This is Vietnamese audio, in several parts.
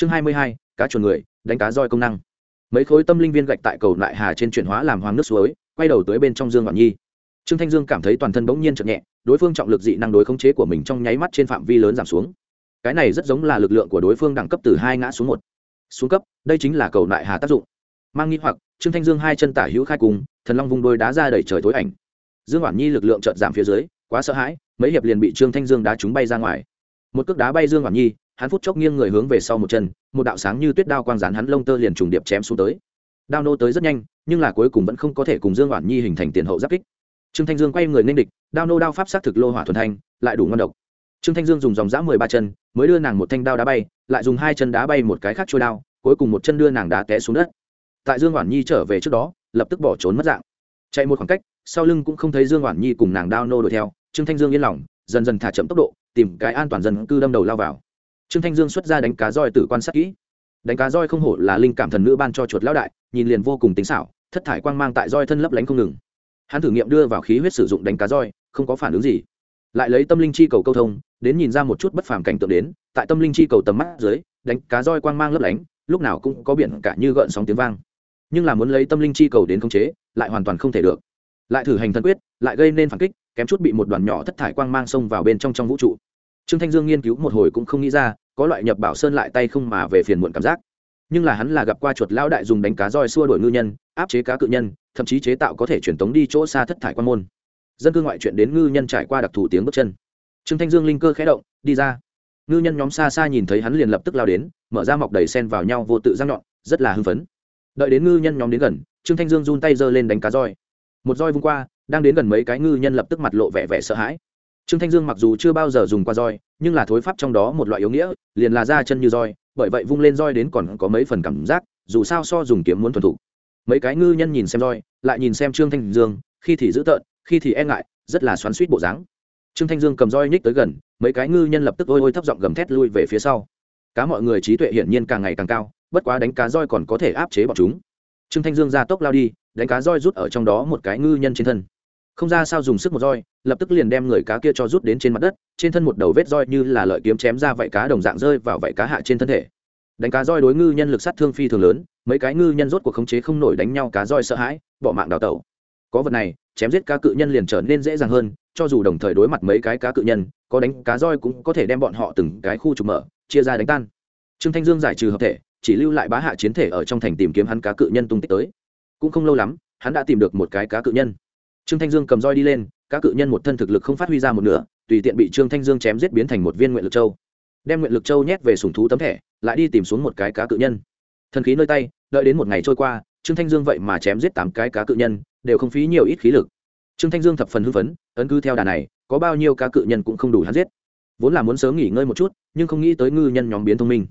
chương hai mươi hai, cá chuồn người, đánh cá roi công năng. Mấy khối tâm linh viên gạch tại cầu lại hà trên chuyển hóa làm hoàng nước suối, quay đầu tới bên trong dương ngọn nhi. Trương thanh dương cảm thấy toàn thân bỗng nhiên chậm nhẹ, đối phương trọng lực dị năng đối khống chế của mình trong nháy mắt trên phạm vi lớn giảm xuống. Cái này rất giống là lực lượng của đối phương đẳng cấp từ hai ngã xuống một. Xuống cấp, đây chính là cầu lại hà tác dụng. Mang nghi hoặc, trương thanh dương hai chân tả hữu khai cùng, thần long vùng đôi đá ra đẩy trời tối ảnh. Dương hoản nhi lực lượng chợt giảm phía dưới, quá sợ hãi, mấy hiệp liền bị trương thanh dương đá trúng bay ra ngoài. Một cước đá bay dương hoản nhi hắn phút chốc nghiêng người hướng về sau một chân, một đạo sáng như tuyết đao quang rán hắn lông tơ liền trùng điệp chém xuống tới. Đao nô tới rất nhanh, nhưng là cuối cùng vẫn không có thể cùng dương hoản nhi hình thành tiền hậu giáp kích. Trương thanh dương quay người nên địch, đao nô đao pháp xác thực lô hỏa thuần thanh, lại đủ ngon độc. Trương thanh dương dùng dòng dã mười ba chân, mới đưa nàng một thanh đao đá bay, lại dùng hai chân đá bay một cái khác trôi đao, cuối cùng một chân đưa nàng đá té xuống đất. Tại dương hoản nhi trở về trước đó, lập tức bỏ trốn mất dạng. Chạy một khoảng cách, sau lưng cũng không thấy dương hoản nhi cùng nàng đao nô đuổi theo, trương thanh dương yên lòng, dần dần thả chậm tốc độ, tìm cái an toàn dần cư đâm đầu lao vào trương thanh dương xuất ra đánh cá roi tử quan sát kỹ. Đánh cá roi không hổ là linh cảm thần nữ ban cho chuột lão đại, nhìn liền vô cùng tính xảo, thất thải quang mang tại roi thân lấp lánh không ngừng. Hắn thử nghiệm đưa vào khí huyết sử dụng đánh cá roi, không có phản ứng gì. Lại lấy tâm linh chi cầu câu thông, đến nhìn ra một chút bất phàm cảnh tượng đến, tại tâm linh chi cầu tầm mắt dưới, đánh cá roi quang mang lấp lánh, lúc nào cũng có biển cả như gợn sóng tiếng vang. Nhưng là muốn lấy tâm linh chi cầu đến khống chế, lại hoàn toàn không thể được. Lại thử hành thân quyết, lại gây nên phản kích, kém chút bị một đoàn nhỏ thất thải quang mang xông vào bên trong trong vũ trụ trương thanh dương nghiên cứu một hồi cũng không nghĩ ra, có loại nhập bảo sơn lại tay không mà về phiền muộn cảm giác. Nhưng là hắn là gặp qua chuột lão đại dùng đánh cá roi xua đuổi ngư nhân, áp chế cá cự nhân, thậm chí chế tạo có thể truyền tống đi chỗ xa thất thải quan môn. Dân cư ngoại chuyện đến ngư nhân trải qua đặc thù tiếng bước chân. Trương thanh dương linh cơ khẽ động, đi ra. Ngư nhân nhóm xa xa nhìn thấy hắn liền lập tức lao đến, mở ra mọc đầy sen vào nhau vô tự răng nhọn, rất là hưng phấn. Đợi đến ngư nhân nhóm đến gần, trương thanh dương run tay giơ lên đánh cá roi. Một roi vung qua, đang đến gần mấy cái ngư nhân lập tức mặt lộ vẻ vẻ sợ hãi trương thanh dương mặc dù chưa bao giờ dùng qua roi, nhưng là thối pháp trong đó một loại yếu nghĩa, liền là ra chân như roi, bởi vậy vung lên roi đến còn có mấy phần cảm giác, dù sao so dùng kiếm muốn thuần thục. Mấy cái ngư nhân nhìn xem roi, lại nhìn xem trương thanh dương, khi thì dữ tợn, khi thì e ngại, rất là xoắn suýt bộ dáng. Trương thanh dương cầm roi nhích tới gần, mấy cái ngư nhân lập tức ôi ôi thấp giọng gầm thét lui về phía sau. Cá mọi người trí tuệ hiển nhiên càng ngày càng cao, bất quá đánh cá roi còn có thể áp chế bọn chúng. Trương thanh dương ra tốc lao đi, đánh cá roi rút ở trong đó một cái ngư nhân trên thân không ra sao dùng sức một roi, lập tức liền đem người cá kia cho rút đến trên mặt đất, trên thân một đầu vết roi như là lợi kiếm chém ra vảy cá đồng dạng rơi vào vảy cá hạ trên thân thể. Đánh cá roi đối ngư nhân lực sát thương phi thường lớn, mấy cái ngư nhân rốt cuộc khống chế không nổi đánh nhau cá roi sợ hãi, bỏ mạng đào tẩu. Có vật này, chém giết cá cự nhân liền trở nên dễ dàng hơn, cho dù đồng thời đối mặt mấy cái cá cự nhân, có đánh cá roi cũng có thể đem bọn họ từng cái khu trục mở, chia ra đánh tan. Trương thanh dương giải trừ hợp thể, chỉ lưu lại bá hạ chiến thể ở trong thành tìm kiếm hắn cá cự nhân tung tích tới. Cũng không lâu lắm, hắn đã tìm được một cái cá cự nhân trương thanh dương cầm roi đi lên, các cự nhân một thân thực lực không phát huy ra một nửa, tùy tiện bị trương thanh dương chém giết biến thành một viên nguyện lực châu. Đem nguyện lực châu nhét về sùng thú tấm thẻ, lại đi tìm xuống một cái cá cự nhân. Thần khí nơi tay, đợi đến một ngày trôi qua, trương thanh dương vậy mà chém giết tám cái cá cự nhân, đều không phí nhiều ít khí lực. Trương thanh dương thập phần hưng phấn, ấn cứ theo đà này, có bao nhiêu cá cự nhân cũng không đủ hắn giết. Vốn là muốn sớm nghỉ ngơi một chút, nhưng không nghĩ tới ngư nhân nhóm biến thông minh.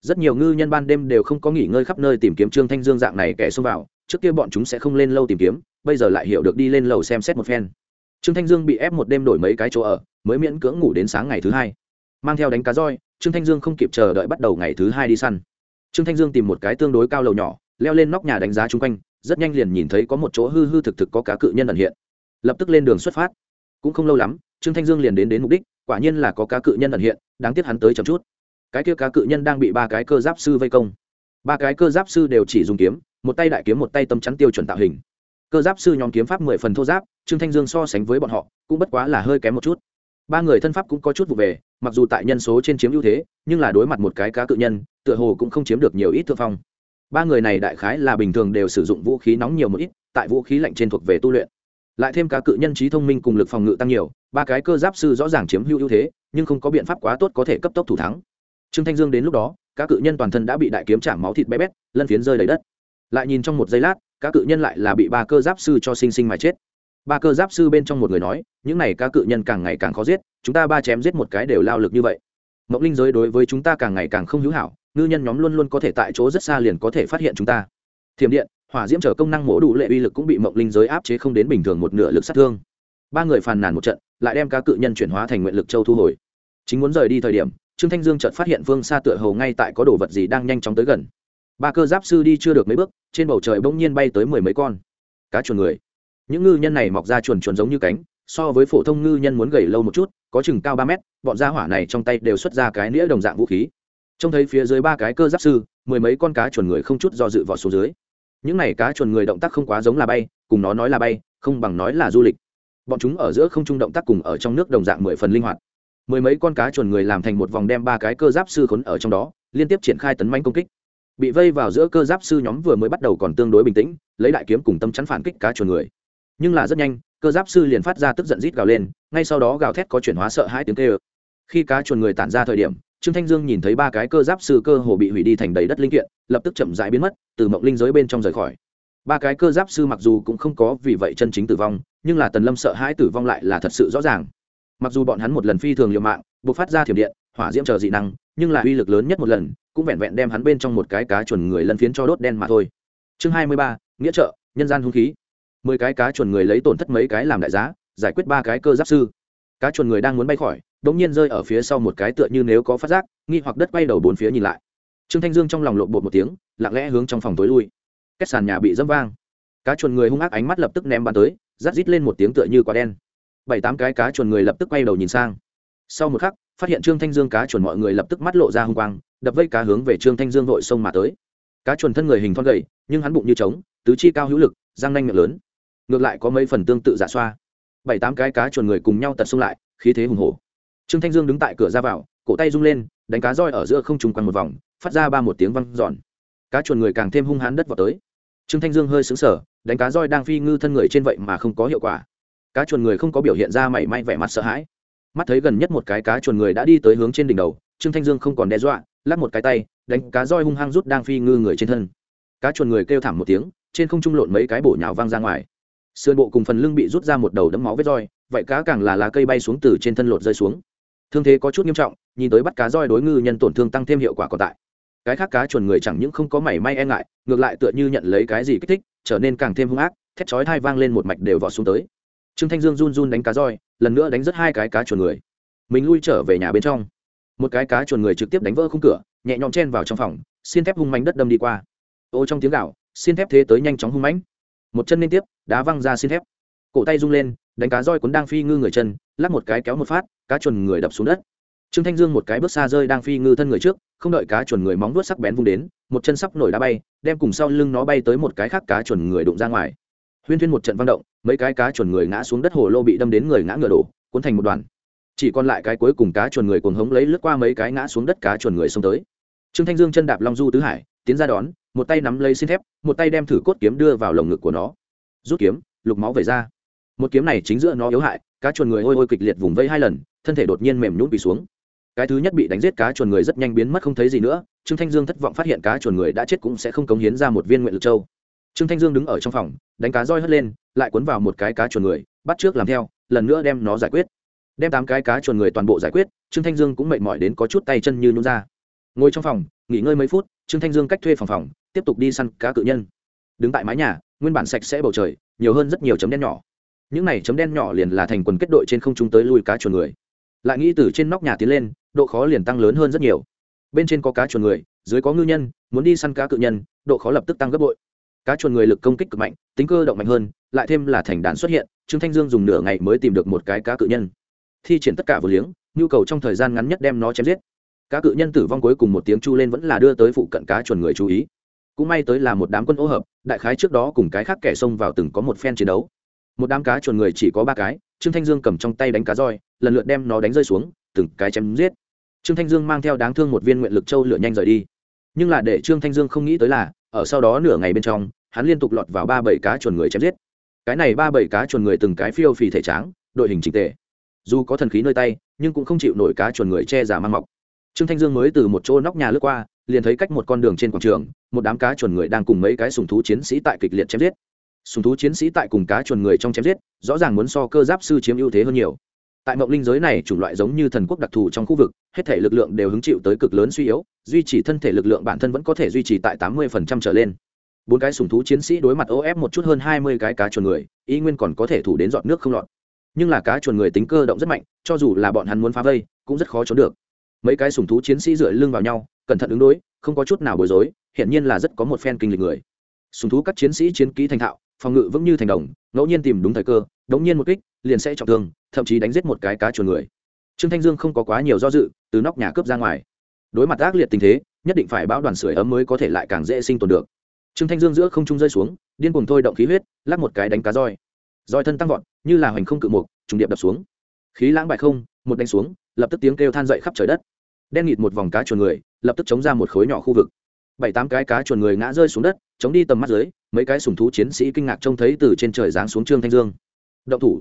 Rất nhiều ngư nhân ban đêm đều không có nghỉ ngơi khắp nơi tìm kiếm trương thanh dương dạng này kẻ xông vào, trước kia bọn chúng sẽ không lên lâu tìm kiếm bây giờ lại hiểu được đi lên lầu xem xét một phen. Trương thanh dương bị ép một đêm đổi mấy cái chỗ ở, mới miễn cưỡng ngủ đến sáng ngày thứ hai. Mang theo đánh cá roi, trương thanh dương không kịp chờ đợi bắt đầu ngày thứ hai đi săn. Trương thanh dương tìm một cái tương đối cao lầu nhỏ, leo lên nóc nhà đánh giá chung quanh, rất nhanh liền nhìn thấy có một chỗ hư hư thực thực có cá cự nhân ẩn hiện. Lập tức lên đường xuất phát. Cũng không lâu lắm, trương thanh dương liền đến đến mục đích, quả nhiên là có cá cự nhân ẩn hiện, đáng tiếc hắn tới chậm chút. Cái kia cá cự nhân đang bị ba cái cơ giáp sư vây công. Ba cái cơ giáp sư đều chỉ dùng kiếm, một tay đại kiếm một tay tâm chắn tiêu chuẩn tạo hình cơ giáp sư nhóm kiếm pháp mười phần thô giáp, trương thanh dương so sánh với bọn họ, cũng bất quá là hơi kém một chút. Ba người thân pháp cũng có chút vụ về, mặc dù tại nhân số trên chiếm ưu thế, nhưng là đối mặt một cái cá cự nhân, tựa hồ cũng không chiếm được nhiều ít thương phong. Ba người này đại khái là bình thường đều sử dụng vũ khí nóng nhiều một ít, tại vũ khí lạnh trên thuộc về tu luyện. Lại thêm cá cự nhân trí thông minh cùng lực phòng ngự tăng nhiều, ba cái cơ giáp sư rõ ràng chiếm hữu ưu thế, nhưng không có biện pháp quá tốt có thể cấp tốc thủ thắng. Trương thanh dương đến lúc đó, cá cự nhân toàn thân đã bị đại kiếm chạm máu thịt bé bét, lân phiến rơi đầy đất. Lại nhìn trong một giây lát các cự nhân lại là bị ba cơ giáp sư cho sinh sinh mà chết. Ba cơ giáp sư bên trong một người nói, những này các cự nhân càng ngày càng khó giết, chúng ta ba chém giết một cái đều lao lực như vậy. Mộng linh giới đối với chúng ta càng ngày càng không hữu hảo, ngư nhân nhóm luôn luôn có thể tại chỗ rất xa liền có thể phát hiện chúng ta. Thiểm điện, hỏa diễm trở công năng mổ đủ lệ uy lực cũng bị mộng linh giới áp chế không đến bình thường một nửa lực sát thương. Ba người phàn nàn một trận, lại đem các cự nhân chuyển hóa thành nguyện lực châu thu hồi. Chính muốn rời đi thời điểm, trương thanh dương chợt phát hiện phương xa tựa hầu ngay tại có đồ vật gì đang nhanh chóng tới gần ba cơ giáp sư đi chưa được mấy bước, trên bầu trời bỗng nhiên bay tới mười mấy con. Cá chuồn người. Những ngư nhân này mọc ra chuồn chuồn giống như cánh, so với phổ thông ngư nhân muốn gầy lâu một chút, có chừng cao ba mét, bọn da hỏa này trong tay đều xuất ra cái nĩa đồng dạng vũ khí. Trông thấy phía dưới ba cái cơ giáp sư, mười mấy con cá chuồn người không chút do dự vọt xuống dưới. Những này cá chuồn người động tác không quá giống là bay, cùng nó nói là bay, không bằng nói là du lịch. Bọn chúng ở giữa không trung động tác cùng ở trong nước đồng dạng mười phần linh hoạt. Mười mấy con cá chuồn người làm thành một vòng đem ba cái cơ giáp sư khốn ở trong đó, liên tiếp triển khai tấn manh công kích bị vây vào giữa cơ giáp sư nhóm vừa mới bắt đầu còn tương đối bình tĩnh, lấy đại kiếm cùng tâm chắn phản kích cá chuồn người. Nhưng là rất nhanh, cơ giáp sư liền phát ra tức giận rít gào lên, ngay sau đó gào thét có chuyển hóa sợ hai tiếng kêu. Khi cá chuồn người tản ra thời điểm, trương thanh dương nhìn thấy ba cái cơ giáp sư cơ hồ bị hủy đi thành đầy đất linh kiện, lập tức chậm rãi biến mất, từ mộng linh giới bên trong rời khỏi. Ba cái cơ giáp sư mặc dù cũng không có vì vậy chân chính tử vong, nhưng là tần lâm sợ hãi tử vong lại là thật sự rõ ràng. Mặc dù bọn hắn một lần phi thường liều mạng, buộc phát ra thiểm điện, hỏa diễm chờ dị năng nhưng là uy lực lớn nhất một lần, cũng vẹn vẹn đem hắn bên trong một cái cá chuồn người lân phiến cho đốt đen mà thôi. Chương hai mươi ba, nghĩa trợ, nhân gian hung khí. Mười cái cá chuồn người lấy tổn thất mấy cái làm đại giá, giải quyết ba cái cơ giáp sư. Cá chuồn người đang muốn bay khỏi đ ỗ n g nhiên rơi ở phía sau một cái tựa như nếu có phát giác, nghi hoặc đất bay đầu bốn phía nhìn lại. Trương thanh dương trong lòng lộn bột một tiếng, lặng lẽ hướng trong phòng tối lui. Kết sàn nhà bị dâm vang. Cá chuồn người hung ác ánh mắt lập tức ném bắn tới, rát rít lên một tiếng tựa như quả đen. Bảy tám cái cá chuồn người lập tức quay đầu nhìn sang sau một khắc, phát hiện trương thanh dương cá chuồn mọi người lập tức mắt lộ ra h u n g quang, đập vây cá hướng về trương thanh dương vội sông mà tới. Cá chuồn thân người hình thon gầy, nhưng hắn bụng như trống, tứ chi cao hữu lực, răng nanh miệng lớn. Ngược lại có mấy phần tương tự giả xoa. Bảy tám cái cá chuồn người cùng nhau tật xông lại, khí thế hùng hổ. Trương thanh dương đứng tại cửa ra vào, cổ tay rung lên, đánh cá roi ở giữa không trùng quanh một vòng, phát ra ba một tiếng văng giòn cá chuồn người càng thêm hung hãn đất vào tới. Trương thanh dương hơi xứng sở đánh cá roi đang phi ngư thân người trên vậy mà không có hiệu quả. Cá chuồn người không có biểu hiện ra mảy may vẻ mặt sợ hãi mắt thấy gần nhất một cái cá chuồn người đã đi tới hướng trên đỉnh đầu, trương thanh dương không còn đe dọa, lắc một cái tay, đánh cá roi hung hăng rút đang phi ngư người trên thân. Cá chuồn người kêu thảm một tiếng, trên không trung lộn mấy cái bổ nhào văng ra ngoài. Sườn bộ cùng phần lưng bị rút ra một đầu đấm máu vết roi, vậy cá càng là lá cây bay xuống từ trên thân lột rơi xuống. Thương thế có chút nghiêm trọng, nhìn tới bắt cá roi đối ngư nhân tổn thương tăng thêm hiệu quả còn tại. Cái khác cá chuồn người chẳng những không có mảy may e ngại, ngược lại tựa như nhận lấy cái gì kích thích, trở nên càng thêm hung ác, thét chói thai vang lên một mạch đều vọt xuống tới trương thanh dương run run đánh cá roi, lần nữa đánh rất hai cái cá chuồn người. Mình lui trở về nhà bên trong. Một cái cá chuồn người trực tiếp đánh vỡ khung cửa, nhẹ nhõm chen vào trong phòng xin thép hung mánh đất đâm đi qua. Ô, trong tiếng gạo xin thép thế tới nhanh chóng hung mánh một chân liên tiếp, đá văng ra xin thép. Cổ tay rung lên, đánh cá roi cuốn đang phi ngư người chân, lắc một cái kéo một phát, cá chuồn người đập xuống đất. Trương thanh dương một cái bước xa rơi đang phi ngư thân người trước, không đợi cá chuồn người móng vuốt sắc bén vung đến, một chân sắp nổi đá bay, đem cùng sau lưng nó bay tới một cái khác cá chuồn người đụng ra ngoài. Huyên thuyên một trận vang động mấy cái cá chuồn người ngã xuống đất hồ lô bị đâm đến người ngã ngựa đổ, cuốn thành một đoàn. Chỉ còn lại cái cuối cùng cá chuồn người cuồng hống lấy lướt qua mấy cái ngã xuống đất cá chuồn người xông tới. Trương thanh dương chân đạp long du tứ hải, tiến ra đón, một tay nắm lấy xin thép, một tay đem thử cốt kiếm đưa vào lồng ngực của nó. Rút kiếm, lục máu về ra một kiếm này chính giữa nó yếu hại, cá chuồn người ôi ôi kịch liệt vùng vây hai lần, thân thể đột nhiên mềm nhũn bị xuống. Cái thứ nhất bị đánh giết cá chuồn người rất nhanh biến mất không thấy gì nữa, trương thanh dương thất vọng phát hiện cá chuồn người đã chết cũng sẽ không cống hiến ra một viên nguyện lực châu trương thanh dương đứng ở trong phòng, đánh cá roi hất lên, lại cuốn vào một cái cá chuồn người, bắt trước làm theo, lần nữa đem nó giải quyết. Đem tám cái cá chuồn người toàn bộ giải quyết, trương thanh dương cũng mệt mỏi đến có chút tay chân như nhún ra. Ngồi trong phòng, nghỉ ngơi mấy phút, trương thanh dương cách thuê phòng phòng, tiếp tục đi săn cá cự nhân. Đứng tại mái nhà, nguyên bản sạch sẽ bầu trời, nhiều hơn rất nhiều chấm đen nhỏ. Những này chấm đen nhỏ liền là thành quần kết đội trên không trung tới lui cá chuồn người. Lại nghĩ từ trên nóc nhà tiến lên, độ khó liền tăng lớn hơn rất nhiều. Bên trên có cá chuồn người, dưới có ngư nhân, muốn đi săn cá cự nhân, độ khó lập tức tăng gấp bội cá chuồn người lực công kích cực mạnh, tính cơ động mạnh hơn, lại thêm là thành đàn xuất hiện, trương thanh dương dùng nửa ngày mới tìm được một cái cá cự nhân. Thi triển tất cả vừa liếng, nhu cầu trong thời gian ngắn nhất đem nó chém giết. Cá cự nhân tử vong cuối cùng một tiếng chu lên vẫn là đưa tới phụ cận cá chuồn người chú ý. Cũng may tới là một đám quân ô hợp, đại khái trước đó cùng cái khác kẻ xông vào từng có một phen chiến đấu. Một đám cá chuồn người chỉ có ba cái, trương thanh dương cầm trong tay đánh cá roi, lần lượt đem nó đánh rơi xuống, từng cái chém giết. Trương thanh dương mang theo đáng thương một viên nguyện lực châu lửa nhanh rời đi. Nhưng là để trương thanh dương không nghĩ tới là, ở sau đó nửa ngày bên trong hắn liên tục lọt vào ba bảy cá chuồn người chém giết. Cái này ba bảy cá chuồn người từng cái phiêu phì thể tráng, đội hình trình tề. Dù có thần khí nơi tay, nhưng cũng không chịu nổi cá chuồn người che giả mang mọc. Trương thanh dương mới từ một chỗ nóc nhà lướt qua, liền thấy cách một con đường trên quảng trường, một đám cá chuồn người đang cùng mấy cái sùng thú chiến sĩ tại kịch liệt chém giết. Sùng thú chiến sĩ tại cùng cá chuồn người trong chém giết, rõ ràng muốn so cơ giáp sư chiếm ưu thế hơn nhiều. Tại mộng linh giới này chủng loại giống như thần quốc đặc thù trong khu vực, hết thể lực lượng đều hứng chịu tới cực lớn suy yếu, duy trì thân thể lực lượng bản thân vẫn có thể duy trì tại tám mươi trở lên bốn cái sùng thú chiến sĩ đối mặt ô ép một chút hơn hai mươi cái cá chuồn người, y nguyên còn có thể thủ đến dọn nước không lọt. Nhưng là cá chuồn người tính cơ động rất mạnh, cho dù là bọn hắn muốn phá vây, cũng rất khó trốn được. Mấy cái sùng thú chiến sĩ dựa lưng vào nhau, cẩn thận ứng đối, không có chút nào bối rối, hiển nhiên là rất có một phen kinh lịch người. Sùng thú các chiến sĩ chiến kỹ thành thạo, phòng ngự vững như thành đồng, ngẫu nhiên tìm đúng thời cơ, đống nhiên một kích, liền sẽ trọng thương, thậm chí đánh giết một cái cá chuồn người. Trương thanh dương không có quá nhiều do dự, từ nóc nhà cướp ra ngoài. Đối mặt ác liệt tình thế, nhất định phải bão đoàn sưởi ấm mới có thể lại càng dễ sinh tồn được trương thanh dương giữa không trung rơi xuống, điên cuồng thôi động khí huyết, lắc một cái đánh cá roi. Roi thân tăng vọt, như là hoành không cự mục, trùng điệp đập xuống. Khí lãng bại không, một đánh xuống, lập tức tiếng kêu than dậy khắp trời đất. Đen nghịt một vòng cá chuồn người, lập tức chống ra một khối nhỏ khu vực. Bảy tám cái cá chuồn người ngã rơi xuống đất, chống đi tầm mắt dưới, mấy cái sùng thú chiến sĩ kinh ngạc trông thấy từ trên trời giáng xuống trương thanh dương. Động thủ.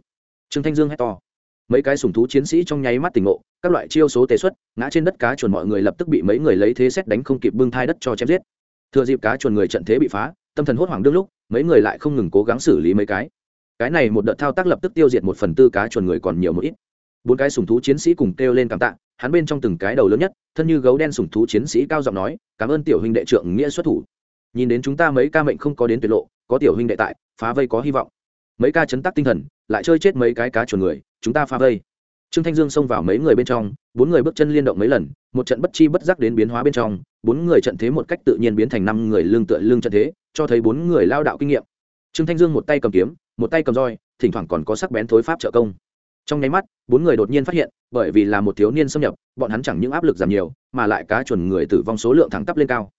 Trương thanh dương hét to. Mấy cái sùng thú chiến sĩ trong nháy mắt tỉnh ngộ, các loại chiêu số tề xuất, ngã trên đất cá chuồn mọi người lập tức bị mấy người lấy thế xét đánh không kịp bưng thai đất cho chém giết thừa dịp cá chuồn người trận thế bị phá, tâm thần hốt hoảng đương lúc, mấy người lại không ngừng cố gắng xử lý mấy cái. Cái này một đợt thao tác lập tức tiêu diệt một phần tư cá chuồn người còn nhiều một ít. Bốn cái sùng thú chiến sĩ cùng kêu lên cảm tạ, hắn bên trong từng cái đầu lớn nhất, thân như gấu đen sùng thú chiến sĩ cao giọng nói, cảm ơn tiểu huynh đệ trượng nghĩa xuất thủ. Nhìn đến chúng ta mấy ca mệnh không có đến tuyệt lộ, có tiểu huynh đệ tại, phá vây có hy vọng. Mấy ca chấn tắc tinh thần, lại chơi chết mấy cái cá chuồn người, chúng ta phá vây. Trương thanh dương xông vào mấy người bên trong bốn người bước chân liên động mấy lần, một trận bất chi bất giác đến biến hóa bên trong, bốn người trận thế một cách tự nhiên biến thành năm người lương tựa lương trận thế, cho thấy bốn người lao đạo kinh nghiệm. Trương thanh dương một tay cầm kiếm, một tay cầm roi, thỉnh thoảng còn có sắc bén thối pháp trợ công. Trong nháy mắt, bốn người đột nhiên phát hiện, bởi vì là một thiếu niên xâm nhập, bọn hắn chẳng những áp lực giảm nhiều, mà lại cá chuẩn người tử vong số lượng thẳng tắp lên cao.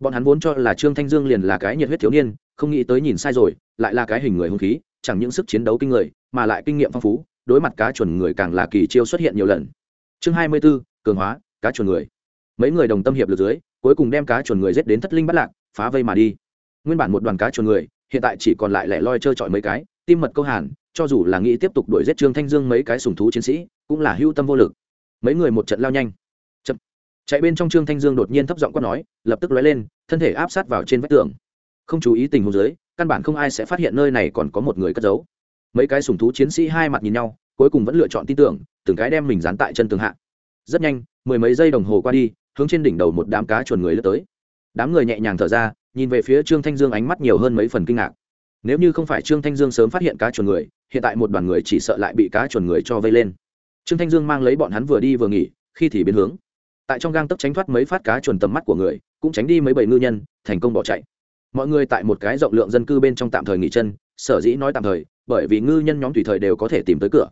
Bọn hắn vốn cho là trương thanh dương liền là cái nhiệt huyết thiếu niên, không nghĩ tới nhìn sai rồi, lại là cái hình người hung khí, chẳng những sức chiến đấu kinh người, mà lại kinh nghiệm phong phú, đối mặt cá chuẩn người càng là kỳ chiêu xuất hiện nhiều lần chương hai mươi 24, cường hóa cá chuồn người. Mấy người đồng tâm hiệp lực dưới cuối cùng đem cá chuồn người giết đến thất linh bắt lạc phá vây mà đi. Nguyên bản một đoàn cá chuồn người hiện tại chỉ còn lại lẻ loi chơi chọi mấy cái tim mật câu hàn cho dù là nghĩ tiếp tục đuổi giết trương thanh dương mấy cái sùng thú chiến sĩ cũng là hưu tâm vô lực. Mấy người một trận lao nhanh. Chậm. chạy bên trong trương thanh dương đột nhiên thấp giọng quát nói lập tức lóe lên thân thể áp sát vào trên vách tường. Không chú ý tình huống dưới căn bản không ai sẽ phát hiện nơi này còn có một người cất giấu. Mấy cái sùng thú chiến sĩ hai mặt nhìn nhau cuối cùng vẫn lựa chọn tin tưởng, từng cái đem mình dán tại chân tường hạ. Rất nhanh, mười mấy giây đồng hồ qua đi, hướng trên đỉnh đầu một đám cá chuồn người lướt tới. Đám người nhẹ nhàng thở ra, nhìn về phía trương thanh dương ánh mắt nhiều hơn mấy phần kinh ngạc. Nếu như không phải trương thanh dương sớm phát hiện cá chuồn người, hiện tại một đoàn người chỉ sợ lại bị cá chuồn người cho vây lên. Trương thanh dương mang lấy bọn hắn vừa đi vừa nghỉ, khi thì biến hướng. Tại trong gang tấp tránh thoát mấy phát cá chuồn tầm mắt của người, cũng tránh đi mấy bầy ngư nhân, thành công bỏ chạy. Mọi người tại một cái rộng lượng dân cư bên trong tạm thời nghỉ chân, sở dĩ nói tạm thời, bởi vì ngư nhân nhóm tùy thời đều có thể tìm tới cửa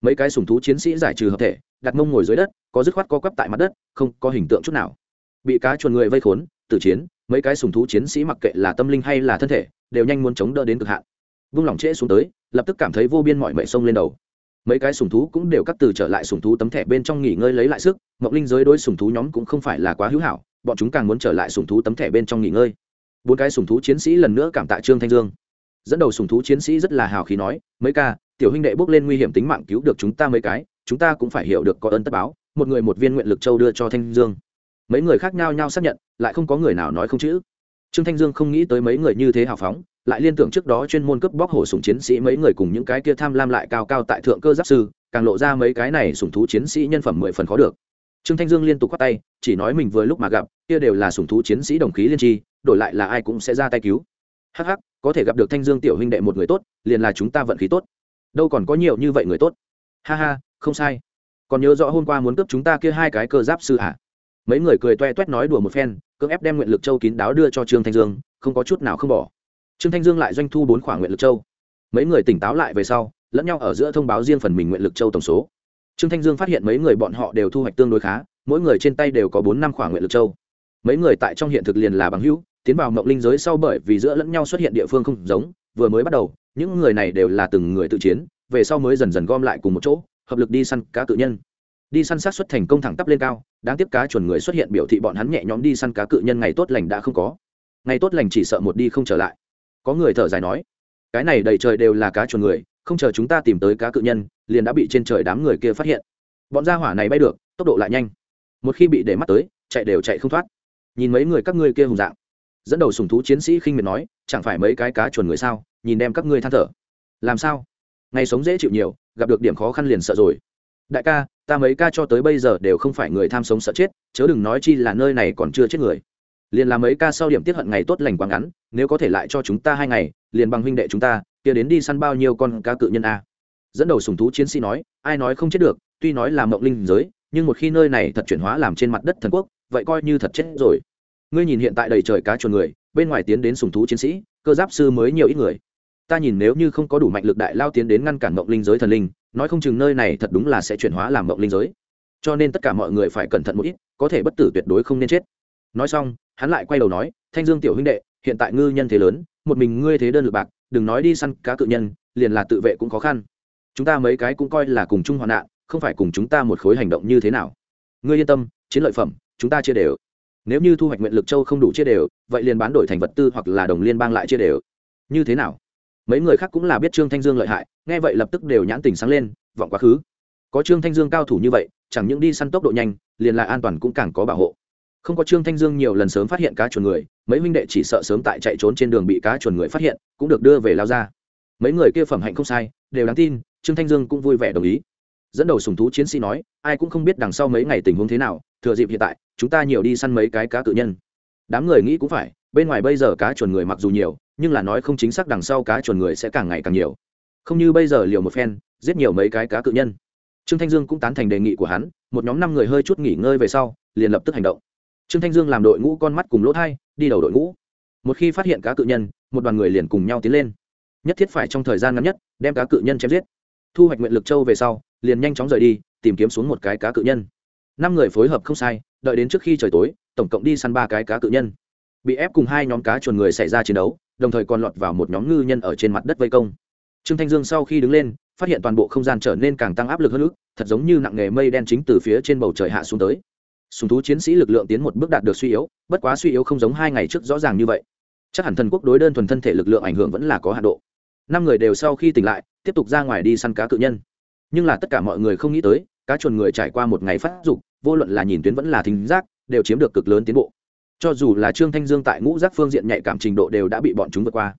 mấy cái sùng thú chiến sĩ giải trừ hợp thể, đặt mông ngồi dưới đất, có dứt khoát co quắp tại mặt đất, không có hình tượng chút nào. Bị cá chuồn người vây khốn, tử chiến, mấy cái sùng thú chiến sĩ mặc kệ là tâm linh hay là thân thể, đều nhanh muốn chống đỡ đến cực hạn. Vung lòng trễ xuống tới, lập tức cảm thấy vô biên mọi mệ sông lên đầu. Mấy cái sùng thú cũng đều cắt từ trở lại sùng thú tấm thẻ bên trong nghỉ ngơi lấy lại sức mộng linh giới đối sùng thú nhóm cũng không phải là quá hữu hảo, bọn chúng càng muốn trở lại sùng thú tấm thẻ bên trong nghỉ ngơi. Bốn cái sùng thú chiến sĩ lần nữa cảm tạ trương thanh dương. Dẫn đầu sùng thú chiến sĩ rất là hào khí nói, mấy ca tiểu huynh đệ bước lên nguy hiểm tính mạng cứu được chúng ta mấy cái, chúng ta cũng phải hiểu được có ơn tất báo, một người một viên nguyện lực châu đưa cho thanh dương. Mấy người khác nhau nhau xác nhận, lại không có người nào nói không chữ. Trương thanh dương không nghĩ tới mấy người như thế hào phóng, lại liên tưởng trước đó chuyên môn cướp bóc hổ sủng chiến sĩ mấy người cùng những cái kia tham lam lại cao cao tại thượng cơ giáp sư, càng lộ ra mấy cái này sủng thú chiến sĩ nhân phẩm mười phần khó được. Trương thanh dương liên tục khoát tay, chỉ nói mình vừa lúc mà gặp, kia đều là sủng thú chiến sĩ đồng khí liên tri, đổi lại là ai cũng sẽ ra tay cứu. Hắc hắc, có thể gặp được thanh dương tiểu huynh đệ một người tốt, liền là chúng ta vận khí tốt đâu còn có nhiều như vậy người tốt. Ha ha, không sai. Còn nhớ rõ hôm qua muốn cướp chúng ta kia hai cái cơ giáp sư hả? Mấy người cười toe toét nói đùa một phen, cưỡng ép đem nguyện lực châu kín đáo đưa cho trương thanh dương, không có chút nào không bỏ. Trương thanh dương lại doanh thu bốn khoản nguyện lực châu. Mấy người tỉnh táo lại về sau, lẫn nhau ở giữa thông báo riêng phần mình nguyện lực châu tổng số. Trương thanh dương phát hiện mấy người bọn họ đều thu hoạch tương đối khá, mỗi người trên tay đều có bốn năm khoản nguyện lực châu. Mấy người tại trong hiện thực liền là bằng hữu, tiến vào mộng linh giới sau bởi vì giữa lẫn nhau xuất hiện địa phương không giống, vừa mới bắt đầu những người này đều là từng người tự chiến, về sau mới dần dần gom lại cùng một chỗ, hợp lực đi săn cá cự nhân. Đi săn sát xuất thành công thẳng tắp lên cao, đáng tiếc cá chuẩn người xuất hiện biểu thị bọn hắn nhẹ nhõm đi săn cá cự nhân ngày tốt lành đã không có. Ngày tốt lành chỉ sợ một đi không trở lại. Có người thở dài nói, cái này đầy trời đều là cá chuồn người, không chờ chúng ta tìm tới cá cự nhân, liền đã bị trên trời đám người kia phát hiện. Bọn gia hỏa này bay được, tốc độ lại nhanh. Một khi bị để mắt tới, chạy đều chạy không thoát. Nhìn mấy người các ngươi kia hùng dạng, dẫn đầu sùng thú chiến sĩ khinh miệt nói, chẳng phải mấy cái cá chuồn người sao? Nhìn đem các ngươi than thở. Làm sao? Ngày sống dễ chịu nhiều, gặp được điểm khó khăn liền sợ rồi. Đại ca, ta mấy ca cho tới bây giờ đều không phải người tham sống sợ chết, chớ đừng nói chi là nơi này còn chưa chết người. Liền làm mấy ca sau điểm tiết hận ngày tốt lành quá ngắn, nếu có thể lại cho chúng ta hai ngày, liền bằng huynh đệ chúng ta, kia đến đi săn bao nhiêu con cá cự nhân a? Dẫn đầu sùng thú chiến sĩ nói, ai nói không chết được, tuy nói là mộng linh giới, nhưng một khi nơi này thật chuyển hóa làm trên mặt đất thần quốc, vậy coi như thật chết rồi. Ngươi nhìn hiện tại đầy trời cá chuồn người, bên ngoài tiến đến sùng thú chiến sĩ, cơ giáp sư mới nhiều ít người ta nhìn nếu như không có đủ mạnh lực đại lao tiến đến ngăn cản mộng linh giới thần linh, nói không chừng nơi này thật đúng là sẽ chuyển hóa làm mộng linh giới. Cho nên tất cả mọi người phải cẩn thận một ít, có thể bất tử tuyệt đối không nên chết. Nói xong, hắn lại quay đầu nói, thanh dương tiểu huynh đệ, hiện tại ngư nhân thế lớn, một mình ngươi thế đơn lực bạc, đừng nói đi săn cá cự nhân, liền là tự vệ cũng khó khăn. Chúng ta mấy cái cũng coi là cùng chung hoạn nạn, không phải cùng chúng ta một khối hành động như thế nào. Ngươi yên tâm, chiến lợi phẩm, chúng ta chia đều. Nếu như thu hoạch nguyện lực châu không đủ chia đều, vậy liền bán đổi thành vật tư hoặc là đồng liên bang lại chia đều. Như thế nào? Mấy người khác cũng là biết trương thanh dương lợi hại, nghe vậy lập tức đều nhãn tình sáng lên, vọng quá khứ. Có trương thanh dương cao thủ như vậy, chẳng những đi săn tốc độ nhanh, liền lại an toàn cũng càng có bảo hộ. Không có trương thanh dương nhiều lần sớm phát hiện cá chuồn người, mấy huynh đệ chỉ sợ sớm tại chạy trốn trên đường bị cá chuồn người phát hiện, cũng được đưa về lao ra. Mấy người kia phẩm hạnh không sai, đều đáng tin, trương thanh dương cũng vui vẻ đồng ý. Dẫn đầu sùng thú chiến sĩ nói, ai cũng không biết đằng sau mấy ngày tình huống thế nào, thừa dịp hiện tại, chúng ta nhiều đi săn mấy cái cá cự nhân. Đám người nghĩ cũng phải, bên ngoài bây giờ cá chuồn người mặc dù nhiều nhưng là nói không chính xác đằng sau cá chuồn người sẽ càng ngày càng nhiều. Không như bây giờ liều một phen, giết nhiều mấy cái cá cự nhân. Trương thanh dương cũng tán thành đề nghị của hắn, một nhóm năm người hơi chút nghỉ ngơi về sau, liền lập tức hành động. Trương thanh dương làm đội ngũ con mắt cùng lỗ thai, đi đầu đội ngũ. Một khi phát hiện cá cự nhân, một đoàn người liền cùng nhau tiến lên. Nhất thiết phải trong thời gian ngắn nhất, đem cá cự nhân chém giết. Thu hoạch nguyện lực châu về sau, liền nhanh chóng rời đi, tìm kiếm xuống một cái cá cự nhân. Năm người phối hợp không sai, đợi đến trước khi trời tối, tổng cộng đi săn ba cái cá cự nhân. Bị ép cùng hai nhóm cá chuồn người xảy ra chiến đấu đồng thời còn lọt vào một nhóm ngư nhân ở trên mặt đất vây công. Trương thanh dương sau khi đứng lên, phát hiện toàn bộ không gian trở nên càng tăng áp lực hơn nữa, thật giống như nặng nghề mây đen chính từ phía trên bầu trời hạ xuống tới. Sùng thú chiến sĩ lực lượng tiến một bước đạt được suy yếu, bất quá suy yếu không giống hai ngày trước rõ ràng như vậy. Chắc hẳn thần quốc đối đơn thuần thân thể lực lượng ảnh hưởng vẫn là có hạ độ. Năm người đều sau khi tỉnh lại, tiếp tục ra ngoài đi săn cá cự nhân. Nhưng là tất cả mọi người không nghĩ tới, cá chuồn người trải qua một ngày phát dục, vô luận là nhìn tuyến vẫn là thính giác, đều chiếm được cực lớn tiến bộ cho dù là trương thanh dương tại ngũ giác phương diện nhạy cảm trình độ đều đã bị bọn chúng vượt qua.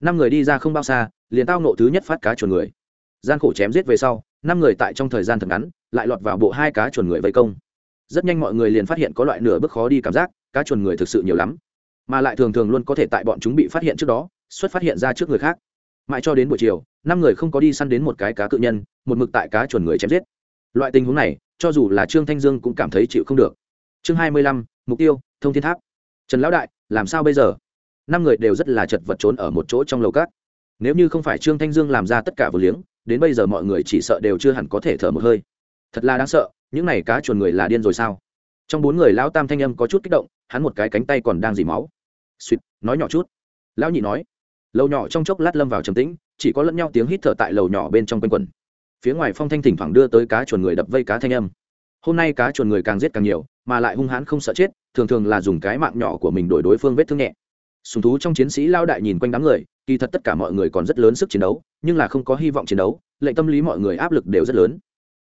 Năm người đi ra không bao xa, liền tao nộ thứ nhất phát cá chuồn người. Gian khổ chém giết về sau, năm người tại trong thời gian thật ngắn, lại lọt vào bộ hai cá chuồn người vây công. Rất nhanh mọi người liền phát hiện có loại nửa bước khó đi cảm giác, cá chuồn người thực sự nhiều lắm. Mà lại thường thường luôn có thể tại bọn chúng bị phát hiện trước đó, xuất phát hiện ra trước người khác. Mãi cho đến buổi chiều, năm người không có đi săn đến một cái cá cự nhân, một mực tại cá chuồn người chém giết. Loại tình huống này, cho dù là trương thanh dương cũng cảm thấy chịu không được. Chương hai mươi lăm, mục tiêu, thông thiên tháp trần lão đại, làm sao bây giờ? Năm người đều rất là chật vật trốn ở một chỗ trong lầu cát. Nếu như không phải trương thanh dương làm ra tất cả vừa liếng, đến bây giờ mọi người chỉ sợ đều chưa hẳn có thể thở một hơi. Thật là đáng sợ, những này cá chuồn người là điên rồi sao? Trong bốn người lão tam thanh âm có chút kích động, hắn một cái cánh tay còn đang dì máu. Suýt nói nhỏ chút. Lão nhị nói. Lầu nhỏ trong chốc lát lâm vào trầm tĩnh, chỉ có lẫn nhau tiếng hít thở tại lầu nhỏ bên trong quanh quần phía ngoài phong thanh thỉnh thoảng đưa tới cá chuồn người đập vây cá thanh âm hôm nay cá chuồn người càng giết càng nhiều, mà lại hung hãn không sợ chết, thường thường là dùng cái mạng nhỏ của mình đổi đối phương vết thương nhẹ. Sùng thú trong chiến sĩ lao đại nhìn quanh đám người, kỳ thật tất cả mọi người còn rất lớn sức chiến đấu, nhưng là không có hy vọng chiến đấu, lệnh tâm lý mọi người áp lực đều rất lớn.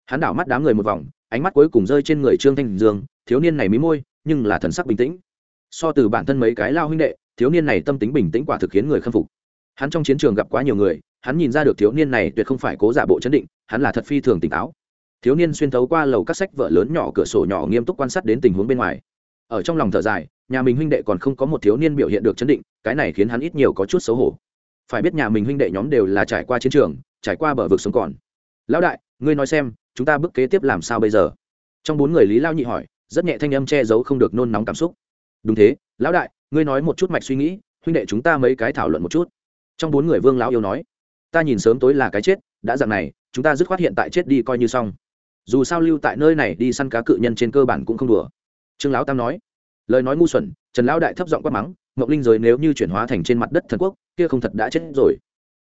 Hắn đảo mắt đám người một vòng, ánh mắt cuối cùng rơi trên người trương thanh dương, thiếu niên này mí môi, nhưng là thần sắc bình tĩnh. So từ bản thân mấy cái lao huynh đệ, thiếu niên này tâm tính bình tĩnh quả thực khiến người khâm phục. Hắn trong chiến trường gặp quá nhiều người, hắn nhìn ra được thiếu niên này tuyệt không phải cố giả bộ chấn định, hắn là thật phi thường tỉnh táo thiếu niên xuyên thấu qua lầu các sách vợ lớn nhỏ cửa sổ nhỏ nghiêm túc quan sát đến tình huống bên ngoài. Ở trong lòng thở dài, nhà mình huynh đệ còn không có một thiếu niên biểu hiện được chấn định, cái này khiến hắn ít nhiều có chút xấu hổ. Phải biết nhà mình huynh đệ nhóm đều là trải qua chiến trường, trải qua bờ vực sống còn. Lão đại, ngươi nói xem, chúng ta bước kế tiếp làm sao bây giờ? Trong bốn người lý lao nhị hỏi, rất nhẹ thanh âm che giấu không được nôn nóng cảm xúc. Đúng thế, lão đại, ngươi nói một chút mạch suy nghĩ, huynh đệ chúng ta mấy cái thảo luận một chút. Trong bốn người vương lão yêu nói, ta nhìn sớm tối là cái chết, đã dạng này, chúng ta dứt khoát hiện tại chết đi coi như xong dù sao lưu tại nơi này đi săn cá cự nhân trên cơ bản cũng không đùa. Trương lão tam nói, lời nói ngu xuẩn, trần lão đại thấp giọng quát mắng, ngọc linh giới nếu như chuyển hóa thành trên mặt đất thần quốc, kia không thật đã chết rồi.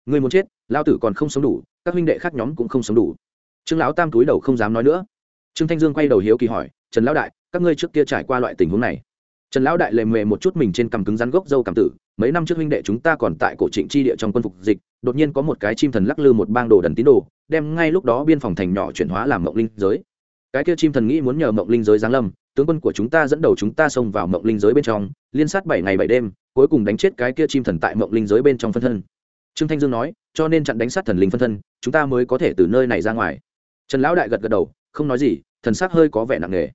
Người muốn chết lao tử còn không sống đủ, các huynh đệ khác nhóm cũng không sống đủ. Trương lão tam túi đầu không dám nói nữa. Trương thanh dương quay đầu hiếu kỳ hỏi, trần lão đại, các ngươi trước kia trải qua loại tình huống này? Trần lão đại lề mề một chút mình trên cằm cứng rắn gốc dâu cảm tử mấy năm trước huynh đệ chúng ta còn tại cổ trịnh chi địa trong quân phục dịch, đột nhiên có một cái chim thần lắc lư một bang đồ đần tín đồ, đem ngay lúc đó biên phòng thành nhỏ chuyển hóa làm mộng linh giới. Cái kia chim thần nghĩ muốn nhờ mộng linh giới giáng lâm, tướng quân của chúng ta dẫn đầu chúng ta xông vào mộng linh giới bên trong, liên sát bảy ngày bảy đêm, cuối cùng đánh chết cái kia chim thần tại mộng linh giới bên trong phân thân. Trương thanh dương nói, cho nên chặn đánh sát thần linh phân thân, chúng ta mới có thể từ nơi này ra ngoài. Trần lão đại gật gật đầu, không nói gì, thần sắc hơi có vẻ nặng nề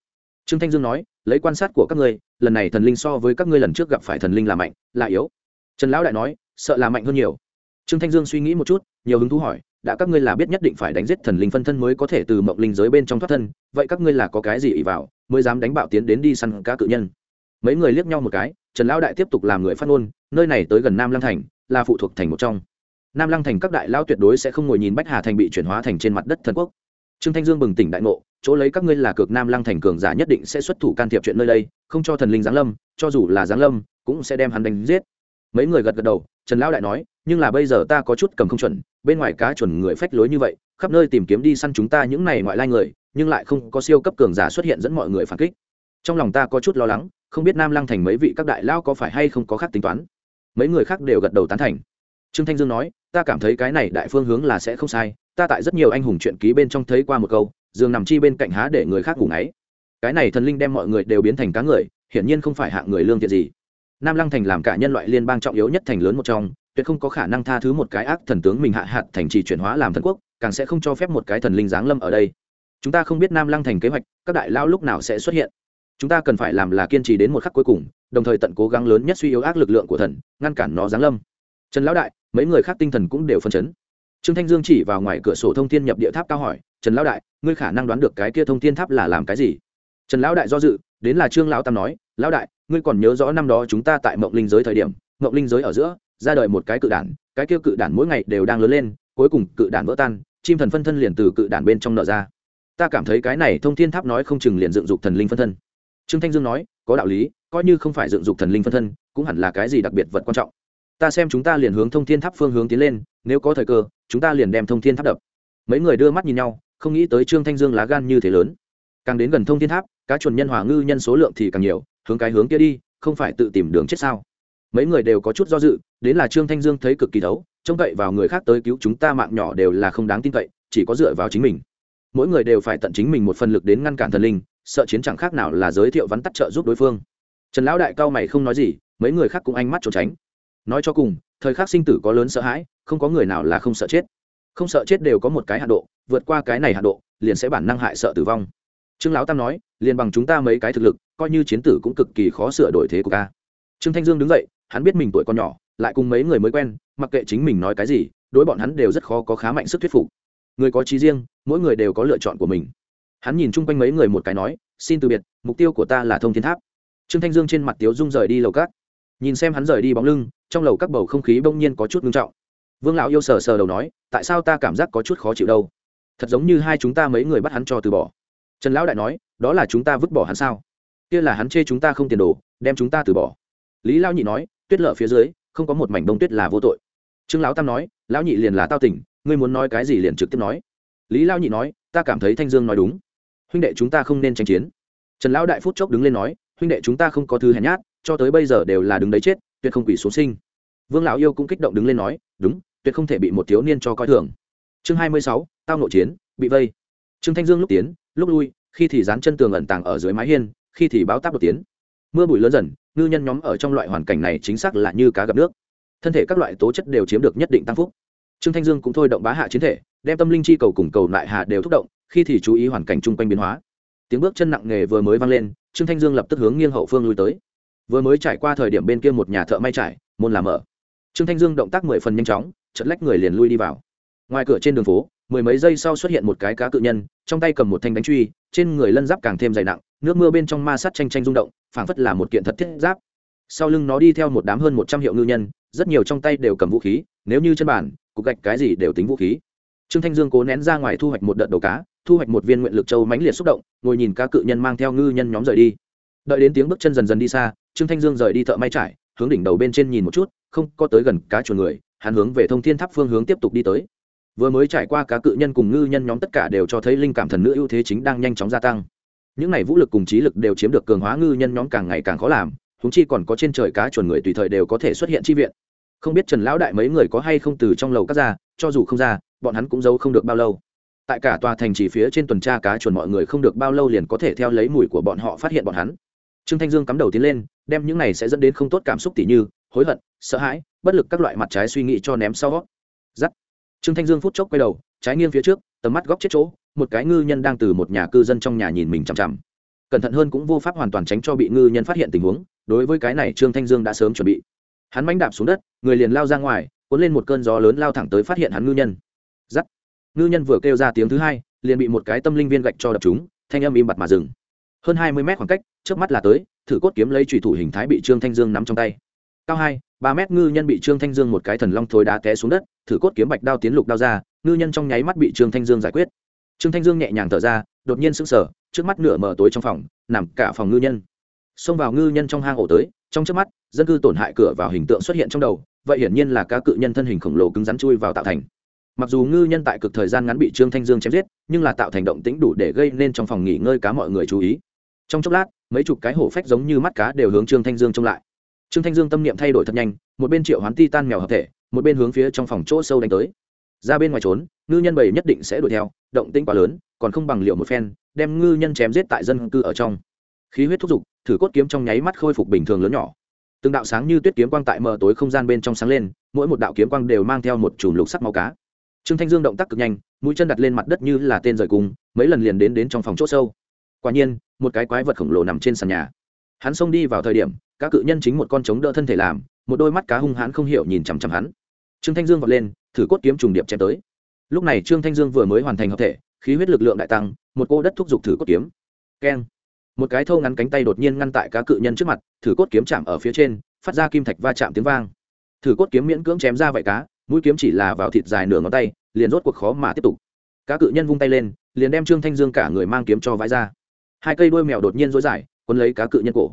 trương thanh dương nói, lấy quan sát của các ngươi, lần này thần linh so với các ngươi lần trước gặp phải thần linh là mạnh, là yếu. Trần lão đại nói, sợ là mạnh hơn nhiều. Trương thanh dương suy nghĩ một chút, nhiều hứng thú hỏi, đã các ngươi là biết nhất định phải đánh giết thần linh phân thân mới có thể từ mộng linh giới bên trong thoát thân, vậy các ngươi là có cái gì ỉ vào mới dám đánh bạo tiến đến đi săn cá cự nhân? Mấy người liếc nhau một cái, trần lão đại tiếp tục làm người phát ngôn, nơi này tới gần nam lăng thành, là phụ thuộc thành một trong. Nam lăng thành các đại lao tuyệt đối sẽ không ngồi nhìn bách hà thành bị chuyển hóa thành trên mặt đất thần quốc trương thanh dương bừng tỉnh đại ngộ, chỗ lấy các ngươi là cực nam lăng thành cường giả nhất định sẽ xuất thủ can thiệp chuyện nơi đây, không cho thần linh giáng lâm, cho dù là giáng lâm, cũng sẽ đem hắn đánh giết. Mấy người gật gật đầu, trần lão đại nói, nhưng là bây giờ ta có chút cầm không chuẩn, bên ngoài cá chuẩn người phách lối như vậy, khắp nơi tìm kiếm đi săn chúng ta những này ngoại lai người, nhưng lại không có siêu cấp cường giả xuất hiện dẫn mọi người phản kích. Trong lòng ta có chút lo lắng, không biết nam lăng thành mấy vị các đại lao có phải hay không có khác tính toán. Mấy người khác đều gật đầu tán thành. Trương thanh dương nói, ta cảm thấy cái này đại phương hướng là sẽ không sai ta tại rất nhiều anh hùng chuyện ký bên trong thấy qua một câu giường nằm chi bên cạnh há để người khác ngủ ngáy. Cái này thần linh đem mọi người đều biến thành cá người, hiển nhiên không phải hạng người lương thiện gì. Nam lăng thành làm cả nhân loại liên bang trọng yếu nhất thành lớn một trong, tuyệt không có khả năng tha thứ một cái ác thần tướng mình hạ hạt thành trì chuyển hóa làm thần quốc, càng sẽ không cho phép một cái thần linh giáng lâm ở đây. Chúng ta không biết nam lăng thành kế hoạch, các đại lao lúc nào sẽ xuất hiện. Chúng ta cần phải làm là kiên trì đến một khắc cuối cùng, đồng thời tận cố gắng lớn nhất suy yếu ác lực lượng của thần, ngăn cản nó giáng lâm. Trần lão đại, mấy người khác tinh thần cũng đều phân chấn trương thanh dương chỉ vào ngoài cửa sổ thông thiên nhập địa tháp cao hỏi, trần lão đại, ngươi khả năng đoán được cái kia thông thiên tháp là làm cái gì? Trần lão đại do dự, đến là trương lão tam nói, lão đại, ngươi còn nhớ rõ năm đó chúng ta tại mộng linh giới thời điểm, mộng linh giới ở giữa, ra đời một cái cự đản, cái kia cự đản mỗi ngày đều đang lớn lên, cuối cùng cự đản vỡ tan, chim thần phân thân liền từ cự đản bên trong nở ra. Ta cảm thấy cái này thông thiên tháp nói không chừng liền dựng dục thần linh phân thân. Trương thanh dương nói, có đạo lý, coi như không phải dựng dục thần linh phân thân, cũng hẳn là cái gì đặc biệt vật quan trọng. Ta xem chúng ta liền hướng thông thiên tháp phương hướng tiến lên nếu có thời cơ, chúng ta liền đem thông thiên tháp đập. Mấy người đưa mắt nhìn nhau, không nghĩ tới trương thanh dương lá gan như thế lớn. Càng đến gần thông thiên tháp, cá chuồn nhân hòa ngư nhân số lượng thì càng nhiều, hướng cái hướng kia đi, không phải tự tìm đường chết sao? Mấy người đều có chút do dự, đến là trương thanh dương thấy cực kỳ thấu, trông cậy vào người khác tới cứu chúng ta mạng nhỏ đều là không đáng tin cậy, chỉ có dựa vào chính mình. Mỗi người đều phải tận chính mình một phần lực đến ngăn cản thần linh, sợ chiến chẳng khác nào là giới thiệu vắn tắt trợ giúp đối phương. Trần lão đại cao mày không nói gì, mấy người khác cũng ánh mắt trốn tránh. Nói cho cùng, thời khắc sinh tử có lớn sợ hãi không có người nào là không sợ chết. Không sợ chết đều có một cái hạ độ, vượt qua cái này hạ độ, liền sẽ bản năng hại sợ tử vong. Trương lão tam nói, liền bằng chúng ta mấy cái thực lực, coi như chiến tử cũng cực kỳ khó sửa đổi thế của ca trương thanh dương đứng dậy, hắn biết mình tuổi còn nhỏ, lại cùng mấy người mới quen, mặc kệ chính mình nói cái gì, đối bọn hắn đều rất khó có khá mạnh sức thuyết phục. Người có trí riêng, mỗi người đều có lựa chọn của mình. Hắn nhìn chung quanh mấy người một cái nói, xin từ biệt, mục tiêu của ta là thông thiên tháp. Trương thanh dương trên mặt tiếu dung rời đi lầu cát. Nhìn xem hắn rời đi bóng lưng, trong lầu các bầu không khí bỗng nhiên có chút ngưng trọng vương lão yêu sờ sờ đầu nói, tại sao ta cảm giác có chút khó chịu đâu? Thật giống như hai chúng ta mấy người bắt hắn cho từ bỏ. Trần lão đại nói, đó là chúng ta vứt bỏ hắn sao? Kia là hắn chê chúng ta không tiền đồ, đem chúng ta từ bỏ. Lý lao nhị nói, tuyết lở phía dưới, không có một mảnh bông tuyết là vô tội. Trương lão tam nói, lão nhị liền là tao tỉnh, ngươi muốn nói cái gì liền trực tiếp nói. Lý lao nhị nói, ta cảm thấy thanh dương nói đúng. Huynh đệ chúng ta không nên tranh chiến. Trần lão đại phút chốc đứng lên nói, huynh đệ chúng ta không có thứ hèn nhát, cho tới bây giờ đều là đứng đấy chết, tuyệt không quỷ số sinh. Vương lão yêu cũng kích động đứng lên nói đúng, tuyệt không thể bị một thiếu niên cho coi thường. Chương hai mươi sáu, tao nội chiến, bị vây. Trương thanh dương lúc tiến, lúc lui, khi thì dán chân tường ẩn tàng ở dưới mái hiên, khi thì báo táp đột tiến. Mưa bụi lớn dần, ngư nhân nhóm ở trong loại hoàn cảnh này chính xác là như cá gặp nước. Thân thể các loại tố chất đều chiếm được nhất định tăng phúc. Trương thanh dương cũng thôi động bá hạ chiến thể, đem tâm linh chi cầu cùng cầu lại hạ đều thúc động, khi thì chú ý hoàn cảnh chung quanh biến hóa. Tiếng bước chân nặng nề vừa mới vang lên, trương thanh dương lập tức hướng nghiêng hậu phương lui tới. Vừa mới trải qua thời điểm bên kia một nhà thợ may trải, môn làm mở trương thanh dương động tác mười phần nhanh chóng chật lách người liền lui đi vào. Ngoài cửa trên đường phố, mười mấy giây sau xuất hiện một cái cá cự nhân, trong tay cầm một thanh đánh truy, trên người lân giáp càng thêm dày nặng, nước mưa bên trong ma sát tranh tranh rung động, phảng phất là một kiện thật thiết giáp. Sau lưng nó đi theo một đám hơn một trăm hiệu ngư nhân, rất nhiều trong tay đều cầm vũ khí, nếu như chân bản, cục gạch cái gì đều tính vũ khí. Trương thanh dương cố nén ra ngoài thu hoạch một đợt đầu cá, thu hoạch một viên nguyện lực châu mãnh liệt xúc động, ngồi nhìn cá cự nhân mang theo ngư nhân nhóm rời đi. Đợi đến tiếng bước chân dần dần đi xa, trương thanh dương rời đi thợ may trải hướng đỉnh đầu bên trên nhìn một chút, không có tới gần cá chuồn người, hắn hướng về thông thiên tháp phương hướng tiếp tục đi tới. Vừa mới trải qua cá cự nhân cùng ngư nhân nhóm tất cả đều cho thấy linh cảm thần nữ ưu thế chính đang nhanh chóng gia tăng. Những này vũ lực cùng trí lực đều chiếm được cường hóa ngư nhân nhóm càng ngày càng khó làm húng chi còn có trên trời cá chuồn người tùy thời đều có thể xuất hiện chi viện. Không biết trần lão đại mấy người có hay không từ trong lầu cắt ra, cho dù không ra, bọn hắn cũng giấu không được bao lâu. Tại cả tòa thành chỉ phía trên tuần tra cá chuồn mọi người không được bao lâu liền có thể theo lấy mùi của bọn họ phát hiện bọn hắn. Trương thanh dương cắm đầu tiến lên đem những này sẽ dẫn đến không tốt cảm xúc tỉ như, hối hận, sợ hãi, bất lực các loại mặt trái suy nghĩ cho ném sau giắt. Trương thanh dương phút chốc quay đầu, trái nghiêng phía trước, tầm mắt góc chết chỗ, một cái ngư nhân đang từ một nhà cư dân trong nhà nhìn mình chằm chằm. Cẩn thận hơn cũng vô pháp hoàn toàn tránh cho bị ngư nhân phát hiện tình huống, đối với cái này trương thanh dương đã sớm chuẩn bị. Hắn mánh đạp xuống đất, người liền lao ra ngoài, cuốn lên một cơn gió lớn lao thẳng tới phát hiện hắn ngư nhân. Giắt. Ngư nhân vừa kêu ra tiếng thứ hai, liền bị một cái tâm linh viên gạch cho đập chúng thanh âm im bặt mà dừng hơn hai mươi mét khoảng cách trước mắt là tới, thử cốt kiếm lấy trùy thủ hình thái bị trương thanh dương nắm trong tay. Cao hai, ba mét ngư nhân bị trương thanh dương một cái thần long thối đá té xuống đất, thử cốt kiếm bạch đao tiến lục đao ra, ngư nhân trong nháy mắt bị trương thanh dương giải quyết. Trương thanh dương nhẹ nhàng thở ra, đột nhiên sững sờ, trước mắt nửa mờ tối trong phòng, nằm cả phòng ngư nhân. Xông vào ngư nhân trong hang ổ tới, trong trước mắt, dân cư tổn hại cửa vào hình tượng xuất hiện trong đầu, vậy hiển nhiên là cá cự nhân thân hình khổng lồ cứng rắn chui vào tạo thành. Mặc dù ngư nhân tại cực thời gian ngắn bị trương thanh dương chém giết, nhưng là tạo thành động tĩnh đủ để gây nên trong phòng nghỉ ngơi cá mọi người chú ý trong chốc lát, mấy chục cái hổ phách giống như mắt cá đều hướng trương thanh dương trông lại. Trương thanh dương tâm niệm thay đổi thật nhanh, một bên triệu hoán ti tan mèo hợp thể, một bên hướng phía trong phòng chỗ sâu đánh tới. Ra bên ngoài trốn, ngư nhân bầy nhất định sẽ đuổi theo, động tĩnh quá lớn, còn không bằng liệu một phen, đem ngư nhân chém giết tại dân cư ở trong. Khí huyết thúc giục, thử cốt kiếm trong nháy mắt khôi phục bình thường lớn nhỏ. Từng đạo sáng như tuyết kiếm quang tại mờ tối không gian bên trong sáng lên, mỗi một đạo kiếm quang đều mang theo một chùm lục sắc màu cá. Trương thanh dương động tác cực nhanh, mũi chân đặt lên mặt đất như là tên rời cung mấy lần liền đến đến trong phòng c h ỗ sâu quả nhiên, một cái quái vật khổng lồ nằm trên sàn nhà. Hắn xông đi vào thời điểm, các cự nhân chính một con trống đỡ thân thể làm, một đôi mắt cá hung hãn không hiểu nhìn chằm chằm hắn. Trương thanh dương vọt lên, thử cốt kiếm trùng điệp chém tới. Lúc này trương thanh dương vừa mới hoàn thành hợp thể, khí huyết lực lượng đại tăng, một cô đất thúc giục thử cốt kiếm. Keng. Một cái thâu ngắn cánh tay đột nhiên ngăn tại cá cự nhân trước mặt, thử cốt kiếm chạm ở phía trên, phát ra kim thạch va chạm tiếng vang. Thử cốt kiếm miễn cưỡng chém ra vậy cá, mũi kiếm chỉ là vào thịt dài nửa ngón tay, liền rốt cuộc khó mà tiếp tục. Cá cự nhân vung tay lên, liền đem trương thanh dương cả người mang kiếm cho vãi ra hai cây đuôi mèo đột nhiên rối dài, quấn lấy cá cự nhân cổ.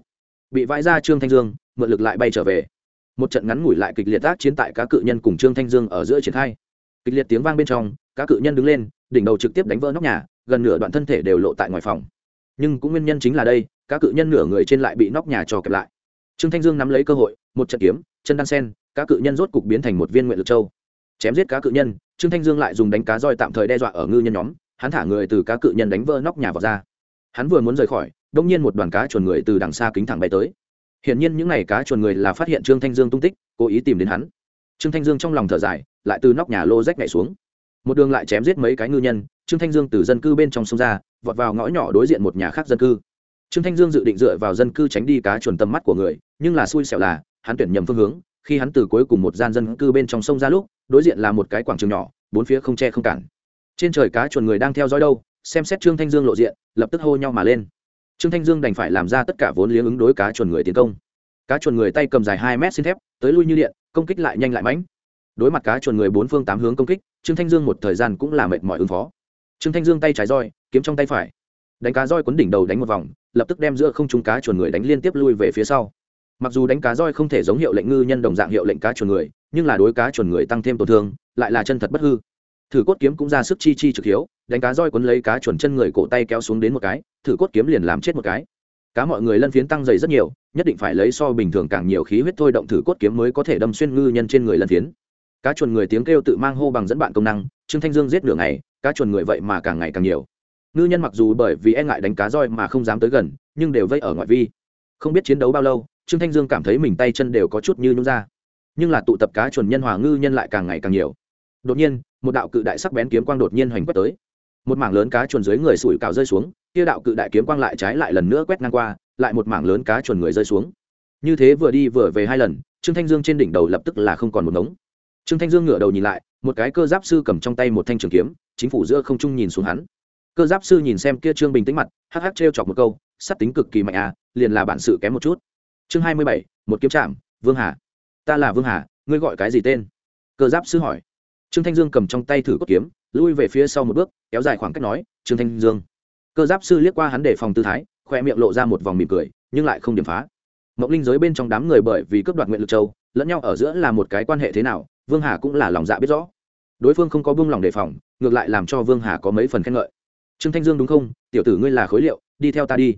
Bị vãi ra trương thanh dương, mượn lực lại bay trở về. Một trận ngắn ngủi lại kịch liệt tác chiến tại cá cự nhân cùng trương thanh dương ở giữa triển khai. Kịch liệt tiếng vang bên trong, cá cự nhân đứng lên, đỉnh đầu trực tiếp đánh vỡ nóc nhà, gần nửa đoạn thân thể đều lộ tại ngoài phòng. Nhưng cũng nguyên nhân chính là đây, cá cự nhân nửa người trên lại bị nóc nhà cho kẹp lại. Trương thanh dương nắm lấy cơ hội, một trận kiếm, chân đan sen, cá cự nhân rốt cục biến thành một viên nguyện lực châu. Chém giết cá cự nhân, trương thanh dương lại dùng đánh cá roi tạm thời đe dọa ở ngư nhân nhóm, hắn thả người từ cá cự nhân đánh vỡ nóc nhà vào ra hắn vừa muốn rời khỏi đông nhiên một đoàn cá chuồn người từ đằng xa kính thẳng bay tới. Hiển nhiên những n à y cá chuồn người là phát hiện trương thanh dương tung tích, cố ý tìm đến hắn. Trương thanh dương trong lòng thở dài, lại từ nóc nhà lô rách nhảy xuống. Một đường lại chém giết mấy cái ngư nhân, trương thanh dương từ dân cư bên trong sông ra, vọt vào ngõ nhỏ đối diện một nhà khác dân cư. Trương thanh dương dự định dựa vào dân cư tránh đi cá chuồn tầm mắt của người, nhưng là xui xẻo là, hắn tuyển nhầm phương hướng, khi hắn từ cuối cùng một gian dân cư bên trong sông ra lúc, đối diện là một cái quảng trường nhỏ, bốn phía không che không cản. Trên trời cá chuồn người đang theo dõi đâu, xem xét trương thanh dương lộ diện lập tức hô nhau mà lên. Trương thanh dương đành phải làm ra tất cả vốn liếng ứng đối cá chuồn người tiến công. Cá chuồn người tay cầm dài hai mét xin thép, tới lui như điện, công kích lại nhanh lại mãnh. Đối mặt cá chuồn người bốn phương tám hướng công kích, trương thanh dương một thời gian cũng là mệt mỏi ứng phó. Trương thanh dương tay trái roi, kiếm trong tay phải. Đánh cá roi quấn đỉnh đầu đánh một vòng, lập tức đem giữa không trung cá chuồn người đánh liên tiếp lui về phía sau. Mặc dù đánh cá roi không thể giống hiệu lệnh ngư nhân đồng dạng hiệu lệnh cá chuồn người, nhưng là đối cá chuồn người tăng thêm tổn thương, lại là chân thật bất hư thử cốt kiếm cũng ra sức chi chi trực hiếu, đánh cá roi quấn lấy cá chuồn chân người cổ tay kéo xuống đến một cái, thử cốt kiếm liền làm chết một cái. Cá mọi người lân phiến tăng dày rất nhiều, nhất định phải lấy so bình thường càng nhiều khí huyết thôi động thử cốt kiếm mới có thể đâm xuyên ngư nhân trên người lân phiến. Cá chuồn người tiếng kêu tự mang hô bằng dẫn bạn công năng, trương thanh dương giết nửa ngày, cá chuồn người vậy mà càng ngày càng nhiều. Ngư nhân mặc dù bởi vì e ngại đánh cá roi mà không dám tới gần, nhưng đều vây ở ngoại vi. Không biết chiến đấu bao lâu, trương thanh dương cảm thấy mình tay chân đều có chút như nhúng ra. Nhưng là tụ tập cá chuồn nhân hòa ngư nhân lại càng ngày càng nhiều đột nhiên, một đạo cự đại sắc bén kiếm quang đột nhiên hoành quét tới. Một mảng lớn cá chuồn dưới người sủi cào rơi xuống, kia đạo cự đại kiếm quang lại trái lại lần nữa quét ngang qua, lại một mảng lớn cá chuồn người rơi xuống. Như thế vừa đi vừa về hai lần, trương thanh dương trên đỉnh đầu lập tức là không còn một ngống. Trương thanh dương ngửa đầu nhìn lại, một cái cơ giáp sư cầm trong tay một thanh trường kiếm, chính phủ giữa không trung nhìn xuống hắn. Cơ giáp sư nhìn xem kia trương bình tĩnh mặt, hắc hắc trêu chọc một câu, sắt tính cực kỳ mạnh à liền là bản sự kém một chút. Chương hai mươi bảy, một kiếm trạm vương hà. Ta là vương hà, ngươi gọi cái gì tên? Cơ giáp sư hỏi trương thanh dương cầm trong tay thử cốt kiếm, lui về phía sau một bước, kéo dài khoảng cách nói, trương thanh dương. Cơ giáp sư liếc qua hắn để phòng tư thái, khoe miệng lộ ra một vòng mỉm cười, nhưng lại không điểm phá. Mộng linh giới bên trong đám người bởi vì cướp đoạt nguyện lực châu, lẫn nhau ở giữa là một cái quan hệ thế nào, vương hà cũng là lòng dạ biết rõ. Đối phương không có buông lòng đề phòng, ngược lại làm cho vương hà có mấy phần khen ngợi. Trương thanh dương đúng không? Tiểu tử ngươi là khối liệu, đi theo ta đi.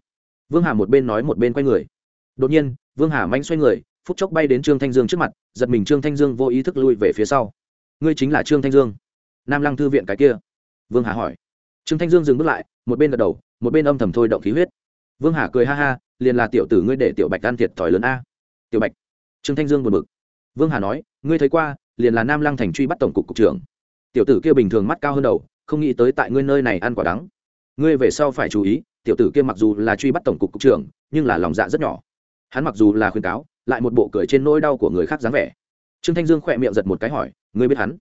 Vương hà một bên nói một bên quay người. Đột nhiên, vương hà manh xoay người, phút chốc bay đến trương thanh dương trước mặt, giật mình trương thanh dương vô ý thức lui về phía sau ngươi chính là trương thanh dương nam lăng thư viện cái kia vương hà hỏi trương thanh dương dừng bước lại một bên gật đầu một bên âm thầm thôi động khí huyết vương hà cười ha ha liền là tiểu tử ngươi để tiểu bạch can thiệt thòi lớn a tiểu bạch trương thanh dương buồn bực. vương hà nói ngươi thấy qua liền là nam lăng thành truy bắt tổng cục cục trưởng tiểu tử kia bình thường mắt cao hơn đầu không nghĩ tới tại ngươi nơi này ăn quả đắng ngươi về sau phải chú ý tiểu tử kia mặc dù là truy bắt tổng cục cục trưởng nhưng là lòng dạ rất nhỏ hắn mặc dù là khuyên cáo lại một bộ cười trên nỗi đau của người khác dáng vẻ trương thanh dương khỏe miệng giật một cái hỏi, ngươi biết hắn?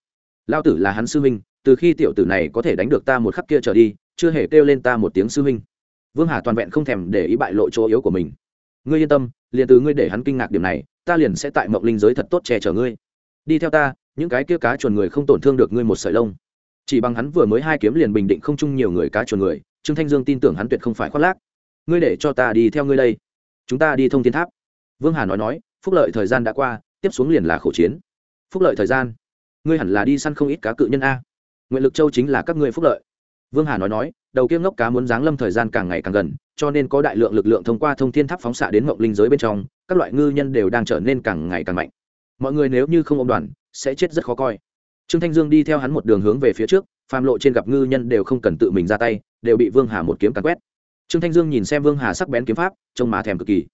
Lao tử là hắn sư huynh, từ khi tiểu tử này có thể đánh được ta một khắc kia trở đi, chưa hề kêu lên ta một tiếng sư huynh. Vương hà toàn vẹn không thèm để ý bại lộ chỗ yếu của mình. Ngươi yên tâm, liền từ ngươi để hắn kinh ngạc điểm này, ta liền sẽ tại mộng linh giới thật tốt che chở ngươi. Đi theo ta, những cái kia cá chuồn người không tổn thương được ngươi một sợi lông. Chỉ bằng hắn vừa mới hai kiếm liền bình định không chung nhiều người cá chuồn người, trương thanh dương tin tưởng hắn tuyệt không phải khoác lác. Ngươi để cho ta đi theo ngươi đây. Chúng ta đi thông thiên tháp. Vương hà nói nói, phúc lợi thời gian đã qua tiếp xuống liền là khổ chiến. Phúc lợi thời gian. Ngươi hẳn là đi săn không ít cá cự nhân a. Nguyện lực châu chính là các ngươi phúc lợi. Vương hà nói nói, đầu kia ngốc cá muốn giáng lâm thời gian càng ngày càng gần, cho nên có đại lượng lực lượng thông qua thông thiên tháp phóng xạ đến mộng linh giới bên trong, các loại ngư nhân đều đang trở nên càng ngày càng mạnh. Mọi người nếu như không ôm đoàn, sẽ chết rất khó coi. Trương thanh dương đi theo hắn một đường hướng về phía trước, phàm lộ trên gặp ngư nhân đều không cần tự mình ra tay, đều bị vương hà một kiếm cắn quét. Trương thanh dương nhìn xem vương hà sắc bén kiếm pháp, trông má thèm cực kỳ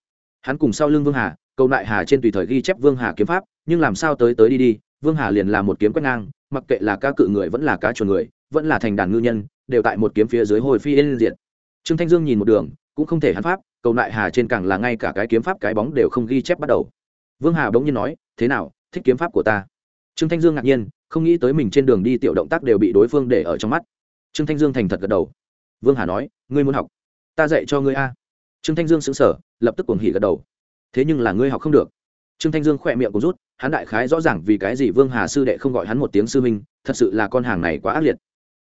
hắn cùng sau lưng vương hà, câu lại hà trên tùy thời ghi chép vương hà kiếm pháp, nhưng làm sao tới tới đi đi, vương hà liền là một kiếm quét ngang, mặc kệ là ca cự người vẫn là cá chuồn người, vẫn là thành đàn ngư nhân, đều tại một kiếm phía dưới hồi phi lên diện trương thanh dương nhìn một đường, cũng không thể hắn pháp cầu lại hà trên càng là ngay cả cái kiếm pháp cái bóng đều không ghi chép bắt đầu. Vương hà bỗng nhiên nói, thế nào, thích kiếm pháp của ta? Trương thanh dương ngạc nhiên, không nghĩ tới mình trên đường đi tiểu động tác đều bị đối phương để ở trong mắt. Trương thanh dương thành thật gật đầu. Vương hà nói, ngươi muốn học, ta dạy cho ngươi a trương thanh dương xứng sở lập tức cuồng hỉ gật đầu. Thế nhưng là ngươi học không được. Trương thanh dương khỏe miệng cũng rút, hắn đại khái rõ ràng vì cái gì vương hà sư đệ không gọi hắn một tiếng sư minh thật sự là con hàng này quá ác liệt.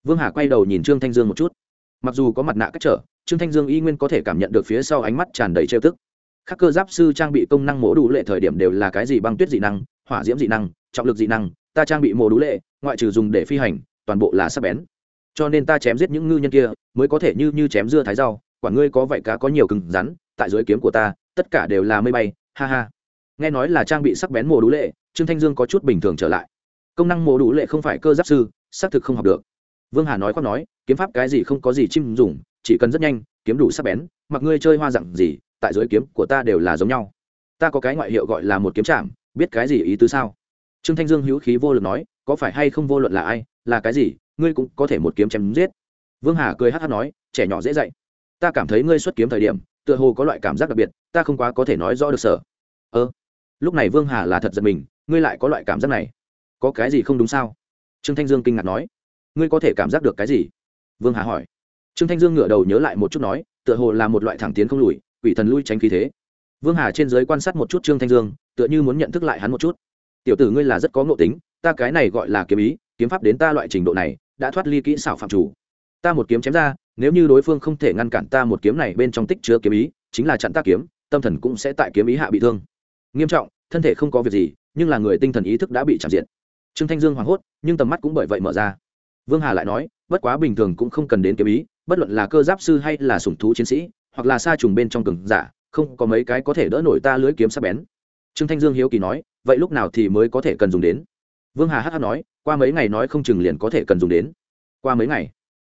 Vương hà quay đầu nhìn trương thanh dương một chút. Mặc dù có mặt nạ cách trở, trương thanh dương y nguyên có thể cảm nhận được phía sau ánh mắt tràn đầy trêu tức. Các cơ giáp sư trang bị công năng mổ đủ lệ thời điểm đều là cái gì băng tuyết dị năng, hỏa diễm dị năng, trọng lực dị năng, ta trang bị mổ đủ lệ, ngoại trừ dùng để phi hành, toàn bộ là sắc bén. Cho nên ta chém giết những ngư nhân kia, mới có thể như như chém dưa thái rau quả ngươi có vậy cá có nhiều cứng rắn, tại dưới kiếm của ta, tất cả đều là mây bay, ha ha. Nghe nói là trang bị sắc bén mổ đủ lệ, trương thanh dương có chút bình thường trở lại. Công năng mổ đủ lệ không phải cơ giáp sư, xác thực không học được. Vương hà nói khoác nói, kiếm pháp cái gì không có gì chim dùng, chỉ cần rất nhanh, kiếm đủ sắc bén, mặc ngươi chơi hoa dặn gì, tại dưới kiếm của ta đều là giống nhau. Ta có cái ngoại hiệu gọi là một kiếm trạm biết cái gì ý tứ sao? Trương thanh dương hữu khí vô lực nói, có phải hay không vô luận là ai, là cái gì, ngươi cũng có thể một kiếm chém giết. Vương hà cười hát hát nói, trẻ nhỏ dễ dạy ta cảm thấy ngươi xuất kiếm thời điểm, tựa hồ có loại cảm giác đặc biệt, ta không quá có thể nói rõ được sở ơ, lúc này vương hà là thật giật mình, ngươi lại có loại cảm giác này. Có cái gì không đúng sao? Trương thanh dương kinh ngạc nói. Ngươi có thể cảm giác được cái gì? Vương hà hỏi. Trương thanh dương ngửa đầu nhớ lại một chút nói, tựa hồ là một loại thẳng tiến không lùi, quỷ thần lui tránh khí thế. Vương hà trên giới quan sát một chút trương thanh dương, tựa như muốn nhận thức lại hắn một chút. Tiểu tử ngươi là rất có ngộ tính, ta cái này gọi là kiếm ý, kiếm pháp đến ta loại trình độ này, đã thoát ly kỹ xảo phạm chủ. Ta một kiếm chém ra nếu như đối phương không thể ngăn cản ta một kiếm này bên trong tích chứa kiếm ý, chính là chặn ta kiếm, tâm thần cũng sẽ tại kiếm ý hạ bị thương. Nghiêm trọng, thân thể không có việc gì, nhưng là người tinh thần ý thức đã bị chạm diện. Trương thanh dương hoảng hốt, nhưng tầm mắt cũng bởi vậy mở ra. Vương hà lại nói, bất quá bình thường cũng không cần đến kiếm ý, bất luận là cơ giáp sư hay là sủng thú chiến sĩ, hoặc là xa trùng bên trong cường giả, không có mấy cái có thể đỡ nổi ta lưới kiếm sắc bén. Trương thanh dương hiếu kỳ nói, vậy lúc nào thì mới có thể cần dùng đến? Vương hà hh nói, qua mấy ngày nói không chừng liền có thể cần dùng đến. Qua mấy ngày.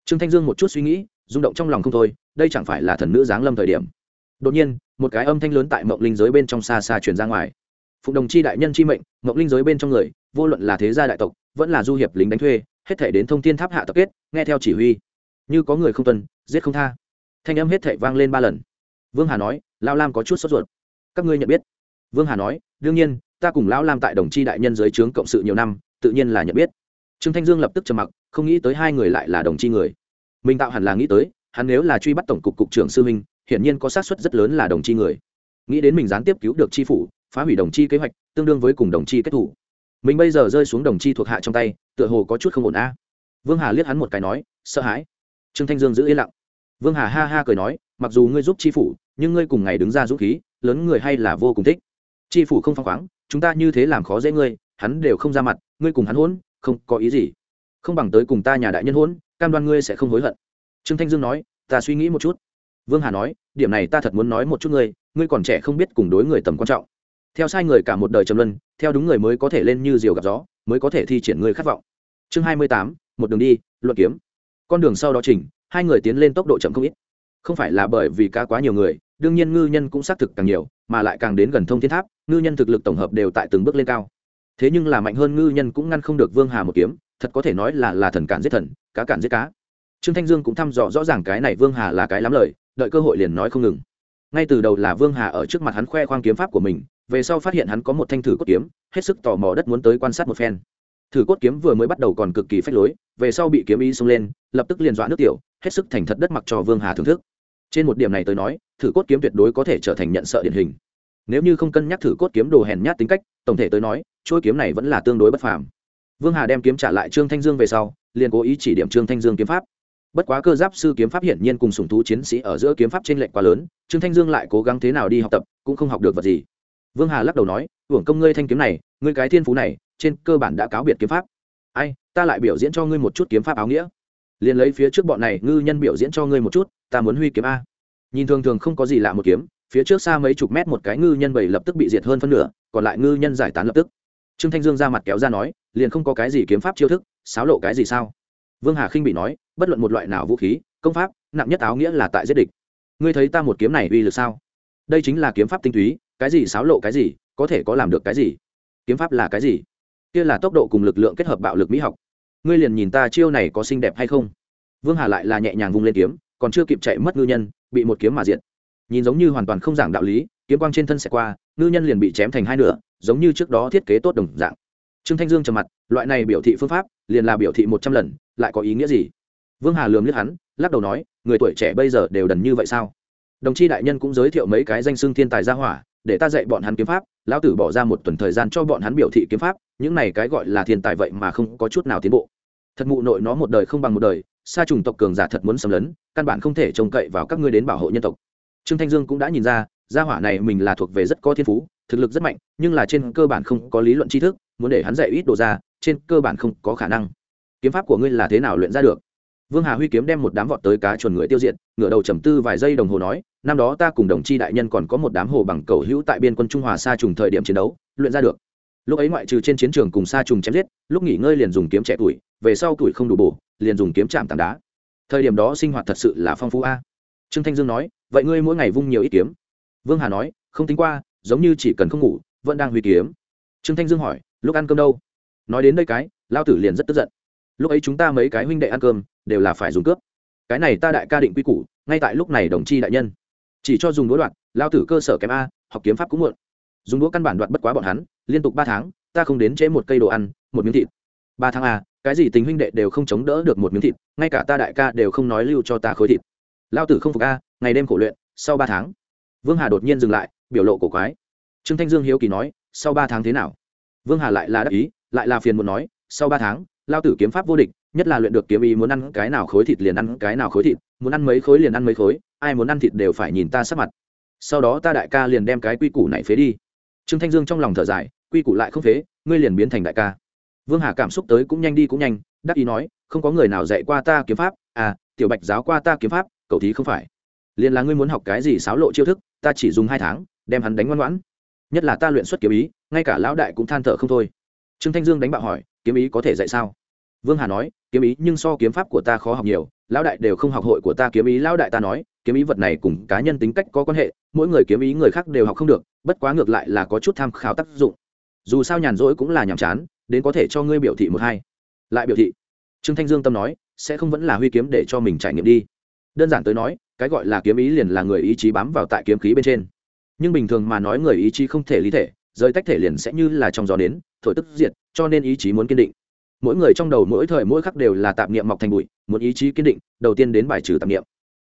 Trương thanh dương một chút suy nghĩ rung động trong lòng không thôi, đây chẳng phải là thần nữ giáng lâm thời điểm. Đột nhiên, một cái âm thanh lớn tại mộng linh giới bên trong xa xa truyền ra ngoài. Phụng đồng chi đại nhân chi mệnh, mộng linh giới bên trong người, vô luận là thế gia đại tộc, vẫn là du hiệp lính đánh thuê, hết thể đến thông thiên tháp hạ tập kết, nghe theo chỉ huy. Như có người không tuân, giết không tha. Thanh âm hết thể vang lên ba lần. Vương hà nói lao lam có chút sốt ruột. Các ngươi nhận biết. Vương hà nói, đương nhiên, ta cùng lão lam tại đồng chi đại nhân giới trướng cộng sự nhiều năm, tự nhiên là nhận biết. Trương thanh dương lập tức trầm mặc, không nghĩ tới hai người lại là đồng chi người mình tạo hẳn là nghĩ tới hắn nếu là truy bắt tổng cục cục trưởng sư huynh, hiển nhiên có xác suất rất lớn là đồng chi người. Nghĩ đến mình gián tiếp cứu được chi phủ phá hủy đồng chi kế hoạch tương đương với cùng đồng chi kết thủ. Mình bây giờ rơi xuống đồng chi thuộc hạ trong tay tựa hồ có chút không ổn a. Vương hà liếc hắn một cái nói sợ hãi. Trương thanh dương giữ yên lặng. Vương hà ha ha cười nói mặc dù ngươi giúp chi phủ nhưng ngươi cùng ngày đứng ra dũng khí lớn người hay là vô cùng thích. Chi phủ không phăng khoáng chúng ta như thế làm khó dễ ngươi hắn đều không ra mặt ngươi cùng hắn hỗn không có ý gì không bằng tới cùng ta nhà đại nhân hôn, cam đoan ngươi sẽ không hối hận. Trương thanh dương nói, ta suy nghĩ một chút. Vương hà nói, điểm này ta thật muốn nói một chút ngươi ngươi còn trẻ không biết cùng đối người tầm quan trọng. Theo sai người cả một đời trầm luân, theo đúng người mới có thể lên như diều gặp gió, mới có thể thi triển ngươi khát vọng. Chương hai mươi tám, một đường đi, luận kiếm. Con đường sau đó chỉnh, hai người tiến lên tốc độ chậm không ít. Không phải là bởi vì cá quá nhiều người, đương nhiên ngư nhân cũng xác thực càng nhiều, mà lại càng đến gần thông thiên tháp, ngư nhân thực lực tổng hợp đều tại từng bước lên cao. Thế nhưng là mạnh hơn ngư nhân cũng ngăn không được vương hà một kiếm thật có thể nói là là thần cản giết thần, cá cản giết cá. Trương thanh dương cũng thăm dò rõ ràng cái này vương hà là cái lắm lời, đợi cơ hội liền nói không ngừng. Ngay từ đầu là vương hà ở trước mặt hắn khoe khoang kiếm pháp của mình, về sau phát hiện hắn có một thanh thử cốt kiếm, hết sức tò mò đất muốn tới quan sát một phen. Thử cốt kiếm vừa mới bắt đầu còn cực kỳ phách lối, về sau bị kiếm ý xông lên, lập tức liền dọa nước tiểu, hết sức thành thật đất mặc cho vương hà thưởng thức. Trên một điểm này tới nói, thử cốt kiếm tuyệt đối có thể trở thành nhận sợ điển hình. Nếu như không cân nhắc thử cốt kiếm đồ hèn nhát tính cách, tổng thể tới nói, chuôi kiếm này vẫn là tương đối bất phàm vương hà đem kiếm trả lại trương thanh dương về sau, liền cố ý chỉ điểm trương thanh dương kiếm pháp. Bất quá cơ giáp sư kiếm pháp hiển nhiên cùng sùng thú chiến sĩ ở giữa kiếm pháp trên lệnh quá lớn, trương thanh dương lại cố gắng thế nào đi học tập, cũng không học được vật gì. Vương hà lắc đầu nói, hưởng công ngươi thanh kiếm này, ngươi cái thiên phú này, trên cơ bản đã cáo biệt kiếm pháp. Ai, ta lại biểu diễn cho ngươi một chút kiếm pháp áo nghĩa. Liền lấy phía trước bọn này ngư nhân biểu diễn cho ngươi một chút, ta muốn huy kiếm a. Nhìn thường thường không có gì lạ một kiếm, phía trước xa mấy chục mét một cái ngư nhân bảy lập tức bị diệt hơn phân nửa, còn lại ngư nhân giải tán lập tức trương thanh dương ra mặt kéo ra nói, liền không có cái gì kiếm pháp chiêu thức, xáo lộ cái gì sao? Vương hà khinh bị nói, bất luận một loại nào vũ khí, công pháp, nặng nhất áo nghĩa là tại giết địch. Ngươi thấy ta một kiếm này uy lực sao? Đây chính là kiếm pháp tinh túy, cái gì xáo lộ cái gì, có thể có làm được cái gì? Kiếm pháp là cái gì? Kia là tốc độ cùng lực lượng kết hợp bạo lực mỹ học. Ngươi liền nhìn ta chiêu này có xinh đẹp hay không? Vương hà lại là nhẹ nhàng vung lên kiếm, còn chưa kịp chạy mất ngư nhân, bị một kiếm mà diệt. Nhìn giống như hoàn toàn không giảng đạo lý, kiếm quang trên thân sẽ qua, ngư nhân liền bị chém thành hai nửa giống như trước đó thiết kế tốt đồng dạng. Trương thanh dương trầm mặt, loại này biểu thị phương pháp, liền là biểu thị một trăm lần, lại có ý nghĩa gì? Vương hà lườm liếc hắn, lắc đầu nói, người tuổi trẻ bây giờ đều đần như vậy sao? Đồng chi đại nhân cũng giới thiệu mấy cái danh xưng thiên tài gia hỏa, để ta dạy bọn hắn kiếm pháp, lão tử bỏ ra một tuần thời gian cho bọn hắn biểu thị kiếm pháp, những này cái gọi là thiên tài vậy mà không có chút nào tiến bộ. Thật mụ nội nó một đời không bằng một đời xa trùng tộc cường giả thật muốn xâm lấn, căn bản không thể trông cậy vào các ngươi đến bảo hộ nhân tộc. Trương thanh dương cũng đã nhìn ra, gia hỏa này mình là thuộc về rất có thiên phú thực lực rất mạnh, nhưng là trên cơ bản không có lý luận tri thức, muốn để hắn dạy ít đồ ra, trên cơ bản không có khả năng. Kiếm pháp của ngươi là thế nào luyện ra được? Vương hà huy kiếm đem một đám vọt tới cá chuồn người tiêu diệt, ngửa đầu trầm tư vài giây đồng hồ nói, năm đó ta cùng đồng chi đại nhân còn có một đám hồ bằng cầu hữu tại biên quân trung hòa sa trùng thời điểm chiến đấu, luyện ra được. Lúc ấy ngoại trừ trên chiến trường cùng sa trùng chém giết, lúc nghỉ ngơi liền dùng kiếm trẻ tuổi, về sau tuổi không đủ bổ, liền dùng kiếm chạm tảng đá. Thời điểm đó sinh hoạt thật sự là phong phú a. Trương thanh dương nói, vậy ngươi mỗi ngày vung nhiều ít kiếm. Vương hà nói, không tính qua giống như chỉ cần không ngủ, vẫn đang huy kiếm. Trương thanh dương hỏi, lúc ăn cơm đâu? Nói đến đây cái lao tử liền rất tức giận. Lúc ấy chúng ta mấy cái huynh đệ ăn cơm, đều là phải dùng cướp. Cái này ta đại ca định quy củ, ngay tại lúc này đồng chi đại nhân. Chỉ cho dùng đũa đoạn lao tử cơ sở kém a, học kiếm pháp cũng muộn. Dùng đũa căn bản đoạt bất quá bọn hắn, liên tục ba tháng, ta không đến chế một cây đồ ăn, một miếng thịt. Ba tháng a, cái gì tình huynh đệ đều không chống đỡ được một miếng thịt, ngay cả ta đại ca đều không nói lưu cho ta khối thịt. Lao tử không phục a, ngày đêm khổ luyện, sau ba tháng, vương hà đột nhiên dừng lại biểu lộ cổ quái. Trương thanh dương hiếu kỳ nói, sau ba tháng thế nào? Vương hà lại là đắc ý, lại là phiền muốn nói, sau ba tháng, lao tử kiếm pháp vô địch, nhất là luyện được kiếm ý muốn ăn cái nào khối thịt liền ăn cái nào khối thịt, muốn ăn mấy khối liền ăn mấy khối, ai muốn ăn thịt đều phải nhìn ta sắc mặt. Sau đó ta đại ca liền đem cái quy củ này phế đi. Trương thanh dương trong lòng thở dài, quy củ lại không phế, ngươi liền biến thành đại ca. Vương hà cảm xúc tới cũng nhanh đi cũng nhanh, đắc ý nói, không có người nào dạy qua ta kiếm pháp à tiểu bạch giáo qua ta kiếm pháp, cậu thí không phải. Liền là ngươi muốn học cái gì xáo lộ chiêu thức, ta chỉ dùng hai tháng đem hắn đánh ngoan ngoãn. Nhất là ta luyện xuất kiếm ý, ngay cả lão đại cũng than thở không thôi. Trương thanh dương đánh bạo hỏi, kiếm ý có thể dạy sao? Vương hà nói, kiếm ý, nhưng so kiếm pháp của ta khó học nhiều. Lão đại đều không học hội của ta kiếm ý, lão đại ta nói, kiếm ý vật này cùng cá nhân tính cách có quan hệ, mỗi người kiếm ý người khác đều học không được, bất quá ngược lại là có chút tham khảo tác dụng. Dù sao nhàn rỗi cũng là nhàm chán, đến có thể cho ngươi biểu thị một hai. Lại biểu thị, trương thanh dương tâm nói, sẽ không vẫn là huy kiếm để cho mình trải nghiệm đi. Đơn giản tới nói, cái gọi là kiếm ý liền là người ý chí bám vào tại kiếm khí bên trên nhưng bình thường mà nói người ý chí không thể lý thể, rời tách thể liền sẽ như là trong gió đến thổi tức diệt, cho nên ý chí muốn kiên định. Mỗi người trong đầu mỗi thời mỗi khắc đều là tạp niệm mọc thành bụi, muốn ý chí kiên định, đầu tiên đến bài trừ tạp niệm.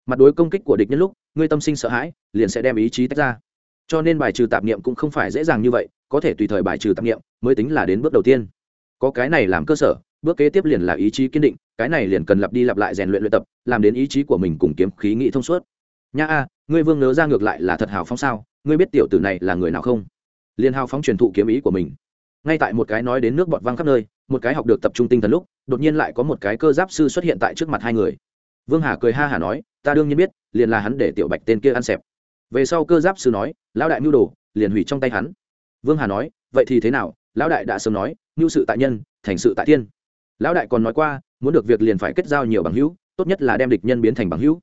Mặt đối công kích của địch nhân lúc, ngươi tâm sinh sợ hãi, liền sẽ đem ý chí tách ra. Cho nên bài trừ tạp niệm cũng không phải dễ dàng như vậy, có thể tùy thời bài trừ tạp niệm, mới tính là đến bước đầu tiên. Có cái này làm cơ sở, bước kế tiếp liền là ý chí kiên định, cái này liền cần lặp đi lặp lại rèn luyện luyện tập, làm đến ý chí của mình cùng kiếm khí nghị thông suốt. Nha a ngươi vương nớ ra ngược lại là thật hào phóng sao? Ngươi biết tiểu tử này là người nào không? Liền hào phóng truyền thụ kiếm ý của mình. Ngay tại một cái nói đến nước bọt văng khắp nơi, một cái học được tập trung tinh thần lúc, đột nhiên lại có một cái cơ giáp sư xuất hiện tại trước mặt hai người. Vương hà cười ha hà nói, ta đương nhiên biết, liền là hắn để tiểu bạch tên kia ăn xẹp. Về sau cơ giáp sư nói, lão đại mưu đồ, liền hủy trong tay hắn. Vương hà nói, vậy thì thế nào? Lão đại đã sớm nói, mưu sự tại nhân, thành sự tại tiên. lão đại còn nói qua, muốn được việc liền phải kết giao nhiều bằng hữu, tốt nhất là đem địch nhân biến thành bằng hữu.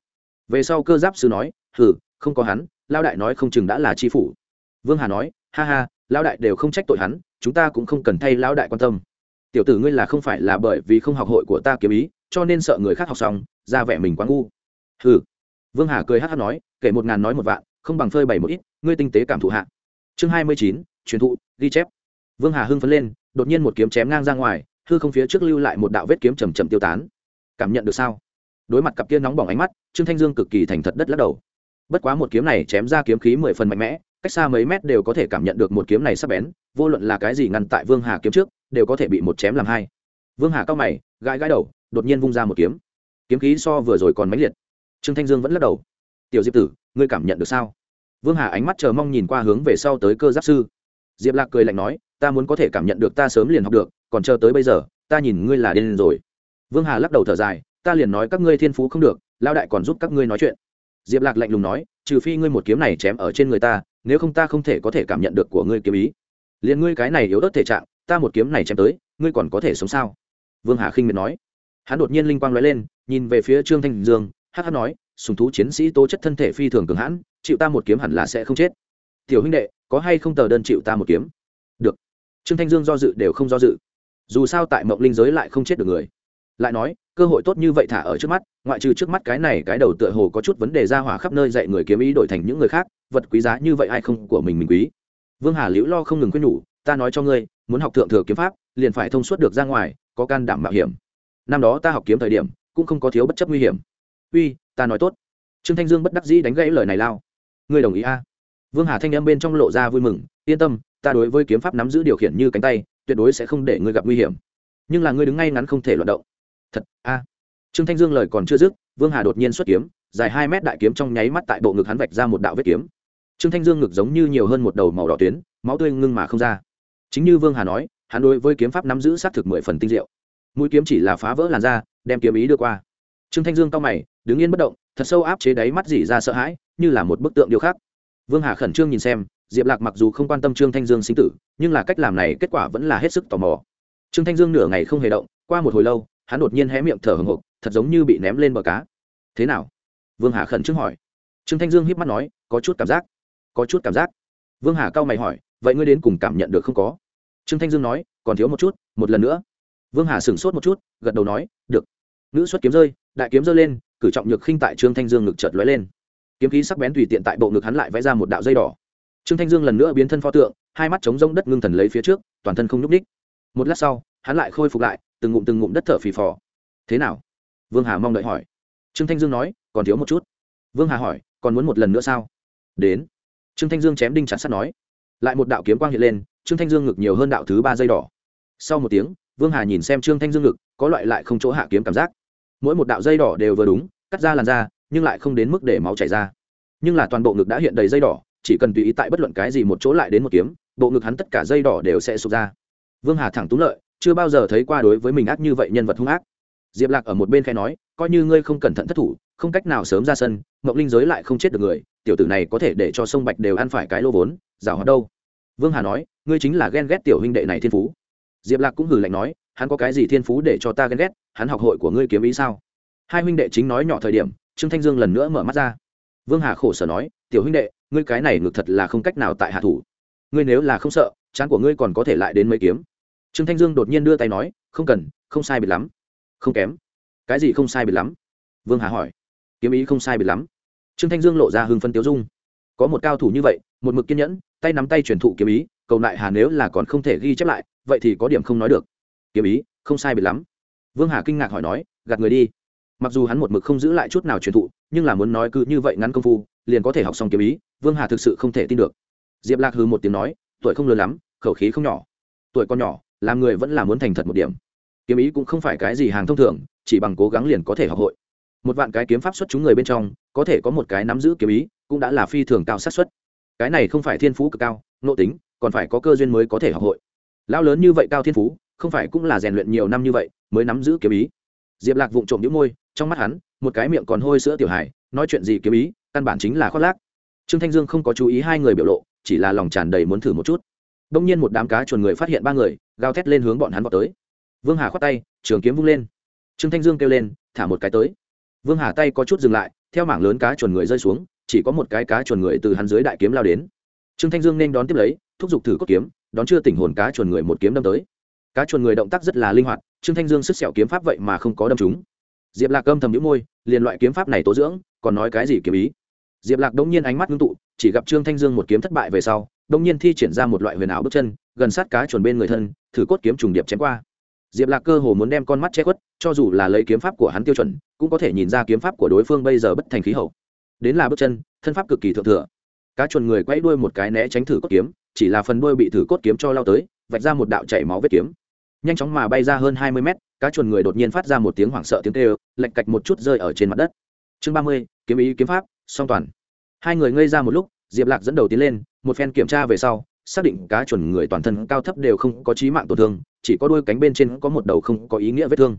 Về sau cơ giáp sư nói hừ, không có hắn, lão đại nói không chừng đã là tri phủ. Vương hà nói, ha ha, lão đại đều không trách tội hắn, chúng ta cũng không cần thay lão đại quan tâm. Tiểu tử ngươi là không phải là bởi vì không học hội của ta kiếm ý, cho nên sợ người khác học xong, ra vẻ mình quá ngu. Hừ. Vương hà cười hát hát nói, kể một ngàn nói một vạn, không bằng phơi bày một ít, ngươi tinh tế cảm thụ hạ. Chương hai mươi chín, truyền thụ, ghi chép. Vương hà hưng phấn lên, đột nhiên một kiếm chém ngang ra ngoài, hư không phía trước lưu lại một đạo vết kiếm chầm chậm tiêu tán. Cảm nhận được sao? Đối mặt cặp kia nóng bỏng ánh mắt, trương thanh dương cực kỳ thành thật đất lắc đầu bất quá một kiếm này chém ra kiếm khí mười phần mạnh mẽ, cách xa mấy mét đều có thể cảm nhận được một kiếm này sắp bén, vô luận là cái gì ngăn tại vương hà kiếm trước, đều có thể bị một chém làm hai. Vương hà cao mày, gãi gãi đầu, đột nhiên vung ra một kiếm. Kiếm khí so vừa rồi còn mãnh liệt. Trương thanh dương vẫn lắc đầu. Tiểu diệp tử, ngươi cảm nhận được sao? Vương hà ánh mắt chờ mong nhìn qua hướng về sau tới cơ giáp sư. Diệp lạc cười lạnh nói, ta muốn có thể cảm nhận được ta sớm liền học được, còn chờ tới bây giờ, ta nhìn ngươi là điên rồi. Vương hà lắc đầu thở dài, ta liền nói các ngươi thiên phú không được lao đại còn giúp các ngươi nói chuyện diệp lạc lạnh lùng nói, trừ phi ngươi một kiếm này chém ở trên người ta, nếu không ta không thể có thể cảm nhận được của ngươi kiếm ý. Liền ngươi cái này yếu ớt thể trạng, ta một kiếm này chém tới, ngươi còn có thể sống sao? Vương hà khinh miệt nói. Hắn đột nhiên linh quang nói lên, nhìn về phía trương thanh dương, hắc hắc nói, sùng thú chiến sĩ tố chất thân thể phi thường cường hãn, chịu ta một kiếm hẳn là sẽ không chết. Tiểu huynh đệ, có hay không tờ đơn chịu ta một kiếm? Được. Trương thanh dương do dự đều không do dự. Dù sao tại mộng linh giới lại không chết được người lại nói, cơ hội tốt như vậy thả ở trước mắt, ngoại trừ trước mắt cái này cái đầu tựa hồ có chút vấn đề ra hỏa khắp nơi dạy người kiếm ý đổi thành những người khác, vật quý giá như vậy ai không của mình mình quý. Vương hà liễu lo không ngừng khuyên nhủ, ta nói cho ngươi, muốn học thượng thừa kiếm pháp, liền phải thông suốt được ra ngoài, có can đảm mạo hiểm. Năm đó ta học kiếm thời điểm, cũng không có thiếu bất chấp nguy hiểm. Uy, ta nói tốt. Trương thanh dương bất đắc dĩ đánh gãy lời này lao. Ngươi đồng ý a? À? vương hà thanh em bên trong lộ ra vui mừng, yên tâm, ta đối với kiếm pháp nắm giữ điều khiển như cánh tay, tuyệt đối sẽ không để ngươi gặp nguy hiểm. Nhưng là ngươi đứng ngay ngắn không thể loạt động thật, a. Trương thanh dương lời còn chưa dứt, vương hà đột nhiên xuất kiếm, dài hai mét đại kiếm trong nháy mắt tại bộ ngực hắn vạch ra một đạo vết kiếm. Trương thanh dương ngực giống như nhiều hơn một đầu màu đỏ tuyến, máu tươi ngưng mà không ra. Chính như vương hà nói, hắn đối với kiếm pháp nắm giữ xác thực mười phần tinh diệu. Mũi kiếm chỉ là phá vỡ làn da, đem kiếm ý đưa qua. Trương thanh dương cao mày, đứng yên bất động, thật sâu áp chế đáy mắt dỉ ra sợ hãi, như là một bức tượng điêu khắc. Vương hà khẩn trương nhìn xem, diệp lạc mặc dù không quan tâm trương thanh dương sinh tử, nhưng là cách làm này kết quả vẫn là hết sức tò mò. Trương thanh dương nửa ngày không hề động, qua một hồi lâu hắn đột nhiên hé miệng thở hồng hộc thật giống như bị ném lên bờ cá. Thế nào? Vương hà khẩn trương hỏi. Trương thanh dương híp mắt nói, có chút cảm giác, có chút cảm giác. Vương hà cau mày hỏi, vậy ngươi đến cùng cảm nhận được không có? Trương thanh dương nói, còn thiếu một chút, một lần nữa. Vương hà sửng sốt một chút, gật đầu nói, được. Nữ xuất kiếm rơi, đại kiếm rơi lên, cử trọng nhược khinh tại trương thanh dương ngực chợt lóe lên. Kiếm khí sắc bén tùy tiện tại bộ ngực hắn lại vẽ ra một đạo dây đỏ. Trương thanh dương lần nữa biến thân pho tượng, hai mắt chống rông đất ngưng thần lấy phía trước, toàn thân không nhúc ních một lát sau hắn lại khôi phục lại, từng ngụm từng ngụm đất thở phì phò. Thế nào? Vương hà mong đợi hỏi. Trương thanh dương nói, còn thiếu một chút. Vương hà hỏi, còn muốn một lần nữa sao? Đến. Trương thanh dương chém đinh chặt sắt nói. Lại một đạo kiếm quang hiện lên, trương thanh dương ngực nhiều hơn đạo thứ ba dây đỏ. Sau một tiếng, vương hà nhìn xem trương thanh dương ngực, có loại lại không chỗ hạ kiếm cảm giác. Mỗi một đạo dây đỏ đều vừa đúng, cắt ra làn da, nhưng lại không đến mức để máu chảy ra. Nhưng là toàn bộ ngực đã hiện đầy dây đỏ, chỉ cần tùy ý tại bất luận cái gì một chỗ lại đến một kiếm, bộ ngực hắn tất cả dây đỏ đều sẽ sụp ra. Vương hà thẳng túng lợi chưa bao giờ thấy qua đối với mình ác như vậy nhân vật hung ác. Diệp lạc ở một bên khai nói, coi như ngươi không cẩn thận thất thủ, không cách nào sớm ra sân mộng linh giới lại không chết được người, tiểu tử này có thể để cho sông bạch đều ăn phải cái lô vốn rào hoạt đâu? Vương hà nói, ngươi chính là ghen ghét tiểu huynh đệ này thiên phú. Diệp lạc cũng hử lạnh nói, hắn có cái gì thiên phú để cho ta ghen ghét, hắn học hội của ngươi kiếm ý sao? Hai huynh đệ chính nói nhỏ thời điểm, trương thanh dương lần nữa mở mắt ra. Vương hà khổ sở nói, tiểu huynh đệ, ngươi cái này ngược thật là không cách nào tại hạ thủ. Ngươi nếu là không sợ, chán của ngươi còn có thể lại đến mấy kiếm trương thanh dương đột nhiên đưa tay nói, không cần, không sai biệt lắm. Không kém. Cái gì không sai biệt lắm? Vương hà hỏi. Kiếm ý không sai biệt lắm. Trương thanh dương lộ ra hưng phân tiêu dung. Có một cao thủ như vậy, một mực kiên nhẫn, tay nắm tay truyền thụ kiếm ý, cầu lại hà nếu là còn không thể ghi chép lại, vậy thì có điểm không nói được. Kiếm ý, không sai biệt lắm. Vương hà kinh ngạc hỏi nói, gạt người đi. Mặc dù hắn một mực không giữ lại chút nào truyền thụ, nhưng là muốn nói cứ như vậy ngắn công phu, liền có thể học xong kiếm ý, vương hà thực sự không thể tin được. Diệp lạc hư một tiếng nói, tuổi không lớn lắm, khẩu khí không nhỏ. Tuổi con nhỏ làm người vẫn là muốn thành thật một điểm. Kiếm ý cũng không phải cái gì hàng thông thường, chỉ bằng cố gắng liền có thể học hội. Một vạn cái kiếm pháp xuất chúng người bên trong, có thể có một cái nắm giữ kiếm ý, cũng đã là phi thường cao sát xuất cái này không phải thiên phú cực cao, nội tính, còn phải có cơ duyên mới có thể học hội. Lão lớn như vậy cao thiên phú, không phải cũng là rèn luyện nhiều năm như vậy, mới nắm giữ kiếm ý. Diệp lạc vụng trộm những môi, trong mắt hắn, một cái miệng còn hôi sữa tiểu hải nói chuyện gì kiếm ý, căn bản chính là khoác lác. Trương thanh dương không có chú ý hai người biểu lộ, chỉ là lòng tràn đầy muốn thử một chút. Đông nhiên một đám cá chuồn người phát hiện ba người gào thét lên hướng bọn hắn vào tới. Vương hà khoát tay, trường kiếm vung lên. Trương thanh dương kêu lên, thả một cái tới. Vương hà tay có chút dừng lại, theo mảng lớn cá chuồn người rơi xuống, chỉ có một cái cá chuồn người từ hắn dưới đại kiếm lao đến. Trương thanh dương nên đón tiếp lấy, thúc giục thử cốt kiếm, đón chưa tỉnh hồn cá chuồn người một kiếm đâm tới. Cá chuồn người động tác rất là linh hoạt, trương thanh dương sức sẹo kiếm pháp vậy mà không có đâm chúng diệp lạc âm thầm nhũ môi liền loại kiếm pháp này tố dưỡng, còn nói cái gì kiếm ý? Diệp lạc đông nhiên ánh mắt ngưng tụ, chỉ gặp trương thanh dương một kiếm thất bại về sau đông nhiên thi triển ra một loại huyền ảo bước chân, gần sát cá chuồn bên người thân thử cốt kiếm trùng điệp chém qua. Diệp lạc cơ hồ muốn đem con mắt che khuất, cho dù là lấy kiếm pháp của hắn tiêu chuẩn, cũng có thể nhìn ra kiếm pháp của đối phương bây giờ bất thành khí hậu. Đến là bước chân, thân pháp cực kỳ thượng thừa. Cá chuồn người quay đuôi một cái né tránh thử cốt kiếm, chỉ là phần đuôi bị thử cốt kiếm cho lao tới, vạch ra một đạo chảy máu vết kiếm. Nhanh chóng mà bay ra hơn hai mươi mét, cá chuồn người đột nhiên phát ra một tiếng hoảng sợ tiếng kêu lạch cạch một chút rơi ở trên mặt đất. Chương ba mươi, kiếm ý kiếm pháp, song toàn. Hai người ngây ra một lúc, diệp lạc dẫn đầu tiến lên, một phen kiểm tra về sau xác định cá chuẩn người toàn thân cao thấp đều không có chí mạng tổn thương chỉ có đôi cánh bên trên có một đầu không có ý nghĩa vết thương.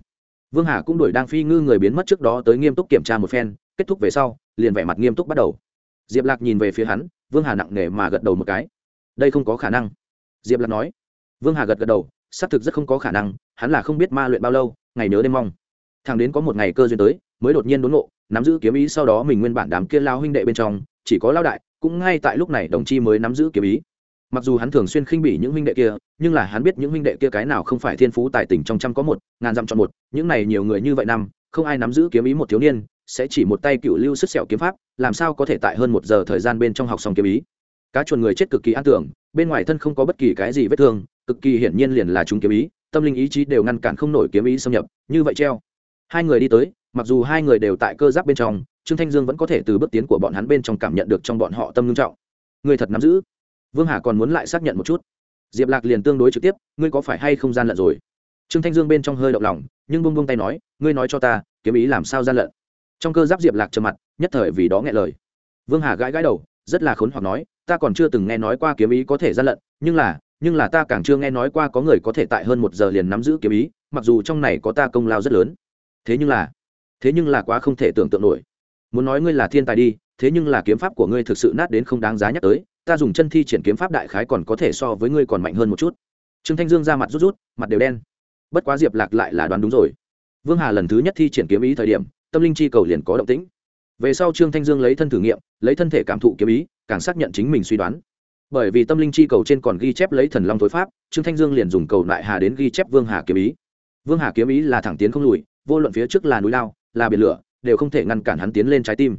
Vương hà cũng đuổi đang phi ngư người biến mất trước đó tới nghiêm túc kiểm tra một phen kết thúc về sau liền vẻ mặt nghiêm túc bắt đầu. Diệp lạc nhìn về phía hắn vương hà nặng nề mà gật đầu một cái. Đây không có khả năng. Diệp lạc nói. Vương hà gật gật đầu xác thực rất không có khả năng hắn là không biết ma luyện bao lâu ngày nhớ đêm mong. Thằng đến có một ngày cơ duyên tới mới đột nhiên đốn ngộ, nắm giữ kiếm ý sau đó mình nguyên bản đám kia lao huynh đệ bên trong chỉ có lao đại cũng ngay tại lúc này đồng chi mới nắm giữ kiếm ý mặc dù hắn thường xuyên khinh bỉ những huynh đệ kia, nhưng là hắn biết những huynh đệ kia cái nào không phải thiên phú tài tình trong trăm có một, ngàn dặm chọn một, những này nhiều người như vậy năm, không ai nắm giữ kiếm ý một thiếu niên, sẽ chỉ một tay cựu lưu sức sẹo kiếm pháp, làm sao có thể tại hơn một giờ thời gian bên trong học xong kiếm ý. Cá chuồn người chết cực kỳ an tưởng, bên ngoài thân không có bất kỳ cái gì vết thương, cực kỳ hiển nhiên liền là chúng kiếm ý, tâm linh ý chí đều ngăn cản không nổi kiếm ý xâm nhập, như vậy treo. Hai người đi tới, mặc dù hai người đều tại cơ giáp bên trong, trương thanh dương vẫn có thể từ bước tiến của bọn hắn bên trong cảm nhận được trong bọn họ tâm ngưng trọng. Người thật nắm giữ vương hà còn muốn lại xác nhận một chút. Diệp lạc liền tương đối trực tiếp, ngươi có phải hay không gian lận rồi? Trương thanh dương bên trong hơi động lòng, nhưng bông bông tay nói, ngươi nói cho ta, kiếm ý làm sao gian lận? Trong cơ giáp diệp lạc trầm mặt, nhất thời vì đó nghe lời. Vương hà gãi gãi đầu, rất là khốn hoặc nói, ta còn chưa từng nghe nói qua kiếm ý có thể gian lận, nhưng là nhưng là ta càng chưa nghe nói qua có người có thể tại hơn một giờ liền nắm giữ kiếm ý, mặc dù trong này có ta công lao rất lớn. Thế nhưng là, thế nhưng là quá không thể tưởng tượng nổi. Muốn nói ngươi là thiên tài đi, thế nhưng là kiếm pháp của ngươi thực sự nát đến không đáng giá nhắc tới ta dùng chân thi triển kiếm pháp đại khái còn có thể so với ngươi còn mạnh hơn một chút. Trương thanh dương ra mặt rút rút, mặt đều đen. Bất quá diệp lạc lại là đoán đúng rồi. Vương hà lần thứ nhất thi triển kiếm ý thời điểm, tâm linh chi cầu liền có động tĩnh. Về sau trương thanh dương lấy thân thử nghiệm, lấy thân thể cảm thụ kiếm ý, càng xác nhận chính mình suy đoán. Bởi vì tâm linh chi cầu trên còn ghi chép lấy thần long thối pháp, trương thanh dương liền dùng cầu lại hà đến ghi chép vương hà kiếm ý. Vương hà kiếm ý là thẳng tiến không lùi, vô luận phía trước là núi lao, là biển lửa, đều không thể ngăn cản hắn tiến lên trái tim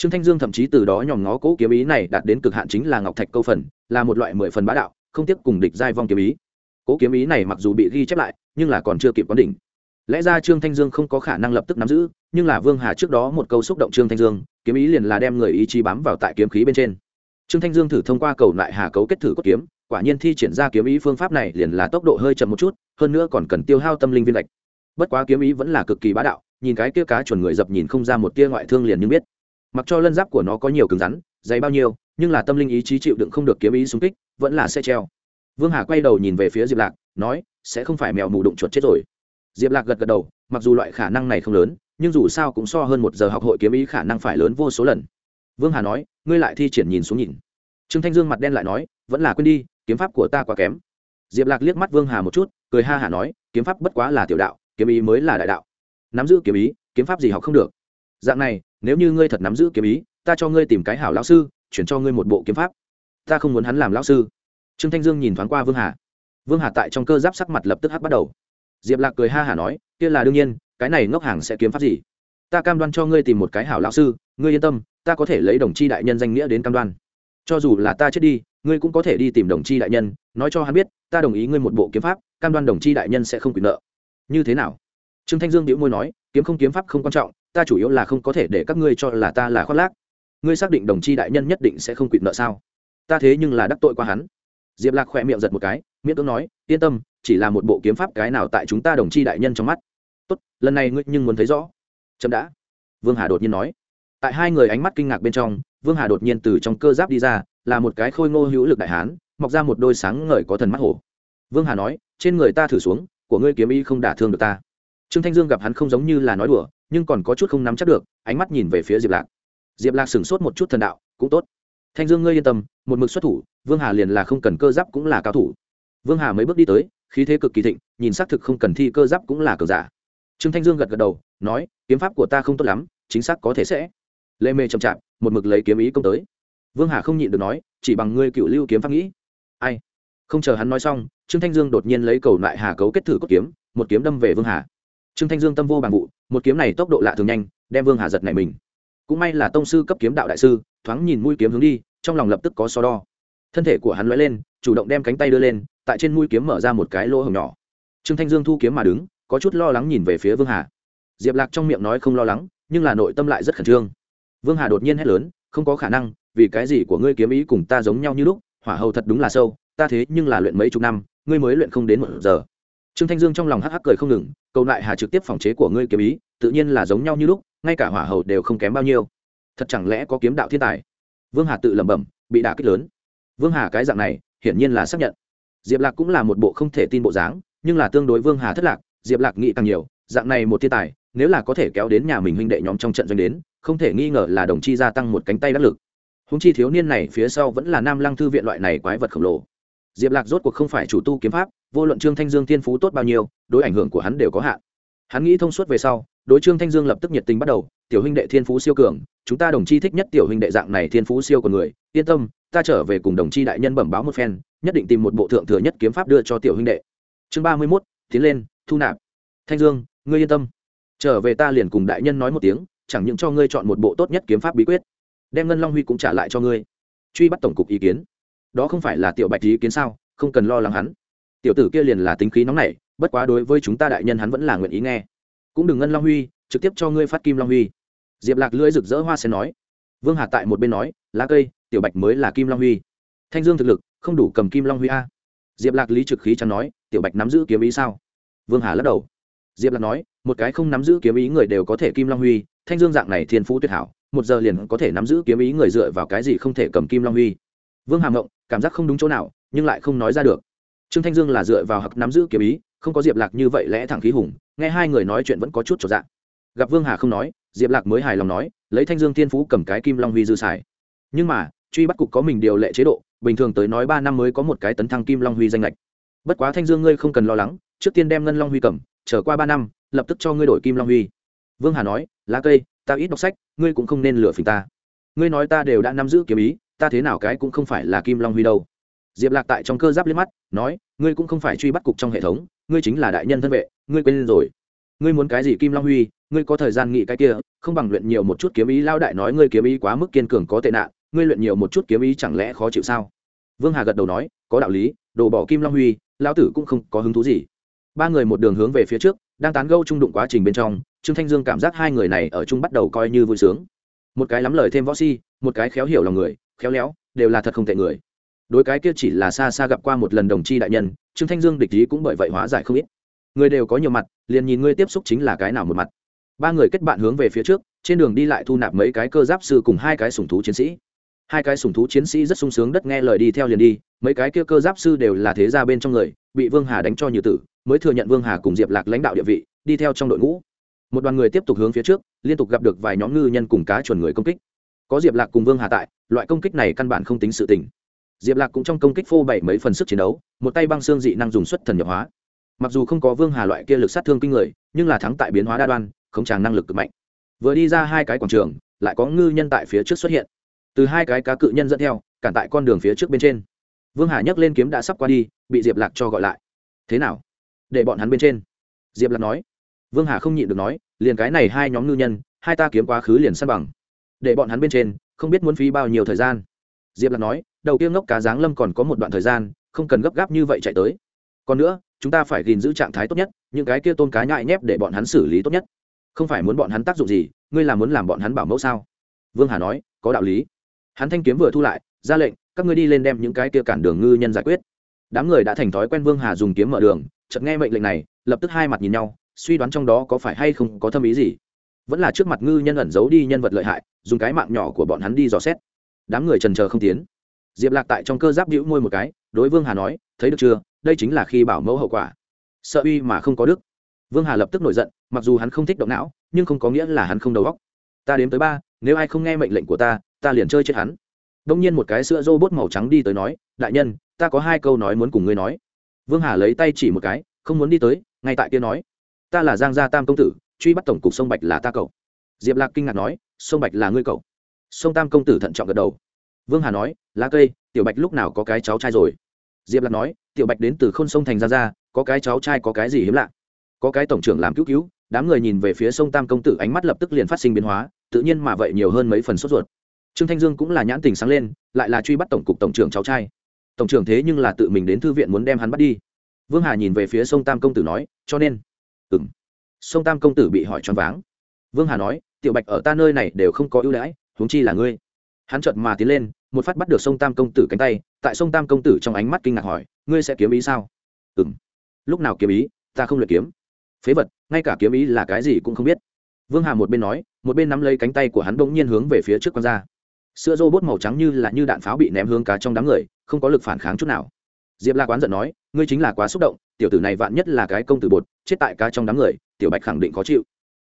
trương thanh dương thậm chí từ đó nhòm ngó cỗ kiếm ý này đạt đến cực hạn chính là ngọc thạch câu phần, là một loại mười phần bá đạo, không tiếp cùng địch giai vong kiếm ý. Cỗ kiếm ý này mặc dù bị ghi chép lại, nhưng là còn chưa kịp quán đỉnh. Lẽ ra trương thanh dương không có khả năng lập tức nắm giữ, nhưng là vương hà trước đó một câu xúc động trương thanh dương, kiếm ý liền là đem người ý chí bám vào tại kiếm khí bên trên. Trương thanh dương thử thông qua cầu lại hà cấu kết thử cốt kiếm, quả nhiên thi triển ra kiếm ý phương pháp này liền là tốc độ hơi chậm một chút, hơn nữa còn cần tiêu hao tâm linh viên lệch. Bất quá kiếm ý vẫn là cực kỳ bá đạo, nhìn cái kia cá chuẩn người dập nhìn không ra một tia ngoại thương liền nhưng biết mặc cho lân giáp của nó có nhiều cứng rắn, dày bao nhiêu, nhưng là tâm linh ý chí chịu đựng không được kiếm ý xung kích, vẫn là xe treo. Vương hà quay đầu nhìn về phía diệp lạc, nói, sẽ không phải mèo mù đụng chuột chết rồi. Diệp lạc gật gật đầu, mặc dù loại khả năng này không lớn, nhưng dù sao cũng so hơn một giờ học hội kiếm ý khả năng phải lớn vô số lần. Vương hà nói, ngươi lại thi triển nhìn xuống nhìn. Trương thanh dương mặt đen lại nói, vẫn là quên đi, kiếm pháp của ta quá kém. Diệp lạc liếc mắt vương hà một chút, cười ha hả nói, kiếm pháp bất quá là tiểu đạo, kiếm ý mới là đại đạo. Nắm giữ kiếm ý, kiếm pháp gì học không được. Dạng này nếu như ngươi thật nắm giữ kiếm ý, ta cho ngươi tìm cái hảo lão sư, chuyển cho ngươi một bộ kiếm pháp. Ta không muốn hắn làm lão sư. Trương thanh dương nhìn thoáng qua vương hà. Vương hà tại trong cơ giáp sắc mặt lập tức hắc bắt đầu. Diệp lạc cười ha hả nói, kia là đương nhiên, cái này ngốc hàng sẽ kiếm pháp gì? Ta cam đoan cho ngươi tìm một cái hảo lão sư, ngươi yên tâm, ta có thể lấy đồng chi đại nhân danh nghĩa đến cam đoan. Cho dù là ta chết đi, ngươi cũng có thể đi tìm đồng chi đại nhân, nói cho hắn biết, ta đồng ý ngươi một bộ kiếm pháp, cam đoan đồng chi đại nhân sẽ không quyền nợ. Như thế nào? Trương thanh dương đĩu môi nói, kiếm không kiếm pháp không quan trọng ta chủ yếu là không có thể để các ngươi cho là ta là khoác lác. Ngươi xác định đồng chi đại nhân nhất định sẽ không quỵt nợ sao? Ta thế nhưng là đắc tội qua hắn. Diệp lạc khỏe miệng giật một cái, miễn cưỡng nói, yên tâm, chỉ là một bộ kiếm pháp cái nào tại chúng ta đồng chi đại nhân trong mắt. Tốt, lần này ngươi nhưng muốn thấy rõ. Chậm đã. Vương hà đột nhiên nói. Tại hai người ánh mắt kinh ngạc bên trong, vương hà đột nhiên từ trong cơ giáp đi ra, là một cái khôi ngô hữu lực đại hán, mọc ra một đôi sáng ngời có thần mắt hổ. Vương hà nói, trên người ta thử xuống, của ngươi kiếm y không đả thương được ta. Trương thanh dương gặp hắn không giống như là nói đùa nhưng còn có chút không nắm chắc được, ánh mắt nhìn về phía diệp lạc. Diệp lạc sửng sốt một chút thần đạo, cũng tốt. Thanh dương ngươi yên tâm, một mực xuất thủ, vương hà liền là không cần cơ giáp cũng là cao thủ. Vương hà mấy bước đi tới, khí thế cực kỳ thịnh, nhìn xác thực không cần thi cơ giáp cũng là cờ giả. Trương thanh dương gật gật đầu, nói, kiếm pháp của ta không tốt lắm, chính xác có thể sẽ. Lê mê chậm chạp, một mực lấy kiếm ý công tới. Vương hà không nhịn được nói, chỉ bằng ngươi cựu lưu kiếm pháp nghĩ. Ai? Không chờ hắn nói xong, trương thanh dương đột nhiên lấy cầu lại hà cấu kết thử cốt kiếm, một kiếm đâm về vương hà trương thanh dương tâm vô bằng vụ, một kiếm này tốc độ lạ thường nhanh, đem vương hà giật này mình. Cũng may là tông sư cấp kiếm đạo đại sư, thoáng nhìn mũi kiếm hướng đi, trong lòng lập tức có so đo. Thân thể của hắn lóe lên, chủ động đem cánh tay đưa lên, tại trên mũi kiếm mở ra một cái lỗ hồng nhỏ. Trương thanh dương thu kiếm mà đứng, có chút lo lắng nhìn về phía vương hà. Diệp lạc trong miệng nói không lo lắng, nhưng là nội tâm lại rất khẩn trương. Vương hà đột nhiên hét lớn, không có khả năng, vì cái gì của ngươi kiếm ý cùng ta giống nhau như lúc, hỏa hầu thật đúng là sâu, ta thế nhưng là luyện mấy chục năm, ngươi mới luyện không đến một giờ trương thanh dương trong lòng hắc hắc cười không ngừng câu lại hà trực tiếp phòng chế của ngươi kiếm ý, tự nhiên là giống nhau như lúc, ngay cả hỏa hầu đều không kém bao nhiêu. Thật chẳng lẽ có kiếm đạo thiên tài? Vương hà tự lẩm bẩm, bị đả kích lớn. Vương hà cái dạng này, hiển nhiên là xác nhận. Diệp lạc cũng là một bộ không thể tin bộ dáng, nhưng là tương đối vương hà thất lạc, diệp lạc nghĩ càng nhiều, dạng này một thiên tài, nếu là có thể kéo đến nhà mình huynh đệ nhóm trong trận doanh đến, không thể nghi ngờ là đồng chi gia tăng một cánh tay đắc lực. Húng chi thiếu niên này phía sau vẫn là nam lăng thư viện loại này quái vật khổng lồ. Diệp lạc rốt cuộc không phải chủ tu kiếm pháp vô luận trương thanh dương thiên phú tốt bao nhiêu, đối ảnh hưởng của hắn đều có hạn. Hắn nghĩ thông suốt về sau, đối trương thanh dương lập tức nhiệt tình bắt đầu, tiểu huynh đệ thiên phú siêu cường, chúng ta đồng chi thích nhất tiểu huynh đệ dạng này thiên phú siêu của người, yên tâm, ta trở về cùng đồng chi đại nhân bẩm báo một phen, nhất định tìm một bộ thượng thừa nhất kiếm pháp đưa cho tiểu huynh đệ. Chương ba mươi mốt, tiến lên, thu nạp. Thanh dương, ngươi yên tâm. Trở về ta liền cùng đại nhân nói một tiếng, chẳng những cho ngươi chọn một bộ tốt nhất kiếm pháp bí quyết, đem ngân long huy cũng trả lại cho ngươi. Truy bắt tổng cục ý kiến. Đó không phải là tiểu bạch ý kiến sao? Không cần lo lắng hắn tiểu tử kia liền là tính khí nóng nảy, bất quá đối với chúng ta đại nhân hắn vẫn là nguyện ý nghe. Cũng đừng ngân long huy, trực tiếp cho ngươi phát kim long huy. Diệp lạc lưỡi rực rỡ hoa sen nói. Vương hà tại một bên nói, lá cây, tiểu bạch mới là kim long huy. Thanh dương thực lực, không đủ cầm kim long huy a. Diệp lạc lý trực khí chẳng nói, tiểu bạch nắm giữ kiếm ý sao? Vương hà lắc đầu. Diệp lạc nói, một cái không nắm giữ kiếm ý người đều có thể kim long huy, thanh dương dạng này thiên phú tuyệt hảo, một giờ liền có thể nắm giữ kiếm ý người dựa vào cái gì không thể cầm kim long huy. Vương hàm ngộng, cảm giác không đúng chỗ nào, nhưng lại không nói ra được trương thanh dương là dựa vào hặc nắm giữ kiếm ý, không có diệp lạc như vậy lẽ thẳng khí hùng, nghe hai người nói chuyện vẫn có chút trở dạng gặp vương hà không nói, diệp lạc mới hài lòng nói, lấy thanh dương thiên phú cầm cái kim long huy dư xài. Nhưng mà, truy bắt cục có mình điều lệ chế độ, bình thường tới nói ba năm mới có một cái tấn thăng kim long huy danh lệch. Bất quá thanh dương ngươi không cần lo lắng, trước tiên đem ngân long huy cầm trở qua ba năm, lập tức cho ngươi đổi kim long huy. Vương hà nói, lá cây, ta ít đọc sách, ngươi cũng không nên lừa phình ta. Ngươi nói ta đều đã nắm giữ kiếm ý, ta thế nào cái cũng không phải là kim long huy đâu diệp lạc tại trong cơ giáp liếc mắt, nói, ngươi cũng không phải truy bắt cục trong hệ thống, ngươi chính là đại nhân thân vệ, ngươi quên rồi. Ngươi muốn cái gì kim long huy, ngươi có thời gian nghĩ cái kia, không bằng luyện nhiều một chút kiếm ý lao đại nói ngươi kiếm ý quá mức kiên cường có tệ nạn, ngươi luyện nhiều một chút kiếm ý chẳng lẽ khó chịu sao? Vương hà gật đầu nói, có đạo lý, đồ bỏ kim long huy, lão tử cũng không có hứng thú gì. Ba người một đường hướng về phía trước, đang tán gâu trung đụng quá trình bên trong, trương thanh dương cảm giác hai người này ở chung bắt đầu coi như vui sướng. Một cái lắm lời thêm võ si, một cái khéo hiểu lòng người, khéo léo, đều là thật không tệ người đối cái kia chỉ là xa xa gặp qua một lần đồng chi đại nhân, trương thanh dương địch ý cũng bởi vậy hóa giải không ít. Người đều có nhiều mặt, liền nhìn ngươi tiếp xúc chính là cái nào một mặt. Ba người kết bạn hướng về phía trước, trên đường đi lại thu nạp mấy cái cơ giáp sư cùng hai cái sùng thú chiến sĩ. Hai cái sùng thú chiến sĩ rất sung sướng đất nghe lời đi theo liền đi, mấy cái kia cơ giáp sư đều là thế gia bên trong người, bị vương hà đánh cho như tử, mới thừa nhận vương hà cùng diệp lạc lãnh đạo địa vị, đi theo trong đội ngũ. Một đoàn người tiếp tục hướng phía trước, liên tục gặp được vài nhóm ngư nhân cùng cá chuẩn người công kích. Có diệp lạc cùng vương hà tại, loại công kích này căn bản không tính sự tình diệp lạc cũng trong công kích phô bảy mấy phần sức chiến đấu, một tay băng xương dị năng dùng xuất thần nhập hóa. Mặc dù không có vương hà loại kia lực sát thương kinh người, nhưng là thắng tại biến hóa đa đoan không tràng năng lực cực mạnh. Vừa đi ra hai cái quảng trường, lại có ngư nhân tại phía trước xuất hiện. Từ hai cái cá cự nhân dẫn theo, cản tại con đường phía trước bên trên. Vương hà nhấc lên kiếm đã sắp qua đi, bị diệp lạc cho gọi lại. Thế nào? Để bọn hắn bên trên. Diệp lạc nói. Vương hà không nhịn được nói, liền cái này hai nhóm ngư nhân, hai ta kiếm quá khứ liền săn bằng. Để bọn hắn bên trên, không biết muốn phí bao nhiêu thời gian. Diệp lạc nói đầu kia ngốc cá giáng lâm còn có một đoạn thời gian, không cần gấp gáp như vậy chạy tới. Còn nữa, chúng ta phải gìn giữ trạng thái tốt nhất, những cái kia tôn cá nhại nhép để bọn hắn xử lý tốt nhất. Không phải muốn bọn hắn tác dụng gì, ngươi là muốn làm bọn hắn bảo mẫu sao? Vương hà nói, có đạo lý. Hắn thanh kiếm vừa thu lại, ra lệnh, các ngươi đi lên đem những cái kia cản đường ngư nhân giải quyết. Đám người đã thành thói quen vương hà dùng kiếm mở đường, chợt nghe mệnh lệnh này, lập tức hai mặt nhìn nhau, suy đoán trong đó có phải hay không có thâm ý gì. Vẫn là trước mặt ngư nhân ẩn giấu đi nhân vật lợi hại, dùng cái mạng nhỏ của bọn hắn đi dò xét. Đám người trần chờ không tiến diệp lạc tại trong cơ giáp đĩu môi một cái, đối vương hà nói, thấy được chưa? Đây chính là khi bảo mẫu hậu quả. Sợ uy mà không có đức. Vương hà lập tức nổi giận, mặc dù hắn không thích động não, nhưng không có nghĩa là hắn không đầu óc. Ta đếm tới ba, nếu ai không nghe mệnh lệnh của ta ta liền chơi chết hắn. Đông nhiên một cái sữa rô bốt màu trắng đi tới nói, đại nhân, ta có hai câu nói muốn cùng ngươi nói. Vương hà lấy tay chỉ một cái, không muốn đi tới, ngay tại kia nói. Ta là giang gia tam công tử, truy bắt tổng cục sông bạch là ta cậu. Diệp lạc kinh ngạc nói, sông bạch là ngươi cậu. Sông tam công tử thận trọng gật đầu vương hà nói, lá cây, tiểu bạch lúc nào có cái cháu trai rồi? Diệp lạc nói, tiểu bạch đến từ k h ô n sông thành ra ra, có cái cháu trai có cái gì hiếm lạ? Có cái tổng trưởng làm cứu cứu, đám người nhìn về phía sông tam công tử, ánh mắt lập tức liền phát sinh biến hóa, tự nhiên mà vậy nhiều hơn mấy phần sốt ruột. Trương thanh dương cũng là nhãn tình sáng lên, lại là truy bắt tổng cục tổng trưởng cháu trai. Tổng trưởng thế nhưng là tự mình đến thư viện muốn đem hắn bắt đi. Vương hà nhìn về phía sông tam công tử nói, cho nên? Ừng sông tam công tử bị hỏi choáng váng. Vương hà nói, tiểu bạch ở ta nơi này đều không có ưu đãi, huống chi là ngươi hắn chợt mà tiến lên, một phát bắt được sông tam công tử cánh tay, tại sông tam công tử trong ánh mắt kinh ngạc hỏi, ngươi sẽ kiếm ý sao? Ừ m lúc nào kiếm ý? Ta không luyện kiếm. Phế vật, ngay cả kiếm ý là cái gì cũng không biết. Vương hà một bên nói, một bên nắm lấy cánh tay của hắn bỗng nhiên hướng về phía trước con ra. Sữa rô bốt màu trắng như là như đạn pháo bị ném hướng cá trong đám người, không có lực phản kháng chút nào. Diệp la quán giận nói, ngươi chính là quá xúc động, tiểu tử này vạn nhất là cái công tử bột, chết tại cá trong đám người, tiểu bạch khẳng định khó chịu.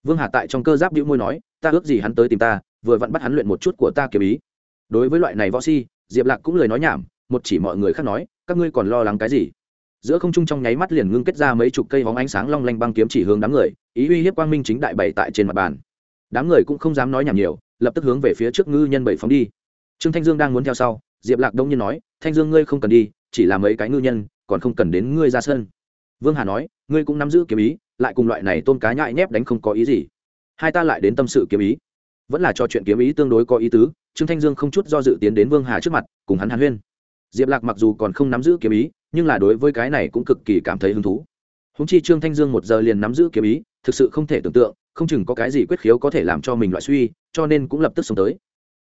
Vương hà tại trong cơ giáp đĩu môi nói, ta ước gì hắn tới tìm ta, vừa vặn bắt hắn luyện một chút của ta kiếm ý đối với loại này võ si diệp lạc cũng lời nói nhảm, một chỉ mọi người khác nói, các ngươi còn lo lắng cái gì? Giữa không trung trong nháy mắt liền ngưng kết ra mấy chục cây hóng ánh sáng long lanh băng kiếm chỉ hướng đám người, ý uy hiếp quang minh chính đại bày tại trên mặt bàn. Đám người cũng không dám nói nhảm nhiều, lập tức hướng về phía trước ngư nhân bảy phóng đi. Trương thanh dương đang muốn theo sau, diệp lạc đông nhiên nói, thanh dương ngươi không cần đi, chỉ là mấy cái ngư nhân, còn không cần đến ngươi ra sân. Vương hà nói, ngươi cũng nắm giữ kiếm ý, lại cùng loại này tôn cá nhại nhép đánh không có ý gì. Hai ta lại đến tâm sự kiếm ý. Vẫn là cho chuyện kiếm ý tương đối có ý tứ trương thanh dương không chút do dự tiến đến vương hà trước mặt, cùng hắn hàn huyên. Diệp lạc mặc dù còn không nắm giữ kiếm ý, nhưng là đối với cái này cũng cực kỳ cảm thấy hứng thú. Húng chi trương thanh dương một giờ liền nắm giữ kiếm ý, thực sự không thể tưởng tượng, không chừng có cái gì quyết khiếu có thể làm cho mình loại suy, cho nên cũng lập tức sống tới.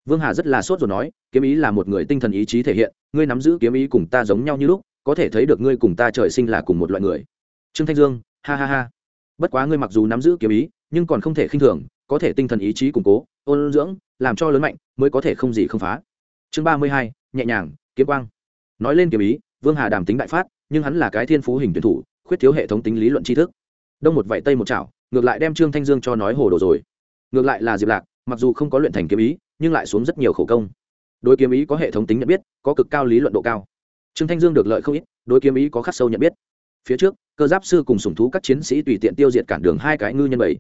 Vương hà rất là sốt rồi nói, kiếm ý là một người tinh thần ý chí thể hiện, ngươi nắm giữ kiếm ý cùng ta giống nhau như lúc, có thể thấy được ngươi cùng ta trời sinh là cùng một loại người. Trương thanh dương, ha ha ha. Bất quá ngươi mặc dù nắm giữ kiếm ý, nhưng còn không thể khinh thường có thể tinh thần ý chí củng cố, ôn dưỡng, làm cho lớn mạnh, mới có thể không gì không phá. Chương ba mươi hai, nhẹ nhàng, kiếm quang. Nói lên kiếm ý, vương hà đàm tính đại phát, nhưng hắn là cái thiên phú hình tuyển thủ, khuyết thiếu hệ thống tính lý luận tri thức. Đông một vậy tây một chảo, ngược lại đem trương thanh dương cho nói hồ đồ rồi. Ngược lại là diệp lạc, mặc dù không có luyện thành kiếm ý, nhưng lại xuống rất nhiều khổ công. Đối kiếm ý có hệ thống tính nhận biết, có cực cao lý luận độ cao. Trương thanh dương được lợi không ít, đối kiếm ý có khắc sâu nhận biết. Phía trước, cơ giáp sư cùng sùng thú các chiến sĩ tùy tiện tiêu diệt cản đường hai cái ngư nhân bảy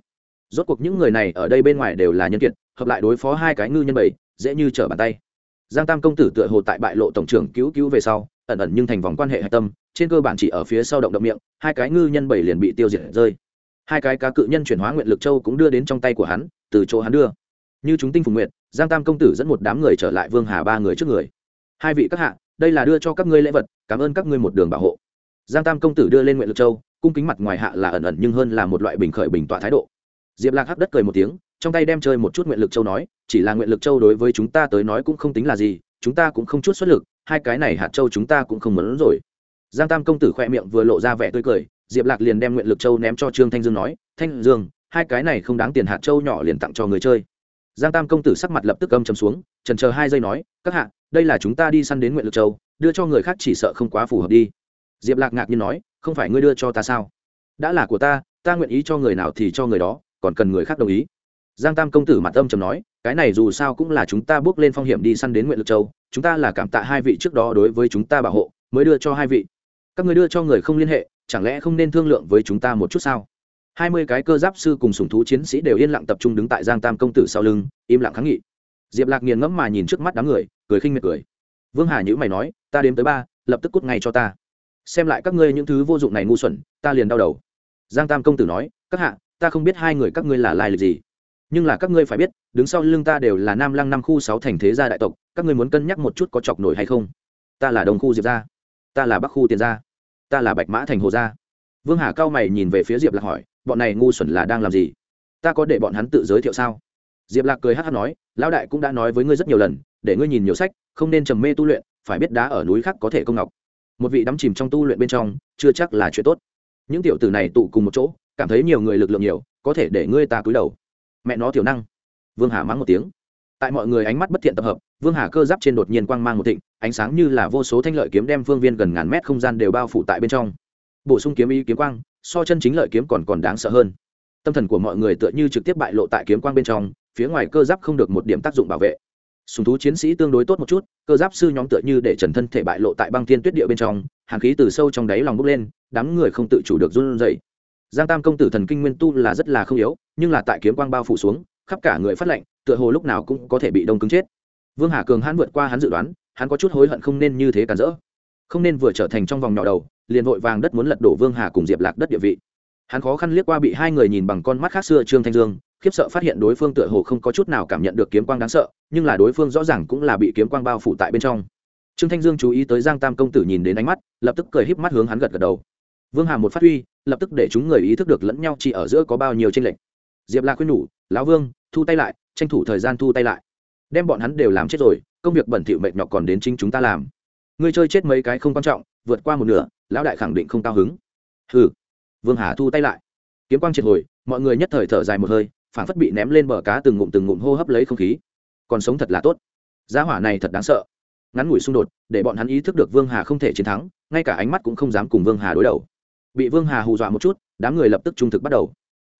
rốt cuộc những người này ở đây bên ngoài đều là nhân kiệt, hợp lại đối phó hai cái ngư nhân bảy, dễ như trở bàn tay. Giang tam công tử tựa hồ tại bại lộ tổng trưởng cứu cứu về sau, ẩn ẩn nhưng thành vòng quan hệ hạch tâm, trên cơ bản chỉ ở phía sau động động miệng, hai cái ngư nhân bảy liền bị tiêu diệt rơi. Hai cái cá cự nhân chuyển hóa nguyện lực châu cũng đưa đến trong tay của hắn, từ chỗ hắn đưa. Như chúng tinh phùng nguyện giang tam công tử dẫn một đám người trở lại vương hà ba người trước người. Hai vị các hạ, đây là đưa cho các ngươi lễ vật, cảm ơn các ngươi một đường bảo hộ. Giang tam công tử đưa lên nguyện lực châu, cung kính mặt ngoài hạ là ẩn ẩn nhưng hơn là một loại bình khởi bình tọa thái độ diệp lạc hắc đất cười một tiếng, trong tay đem chơi một chút nguyện lực châu nói, chỉ là nguyện lực châu đối với chúng ta tới nói cũng không tính là gì, chúng ta cũng không chút xuất lực, hai cái này hạt châu chúng ta cũng không muốn rồi. Giang tam công tử khoe miệng vừa lộ ra vẻ tươi cười, diệp lạc liền đem nguyện lực châu ném cho trương thanh dương nói, thanh dương, hai cái này không đáng tiền hạt châu nhỏ liền tặng cho người chơi. Giang tam công tử sắc mặt lập tức âm chấm xuống, trần chờ hai giây nói, các hạ, đây là chúng ta đi săn đến nguyện lực châu, đưa cho người khác chỉ sợ không quá phù hợp đi. Diệp lạc ngạc nhiên nói, không phải ngươi đưa cho ta sao? Đã là của ta ta nguyện ý cho người nào thì cho người đó còn cần người khác đồng ý. Giang tam công tử mặt âm trầm nói, cái này dù sao cũng là chúng ta bước lên phong hiểm đi săn đến nguyện lực châu, chúng ta là cảm tạ hai vị trước đó đối với chúng ta bảo hộ, mới đưa cho hai vị. Các người đưa cho người không liên hệ, chẳng lẽ không nên thương lượng với chúng ta một chút sao? Hai mươi cái cơ giáp sư cùng sùng thú chiến sĩ đều yên lặng tập trung đứng tại giang tam công tử sau lưng, im lặng kháng nghị. Diệp lạc nghiền ngẫm mà nhìn trước mắt đám người, cười khinh miệt cười. Vương hà nhữ mày nói, ta đếm tới ba, lập tức cút ngay cho ta. Xem lại các ngươi những thứ vô dụng này ngu xuẩn, ta liền đau đầu. Giang tam công tử nói, các hạ ta không biết hai người các ngươi là lai lịch gì. Nhưng là các ngươi phải biết, đứng sau lưng ta đều là nam lăng năm khu sáu thành thế gia đại tộc, các ngươi muốn cân nhắc một chút có chọc nổi hay không? Ta là đồng khu diệp gia. Ta là bắc khu tiền gia. Ta là bạch mã thành hồ gia. Vương hà cao mày nhìn về phía diệp lạc hỏi, bọn này ngu xuẩn là đang làm gì? Ta có để bọn hắn tự giới thiệu sao? Diệp lạc cười hát hát nói, lão đại cũng đã nói với ngươi rất nhiều lần, để ngươi nhìn nhiều sách, không nên trầm mê tu luyện, phải biết đá ở núi khác có thể công ngọc. Một vị đắm chìm trong tu luyện bên trong, chưa chắc là chuyện tốt. Những tiểu tử này tụ cùng một chỗ cảm thấy nhiều người lực lượng nhiều, có thể để ngươi ta cúi đầu. Mẹ nó thiểu năng. Vương hà mắng một tiếng. Tại mọi người ánh mắt bất thiện tập hợp, vương hà cơ giáp trên đột nhiên quang mang một thịnh, ánh sáng như là vô số thanh lợi kiếm đem phương viên gần ngàn mét không gian đều bao phủ tại bên trong. Bổ sung kiếm ý kiếm quang, so chân chính lợi kiếm còn còn đáng sợ hơn. Tâm thần của mọi người tựa như trực tiếp bại lộ tại kiếm quang bên trong, phía ngoài cơ giáp không được một điểm tác dụng bảo vệ. Sùng thú chiến sĩ tương đối tốt một chút, cơ giáp sư nhóm tựa như để trần thân thể bại lộ tại băng thiên tuyết địa bên trong, hàn khí từ sâu trong đáy lòng bốc lên, đám người không tự chủ được run rẩy giang tam công tử thần kinh nguyên tu là rất là không yếu, nhưng là tại kiếm quang bao phủ xuống, khắp cả người phát lệnh tựa hồ lúc nào cũng có thể bị đông cứng chết. Vương hà cường hãn vượt qua hắn dự đoán, hắn có chút hối hận không nên như thế cản rỡ. Không nên vừa trở thành trong vòng nhỏ đầu, liền vội vàng đất muốn lật đổ vương hà cùng diệp lạc đất địa vị. Hắn khó khăn liếc qua bị hai người nhìn bằng con mắt khác xưa trương thanh dương, khiếp sợ phát hiện đối phương tựa hồ không có chút nào cảm nhận được kiếm quang đáng sợ, nhưng là đối phương rõ ràng cũng là bị kiếm quang bao phủ tại bên trong. Trương thanh dương chú ý tới giang tam công tử nhìn đến ánh mắt, lập tức cười híp mắt hướng hắn gật gật đầu vương hà một phát huy, lập tức để chúng người ý thức được lẫn nhau chỉ ở giữa có bao nhiêu tranh lệch. Diệp La khuyên nhủ, lão vương, thu tay lại, tranh thủ thời gian thu tay lại. Đem bọn hắn đều làm chết rồi, công việc bẩn thỉu mệt nhọc còn đến chính chúng ta làm. Ngươi chơi chết mấy cái không quan trọng, vượt qua một nửa, lão đại khẳng định không cao hứng. Hừ. Vương hà thu tay lại. Kiếm quang triệt hồi, mọi người nhất thời thở dài một hơi phản phất bị ném lên bờ cá từng ngụm từng ngụm hô hấp lấy không khí. Còn sống thật là tốt. Giá hỏa này thật đáng sợ. Ngắn ngủi xung đột, để bọn hắn ý thức được vương hà không thể chiến thắng, ngay cả ánh mắt cũng không dám cùng vương hà đối đầu bị vương hà hù dọa một chút, đám người lập tức trung thực bắt đầu.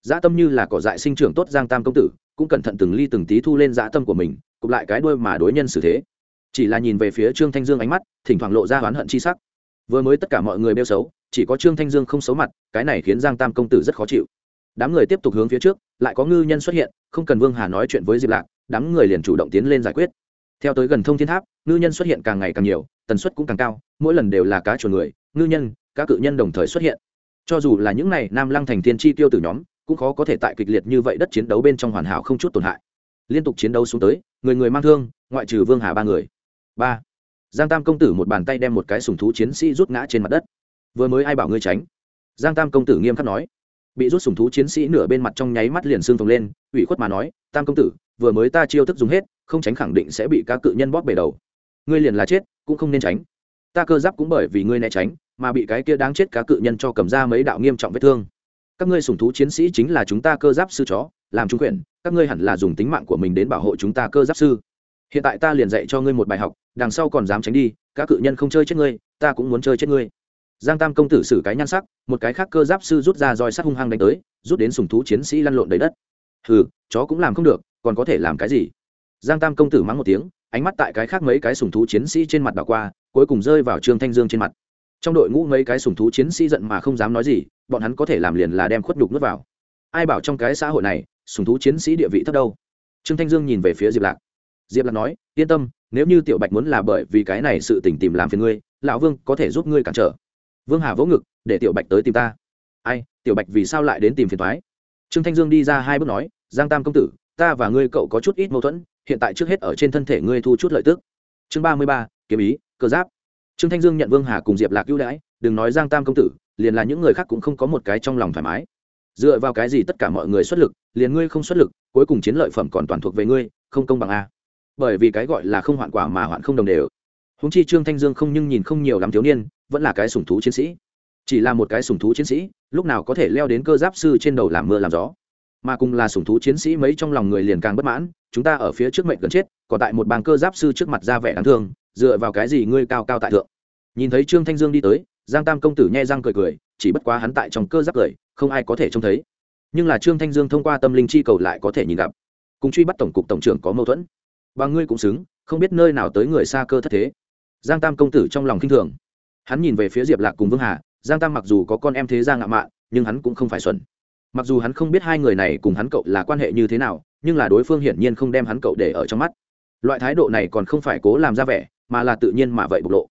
Dã tâm như là cỏ dại sinh trưởng tốt giang tam công tử, cũng cẩn thận từng ly từng tí thu lên dã tâm của mình, cụp lại cái đuôi mà đối nhân xử thế. Chỉ là nhìn về phía trương thanh dương ánh mắt, thỉnh thoảng lộ ra oán hận chi sắc. Vừa mới tất cả mọi người bêu xấu, chỉ có trương thanh dương không xấu mặt, cái này khiến giang tam công tử rất khó chịu. Đám người tiếp tục hướng phía trước, lại có ngư nhân xuất hiện, không cần vương hà nói chuyện với diệp lạc, đám người liền chủ động tiến lên giải quyết. Theo tới gần thông thiên tháp, ngư nhân xuất hiện càng ngày càng nhiều, tần suất cũng càng cao, mỗi lần đều là cá chuồn người, ngư nhân, cá cự nhân đồng thời xuất hiện cho dù là những này nam lăng thành thiên chi tiêu tử nhóm, cũng khó có thể tại kịch liệt như vậy đất chiến đấu bên trong hoàn hảo không chút tổn hại. Liên tục chiến đấu xuống tới, người người mang thương, ngoại trừ vương hà ba người. Ba. Giang tam công tử một bàn tay đem một cái sùng thú chiến sĩ rút ngã trên mặt đất. Vừa mới ai bảo ngươi tránh? Giang tam công tử nghiêm khắc nói. Bị rút sùng thú chiến sĩ nửa bên mặt trong nháy mắt liền xương phồng lên, ủy khuất mà nói, tam công tử, vừa mới ta chiêu thức dùng hết, không tránh khẳng định sẽ bị các cự nhân bóp bể đầu. Ngươi liền là chết, cũng không nên tránh. Ta cơ giáp cũng bởi vì ngươi né tránh mà bị cái kia đáng chết cá cự nhân cho cầm ra mấy đạo nghiêm trọng vết thương. Các ngươi sùng thú chiến sĩ chính là chúng ta cơ giáp sư chó, làm trung quyền các ngươi hẳn là dùng tính mạng của mình đến bảo hộ chúng ta cơ giáp sư. Hiện tại ta liền dạy cho ngươi một bài học, đằng sau còn dám tránh đi các cự nhân không chơi chết ngươi, ta cũng muốn chơi chết ngươi. Giang tam công tử xử cái nhan sắc, một cái khác cơ giáp sư rút ra roi sắt hung hăng đánh tới, rút đến sùng thú chiến sĩ lăn lộn đầy đất. Hừ, chó cũng làm không được, còn có thể làm cái gì? Giang tam công tử mắng một tiếng, ánh mắt tại cái khác mấy cái sùng thú chiến sĩ trên mặt đảo qua, cuối cùng rơi vào trương thanh dương trên mặt trong đội ngũ mấy cái sùng thú chiến sĩ giận mà không dám nói gì, bọn hắn có thể làm liền là đem khuất đục nước vào. Ai bảo trong cái xã hội này sùng thú chiến sĩ địa vị thấp đâu? Trương thanh dương nhìn về phía diệp lạc. Diệp lạc nói, yên tâm, nếu như tiểu bạch muốn là bởi vì cái này sự tình tìm làm phiền ngươi, lão vương có thể giúp ngươi cản trở. Vương hà vỗ ngực, để tiểu bạch tới tìm ta. Ai, tiểu bạch vì sao lại đến tìm phiền thoái trương thanh dương đi ra hai bước nói, giang tam công tử, ta và ngươi cậu có chút ít mâu thuẫn, hiện tại trước hết ở trên thân thể ngươi thu chút lợi tức. Chương ba mươi ba, kiếm ý, cơ giáp trương thanh dương nhận vương hà cùng diệp lạc ưu đãi, đừng nói giang tam công tử, liền là những người khác cũng không có một cái trong lòng thoải mái. Dựa vào cái gì tất cả mọi người xuất lực, liền ngươi không xuất lực, cuối cùng chiến lợi phẩm còn toàn thuộc về ngươi, không công bằng a. Bởi vì cái gọi là không hoạn quả mà hoạn không đồng đều. Húng chi trương thanh dương không nhưng nhìn không nhiều lắm thiếu niên, vẫn là cái sùng thú chiến sĩ. Chỉ là một cái sùng thú chiến sĩ, lúc nào có thể leo đến cơ giáp sư trên đầu làm mưa làm gió. Mà cùng là sùng thú chiến sĩ mấy trong lòng người liền càng bất mãn, chúng ta ở phía trước mệnh gần chết, còn tại một bang cơ giáp sư trước mặt ra vẻ đáng thương dựa vào cái gì ngươi cao cao tại thượng? Nhìn thấy trương thanh dương đi tới, giang tam công tử nhẹ răng cười cười, chỉ bất quá hắn tại trong cơ giáp cười, không ai có thể trông thấy. Nhưng là trương thanh dương thông qua tâm linh chi cầu lại có thể nhìn gặp. Cùng truy bắt tổng cục tổng trưởng có mâu thuẫn. Và ngươi cũng xứng, không biết nơi nào tới người xa cơ thất thế. Giang tam công tử trong lòng kinh thường. Hắn nhìn về phía diệp lạc cùng vương hà, giang tam mặc dù có con em thế giang ngạo mạn, nhưng hắn cũng không phải xuẩn. Mặc dù hắn không biết hai người này cùng hắn cậu là quan hệ như thế nào, nhưng là đối phương hiển nhiên không đem hắn cậu để ở trong mắt. Loại thái độ này còn không phải cố làm ra vẻ mà là tự nhiên mà vậy bộc lộ.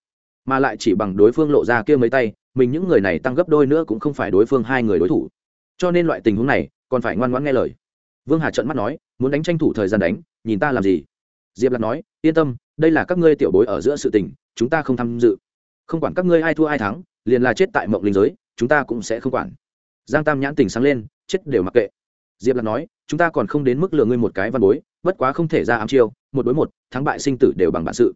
Mà lại chỉ bằng đối phương lộ ra kia mấy tay, mình những người này tăng gấp đôi nữa cũng không phải đối phương hai người đối thủ. Cho nên loại tình huống này, còn phải ngoan ngoãn nghe lời. Vương hà trợn mắt nói, muốn đánh tranh thủ thời gian đánh, nhìn ta làm gì? Diệp lạc nói, yên tâm, đây là các ngươi tiểu bối ở giữa sự tình, chúng ta không tham dự. Không quản các ngươi ai thua ai thắng, liền là chết tại mộng linh giới, chúng ta cũng sẽ không quản. Giang tam nhãn tình sáng lên, chết đều mặc kệ. Diệp lạc nói, chúng ta còn không đến mức lừa ngươi một cái văn bối, bất quá không thể ra ám chiêu, một đối một, thắng bại sinh tử đều bằng bản sự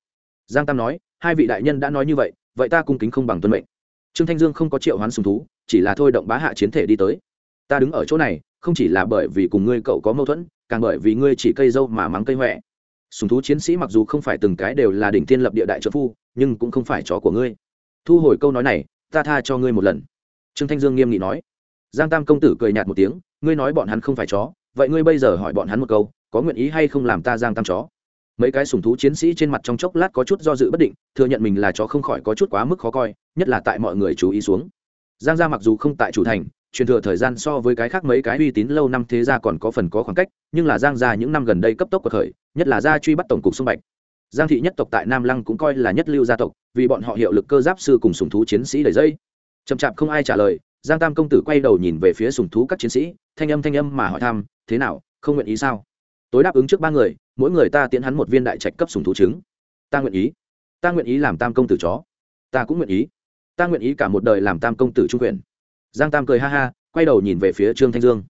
giang tam nói, hai vị đại nhân đã nói như vậy vậy ta cung kính không bằng tuân mệnh. Trương thanh dương không có triệu hoán sùng thú, chỉ là thôi động bá hạ chiến thể đi tới. Ta đứng ở chỗ này, không chỉ là bởi vì cùng ngươi cậu có mâu thuẫn, càng bởi vì ngươi chỉ cây dâu mà mắng cây huệ sùng thú chiến sĩ mặc dù không phải từng cái đều là đỉnh thiên lập địa đại trợ phu, nhưng cũng không phải chó của ngươi. Thu hồi câu nói này, ta tha cho ngươi một lần. Trương thanh dương nghiêm nghị nói. Giang tam công tử cười nhạt một tiếng, ngươi nói bọn hắn không phải chó, vậy ngươi bây giờ hỏi bọn hắn một câu, có nguyện ý hay không làm ta giang tam chó? Mấy cái sùng thú chiến sĩ trên mặt trong chốc lát có chút do dự bất định, thừa nhận mình là chó không khỏi có chút quá mức khó coi, nhất là tại mọi người chú ý xuống. Giang gia mặc dù không tại chủ thành, truyền thừa thời gian so với cái khác mấy cái uy tín lâu năm thế gia còn có phần có khoảng cách, nhưng là giang gia những năm gần đây cấp tốc của khởi, nhất là gia truy bắt tổng cục sông bạch. Giang thị nhất tộc tại nam lăng cũng coi là nhất lưu gia tộc, vì bọn họ hiệu lực cơ giáp sư cùng sùng thú chiến sĩ đầy dây. Chậm chạp không ai trả lời, giang tam công tử quay đầu nhìn về phía sùng thú các chiến sĩ, thanh âm thanh âm mà hỏi thăm, thế nào, không nguyện ý sao? Tối đáp ứng trước ba người mỗi người ta tiến hắn một viên đại trạch cấp sùng thú trứng. Ta nguyện ý. Ta nguyện ý làm tam công tử chó. Ta cũng nguyện ý. Ta nguyện ý cả một đời làm tam công tử trung quyền. Giang tam cười ha ha, quay đầu nhìn về phía trương thanh dương.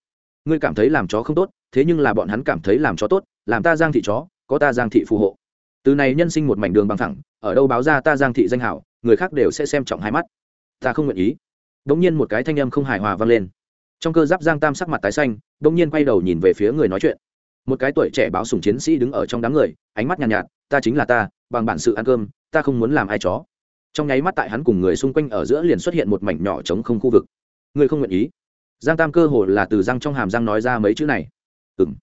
Ngươi cảm thấy làm chó không tốt, thế nhưng là bọn hắn cảm thấy làm chó tốt, làm ta giang thị chó, có ta giang thị phù hộ. Từ này nhân sinh một mảnh đường bằng thẳng, ở đâu báo ra ta giang thị danh hảo, người khác đều sẽ xem trọng hai mắt. Ta không nguyện ý. Đ ỗ n g nhiên một cái thanh âm không hài hòa vang lên. Trong cơ giáp giang tam sắc mặt tái xanh đ ỗ n g nhiên quay đầu nhìn về phía người nói chuyện một cái tuổi trẻ báo sùng chiến sĩ đứng ở trong đám người ánh mắt nhàn nhạt, nhạt ta chính là ta bằng bản sự ăn cơm ta không muốn làm ai chó. Trong nháy mắt tại hắn cùng người xung quanh ở giữa liền xuất hiện một mảnh nhỏ trống không khu vực. Người không nguyện ý? Giang tam cơ hồ là từ răng trong hàm răng nói ra mấy chữ này. Ừ m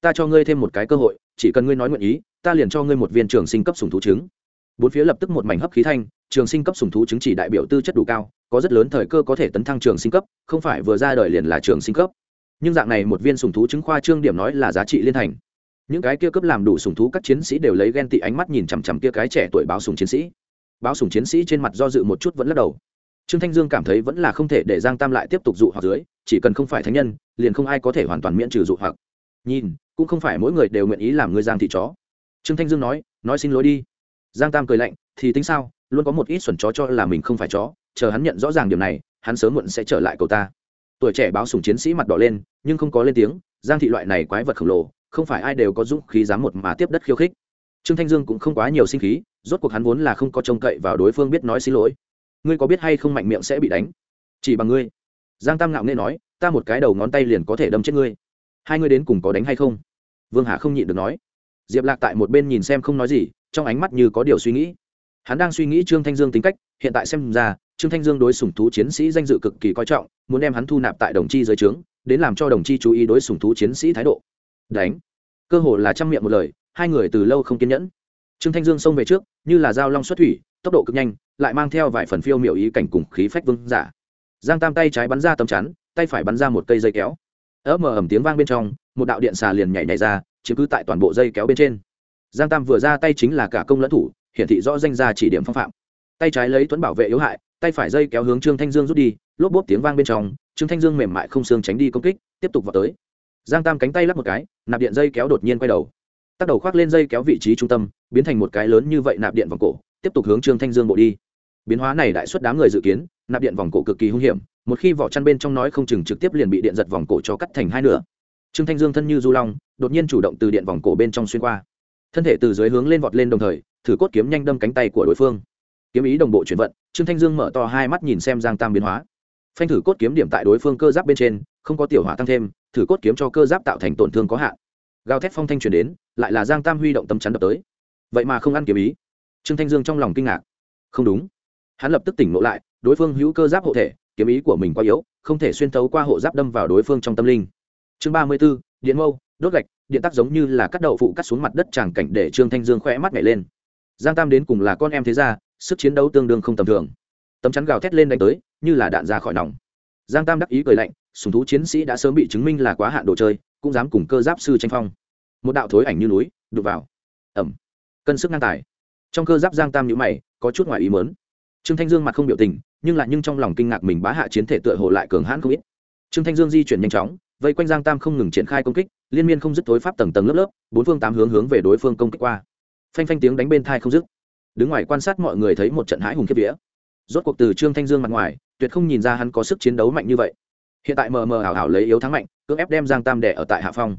ta cho ngươi thêm một cái cơ hội chỉ cần ngươi nói nguyện ý ta liền cho ngươi một viên trường sinh cấp sùng thú trứng. Bốn phía lập tức một mảnh hấp khí thanh trường sinh cấp sùng thú chứng chỉ đại biểu tư chất đủ cao có rất lớn thời cơ có thể tấn thăng trường sinh cấp không phải vừa ra đời liền là trường sinh cấp nhưng dạng này một viên sùng thú chứng khoa trương điểm nói là giá trị liên thành. Những cái kia cấp làm đủ sùng thú các chiến sĩ đều lấy ghen tị ánh mắt nhìn chằm chằm kia cái trẻ tuổi báo sùng chiến sĩ. Báo sùng chiến sĩ trên mặt do dự một chút vẫn lắc đầu. Trương thanh dương cảm thấy vẫn là không thể để giang tam lại tiếp tục dụ hoặc dưới, chỉ cần không phải thánh nhân, liền không ai có thể hoàn toàn miễn trừ dụ hoặc. Nhìn, cũng không phải mỗi người đều nguyện ý làm người giang thị chó. Trương thanh dương nói nói xin lỗi đi. Giang tam cười lạnh, thì tính sao, luôn có một ít xuẩn chó cho là mình không phải chó, chờ hắn nhận rõ ràng điều này, hắn sớm muộn sẽ trở lại cầu ta tuổi trẻ báo sùng chiến sĩ mặt đỏ lên, nhưng không có lên tiếng, giang thị loại này quái vật khổng lồ, không phải ai đều có dũng khí dám một mà tiếp đất khiêu khích. Trương thanh dương cũng không quá nhiều sinh khí, rốt cuộc hắn vốn là không có trông cậy vào đối phương biết nói xin lỗi. Ngươi có biết hay không mạnh miệng sẽ bị đánh? Chỉ bằng ngươi. Giang tam ngạo nghe nói, ta một cái đầu ngón tay liền có thể đâm chết ngươi. Hai ngươi đến cùng có đánh hay không? Vương hà không nhịn được nói. Diệp lạc tại một bên nhìn xem không nói gì, trong ánh mắt như có điều suy nghĩ. Hắn đang suy nghĩ trương thanh dương tính cách, hiện tại xem ra trương thanh dương đối sủng thú chiến sĩ danh dự cực kỳ coi trọng, muốn đem hắn thu nạp tại đồng chi dưới trướng, đến làm cho đồng chi chú ý đối sủng thú chiến sĩ thái độ. Đánh. Cơ hồ là trăm miệng một lời, hai người từ lâu không kiên nhẫn. Trương thanh dương xông về trước, như là dao long xuất thủy, tốc độ cực nhanh, lại mang theo vài phần phiêu miểu ý cảnh cùng khí phách vương giả. Giang tam tay trái bắn ra tấm chắn, tay phải bắn ra một cây dây kéo. Ớ mờ ẩm tiếng vang bên trong, một đạo điện xà liền nhảy nhảy ra, chiếm cứ tại toàn bộ dây kéo bên trên. Giang tam vừa ra tay chính là cả công lẫn thủ, hiển thị rõ danh ra chỉ điểm phong phạm. Tay trái lấy tuấn bảo vệ yếu hại tay phải dây kéo hướng trương thanh dương rút đi, lốp bốp tiếng vang bên trong, trương thanh dương mềm mại không xương tránh đi công kích, tiếp tục vào tới. Giang tam cánh tay lắp một cái, nạp điện dây kéo đột nhiên quay đầu. Tắt đầu khoác lên dây kéo vị trí trung tâm, biến thành một cái lớn như vậy nạp điện vòng cổ, tiếp tục hướng trương thanh dương bộ đi. Biến hóa này đại suất đám người dự kiến, nạp điện vòng cổ cực kỳ hung hiểm, một khi vỏ chăn bên trong nói không chừng trực tiếp liền bị điện giật vòng cổ cho cắt thành hai nửa. Trương thanh dương thân như du long, đột nhiên chủ động từ điện vòng cổ bên trong xuyên qua. Thân thể từ dưới hướng lên vọt lên đồng thời, thử cốt kiếm nhanh đâm cánh tay của đối phương kiếm ý đồng bộ chuyển vận, trương thanh dương mở to hai mắt nhìn xem giang tam biến hóa. Phanh thử cốt kiếm điểm tại đối phương cơ giáp bên trên, không có tiểu hỏa tăng thêm, thử cốt kiếm cho cơ giáp tạo thành tổn thương có hạn. Gào thét phong thanh chuyển đến, lại là giang tam huy động tâm chắn đập tới. Vậy mà không ăn kiếm ý. Trương thanh dương trong lòng kinh ngạc. Không đúng. Hắn lập tức tỉnh ngộ lại, đối phương hữu cơ giáp hộ thể, kiếm ý của mình quá yếu, không thể xuyên thấu qua hộ giáp đâm vào đối phương trong tâm linh. Chương ba mươi b ố điện mâu, đốt gạch, điện tắc giống như là cắt đậu phụ cắt xuống mặt đất tràng cảnh để trương thanh dương khỏe mắt nhảy lên. Giang tam đến cùng là con em thế ra sức chiến đấu tương đương không tầm thường. Tấm chắn gào thét lên đánh tới, như là đạn ra khỏi nòng. Giang tam đắc ý cười lạnh, sùng thú chiến sĩ đã sớm bị chứng minh là quá hạn đồ chơi, cũng dám cùng cơ giáp sư tranh phong. Một đạo thối ảnh như núi đục vào. Ẩm cân sức ngang tài. Trong cơ giáp giang tam nhữ mày, có chút ngoài ý mớn trương thanh dương mặt không biểu tình, nhưng lại nhưng trong lòng kinh ngạc mình bá hạ chiến thể tựa hồ lại cường hãn không ít. Trương thanh dương di chuyển nhanh chóng, vây quanh giang tam không ngừng triển khai công kích, liên miên không dứt thối pháp tầng tầng lớp lớp, bốn phương tám hướng hướng về đối phương công kích qua. Phanh phanh tiếng đánh bên thai không dứt đứng ngoài quan sát mọi người thấy một trận hãi hùng kiếp vía. Rốt cuộc từ trương thanh dương mặt ngoài, tuyệt không nhìn ra hắn có sức chiến đấu mạnh như vậy. Hiện tại mờ mờ ảo ảo lấy yếu thắng mạnh, cưỡng ép đem giang tam đẻ ở tại hạ phong.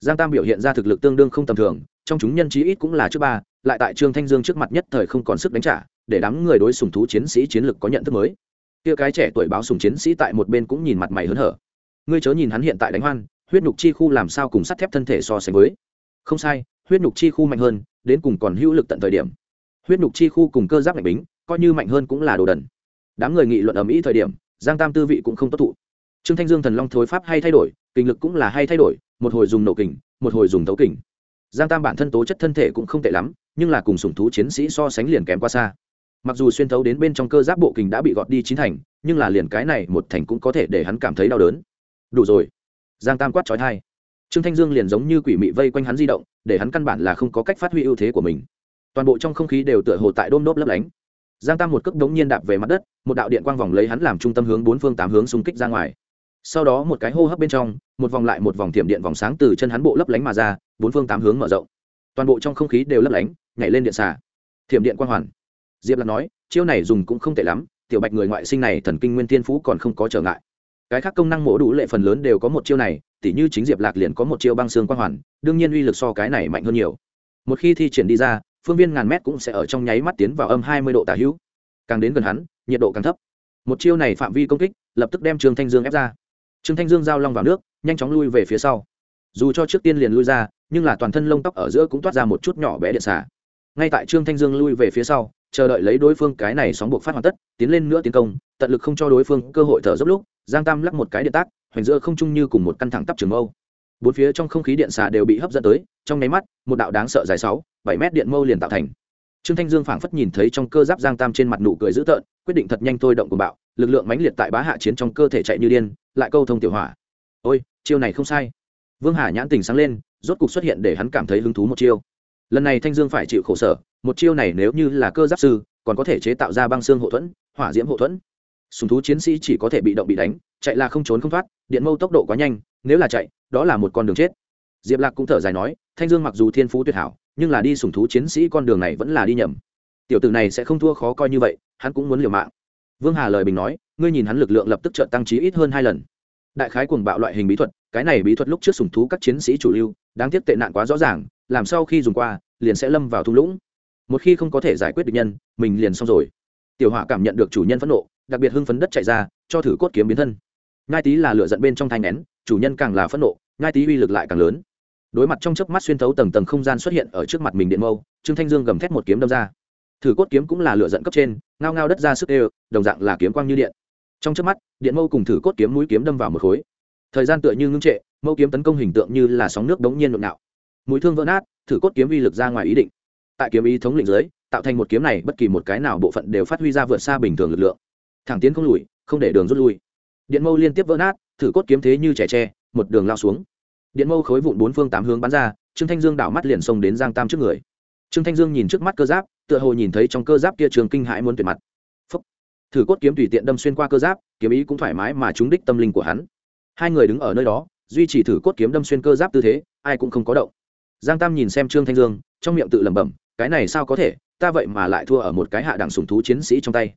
Giang tam biểu hiện ra thực lực tương đương không tầm thường, trong chúng nhân trí ít cũng là trước ba, lại tại trương thanh dương trước mặt nhất thời không còn sức đánh trả, để đám người đối sùng thú chiến sĩ chiến lực có nhận thức mới. Kia cái trẻ tuổi báo sùng chiến sĩ tại một bên cũng nhìn mặt mày hớn hở. Ngươi chớ nhìn hắn hiện tại đánh hoan, huyết nhục chi khu làm sao cùng sắt thép thân thể so sánh với. Không sai, huyết nhục chi khu mạnh hơn, đến cùng còn hữu lực tận thời điểm huyết nhục chi khu cùng cơ giáp mạnh bính, coi như mạnh hơn cũng là đồ đần. Đám người nghị luận ở mỹ thời điểm, giang tam tư vị cũng không tốt thụ. Trương thanh dương thần long thối pháp hay thay đổi, kinh lực cũng là hay thay đổi, một hồi dùng nổ kình, một hồi dùng thấu kình. Giang tam bản thân tố chất thân thể cũng không tệ lắm, nhưng là cùng sủng thú chiến sĩ so sánh liền kém qua xa. Mặc dù xuyên thấu đến bên trong cơ giáp bộ kình đã bị gọt đi chín thành, nhưng là liền cái này một thành cũng có thể để hắn cảm thấy đau đớn. Đủ rồi. Giang tam quát trói thai trương thanh dương liền giống như quỷ mị vây quanh hắn di động, để hắn căn bản là không có cách phát huy ưu thế của mình toàn bộ trong không khí đều tựa hồ tại đôm đốp lấp lánh. Giang tam một cước đống nhiên đạp về mặt đất, một đạo điện quang vòng lấy hắn làm trung tâm hướng bốn phương tám hướng xung kích ra ngoài. Sau đó một cái hô hấp bên trong, một vòng lại một vòng tiệm điện vòng sáng từ chân hắn bộ lấp lánh mà ra, bốn phương tám hướng mở rộng. Toàn bộ trong không khí đều lấp lánh, nhảy lên điện xả thiểm điện quang hoàn. Diệp lạc nói, chiêu này dùng cũng không tệ lắm, tiểu bạch người ngoại sinh này thần kinh nguyên tiên phú còn không có trở ngại. Cái khác công năng mổ đủ lệ phần lớn đều có một chiêu này, tỉ như chính diệp lạc liền có một chiêu băng xương quang hoàn, đương nhiên uy lực so cái này mạnh hơn nhiều. Một khi thi triển đi ra phương viên ngàn mét cũng sẽ ở trong nháy mắt tiến vào âm hai mươi độ tả hữu. Càng đến gần hắn, nhiệt độ càng thấp. Một chiêu này phạm vi công kích, lập tức đem trương thanh dương ép ra. Trương thanh dương giao long vào nước, nhanh chóng lui về phía sau. Dù cho trước tiên liền lui ra, nhưng là toàn thân lông tóc ở giữa cũng toát ra một chút nhỏ bé điện xả. Ngay tại trương thanh dương lui về phía sau, chờ đợi lấy đối phương cái này sóng buộc phát hoàn tất, tiến lên nữa tiến công, tận lực không cho đối phương cơ hội thở dốc lúc, giang tam lắc một cái điện tác, hoành giữa không trung như cùng một căn thẳng tắp trường mâu bốn phía trong không khí điện xà đều bị hấp dẫn tới, trong nháy mắt, một đạo đáng sợ dài sáu, bảy mét điện mâu liền tạo thành. Trương thanh dương phảng phất nhìn thấy trong cơ giáp giang tam trên mặt nụ cười dữ tợn, quyết định thật nhanh thôi động của bạo, lực lượng mãnh liệt tại bá hạ chiến trong cơ thể chạy như điên, lại câu thông tiểu hỏa. Ôi, chiêu này không sai. Vương hà nhãn tình sáng lên, rốt cục xuất hiện để hắn cảm thấy hứng thú một chiêu. Lần này thanh dương phải chịu khổ sở, một chiêu này nếu như là cơ giáp sư, còn có thể chế tạo ra băng xương hậu thuẫn, hỏa diễm hậu thuẫn sùng thú chiến sĩ chỉ có thể bị động bị đánh, chạy là không trốn không thoát, điện mâu tốc độ quá nhanh, nếu là chạy, đó là một con đường chết. Diệp lạc cũng thở dài nói, thanh dương mặc dù thiên phú tuyệt hảo, nhưng là đi sùng thú chiến sĩ con đường này vẫn là đi nhầm. Tiểu tử này sẽ không thua khó coi như vậy, hắn cũng muốn liều mạng. Vương hà lời bình nói, ngươi nhìn hắn lực lượng lập tức trợ tăng trí ít hơn hai lần. Đại khái cuồng bạo loại hình bí thuật, cái này bí thuật lúc trước sùng thú các chiến sĩ chủ lưu, đáng tiếc tệ nạn quá rõ ràng, làm sau khi dùng qua, liền sẽ lâm vào thung lũng. Một khi không có thể giải quyết được nhân, mình liền xong rồi. Tiểu hỏa cảm nhận được chủ nhân phẫn nộ đặc biệt hưng phấn đất chạy ra, cho thử cốt kiếm biến thân. Ngai tý là lửa giận bên trong thanh nén chủ nhân càng là phẫn nộ ngai tý uy lực lại càng lớn. Đối mặt trong chớp mắt xuyên thấu tầng tầng không gian xuất hiện ở trước mặt mình điện mâu, trương thanh dương gầm thét một kiếm đâm ra. Thử cốt kiếm cũng là lửa giận cấp trên, ngao ngao đất ra sức đều, đồng dạng là kiếm quang như điện. Trong chớp mắt, điện mâu cùng thử cốt kiếm mũi kiếm đâm vào một khối. Thời gian tựa như ngưng trệ, mâu kiếm tấn công hình tượng như là sóng nước đống nhiên nhộn nạo. Mũi thương vỡ nát, thử cốt kiếm uy lực ra ngoài ý định. Tại kiếm ý thống lĩnh dưới, tạo thành một kiếm này, bất kỳ một cái nào bộ phận đều phát huy ra vượt xa bình thường lực lượng thẳng tiến không lùi, không để đường rút lui. Điện mâu liên tiếp vỡ nát, thử cốt kiếm thế như trẻ tre, một đường lao xuống. Điện mâu khối vụn bốn phương tám hướng bắn ra, trương thanh dương đảo mắt liền xông đến giang tam trước người. Trương thanh dương nhìn trước mắt cơ giáp, tựa hồ nhìn thấy trong cơ giáp kia trường kinh hãi muốn tuyệt mặt. Phúc. thử cốt kiếm tùy tiện đâm xuyên qua cơ giáp, kiếm ý cũng thoải mái mà trúng đích tâm linh của hắn. Hai người đứng ở nơi đó, duy trì thử cốt kiếm đâm xuyên cơ giáp tư thế, ai cũng không có động. Giang tam nhìn xem trương thanh dương, trong miệng tự lẩm bẩm, cái này sao có thể? Ta vậy mà lại thua ở một cái hạ đẳng sùng thú chiến sĩ trong tay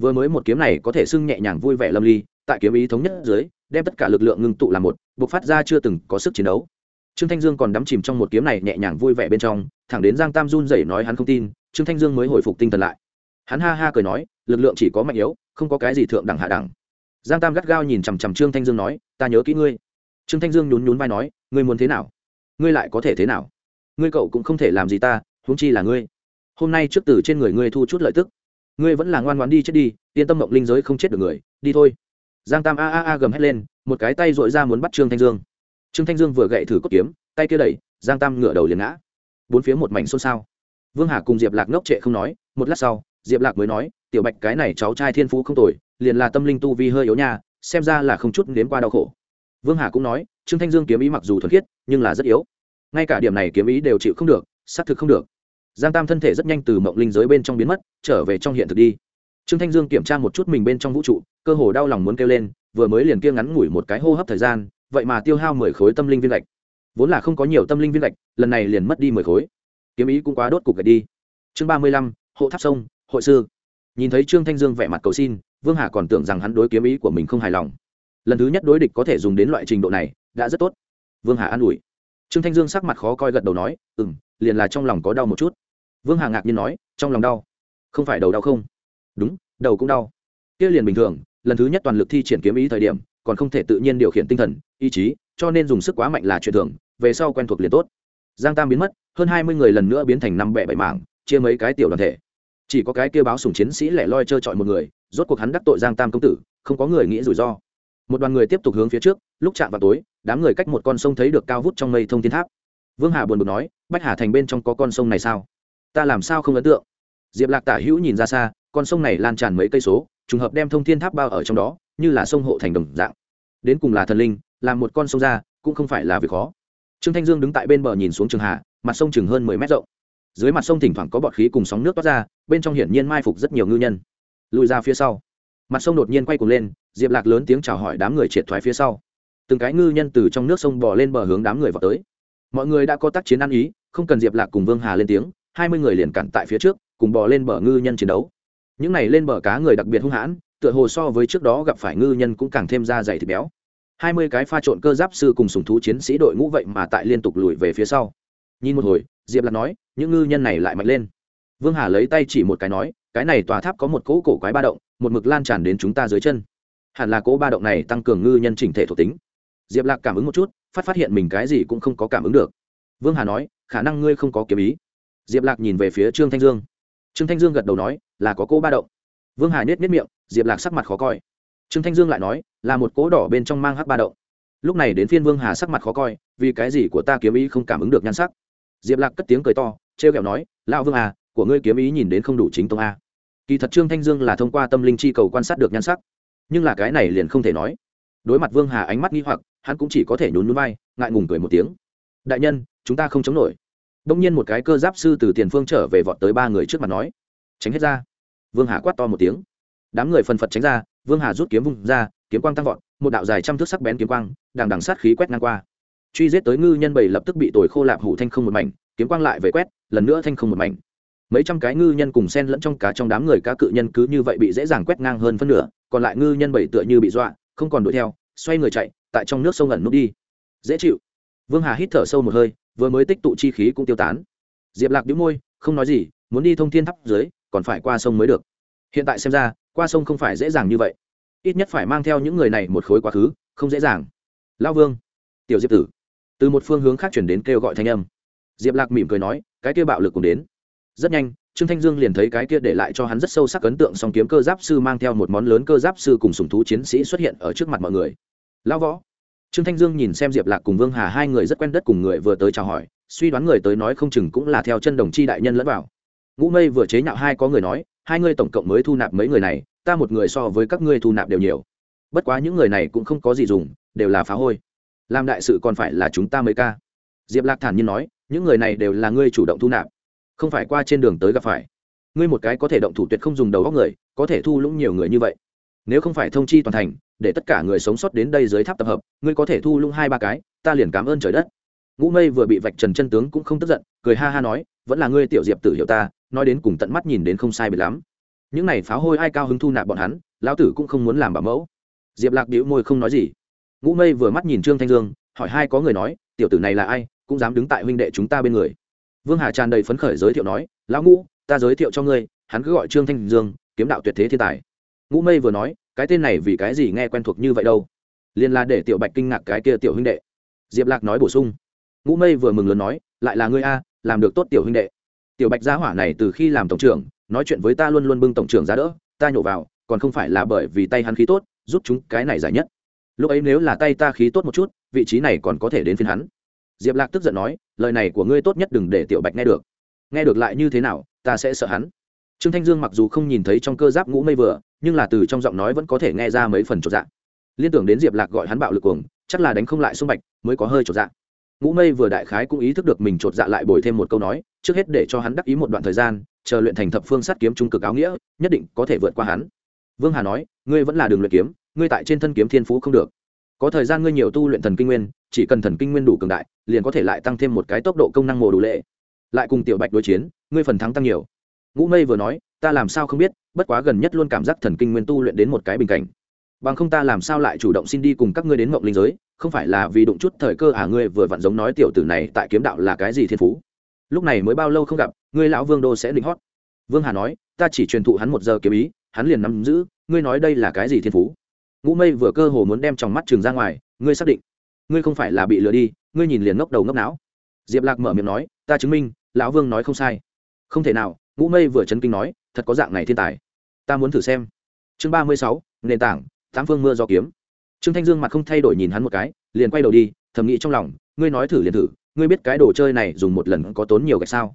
vừa mới một kiếm này có thể xưng nhẹ nhàng vui vẻ lâm ly, tại kiếm ý thống nhất dưới, đem tất cả lực lượng ngưng tụ làm một buộc phát ra chưa từng có sức chiến đấu. Trương thanh dương còn đắm chìm trong một kiếm này nhẹ nhàng vui vẻ bên trong, thẳng đến giang tam run rẩy nói hắn không tin, trương thanh dương mới hồi phục tinh thần lại. Hắn ha ha cười nói, lực lượng chỉ có mạnh yếu, không có cái gì thượng đẳng hạ đẳng. Giang tam gắt gao nhìn chằm chằm trương thanh dương nói, ta nhớ kỹ ngươi. Trương thanh dương nhún nhún vai nói, ngươi muốn thế nào? Ngươi lại có thể thế nào? Ngươi cậu cũng không thể làm gì ta, huống chi là ngươi. Hôm nay trước từ trên người ngươi thu chút lợi tức ngươi vẫn là ngoan ngoãn đi chết đi, yên tâm mộng linh giới không chết được người, đi thôi. Giang tam a a a gầm hét lên, một cái tay dội ra muốn bắt trương thanh dương. Trương thanh dương vừa gậy thử cốt kiếm, tay kia đẩy, giang tam ngửa đầu liền ngã. Bốn phía một mảnh xôn xao. Vương hà cùng diệp lạc ngốc trệ không nói, một lát sau, diệp lạc mới nói, tiểu bạch cái này cháu trai thiên phú không tồi, liền là tâm linh tu vi hơi yếu nha, xem ra là không chút nếm qua đau khổ. Vương hà cũng nói, trương thanh dương kiếm ý mặc dù thuần khiết, nhưng là rất yếu. Ngay cả điểm này kiếm ý đều chịu không được, xác thực không được giang tam thân thể rất nhanh từ mộng linh giới bên trong biến mất, trở về trong hiện thực đi. Trương thanh dương kiểm tra một chút mình bên trong vũ trụ, cơ hồ đau lòng muốn kêu lên, vừa mới liền kia ngắn ngủi một cái hô hấp thời gian, vậy mà tiêu hao mười khối tâm linh viên gạch. Vốn là không có nhiều tâm linh viên gạch, lần này liền mất đi mười khối. Kiếm ý cũng quá đốt cục gạch đi. Chương ba mươi lăm, hộ tháp sông, hội sư. Nhìn thấy trương thanh dương vẻ mặt cầu xin, vương hà còn tưởng rằng hắn đối kiếm ý của mình không hài lòng. Lần thứ nhất đối địch có thể dùng đến loại trình độ này, đã rất tốt. Vương hà an ủi. Trương thanh dương sắc mặt khó coi gật đầu nói ừ m liền là trong lòng có đau một chút vương hà ngạc nhiên nói, trong lòng đau. Không phải đầu đau không? Đúng, đầu cũng đau. Kia liền bình thường, lần thứ nhất toàn lực thi triển kiếm ý thời điểm, còn không thể tự nhiên điều khiển tinh thần, ý chí, cho nên dùng sức quá mạnh là chuyện thường, về sau quen thuộc liền tốt. Giang tam biến mất, hơn hai mươi người lần nữa biến thành năm bẻ bảy mảng, chia mấy cái tiểu đoàn thể. Chỉ có cái kia báo sùng chiến sĩ lẻ loi trơ trọi một người, rốt cuộc hắn đắc tội giang tam công tử, không có người nghĩ rủi ro. Một đoàn người tiếp tục hướng phía trước, lúc chạm vào tối, đám người cách một con sông thấy được cao vút trong mây thông thiên tháp. Vương hà buồn bực nói, bách hà thành bên trong có con sông này sao? Ta làm sao không ấn tượng? Diệp lạc tả hữu nhìn ra xa, con sông này lan tràn mấy cây số, trùng hợp đem thông thiên tháp bao ở trong đó, như là sông hộ thành đồng dạng. Đến cùng là thần linh làm một con sông ra, cũng không phải là việc khó. Trương thanh dương đứng tại bên bờ nhìn xuống trường hạ, mặt sông chừng hơn mười mét rộng. Dưới mặt sông thỉnh thoảng có bọt khí cùng sóng nước toát ra, bên trong hiển nhiên mai phục rất nhiều ngư nhân. Lùi ra phía sau. Mặt sông đột nhiên quay cuồng lên, diệp lạc lớn tiếng chào hỏi đám người triệt thoái phía sau. Từng cái ngư nhân từ trong nước sông bò lên bờ hướng đám người vào tới. Mọi người đã có tác chiến ăn ý, không cần diệp lạc cùng vương hà lên tiếng hai mươi người liền cản tại phía trước, cùng bò lên bờ ngư nhân chiến đấu. Những này lên bờ cá người đặc biệt hung hãn, tựa hồ so với trước đó gặp phải ngư nhân cũng càng thêm da dày thịt béo. Hai mươi cái pha trộn cơ giáp sư cùng sùng thú chiến sĩ đội ngũ vậy mà tại liên tục lùi về phía sau. Nhìn một hồi, diệp lạc nói, những ngư nhân này lại mạnh lên. Vương hà lấy tay chỉ một cái nói, cái này tòa tháp có một cỗ cổ quái ba động, một mực lan tràn đến chúng ta dưới chân. Hẳn là cỗ ba động này tăng cường ngư nhân chỉnh thể thuộc tính. Diệp lạc cảm ứng một chút, phát phát hiện mình cái gì cũng không có cảm ứng được. Vương hà nói, khả năng ngươi không có kiếm ý diệp lạc nhìn về phía trương thanh dương. Trương thanh dương gật đầu nói, là có cỗ ba động. Vương hà nết nết miệng, diệp lạc sắc mặt khó coi. Trương thanh dương lại nói, là một cỗ đỏ bên trong mang hắc ba động. Lúc này đến phiên vương hà sắc mặt khó coi, vì cái gì của ta kiếm ý không cảm ứng được nhan sắc? Diệp lạc cất tiếng cười to t r e o kẹo nói, lão vương à của ngươi kiếm ý nhìn đến không đủ chính tông a. Kỳ thật trương thanh dương là thông qua tâm linh chi cầu quan sát được nhan sắc, nhưng là cái này liền không thể nói. Đối mặt vương hà ánh mắt nghi hoặc, hắn cũng chỉ có thể nhún núi bay ngại ngùng cười một tiếng. Đại nhân, chúng ta không chống nổi đông nhiên một cái cơ giáp sư từ tiền phương trở về vọt tới ba người trước mặt nói, tránh hết ra. Vương hà quát to một tiếng. Đám người phần phật tránh ra, vương hà rút kiếm vung ra, kiếm quang tăng vọt, một đạo dài trăm thước sắc bén kiếm quang, đằng đằng sát khí quét ngang qua. Truy giết tới ngư nhân bảy lập tức bị tồi khô lạp hủ thanh không một mảnh, kiếm quang lại về quét, lần nữa thanh không một mảnh. Mấy trăm cái ngư nhân cùng sen lẫn trong cá trong đám người cá cự nhân cứ như vậy bị dễ dàng quét ngang hơn phân nửa, còn lại ngư nhân bảy tựa như bị dọa, không còn đuổi theo, xoay người chạy, tại trong nước sông ẩn nút đi. Dễ chịu. Vương hà hít thở sâu một hơi vừa mới tích tụ chi khí cũng tiêu tán. Diệp lạc đĩu môi, không nói gì, muốn đi thông thiên tháp dưới, còn phải qua sông mới được. Hiện tại xem ra, qua sông không phải dễ dàng như vậy. Ít nhất phải mang theo những người này một khối quá khứ, không dễ dàng. Lao vương, tiểu diệp tử. Từ một phương hướng khác chuyển đến kêu gọi thanh âm. Diệp lạc mỉm cười nói, cái kia bạo lực cùng đến. Rất nhanh, trương thanh dương liền thấy cái kia để lại cho hắn rất sâu sắc ấn tượng song kiếm cơ giáp sư mang theo một món lớn cơ giáp sư cùng sùng thú chiến sĩ xuất hiện ở trước mặt mọi người. Lao võ trương thanh dương nhìn xem diệp lạc cùng vương hà, hai người rất quen đất cùng người vừa tới chào hỏi, suy đoán người tới nói không chừng cũng là theo chân đồng chi đại nhân lẫn vào. Ngũ mây vừa chế nhạo hai có người nói, hai ngươi tổng cộng mới thu nạp mấy người này, ta một người so với các ngươi thu nạp đều nhiều. Bất quá những người này cũng không có gì dùng, đều là phá hôi. Làm đại sự còn phải là chúng ta mới ca. Diệp lạc thản nhiên nói, những người này đều là ngươi chủ động thu nạp. Không phải qua trên đường tới gặp phải. Ngươi một cái có thể động thủ tuyệt không dùng đầu góc người, có thể thu lũng nhiều người như vậy. Nếu không phải thông chi toàn thành để tất cả người sống sót đến đây dưới tháp tập hợp, ngươi có thể thu lung hai ba cái, ta liền cảm ơn trời đất. Ngũ mây vừa bị vạch trần chân tướng cũng không tức giận, cười ha ha nói, vẫn là ngươi tiểu diệp tử hiểu ta, nói đến cùng tận mắt nhìn đến không sai bị lắm. Những này pháo hôi ai cao hứng thu nạp bọn hắn, lão tử cũng không muốn làm bảo mẫu. Diệp lạc đĩu môi không nói gì. Ngũ mây vừa mắt nhìn trương thanh dương, hỏi hai có người nói, tiểu tử này là ai, cũng dám đứng tại huynh đệ chúng ta bên người. Vương hà tràn đầy phấn khởi giới thiệu nói, lão ngũ, ta giới thiệu cho ngươi, hắn cứ gọi trương thanh dương, kiếm đạo tuyệt thế thiên tài. Ngũ mây vừa nói cái tên này vì cái gì nghe quen thuộc như vậy đâu? Liền là để tiểu bạch kinh ngạc cái kia tiểu huynh đệ. Diệp lạc nói bổ sung. Ngũ mây vừa mừng lớn nói, lại là ngươi a, làm được tốt tiểu huynh đệ. Tiểu bạch gia hỏa này từ khi làm tổng trưởng, nói chuyện với ta luôn luôn bưng tổng trưởng ra đỡ, ta nhổ vào, còn không phải là bởi vì tay hắn khí tốt, giúp chúng cái này giải nhất. Lúc ấy nếu là tay ta khí tốt một chút, vị trí này còn có thể đến phiên hắn. Diệp lạc tức giận nói, lời này của ngươi tốt nhất đừng để tiểu bạch nghe được. Nghe được lại như thế nào, ta sẽ sợ hắn trương thanh dương mặc dù không nhìn thấy trong cơ giáp ngũ mây vừa, nhưng là từ trong giọng nói vẫn có thể nghe ra mấy phần trột dạng liên tưởng đến diệp lạc gọi hắn bạo lực cuồng, chắc là đánh không lại xung bạch, mới có hơi trột dạng ngũ mây vừa đại khái cũng ý thức được mình trột dạ lại bồi thêm một câu nói, trước hết để cho hắn đắc ý một đoạn thời gian, chờ luyện thành thập phương sát kiếm trung cực áo nghĩa, nhất định có thể vượt qua hắn. Vương hà nói, ngươi vẫn là đường luyện kiếm, ngươi tại trên thân kiếm thiên phú không được. Có thời gian ngươi nhiều tu luyện thần kinh nguyên, chỉ cần thần kinh nguyên đủ cường đại, liền có thể lại tăng thêm một cái tốc độ công năng mồ đủ lệ. Lại cùng tiểu bạch đối chiến, ngươi phần thắng tăng nhiều ngũ mây vừa nói, ta làm sao không biết, bất quá gần nhất luôn cảm giác thần kinh nguyên tu luyện đến một cái bình cảnh. Bằng không ta làm sao lại chủ động xin đi cùng các ngươi đến mộng linh giới, không phải là vì đụng chút thời cơ à ngươi vừa vặn giống nói tiểu tử này tại kiếm đạo là cái gì thiên phú. Lúc này mới bao lâu không gặp, ngươi lão vương đô sẽ định hót. Vương hà nói, ta chỉ truyền thụ hắn một giờ kiếm ý, hắn liền nắm giữ, ngươi nói đây là cái gì thiên phú? Ngũ mây vừa cơ hồ muốn đem trong mắt trường ra ngoài, ngươi xác định, ngươi không phải là bị lừa đi, ngươi nhìn liền ngốc đầu ngốc não. Diệp lạc mở miệng nói, ta chứng minh, lão vương nói không sai. Không thể nào ngũ mây vừa chấn kinh nói, thật có dạng này thiên tài. Ta muốn thử xem. Chương ba mươi sáu, nền tảng, tám phương mưa do kiếm. Trương thanh dương mặt không thay đổi nhìn hắn một cái, liền quay đầu đi, thầm nghĩ trong lòng, ngươi nói thử liền thử, ngươi biết cái đồ chơi này dùng một lần có tốn nhiều gạch sao?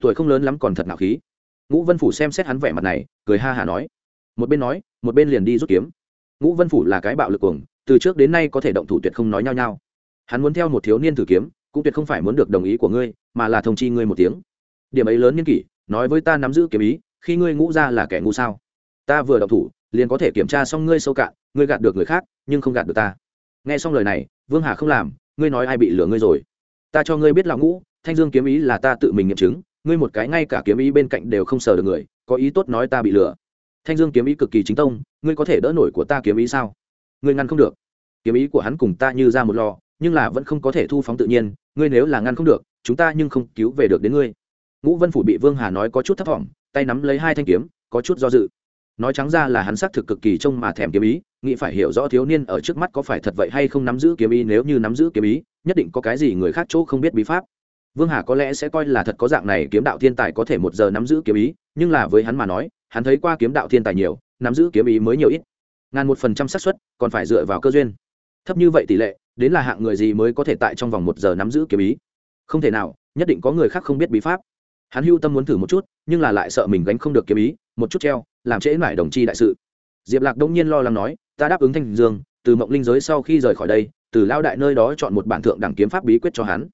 Tuổi không lớn lắm còn thật nạo khí. Ngũ vân phủ xem xét hắn vẻ mặt này, cười ha hả nói, một bên nói, một bên liền đi rút kiếm. Ngũ vân phủ là cái bạo lực cuồng, từ trước đến nay có thể động thủ tuyệt không nói nhau nhau. Hắn muốn theo một thiếu niên thử kiếm, cũng tuyệt không phải muốn được đồng ý của ngươi, mà là thông chi ngươi một tiếng. Điểm ấy lớn nhân kỷ nói với ta nắm giữ kiếm ý, khi ngươi ngũ ra là kẻ ngu sao? Ta vừa đọc thủ, liền có thể kiểm tra xong ngươi sâu cạn, ngươi gạt được người khác, nhưng không gạt được ta. Nghe xong lời này, vương hà không làm, ngươi nói ai bị lừa ngươi rồi? Ta cho ngươi biết là ngũ, thanh dương kiếm ý là ta tự mình nghiệm chứng, ngươi một cái ngay cả kiếm ý bên cạnh đều không sờ được người, có ý tốt nói ta bị lừa. Thanh dương kiếm ý cực kỳ chính tông, ngươi có thể đỡ nổi của ta kiếm ý sao? Ngươi ngăn không được. Kiếm ý của hắn cùng ta như ra một lò, nhưng là vẫn không có thể thu phóng tự nhiên, ngươi nếu là ngăn không được, chúng ta nhưng không cứu về được đến ngươi ngũ vân phủ bị vương hà nói có chút thấp thỏm, tay nắm lấy hai thanh kiếm, có chút do dự. Nói trắng ra là hắn xác thực cực kỳ trông mà thèm kiếm ý, nghĩ phải hiểu rõ thiếu niên ở trước mắt có phải thật vậy hay không nắm giữ kiếm ý, nếu như nắm giữ kiếm ý, nhất định có cái gì người khác chỗ không biết bí pháp. Vương hà có lẽ sẽ coi là thật có dạng này kiếm đạo thiên tài có thể một giờ nắm giữ kiếm ý, nhưng là với hắn mà nói, hắn thấy qua kiếm đạo thiên tài nhiều, nắm giữ kiếm ý mới nhiều ít. Ngàn một phần trăm xác suất, còn phải dựa vào cơ duyên. Thấp như vậy tỷ lệ, đến là hạng người gì mới có thể tại trong vòng một giờ nắm giữ kiếm ý? Không thể nào, nhất định có người khác không biết bí pháp hắn hưu tâm muốn thử một chút, nhưng là lại sợ mình gánh không được kiếm ý, một chút treo, làm trễ mải đồng chi đại sự. Diệp lạc đông nhiên lo lắng nói, ta đáp ứng thanh dương, từ mộng linh giới sau khi rời khỏi đây, từ lao đại nơi đó chọn một bản thượng đẳng kiếm pháp bí quyết cho hắn.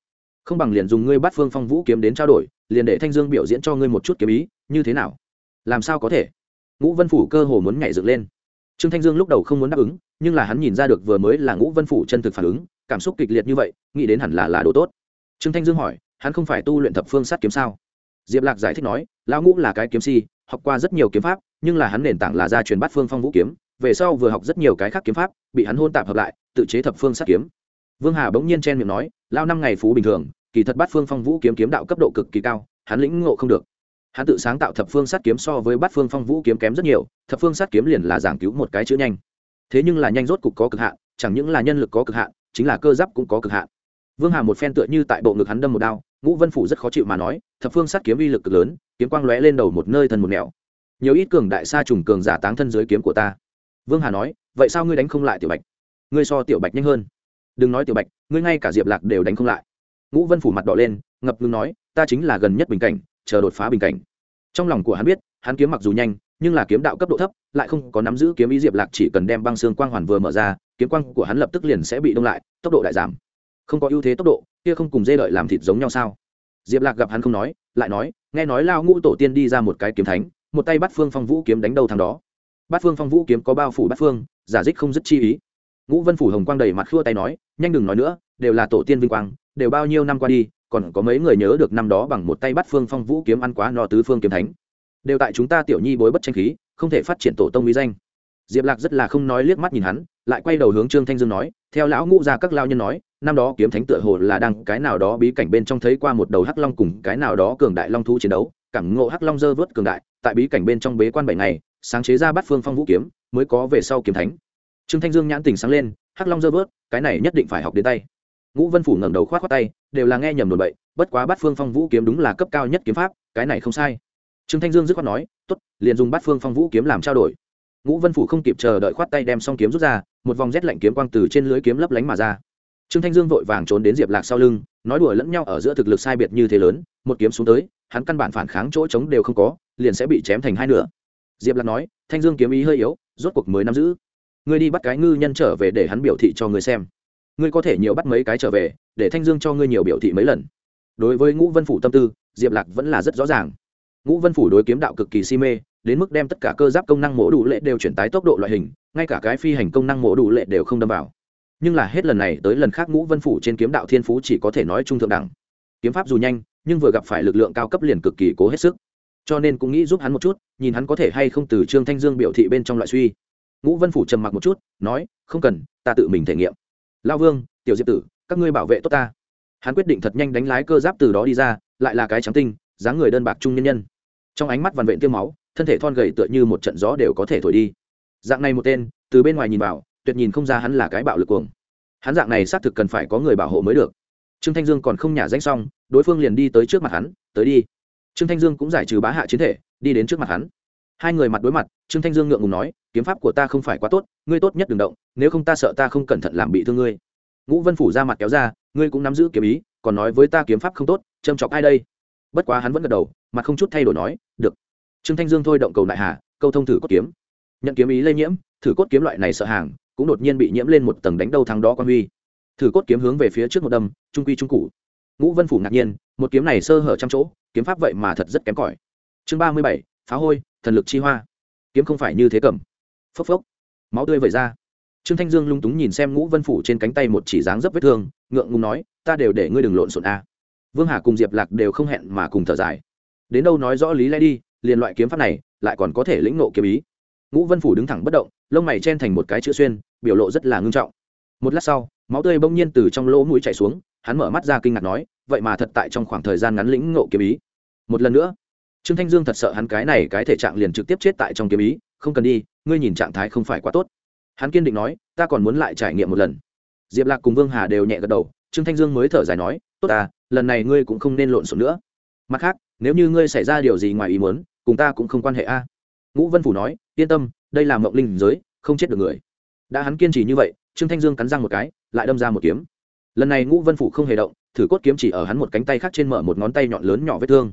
Không bằng liền dùng ngươi bắt phương phong vũ kiếm đến trao đổi, liền để thanh dương biểu diễn cho ngươi một chút kiếm ý, như thế nào? Làm sao có thể? Ngũ vân phủ cơ hồ muốn nhảy dựng lên. Trương thanh dương lúc đầu không muốn đáp ứng, nhưng là hắn nhìn ra được vừa mới là ngũ vân phủ chân thực phản ứng, cảm xúc kịch liệt như vậy, nghĩ đến hẳn là là đồ tốt. Trương thanh dương hỏi, hắn không phải tu luyện thập phương sát kiếm sao? Diệp lạc giải thích nói, lão ngũ là cái kiếm si, học qua rất nhiều kiếm pháp, nhưng là hắn nền tảng là gia truyền bát phương phong vũ kiếm, về sau vừa học rất nhiều cái khác kiếm pháp, bị hắn hôn tạp hợp lại, tự chế thập phương sát kiếm. Vương hà bỗng nhiên chen miệng nói lao năm ngày phú bình thường, kỳ thật bát phương phong vũ kiếm kiếm đạo cấp độ cực kỳ cao, hắn lĩnh ngộ không được. Hắn tự sáng tạo thập phương sát kiếm so với bát phương phong vũ kiếm kém rất nhiều, thập phương sát kiếm liền là giảng cứu một cái chữ nhanh. Thế nhưng là nhanh rốt cục có cực hạn, chẳng những là nhân lực có cực hạn, chính là cơ giáp cũng có cực hạn vương hà một phen tựa như tại bộ ngực hắn đâm một đao, ngũ vân phủ rất khó chịu mà nói, thập phương sát kiếm uy lực cực lớn, kiếm quang lóe lên đầu một nơi thân một nẻo. Nhiều ít cường đại sa trùng cường giả táng thân dưới kiếm của ta. Vương hà nói, vậy sao ngươi đánh không lại tiểu bạch? Ngươi so tiểu bạch nhanh hơn. Đừng nói tiểu bạch, ngươi ngay cả diệp lạc đều đánh không lại. Ngũ vân phủ mặt đỏ lên, ngập ngừng nói, ta chính là gần nhất bình cảnh, chờ đột phá bình cảnh. Trong lòng của hắn biết, hắn kiếm mặc dù nhanh, nhưng là kiếm đạo cấp độ thấp, lại không có nắm giữ kiếm ý diệp lạc chỉ cần đem băng xương quang hoàn vừa mở ra, kiếm quang của hắn lập tức liền sẽ bị đông lại, tốc độ đại giảm không có ưu thế tốc độ, kia không cùng dê lợi làm thịt giống nhau sao? Diệp lạc gặp hắn không nói, lại nói, nghe nói lao ngũ tổ tiên đi ra một cái kiếm thánh, một tay bắt phương phong vũ kiếm đánh đầu thằng đó. Bắt phương phong vũ kiếm có bao phủ bắt phương, giả dích không dứt chi ý. Ngũ vân phủ hồng quang đầy mặt khua tay nói, nhanh đừng nói nữa, đều là tổ tiên vinh quang, đều bao nhiêu năm qua đi, còn có mấy người nhớ được năm đó bằng một tay bắt phương phong vũ kiếm ăn quá no tứ phương kiếm thánh. Đều tại chúng ta tiểu nhi bối bất tranh khí, không thể phát triển tổ tông uy danh. Diệp lạc rất là không nói liếc mắt nhìn hắn, lại quay đầu hướng trương thanh dương nói theo lão ngũ gia các lao nhân nói, năm đó kiếm thánh tựa hồ là đang cái nào đó bí cảnh bên trong thấy qua một đầu hắc long cùng cái nào đó cường đại long thú chiến đấu, cảm ngộ hắc long dơ vớt cường đại, tại bí cảnh bên trong bế quan bảy ngày, sáng chế ra bắt phương phong vũ kiếm, mới có về sau kiếm thánh. Trương thanh dương nhãn tình sáng lên, hắc long dơ vớt, cái này nhất định phải học đến tay. Ngũ vân phủ ngẩng đầu khoát khoát tay, đều là nghe nhầm đồn bậy, bất quá bắt phương phong vũ kiếm đúng là cấp cao nhất kiếm pháp, cái này không sai. Trương thanh dương dứt khoát nói, tốt, liền dùng bắt phương phong vũ kiếm làm trao đổi. Ngũ vân phủ không kịp chờ đợi khoát tay đem xong kiếm rút ra một vòng rét lạnh kiếm quang từ trên lưới kiếm lấp lánh mà ra. Trương thanh dương vội vàng trốn đến diệp lạc sau lưng, nói đùa lẫn nhau ở giữa thực lực sai biệt như thế lớn, một kiếm xuống tới, hắn căn bản phản kháng chỗ trống đều không có, liền sẽ bị chém thành hai nửa. Diệp lạc nói, thanh dương kiếm ý hơi yếu, rốt cuộc mới nắm giữ. Ngươi đi bắt cái ngư nhân trở về để hắn biểu thị cho ngươi xem. Ngươi có thể nhiều bắt mấy cái trở về, để thanh dương cho ngươi nhiều biểu thị mấy lần. Đối với ngũ vân phủ tâm tư, diệp lạc vẫn là rất rõ ràng. Ngũ vân phủ đối kiếm đạo cực kỳ si mê, đến mức đem tất cả cơ giáp công năng mổ đủ lệ đều chuyển tái tốc độ loại hình ngay cả cái phi hành công năng mổ đủ lệ đều không đâm vào. Nhưng là hết lần này tới lần khác ngũ vân phủ trên kiếm đạo thiên phú chỉ có thể nói trung thượng đẳng. Kiếm pháp dù nhanh, nhưng vừa gặp phải lực lượng cao cấp liền cực kỳ cố hết sức. Cho nên cũng nghĩ giúp hắn một chút, nhìn hắn có thể hay không từ trương thanh dương biểu thị bên trong loại suy. Ngũ vân phủ trầm mặc một chút, nói, không cần, ta tự mình thể nghiệm. Lao vương, tiểu diệp tử, các ngươi bảo vệ tốt ta. Hắn quyết định thật nhanh đánh lái cơ giáp từ đó đi ra, lại là cái trắng tinh, dáng người đơn bạc trung nhân nhân. Trong ánh mắt vằn vện tiêu máu, thân thể thon gầy tựa như một trận gió đều có thể thổi đi dạng này một tên, từ bên ngoài nhìn vào, tuyệt nhìn không ra hắn là cái bạo lực cuồng. Hắn dạng này xác thực cần phải có người bảo hộ mới được. Trương thanh dương còn không nhả danh xong, đối phương liền đi tới trước mặt hắn, tới đi. Trương thanh dương cũng giải trừ bá hạ chiến thể, đi đến trước mặt hắn. Hai người mặt đối mặt, trương thanh dương ngượng ngùng nói, kiếm pháp của ta không phải quá tốt, ngươi tốt nhất đừng động, nếu không ta sợ ta không cẩn thận làm bị thương ngươi. Ngũ vân phủ ra mặt kéo ra, ngươi cũng nắm giữ kiếm ý, còn nói với ta kiếm pháp không tốt, châm chọc ai đây? Bất quá hắn vẫn gật đầu, mặt không chút thay đổi nói, được. Trương thanh dương thôi động cầu nại hà, câu thông thử cốt kiếm nhận kiếm ý lây nhiễm, thử cốt kiếm loại này sợ hàng, cũng đột nhiên bị nhiễm lên một tầng đánh đầu thắng đó quan huy. Thử cốt kiếm hướng về phía trước một đâm, trung quy trung cụ ngũ vân phủ ngạc nhiên, một kiếm này sơ hở trăm chỗ, kiếm pháp vậy mà thật rất kém cỏi. Chương ba mươi bảy, phá hôi, thần lực chi hoa. Kiếm không phải như thế cầm. Phốc phốc. Máu tươi vẩy ra. Trương thanh dương lung túng nhìn xem ngũ vân phủ trên cánh tay một chỉ dáng dấp vết thương, ngượng ngùng nói, ta đều để ngươi đừng lộn xộn a. Vương hà cùng diệp lạc đều không hẹn mà cùng thở dài. Đến đâu nói rõ lý lẽ đi, liền loại kiếm pháp này, lại còn có thể lĩnh nộ kiếm ý ngũ vân phủ đứng thẳng bất động, lông mày chen thành một cái chữ xuyên, biểu lộ rất là ngưng trọng. Một lát sau, máu tươi bỗng nhiên từ trong lỗ mũi chảy xuống, hắn mở mắt ra kinh ngạc nói, vậy mà thật tại trong khoảng thời gian ngắn lĩnh ngộ kiếm ý. Một lần nữa, trương thanh dương thật sợ hắn cái này cái thể trạng liền trực tiếp chết tại trong kiếm ý, không cần đi, ngươi nhìn trạng thái không phải quá tốt. Hắn kiên định nói, ta còn muốn lại trải nghiệm một lần. Diệp lạc cùng vương hà đều nhẹ gật đầu, trương thanh dương mới thở dài nói, tốt à lần này ngươi cũng không nên lộn xộn nữa. Mặt khác, nếu như ngươi xảy ra điều gì ngoài ý muốn, cùng ta cũng không quan hệ a ngũ vân phủ nói, yên tâm, đây là mộng linh giới, không chết được người. Đã hắn kiên trì như vậy, trương thanh dương cắn răng một cái, lại đâm ra một kiếm. Lần này ngũ vân phủ không hề động, thử cốt kiếm chỉ ở hắn một cánh tay khác trên mở một ngón tay nhọn lớn nhỏ vết thương.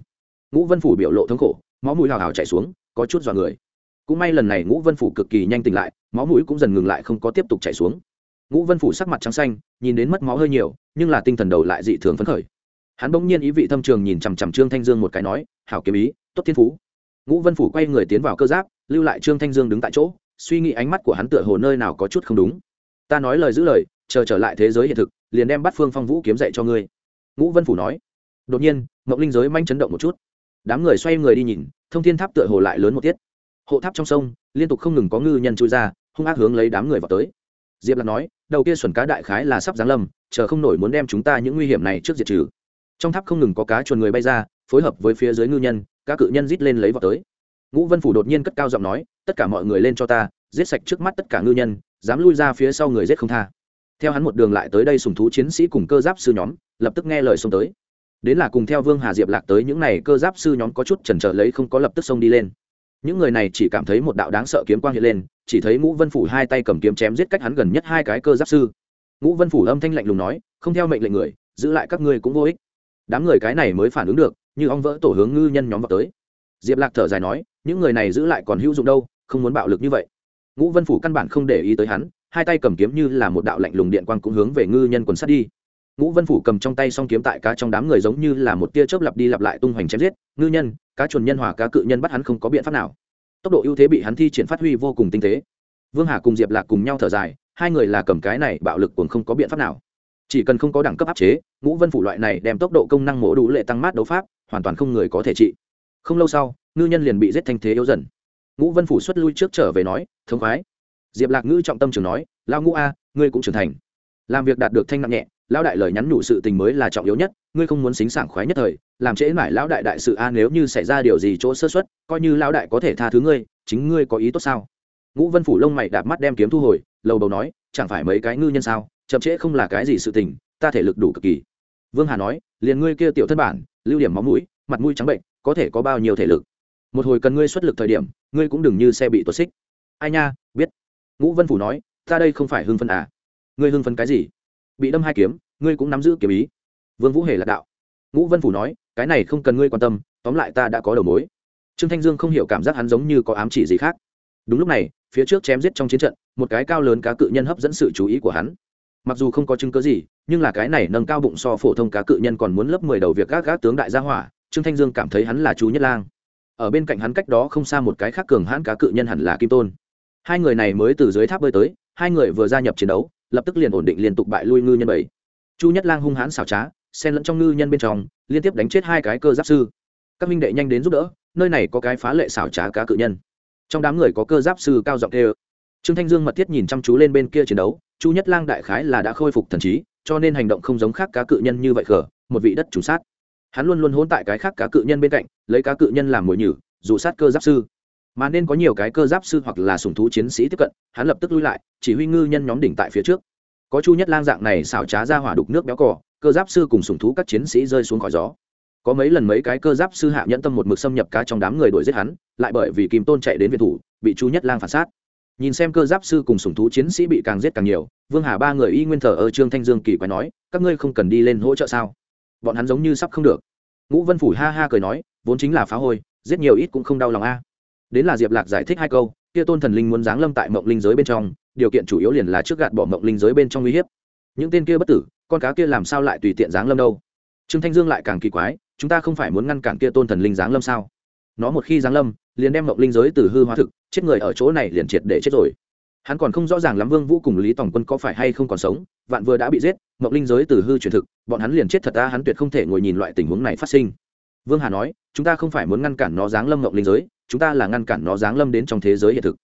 Ngũ vân phủ biểu lộ thống khổ, máu mũi hào hào chảy xuống, có chút dọa người. Cũng may lần này ngũ vân phủ cực kỳ nhanh tỉnh lại, máu mũi cũng dần ngừng lại không có tiếp tục chảy xuống. Ngũ vân phủ sắc mặt trắng xanh, nhìn đến mất máu hơi nhiều, nhưng là tinh thần đầu lại dị thường phấn khởi. Hắn bỗng nhiên ý vị thâm trường nhìn chằm chằm trương thanh dương một cái nói, hảo kiếm ý, tốt thiên phú ngũ vân phủ quay người tiến vào cơ giáp, lưu lại trương thanh dương đứng tại chỗ, suy nghĩ ánh mắt của hắn tựa hồ nơi nào có chút không đúng. Ta nói lời giữ lời, chờ trở lại thế giới hiện thực, liền đem bắt phương phong vũ kiếm dạy cho ngươi. Ngũ vân phủ nói. Đột nhiên mộng linh giới manh chấn động một chút. Đám người xoay người đi nhìn, thông thiên tháp tựa hồ lại lớn một tiết. Hộ tháp trong sông, liên tục không ngừng có ngư nhân chui ra, hung ác hướng lấy đám người vào tới. Diệp lạc nói, đầu kia xuẩn cá đại khái là sắp giáng lâm, chờ không nổi muốn đem chúng ta những nguy hiểm này trước diệt trừ. Trong tháp không ngừng có cá chuồn người bay ra, phối hợp với phía dưới ngư nhân các cự nhân rít lên lấy vào tới. Ngũ vân phủ đột nhiên cất cao giọng nói, tất cả mọi người lên cho ta, giết sạch trước mắt tất cả ngư nhân, dám lui ra phía sau người giết không tha. Theo hắn một đường lại tới đây sùng thú chiến sĩ cùng cơ giáp sư nhóm, lập tức nghe lời xông tới. Đến là cùng theo vương hà diệp lạc tới, những n à y cơ giáp sư nhóm có chút chần chờ lấy không có lập tức xông đi lên. Những người này chỉ cảm thấy một đạo đáng sợ kiếm quang hiện lên, chỉ thấy ngũ vân phủ hai tay cầm kiếm chém giết cách hắn gần nhất hai cái cơ giáp sư. Ngũ vân phủ âm thanh lạnh lùng nói, không theo mệnh lệnh người, giữ lại các ngươi cũng vô ích. Đám người cái này mới phản ứng được như ong vỡ tổ hướng ngư nhân nhóm vào tới. Diệp lạc thở dài nói, những người này giữ lại còn hữu dụng đâu, không muốn bạo lực như vậy. Ngũ vân phủ căn bản không để ý tới hắn, hai tay cầm kiếm như là một đạo lạnh lùng điện quang cũng hướng về ngư nhân quần sắt đi. Ngũ vân phủ cầm trong tay s o n g kiếm tại cá trong đám người giống như là một tia chớp lặp đi lặp lại tung hoành chém giết, ngư nhân, cá chuồn nhân hòa cá cự nhân bắt hắn không có biện pháp nào. Tốc độ ưu thế bị hắn thi triển phát huy vô cùng tinh tế. Vương hà cùng diệp lạc cùng nhau thở dài, hai người là cầm cái này bạo lực cũng không có biện pháp nào. Chỉ cần không có đẳng cấp áp chế, ngũ vân phủ loại này đem tốc độ công năng mổ đủ lệ tăng mát đấu pháp hoàn toàn không người có thể trị. Không lâu sau, ngư nhân liền bị giết thanh thế yếu dần. Ngũ vân phủ xuất lui trước trở về nói, thống khoái. Diệp lạc ngữ trọng tâm trường nói lao ngũ a, ngươi cũng trưởng thành. Làm việc đạt được thanh nặng nhẹ, lão đại lời nhắn nhủ sự tình mới là trọng yếu nhất, ngươi không muốn xính sảng khoái nhất thời, làm trễ mãi lão đại đại sự a à, nếu như xảy ra điều gì chỗ sơ xuất coi như lão đại có thể tha thứ ngươi, chính ngươi có ý tốt sao? Ngũ vân phủ lông mày đạp mắt đem kiếm thu hồi, lầu đầu nói, chẳng phải mấy cái ngư nhân sao, chậm trễ không là cái gì sự tình, ta thể lực đủ cực kỳ. Vương hà nói, liền ngươi kia tiểu thân bản lưu điểm máu mũi, mặt mũi trắng bệnh, có thể có bao nhiêu thể lực? Một hồi cần ngươi xuất lực thời điểm, ngươi cũng đừng như xe bị tuột xích. Ai nha, biết. Ngũ vân phủ nói, ta đây không phải hưng phân à? Ngươi hưng phân cái gì? Bị đâm hai kiếm, ngươi cũng nắm giữ kiếm ý. Vương vũ hề là đạo. Ngũ vân phủ nói, cái này không cần ngươi quan tâm, tóm lại ta đã có đầu mối. Trương thanh dương không hiểu cảm giác hắn giống như có ám chỉ gì khác. Đúng lúc này, phía trước chém giết trong chiến trận, một cái cao lớn cá cự nhân hấp dẫn sự chú ý của hắn mặc dù không có chứng cứ gì, nhưng là cái này nâng cao bụng so phổ thông cá cự nhân còn muốn lớp mười đầu việc gác gác tướng đại gia hỏa, trương thanh dương cảm thấy hắn là chú nhất lang. Ở bên cạnh hắn cách đó không xa một cái khác cường hãn cá cự nhân hẳn là kim tôn. Hai người này mới từ dưới tháp bơi tới, hai người vừa gia nhập chiến đấu, lập tức liền ổn định liên tục bại lui ngư nhân bảy. Chu nhất lang hung hãn xảo trá, xen lẫn trong ngư nhân bên trong, liên tiếp đánh chết hai cái cơ giáp sư. Các minh đệ nhanh đến giúp đỡ, nơi này có cái phá lệ xảo trá cá cự nhân. Trong đám người có cơ giáp sư cao giọng kêu ơ trương thanh dương mật thiết nhìn chăm chú lên bên kia chiến đấu, chu nhất lang đại khái là đã khôi phục thần trí, cho nên hành động không giống khác cá cự nhân như vậy khở một vị đất chủ sát. Hắn luôn luôn hôn tại cái khác cá cự nhân bên cạnh, lấy cá cự nhân làm mồi nhử dù sát cơ giáp sư. Mà nên có nhiều cái cơ giáp sư hoặc là sùng thú chiến sĩ tiếp cận, hắn lập tức lui lại, chỉ huy ngư nhân nhóm đỉnh tại phía trước. Có chu nhất lang dạng này xảo trá ra hỏa đục nước béo cỏ cơ giáp sư cùng sùng thú các chiến sĩ rơi xuống khỏi gió. Có mấy lần mấy cái cơ giáp sư hạ nhẫn tâm một mực xâm nhập cá trong đám người đuổi giết hắn, lại bởi vì kim tôn chạy đến viện thủ, bị chu nhất lang phản sát nhìn xem cơ giáp sư cùng sủng thú chiến sĩ bị càng giết càng nhiều, vương hà ba người y nguyên thờ ở trương thanh dương kỳ quái nói, các ngươi không cần đi lên hỗ trợ sao? Bọn hắn giống như sắp không được. Ngũ vân phủ ha ha cười nói, vốn chính là phá hôi, giết nhiều ít cũng không đau lòng a. Đến là diệp lạc giải thích hai câu, kia tôn thần linh muốn giáng lâm tại mộng linh giới bên trong, điều kiện chủ yếu liền là trước gạt bỏ mộng linh giới bên trong uy hiếp. Những tên kia bất tử, con cá kia làm sao lại tùy tiện giáng lâm đâu? Trương thanh dương lại càng kỳ quái, chúng ta không phải muốn ngăn cản kia tôn thần linh giáng lâm sao? Nó một khi giáng lâm, liền đem mộng linh giới từ hư hóa thực chết người ở chỗ này liền triệt để chết rồi. Hắn còn không rõ ràng lắm vương vũ cùng lý tòng quân có phải hay không còn sống, vạn vừa đã bị giết mộng linh giới từ hư truyền thực, bọn hắn liền chết thật ta hắn tuyệt không thể ngồi nhìn loại tình huống này phát sinh. Vương hà nói, chúng ta không phải muốn ngăn cản nó giáng lâm mộng linh giới, chúng ta là ngăn cản nó giáng lâm đến trong thế giới hiện thực.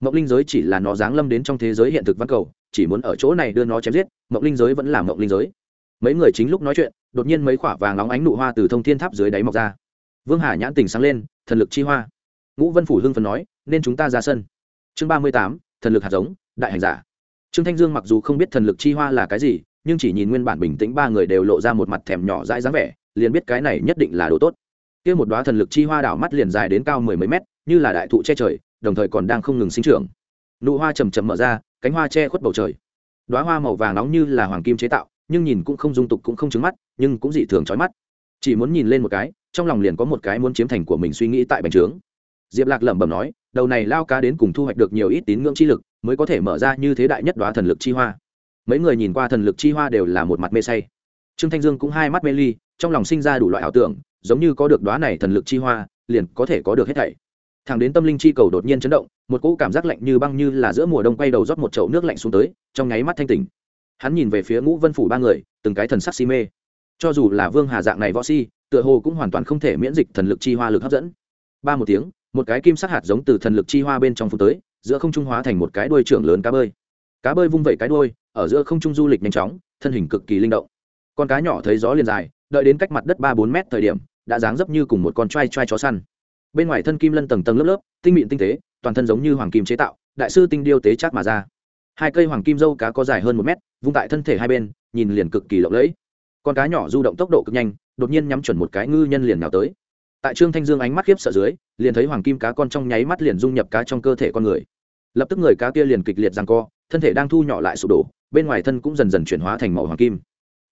Mộng linh giới chỉ là nó giáng lâm đến trong thế giới hiện thực văn cầu, chỉ muốn ở chỗ này đưa nó chém giết mộng linh giới vẫn là mộng linh giới. Mấy người chính lúc nói chuyện, đột nhiên mấy quả vàng nóng ánh nụ hoa từ thông thiên tháp dưới đáy mọc ra. Vương hà nhãn tình sáng lên, thần lực chi hoa ngũ vân phủ hưng phần nói, nên chúng ta ra sân. Chương ba mươi tám, thần lực hạt giống, đại hành giả. Trương thanh dương mặc dù không biết thần lực chi hoa là cái gì, nhưng chỉ nhìn nguyên bản bình tĩnh ba người đều lộ ra một mặt thèm nhỏ dãi dáng vẻ, liền biết cái này nhất định là đồ tốt. Kia một đoá thần lực chi hoa đảo mắt liền dài đến cao mười mấy mét, như là đại thụ che trời, đồng thời còn đang không ngừng sinh trưởng. Nụ hoa chầm chầm mở ra, cánh hoa che khuất bầu trời. Đoá hoa màu vàng nóng như là hoàng kim chế tạo, nhưng nhìn cũng không dung tục cũng không trứng mắt, nhưng cũng dị thường trói mắt. Chỉ muốn nhìn lên một cái, trong lòng liền có một cái muốn chiếm thành của mình suy nghĩ tại bành trướng diệp lạc lẩm bẩm nói, đầu này lao cá đến cùng thu hoạch được nhiều ít tín ngưỡng chi lực, mới có thể mở ra như thế đại nhất đoá thần lực chi hoa. Mấy người nhìn qua thần lực chi hoa đều là một mặt mê say. Trương thanh dương cũng hai mắt mê ly, trong lòng sinh ra đủ loại ảo tưởng, giống như có được đoá này thần lực chi hoa, liền có thể có được hết thảy. Thẳng đến tâm linh chi cầu đột nhiên chấn động, một cỗ cảm giác lạnh như băng như là giữa mùa đông quay đầu rót một chậu nước lạnh xuống tới, trong nháy mắt thanh tỉnh. Hắn nhìn về phía ngũ vân phủ ba người, từng cái thần sắc si mê. Cho dù là vương hà dạng này võ si, tựa hồ cũng hoàn toàn không thể miễn dịch thần lực chi hoa lực hấp dẫn. Ba một tiếng một cái kim sắc hạt giống từ thần lực chi hoa bên trong phụ tới, giữa không trung hóa thành một cái đuôi trưởng lớn cá bơi. Cá bơi vung vẩy cái đuôi, ở giữa không trung du lịch nhanh chóng, thân hình cực kỳ linh động. Con cá nhỏ thấy gió liền dài, đợi đến cách mặt đất ba bốn mét thời điểm, đã dáng dấp như cùng một con trai trai chó săn. Bên ngoài thân kim lân tầng tầng lớp lớp, tinh mịn tinh tế, toàn thân giống như hoàng kim chế tạo, đại sư tinh điêu tế chắc mà ra. Hai cây hoàng kim dâu cá có dài hơn một mét, vung tại thân thể hai bên, nhìn liền cực kỳ lộng lẫy. Con cá nhỏ du động tốc độ cực nhanh, đột nhiên nhắm chuẩn một cái ngư nhân liền nào tới tại trương thanh dương ánh mắt khiếp sợ dưới, liền thấy hoàng kim cá con trong nháy mắt liền dung nhập cá trong cơ thể con người. Lập tức người cá kia liền kịch liệt rằng co, thân thể đang thu nhỏ lại sụp đổ, bên ngoài thân cũng dần dần chuyển hóa thành màu hoàng kim.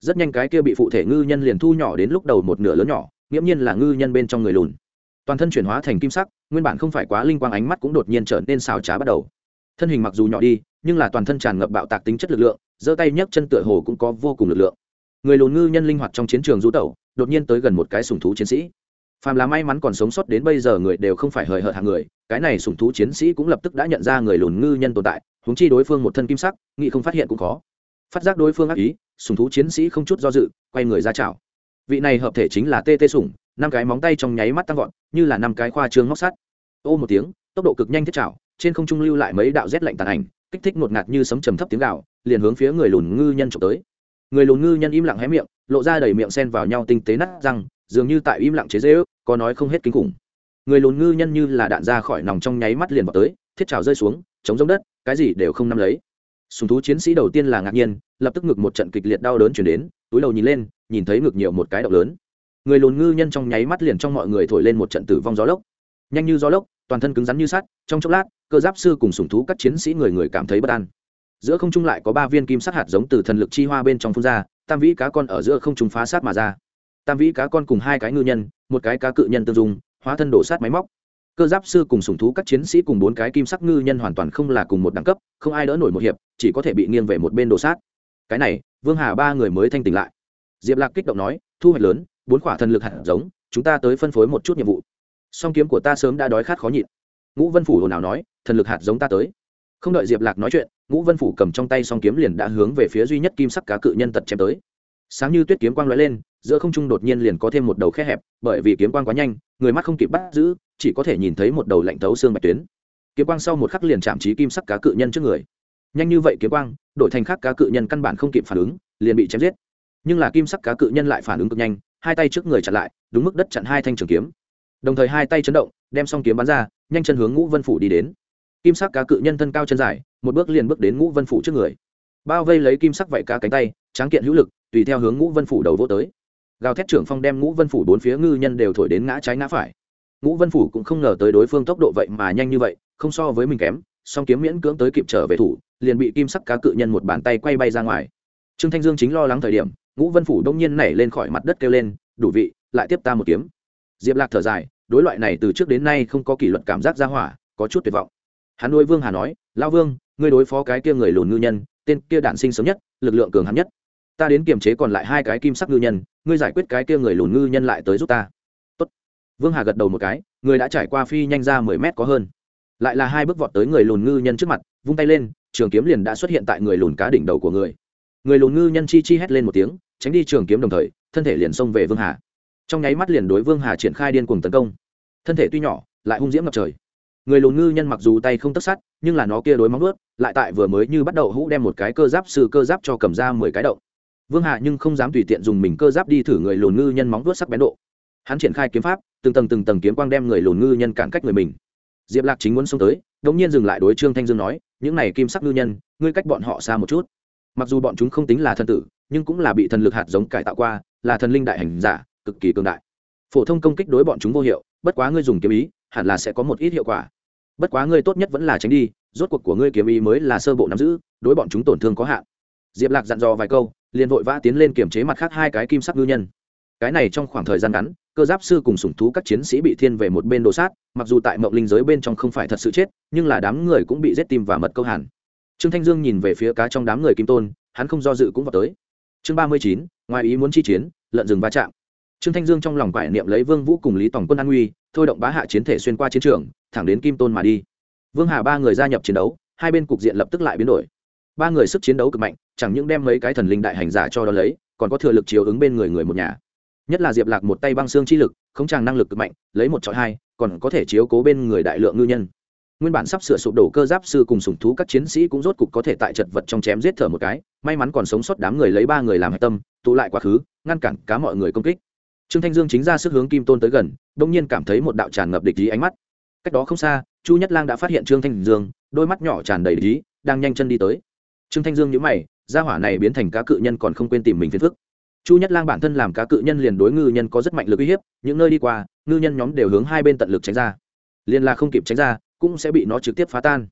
Rất nhanh cái kia bị phụ thể ngư nhân liền thu nhỏ đến lúc đầu một nửa lớn nhỏ, nghiễm nhiên là ngư nhân bên trong người lùn. Toàn thân chuyển hóa thành kim sắc, nguyên bản không phải quá linh quang ánh mắt cũng đột nhiên trở nên xào trá bắt đầu. Thân hình mặc dù nhỏ đi, nhưng là toàn thân tràn ngập bạo tạc tính chất lực lượng, giơ tay nhấc chân tựa hồ cũng có vô cùng lực lượng. Người lùn ngư nhân linh hoạt trong chiến trường du tẩu, đột nhiên tới gần một cái sùng thú chiến sĩ phàm là may mắn còn sống sót đến bây giờ người đều không phải hời hợt hàng người, cái này sùng thú chiến sĩ cũng lập tức đã nhận ra người lùn ngư nhân tồn tại húng chi đối phương một thân kim sắc nghị không phát hiện cũng khó. Phát giác đối phương ác ý sùng thú chiến sĩ không chút do dự, quay người ra chảo vị này hợp thể chính là tê tê sủng, năm cái móng tay trong nháy mắt tăng vọt, như là năm cái khoa trương móc sắt. Ô một tiếng, tốc độ cực nhanh thiết chảo, trên không trung lưu lại mấy đạo rét lạnh tàn ảnh, kích thích ngột ngạt như sấm trầm thấp tiếng gạo liền hướng phía người lùn ngư nhân trộm tới. Người lùn ngư nhân im lặng hé miệng, lộ ra đầy miệng sen vào nhau tinh tế nát răng dường như tại im lặng chế dễ ước, có nói không hết kinh khủng. Người lùn ngư nhân như là đạn ra khỏi nòng trong nháy mắt liền vào tới, thiết trào rơi xuống, chống giống đất, cái gì đều không nắm lấy. Sùng thú chiến sĩ đầu tiên là ngạc nhiên, lập tức ngực một trận kịch liệt đau đớn chuyển đến, túi đầu nhìn lên, nhìn thấy ngực nhiều một cái động lớn. Người lùn ngư nhân trong nháy mắt liền trong mọi người thổi lên một trận tử vong gió lốc. Nhanh như gió lốc, toàn thân cứng rắn như sắt, trong chốc lát, cơ giáp sư cùng sùng thú các chiến sĩ người người cảm thấy bất an. Giữa không trung lại có ba viên kim sắt hạt giống từ thần lực chi hoa bên trong phun ra, tam vĩ cá con ở giữa không trung phá sát mà ra tam vĩ cá con cùng hai cái ngư nhân, một cái cá cự nhân tương dung, hóa thân đổ sát máy móc. Cơ giáp sư cùng sùng thú các chiến sĩ cùng bốn cái kim sắc ngư nhân hoàn toàn không là cùng một đẳng cấp, không ai đỡ nổi một hiệp, chỉ có thể bị nghiêng về một bên đổ sát. Cái này, vương hà ba người mới thanh tỉnh lại. Diệp lạc kích động nói, thu hoạch lớn, bốn quả thần lực hạt giống, chúng ta tới phân phối một chút nhiệm vụ. Song kiếm của ta sớm đã đói khát khó nhịn. Ngũ vân phủ hồn nào nói, thần lực hạt giống ta tới. Không đợi diệp lạc nói chuyện, ngũ vân phủ cầm trong tay song kiếm liền đã hướng về phía duy nhất kim sắc cá cự nhân tật chém tới sáng như tuyết kiếm quang lóe lên, giữa không trung đột nhiên liền có thêm một đầu khe hẹp, bởi vì kiếm quang quá nhanh, người mắt không kịp bắt giữ, chỉ có thể nhìn thấy một đầu lạnh thấu xương bạch tuyến. Kiếm quang sau một khắc liền chạm trí kim sắc cá cự nhân trước người. Nhanh như vậy kiếm quang, đổi thành khắc cá cự nhân căn bản không kịp phản ứng, liền bị chém giết. Nhưng là kim sắc cá cự nhân lại phản ứng cực nhanh, hai tay trước người chặn lại, đúng mức đất chặn hai thanh trường kiếm. Đồng thời hai tay chấn động, đem xong kiếm bắn ra, nhanh chân hướng ngũ vân phủ đi đến. Kim sắc cá cự nhân thân cao chân dài, một bước liền bước đến ngũ vân phủ trước người bao vây lấy kim sắc vảy cá cánh tay, tráng kiện hữu lực, tùy theo hướng ngũ vân phủ đầu vô tới. Gào thét trưởng phong đem ngũ vân phủ bốn phía ngư nhân đều thổi đến ngã trái ngã phải. Ngũ vân phủ cũng không ngờ tới đối phương tốc độ vậy mà nhanh như vậy, không so với mình kém, song kiếm miễn cưỡng tới kịp trở về thủ, liền bị kim sắc cá cự nhân một bàn tay quay bay ra ngoài. Trương thanh dương chính lo lắng thời điểm, ngũ vân phủ đông nhiên nảy lên khỏi mặt đất kêu lên, đủ vị, lại tiếp ta một kiếm. Diệp lạc thở dài, đối loại này từ trước đến nay không có kỷ luật cảm giác ra hỏa, có chút tuyệt vọng. Hắn nuôi vương hà nói lao vương, ngươi đối phó cái kia người lùn ngư nhân tên kia đản sinh sớm nhất, lực lượng cường hắn nhất. Ta đến kiềm chế còn lại hai cái kim sắc ngư nhân, ngươi giải quyết cái kia người lùn ngư nhân lại tới giúp ta. Tốt. vương hà gật đầu một cái, người đã trải qua phi nhanh ra mười mét có hơn. Lại là hai bước vọt tới người lùn ngư nhân trước mặt, vung tay lên, trường kiếm liền đã xuất hiện tại người lùn cá đỉnh đầu của người. Người lùn ngư nhân chi chi hét lên một tiếng, tránh đi trường kiếm đồng thời, thân thể liền xông về vương hà. Trong nháy mắt liền đối vương hà triển khai điên cuồng tấn công. Thân thể tuy nhỏ, lại hung diễm ngập trời. Người lùn ngư nhân mặc dù tay không tất sát, nhưng là nó kia đối móng ướt lại tại vừa mới như bắt đầu hũ đem một cái cơ giáp sư cơ giáp cho cầm ra mười cái động. Vương hạ nhưng không dám tùy tiện dùng mình cơ giáp đi thử người lùn ngư nhân móng vuốt sắc bén độ. Hắn triển khai kiếm pháp, từng tầng từng tầng kiếm quang đem người lùn ngư nhân cản cách người mình. Diệp lạc chính muốn xông tới đống nhiên dừng lại đối trương thanh dương nói, những này kim sắc ngư nhân, ngươi cách bọn họ xa một chút. Mặc dù bọn chúng không tính là thần tử, nhưng cũng là bị thần lực hạt giống cải tạo qua, là thần linh đại hành giả, cực kỳ cường đại. Phổ thông công kích đối bọn chúng vô hiệu, bất quá ngươi dùng kiếm ý, hẳn là sẽ có một ít hiệu quả bất quá ngươi tốt nhất vẫn là tránh đi, rốt cuộc của ngươi kiếm ý mới là sơ bộ nắm giữ, đối bọn chúng tổn thương có hạn. Diệp lạc dặn dò vài câu, liền vội vã tiến lên kiểm chế mặt khác hai cái kim sắc ngư nhân. Cái này trong khoảng thời gian ngắn, cơ giáp sư cùng sủng thú các chiến sĩ bị thiên về một bên đồ sát, mặc dù tại mộng linh giới bên trong không phải thật sự chết, nhưng là đám người cũng bị rết tim và mật câu hàn trương thanh dương nhìn về phía cá trong đám người kim tôn, hắn không do dự cũng vào tới. Chương ba mươi chín, ngoài ý muốn chi chiến, lợn rừng va chạm. Trương thanh dương trong lòng quải niệm lấy vương vũ cùng lý tổng quân an nguy, thôi động bá hạ chiến thể xuyên qua chiến trường thẳng đến kim tôn mà đi. Vương hà ba người gia nhập chiến đấu, hai bên cục diện lập tức lại biến đổi. Ba người sức chiến đấu cực mạnh, chẳng những đem mấy cái thần linh đại hành giả cho đó lấy, còn có thừa lực chiếu ứng bên người người một nhà. Nhất là diệp lạc một tay băng xương chi lực không tràng năng lực cực mạnh, lấy một trọi hai, còn có thể chiếu cố bên người đại lượng ngư nhân. Nguyên bản sắp sửa sụp đổ cơ giáp sư cùng sủng thú các chiến sĩ cũng rốt cục có thể tại chật vật trong chém giết thở một cái, may mắn còn sống sót đám người lấy ba người làm hạch tâm, tụ lại quá khứ, ngăn cản cá mọi người công kích. Trương thanh dương chính ra sức hướng kim tôn tới gần, đông nhiên cảm thấy một đạo tràn ngập địch ý ánh mắt cách đó không xa chu nhất lang đã phát hiện trương thanh dương đôi mắt nhỏ tràn đầy lý, ý đang nhanh chân đi tới. Trương thanh dương nhữ mày gia hỏa này biến thành cá cự nhân còn không quên tìm mình phiền phức. Chu nhất lang bản thân làm cá cự nhân liền đối ngư nhân có rất mạnh lực uy hiếp những nơi đi qua ngư nhân nhóm đều hướng hai bên tận lực tránh ra. Liền là không kịp tránh ra cũng sẽ bị nó trực tiếp phá tan.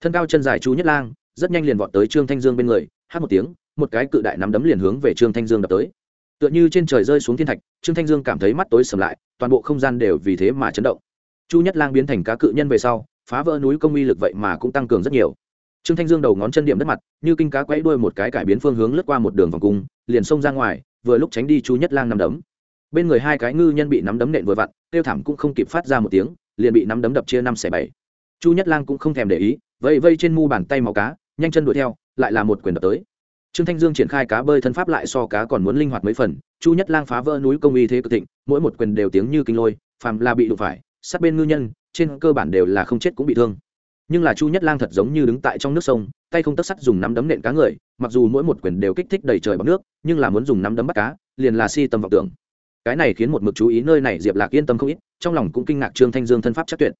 Thân cao chân dài chu nhất lang rất nhanh liền vọt tới trương thanh dương bên người hát một tiếng một cái cự đại nắm đấm liền hướng về trương thanh dương đập tới. Tựa như trên trời rơi xuống thiên thạch trương thanh dương cảm thấy mắt tối sầm lại toàn bộ không gian đều vì thế mà chấn động chu nhất lang biến thành cá cự nhân về sau, phá vỡ núi công uy lực vậy mà cũng tăng cường rất nhiều. Trương thanh dương đầu ngón chân điểm đất mặt, như kinh cá quấy đuôi một cái cải biến phương hướng lướt qua một đường vòng cung, liền xông ra ngoài, vừa lúc tránh đi chu nhất lang nắm đấm. Bên người hai cái ngư nhân bị nắm đấm nện vừa vặn, tiêu thảm cũng không kịp phát ra một tiếng, liền bị nắm đấm đập chia năm xẻ bảy. Chu nhất lang cũng không thèm để ý vây vây trên mu bàn tay màu cá, nhanh chân đuổi theo, lại là một quyền đập tới. Trương thanh dương triển khai cá bơi thân pháp lại so cá còn muốn linh hoạt mấy phần, chu nhất lang phá vỡ núi công y thế cực thịnh, mỗi một quyền đều tiếng như kinh lôi, phàm là bị đụng phải sát bên ngư nhân, trên cơ bản đều là không chết cũng bị thương. Nhưng là chu nhất lang thật giống như đứng tại trong nước sông, tay không tất sắt dùng nắm đấm nện cá người, mặc dù mỗi một quyền đều kích thích đầy trời bằng nước, nhưng là muốn dùng nắm đấm bắt cá, liền là si tâm vọng tưởng. Cái này khiến một mực chú ý nơi này diệp lạc yên tâm không ít, trong lòng cũng kinh ngạc trương thanh dương thân pháp chắc tuyệt.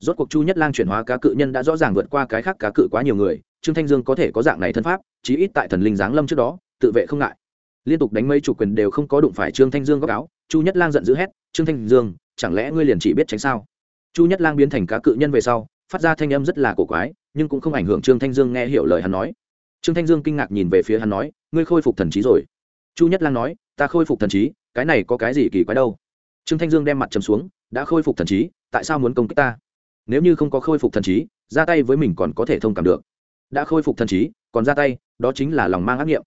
Rốt cuộc chu nhất lang chuyển hóa cá cự nhân đã rõ ràng vượt qua cái khác cá cự quá nhiều người, trương thanh dương có thể có dạng này thân pháp, chí ít tại thần linh giáng lâm trước đó, tự vệ không ngại. Liên tục đánh mấy chủ quyền đều không có đụng phải trương thanh dương góc áo, chu nhất lang giận dữ hét, trương thanh dương chẳng lẽ ngươi liền chỉ biết tránh sao? Chu nhất lang biến thành cá cự nhân về sau, phát ra thanh âm rất là cổ quái, nhưng cũng không ảnh hưởng trương thanh dương nghe hiểu lời hắn nói. Trương thanh dương kinh ngạc nhìn về phía hắn nói, ngươi khôi phục thần trí rồi. Chu nhất lang nói, ta khôi phục thần trí, cái này có cái gì kỳ quái đâu? Trương thanh dương đem mặt chấm xuống, đã khôi phục thần trí, tại sao muốn công kích ta? Nếu như không có khôi phục thần trí, ra tay với mình còn có thể thông cảm được. Đã khôi phục thần trí, còn ra tay, đó chính là lòng mang ác nghiệm.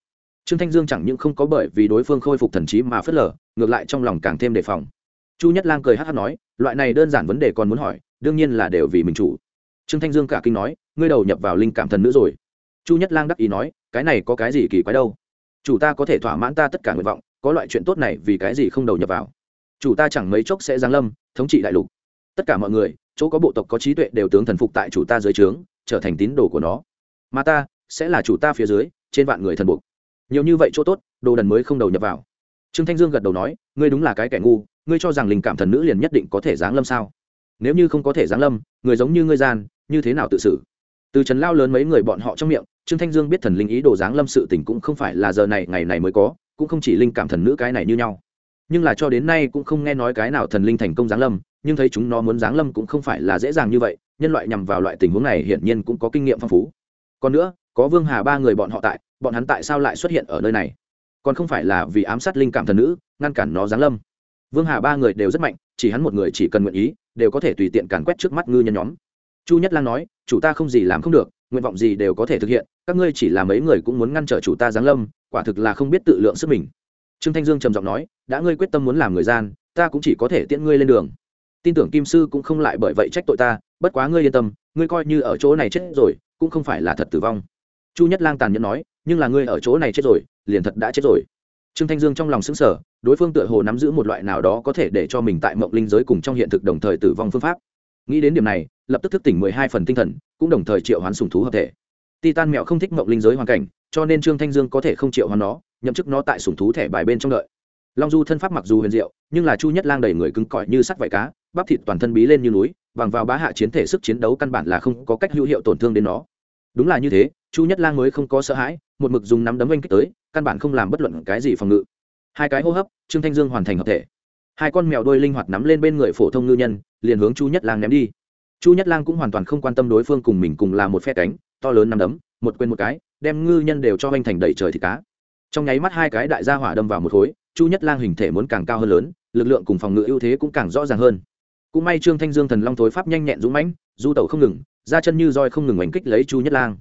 Trương thanh dương chẳng những không có bởi vì đối phương khôi phục thần trí mà phớt lờ, ngược lại trong lòng càng thêm đề phòng chu nhất lang cười hát hát nói, loại này đơn giản vấn đề còn muốn hỏi, đương nhiên là đều vì mình chủ. Trương thanh dương cả kinh nói, ngươi đầu nhập vào linh cảm thần nữ rồi. Chu nhất lang đắc ý nói, cái này có cái gì kỳ quái đâu? Chủ ta có thể thỏa mãn ta tất cả nguyện vọng, có loại chuyện tốt này vì cái gì không đầu nhập vào? Chủ ta chẳng mấy chốc sẽ giáng lâm, thống trị đại lục. Tất cả mọi người, chỗ có bộ tộc có trí tuệ đều tướng thần phục tại chủ ta dưới trướng, trở thành tín đồ của nó. Mà ta, sẽ là chủ ta phía dưới, trên vạn người thần buộc. Nhiều như vậy chỗ tốt, đồ đần mới không đầu nhập vào trương thanh dương gật đầu nói, ngươi đúng là cái kẻ ngu, ngươi cho rằng linh cảm thần nữ liền nhất định có thể giáng lâm sao? Nếu như không có thể giáng lâm, người giống như ngươi gian, như thế nào tự xử? Từ trần lao lớn mấy người bọn họ trong miệng, trương thanh dương biết thần linh ý đồ giáng lâm sự tình cũng không phải là giờ này, ngày này mới có, cũng không chỉ linh cảm thần nữ cái này như nhau. Nhưng là cho đến nay cũng không nghe nói cái nào thần linh thành công giáng lâm, nhưng thấy chúng nó muốn giáng lâm cũng không phải là dễ dàng như vậy, nhân loại nhằm vào loại tình huống này hiển nhiên cũng có kinh nghiệm phong phú. Còn nữa, có vương hà ba người bọn họ tại, bọn hắn tại sao lại xuất hiện ở nơi này? Còn không phải là vì ám sát linh cảm thần nữ, ngăn cản nó giáng lâm. Vương hà ba người đều rất mạnh, chỉ hắn một người chỉ cần nguyện ý, đều có thể tùy tiện càn quét trước mắt ngư nhân nhóm. Chu nhất lang nói, chủ ta không gì làm không được, nguyện vọng gì đều có thể thực hiện, các ngươi chỉ là mấy người cũng muốn ngăn trở chủ ta giáng lâm, quả thực là không biết tự lượng sức mình. Trương thanh dương trầm giọng nói, đã ngươi quyết tâm muốn làm người gian, ta cũng chỉ có thể tiễn ngươi lên đường. Tin tưởng kim sư cũng không lại bởi vậy trách tội ta, bất quá ngươi yên tâm, ngươi coi như ở chỗ này chết rồi, cũng không phải là thật tử vong. Chu nhất lang tàn nhẫn nói nhưng là ngươi ở chỗ này chết rồi, liền thật đã chết rồi. Trương thanh dương trong lòng xứng sở đối phương tựa hồ nắm giữ một loại nào đó có thể để cho mình tại mộng linh giới cùng trong hiện thực đồng thời tử vong phương pháp. Nghĩ đến điểm này, lập tức thức tỉnh mười hai phần tinh thần, cũng đồng thời triệu hoán sùng thú hợp thể. Titan mẹo không thích mộng linh giới hoàn cảnh, cho nên trương thanh dương có thể không triệu hoán nó, nhậm chức nó tại sùng thú thẻ bài bên trong đợi. Long du thân pháp mặc dù huyền diệu, nhưng là chu nhất lang đầy người cứng cỏi như sắt vải cá, bắp thịt toàn thân bí lên như núi, bằng vào bá hạ chiến thể sức chiến đấu căn bản là không có cách hữu hiệu tổn thương đến nó. Đúng là như thế chu nhất lang mới không có sợ hãi, một mực dùng nắm đấm oanh kích tới, căn bản không làm bất luận cái gì phòng ngự. Hai cái hô hấp, trương thanh dương hoàn thành hợp thể. Hai con mèo đôi linh hoạt nắm lên bên người phổ thông ngư nhân, liền hướng chu nhất lang ném đi. Chu nhất lang cũng hoàn toàn không quan tâm đối phương cùng mình cùng là một phe cánh, to lớn nắm đấm, một quên một cái, đem ngư nhân đều cho anh thành đầy trời thịt cá. Trong nháy mắt hai cái đại gia hỏa đâm vào một khối, chu nhất lang hình thể muốn càng cao hơn lớn, lực lượng cùng phòng ngự ưu thế cũng càng rõ ràng hơn. Cũng may trương thanh dương thần long thối pháp nhanh nhẹn dũng mãnh, du tẩu không ngừng ra chân như roi không ngừng oanh kích lấy chu nhất lang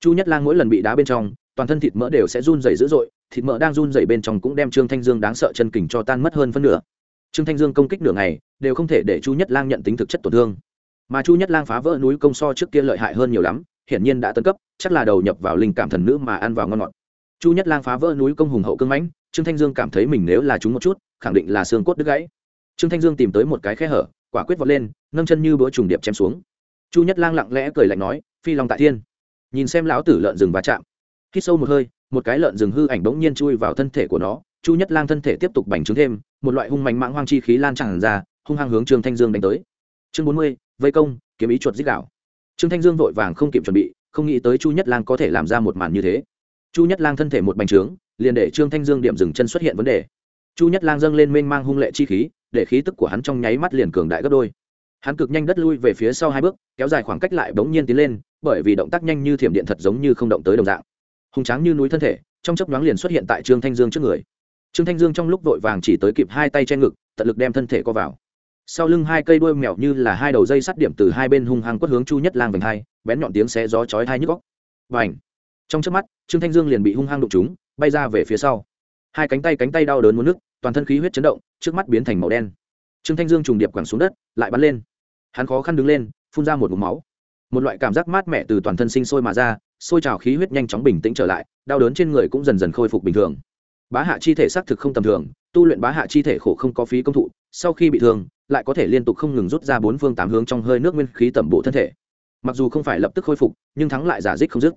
chu nhất lang mỗi lần bị đá bên trong, toàn thân thịt mỡ đều sẽ run dày dữ dội, thịt mỡ đang run dày bên trong cũng đem trương thanh dương đáng sợ chân kình cho tan mất hơn phân nửa. Trương thanh dương công kích nửa ngày, đều không thể để chu nhất lang nhận tính thực chất tổn thương. Mà chu nhất lang phá vỡ núi công so trước kia lợi hại hơn nhiều lắm, hiển nhiên đã tân cấp, chắc là đầu nhập vào linh cảm thần nữ mà ăn vào ngon ngọt. Chu nhất lang phá vỡ núi công hùng hậu cưng mãnh, trương thanh dương cảm thấy mình nếu là chúng một chút, khẳng định là xương cốt đứt gãy. Trương thanh dương tìm tới một cái khe hở, quả quyết vọt lên, nâng chân như bữa trùng điệp chém xuống. Chu nhất lang lặng lẽ cười lạnh nói, phi long tại thiên nhìn xem lão tử lợn rừng va chạm. Khi sâu một hơi, một cái lợn rừng hư ảnh bỗng nhiên chui vào thân thể của nó, chu nhất lang thân thể tiếp tục bành trướng thêm, một loại hung mạnh mãng hoang chi khí lan tràn ra, hung hăng hướng trương thanh dương đánh tới. Chương bốn mươi, vây công, kiếm ý chuột dích đạo trương thanh dương vội vàng không kịp chuẩn bị, không nghĩ tới chu nhất lang có thể làm ra một màn như thế. Chu nhất lang thân thể một bành trướng, liền để trương thanh dương điểm dừng chân xuất hiện vấn đề. Chu nhất lang dâng lên mênh mang hung lệ chi khí, để khí tức của hắn trong nháy mắt liền cường đại gấp đôi. Hắn cực nhanh đất lui về phía sau hai bước, kéo dài khoảng cách lại bỗng nhiên tiến lên bởi vì động tác nhanh như thiểm điện thật giống như không động tới đồng dạng. Hùng tráng như núi thân thể, trong chốc nhoáng liền xuất hiện tại trương thanh dương trước người. Trương thanh dương trong lúc vội vàng chỉ tới kịp hai tay che ngực, tận lực đem thân thể co vào. Sau lưng hai cây đuôi mèo như là hai đầu dây sắt điểm từ hai bên hung hăng quất hướng chu nhất lang vành hai, bén nhọn tiếng xé gió chói hai nhức góc và ảnh trong trước mắt, trương thanh dương liền bị hung hăng đụng chúng bay ra về phía sau. Hai cánh tay cánh tay đau đớn muốn nước toàn thân khí huyết chấn động, trước mắt biến thành màu đen. Trương thanh dương trùng điệp quẳng xuống đất, lại bắn lên. Hắn khó khăn đứng lên, phun ra một mụm máu một loại cảm giác mát mẻ từ toàn thân sinh sôi mà ra, sôi trào khí huyết nhanh chóng bình tĩnh trở lại, đau đớn trên người cũng dần dần khôi phục bình thường. Bá hạ chi thể xác thực không tầm thường, tu luyện bá hạ chi thể khổ không có phí công thụ, sau khi bị thương, lại có thể liên tục không ngừng rút ra bốn phương tám hướng trong hơi nước nguyên khí tẩm bộ thân thể. Mặc dù không phải lập tức khôi phục, nhưng thắng lại giả dích không dứt.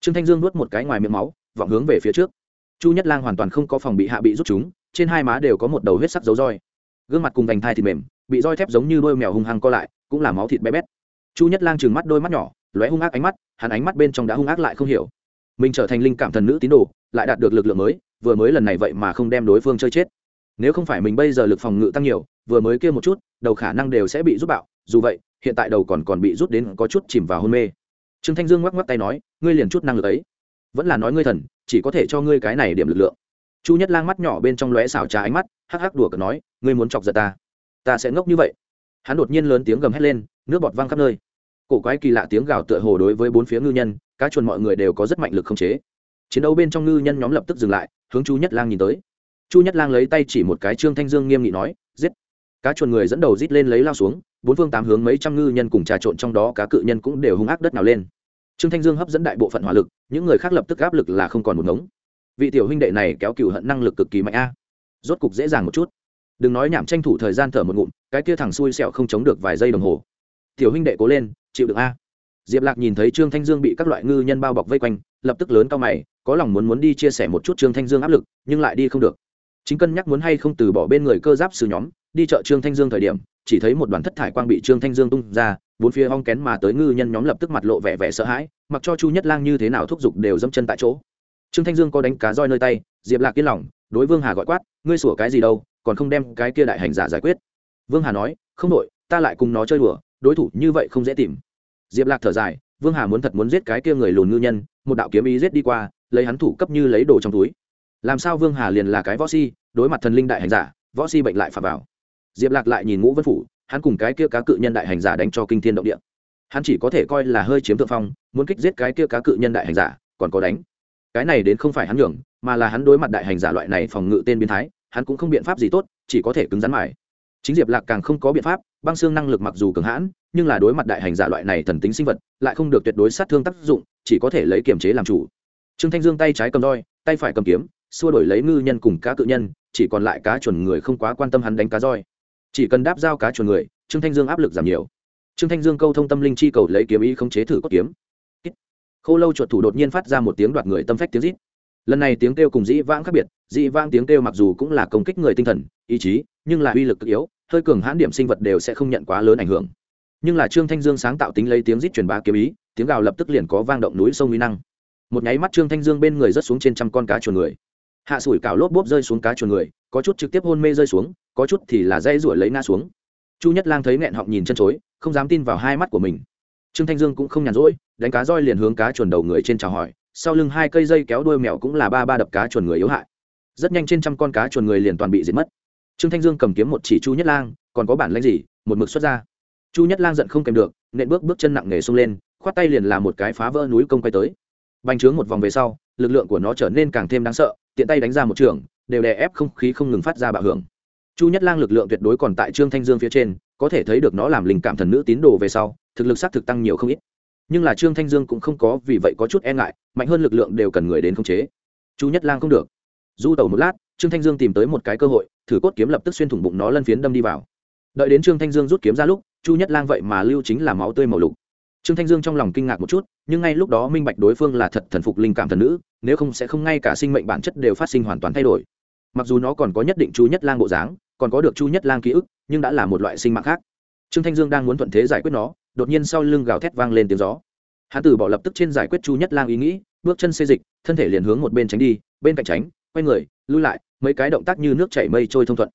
Trương thanh dương nuốt một cái ngoài miệng máu, vọng hướng về phía trước. Chu nhất lang hoàn toàn không có phòng bị hạ bị rút chúng, trên hai má đều có một đầu huyết sắc dấu roi. Gương mặt cùng vành thai thịt mềm, bị roi thép giống như đôi mèo hung hăng co lại, cũng là máu thịt bé bét chu nhất lang trừng mắt đôi mắt nhỏ, lóe hung ác ánh mắt, hắn ánh mắt bên trong đã hung ác lại không hiểu. Mình trở thành linh cảm thần nữ tín đồ, lại đạt được lực lượng mới, vừa mới lần này vậy mà không đem đối phương chơi chết. Nếu không phải mình bây giờ lực phòng ngự tăng nhiều, vừa mới kia một chút, đầu khả năng đều sẽ bị rút bạo, dù vậy, hiện tại đầu còn còn bị rút đến có chút chìm vào hôn mê. Trương thanh dương ngoắc ngoắc tay nói, ngươi liền chút năng lực ấy. Vẫn là nói ngươi thần, chỉ có thể cho ngươi cái này điểm lực lượng. Chu nhất lang mắt nhỏ bên trong lóe xảo trà ánh mắt, hắc hắc đùa cợt nói, ngươi muốn chọc giận ta ta sẽ ngốc như vậy. Hắn đột nhiên lớn tiếng gầm hét lên, nước bọt văng khắp nơi cổ quái kỳ lạ tiếng gào tựa hồ đối với bốn phía ngư nhân, cá chuồn mọi người đều có rất mạnh lực không chế. Chiến đấu bên trong ngư nhân nhóm lập tức dừng lại, hướng chu nhất lang nhìn tới. Chu nhất lang lấy tay chỉ một cái trương thanh dương nghiêm nghị nói, giết! Cá chuồn người dẫn đầu rít lên lấy lao xuống, bốn phương tám hướng mấy trăm ngư nhân cùng trà trộn trong đó cá cự nhân cũng đều hung ác đất nào lên. Trương thanh dương hấp dẫn đại bộ phận hỏa lực, những người khác lập tức áp lực là không còn một ngống. Vị tiểu huynh đệ này kéo cựu hận năng lực cực kỳ mạnh a. Rốt cục dễ dàng một chút. Đừng nói nhảm tranh thủ thời gian thở một ngụm, cái kia thằng xui xẹo không chống được vài giây đồng hồ tiểu huynh đệ cố lên, chịu được a. Diệp lạc nhìn thấy trương thanh dương bị các loại ngư nhân bao bọc vây quanh, lập tức lớn cao mày, có lòng muốn muốn đi chia sẻ một chút trương thanh dương áp lực, nhưng lại đi không được. Chính cân nhắc muốn hay không từ bỏ bên người cơ giáp sư nhóm, đi chợ trương thanh dương thời điểm, chỉ thấy một đoàn thất thải quang bị trương thanh dương tung ra, bốn phía hong kén mà tới ngư nhân nhóm lập tức mặt lộ vẻ vẻ sợ hãi, mặc cho chu nhất lang như thế nào thúc giục đều dâm chân tại chỗ. Trương thanh dương có đánh cá roi nơi tay, diệp lạc yên lòng, đối vương hà gọi quát, ngươi sủa cái gì đâu, còn không đem cái kia đại hành giả giải quyết. Vương hà nói, không đội ta lại cùng nó chơi đùa đối thủ như vậy không dễ tìm. Diệp lạc thở dài, vương hà muốn thật muốn giết cái kia người lùn ngư nhân, một đạo kiếm ý giết đi qua, lấy hắn thủ cấp như lấy đồ trong túi. Làm sao vương hà liền là cái võ si, đối mặt thần linh đại hành giả, võ si bệnh lại phà vào. Diệp lạc lại nhìn ngũ vân phủ, hắn cùng cái kia cá cự nhân đại hành giả đánh cho kinh thiên động địa. Hắn chỉ có thể coi là hơi chiếm thượng phong, muốn kích giết cái kia cá cự nhân đại hành giả, còn có đánh. Cái này đến không phải hắn nhường, mà là hắn đối mặt đại hành giả loại này phòng ngự tên biến thái, hắn cũng không biện pháp gì tốt, chỉ có thể cứng rắn mải chính diệp lạc càng không có biện pháp, băng xương năng lực mặc dù cường hãn, nhưng là đối mặt đại hành giả loại này thần tính sinh vật, lại không được tuyệt đối sát thương tác dụng, chỉ có thể lấy kiềm chế làm chủ. Trương thanh dương tay trái cầm roi, tay phải cầm kiếm, xua đổi lấy ngư nhân cùng cá cự nhân, chỉ còn lại cá chuẩn người không quá quan tâm hắn đánh cá roi. Chỉ cần đáp giao cá chuẩn người, trương thanh dương áp lực giảm nhiều. Trương thanh dương câu thông tâm linh chi cầu lấy kiếm ý không chế thử cốt kiếm. Khô lâu chuột thủ đột nhiên phát ra một tiếng đoạt người tâm phách tiếng rít. Lần này tiếng kêu cùng dĩ vãng khác biệt, dĩ vãng tiếng kêu mặc dù cũng là công kích người tinh thần, ý chí, nhưng là uy lực cực yếu hơi cường hãn điểm sinh vật đều sẽ không nhận quá lớn ảnh hưởng. Nhưng là trương thanh dương sáng tạo tính lấy tiếng rít truyền bá kiếm ý, tiếng gào lập tức liền có vang động núi sông uy năng. Một nháy mắt trương thanh dương bên người rớt xuống trên trăm con cá chuồn người. Hạ sủi cào lốp bốp rơi xuống cá chuồn người, có chút trực tiếp hôn mê rơi xuống, có chút thì là dây ruổi lấy ngã xuống. Chu nhất lang thấy nghẹn họng nhìn chân chối, không dám tin vào hai mắt của mình. Trương thanh dương cũng không nhàn rỗi, đánh cá roi liền hướng cá chuồn đầu người trên chào hỏi, sau lưng hai cây dây kéo đuôi mèo cũng là ba ba đập cá chuồn người yếu hại. Rất nhanh trên trăm con cá chuồn người liền toàn bị diệt mất trương thanh dương cầm kiếm một chỉ chu nhất lang, còn có bản lãnh gì? Một mực xuất ra. Chu nhất lang giận không kèm được, nện bước bước chân nặng nề xông lên, khoát tay liền làm một cái phá vỡ núi công quay tới. Bành trướng một vòng về sau, lực lượng của nó trở nên càng thêm đáng sợ, tiện tay đánh ra một trường, đều đè ép không khí không ngừng phát ra bạo hưởng. Chu nhất lang lực lượng tuyệt đối còn tại trương thanh dương phía trên, có thể thấy được nó làm linh cảm thần nữ tín đồ về sau, thực lực sát thực tăng nhiều không ít. Nhưng là trương thanh dương cũng không có vì vậy có chút e ngại, mạnh hơn lực lượng đều cần người đến khống chế. Chu nhất lang không được. Du tẩu một lát, trương thanh dương tìm tới một cái cơ hội thử cốt kiếm lập tức xuyên thủng bụng nó lân phiến đâm đi vào. Đợi đến trương thanh dương rút kiếm ra lúc, chu nhất lang vậy mà lưu chính là máu tươi màu lục. Trương thanh dương trong lòng kinh ngạc một chút, nhưng ngay lúc đó minh bạch đối phương là thật thần phục linh cảm thần nữ, nếu không sẽ không ngay cả sinh mệnh bản chất đều phát sinh hoàn toàn thay đổi. Mặc dù nó còn có nhất định chu nhất lang bộ dáng, còn có được chu nhất lang ký ức, nhưng đã là một loại sinh mạng khác. Trương thanh dương đang muốn thuận thế giải quyết nó, đột nhiên sau lưng gào thét vang lên tiếng gió. Hãn tử bỏ lập tức trên giải quyết chu nhất lang ý nghĩ, bước chân xê dịch, thân thể liền hướng một bên tránh đi, bên cạnh tránh, quay người, lui lại mấy cái động tác như nước chảy mây trôi thông thuận.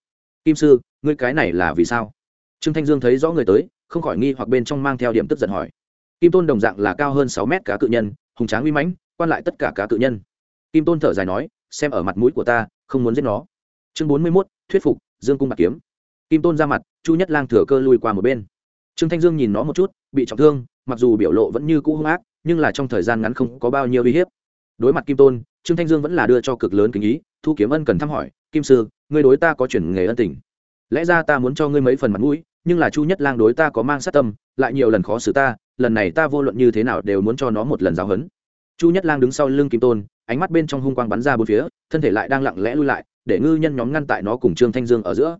Kim sư, ngươi cái này là vì sao? Trương thanh dương thấy rõ người tới, không khỏi nghi hoặc bên trong mang theo điểm tức giận hỏi. Kim tôn đồng dạng là cao hơn sáu mét cá cự nhân, hùng tráng uy mãnh, quan lại tất cả cá cự nhân. Kim tôn thở dài nói, xem ở mặt mũi của ta, không muốn giết nó. Chương bốn mươi mốt, thuyết phục, dương cung bạc kiếm. Kim tôn ra mặt, chu nhất lang thừa cơ lui qua một bên. Trương thanh dương nhìn nó một chút, bị trọng thương, mặc dù biểu lộ vẫn như cũ hung ác, nhưng là trong thời gian ngắn không có bao nhiêu uy hiếp. Đối mặt kim tôn trương thanh dương vẫn là đưa cho cực lớn kính ý, thu kiếm ân cần thăm hỏi, kim sư, ngươi đối ta có chuyển nghề ân tình. Lẽ ra ta muốn cho ngươi mấy phần mặt mũi, nhưng là chu nhất lang đối ta có mang sát tâm, lại nhiều lần khó xử ta, lần này ta vô luận như thế nào đều muốn cho nó một lần giáo hấn chu nhất lang đứng sau lưng kim tôn, ánh mắt bên trong hung quang bắn ra bốn phía, thân thể lại đang lặng lẽ lui lại, để ngư nhân nhóm ngăn tại nó cùng trương thanh dương ở giữa.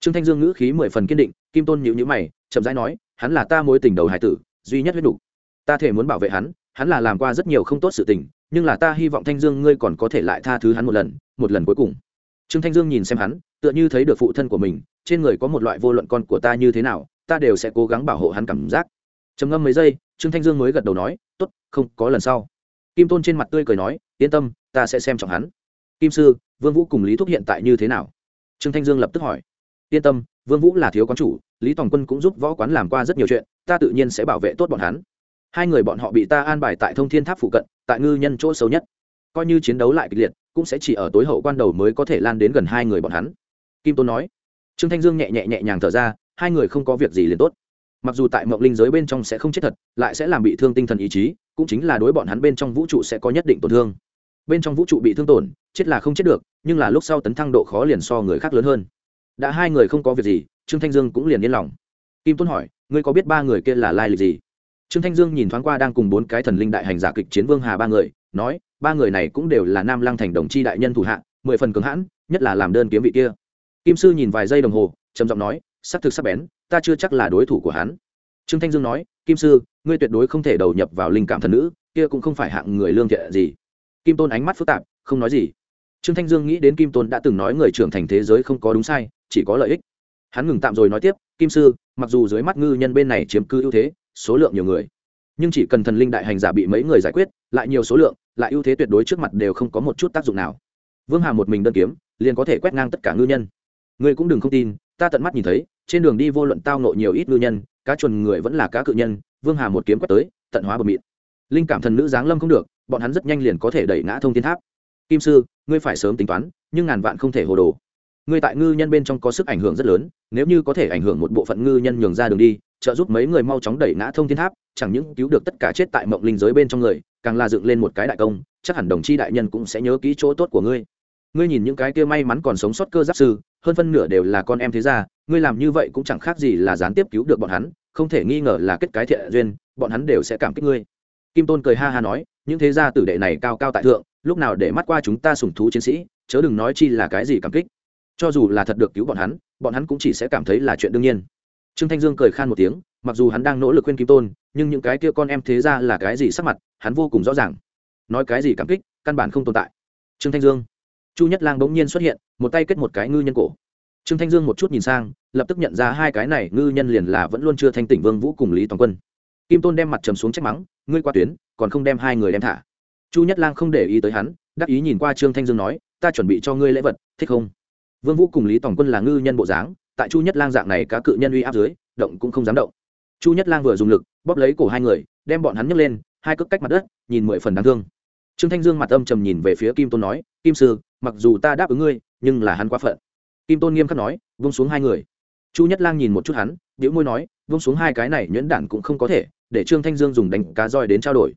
Trương thanh dương ngữ khí mười phần kiên định, kim tôn nhịu nhữ mày, chậm rãi nói, hắn là ta mối tình đầu hải tử, duy nhất huyết đủ. ta thể muốn bảo vệ hắn hắn là làm qua rất nhiều không tốt sự tình nhưng là ta hy vọng thanh dương ngươi còn có thể lại tha thứ hắn một lần một lần cuối cùng. Trương thanh dương nhìn xem hắn, tựa như thấy được phụ thân của mình, trên người có một loại vô luận con của ta như thế nào, ta đều sẽ cố gắng bảo hộ hắn cảm giác. Trầm ngâm mấy giây, trương thanh dương mới gật đầu nói, tốt, không, có lần sau. Kim tôn trên mặt tươi cười nói, yên tâm, ta sẽ xem trọng hắn. Kim sư, vương vũ cùng lý thúc hiện tại như thế nào? Trương thanh dương lập tức hỏi. Yên tâm, vương vũ là thiếu quán chủ, lý tòng quân cũng giúp võ quán làm qua rất nhiều chuyện, ta tự nhiên sẽ bảo vệ tốt bọn hắn hai người bọn họ bị ta an bài tại thông thiên tháp phụ cận, tại ngư nhân chỗ xấu nhất. Coi như chiến đấu lại kịch liệt, cũng sẽ chỉ ở tối hậu quan đầu mới có thể lan đến gần hai người bọn hắn. Kim tôn nói. Trương thanh dương nhẹ nhẹ nhẹ nhàng thở ra, hai người không có việc gì liền tốt. Mặc dù tại mộng linh giới bên trong sẽ không chết thật, lại sẽ làm bị thương tinh thần ý chí, cũng chính là đối bọn hắn bên trong vũ trụ sẽ có nhất định tổn thương. Bên trong vũ trụ bị thương tổn, chết là không chết được, nhưng là lúc sau tấn thăng độ khó liền so người khác lớn hơn. Đã hai người không có việc gì, trương thanh dương cũng liền yên lòng. Kim tôn hỏi, ngươi có biết ba người kia là lai lịch gì? Trương thanh dương nhìn thoáng qua đang cùng bốn cái thần linh đại hành giả kịch chiến vương hà ba người, nói, ba người này cũng đều là nam lăng thành đồng chi đại nhân thủ hạ, mười phần cứng hãn, nhất là làm đơn kiếm vị kia. Kim sư nhìn vài giây đồng hồ, trầm giọng nói, sắc thực sắc bén, ta chưa chắc là đối thủ của hắn. Trương thanh dương nói, kim sư, ngươi tuyệt đối không thể đầu nhập vào linh cảm thần nữ, kia cũng không phải hạng người lương thiện gì. Kim tôn ánh mắt phức tạp, không nói gì. Trương thanh dương nghĩ đến kim tôn đã từng nói người trưởng thành thế giới không có đúng sai, chỉ có lợi ích. Hắn ngừng tạm rồi nói tiếp, kim sư, mặc dù dưới mắt ngư nhân bên này chiếm cư ưu thế số lượng nhiều người. Nhưng chỉ cần thần linh đại hành giả bị mấy người giải quyết, lại nhiều số lượng, lại ưu thế tuyệt đối trước mặt đều không có một chút tác dụng nào. Vương hà một mình đơn kiếm, liền có thể quét ngang tất cả ngư nhân. Ngươi cũng đừng không tin, ta tận mắt nhìn thấy, trên đường đi vô luận tao nộ nhiều ít ngư nhân, cá chuồn người vẫn là cá cự nhân, vương hà một kiếm quét tới, tận hóa bờ mịn linh cảm thần nữ giáng lâm không được, bọn hắn rất nhanh liền có thể đẩy ngã thông thiên tháp. Kim sư, ngươi phải sớm tính toán, nhưng ngàn vạn không thể hồ đồ. Ngươi tại ngư nhân bên trong có sức ảnh hưởng rất lớn, nếu như có thể ảnh hưởng một bộ phận ngư nhân nhường ra đường đi trợ giúp mấy người mau chóng đẩy ngã thông thiên tháp, chẳng những cứu được tất cả chết tại mộng linh giới bên trong người, càng là dựng lên một cái đại công, chắc hẳn đồng chi đại nhân cũng sẽ nhớ kỹ chỗ tốt của ngươi. Ngươi nhìn những cái kia may mắn còn sống sót cơ giáp sư, hơn phân nửa đều là con em thế gia, ngươi làm như vậy cũng chẳng khác gì là gián tiếp cứu được bọn hắn, không thể nghi ngờ là kết cái thiện duyên, bọn hắn đều sẽ cảm kích ngươi. Kim tôn cười ha ha nói, những thế gia tử đệ này cao cao tại thượng, lúc nào để mắt qua chúng ta sùng thú chiến sĩ, chớ đừng nói chi là cái gì cảm kích. Cho dù là thật được cứu bọn hắn bọn hắn cũng chỉ sẽ cảm thấy là chuyện đương nhiên trương thanh dương cười khan một tiếng, mặc dù hắn đang nỗ lực khuyên kim tôn, nhưng những cái kia con em thế ra là cái gì sắc mặt, hắn vô cùng rõ ràng. Nói cái gì cảm kích, căn bản không tồn tại. Trương thanh dương. Chu nhất lang bỗng nhiên xuất hiện, một tay kết một cái ngư nhân cổ. Trương thanh dương một chút nhìn sang, lập tức nhận ra hai cái này ngư nhân liền là vẫn luôn chưa thanh tỉnh vương vũ cùng lý toàn quân. Kim tôn đem mặt trầm xuống trách mắng, ngươi qua tuyến, còn không đem hai người đem thả. Chu nhất lang không để ý tới hắn, đắc ý nhìn qua trương thanh dương nói, ta chuẩn bị cho ngươi lễ vật, thích không? Vương vũ cùng lý toàn quân là ngư nhân bộ dáng tại chu nhất lang dạng này cá cự nhân uy áp dưới, động cũng không dám động. Chu nhất lang vừa dùng lực, bóp lấy cổ hai người, đem bọn hắn nhấc lên, hai cước cách mặt đất, nhìn mười phần đáng thương. Trương thanh dương mặt âm trầm nhìn về phía kim tôn nói, kim sư, mặc dù ta đáp ứng ngươi, nhưng là hắn quá phận. Kim tôn nghiêm khắc nói, vung xuống hai người. Chu nhất lang nhìn một chút hắn điệu môi nói, vung xuống hai cái này nhuyễn đản cũng không có thể, để trương thanh dương dùng đánh cá roi đến trao đổi.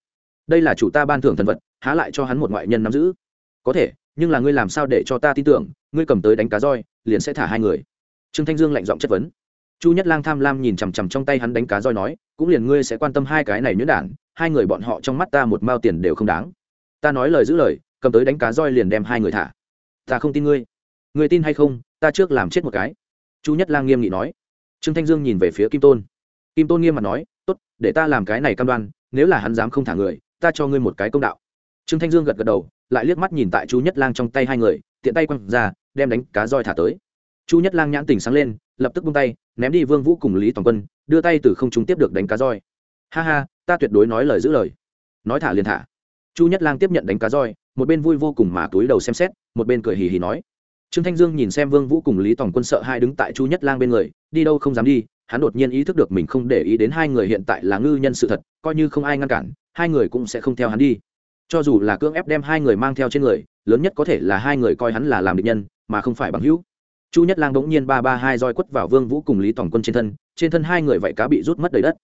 Đây là chủ ta ban thưởng thần vật, há lại cho hắn một ngoại nhân nắm giữ. Có thể, nhưng là ngươi làm sao để cho ta tin tưởng, ngươi cầm tới đánh cá roi, liền sẽ thả hai người trương thanh dương lạnh giọng chất vấn. Chu nhất lang tham lam nhìn chằm chằm trong tay hắn đánh cá roi nói, cũng liền ngươi sẽ quan tâm hai cái này nhuyễn đản, hai người bọn họ trong mắt ta một mao tiền đều không đáng. Ta nói lời giữ lời, cầm tới đánh cá roi liền đem hai người thả. Ta không tin ngươi. Ngươi tin hay không, ta trước làm chết một cái. Chu nhất lang nghiêm nghị nói. Trương thanh dương nhìn về phía kim tôn. Kim tôn nghiêm mặt nói, tốt, để ta làm cái này cam đoan, nếu là hắn dám không thả người, ta cho ngươi một cái công đạo. Trương thanh dương gật gật đầu, lại liếc mắt nhìn tại chu nhất lang trong tay hai người, tiện tay quăng ra, đem đánh cá roi thả tới chu nhất lang nhãn tỉnh sáng lên, lập tức bung tay, ném đi vương vũ cùng lý toàn quân, đưa tay từ không trung tiếp được đánh cá roi. Ha ha, ta tuyệt đối nói lời giữ lời. Nói thả liền thả. Chu nhất lang tiếp nhận đánh cá roi, một bên vui vô cùng mà túi đầu xem xét, một bên cười hì hì nói. Trương thanh dương nhìn xem vương vũ cùng lý toàn quân sợ hai đứng tại chu nhất lang bên người, đi đâu không dám đi, hắn đột nhiên ý thức được mình không để ý đến hai người hiện tại là ngư nhân sự thật, coi như không ai ngăn cản, hai người cũng sẽ không theo hắn đi. Cho dù là cưỡng ép đem hai người mang theo trên người, lớn nhất có thể là hai người coi hắn là làm địch nhân, mà không phải bằng hữu chu nhất lang bỗng nhiên ba ba hai roi quất vào vương vũ cùng lý tổng quân trên thân trên thân hai người vậy cá bị rút mất đầy đất.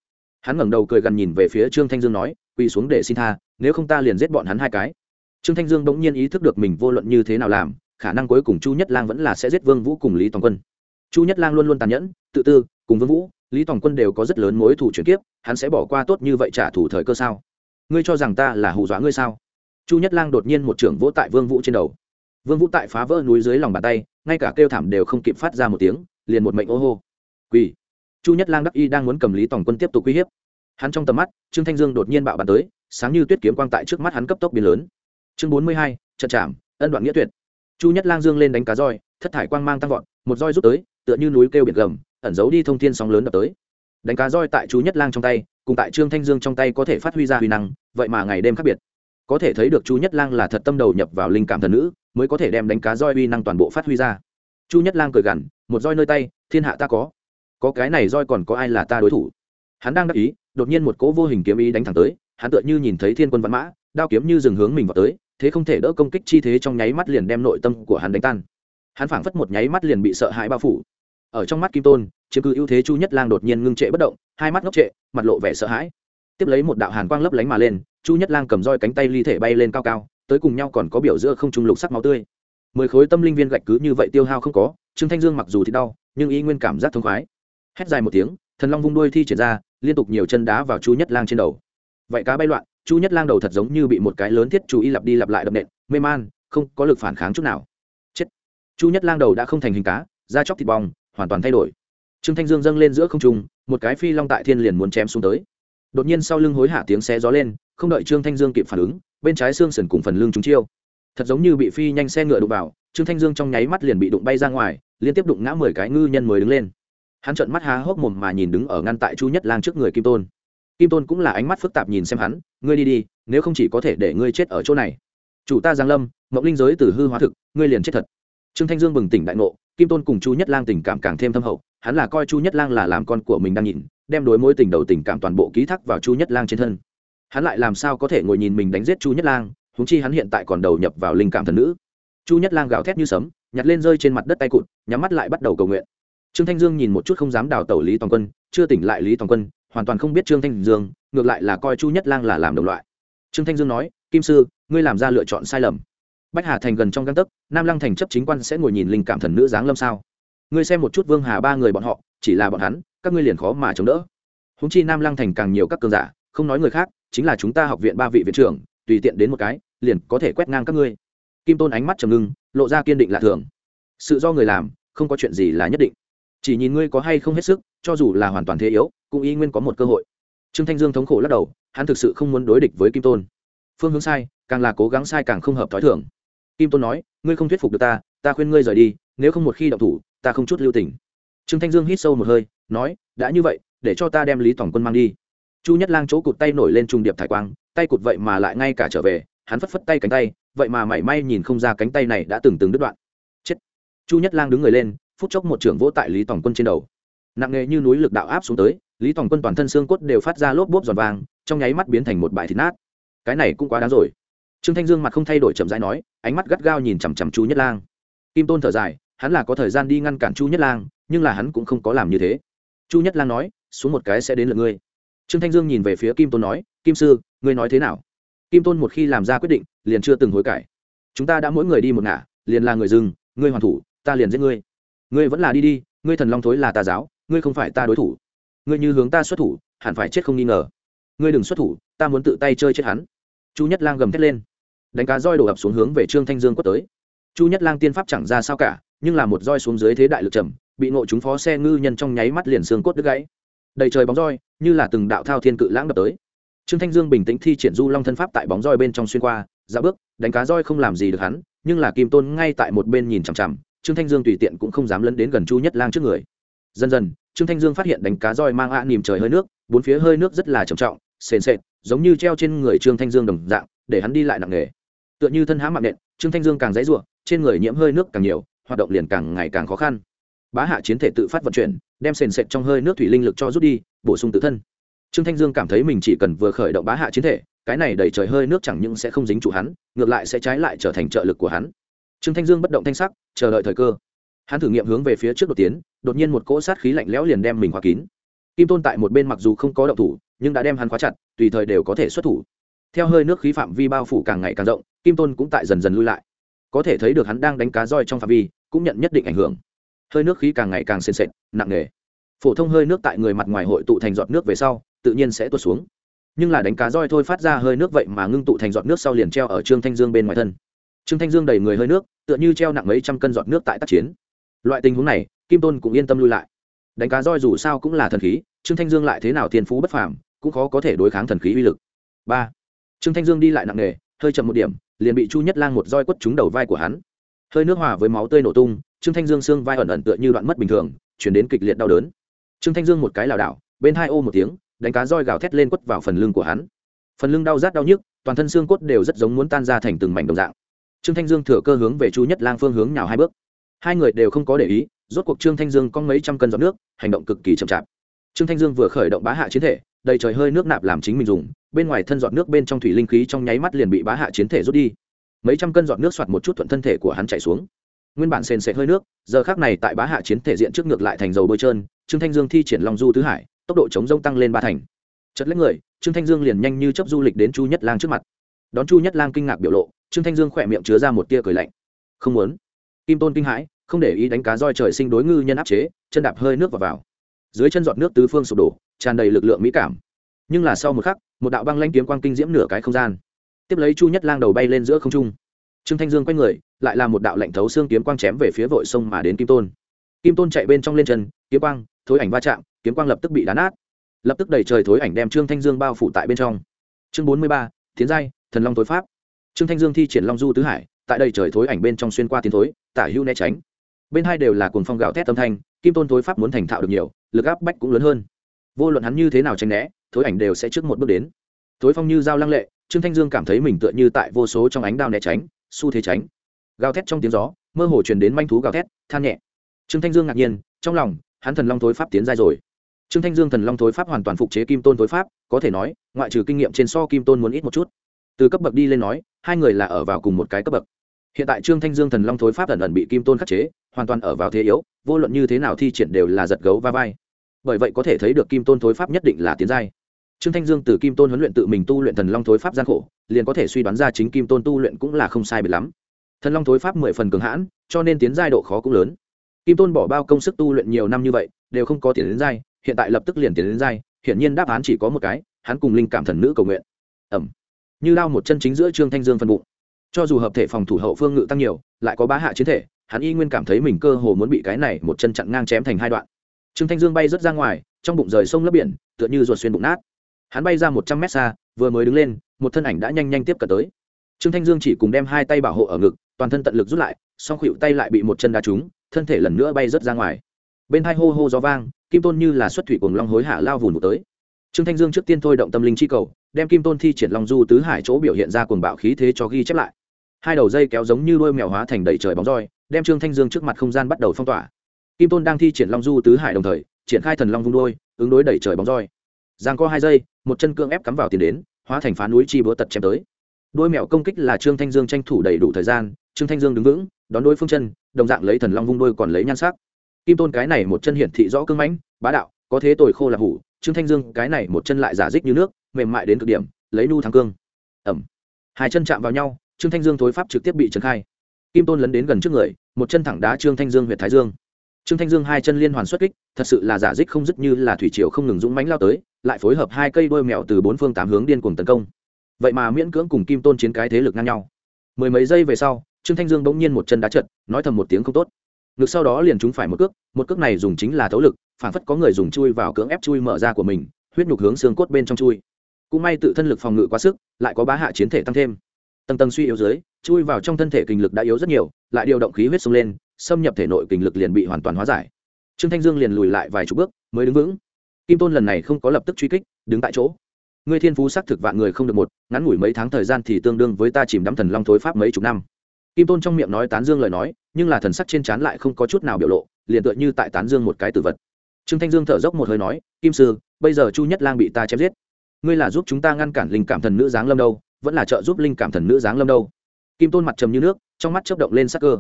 Hắn ngẩng đầu cười gần nhìn về phía trương thanh dương nói, quỳ xuống để xin tha, nếu không ta liền giết bọn hắn hai cái. Trương thanh dương bỗng nhiên ý thức được mình vô luận như thế nào làm, khả năng cuối cùng chu nhất lang vẫn là sẽ giết vương vũ cùng lý toàn quân. Chu nhất lang luôn luôn tàn nhẫn, tự tư, cùng vương vũ, lý toàn quân đều có rất lớn mối thủ chuyển kiếp, hắn sẽ bỏ qua tốt như vậy trả thù thời cơ sao? Ngươi cho rằng ta là hù dọa ngươi sao? Chu nhất lang đột nhiên một trưởng vỗ tại vương vũ trên đầu. Vương vũ tại phá vỡ núi dưới lòng bàn tay ngay cả kêu thảm đều không kịp phát ra một tiếng liền một mệnh ô hô. Quỳ. Chu nhất lang đắc y đang muốn cầm lý tổng quân tiếp tục uy hiếp. Hắn trong tầm mắt trương thanh dương đột nhiên bạo bàn tới sáng như tuyết kiếm quang tại trước mắt hắn cấp tốc biến lớn. Chương bốn mươi hai trận chạm, ân đoạn nghĩa tuyệt. Chu nhất lang dương lên đánh cá roi thất thải quang mang tăng vọt một roi rút tới tựa như núi kêu biển gầm ẩn giấu đi thông thiên sóng lớn đập tới. Đánh cá roi tại chu nhất lang trong tay cùng tại trương thanh dương trong tay có thể phát huy ra huy năng vậy mà ngày đêm khác biệt có thể thấy được chu nhất lang là thật tâm đầu nhập vào linh cảm thần nữ, mới có thể đem đánh cá roi uy năng toàn bộ phát huy ra. Chu nhất lang cười gằn, một roi nơi tay, thiên hạ ta có. Có cái này roi còn có ai là ta đối thủ? Hắn đang đắc ý, đột nhiên một cỗ vô hình kiếm ý đánh thẳng tới, hắn tựa như nhìn thấy thiên quân văn mã, đao kiếm như dừng hướng mình vào tới, thế không thể đỡ công kích chi thế trong nháy mắt liền đem nội tâm của hắn đánh tan. Hắn phảng phất một nháy mắt liền bị sợ hãi bao phủ. Ở trong mắt kim tôn, chiếm cứ ưu thế chu nhất lang đột nhiên ngưng trệ bất động, hai mắt ngốc trệ, mặt lộ vẻ sợ hãi. Tiếp lấy một đạo hàn quang lấp lánh mà lên chu nhất lang cầm roi cánh tay ly thể bay lên cao cao, tới cùng nhau còn có biểu giữa không trung lục sắc máu tươi. Mười khối tâm linh viên gạch cứ như vậy tiêu hao không có, trương thanh dương mặc dù thì đau, nhưng y nguyên cảm giác thông khoái. Hét dài một tiếng, thần long vung đuôi thi triển ra, liên tục nhiều chân đá vào chu nhất lang trên đầu. Vậy cá bay loạn, chu nhất lang đầu thật giống như bị một cái lớn thiết chú ý lặp đi lặp lại đập nện, mê man, không có lực phản kháng chút nào. Chết. Chu nhất lang đầu đã không thành hình cá, da chóc thịt bong, hoàn toàn thay đổi. Trương thanh dương dâng lên giữa không trung, một cái phi long tại thiên liền muốn chém xuống tới. Đột nhiên sau lưng hối hả tiếng xé gió lên không đợi trương thanh dương kịp phản ứng, bên trái xương sườn cùng phần lưng chúng chiêu. Thật giống như bị phi nhanh xe ngựa đụng vào, trương thanh dương trong nháy mắt liền bị đụng bay ra ngoài, liên tiếp đụng ngã mười cái ngư nhân mới đứng lên. Hắn trợn mắt há hốc mồm mà nhìn đứng ở ngăn tại chu nhất lang trước người kim tôn. Kim tôn cũng là ánh mắt phức tạp nhìn xem hắn, ngươi đi đi, nếu không chỉ có thể để ngươi chết ở chỗ này. Chủ ta giang lâm, mộng linh giới từ hư hóa thực, ngươi liền chết thật. Trương thanh dương bừng tỉnh đại ngộ, kim tôn cùng chu nhất lang tình cảm càng thêm thâm hậu, hắn là coi chu nhất lang là làm con của mình đang nhìn, đem đối mối tình đầu tình cảm toàn bộ ký thác vào chu nhất lang trên thân hắn lại làm sao có thể ngồi nhìn mình đánh giết chu nhất lang húng chi hắn hiện tại còn đầu nhập vào linh cảm thần nữ. Chu nhất lang gào thét như sấm, nhặt lên rơi trên mặt đất tay cụt, nhắm mắt lại bắt đầu cầu nguyện. Trương thanh dương nhìn một chút không dám đào tẩu lý toàn quân, chưa tỉnh lại lý toàn quân, hoàn toàn không biết trương thanh dương, ngược lại là coi chu nhất lang là làm đồng loại. Trương thanh dương nói, kim sư, ngươi làm ra lựa chọn sai lầm. Bách hà thành gần trong găng tấc, nam lăng thành chấp chính quan sẽ ngồi nhìn linh cảm thần nữ giáng lâm sao? Ngươi xem một chút vương hà ba người bọn họ, chỉ là bọn hắn, các ngươi liền khó mà chống đỡ. Húng chi nam lăng thành càng nhiều các cường giả không nói người khác, chính là chúng ta học viện ba vị viện trưởng, tùy tiện đến một cái, liền có thể quét ngang các ngươi. Kim tôn ánh mắt trầm ngưng, lộ ra kiên định lạ thường. Sự do người làm, không có chuyện gì là nhất định. Chỉ nhìn ngươi có hay không hết sức, cho dù là hoàn toàn thế yếu, cũng y nguyên có một cơ hội. Trương thanh dương thống khổ lắc đầu, hắn thực sự không muốn đối địch với kim tôn. Phương hướng sai, càng là cố gắng sai càng không hợp t h ó i thưởng kim tôn nói, ngươi không thuyết phục được ta ta khuyên ngươi rời đi, nếu không một khi động thủ, ta không chút lưu tình. Trương thanh dương hít sâu một hơi, nói, đã như vậy, để cho ta đem lý tổng quân mang đi chu nhất lang chỗ cụt tay nổi lên trung điệp thải quang, tay cụt vậy mà lại ngay cả trở về, hắn phất phất tay cánh tay, vậy mà mảy may nhìn không ra cánh tay này đã từng từng đứt đoạn. Chết! Chu nhất lang đứng người lên, phút chốc một trưởng vỗ tại lý tòng quân trên đầu. Nặng nề như núi lực đạo áp xuống tới, lý tòng quân toàn thân xương cốt đều phát ra lốp bốp giòn vàng, trong nháy mắt biến thành một bãi thịt nát. Cái này cũng quá đáng rồi. Trương thanh dương mặt không thay đổi chậm rãi nói, ánh mắt gắt gao nhìn chằm chằm chu nhất lang. Kim tôn thở dài, hắn là có thời gian đi ngăn cản chu nhất lang, nhưng là hắn cũng không có làm như thế. Chu nhất lang nói, xuống một cái sẽ đến lượt ngươi trương thanh dương nhìn về phía kim tôn nói, kim sư, ngươi nói thế nào? Kim tôn một khi làm ra quyết định, liền chưa từng hối cải. Chúng ta đã mỗi người đi một ngả, liền là người dừng ngươi hoàn thủ, ta liền giết ngươi. Ngươi vẫn là đi đi, ngươi thần long thối là tà giáo, ngươi không phải ta đối thủ. Ngươi như hướng ta xuất thủ, hẳn phải chết không nghi ngờ. Ngươi đừng xuất thủ, ta muốn tự tay chơi chết hắn. Chu nhất lang gầm thét lên. Đánh cá roi đổ ập xuống hướng về trương thanh dương quất tới. Chu nhất lang tiên pháp chẳng ra sao cả, nhưng là một roi xuống dưới thế đại lực trầm, bị ngộ chúng phó xe ngư nhân trong nháy mắt liền xương cốt đứt gãy đầy trời bóng roi, như là từng đạo thao thiên cự lãng đập tới. Trương thanh dương bình tĩnh thi triển du long thân pháp tại bóng roi bên trong xuyên qua, ra bước, đánh cá roi không làm gì được hắn, nhưng là kim tôn ngay tại một bên nhìn chằm chằm, trương thanh dương tùy tiện cũng không dám lấn đến gần chu nhất lang trước người. Dần dần, trương thanh dương phát hiện đánh cá roi mang ạ nìm trời hơi nước, bốn phía hơi nước rất là trầm trọng, sền sệt, giống như treo trên người trương thanh dương đồng dạng, để hắn đi lại nặng nề. Tựa như thân há mạng nện, trương thanh dương càng dãy ruộng trên người nhiễm hơi nước càng nhiều, hoạt động liền càng ngày càng khó khăn bá hạ chiến thể tự phát vận chuyển, đem sền sệt trong hơi nước thủy linh lực cho rút đi, bổ sung tự thân. Trương thanh dương cảm thấy mình chỉ cần vừa khởi động bá hạ chiến thể, cái này đẩy trời hơi nước chẳng những sẽ không dính chủ hắn, ngược lại sẽ trái lại trở thành trợ lực của hắn. Trương thanh dương bất động thanh sắc, chờ đợi thời cơ. Hắn thử nghiệm hướng về phía trước đột tiến, đột nhiên một cỗ sát khí lạnh lẽo liền đem mình khóa kín. Kim tôn tại một bên mặc dù không có động thủ, nhưng đã đem hắn khóa chặt, tùy thời đều có thể xuất thủ. Theo hơi nước khí phạm vi bao phủ càng ngày càng rộng, kim tôn cũng tại dần dần lui lại. Có thể thấy được hắn đang đánh cá roi trong phạm vi, cũng nhận nhất định ảnh hưởng hơi nước khí càng ngày càng sền sệt, nặng nề. Phổ thông hơi nước tại người mặt ngoài hội tụ thành giọt nước về sau, tự nhiên sẽ tuột xuống. Nhưng là đánh cá roi thôi phát ra hơi nước vậy mà ngưng tụ thành giọt nước sau liền treo ở trương thanh dương bên ngoài thân. Trương thanh dương đầy người hơi nước, tựa như treo nặng mấy trăm cân giọt nước tại tác chiến. Loại tình huống này, kim tôn cũng yên tâm lui lại. Đánh cá roi dù sao cũng là thần khí, trương thanh dương lại thế nào thiên phú bất phàm, cũng khó có thể đối kháng thần khí uy lực. Ba, trương thanh dương đi lại nặng nề, hơi chậm một điểm, liền bị chu nhất lang một roi quất trúng đầu vai của hắn. Hơi nước hòa với máu tươi nổ tung trương thanh dương xương vai ẩn ẩn tựa như đoạn mất bình thường, chuyển đến kịch liệt đau đớn. Trương thanh dương một cái lảo đảo, bên hai ô một tiếng, đánh cá roi gào thét lên quất vào phần lưng của hắn. Phần lưng đau rát đau nhức, toàn thân xương cốt đều rất giống muốn tan ra thành từng mảnh đồng dạng. Trương thanh dương thừa cơ hướng về chu nhất lang phương hướng nào hai bước. Hai người đều không có để ý, rốt cuộc trương thanh dương có mấy trăm cân giọt nước, hành động cực kỳ chậm chạp. Trương thanh dương vừa khởi động bá hạ chiến thể, đầy trời hơi nước nạp làm chính mình dùng, bên ngoài thân giọt nước bên trong thủy linh khí trong nháy mắt liền bị bá hạ chiến thể rút đi. Mấy trăm cân giọt nước soạt một chút thuận thân thể của hắn chạy xuống nguyên bản sền sệt hơi nước giờ khác này tại bá hạ chiến thể diện trước ngược lại thành dầu bôi trơn trương thanh dương thi triển long du tứ hải tốc độ chống rông tăng lên ba thành. Chất lấy người trương thanh dương liền nhanh như chấp du lịch đến chu nhất lang trước mặt. Đón chu nhất lang kinh ngạc biểu lộ trương thanh dương khỏe miệng chứa ra một tia cười lạnh. Không muốn. Kim tôn kinh hãi không để ý đánh cá roi trời sinh đối ngư nhân áp chế chân đạp hơi nước vào, vào. dưới chân giọt nước tứ phương sụp đổ tràn đầy lực lượng mỹ cảm. Nhưng là sau một khắc một đạo băng lanh kiếm quang kinh diễm nửa cái không gian. Tiếp lấy chu nhất lang đầu bay lên giữa không trung trương thanh dương quay người, lại là một đạo lạnh thấu xương kiếm quang chém về phía vội sông mà đến kim tôn. Kim tôn chạy bên trong lên chân, kiếm quang, thối ảnh va chạm, kiếm quang lập tức bị đá nát. Lập tức đẩy trời thối ảnh đem trương thanh dương bao phủ tại bên trong. Chương bốn mươi ba tiến giai, thần long Thối pháp. Trương thanh dương thi triển long du tứ hải, tại đây trời thối ảnh bên trong xuyên qua tiến thối, tả hữu né tránh. Bên hai đều là cuồng phong gạo thét âm thanh, kim tôn thối pháp muốn thành thạo được nhiều, lực áp bách cũng lớn hơn. Vô luận hắn như thế nào tránh né, thối ảnh đều sẽ trước một bước đến. Thối phong như dao lăng lệ, trương thanh dương cảm thấy mình tựa như tại vô số trong ánh đao né tránh xu thế tránh. Gào thét trong tiếng gió, mơ hồ truyền đến manh thú gào thét, than nhẹ. Trương thanh dương ngạc nhiên, trong lòng, hắn thần long thối pháp tiến ra rồi. Trương thanh dương thần long thối pháp hoàn toàn phục chế kim tôn thối pháp, có thể nói, ngoại trừ kinh nghiệm trên so kim tôn muốn ít một chút. Từ cấp bậc đi lên nói, hai người là ở vào cùng một cái cấp bậc. Hiện tại trương thanh dương thần long thối pháp ẩn ẩn bị kim tôn khắc chế, hoàn toàn ở vào thế yếu, vô luận như thế nào thi triển đều là giật gấu va vai. Bởi vậy có thể thấy được kim tôn thối pháp nhất định là tiến giai trương thanh dương từ kim tôn huấn luyện tự mình tu luyện thần long thối pháp gian khổ, liền có thể suy đoán ra chính kim tôn tu luyện cũng là không sai biệt lắm. Thần long thối pháp mười phần cường hãn, cho nên tiến giai độ khó cũng lớn. Kim tôn bỏ bao công sức tu luyện nhiều năm như vậy, đều không có tiền đến giai, hiện tại lập tức liền tiến đến giai, hiển nhiên đáp án chỉ có một cái, hắn cùng linh cảm thần nữ cầu nguyện. Ẩm. Như lao một chân chính giữa trương thanh dương phân bụng. Cho dù hợp thể phòng thủ hậu phương ngự tăng nhiều, lại có bá hạ chiến thể, hắn y nguyên cảm thấy mình cơ hồ muốn bị cái này một chân chặn ngang chém thành hai đoạn. Trương thanh dương bay rớt ra ngoài, trong bụng rời sông lấp biển, tựa như ruột xuyên bụng nát hắn bay ra một trăm mét xa, vừa mới đứng lên, một thân ảnh đã nhanh nhanh tiếp cận tới. Trương thanh dương chỉ cùng đem hai tay bảo hộ ở ngực, toàn thân tận lực rút lại, song khuỵu tay lại bị một chân đá trúng, thân thể lần nữa bay rớt ra ngoài. Bên hai hô hô gió vang, kim tôn như là xuất thủy cùng long hối hạ lao vùn một tới. Trương thanh dương trước tiên thôi động tâm linh chi cầu, đem kim tôn thi triển long du tứ hải chỗ biểu hiện ra cuồng bạo khí thế cho ghi chép lại. Hai đầu dây kéo giống như đuôi mèo hóa thành đầy trời bóng roi, đem trương thanh dương trước mặt không gian bắt đầu phong tỏa. Kim tôn đang thi triển long du tứ hải đồng thời, triển khai thần long vung đôi ứng đối đẩy trời bóng roi giang co hai giây, một chân cương ép cắm vào tiền đến, hóa thành phá núi chi búa tật chém tới. Đôi mèo công kích là trương thanh dương tranh thủ đầy đủ thời gian, trương thanh dương đứng vững, đón đôi phương chân, đồng dạng lấy thần long vung đôi còn lấy nhan sắc. Kim tôn cái này một chân hiển thị rõ cưng mãnh, bá đạo, có thế tồi khô là hủ, trương thanh dương cái này một chân lại giả dích như nước, mềm mại đến cực điểm, lấy nu thắng cương. Ẩm. Hai chân chạm vào nhau, trương thanh dương thối pháp trực tiếp bị trấn khai. Kim tôn lấn đến gần trước người, một chân thẳng đá trương thanh dương huyện thái dương. Trương thanh dương hai chân liên hoàn xuất kích, thật sự là giả dích không dứt như là thủy triều không ngừng dũng mánh lao tới lại phối hợp hai cây đôi mèo từ bốn phương tám hướng điên cuồng tấn công. Vậy mà miễn cưỡng cùng kim tôn chiến cái thế lực ngang nhau. Mười mấy giây về sau, trương thanh dương bỗng nhiên một chân đá trận nói thầm một tiếng không tốt. Ngực sau đó liền chúng phải một cước một cước này dùng chính là thấu lực, phản phất có người dùng chui vào cưỡng ép chui mở ra của mình, huyết nhục hướng xương cốt bên trong chui. Cũng may tự thân lực phòng ngự quá sức, lại có bá hạ chiến thể tăng thêm. Tầng tầng suy yếu dưới, chui vào trong thân thể kinh lực đã yếu rất nhiều, lại điều động khí huyết xông lên, xâm nhập thể nội kinh lực liền bị hoàn toàn hóa giải. Trương thanh dương liền lùi lại vài chục bước, mới đứng vững kim tôn lần này không có lập tức truy kích, đứng tại chỗ. Ngươi thiên phú xác thực vạn người không được một, ngắn ngủi mấy tháng thời gian thì tương đương với ta chìm đắm thần long thối pháp mấy chục năm. Kim tôn trong miệng nói tán dương lời nói, nhưng là thần sắc trên trán lại không có chút nào biểu lộ, liền tựa như tại tán dương một cái tử vật. Trương thanh dương thở dốc một hơi nói, kim sư, bây giờ chu nhất lang bị ta chém giết. Ngươi là giúp chúng ta ngăn cản linh cảm thần nữ giáng lâm đâu, vẫn là trợ giúp linh cảm thần nữ giáng lâm đâu? Kim tôn mặt trầm như nước, trong mắt chớp động lên sắc cơ.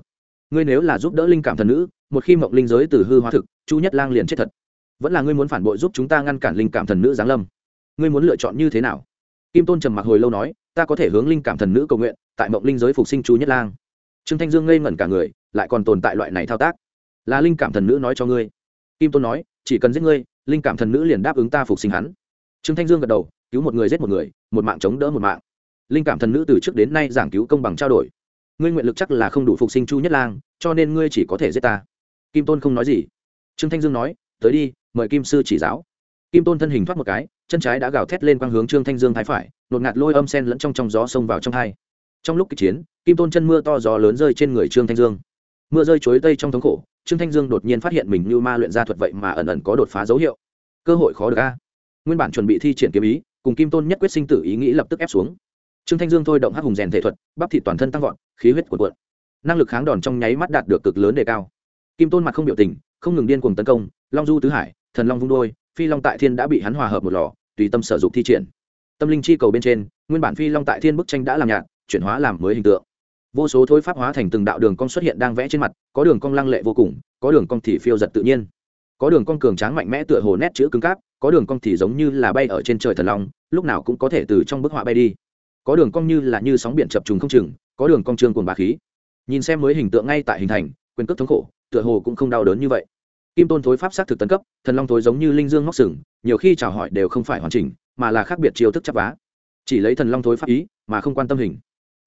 Ngươi nếu là giúp đỡ linh cảm thần nữ, một khi mộng linh giới từ hư hóa thực, chu nhất lang liền chết thật vẫn là ngươi muốn phản bội giúp chúng ta ngăn cản linh cảm thần nữ giáng lâm. Ngươi muốn lựa chọn như thế nào? Kim tôn trầm mặc hồi lâu nói, ta có thể hướng linh cảm thần nữ cầu nguyện, tại mộng linh giới phục sinh chu nhất lang. Trương thanh dương ngây ngẩn cả người, lại còn tồn tại loại này thao tác. Là linh cảm thần nữ nói cho ngươi. Kim tôn nói, chỉ cần giết ngươi, linh cảm thần nữ liền đáp ứng ta phục sinh hắn. Trương thanh dương gật đầu, cứu một người giết một người, một mạng chống đỡ một mạng. Linh cảm thần nữ từ trước đến nay giảng cứu công bằng trao đổi. Ngươi nguyện lực chắc là không đủ phục sinh chu nhất lang, cho nên ngươi chỉ có thể giết ta. Kim tôn không nói gì. Trương thanh dương nói, tới đi mời kim sư chỉ giáo. Kim tôn thân hình thoát một cái, chân trái đã gào thét lên quang hướng trương thanh dương thái phải, nột ngạt lôi âm sen lẫn trong trong gió xông vào trong hai. Trong lúc kịch chiến, kim tôn chân mưa to gió lớn rơi trên người trương thanh dương. Mưa rơi chối tây trong thống khổ, trương thanh dương đột nhiên phát hiện mình như ma luyện ra thuật vậy mà ẩn ẩn có đột phá dấu hiệu. Cơ hội khó được a. Nguyên bản chuẩn bị thi triển kiếm ý, cùng kim tôn nhất quyết sinh tử ý nghĩ lập tức ép xuống. Trương thanh dương thôi động hắc hùng rèn thể thuật, bắp thịt toàn thân tăng vọt, khí huyết cuộn cuộn. Năng lực kháng đòn trong nháy mắt đạt được cực lớn đề cao. Kim tôn mặt không biểu tình, không ngừng điên cuồng tấn công, long du tứ hải thần long vung đôi, phi long tại thiên đã bị hắn hòa hợp một lò, tùy tâm sở dụng thi triển. Tâm linh chi cầu bên trên, nguyên bản phi long tại thiên bức tranh đã làm nhạt, chuyển hóa làm mới hình tượng. Vô số thối pháp hóa thành từng đạo đường cong xuất hiện đang vẽ trên mặt, có đường cong lăng lệ vô cùng, có đường cong thì phiêu giật tự nhiên. Có đường cong cường tráng mạnh mẽ tựa hồ nét chữ cứng cáp, có đường cong thì giống như là bay ở trên trời thần long, lúc nào cũng có thể từ trong bức họa bay đi. Có đường cong như là như sóng biển chập trùng không chừng, có đường cong trương cuồng bà khí. Nhìn xem mới hình tượng ngay tại hình thành, quyền cước thống khổ, tựa hồ cũng không đau đớn như vậy kim tôn thối pháp xác thực tấn cấp, thần long thối giống như linh dương móc sừng, nhiều khi chào hỏi đều không phải hoàn chỉnh, mà là khác biệt chiêu thức chấp vá. Chỉ lấy thần long thối pháp ý, mà không quan tâm hình.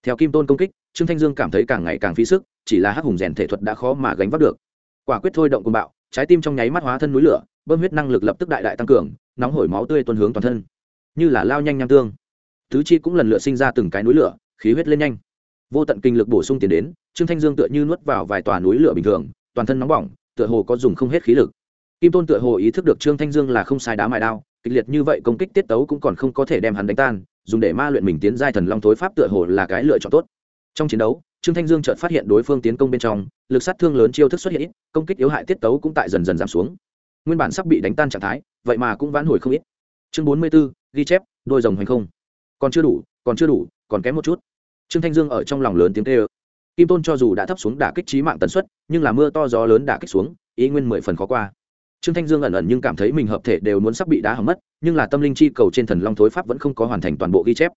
Theo kim tôn công kích, trương thanh dương cảm thấy càng ngày càng phí sức, chỉ là hắc hùng rèn thể thuật đã khó mà gánh vác được. Quả quyết thôi động cùng bạo, trái tim trong nháy mắt hóa thân núi lửa, bơm huyết năng lực lập tức đại đại tăng cường, nóng hổi máu tươi tuôn hướng toàn thân. Như là lao nhanh nham tương. Tứ chi cũng lần lượt sinh ra từng cái núi lửa, khí huyết lên nhanh. Vô tận kinh lực bổ sung tiền đến, trương thanh dương tựa như nuốt vào vài tòa núi lửa bình thường, toàn thân nóng bỏng tựa hồ có dùng không hết khí lực. Kim tôn tựa hồ ý thức được trương thanh dương là không sai đá mài đao kịch liệt như vậy công kích tiết tấu cũng còn không có thể đem hắn đánh tan dùng để ma luyện mình tiến giai thần long thối pháp tựa hồ là cái lựa chọn tốt. Trong chiến đấu trương thanh dương chợt phát hiện đối phương tiến công bên trong lực sát thương lớn chiêu thức xuất hiện công kích yếu hại tiết tấu cũng tại dần dần giảm xuống. Nguyên bản sắp bị đánh tan trạng thái vậy mà cũng vãn hồi không ít. Chương bốn mươi 44, ghi chép đôi rồng hành không. Còn chưa đủ còn chưa đủ còn kém một chút. Trương thanh dương ở trong lòng lớn tiếng tê ơ kim tôn cho dù đã thấp xuống đả kích trí mạng tần suất, nhưng là mưa to gió lớn đả kích xuống, ý nguyên mười phần khó qua. Trương thanh dương ẩn ẩn nhưng cảm thấy mình hợp thể đều muốn sắp bị đá hỏng mất, nhưng là tâm linh chi cầu trên thần long thối pháp vẫn không có hoàn thành toàn bộ ghi chép.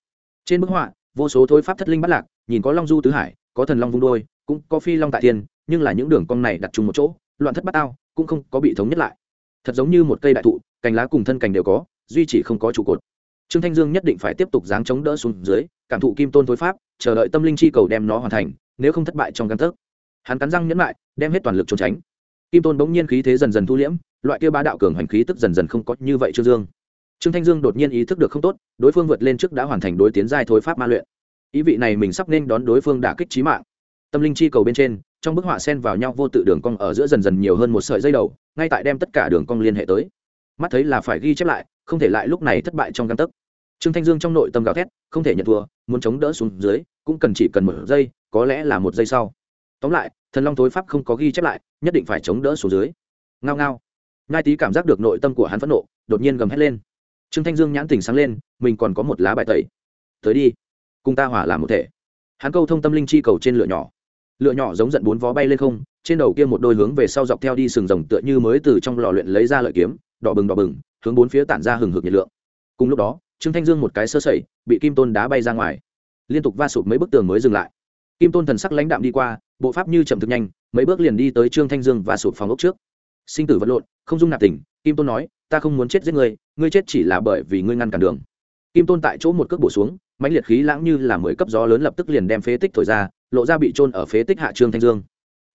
Trên bức họa, vô số thối pháp thất linh bắt lạc, nhìn có long du tứ hải, có thần long vung đôi, cũng có phi long tại thiên, nhưng là những đường cong này đặt chung một chỗ, loạn thất bát ao cũng không có bị thống nhất lại. Thật giống như một cây đại thụ, cành lá cùng thân cành đều có, duy chỉ không có trụ cột. Trương thanh dương nhất định phải tiếp tục dáng chống đỡ xuống dưới, cảm thụ kim tôn thối pháp, chờ đợi tâm linh chi cầu đem nó hoàn thành nếu không thất bại trong căn tấc, hắn cắn răng nhẫn lại đem hết toàn lực trốn tránh. Kim tôn bỗng nhiên khí thế dần dần thu liễm loại kia bá đạo cường hành khí tức dần dần không có như vậy trương dương. Trương thanh dương đột nhiên ý thức được không tốt đối phương vượt lên trước đã hoàn thành đối tiến giai thối pháp ma luyện. Ý vị này mình sắp nên đón đối phương đả kích trí mạng. Tâm linh chi cầu bên trên trong bức họa sen vào nhau vô tự đường cong ở giữa dần dần nhiều hơn một sợi dây đầu ngay tại đem tất cả đường cong liên hệ tới. Mắt thấy là phải ghi chép lại không thể lại lúc này thất bại trong găng tấc trương thanh dương trong nội tâm gào thét, không thể nhận thua, muốn chống đỡ xuống dưới, cũng cần chỉ cần một giây, có lẽ là một giây sau. Tóm lại, thần long tối pháp không có ghi chép lại, nhất định phải chống đỡ xuống dưới. Ngao ngao. Ngai tý cảm giác được nội tâm của hắn phẫn nộ, đột nhiên gầm hét lên. Trương thanh dương nhãn tình sáng lên, mình còn có một lá bài tẩy. Tới đi. Cùng ta hỏa làm một thể. Hắn câu thông tâm linh chi cầu trên lửa nhỏ. Lửa nhỏ giống giận bốn vó bay lên không, trên đầu kia một đôi hướng về sau dọc theo đi sừng rồng tựa như mới từ trong lò luyện lấy ra lợi kiếm, đỏ bừng đỏ bừng, hướng bốn phía tản ra hừng hực nhiệt lượng. Cùng lúc đó trương thanh dương một cái sơ sẩy, bị kim tôn đá bay ra ngoài. Liên tục va sụp mấy bức tường mới dừng lại. Kim tôn thần sắc lãnh đạm đi qua, bộ pháp như chậm thực nhanh, mấy bước liền đi tới trương thanh dương và sụp phòng ốc trước. Sinh tử vật lộn, không dung nạp tình kim tôn nói, ta không muốn chết giết ngươi ngươi chết chỉ là bởi vì ngươi ngăn cản đường. Kim tôn tại chỗ một cước bổ xuống, mãnh liệt khí lãng như là mười cấp gió lớn lập tức liền đem phế tích thổi ra, lộ ra bị trôn ở phế tích hạ trương thanh dương.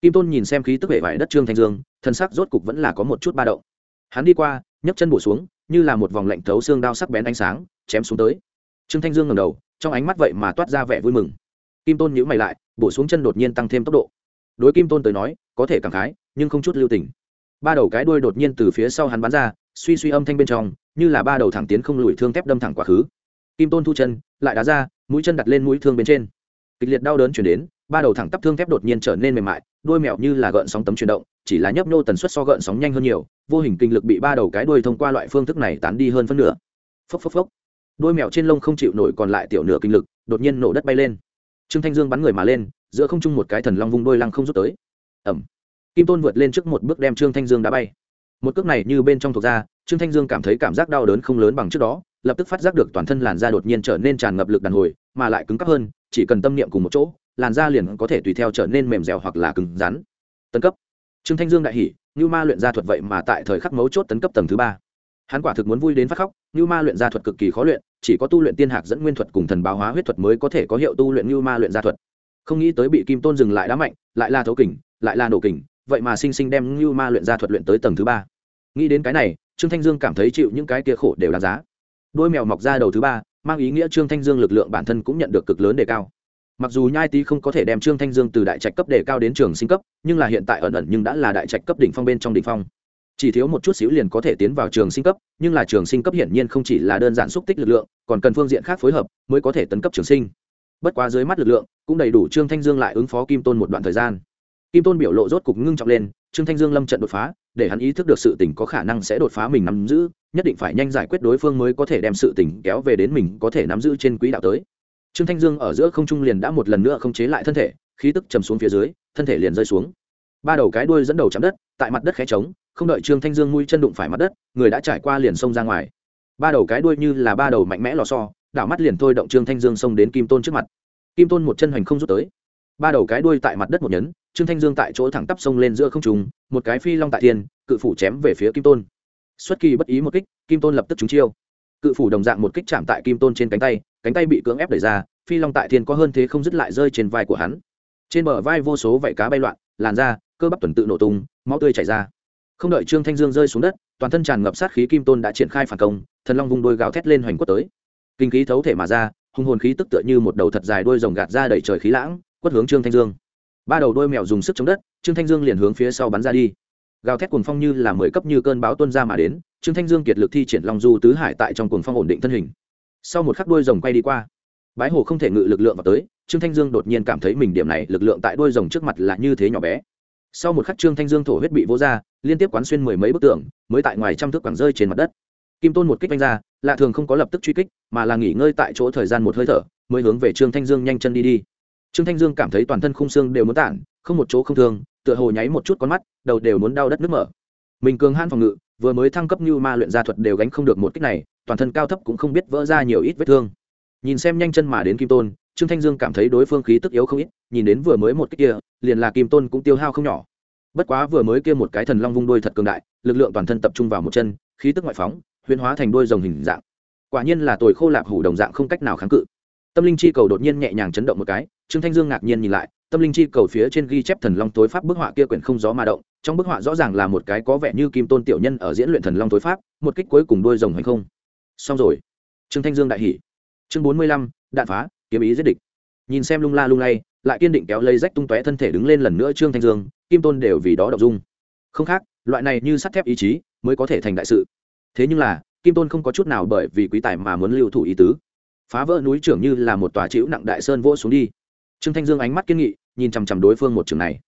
Kim tôn nhìn xem khí tức hệ vải đất trương thanh dương thân sắc rốt cục vẫn là có một chút ba động. Hắn đi qua, nhấc chân bổ xuống, như là một vòng lạnh thấu xương đao sắc bén ánh sáng chém xuống tới. Trương thanh dương ngầm đầu, trong ánh mắt vậy mà toát ra vẻ vui mừng. Kim tôn nhữ mày lại, bổ xuống chân đột nhiên tăng thêm tốc độ. Đối kim tôn tới nói, có thể cảm khái, nhưng không chút lưu tình. Ba đầu cái đuôi đột nhiên từ phía sau hắn bắn ra, suy suy âm thanh bên trong, như là ba đầu thẳng tiến không lùi thương thép đâm thẳng quá khứ. Kim tôn thu chân, lại đá ra, mũi chân đặt lên mũi thương bên trên. Kịch liệt đau đớn chuyển đến, ba đầu thẳng tắp thương thép đột nhiên trở nên mềm mại, đuôi mèo như là gợn sóng tấm chuyển động, chỉ là nhấp nhô tần suất so gợn sóng nhanh hơn nhiều, vô hình kinh lực bị ba đầu cái đuôi thông qua loại phương thức này tán đi hơn phân nửa. Phốc phốc phốc đuôi mèo trên lông không chịu nổi còn lại tiểu nửa kinh lực, đột nhiên nổ đất bay lên. Trương thanh dương bắn người mà lên, giữa không trung một cái thần long vung đôi lăng không rút tới. Ẩm. Kim tôn vượt lên trước một bước đem trương thanh dương đá bay. Một cước này như bên trong thuộc da trương thanh dương cảm thấy cảm giác đau đớn không lớn bằng trước đó, lập tức phát giác được toàn thân làn da đột nhiên trở nên tràn ngập lực đàn hồi, mà lại cứng cắp hơn, chỉ cần tâm niệm cùng một chỗ, làn da liền có thể tùy theo trở nên mềm dẻo hoặc là cứng rắn. Tấn cấp. Trương thanh dương đại hỉ như ma luyện ra thuật vậy mà tại thời khắc mấu chốt tấn cấp tầng thứ ba hắn quả thực muốn vui đến phát khóc như ma luyện gia thuật cực kỳ khó luyện, chỉ có tu luyện tiên hạc dẫn nguyên thuật cùng thần báo hóa huyết thuật mới có thể có hiệu tu luyện như ma luyện gia thuật. Không nghĩ tới bị kim tôn dừng lại đá mạnh, lại là thấu kình, lại là nổ kình, vậy mà sinh sinh đem như ma luyện gia thuật luyện tới tầng thứ ba. Nghĩ đến cái này, trương thanh dương cảm thấy chịu những cái kia khổ đều đáng giá. Đôi mèo mọc ra đầu thứ ba, mang ý nghĩa trương thanh dương lực lượng bản thân cũng nhận được cực lớn đề cao. Mặc dù nhai tý không có thể đem trương thanh dương từ đại trạch cấp đề cao đến trường sinh cấp, nhưng là hiện tại ẩn ẩn nhưng đã là đại trạch cấp đỉnh phong bên trong đỉnh phong chỉ thiếu một chút xíu liền có thể tiến vào trường sinh cấp, nhưng là trường sinh cấp hiển nhiên không chỉ là đơn giản xúc tích lực lượng, còn cần phương diện khác phối hợp mới có thể tấn cấp trường sinh. Bất quá dưới mắt lực lượng, cũng đầy đủ trương thanh dương lại ứng phó kim tôn một đoạn thời gian. Kim tôn biểu lộ rốt cục ngưng trọng lên, trương thanh dương lâm trận đột phá, để hắn ý thức được sự tình có khả năng sẽ đột phá mình nắm giữ, nhất định phải nhanh giải quyết đối phương mới có thể đem sự tình kéo về đến mình có thể nắm giữ trên quỹ đạo tới. Trương thanh dương ở giữa không trung liền đã một lần nữa không chế lại thân thể, khí tức chầm xuống phía dưới, thân thể liền rơi xuống. Ba đầu cái đuôi dẫn đầu chạm đất, tại mặt đất khé trống không đợi trương thanh dương mũi chân đụng phải mặt đất, người đã trải qua liền xông ra ngoài. Ba đầu cái đuôi như là ba đầu mạnh mẽ lò so đảo mắt liền thôi động trương thanh dương xông đến kim tôn trước mặt. Kim tôn một chân hoành không rút tới. Ba đầu cái đuôi tại mặt đất một nhấn, trương thanh dương tại chỗ thẳng tắp xông lên giữa không trùng một cái phi long tại thiên, cự phủ chém về phía kim tôn. Xuất kỳ bất ý một kích, kim tôn lập tức trúng chiêu. Cự phủ đồng dạng một kích chạm tại kim tôn trên cánh tay cánh tay bị cưỡng ép đẩy ra, phi long tại thiên có hơn thế không dứt lại rơi trên vai của hắn. Trên bờ vai vô số vảy cá bay loạn, làn da, cơ bắp tuần tự nổ tung, máu tươi chảy ra không đợi trương thanh dương rơi xuống đất, toàn thân tràn ngập sát khí kim tôn đã triển khai phản công, thần long vung đôi gào thét lên hoành quất tới. Kinh khí thấu thể mà ra, hung hồn khí tức tựa như một đầu thật dài đuôi rồng gạt ra đẩy trời khí lãng, quất hướng trương thanh dương. Ba đầu đôi mèo dùng sức chống đất, trương thanh dương liền hướng phía sau bắn ra đi. Gào thét cuồng phong như là mười cấp như cơn báo tuân ra mà đến, trương thanh dương kiệt lực thi triển long du tứ hải tại trong cuồng phong ổn định thân hình. Sau một khắc đuôi rồng quay đi qua, bái hồ không thể ngự lực lượng vào tới, trương thanh dương đột nhiên cảm thấy mình điểm này lực lượng tại đuôi rồng trước mặt là như thế nhỏ bé sau một khắc trương thanh dương thổ huyết bị vỗ ra, liên tiếp quán xuyên mười mấy bức tường, mới tại ngoài trăm thước quảng rơi trên mặt đất. Kim tôn một kích đánh ra, lạ thường không có lập tức truy kích, mà là nghỉ ngơi tại chỗ thời gian một hơi thở, mới hướng về trương thanh dương nhanh chân đi đi. Trương thanh dương cảm thấy toàn thân khung xương đều muốn tản, không một chỗ không thương, tựa hồ nháy một chút con mắt, đầu đều muốn đau đất nước mở. Mình cường han phòng ngự, vừa mới thăng cấp như ma luyện gia thuật đều gánh không được một kích này, toàn thân cao thấp cũng không biết vỡ ra nhiều ít vết thương. Nhìn xem nhanh chân mà đến kim tôn trương thanh dương cảm thấy đối phương khí tức yếu không ít, nhìn đến vừa mới một kích kia, liền là kim tôn cũng tiêu hao không nhỏ. Bất quá vừa mới kia một cái thần long vung đôi thật cường đại, lực lượng toàn thân tập trung vào một chân, khí tức ngoại phóng huyên hóa thành đôi rồng hình dạng. Quả nhiên là tồi khô lạp hủ đồng dạng không cách nào kháng cự. Tâm linh chi cầu đột nhiên nhẹ nhàng chấn động một cái, trương thanh dương ngạc nhiên nhìn lại, tâm linh chi cầu phía trên ghi chép thần long tối pháp bức họa kia quyển không gió mà động, trong bức họa rõ ràng là một cái có vẻ như kim tôn tiểu nhân ở diễn luyện thần long tối pháp, một kích cuối cùng đôi rồng hay không. Xong rồi. Trương thanh dương đại hỉ. Chương bốn mươi lăm, đạn phá kiếm ý giết địch. Nhìn xem lung la lung lay, lại kiên định kéo lấy rách tung tóe thân thể đứng lên lần nữa trương thanh dương, kim tôn đều vì đó đọc dung. Không khác, loại này như sắt thép ý chí mới có thể thành đại sự. Thế nhưng là, kim tôn không có chút nào bởi vì quý tài mà muốn lưu thủ ý tứ. Phá vỡ núi trưởng như là một tòa chịu nặng đại sơn vỗ xuống đi. Trương thanh dương ánh mắt kiên nghị, nhìn chằm chằm đối phương một trường này.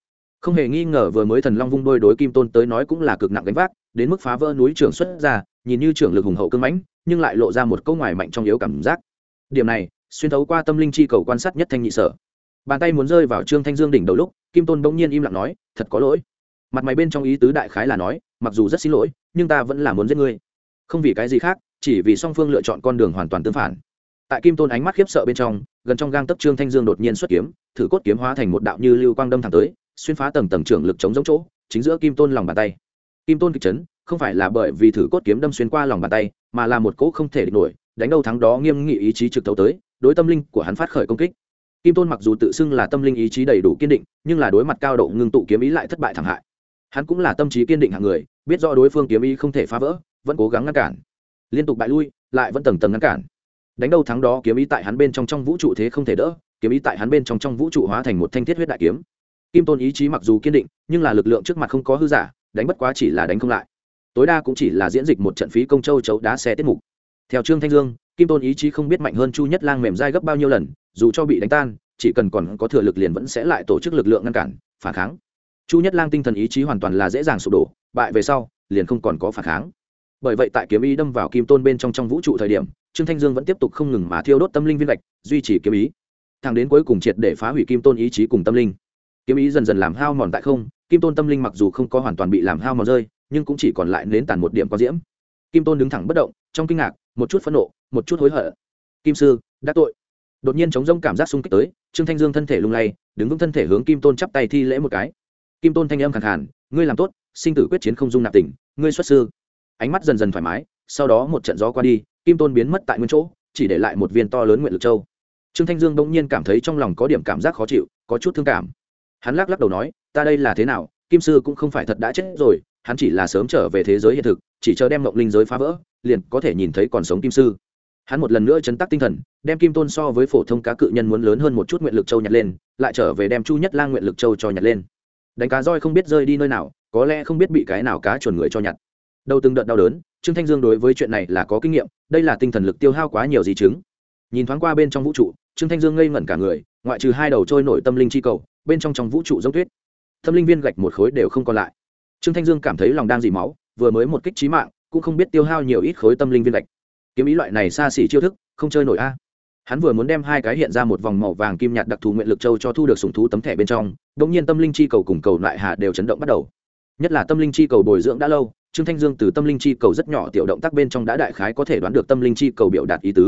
Không hề nghi ngờ vừa mới thần long vung đôi đối kim tôn tới nói cũng là cực nặng gánh vác, đến mức phá vỡ núi trưởng xuất ra, nhìn như trưởng lực hùng hậu cưng mãnh, nhưng lại lộ ra một câu ngoài mạnh trong yếu cảm giác. Điểm này xuyên thấu qua tâm linh chi cầu quan sát nhất thanh nhị sở. Bàn tay muốn rơi vào trương thanh dương đỉnh đầu lúc, kim tôn bỗng nhiên im lặng nói, thật có lỗi. Mặt mày bên trong ý tứ đại khái là nói, mặc dù rất xin lỗi, nhưng ta vẫn là muốn giết ngươi. Không vì cái gì khác, chỉ vì song phương lựa chọn con đường hoàn toàn tương phản. Tại kim tôn ánh mắt khiếp sợ bên trong, gần trong gang tấc trương thanh dương đột nhiên xuất kiếm, thử cốt kiếm hóa thành một đạo như lưu quang đâm thẳng tới, xuyên phá tầng tầng trưởng lực chống giống chỗ, chính giữa kim tôn lòng bàn tay. Kim tôn kịch chấn, không phải là bởi vì thử cốt kiếm đâm xuyên qua lòng bàn tay, mà là một cỗ không thể địch nổi, đánh đâu thắng đó nghiêm nghị ý chí trực thấu tới đối tâm linh của hắn phát khởi công kích. Kim tôn mặc dù tự xưng là tâm linh ý chí đầy đủ kiên định, nhưng là đối mặt cao độ ngưng tụ kiếm ý lại thất bại thảm hại. Hắn cũng là tâm trí kiên định hạng người, biết rõ đối phương kiếm ý không thể phá vỡ, vẫn cố gắng ngăn cản. Liên tục bại lui, lại vẫn tầng tầng ngăn cản. Đánh đâu thắng đó kiếm ý tại hắn bên trong trong vũ trụ thế không thể đỡ, kiếm ý tại hắn bên trong trong vũ trụ hóa thành một thanh thiết huyết đại kiếm. Kim tôn ý chí mặc dù kiên định, nhưng là lực lượng trước mặt không có hư giả, đánh bất quá chỉ là đánh không lại. Tối đa cũng chỉ là diễn dịch một trận phí công châu chấu đá xe tiết mục theo trương thanh dương, kim tôn ý chí không biết mạnh hơn chu nhất lang mềm dai gấp bao nhiêu lần, dù cho bị đánh tan, chỉ cần còn có thừa lực liền vẫn sẽ lại tổ chức lực lượng ngăn cản, phản kháng. Chu nhất lang tinh thần ý chí hoàn toàn là dễ dàng sụp đổ, bại về sau, liền không còn có phản kháng. Bởi vậy tại kiếm ý đâm vào kim tôn bên trong trong vũ trụ thời điểm, trương thanh dương vẫn tiếp tục không ngừng mà thiêu đốt tâm linh viên gạch, duy trì kiếm ý. Thẳng đến cuối cùng triệt để phá hủy kim tôn ý chí cùng tâm linh. Kiếm ý dần dần làm hao mòn tại không, kim tôn tâm linh mặc dù không có hoàn toàn bị làm hao mòn rơi, nhưng cũng chỉ còn lại nến tàn một điểm có diễm. Kim tôn đứng thẳng bất động, trong kinh ngạc một chút phẫn nộ, một chút hối hận. Kim sư, đã tội. Đột nhiên chống rông cảm giác sung kích tới, trương thanh dương thân thể lung lay, đứng vững thân thể hướng kim tôn chắp tay thi lễ một cái. Kim tôn thanh âm khẳng khàn, ngươi làm tốt, sinh tử quyết chiến không dung nạp tỉnh ngươi xuất sư. Ánh mắt dần dần thoải mái, sau đó một trận gió qua đi, kim tôn biến mất tại nguyên chỗ, chỉ để lại một viên to lớn nguyện lực châu. Trương thanh dương bỗng nhiên cảm thấy trong lòng có điểm cảm giác khó chịu, có chút thương cảm. Hắn lắc lắc đầu nói, ta đây là thế nào? Kim sư cũng không phải thật đã chết rồi hắn chỉ là sớm trở về thế giới hiện thực, chỉ chờ đem mộng linh giới phá vỡ, liền có thể nhìn thấy còn sống kim sư. Hắn một lần nữa chấn tác tinh thần, đem kim tôn so với phổ thông cá cự nhân muốn lớn hơn một chút nguyện lực châu nhặt lên, lại trở về đem chu nhất lang nguyện lực châu cho nhặt lên. Đánh cá roi không biết rơi đi nơi nào, có lẽ không biết bị cái nào cá chuẩn người cho nhặt. Đầu từng đợt đau đớn, trương thanh dương đối với chuyện này là có kinh nghiệm, đây là tinh thần lực tiêu hao quá nhiều di chứng. Nhìn thoáng qua bên trong vũ trụ, trương thanh dương ngây ngẩn cả người, ngoại trừ hai đầu trôi nổi tâm linh chi cầu, bên trong trong vũ trụ giống tuyết. Tâm linh viên gạch một khối đều không còn lại trương thanh dương cảm thấy lòng đang dì máu, vừa mới một kích trí mạng, cũng không biết tiêu hao nhiều ít khối tâm linh viên gạch kiếm ý loại này xa xỉ chiêu thức, không chơi nổi a. Hắn vừa muốn đem hai cái hiện ra một vòng màu vàng kim nhạt đặc thù nguyện lực châu cho thu được sùng thú tấm thẻ bên trong đ ỗ n g nhiên tâm linh chi cầu cùng cầu lại hạ đều chấn động bắt đầu. Nhất là tâm linh chi cầu bồi dưỡng đã lâu, trương thanh dương từ tâm linh chi cầu rất nhỏ tiểu động tác bên trong đã đại khái có thể đoán được tâm linh chi cầu biểu đạt ý tứ.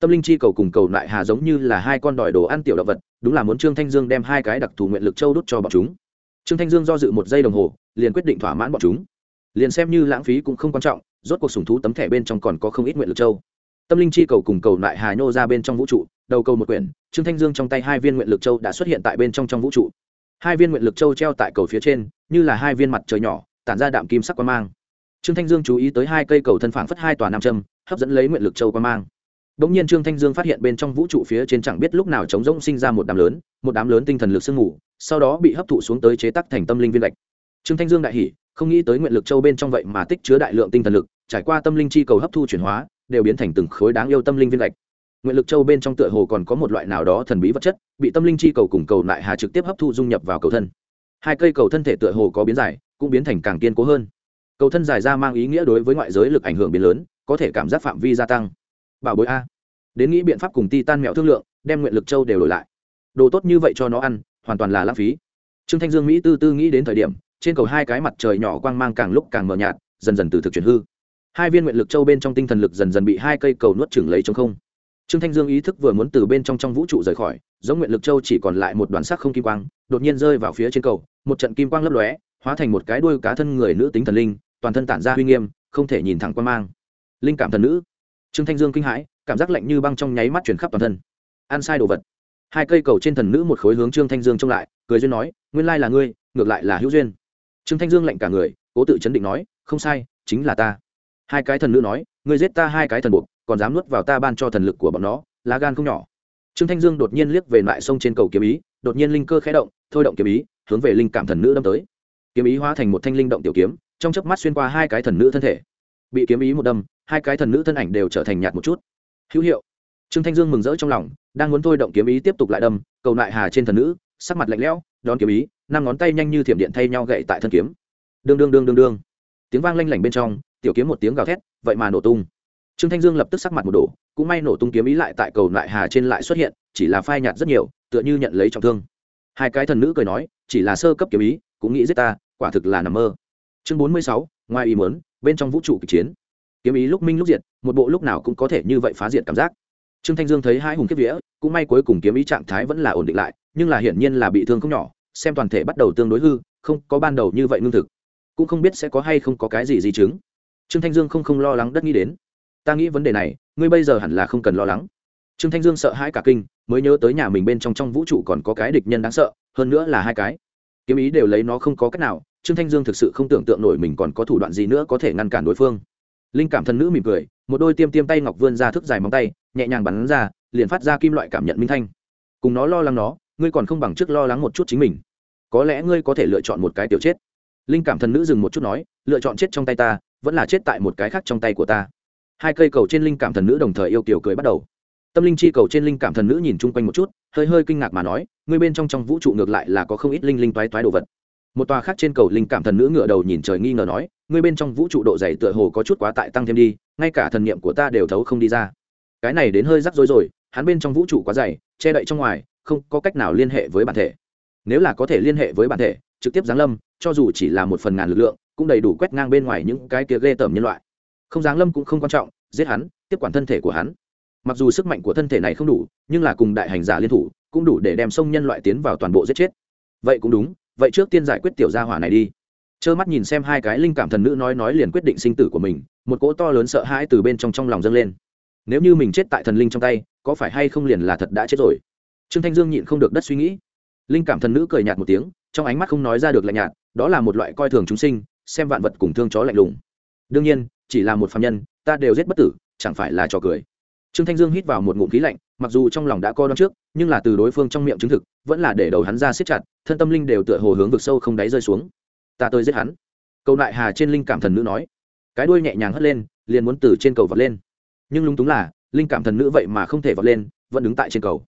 Tâm linh chi cầu cùng cầu lại hà giống như là hai con đòi đồ ăn tiểu động vật, đúng là muốn trương thanh dương đem hai cái đặc thù nguyện lực châu đút cho bọn chúng trương thanh dương do dự một giây đồng hồ, liền quyết định thỏa mãn bọn chúng. Liền xem như lãng phí cũng không quan trọng, rốt cuộc sùng thú tấm thẻ bên trong còn có không ít nguyện lực châu. Tâm linh chi cầu cùng cầu lại hà nhô ra bên trong vũ trụ, đầu cầu một quyển, trương thanh dương trong tay hai viên nguyện lực châu đã xuất hiện tại bên trong trong vũ trụ. Hai viên nguyện lực châu treo tại cầu phía trên, như là hai viên mặt trời nhỏ, tản ra đạm kim sắc quan mang. Trương thanh dương chú ý tới hai cây cầu thân phản phất hai tòa nam châm, hấp dẫn lấy nguyện lực châu quan mang. Đ ỗ n g nhiên trương thanh dương phát hiện bên trong vũ trụ phía trên chẳng biết lúc nào trống rỗng sinh ra một đám lớn, một đám lớn tinh thần lực sương mù sau đó bị hấp thụ xuống tới chế tác thành tâm linh viên lệch trương thanh dương đại hỉ, không nghĩ tới nguyện lực châu bên trong vậy mà tích chứa đại lượng tinh thần lực, trải qua tâm linh chi cầu hấp thu chuyển hóa, đều biến thành từng khối đáng yêu tâm linh viên lệch nguyện lực châu bên trong tựa hồ còn có một loại nào đó thần bí vật chất, bị tâm linh chi cầu cùng cầu lại hà trực tiếp hấp thu dung nhập vào cầu thân. Hai cây cầu thân thể tựa hồ có biến dài, cũng biến thành càng kiên cố hơn. Cầu thân dài ra mang ý nghĩa đối với ngoại giới lực ảnh hưởng biến lớn, có thể cảm giác phạm vi gia tăng. Bảo bối a. Đến nghĩ biện pháp cùng ti tan mẹo thương lượng, đem nguyện lực châu đều đổi lại. Đồ tốt như vậy cho nó ăn hoàn toàn là lãng phí. Trương thanh dương mỹ tư tư nghĩ đến thời điểm, trên cầu hai cái mặt trời nhỏ quang mang càng lúc càng mờ nhạt, dần dần từ thực chuyển hư. Hai viên nguyện lực châu bên trong tinh thần lực dần dần bị hai cây cầu nuốt chửng lấy trong không. Trương thanh dương ý thức vừa muốn từ bên trong trong vũ trụ rời khỏi, giống nguyện lực châu chỉ còn lại một đoàn sắc không kim quang, đột nhiên rơi vào phía trên cầu, một trận kim quang lấp lóe, hóa thành một cái đuôi cá thân người nữ tính thần linh, toàn thân tản ra uy nghiêm, không thể nhìn thẳng quan mang. Linh cảm thần nữ. Trương thanh dương kinh hãi, cảm giác lạnh như băng trong nháy mắt chuyển khắp toàn thân. Ăn sai đồ vật hai cây cầu trên thần nữ một khối hướng trương thanh dương trông lại, cười duyên nói, nguyên lai là ngươi, ngược lại là hữu duyên. Trương thanh dương lạnh cả người, cố tự chấn định nói, không sai, chính là ta. Hai cái thần nữ nói, ngươi giết ta hai cái thần buộc, còn dám nuốt vào ta ban cho thần lực của bọn nó, lá gan không nhỏ. Trương thanh dương đột nhiên liếc về lại sông trên cầu kiếm ý, đột nhiên linh cơ khẽ động, thôi động kiếm ý, hướng về linh cảm thần nữ đâm tới. Kiếm ý hóa thành một thanh linh động tiểu kiếm, trong chớp mắt xuyên qua hai cái thần nữ thân thể. Bị kiếm ý một đâm, hai cái thần nữ thân ảnh đều trở thành nhạt một chút. Hữu hiệu. Trương thanh dương mừng rỡ trong lòng đang muốn thôi động kiếm ý tiếp tục lại đâm, cầu lại hà trên thần nữ, sắc mặt lạnh lẽo, đón kiếm ý, năm ngón tay nhanh như thiểm điện thay nhau gậy tại thân kiếm. Đương đương đương đương đương. Tiếng vang lanh lảnh bên trong, tiểu kiếm một tiếng gào thét, vậy mà nổ tung. Trương thanh dương lập tức sắc mặt một đổ, cũng may nổ tung kiếm ý lại tại cầu lại hà trên lại xuất hiện, chỉ là phai nhạt rất nhiều, tựa như nhận lấy trọng thương. Hai cái thần nữ cười nói, chỉ là sơ cấp kiếm ý, cũng nghĩ giết ta, quả thực là nằm mơ. Chương bốn mươi sáu, ngoài ý muốn, bên trong vũ trụ kịch chiến. Kiếm ý lúc minh lúc diệt, một bộ lúc nào cũng có thể như vậy phá diệt cảm giác trương thanh dương thấy hai hùng kiếp vía, cũng may cuối cùng kiếm ý trạng thái vẫn là ổn định lại, nhưng là hiển nhiên là bị thương không nhỏ, xem toàn thể bắt đầu tương đối hư, không có ban đầu như vậy ngưng thực. Cũng không biết sẽ có hay không có cái gì di chứng. Trương thanh dương không không lo lắng đất nghĩ đến. Ta nghĩ vấn đề này, ngươi bây giờ hẳn là không cần lo lắng. Trương thanh dương sợ hãi cả kinh, mới nhớ tới nhà mình bên trong trong vũ trụ còn có cái địch nhân đáng sợ, hơn nữa là hai cái. Kiếm ý đều lấy nó không có cách nào, trương thanh dương thực sự không tưởng tượng nổi mình còn có thủ đoạn gì nữa có thể ngăn cản đối phương. Linh cảm thân nữ mỉm cười một đôi tiêm tiêm tay ngọc vươn ra thức dài móng tay, nhẹ nhàng bắn ra, liền phát ra kim loại cảm nhận minh thanh. Cùng nó lo lắng nó, ngươi còn không bằng trước lo lắng một chút chính mình. Có lẽ ngươi có thể lựa chọn một cái tiểu chết. Linh cảm thần nữ dừng một chút nói, lựa chọn chết trong tay ta, vẫn là chết tại một cái khác trong tay của ta. Hai cây cầu trên linh cảm thần nữ đồng thời yêu kiểu cười bắt đầu. Tâm linh chi cầu trên linh cảm thần nữ nhìn chung quanh một chút, hơi hơi kinh ngạc mà nói, ngươi bên trong trong vũ trụ ngược lại là có không ít linh linh toái toái đồ vật. Một tòa khác trên cầu linh cảm thần nữ ngựa đầu nhìn trời nghi ngờ nói ngươi bên trong vũ trụ độ dày tựa hồ có chút quá tại tăng thêm đi, ngay cả thần niệm của ta đều thấu không đi ra. Cái này đến hơi rắc rối rồi, hắn bên trong vũ trụ quá dày, che đậy trong ngoài, không có cách nào liên hệ với bản thể. Nếu là có thể liên hệ với bản thể, trực tiếp giáng lâm, cho dù chỉ là một phần ngàn lực lượng, cũng đầy đủ quét ngang bên ngoài những cái kia ghê tởm nhân loại. Không giáng lâm cũng không quan trọng, giết hắn, tiếp quản thân thể của hắn. Mặc dù sức mạnh của thân thể này không đủ, nhưng là cùng đại hành giả liên thủ, cũng đủ để đem sông nhân loại tiến vào toàn bộ giết chết. Vậy cũng đúng, vậy trước tiên giải quyết tiểu gia hỏa này đi trơ mắt nhìn xem hai cái linh cảm thần nữ nói nói liền quyết định sinh tử của mình, một cỗ to lớn sợ hãi từ bên trong trong lòng dâng lên. Nếu như mình chết tại thần linh trong tay, có phải hay không liền là thật đã chết rồi? Trương thanh dương nhịn không được đất suy nghĩ. Linh cảm thần nữ cười nhạt một tiếng, trong ánh mắt không nói ra được lạnh nhạt, đó là một loại coi thường chúng sinh, xem vạn vật cùng thương chó lạnh lùng. Đương nhiên, chỉ là một phạm nhân, ta đều giết bất tử, chẳng phải là trò cười. Trương thanh dương hít vào một ngụm khí lạnh, mặc dù trong lòng đã co đón trước, nhưng là từ đối phương trong miệng chứng thực, vẫn là để đầu hắn ra siết chặt, thân tâm linh đều tựa hồ hướng vực sâu không đáy rơi xuống ta tới giết hắn. Cầu lại hà trên linh cảm thần nữ nói. Cái đuôi nhẹ nhàng hất lên, liền muốn từ trên cầu vọt lên. Nhưng lúng túng là, linh cảm thần nữ vậy mà không thể vọt lên, vẫn đứng tại trên cầu.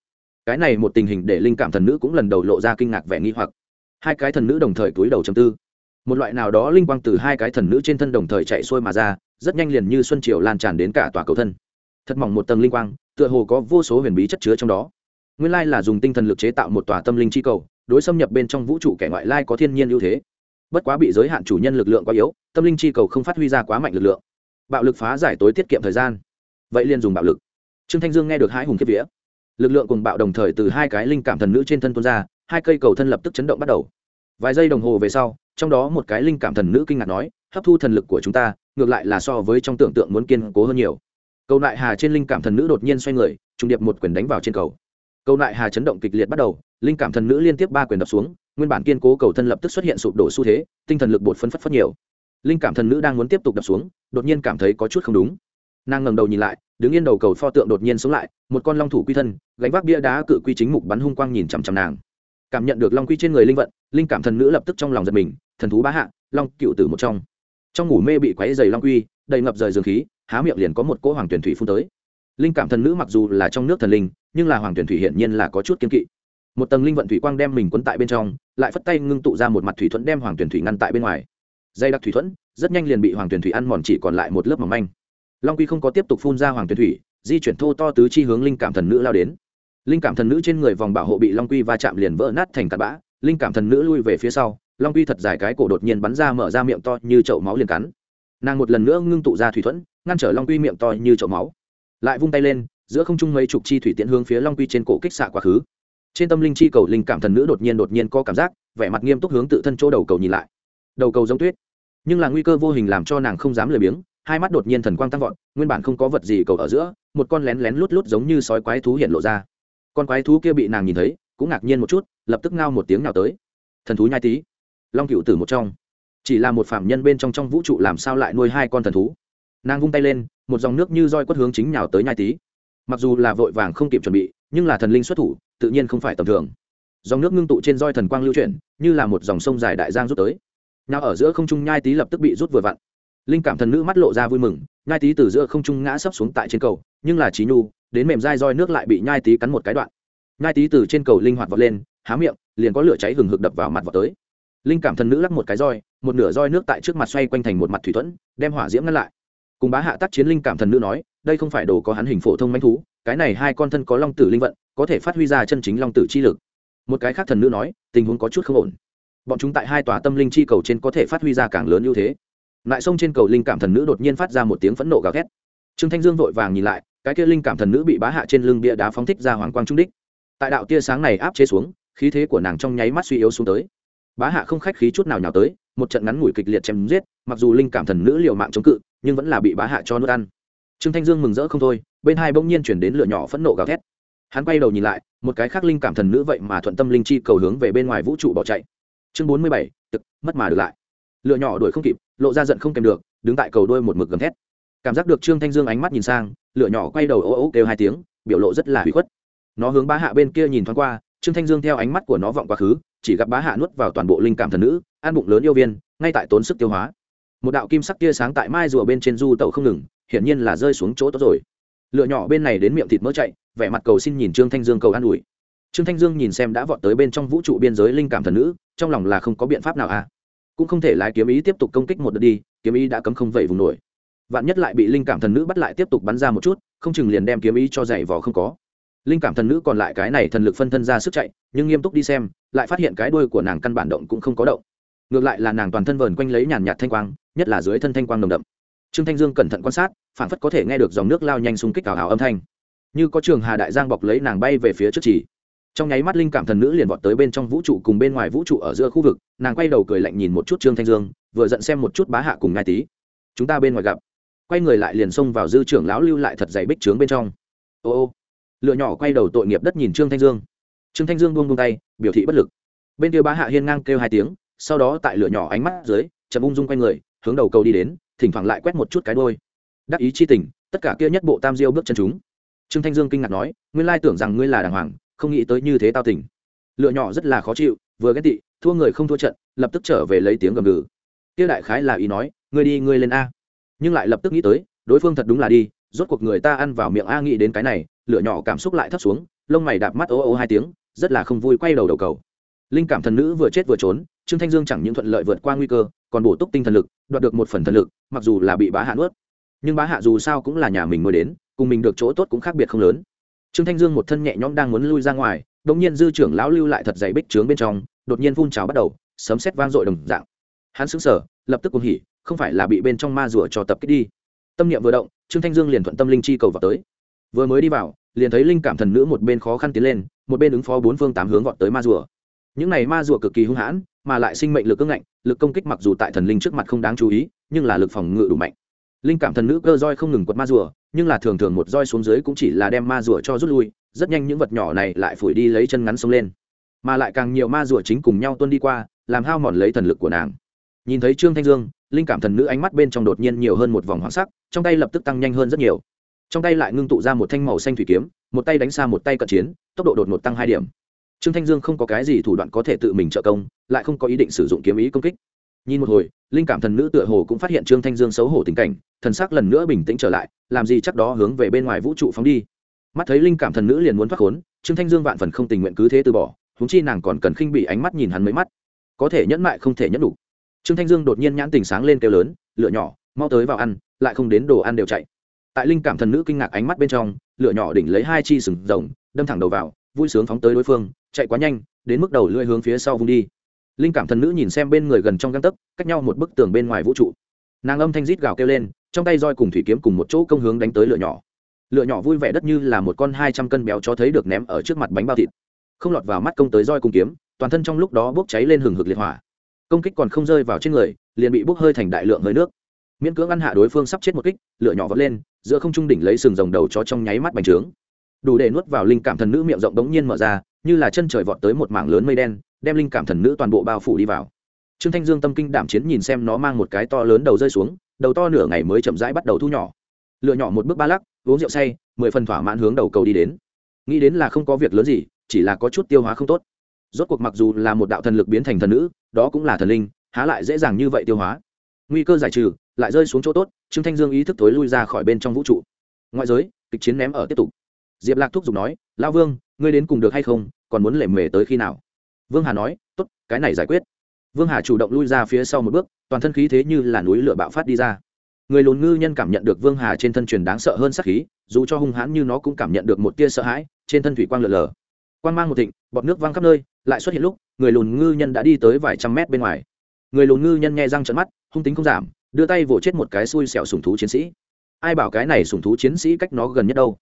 Cái này một tình hình để linh cảm thần nữ cũng lần đầu lộ ra kinh ngạc vẻ nghi hoặc. Hai cái thần nữ đồng thời túi đầu chầm tư. Một loại nào đó linh quang từ hai cái thần nữ trên thân đồng thời chạy xuôi mà ra, rất nhanh liền như xuân triều lan tràn đến cả tòa cầu thân. Thật mỏng một tầng linh quang, tựa hồ có vô số huyền bí chất chứa trong đó. Nguyên lai là dùng tinh thần lực chế tạo một tòa tâm linh chi cầu, đối xâm nhập bên trong vũ trụ kẻ ngoại lai có thiên nhiên ưu thế bất quá bị giới hạn chủ nhân lực lượng quá yếu, tâm linh chi cầu không phát huy ra quá mạnh lực lượng. Bạo lực phá giải tối tiết kiệm thời gian. Vậy liền dùng bạo lực. Trương thanh dương nghe được hai hùng kiếp vía. Lực lượng cùng bạo đồng thời từ hai cái linh cảm thần nữ trên thân tuôn ra, hai cây cầu thân lập tức chấn động bắt đầu. Vài giây đồng hồ về sau, trong đó một cái linh cảm thần nữ kinh ngạc nói, hấp thu thần lực của chúng ta, ngược lại là so với trong tưởng tượng muốn kiên cố hơn nhiều. Cầu nại hà trên linh cảm thần nữ đột nhiên xoay người, trùng điệp một quyền đánh vào trên cầu. Cầu nại hà chấn động kịch liệt bắt đầu, linh cảm thần nữ liên tiếp ba quyền đập xuống nguyên bản kiên cố cầu thân lập tức xuất hiện sụp đổ xu thế, tinh thần lực bột phân phất phất nhiều. Linh cảm thần nữ đang muốn tiếp tục đập xuống, đột nhiên cảm thấy có chút không đúng. Nàng ngẩng đầu nhìn lại, đứng yên đầu cầu pho tượng đột nhiên sống lại, một con long thủ quy thân, gánh vác bia đá cự quy chính mục bắn hung quang nhìn chằm chằm nàng. Cảm nhận được long quy trên người linh vận, linh cảm thần nữ lập tức trong lòng giật mình, thần thú bá hạ, long cựu tử một trong. Trong ngủ mê bị quáy dày long quy, đầy ngập rời dương khí, há miệng liền có một cỗ hoàng tuyển thủy phun tới. Linh cảm thần nữ mặc dù là trong nước thần linh, nhưng là hoàng tuyển thủy hiển nhiên là có chút kiên kỵ. Một tầng linh vận thủy quang đem mình quấn tại bên trong lại phất tay ngưng tụ ra một mặt thủy thuẫn đem hoàng tuyển thủy ngăn tại bên ngoài. Dây đặc thủy thuẫn, rất nhanh liền bị hoàng tuyển thủy ăn mòn chỉ còn lại một lớp mỏng manh. Long quy không có tiếp tục phun ra hoàng tuyển thủy, di chuyển thô to tứ chi hướng linh cảm thần nữ lao đến. Linh cảm thần nữ trên người vòng bảo hộ bị long quy va chạm liền vỡ nát thành tạt bã, linh cảm thần nữ lui về phía sau, long quy thật dài cái cổ đột nhiên bắn ra mở ra miệng to như chậu máu liền cắn. Nàng một lần nữa ngưng tụ ra thủy thuẫn, ngăn trở long quy miệng to như chậu máu. Lại vung tay lên, giữa không trung mấy chục chi thủy tiễn hướng phía long quy trên cổ kích xạ quá khứ trên tâm linh chi cầu linh cảm thần nữ đột nhiên đột nhiên có cảm giác, vẻ mặt nghiêm túc hướng tự thân chỗ đầu cầu nhìn lại. Đầu cầu giống tuyết, nhưng là nguy cơ vô hình làm cho nàng không dám lười biếng, hai mắt đột nhiên thần quang tăng vọt, nguyên bản không có vật gì cầu ở giữa, một con lén lén lút lút giống như sói quái thú hiện lộ ra. Con quái thú kia bị nàng nhìn thấy, cũng ngạc nhiên một chút, lập tức ngao một tiếng nào tới. Thần thú nhai tí, long cựu tử một trong. Chỉ là một phạm nhân bên trong trong vũ trụ làm sao lại nuôi hai con thần thú? Nàng vung tay lên, một dòng nước như roi quất hướng chính nhào tới nhai tí. Mặc dù là vội vàng không kịp chuẩn bị, nhưng là thần linh xuất thủ tự nhiên không phải tầm thường. Dòng nước ngưng tụ trên roi thần quang lưu chuyển, như là một dòng sông dài đại giang rút tới. Nào ở giữa không trung nhai tý lập tức bị rút vừa vặn. Linh cảm thần nữ mắt lộ ra vui mừng, nhai tý từ giữa không trung ngã sấp xuống tại trên cầu, nhưng là trí nhu, đến mềm dai roi nước lại bị nhai tý cắn một cái đoạn. Nhai tý từ trên cầu linh hoạt vọt lên, há miệng, liền có lửa cháy hừng hực đập vào mặt vọt tới. Linh cảm thần nữ lắc một cái roi, một nửa roi nước tại trước mặt xoay quanh thành một mặt thủy thuẫn, đem hỏa diễm ngăn lại. Cùng bá hạ tác chiến linh cảm thần nữ nói, đây không phải đồ có hắn hình phổ thông manh thú cái này hai con thân có long tử linh vận, có thể phát huy ra chân chính long tử chi lực. Một cái khác thần nữ nói, tình huống có chút không ổn. Bọn chúng tại hai tòa tâm linh chi cầu trên có thể phát huy ra càng lớn ưu thế. Lại sông trên cầu linh cảm thần nữ đột nhiên phát ra một tiếng phẫn nộ gào thét. Trương thanh dương vội vàng nhìn lại, cái kia linh cảm thần nữ bị bá hạ trên lưng bia đá phóng thích ra hoàng quang trung đích. Tại đạo tia sáng này áp chế xuống, khí thế của nàng trong nháy mắt suy yếu xuống tới. Bá hạ không khách khí chút nào nhào tới, một trận ngắn ngủi kịch liệt chém giết, mặc dù linh cảm thần nữ liều mạng chống cự, nhưng vẫn là bị bá hạ cho nuốt ăn trương thanh dương mừng rỡ không thôi bên hai bỗng nhiên chuyển đến lửa nhỏ phẫn nộ gào thét. Hắn quay đầu nhìn lại một cái khác linh cảm thần nữ vậy mà thuận tâm linh chi cầu hướng về bên ngoài vũ trụ bỏ chạy. Chương bốn mươi bảy tức, mất mà được lại. Lựa nhỏ đuổi không kịp lộ ra giận không kèm được đứng tại cầu đôi một mực gầm thét. Cảm giác được trương thanh dương ánh mắt nhìn sang lựa nhỏ quay đầu ô ô kêu hai tiếng biểu lộ rất là hủy khuất. Nó hướng bá hạ bên kia nhìn thoáng qua trương thanh dương theo ánh mắt của nó vọng quá khứ chỉ gặp bá hạ nuốt vào toàn bộ linh cảm thần nữ ăn bụng lớn yêu viên ngay tại tốn sức tiêu hóa. Một đạo kim sắc tia sáng tại mai rùa bên trên du tẩu không ngừng hiển nhiên là rơi xuống chỗ tốt rồi. Lựa nhỏ bên này đến miệng thịt mỡ chạy, vẻ mặt cầu xin nhìn trương thanh dương cầu an ủi. Trương thanh dương nhìn xem đã vọt tới bên trong vũ trụ biên giới linh cảm thần nữ, trong lòng là không có biện pháp nào à. Cũng không thể lái kiếm ý tiếp tục công kích một đợt đi, kiếm ý đã cấm không vậy vùng nổi. Vạn nhất lại bị linh cảm thần nữ bắt lại tiếp tục bắn ra một chút, không chừng liền đem kiếm ý cho dày vò không có. Linh cảm thần nữ còn lại cái này thần lực phân thân ra sức chạy, nhưng nghiêm túc đi xem, lại phát hiện cái đuôi của nàng căn bản động cũng không có động. Ngược lại là nàng toàn thân vờn quanh lấy nhàn nhạt thanh quang, nhất là dưới thân thanh quang nồng đậm trương thanh dương cẩn thận quan sát phản phất có thể nghe được dòng nước lao nhanh xung kích cào hào âm thanh. Như có trường hà đại giang bọc lấy nàng bay về phía trước chỉ. Trong nháy mắt linh cảm thần nữ liền vọt tới bên trong vũ trụ cùng bên ngoài vũ trụ ở giữa khu vực, nàng quay đầu cười lạnh nhìn một chút trương thanh dương, vừa giận xem một chút bá hạ cùng ngai tí. Chúng ta bên ngoài gặp. Quay người lại liền xông vào dư trưởng lão lưu lại thật dày bích trướng bên trong. Ô ô. Lựa nhỏ quay đầu tội nghiệp đất nhìn trương thanh dương. Trương thanh dương buông buông tay, biểu thị bất lực. Bên kia bá hạ hiên ngang kêu hai tiếng, sau đó tại lửa nhỏ ánh mắt dưới, chậm ung dung quay người, hướng đầu cầu đi đến thỉnh thoảng lại quét một chút cái đôi. Đắc ý chi tình, tất cả kia nhất bộ tam diêu bước chân chúng. Trương thanh dương kinh ngạc nói, nguyên lai tưởng rằng ngươi là đàng hoàng, không nghĩ tới như thế tao tình. Lựa nhỏ rất là khó chịu, vừa ghét tị, thua người không thua trận, lập tức trở về lấy tiếng gầm gừ. Tiêu đại khái là ý nói, ngươi đi, ngươi lên a. Nhưng lại lập tức nghĩ tới, đối phương thật đúng là đi, rốt cuộc người ta ăn vào miệng a nghĩ đến cái này, lựa nhỏ cảm xúc lại thấp xuống, lông mày đạp mắt ô ô hai tiếng, rất là không vui quay đầu đầu cầu. Linh cảm thần nữ vừa chết vừa trốn, trương thanh dương chẳng những thuận lợi vượt qua nguy cơ còn bổ túc tinh thần lực, đoạt được một phần thần lực, mặc dù là bị bá hạ nuốt. Nhưng bá hạ dù sao cũng là nhà mình mới đến, cùng mình được chỗ tốt cũng khác biệt không lớn. Trương thanh dương một thân nhẹ nhõm đang muốn lui ra ngoài, đột nhiên dư trưởng lão lưu lại thật dày bích trướng bên trong, đột nhiên phun trào bắt đầu, sấm sét vang dội đồng dạng. Hắn sững sờ, lập tức cùng hỉ, không phải là bị bên trong ma rùa cho tập kích đi. Tâm niệm vừa động, trương thanh dương liền thuận tâm linh chi cầu vào tới. Vừa mới đi vào, liền thấy linh cảm thần nữ một bên khó khăn tiến lên, một bên ứng phó bốn phương tám hướng vọt tới ma rùa. Những này ma rùa cực kỳ hung hãn mà lại sinh mệnh lực ưng ngạnh, lực công kích mặc dù tại thần linh trước mặt không đáng chú ý, nhưng là lực phòng ngự đủ mạnh. Linh cảm thần nữ cơ roi không ngừng quật ma rùa, nhưng là thường thường một roi xuống dưới cũng chỉ là đem ma rùa cho rút lui, rất nhanh những vật nhỏ này lại phủi đi lấy chân ngắn xông lên. Mà lại càng nhiều ma rùa chính cùng nhau tuân đi qua, làm hao mòn lấy thần lực của nàng. Nhìn thấy trương thanh dương, linh cảm thần nữ ánh mắt bên trong đột nhiên nhiều hơn một vòng hoảng sắc, trong tay lập tức tăng nhanh hơn rất nhiều. Trong tay lại ngưng tụ ra một thanh màu xanh thủy kiếm, một tay đánh xa một tay cận chiến, tốc độ đột ngột tăng hai điểm trương thanh dương không có cái gì thủ đoạn có thể tự mình trợ công, lại không có ý định sử dụng kiếm ý công kích. Nhìn một hồi, linh cảm thần nữ tựa hồ cũng phát hiện trương thanh dương xấu hổ tình cảnh, thần sắc lần nữa bình tĩnh trở lại, làm gì chắc đó hướng về bên ngoài vũ trụ phóng đi. Mắt thấy linh cảm thần nữ liền muốn thoát khốn, trương thanh dương vạn phần không tình nguyện cứ thế từ bỏ húng chi nàng còn cần khinh bị ánh mắt nhìn hắn mấy mắt. Có thể nhẫn mại không thể nhẫn đủ. Trương thanh dương đột nhiên nhãn tình sáng lên kêu lớn, lửa nhỏ, mau tới vào ăn, lại không đến đồ ăn đều chạy. Tại linh cảm thần nữ kinh ngạc ánh mắt bên trong, lửa nhỏ đỉnh lấy hai chi sừng rồng, đâm thẳng đầu vào vui sướng phóng tới đối phương, chạy quá nhanh, đến mức đầu lưỡi hướng phía sau vung đi. Linh cảm thần nữ nhìn xem bên người gần trong găng tấc, cách nhau một bức tường bên ngoài vũ trụ. Nàng âm thanh rít gào kêu lên, trong tay roi cùng thủy kiếm cùng một chỗ công hướng đánh tới lửa nhỏ. Lửa nhỏ vui vẻ đất như là một con hai trăm cân béo cho thấy được ném ở trước mặt bánh bao thịt. Không lọt vào mắt công tới roi cùng kiếm, toàn thân trong lúc đó bốc cháy lên hừng hực liệt hỏa. Công kích còn không rơi vào trên người, liền bị bốc hơi thành đại lượng hơi nước. Miễn cưỡng ăn hạ đối phương sắp chết một kích, lửa nhỏ vọt lên, giữa không trung đỉnh lấy sừng rồng đầu cho trong nháy mắt bành trướng đủ để nuốt vào linh cảm thần nữ miệng rộng đống nhiên mở ra, như là chân trời vọt tới một mảng lớn mây đen, đem linh cảm thần nữ toàn bộ bao phủ đi vào. Trương thanh dương tâm kinh đảm chiến nhìn xem nó mang một cái to lớn đầu rơi xuống, đầu to nửa ngày mới chậm rãi bắt đầu thu nhỏ. Lựa nhỏ một bước ba lắc, uống rượu say, mười phần thỏa mãn hướng đầu cầu đi đến. Nghĩ đến là không có việc lớn gì, chỉ là có chút tiêu hóa không tốt. Rốt cuộc mặc dù là một đạo thần lực biến thành thần nữ, đó cũng là thần linh, há lại dễ dàng như vậy tiêu hóa. Nguy cơ giải trừ, lại rơi xuống chỗ tốt, trương thanh dương ý thức tối lui ra khỏi bên trong vũ trụ. Ngoại giới, kịch chiến ném ở tiếp tục diệp lạc thúc giục nói lao vương, ngươi đến cùng được hay không, còn muốn lệ mề tới khi nào? Vương hà nói t ố t cái này giải quyết. Vương hà chủ động lui ra phía sau một bước, toàn thân khí thế như là núi lửa bạo phát đi ra. Người lùn ngư nhân cảm nhận được vương hà trên thân truyền đáng sợ hơn sắc khí, dù cho hung hãn như nó cũng cảm nhận được một tia sợ hãi, trên thân thủy quang lở lở quang mang một thịnh, bọt nước văng khắp nơi, lại xuất hiện lúc, người lùn ngư nhân đã đi tới vài trăm mét bên ngoài. Người lùn ngư nhân nghe răng trận mắt, hung tính không giảm, đưa tay vỗ chết một cái xui xẻo sùng thú chiến sĩ. Ai bảo cái này sùng thú chiến sĩ cách nó gần nhất đâu?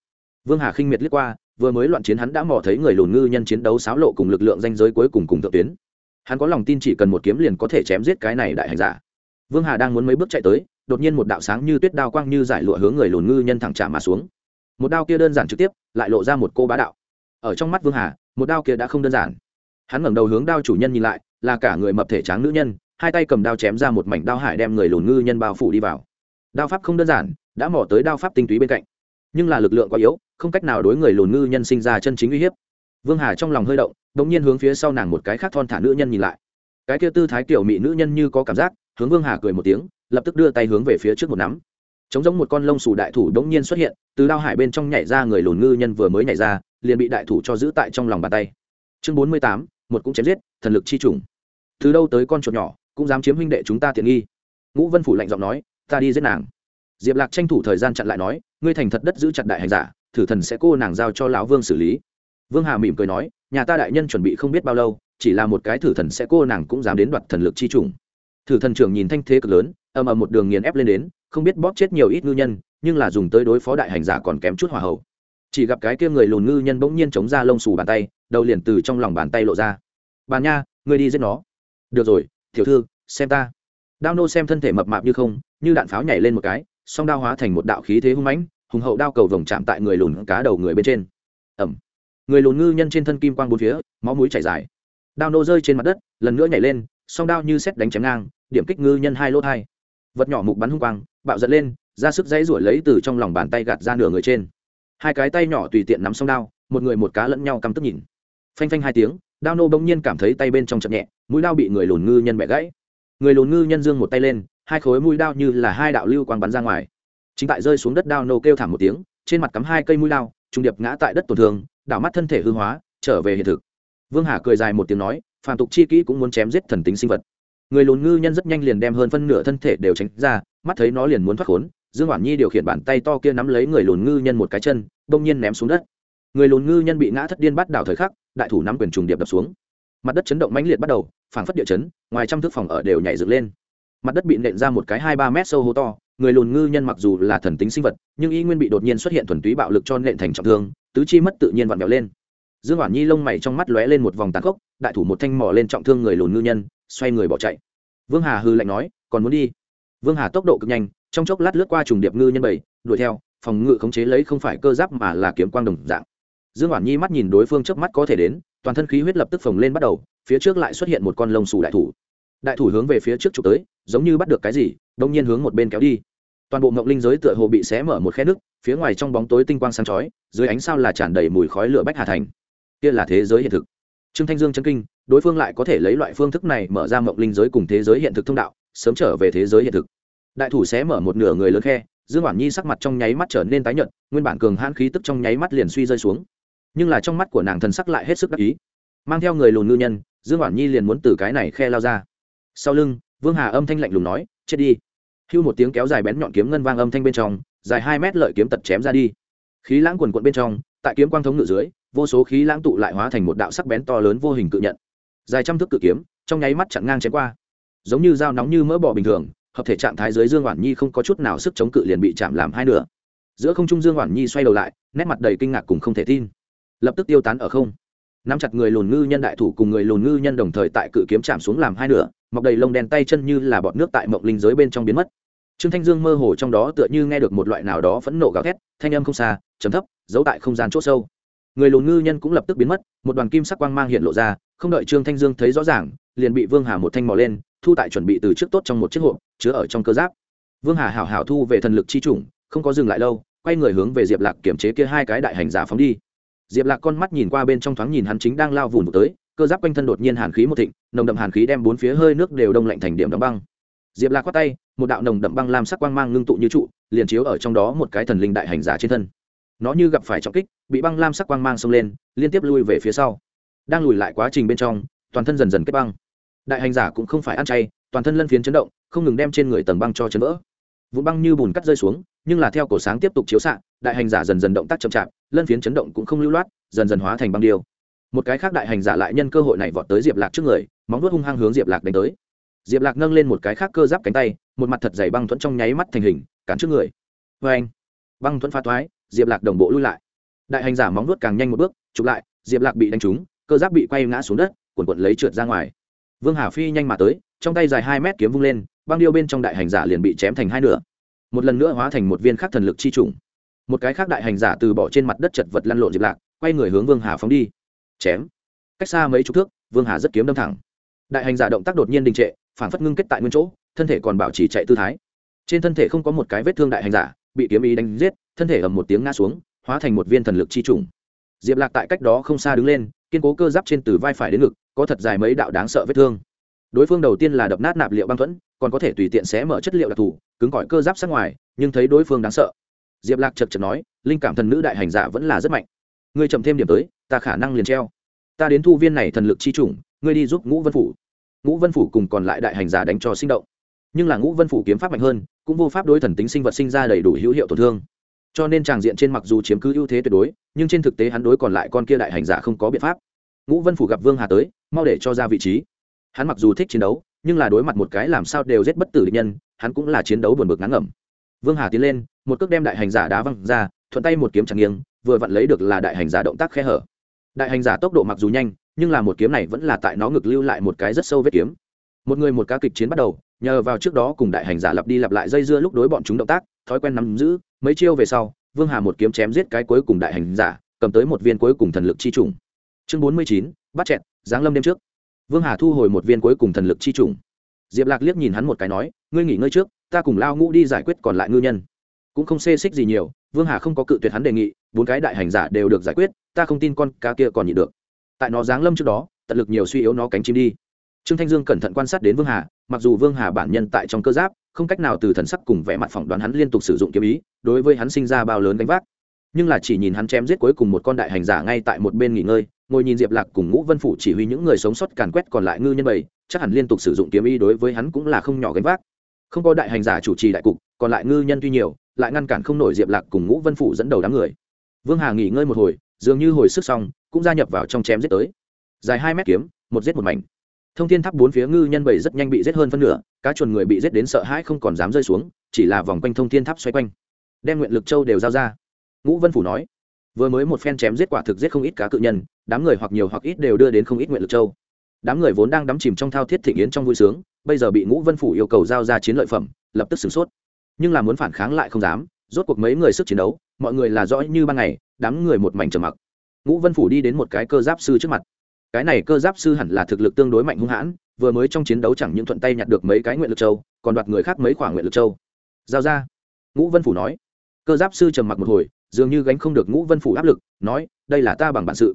Vương hà khinh miệt liếc qua, vừa mới loạn chiến hắn đã mò thấy người lùn ngư nhân chiến đấu xáo lộ cùng lực lượng danh giới cuối cùng cùng thượng tuyến. Hắn có lòng tin chỉ cần một kiếm liền có thể chém giết cái này đại hành giả. Vương hà đang muốn mấy bước chạy tới, đột nhiên một đạo sáng như tuyết đao quang như giải lụa hướng người lùn ngư nhân thẳng trả mà xuống. Một đao kia đơn giản trực tiếp, lại lộ ra một cô bá đạo. Ở trong mắt vương hà, một đao kia đã không đơn giản. Hắn ngẩng đầu hướng đao chủ nhân nhìn lại, là cả người mập thể tráng nữ nhân, hai tay cầm đao chém ra một mảnh đao hải đem người lùn ngư nhân bao phủ đi vào. Đao pháp không đơn giản, đã mò tới đao pháp tinh túy bên cạnh. Nhưng là lực lượng quá yếu không cách nào đối người lùn ngư nhân sinh ra chân chính uy hiếp. Vương hà trong lòng hơi động đ ỗ n g nhiên hướng phía sau nàng một cái khác thon thả nữ nhân nhìn lại. Cái kia tư thái kiểu mị nữ nhân như có cảm giác, hướng vương hà cười một tiếng, lập tức đưa tay hướng về phía trước một nắm. Chống giống một con lông xù đại thủ đ ỗ n g nhiên xuất hiện, từ đao hải bên trong nhảy ra người lùn ngư nhân vừa mới nhảy ra, liền bị đại thủ cho giữ tại trong lòng bàn tay. Chương bốn mươi tám, một cũng chém giết, thần lực chi trùng. Từ đâu tới con chuột nhỏ, cũng dám chiếm huynh đệ chúng ta tiện nghi. Ngũ vân phủ lạnh giọng nói, ta đi giết nàng. Diệp lạc tranh thủ thời gian chặn lại nói, ngươi thành thật đất giữ chặt đại hành giả thử thần sẽ cô nàng giao cho lão vương xử lý. Vương hà mỉm cười nói, nhà ta đại nhân chuẩn bị không biết bao lâu, chỉ là một cái thử thần sẽ cô nàng cũng dám đến đoạt thần lực chi trùng. Thử thần trưởng nhìn thanh thế cực lớn, ầm ầm một đường nghiền ép lên đến, không biết bóp chết nhiều ít ngư nhân, nhưng là dùng tới đối phó đại hành giả còn kém chút hỏa hậu. Chỉ gặp cái kia người lùn ngư nhân bỗng nhiên chống ra lông xù bàn tay, đầu liền từ trong lòng bàn tay lộ ra. Bàn nha, ngươi đi giết nó. Được rồi, tiểu thư, xem ta. Đao nô xem thân thể mập mạp như không, như đạn pháo nhảy lên một cái, song đao hóa thành một đạo khí thế hung mãnh hùng hậu đao cầu vồng chạm tại người lùn cá đầu người bên trên. Ẩm người lùn ngư nhân trên thân kim quang bốn phía, máu mũi chảy dài. Đao nô rơi trên mặt đất, lần nữa nhảy lên, song đao như xét đánh chém ngang, điểm kích ngư nhân hai lốt hai. Vật nhỏ mục bắn hung quang, bạo giật lên, ra sức dãy ruổi lấy từ trong lòng bàn tay gạt ra nửa người trên. Hai cái tay nhỏ tùy tiện nắm song đao, một người một cá lẫn nhau căm tức nhìn. Phanh phanh hai tiếng, đao nô bỗng nhiên cảm thấy tay bên trong chậm nhẹ, mũi đao bị người lùn ngư nhân bẻ gãy. Người lùn ngư nhân dương một tay lên, hai khối mũi đao như là hai đạo lưu quang bắn ra ngoài chính tại rơi xuống đất đao nô kêu thảm một tiếng, trên mặt cắm hai cây mũi đao trung điệp ngã tại đất tổn thương, đảo mắt thân thể hư hóa, trở về hiện thực. Vương hà cười dài một tiếng nói phản tục chi kỹ cũng muốn chém giết thần tính sinh vật. Người lùn ngư nhân rất nhanh liền đem hơn phân nửa thân thể đều tránh ra, mắt thấy nó liền muốn thoát khốn, dương hoản nhi điều khiển bàn tay to kia nắm lấy người lùn ngư nhân một cái chân, bỗng nhiên ném xuống đất. Người lùn ngư nhân bị ngã thất điên bắt đảo thời khắc, đại thủ nắm quyền trùng điệp đập xuống. Mặt đất chấn động mãnh liệt bắt đầu, phảng phất địa chấn, ngoài trăm thước phòng ở đều nhảy dựng lên. Mặt đất bị nện ra một cái hai ba mét sâu hố to người lùn ngư nhân mặc dù là thần tính sinh vật, nhưng y nguyên bị đột nhiên xuất hiện thuần túy bạo lực cho nện thành trọng thương, tứ chi mất tự nhiên vặn vẹo lên. Dương hoản nhi lông mày trong mắt lóe lên một vòng tàn khốc, đại thủ một thanh mỏ lên trọng thương người lùn ngư nhân, xoay người bỏ chạy. Vương hà hư lạnh nói, còn muốn đi? Vương hà tốc độ cực nhanh, trong chốc lát lướt qua trùng điệp ngư nhân bảy, đuổi theo, phòng ngự khống chế lấy không phải cơ giáp mà là kiếm quang đồng dạng. Dương hoản nhi mắt nhìn đối phương trước mắt có thể đến, toàn thân khí huyết lập tức phồng lên bắt đầu, phía trước lại xuất hiện một con lông xù đại thủ. Đại thủ hướng về phía trước chụp tới, giống như bắt được cái gì đông nhiên hướng một bên kéo đi toàn bộ ngọc linh giới tựa hồ bị xé mở một khe nước, phía ngoài trong bóng tối tinh quang sáng chói, dưới ánh sao là tràn đầy mùi khói lửa bách hà thành. Kia là thế giới hiện thực. Trương thanh dương chân kinh, đối phương lại có thể lấy loại phương thức này mở ra ngọc linh giới cùng thế giới hiện thực thông đạo, sớm trở về thế giới hiện thực. Đại thủ xé mở một nửa người lớn khe, dương hoàn nhi sắc mặt trong nháy mắt trở nên tái nhợt, nguyên bản cường hãn khí tức trong nháy mắt liền suy rơi xuống. Nhưng là trong mắt của nàng thần sắc lại hết sức đắc ý. Mang theo người lùn ngư nhân, dương hoàn nhi liền muốn từ cái này khe lao ra. Sau lưng, vương hà âm thanh lạnh lùng nói, chết đi hưu một tiếng kéo dài bén nhọn kiếm ngân vang âm thanh bên trong, dài hai mét lợi kiếm tật chém ra đi. Khí lãng quần quận bên trong, tại kiếm quang thống ngự dưới, vô số khí lãng tụ lại hóa thành một đạo sắc bén to lớn vô hình cự nhận. Dài trăm thước cự kiếm, trong nháy mắt chặn ngang chém qua. Giống như dao nóng như mỡ bò bình thường, hợp thể trạng thái dưới dương oản nhi không có chút nào sức chống cự liền bị chạm làm hai nửa. Giữa không trung dương oản nhi xoay đầu lại, nét mặt đầy kinh ngạc cùng không thể tin. Lập tức tiêu tán ở không. Nắm chặt người lùn ngư nhân đại thủ cùng người lùn ngư nhân đồng thời tại cự kiếm chạm xuống làm hai nửa, mọc đầy lông đen tay chân như là bọt nước tại mộng linh giới bên trong biến mất trương thanh dương mơ hồ trong đó tựa như nghe được một loại nào đó phẫn nộ gào thét, thanh âm không xa chấm thấp, giấu tại không gian c h ỗ sâu. Người lùn ngư nhân cũng lập tức biến mất, một đoàn kim sắc quang mang hiện lộ ra, không đợi trương thanh dương thấy rõ ràng, liền bị vương hà một thanh mò lên, thu tại chuẩn bị từ trước tốt trong một chiếc hộp, chứa ở trong cơ giáp. Vương hà hảo hảo thu về thần lực chi chủng, không có dừng lại lâu, quay người hướng về diệp lạc kiểm chế kia hai cái đại hành giả phóng đi. Diệp lạc con mắt nhìn qua bên trong thoáng nhìn hắn chính đang lao vùn tới, cơ giáp quanh thân đột nhiên hàn khí một thịnh, nồng đậm hàn khí đem bốn phía hơi nước đều đông lạnh thành điểm đóng băng diệp lạc khoát tay, một đạo nồng đậm băng lam sắc quang mang ngưng tụ như trụ, liền chiếu ở trong đó một cái thần linh đại hành giả trên thân. Nó như gặp phải trọng kích, bị băng lam sắc quang mang xông lên, liên tiếp lui về phía sau. Đang lùi lại quá trình bên trong, toàn thân dần dần kết băng. Đại hành giả cũng không phải ăn chay, toàn thân lân phiến chấn động, không ngừng đem trên người tầng băng cho chấn vỡ. Vụ băng như bùn cắt rơi xuống, nhưng là theo cổ sáng tiếp tục chiếu xạ, đại hành giả dần dần động tác chậm chạp, lân phiến chấn động cũng không lưu loát, dần dần hóa thành băng điêu. Một cái khác đại hành giả lại nhân cơ hội này vọt tới diệp lạc trước người, móng vuốt hung hăng hướng diệp lạc đánh tới diệp lạc nâng lên một cái khác cơ giáp cánh tay, một mặt thật dày băng thuẫn trong nháy mắt thành hình, cản trước người. Vê anh, băng thuẫn pha thoái, diệp lạc đồng bộ lui lại. Đại hành giả móng vuốt càng nhanh một bước, chụp lại, diệp lạc bị đánh trúng, cơ giáp bị quay ngã xuống đất quần quận lấy trượt ra ngoài. Vương hà phi nhanh mà tới, trong tay dài hai mét kiếm vung lên, băng điêu bên trong đại hành giả liền bị chém thành hai nửa. Một lần nữa hóa thành một viên khắc thần lực chi trùng. Một cái khác đại hành giả từ bỏ trên mặt đất chật vật lăn lộn diệp lạc, quay người hướng vương hà phóng đi. Chém. Cách xa mấy chục thước, vương hà rất kiếm đâm thẳng. Đại hành giả động tác đột nhiên đình trệ phản phất ngưng kết tại nguyên chỗ, thân thể còn bảo trì chạy tư thái. Trên thân thể không có một cái vết thương đại hành giả, bị kiếm ý đánh giết, thân thể ầm một tiếng ngã xuống, hóa thành một viên thần lực chi trùng. Diệp lạc tại cách đó không xa đứng lên, kiên cố cơ giáp trên từ vai phải đến ngực, có thật dài mấy đạo đáng sợ vết thương. Đối phương đầu tiên là đập nát nạp liệu băng thuẫn, còn có thể tùy tiện xé mở chất liệu đặc thù, cứng cỏi cơ giáp sát ngoài, nhưng thấy đối phương đáng sợ. Diệp lạc chật chật nói, linh cảm thần nữ đại hành giả vẫn là rất mạnh. Ngươi chậm thêm điểm tới, ta khả năng liền treo. Ta đến thu viên này thần lực chi chủng ngươi đi giúp ngũ vân phủ ngũ vân phủ cùng còn lại đại hành giả đánh cho sinh động. Nhưng là ngũ vân phủ kiếm pháp mạnh hơn, cũng vô pháp đối thần tính sinh vật sinh ra đầy đủ hữu hiệu tổn thương. Cho nên tràng diện trên mặc dù chiếm cứ ưu thế tuyệt đối, nhưng trên thực tế hắn đối còn lại con kia đại hành giả không có biện pháp. Ngũ vân phủ gặp vương hà tới, mau để cho ra vị trí. Hắn mặc dù thích chiến đấu, nhưng là đối mặt một cái làm sao đều giết bất tử địch nhân, hắn cũng là chiến đấu buồn bực ngắn ngẩm. Vương hà tiến lên, một cước đem đại hành giả đá văng ra, thuận tay một kiếm chẳng nghiêng, vừa vặn lấy được là đại hành giả động tác khe hở. Đại hành giả tốc độ mặc dù nhanh nhưng là một kiếm này vẫn là tại nó ngực lưu lại một cái rất sâu vết kiếm. Một người một ca kịch chiến bắt đầu, nhờ vào trước đó cùng đại hành giả lặp đi lặp lại dây dưa lúc đối bọn chúng động tác, thói quen nắm giữ, mấy chiêu về sau, vương hà một kiếm chém giết cái cuối cùng đại hành giả, cầm tới một viên cuối cùng thần lực chi trùng. Chương bốn mươi chín, bắt chẹt, giáng lâm đêm trước. Vương hà thu hồi một viên cuối cùng thần lực chi trùng. Diệp lạc liếc nhìn hắn một cái nói, ngươi nghỉ ngơi trước, ta cùng lao ngũ đi giải quyết còn lại ngư nhân. Cũng không xê xích gì nhiều, vương hà không có cự tuyệt hắn đề nghị, bốn cái đại hành giả đều được giải quyết, ta không tin con cá kia còn nhịn được tại nó giáng lâm trước đó, tận lực nhiều suy yếu nó cánh chim đi. Trương thanh dương cẩn thận quan sát đến vương hà, mặc dù vương hà bản nhân tại trong cơ giáp, không cách nào từ thần sắc cùng vẻ mặt phỏng đoán hắn liên tục sử dụng kiếm ý, đối với hắn sinh ra bao lớn đánh vác. Nhưng là chỉ nhìn hắn chém giết cuối cùng một con đại hành giả ngay tại một bên nghỉ ngơi, ngồi nhìn diệp lạc cùng ngũ vân phủ chỉ huy những người sống sót càn quét còn lại ngư nhân bầy, chắc hẳn liên tục sử dụng kiếm ý đối với hắn cũng là không nhỏ gánh vác. Không có đại hành giả chủ trì đại cục, còn lại ngư nhân tuy nhiều, lại ngăn cản không nổi diệp lạc cùng ngũ vân phủ dẫn đầu đám người. Vương hà nghỉ ngơi một hồi, dường như hồi sức xong cũng gia nhập vào trong chém giết tới. Dài hai mét kiếm, một giết một mảnh. Thông thiên tháp bốn phía ngư nhân bảy rất nhanh bị giết hơn phân nửa, cá chuồn người bị giết đến sợ hãi không còn dám rơi xuống, chỉ là vòng quanh thông thiên tháp xoay quanh. Đem nguyện lực châu đều giao ra. Ngũ vân phủ nói, vừa mới một phen chém giết quả thực giết không ít cá cự nhân, đám người hoặc nhiều hoặc ít đều đưa đến không ít nguyện lực châu. Đám người vốn đang đắm chìm trong thao thiết thị nghiến trong vui sướng, bây giờ bị ngũ vân phủ yêu cầu giao ra chiến lợi phẩm, lập tức sửng sốt. Nhưng là muốn phản kháng lại không dám, rốt cuộc mấy người sức chiến đấu, mọi người là rõ như ban ngày, đám người một mảnh trầm mặc ngũ vân phủ đi đến một cái cơ giáp sư trước mặt. Cái này cơ giáp sư hẳn là thực lực tương đối mạnh hung hãn, vừa mới trong chiến đấu chẳng những thuận tay nhặt được mấy cái nguyện lực châu, còn đoạt người khác mấy khoản nguyện lực châu. Giao ra. Ngũ vân phủ nói. Cơ giáp sư trầm mặc một hồi, dường như gánh không được ngũ vân phủ áp lực, nói, đây là ta bằng bản sự.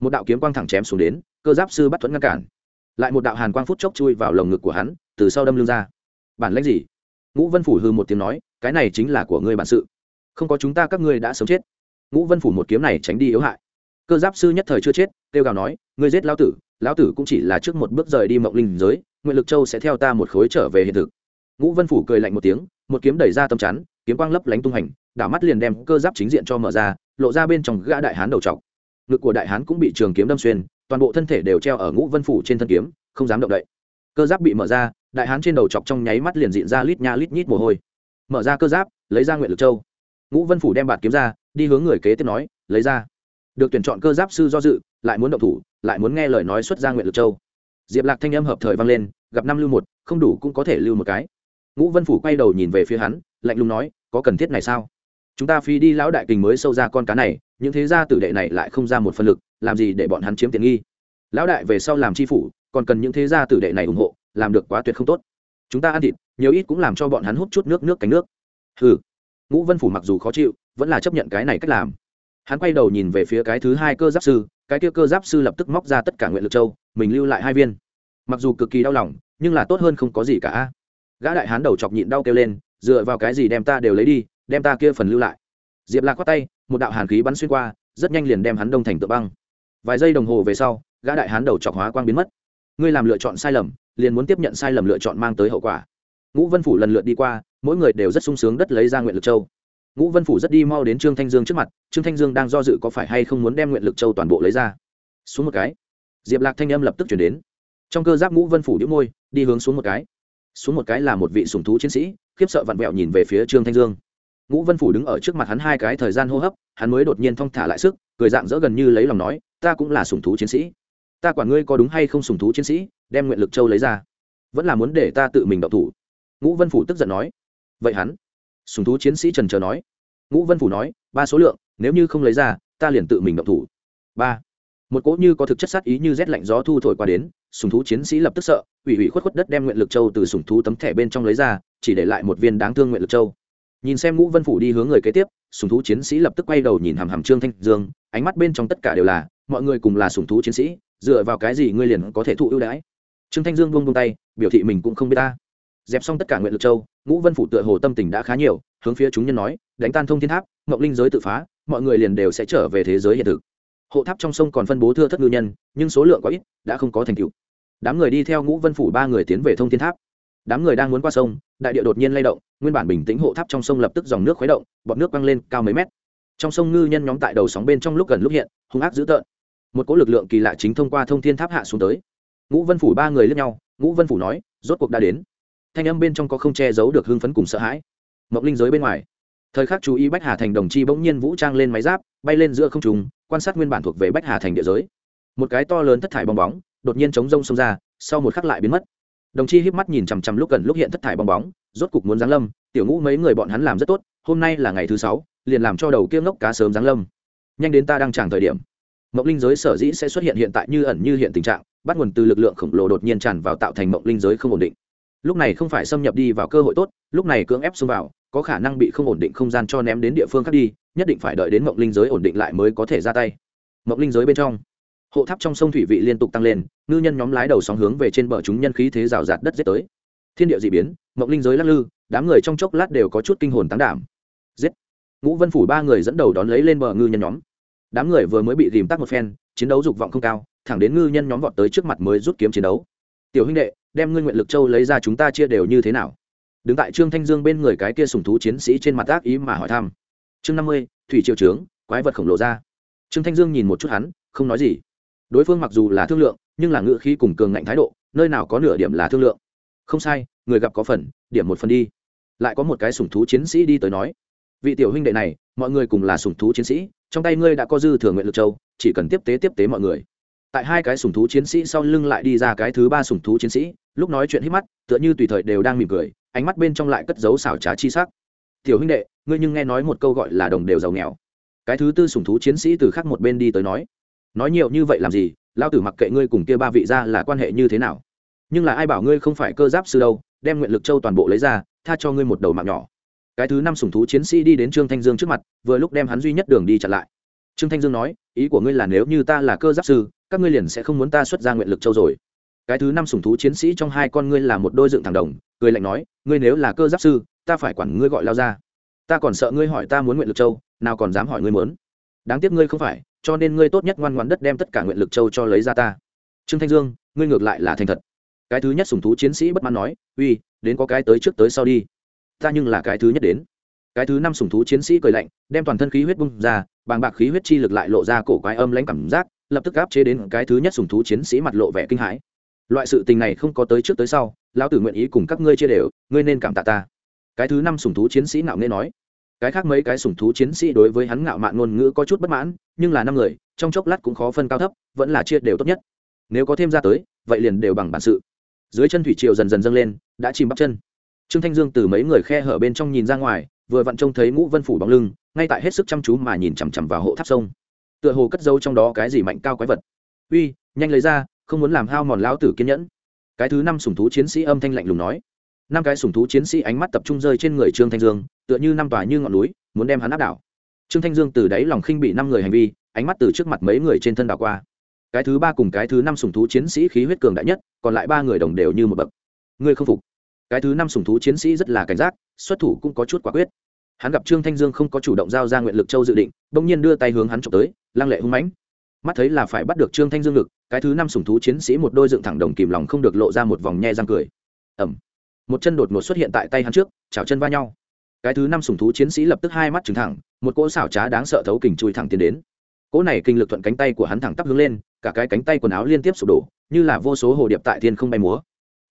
Một đạo kiếm quang thẳng chém xuống đến, cơ giáp sư bắt thuẫn ngăn cản. Lại một đạo hàn quang phút chốc chui vào lồng ngực của hắn, từ sau đâm lưng ra. Bản lãnh gì? Ngũ vân phủ hư một tiếng nói, cái này chính là của ngươi bản sự. Không có chúng ta các ngươi đã sống chết. Ngũ vân phủ một kiếm này tránh đi yếu hại cơ giáp sư nhất thời chưa chết, kêu gào nói, ngươi giết lão tử lão tử cũng chỉ là trước một bước rời đi mộng linh giới, nguyện lực châu sẽ theo ta một khối trở về hiện thực. Ngũ vân phủ cười lạnh một tiếng, một kiếm đẩy ra tâm chắn, kiếm quang lấp lánh tung hành, đảo mắt liền đem cơ giáp chính diện cho mở ra, lộ ra bên trong gã đại hán đầu trọc. Ngực của đại hán cũng bị trường kiếm đâm xuyên, toàn bộ thân thể đều treo ở ngũ vân phủ trên thân kiếm, không dám động đậy. Cơ giáp bị mở ra, đại hán trên đầu chọc trong nháy mắt liền diện ra lít nha lít nhít mồ hôi. Mở ra cơ giáp, lấy ra nguyện lực châu. Ngũ vân phủ đem bạt kiếm ra, đi hướng người kế tiếp nói, lấy ra được tuyển chọn cơ giáp sư do dự, lại muốn động thủ, lại muốn nghe lời nói xuất ra nguyện lực châu. Diệp lạc thanh âm hợp thời vang lên, gặp năm lưu một, không đủ cũng có thể lưu một cái. Ngũ vân phủ quay đầu nhìn về phía hắn, lạnh lùng nói, có cần thiết này sao? Chúng ta phi đi lão đại kình mới sâu ra con cá này, những thế gia tử đệ này lại không ra một phân lực, làm gì để bọn hắn chiếm tiện nghi? Lão đại về sau làm tri phủ, còn cần những thế gia tử đệ này ủng hộ, làm được quá tuyệt không tốt. Chúng ta ăn thịt, nhiều ít cũng làm cho bọn hắn hút chút nước nước cánh nước. Hừ. Ngũ vân phủ mặc dù khó chịu, vẫn là chấp nhận cái này cách làm hắn quay đầu nhìn về phía cái thứ hai cơ giáp sư, cái kia cơ giáp sư lập tức móc ra tất cả nguyện lực châu, mình lưu lại hai viên. Mặc dù cực kỳ đau lòng, nhưng là tốt hơn không có gì cả. Gã đại hán đầu chọc nhịn đau kêu lên, dựa vào cái gì đem ta đều lấy đi, đem ta kia phần lưu lại. Diệp lạc khoát tay, một đạo hàn khí bắn xuyên qua, rất nhanh liền đem hắn đông thành tựa băng. Vài giây đồng hồ về sau, gã đại hán đầu chọc hóa quang biến mất. Ngươi làm lựa chọn sai lầm, liền muốn tiếp nhận sai lầm lựa chọn mang tới hậu quả. Ngũ vân phủ lần lượt đi qua, mỗi người đều rất sung sướng đất lấy ra nguyện lực châu ngũ vân phủ rất đi mau đến trương thanh dương trước mặt, trương thanh dương đang do dự có phải hay không muốn đem nguyện lực châu toàn bộ lấy ra. Xuống một cái. Diệp lạc thanh âm lập tức chuyển đến. Trong cơ giáp ngũ vân phủ đĩu môi, đi hướng xuống một cái. Xuống một cái là một vị sùng thú chiến sĩ, khiếp sợ vặn vẹo nhìn về phía trương thanh dương. Ngũ vân phủ đứng ở trước mặt hắn hai cái thời gian hô hấp, hắn mới đột nhiên thong thả lại sức, cười dạng dỡ gần như lấy lòng nói, ta cũng là sùng thú chiến sĩ. Ta quản ngươi có đúng hay không sùng thú chiến sĩ, đem nguyện lực châu lấy ra. Vẫn là muốn để ta tự mình đậu thủ. Ngũ vân phủ tức giận nói. Vậy hắn sùng thú chiến sĩ trần trờ nói. Ngũ vân phủ nói, ba số lượng, nếu như không lấy ra, ta liền tự mình động thủ. Ba. Một cỗ như có thực chất sát ý như rét lạnh gió thu thổi qua đến, sùng thú chiến sĩ lập tức sợ, ủy ủy khuất khuất đất đem nguyện lực châu từ sùng thú tấm thẻ bên trong lấy ra, chỉ để lại một viên đáng thương nguyện lực châu. Nhìn xem ngũ vân phủ đi hướng người kế tiếp, sùng thú chiến sĩ lập tức quay đầu nhìn hàm hàm trương thanh dương, ánh mắt bên trong tất cả đều là, mọi người cùng là sùng thú chiến sĩ, dựa vào cái gì ngươi liền có thể thụ ưu đãi? Trương thanh dương buông buông tay, biểu thị mình cũng không biết ta dẹp xong tất cả nguyện lực châu, ngũ vân phủ tựa hồ tâm tình đã khá nhiều, hướng phía chúng nhân nói, đánh tan thông thiên tháp mộng linh giới tự phá, mọi người liền đều sẽ trở về thế giới hiện thực. Hộ tháp trong sông còn phân bố thưa thất ngư nhân, nhưng số lượng quá ít, đã không có thành tựu. Đám người đi theo ngũ vân phủ ba người tiến về thông thiên tháp. Đám người đang muốn qua sông, đại địa đột nhiên lay động, nguyên bản bình tĩnh hộ tháp trong sông lập tức dòng nước khuấy động, bọt nước văng lên cao mấy mét. Trong sông ngư nhân nhóm tại đầu sóng bên trong lúc gần lúc hiện, hung ác dữ tợn. Một cỗ lực lượng kỳ lạ chính thông qua thông thiên tháp hạ xuống tới. Ngũ vân phủ ba người lướt nhau, ngũ vân phủ nói, rốt cuộc đã đến thanh âm bên trong có không che giấu được hưng phấn cùng sợ hãi. Mộng linh giới bên ngoài, thời khắc chú ý bách hà thành đồng chi bỗng nhiên vũ trang lên máy giáp, bay lên giữa không trùng quan sát nguyên bản thuộc về bách hà thành địa giới. Một cái to lớn thất thải bong bóng, đột nhiên chống rông xông ra, sau một khắc lại biến mất. Đồng chi híp mắt nhìn chằm chằm lúc gần lúc hiện thất thải bong bóng, rốt cục muốn giáng lâm, tiểu ngũ mấy người bọn hắn làm rất tốt, hôm nay là ngày thứ sáu, liền làm cho đầu kia ngốc cá sớm giáng lâm. Nhanh đến ta đang chẳng thời điểm. Mộng linh giới sở dĩ sẽ xuất hiện hiện tại như ẩn như hiện tình trạng, bắt nguồn từ lực lượng khổng lồ đột nhiên tràn vào tạo thành mộng linh giới không ổn định lúc này không phải xâm nhập đi vào cơ hội tốt, lúc này cưỡng ép xông vào, có khả năng bị không ổn định không gian cho ném đến địa phương khác đi, nhất định phải đợi đến mộng linh giới ổn định lại mới có thể ra tay. Mộng linh giới bên trong, hộ tháp trong sông thủy vị liên tục tăng lên, ngư nhân nhóm lái đầu sóng hướng về trên bờ chúng nhân khí thế rào rạt đất giết tới. Thiên địa d ị biến, mộng linh giới lắc lư, đám người trong chốc lát đều có chút kinh hồn tán đảm. Giết! Ngũ vân phủ ba người dẫn đầu đón lấy lên bờ ngư nhân nhóm. Đám người vừa mới bị dìm tắt một phen, chiến đấu dục vọng không cao, thẳng đến ngư nhân nhóm vọt tới trước mặt mới rút kiếm chiến đấu. Tiểu huynh đệ đem ngươi nguyện lực châu lấy ra chúng ta chia đều như thế nào? Đứng tại trương thanh dương bên người cái kia sùng thú chiến sĩ trên mặt ác ý mà hỏi thăm. Chương năm mươi, thủy triều trướng, quái vật khổng lồ ra. Trương thanh dương nhìn một chút hắn, không nói gì. Đối phương mặc dù là thương lượng, nhưng là ngự khí cùng cường ngạnh thái độ, nơi nào có nửa điểm là thương lượng. Không sai, người gặp có phần, điểm một phần đi. Lại có một cái sùng thú chiến sĩ đi tới nói, vị tiểu huynh đệ này, mọi người cùng là sùng thú chiến sĩ, trong tay ngươi đã có dư thừa nguyện lực châu, chỉ cần tiếp tế tiếp tế mọi người. Tại hai cái sùng thú chiến sĩ sau lưng lại đi ra cái thứ ba sùng thú chiến sĩ lúc nói chuyện hít mắt, tựa như tùy thời đều đang mỉm cười, ánh mắt bên trong lại cất dấu xảo trá chi sắc. Tiểu huynh đệ, ngươi nhưng nghe nói một câu gọi là đồng đều giàu nghèo. Cái thứ tư sùng thú chiến sĩ từ khác một bên đi tới nói nói nhiều như vậy làm gì? Lao tử mặc kệ ngươi cùng kia ba vị ra là quan hệ như thế nào. Nhưng là ai bảo ngươi không phải cơ giáp sư đâu, đem nguyện lực châu toàn bộ lấy ra, tha cho ngươi một đầu mạng nhỏ. Cái thứ năm sùng thú chiến sĩ đi đến trương thanh dương trước mặt, vừa lúc đem hắn duy nhất đường đi chặn lại. Trương thanh dương nói, ý của ngươi là nếu như ta là cơ giáp sư, các ngươi liền sẽ không muốn ta xuất ra nguyện lực châu rồi cái thứ năm sủng thú chiến sĩ trong hai con ngươi là một đôi dựng thẳng đồng, cười lạnh nói, ngươi nếu là cơ giáp sư, ta phải quản ngươi gọi lao ra. Ta còn sợ ngươi hỏi ta muốn nguyện lực châu, nào còn dám hỏi ngươi muốn. Đáng tiếc ngươi không phải, cho nên ngươi tốt nhất ngoan ngoan đất đem tất cả nguyện lực châu cho lấy ra ta. Trương thanh dương, ngươi ngược lại là thành thật. Cái thứ nhất sùng thú chiến sĩ bất mãn nói, uy, đến có cái tới trước tới sau đi. Ta nhưng là cái thứ nhất đến. Cái thứ năm sùng thú chiến sĩ cười lạnh, đem toàn thân khí huyết bung ra, bàng bạc khí huyết chi lực lại lộ ra cổ quái âm lãnh cảm giác, lập tức áp chế đến cái thứ nhất sùng thú chiến sĩ mặt lộ vẻ kinh hãi loại sự tình này không có tới trước tới sau, lão tử nguyện ý cùng các ngươi chia đều, ngươi nên cảm tạ ta. Cái thứ năm sùng thú chiến sĩ nạo nghe nói. Cái khác mấy cái sùng thú chiến sĩ đối với hắn ngạo mạn ngôn ngữ có chút bất mãn, nhưng là năm người, trong chốc lát cũng khó phân cao thấp, vẫn là chia đều tốt nhất. Nếu có thêm ra tới, vậy liền đều bằng bản sự. Dưới chân thủy triều dần dần dâng lên, đã chìm bắp chân. Trương thanh dương từ mấy người khe hở bên trong nhìn ra ngoài, vừa vặn trông thấy ngũ vân phủ bóng lưng, ngay tại hết sức chăm chú mà nhìn chằm chằm vào hộ tháp sông. Tựa hồ cất giấu trong đó cái gì mạnh cao quái vật. Uy, nhanh lấy ra không muốn làm hao mòn lão tử kiên nhẫn. Cái thứ năm sùng thú chiến sĩ âm thanh lạnh lùng nói. Năm cái sùng thú chiến sĩ ánh mắt tập trung rơi trên người trương thanh dương, tựa như năm tòa như ngọn núi, muốn đem hắn áp đảo. Trương thanh dương từ đáy lòng khinh bị năm người hành vi, ánh mắt từ trước mặt mấy người trên thân đảo qua. Cái thứ ba cùng cái thứ năm sùng thú chiến sĩ khí huyết cường đại nhất, còn lại ba người đồng đều như một bậc. Ngươi không phục. Cái thứ năm sùng thú chiến sĩ rất là cảnh giác, xuất thủ cũng có chút quả quyết. Hắn gặp trương thanh dương không có chủ động giao ra nguyện lực châu dự định, bỗng nhiên đưa tay hướng hắn trộm tới, lăng lệ hung mãnh mắt thấy là phải bắt được trương thanh dương ngực, cái thứ năm sùng thú chiến sĩ một đôi dựng thẳng đồng kìm lòng không được lộ ra một vòng nhe răng cười. Ẩm một chân đột ngột xuất hiện tại tay hắn trước, chảo chân va nhau. Cái thứ năm sùng thú chiến sĩ lập tức hai mắt trừng thẳng, một cỗ xảo trá đáng sợ thấu kình chui thẳng tiến đến. Cỗ này kinh lực thuận cánh tay của hắn thẳng tắp hướng lên, cả cái cánh tay quần áo liên tiếp sụp đổ, như là vô số hồ điệp tại thiên không bay múa.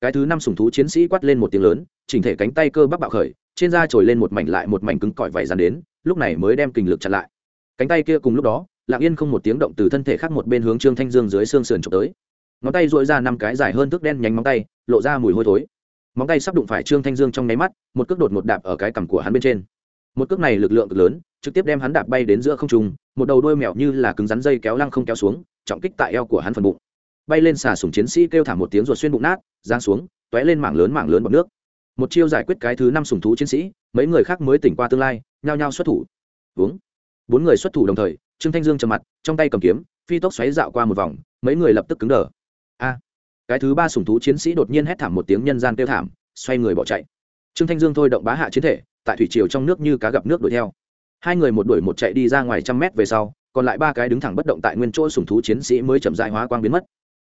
Cái thứ năm sùng thú chiến sĩ quát lên một tiếng lớn, chỉnh thể cánh tay cơ bắp bạo khởi, trên da trồi lên một mảnh lại một mảnh cứng cỏi vải dàn đến, lúc này mới đem kình lực chặn lại. Cánh tay kia cùng lúc đó lặng yên không một tiếng động từ thân thể khác một bên hướng trương thanh dương dưới xương sườn trộm tới. Ngón tay dội ra năm cái dài hơn thước đen nhánh móng tay, lộ ra mùi hôi thối. Móng tay sắp đụng phải trương thanh dương trong nháy mắt, một cước đột một đạp ở cái cằm của hắn bên trên. Một cước này lực lượng cực lớn, trực tiếp đem hắn đạp bay đến giữa không trung, một đầu đôi mèo như là cứng rắn dây kéo lăng không kéo xuống, trọng kích tại eo của hắn phần bụng. Bay lên xà sùng chiến sĩ kêu thả một tiếng ruột xuyên bụng nát giang xuống t ó é lên mảng lớn mảng lớn bọc nước. Một chiêu giải quyết cái thứ năm sùng thú chiến sĩ, mấy người khác mới tỉnh qua tương lai, nhao nhao xuất thủ. Uống bốn người xuất thủ đồng thời trương thanh dương trầm mặt, trong tay cầm kiếm, phi tốc xoáy dạo qua một vòng, mấy người lập tức cứng đờ. A! Cái thứ ba sùng thú chiến sĩ đột nhiên hét thảm một tiếng nhân gian kêu thảm, xoay người bỏ chạy. Trương thanh dương thôi động bá hạ chiến thể, tại thủy triều trong nước như cá gặp nước đuổi theo. Hai người một đuổi một chạy đi ra ngoài trăm mét về sau, còn lại ba cái đứng thẳng bất động tại nguyên chỗ sùng thú chiến sĩ mới chậm dại hóa quang biến mất.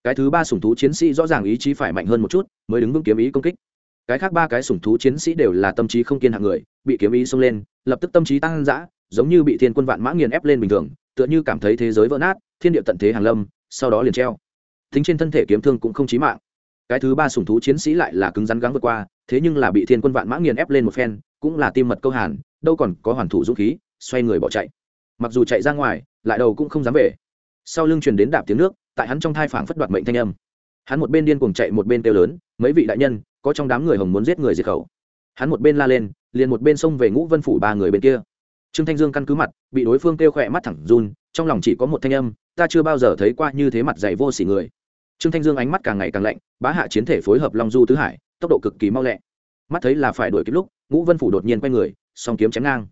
Cái thứ ba sùng thú chiến sĩ rõ ràng ý chí phải mạnh hơn một chút, mới đứng vững kiếm ý công kích. Cái khác ba cái sùng thú chiến sĩ đều là tâm trí không kiên hạng người, bị kiếm ý xông lên, lập tức tâm trí tăng dã giống như bị thiên quân vạn mã nghiền ép lên bình thường, tựa như cảm thấy thế giới vỡ nát, thiên địa tận thế hàng lâm, sau đó liền treo. Thính trên thân thể kiếm thương cũng không chí mạng. Cái thứ ba sùng thú chiến sĩ lại là cứng rắn gắng vượt qua, thế nhưng là bị thiên quân vạn mã nghiền ép lên một phen, cũng là tim mật câu hàn, đâu còn có hoàn thủ dũng khí, xoay người bỏ chạy. Mặc dù chạy ra ngoài, lại đầu cũng không dám về. Sau lưng truyền đến đạp tiếng nước, tại hắn trong thai phảng phất đoạt mệnh thanh âm. Hắn một bên điên cuồng chạy một bên kêu lớn, mấy vị đại nhân, có trong đám người hồng muốn giết người diệt khẩu. Hắn một bên la lên, liền một bên xông về ngũ vân phủ ba người bên kia trương thanh dương căn cứ mặt, bị đối phương kêu khỏe mắt thẳng run, trong lòng chỉ có một thanh âm, ta chưa bao giờ thấy qua như thế mặt dày vô s ỉ người. Trương thanh dương ánh mắt càng ngày càng lạnh, bá hạ chiến thể phối hợp long du tứ hải, tốc độ cực kỳ mau lẹ. Mắt thấy là phải đuổi kịp lúc, ngũ vân phủ đột nhiên quay người, song kiếm chém ngang.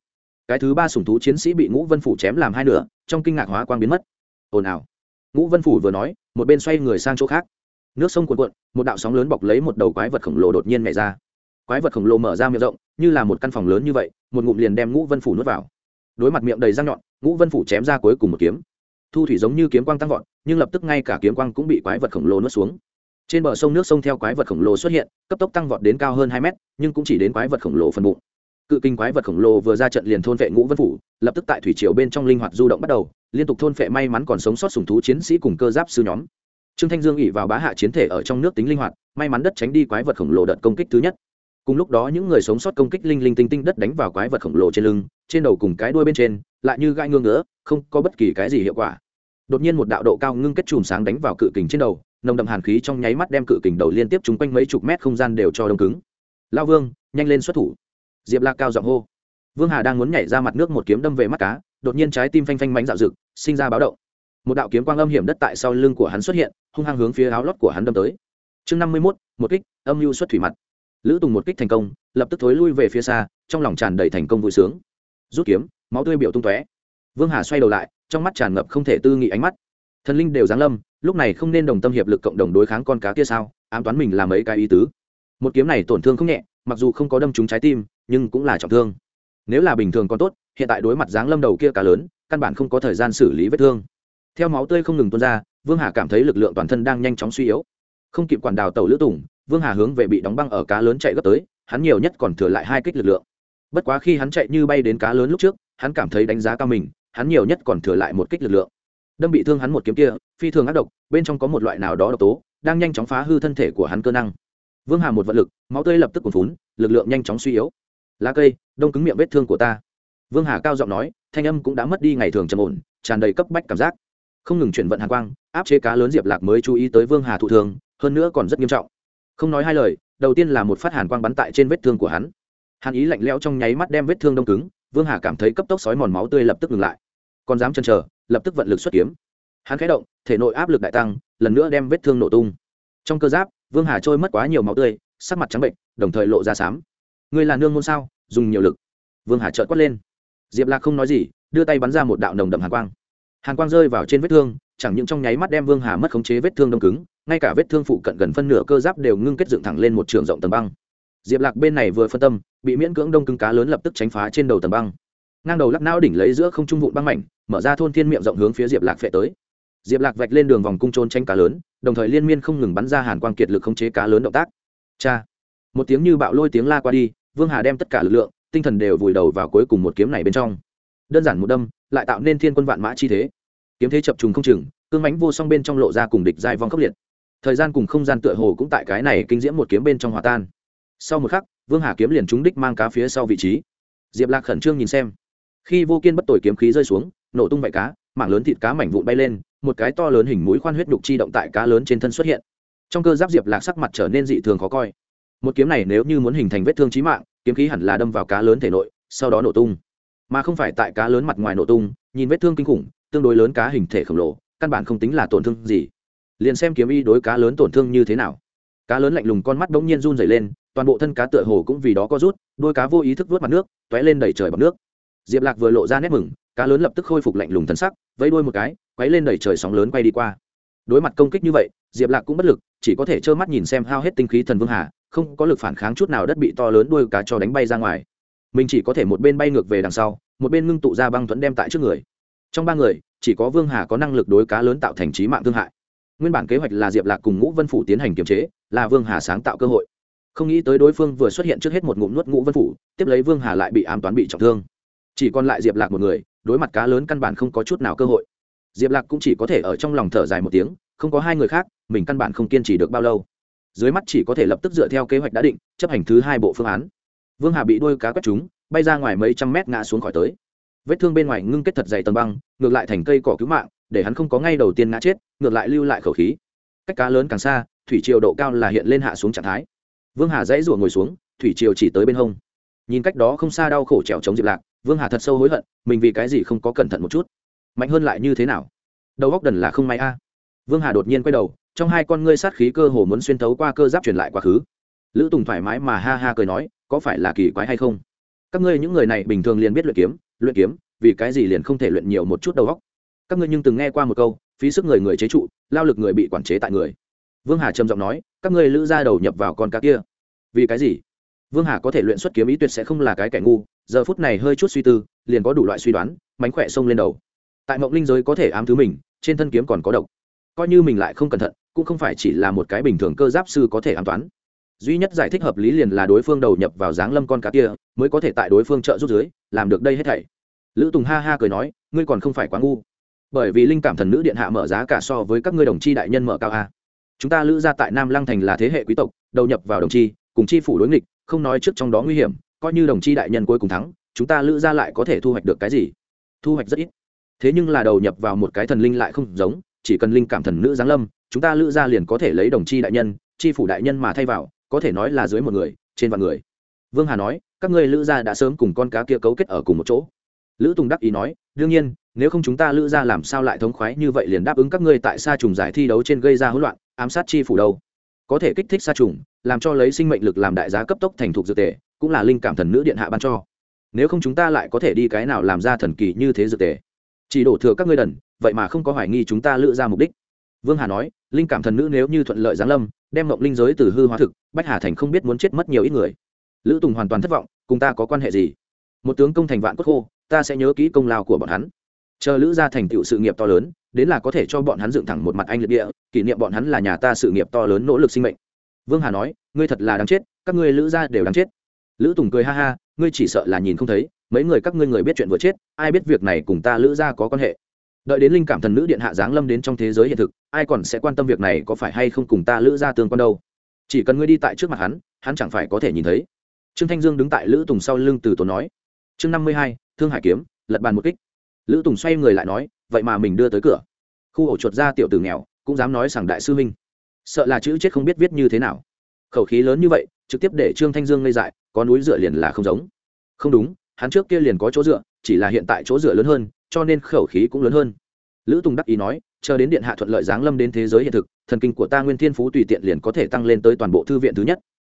Cái thứ ba sùng thú chiến sĩ bị ngũ vân phủ chém làm hai nửa, trong kinh ngạc hóa quang biến mất. Ồn ào. Ngũ vân phủ vừa nói, một bên xoay người sang chỗ khác. Nước sông cuồn cuộn, một đạo sóng lớn bọc lấy một đầu quái vật khổng lồ đột nhiên nhảy ra quái vật khổng lồ mở ra miệng rộng, như là một căn phòng lớn như vậy, một ngụm liền đem ngũ vân phủ nuốt vào. Đối mặt miệng đầy răng nhọn, ngũ vân phủ chém ra cuối cùng một kiếm. Thu thủy giống như kiếm quang tăng vọt, nhưng lập tức ngay cả kiếm quang cũng bị quái vật khổng lồ nuốt xuống. Trên bờ sông nước sông theo quái vật khổng lồ xuất hiện, cấp tốc tăng vọt đến cao hơn hai mét, nhưng cũng chỉ đến quái vật khổng lồ phần bụng. Cự kinh quái vật khổng lồ vừa ra trận liền thôn vệ ngũ vân phủ, lập tức tại thủy triều bên trong linh hoạt du động bắt đầu, liên tục thôn vệ may mắn còn sống sót sùng thú chiến sĩ cùng cơ giáp sư nhóm. Trương thanh dương ỉ vào bá hạ chiến thể ở trong nước tính linh hoạt, may mắn đất tránh đi quái vật khổng lồ đợt công kích thứ nhất cùng lúc đó những người sống sót công kích linh linh tinh tinh đất đánh vào quái vật khổng lồ trên lưng, trên đầu cùng cái đuôi bên trên, lại như gai ngương nữa không có bất kỳ cái gì hiệu quả. Đột nhiên một đạo độ cao ngưng kết chùm sáng đánh vào cự kình trên đầu, nồng đậm hàn khí trong nháy mắt đem cự kình đầu liên tiếp trúng quanh mấy chục mét không gian đều cho đông cứng. Lao vương, nhanh lên xuất thủ. Diệp lạc cao giọng hô. Vương hà đang muốn nhảy ra mặt nước một kiếm đâm về mắt cá, đột nhiên trái tim phanh phanh mánh dạo rực sinh ra báo động. Một đạo kiếm quang âm hiểm đất tại sau lưng của hắn xuất hiện, hung hăng hướng phía áo lót của hắn đâm tới. Chương năm mươi mốt, một kích, âm mưu xuất thủy mặt lữ tùng một kích thành công, lập tức thối lui về phía xa, trong lòng tràn đầy thành công vui sướng. Rút kiếm, máu tươi biểu tung tóe. Vương hà xoay đầu lại, trong mắt tràn ngập không thể tư nghị ánh mắt. Thần linh đều giáng lâm, lúc này không nên đồng tâm hiệp lực cộng đồng đối kháng con cá kia sao, ám toán mình làm mấy cái ý tứ. Một kiếm này tổn thương không nhẹ, mặc dù không có đâm trúng trái tim, nhưng cũng là trọng thương. Nếu là bình thường còn tốt, hiện tại đối mặt giáng lâm đầu kia cá lớn, căn bản không có thời gian xử lý vết thương. Theo máu tươi không ngừng tuôn ra, vương hà cảm thấy lực lượng toàn thân đang nhanh chóng suy yếu. Không kịp quản đào tàu lữ tùng vương hà hướng về bị đóng băng ở cá lớn chạy gấp tới, hắn nhiều nhất còn thừa lại hai kích lực lượng. Bất quá khi hắn chạy như bay đến cá lớn lúc trước, hắn cảm thấy đánh giá cao mình, hắn nhiều nhất còn thừa lại một kích lực lượng. Đâm bị thương hắn một kiếm kia, phi thường ác độc, bên trong có một loại nào đó độc tố, đang nhanh chóng phá hư thân thể của hắn cơ năng. Vương hà một vận lực, máu tươi lập tức cuồn phún lực lượng nhanh chóng suy yếu. Lá cây, đông cứng miệng vết thương của ta. Vương hà cao giọng nói, thanh âm cũng đã mất đi ngày thường trầm ổn, tràn đầy cấp bách cảm giác. Không ngừng chuyển vận hàng quang, áp chế cá lớn diệp lạc mới chú ý tới vương hà thụ thường hơn nữa còn rất nghiêm trọng không nói hai lời, đầu tiên là một phát hàn quang bắn tại trên vết thương của hắn. Hàn ý lạnh lẽo trong nháy mắt đem vết thương đông cứng, vương hà cảm thấy cấp tốc sói mòn máu tươi lập tức ngừng lại. Còn dám chân chờ, lập tức vận lực xuất kiếm. Hắn khẽ động, thể nội áp lực đại tăng, lần nữa đem vết thương nổ tung. Trong cơ giáp, vương hà trôi mất quá nhiều máu tươi, sắc mặt trắng bệnh, đồng thời lộ ra xám Người là nương môn sao, dùng nhiều lực. Vương hà trợt quát lên. Diệp lạc không nói gì, đưa tay bắn ra một đạo nồng đậm hàn quang. Hàn quang rơi vào trên vết thương, chẳng những trong nháy mắt đem vương hà mất khống chế vết thương đông cứng ngay cả vết thương phụ cận gần phân nửa cơ giáp đều ngưng kết dựng thẳng lên một trường rộng tầng băng. Diệp lạc bên này vừa phân tâm, bị miễn cưỡng đông cứng cá lớn lập tức tránh phá trên đầu tầng băng. Ngang đầu lắc não đỉnh lấy giữa không trung vụn băng mảnh, mở ra thôn thiên miệng rộng hướng phía diệp lạc phệ tới. Diệp lạc vạch lên đường vòng cung trôn tranh cá lớn, đồng thời liên miên không ngừng bắn ra hàn quang kiệt lực khống chế cá lớn động tác. Cha! Một tiếng như bạo lôi tiếng la qua đi, vương hà đem tất cả lực lượng, tinh thần đều vùi đầu vào cuối cùng một kiếm này bên trong. Đơn giản một đâm, lại tạo nên thiên quân vạn mã chi thế. Kiếm thế chập trùng không chừng, cương mánh vô song bên trong lộ ra cùng địch giai vong khốc liệt thời gian cùng không gian tựa hồ cũng tại cái này kinh diễm một kiếm bên trong hòa tan. Sau một khắc, vương hà kiếm liền trúng đích mang cá phía sau vị trí. Diệp lạc khẩn trương nhìn xem. Khi vô kiên bất tội kiếm khí rơi xuống, nổ tung vạy cá, mảng lớn thịt cá mảnh vụn bay lên, một cái to lớn hình mũi khoan huyết đục chi động tại cá lớn trên thân xuất hiện. Trong cơ giáp diệp lạc sắc mặt trở nên dị thường khó coi. Một kiếm này nếu như muốn hình thành vết thương trí mạng, kiếm khí hẳn là đâm vào cá lớn thể nội, sau đó nổ tung. Mà không phải tại cá lớn mặt ngoài nổ tung, nhìn vết thương kinh khủng, tương đối lớn cá hình thể khổng lồ, căn bản không tính là tổn thương gì liền xem kiếm y đối cá lớn tổn thương như thế nào. Cá lớn lạnh lùng con mắt bỗng nhiên run dày lên, toàn bộ thân cá tựa hồ cũng vì đó có rút, đôi cá vô ý thức vớt mặt nước t ó é lên đẩy trời bọc nước. Diệp lạc vừa lộ ra nét mừng, cá lớn lập tức khôi phục lạnh lùng thân sắc, vẫy đuôi một cái, quấy lên đẩy trời sóng lớn quay đi qua. Đối mặt công kích như vậy, diệp lạc cũng bất lực, chỉ có thể trơ mắt nhìn xem hao hết tinh khí thần vương hà, không có lực phản kháng chút nào đất bị to lớn đuôi cá cho đánh bay ra ngoài. Mình chỉ có thể một bên bay ngược về đằng sau, một bên ngưng tụ ra băng thuẫn đem tại trước người. Trong ba người, chỉ có vương hà có năng lực đối cá lớn tạo thành trí mạng thương hại nguyên bản kế hoạch là diệp lạc cùng ngũ vân phủ tiến hành kiềm chế, là vương hà sáng tạo cơ hội. Không nghĩ tới đối phương vừa xuất hiện trước hết một ngụm nuốt ngũ vân phủ, tiếp lấy vương hà lại bị ám toán bị trọng thương. Chỉ còn lại diệp lạc một người, đối mặt cá lớn căn bản không có chút nào cơ hội. Diệp lạc cũng chỉ có thể ở trong lòng thở dài một tiếng, không có hai người khác, mình căn bản không kiên trì được bao lâu. Dưới mắt chỉ có thể lập tức dựa theo kế hoạch đã định, chấp hành thứ hai bộ phương án. Vương hà bị đôi cá quét chúng bay ra ngoài mấy trăm mét ngã xuống khỏi tới. Vết thương bên ngoài ngưng kết thật dày tầng băng, ngược lại thành cây cỏ cứu mạng để hắn không có ngay đầu tiên ngã chết, ngược lại lưu lại khẩu khí. Cách cá lớn càng xa, thủy triều độ cao là hiện lên hạ xuống trạng thái. Vương hà dãy rủa ngồi xuống, thủy triều chỉ tới bên hông. Nhìn cách đó không xa đau khổ trèo chống diệp lạc, vương hà thật sâu hối hận, mình vì cái gì không có cẩn thận một chút? Mạnh hơn lại như thế nào? Đầu góc đần là không may a. Vương hà đột nhiên quay đầu, trong hai con ngươi sát khí cơ hồ muốn xuyên thấu qua cơ giáp truyền lại quá khứ. Lữ tùng thoải mái mà ha ha cười nói, có phải là kỳ quái hay không? Các ngươi những người này bình thường liền biết luyện kiếm luyện kiếm, vì cái gì liền không thể luyện nhiều một chút đầu góc các ngươi nhưng từng nghe qua một câu, phí sức người người chế trụ, lao lực người bị quản chế tại người. Vương hà trầm giọng nói, các ngươi lữ ra đầu nhập vào con cá kia. Vì cái gì? Vương hà có thể luyện xuất kiếm ý tuyệt sẽ không là cái kẻ ngu, giờ phút này hơi chút suy tư, liền có đủ loại suy đoán, mánh khỏe xông lên đầu. Tại mộng linh giới có thể ám thứ mình, trên thân kiếm còn có độc. Coi như mình lại không cẩn thận, cũng không phải chỉ là một cái bình thường cơ giáp sư có thể ám toán. Duy nhất giải thích hợp lý liền là đối phương đầu nhập vào dáng lâm con cá kia, mới có thể tại đối phương trợ giúp dưới, làm được đây hết thảy. Lữ tùng ha ha cười nói, ngươi còn không phải quá ngu bởi vì linh cảm thần nữ điện hạ mở giá cả so với các ngươi đồng chi đại nhân mở cao a. Chúng ta lữ ra tại nam lăng thành là thế hệ quý tộc, đầu nhập vào đồng chi, cùng chi phủ đối nghịch, không nói trước trong đó nguy hiểm, coi như đồng chi đại nhân cuối cùng thắng, chúng ta lữ ra lại có thể thu hoạch được cái gì? Thu hoạch rất ít. Thế nhưng là đầu nhập vào một cái thần linh lại không giống, chỉ cần linh cảm thần nữ giáng lâm, chúng ta lữ ra liền có thể lấy đồng chi đại nhân, chi phủ đại nhân mà thay vào, có thể nói là dưới một người, trên vạn người. Vương hà nói, các ngươi lữ gia đã sớm cùng con cá kia cấu kết ở cùng một chỗ. Lữ tùng đắc ý nói, đương nhiên nếu không chúng ta lữ gia làm sao lại thống khoái như vậy liền đáp ứng các ngươi tại sa trùng giải thi đấu trên gây ra hỗn loạn, ám sát chi phủ đâu? Có thể kích thích sa trùng, làm cho lấy sinh mệnh lực làm đại giá cấp tốc thành thục dược tề, cũng là linh cảm thần nữ điện hạ ban cho. Nếu không chúng ta lại có thể đi cái nào làm ra thần kỳ như thế dược tề? Chỉ đổ thừa các ngươi đần, vậy mà không có hoài nghi chúng ta lựa ra mục đích. Vương hà nói, linh cảm thần nữ nếu như thuận lợi giáng lâm, đem mộng linh giới từ hư hóa thực, bách hà thành không biết muốn chết mất nhiều ít người. Lữ tùng hoàn toàn thất vọng, cùng ta có quan hệ gì? Một tướng công thành vạn cốt khô, ta sẽ nhớ kỹ công lao của bọn hắn chờ lữ gia thành tựu sự nghiệp to lớn, đến là có thể cho bọn hắn dựng thẳng một mặt anh liệt địa, kỷ niệm bọn hắn là nhà ta sự nghiệp to lớn nỗ lực sinh mệnh. Vương hà nói, ngươi thật là đáng chết, các ngươi lữ gia đều đáng chết. Lữ tùng cười ha ha, ngươi chỉ sợ là nhìn không thấy, mấy người các ngươi người biết chuyện vừa chết, ai biết việc này cùng ta lữ gia có quan hệ? Đợi đến linh cảm thần nữ điện hạ giáng lâm đến trong thế giới hiện thực, ai còn sẽ quan tâm việc này có phải hay không cùng ta lữ gia tương quan đâu? Chỉ cần ngươi đi tại trước mặt hắn hắn chẳng phải có thể nhìn thấy. Trương thanh dương đứng tại lữ tùng sau lưng từ tốn nói, chương năm mươi hai, thương hải kiếm, lật bàn một kích lữ tùng xoay người lại nói, vậy mà mình đưa tới cửa. Khu ổ chuột ra tiểu tử nghèo, cũng dám nói rằng đại sư huynh. Sợ là chữ chết không biết viết như thế nào. Khẩu khí lớn như vậy, trực tiếp để trương thanh dương ngây dại, có núi dựa liền là không giống. Không đúng, hắn trước kia liền có chỗ dựa, chỉ là hiện tại chỗ dựa lớn hơn, cho nên khẩu khí cũng lớn hơn. Lữ tùng đắc ý nói, chờ đến điện hạ thuận lợi giáng lâm đến thế giới hiện thực, thần kinh của ta nguyên thiên phú tùy tiện liền có thể tăng lên tới toàn bộ thư viện thứ nhất.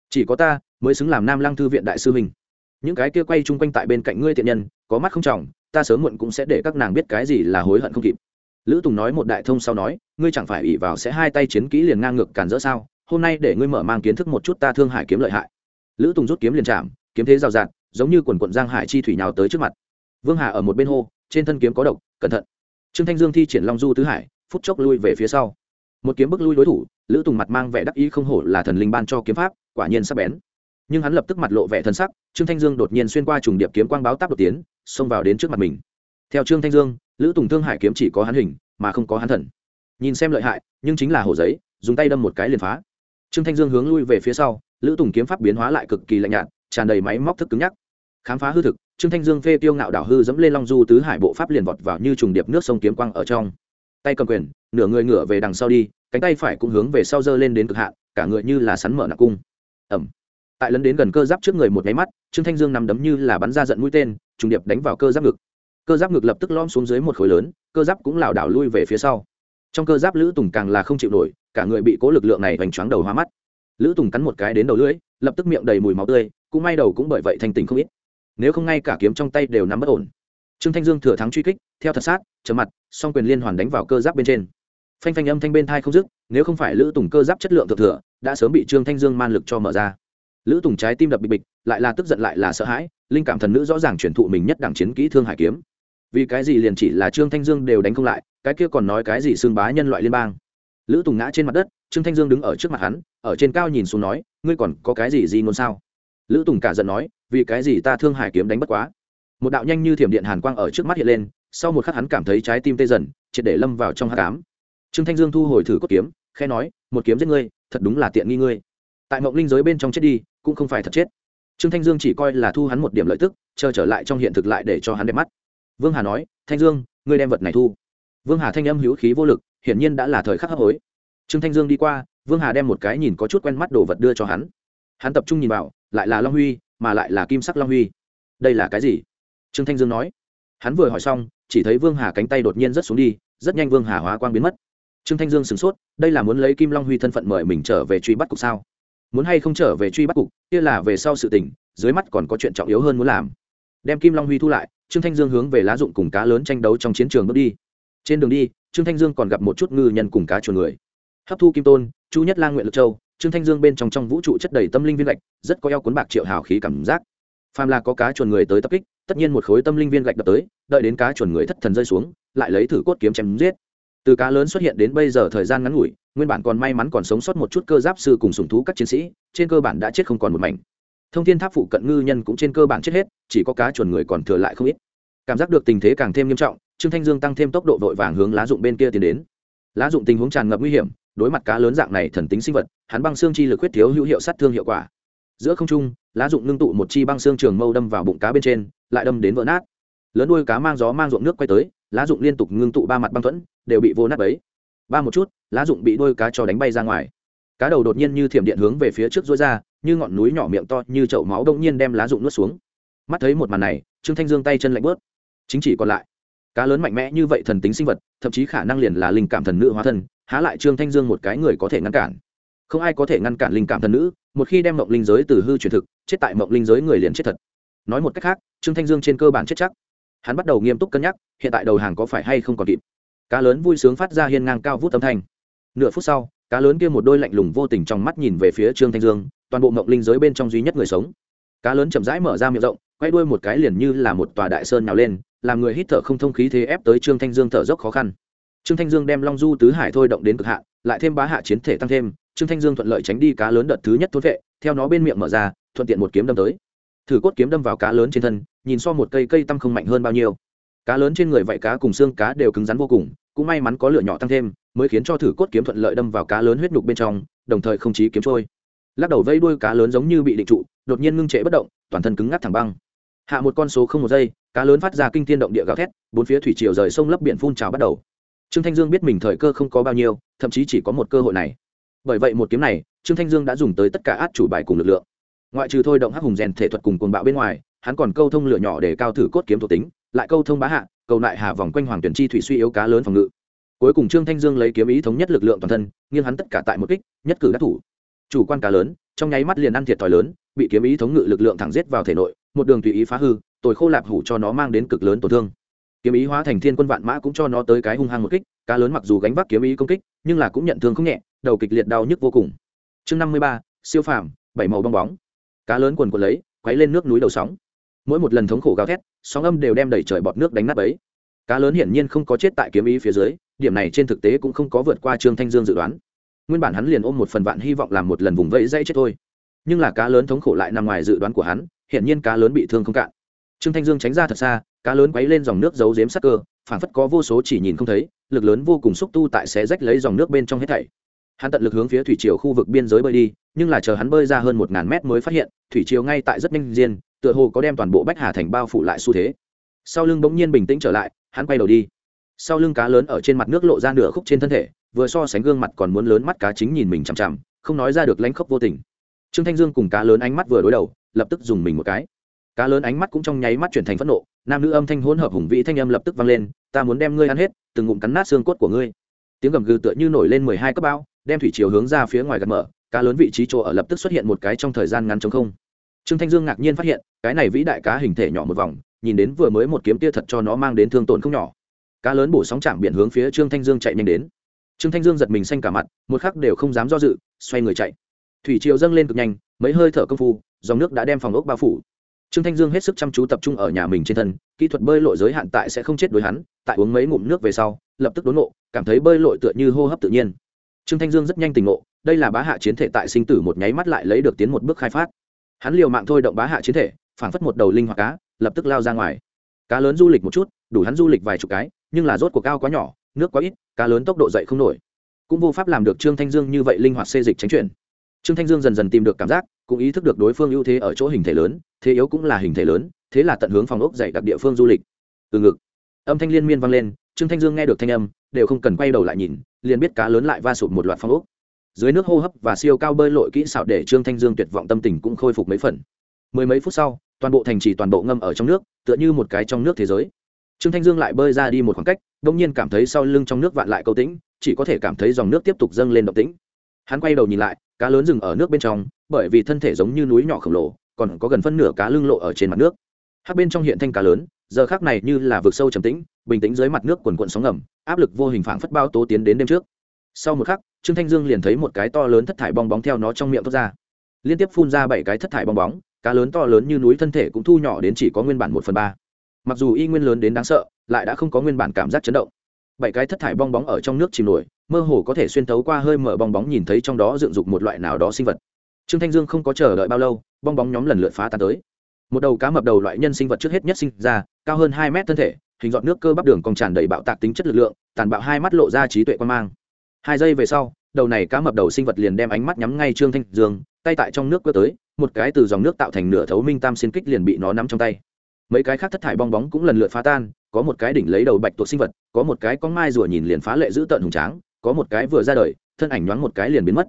Chỉ có ta mới xứng làm nam lăng thư viện đại sư huynh. Những cái kia quay chung quanh tại bên cạnh ngươi tiện nhân, có mắt không trọng ta sớm muộn cũng sẽ để các nàng biết cái gì là hối hận không kịp. Lữ tùng nói một đại thông sau nói, ngươi chẳng phải ỉ vào sẽ hai tay chiến kỹ liền ngang ngược cản rỡ sao? Hôm nay để ngươi mở mang kiến thức một chút ta thương hải kiếm lợi hại. Lữ tùng rút kiếm liền chạm, kiếm thế rào rạt, giống như quần quận giang hải chi thủy nhào tới trước mặt. Vương hà ở một bên hô, trên thân kiếm có độc, cẩn thận. Trương thanh dương thi triển long du tứ hải, phút chốc lui về phía sau. Một kiếm bức lui đối thủ, lữ tùng mặt mang vẻ đắc ý không hổ là thần linh ban cho kiếm pháp, quả nhiên sắp bén nhưng hắn lập tức mặt lộ vẻ thân sắc, trương thanh dương đột nhiên xuyên qua trùng điệp kiếm quang báo táp đột tiến, xông vào đến trước mặt mình. Theo trương thanh dương, lữ tùng thương hải kiếm chỉ có hắn hình, mà không có hắn thần. Nhìn xem lợi hại, nhưng chính là hồ giấy, dùng tay đâm một cái liền phá. Trương thanh dương hướng lui về phía sau, lữ tùng kiếm pháp biến hóa lại cực kỳ lạnh nhạt, tràn đầy máy móc thức cứng nhắc. Khám phá hư thực, trương thanh dương phê tiêu ngạo đảo hư dẫm lên long du tứ hải bộ pháp liền vọt vào như trùng điệp nước sông kiếm quang ở trong. Tay cầm quyền, nửa người ngửa về đằng sau đi, cánh tay phải cũng hướng về sau giơ lên đến cực hạn, cả người như là sắn mở nạc cung. Ẩm tại lấn đến gần cơ giáp trước người một nháy mắt, trương thanh dương nằm đấm như là bắn ra giận mũi tên, trùng điệp đánh vào cơ giáp ngực. Cơ giáp ngực lập tức lom xuống dưới một khối lớn, cơ giáp cũng lảo đảo lui về phía sau. Trong cơ giáp lữ tùng càng là không chịu nổi, cả người bị cố lực lượng này hoành choáng đầu hoa mắt. Lữ tùng cắn một cái đến đầu lưỡi, lập tức miệng đầy mùi máu tươi, cũng may đầu cũng bởi vậy thành tình không ít. Nếu không ngay cả kiếm trong tay đều nắm bất ổn. Trương thanh dương thừa thắng truy kích, theo thật sát trở mặt, song quyền liên hoàn đánh vào cơ giáp bên trên. Phanh phanh âm thanh bên thai không dứt, nếu không phải lữ tùng cơ giáp chất lượng thượng thừa, đã sớm bị trương thanh dương man lực cho mở ra lữ tùng trái tim đập bịch bịch, lại là tức giận lại là sợ hãi, linh cảm thần nữ rõ ràng truyền thụ mình nhất đẳng chiến kỹ thương hải kiếm. Vì cái gì liền chỉ là trương thanh dương đều đánh không lại, cái kia còn nói cái gì xương bá nhân loại liên bang. Lữ tùng ngã trên mặt đất, trương thanh dương đứng ở trước mặt hắn, ở trên cao nhìn xuống nói, ngươi còn có cái gì gì ngôn sao? Lữ tùng cả giận nói, vì cái gì ta thương hải kiếm đánh bất quá? Một đạo nhanh như thiểm điện hàn quang ở trước mắt hiện lên, sau một khắc hắn cảm thấy trái tim tê dần, triệt để lâm vào trong hát cám trương thanh dương thu hồi thử cốt kiếm khe nói, một kiếm giết ngươi, thật đúng là tiện nghi ngươi. Tại mộng linh giới bên trong chết đi cũng không phải thật chết. Trương thanh dương chỉ coi là thu hắn một điểm lợi tức, chờ trở lại trong hiện thực lại để cho hắn đẹp mắt. Vương hà nói, thanh dương, ngươi đem vật này thu. Vương hà thanh âm hữu khí vô lực, hiển nhiên đã là thời khắc hấp hối. Trương thanh dương đi qua, vương hà đem một cái nhìn có chút quen mắt đồ vật đưa cho hắn. Hắn tập trung nhìn vào, lại là long huy, mà lại là kim sắc long huy. Đây là cái gì? Trương thanh dương nói. Hắn vừa hỏi xong, chỉ thấy vương hà cánh tay đột nhiên rất xuống đi, rất nhanh vương hà hóa quang biến mất. Trương thanh dương sửng sốt, đây là muốn lấy kim long huy thân phận mời mình trở về truy bắt cục sao? Muốn hay không trở về truy bắt cục, kia là về sau sự tình, dưới mắt còn có chuyện trọng yếu hơn muốn làm. Đem kim long huy thu lại, trương thanh dương hướng về lá dụng cùng cá lớn tranh đấu trong chiến trường bước đi. Trên đường đi, trương thanh dương còn gặp một chút ngư nhân cùng cá chuồn người. Hấp thu kim tôn, chu nhất lang nguyện lực châu, trương thanh dương bên trong trong vũ trụ chất đầy tâm linh viên gạch, rất có eo cuốn bạc triệu hào khí cảm giác. Phàm là có cá chuồn người tới tập kích, tất nhiên một khối tâm linh viên gạch đập tới, đợi đến cá chuồn người thất thần rơi xuống, lại lấy thử cốt kiếm chém giết từ cá lớn xuất hiện đến bây giờ thời gian ngắn ngủi, nguyên bản còn may mắn còn sống sót một chút cơ giáp sư cùng sùng thú các chiến sĩ, trên cơ bản đã chết không còn một mảnh. Thông thiên tháp phụ cận ngư nhân cũng trên cơ bản chết hết, chỉ có cá chuồn người còn thừa lại không ít. Cảm giác được tình thế càng thêm nghiêm trọng, trương thanh dương tăng thêm tốc độ vội vàng hướng lá dụng bên kia tiến đến. Lá dụng tình huống tràn ngập nguy hiểm, đối mặt cá lớn dạng này thần tính sinh vật, hắn băng xương chi lực huyết thiếu hữu hiệu sát thương hiệu quả. Giữa không trung, lá dụng ngưng tụ một chi băng xương trường mâu đâm vào bụng cá bên trên, lại đâm đến vỡ nát lớn đuôi cá mang gió mang ruộng nước quay tới, lá dụng liên tục ngưng tụ ba mặt băng thuẫn, đều bị vô nát ấy ba một chút, lá dụng bị đuôi cá cho đánh bay ra ngoài. Cá đầu đột nhiên như thiểm điện hướng về phía trước dối ra, như ngọn núi nhỏ miệng to, như chậu máu đông nhiên đem lá dụng nuốt xuống. Mắt thấy một màn này, trương thanh dương tay chân lạnh bớt chính chỉ còn lại, cá lớn mạnh mẽ như vậy thần tính sinh vật, thậm chí khả năng liền là linh cảm thần nữ hóa thân, há lại trương thanh dương một cái người có thể ngăn cản. Không ai có thể ngăn cản linh cảm thần nữ, một khi đem mộng linh giới từ hư truyền thực, chết tại mộng linh giới người liền chết thật. Nói một cách khác, trương thanh dương trên cơ bản chết chắc hắn bắt đầu nghiêm túc cân nhắc, hiện tại đầu hàng có phải hay không còn kịp. Cá lớn vui sướng phát ra hiên ngang cao vút âm thanh. Nửa phút sau, cá lớn kia một đôi lạnh lùng vô tình trong mắt nhìn về phía trương thanh dương, toàn bộ mộng linh giới bên trong duy nhất người sống. Cá lớn chậm rãi mở ra miệng rộng, quay đuôi một cái liền như là một tòa đại sơn nào lên, làm người hít thở không thông khí thế ép tới trương thanh dương thở dốc khó khăn. Trương thanh dương đem long du tứ hải thôi động đến cực hạ lại thêm bá hạ chiến thể tăng thêm, trương thanh dương thuận lợi tránh đi cá lớn đợt thứ nhất thốn vệ, theo nó bên miệng mở ra, thuận tiện một kiếm đâm tới thử cốt kiếm đâm vào cá lớn trên thân, nhìn so một cây cây tăm không mạnh hơn bao nhiêu. Cá lớn trên người vậy cá cùng xương cá đều cứng rắn vô cùng, cũng may mắn có lửa nhỏ tăng thêm, mới khiến cho thử cốt kiếm thuận lợi đâm vào cá lớn huyết nhục bên trong, đồng thời không chí kiếm trôi. Lắc đầu vây đuôi cá lớn giống như bị định trụ, đột nhiên ngưng trệ bất động, toàn thân cứng ngắc thẳng băng. Hạ một con số không một giây, cá lớn phát ra kinh thiên động địa gào thét, bốn phía thủy triều rời sông lấp biển phun trào bắt đầu. Trương thanh dương biết mình thời cơ không có bao nhiêu, thậm chí chỉ có một cơ hội này. Bởi vậy một kiếm này, trương thanh dương đã dùng tới tất cả át chủ bài cùng lực lượng ngoại trừ thôi động hắc hùng rèn thể thuật cùng cuồng bạo bên ngoài, hắn còn câu thông lửa nhỏ để cao thử cốt kiếm thuộc tính, lại câu thông bá hạ, cầu lại hà vòng quanh hoàng tuyển chi thủy suy yếu cá lớn phòng ngự. Cuối cùng trương thanh dương lấy kiếm ý thống nhất lực lượng toàn thân, nghiêng hắn tất cả tại một kích, nhất cử đắc thủ. Chủ quan cá lớn, trong nháy mắt liền ăn thiệt thòi lớn, bị kiếm ý thống ngự lực lượng thẳng giết vào thể nội, một đường tùy ý phá hư, tồi khô lạp hủ cho nó mang đến cực lớn tổn thương. Kiếm ý hóa thành thiên quân vạn mã cũng cho nó tới cái hung hăng một kích, cá lớn mặc dù gánh vác kiếm ý công kích, nhưng là cũng nhận thương không nhẹ, đầu kịch liệt đau nhức vô cùng. Chương năm mươi ba, siêu phàm, bảy màu bong bóng cá lớn quần quần lấy, quấy lên nước núi đầu sóng. Mỗi một lần thống khổ gào thét, sóng âm đều đem đẩy trời bọt nước đánh nát ấy cá lớn hiển nhiên không có chết tại kiếm ý phía dưới, điểm này trên thực tế cũng không có vượt qua trương thanh dương dự đoán. Nguyên bản hắn liền ôm một phần vạn hy vọng làm một lần vùng vẫy dây chết thôi. Nhưng là cá lớn thống khổ lại nằm ngoài dự đoán của hắn, hiển nhiên cá lớn bị thương không cạn. Trương thanh dương tránh ra thật xa, cá lớn quấy lên dòng nước giấu giếm sắc cơ phản phất có vô số chỉ nhìn không thấy, lực lớn vô cùng xúc tu tại xé rách lấy dòng nước bên trong hết thảy hắn tận lực hướng phía thủy triều khu vực biên giới bơi đi, nhưng là chờ hắn bơi ra hơn một ngàn mét mới phát hiện, thủy triều ngay tại rất nhanh diên tựa hồ có đem toàn bộ bách hà thành bao phủ lại xu thế. Sau lưng bỗng nhiên bình tĩnh trở lại, hắn quay đầu đi. Sau lưng cá lớn ở trên mặt nước lộ ra nửa khúc trên thân thể, vừa so sánh gương mặt còn muốn lớn mắt cá chính nhìn mình chằm chằm, không nói ra được lánh khóc vô tình. Trương thanh dương cùng cá lớn ánh mắt vừa đối đầu, lập tức dùng mình một cái. Cá lớn ánh mắt cũng trong nháy mắt chuyển thành phẫn nộ, nam nữ âm thanh hỗn hợp hùng vĩ thanh âm lập tức vang lên, ta muốn đem ngươi ăn hết, từng ngụm cắn nát xương cốt của ngươi. Tiếng gầm gừ tựa như nổi lên mười hai cấp bao đem thủy chiều hướng ra phía ngoài gạt mở, cá lớn vị trí chỗ ở lập tức xuất hiện một cái trong thời gian ngắn chống không. Trương thanh dương ngạc nhiên phát hiện, cái này vĩ đại cá hình thể nhỏ một vòng, nhìn đến vừa mới một kiếm tia thật cho nó mang đến thương tổn không nhỏ. Cá lớn bổ sóng chạm biển hướng phía trương thanh dương chạy nhanh đến. Trương thanh dương giật mình xanh cả mặt, một khắc đều không dám do dự, xoay người chạy. Thủy triều dâng lên cực nhanh, mấy hơi thở công phu, dòng nước đã đem phòng ốc bao phủ. Trương thanh dương hết sức chăm chú tập trung ở nhà mình trên thân, kỹ thuật bơi lội giới hạn tại sẽ không chết đối hắn, tại uống mấy ngụm nước về sau, lập tức đốn ngộ, cảm thấy bơi lội tựa như hô hấp tự nhiên trương thanh dương rất nhanh tỉnh ngộ, đây là bá hạ chiến thể tại sinh tử một nháy mắt lại lấy được tiến một bước khai phát. Hắn liều mạng thôi động bá hạ chiến thể phản phất một đầu linh hoạt cá, lập tức lao ra ngoài. Cá lớn du lịch một chút, đủ hắn du lịch vài chục cái, nhưng là rốt của cao quá nhỏ, nước quá ít, cá lớn tốc độ dậy không nổi. Cũng vô pháp làm được trương thanh dương như vậy linh hoạt xê dịch tránh chuyển trương thanh dương dần dần tìm được cảm giác, cũng ý thức được đối phương ưu thế ở chỗ hình thể lớn, thế yếu cũng là hình thể lớn, thế là tận hướng phòng ốc dạy đặc địa phương du lịch. Từ ngực, âm thanh liên miên vang lên, trương thanh dương nghe được thanh âm, đều không cần quay đầu lại nhìn liền biết cá lớn lại va sụp một loạt phong ốc. Dưới nước hô hấp và siêu cao bơi lội kỹ xảo để trương thanh dương tuyệt vọng tâm tình cũng khôi phục mấy phần. Mười mấy phút sau, toàn bộ thành trì toàn bộ ngâm ở trong nước, tựa như một cái trong nước thế giới. Trương thanh dương lại bơi ra đi một khoảng cách đ ỗ n g nhiên cảm thấy sau lưng trong nước vạn lại câu tĩnh, chỉ có thể cảm thấy dòng nước tiếp tục dâng lên động tĩnh. Hắn quay đầu nhìn lại, cá lớn rừng ở nước bên trong, bởi vì thân thể giống như núi nhỏ khổng lồ, còn có gần phân nửa cá lưng lộ ở trên mặt nước. Hát bên trong hiện thanh cá lớn giờ khác này như là vực sâu trầm tĩnh, bình tĩnh dưới mặt nước quần quận sóng ngầm, áp lực vô hình phảng phất bao tố tiến đến đêm trước. Sau một khắc, trương thanh dương liền thấy một cái to lớn thất thải bong bóng theo nó trong miệng thoát ra. Liên tiếp phun ra bảy cái thất thải bong bóng, cá lớn to lớn như núi thân thể cũng thu nhỏ đến chỉ có nguyên bản một phần ba. Mặc dù y nguyên lớn đến đáng sợ, lại đã không có nguyên bản cảm giác chấn động. Bảy cái thất thải bong bóng ở trong nước chìm nổi, mơ hồ có thể xuyên tấu qua hơi mở bong bóng nhìn thấy trong đó dựng dục một loại nào đó sinh vật. Trương thanh dương không có chờ đợi bao lâu, bong bóng nhóm lần lượt phá tan tới. Một đầu cá mập đầu loại nhân sinh vật trước hết nhất sinh ra cao hơn hai mét thân thể, hình dọn nước cơ bắp đường còn tràn đầy bạo tạc tính chất lực lượng, tàn bạo hai mắt lộ ra trí tuệ quan mang. Hai giây về sau, đầu này cá mập đầu sinh vật liền đem ánh mắt nhắm ngay trương thanh dương, tay tại trong nước cơ tới, một cái từ dòng nước tạo thành nửa thấu minh tam xin kích liền bị nó nắm trong tay. Mấy cái khác thất thải bong bóng cũng lần lượt phá tan, có một cái đỉnh lấy đầu bạch tuộc sinh vật, có một cái có mai rùa nhìn liền phá lệ giữ tợn hùng tráng, có một cái vừa ra đời, thân ảnh nhoáng một cái liền biến mất.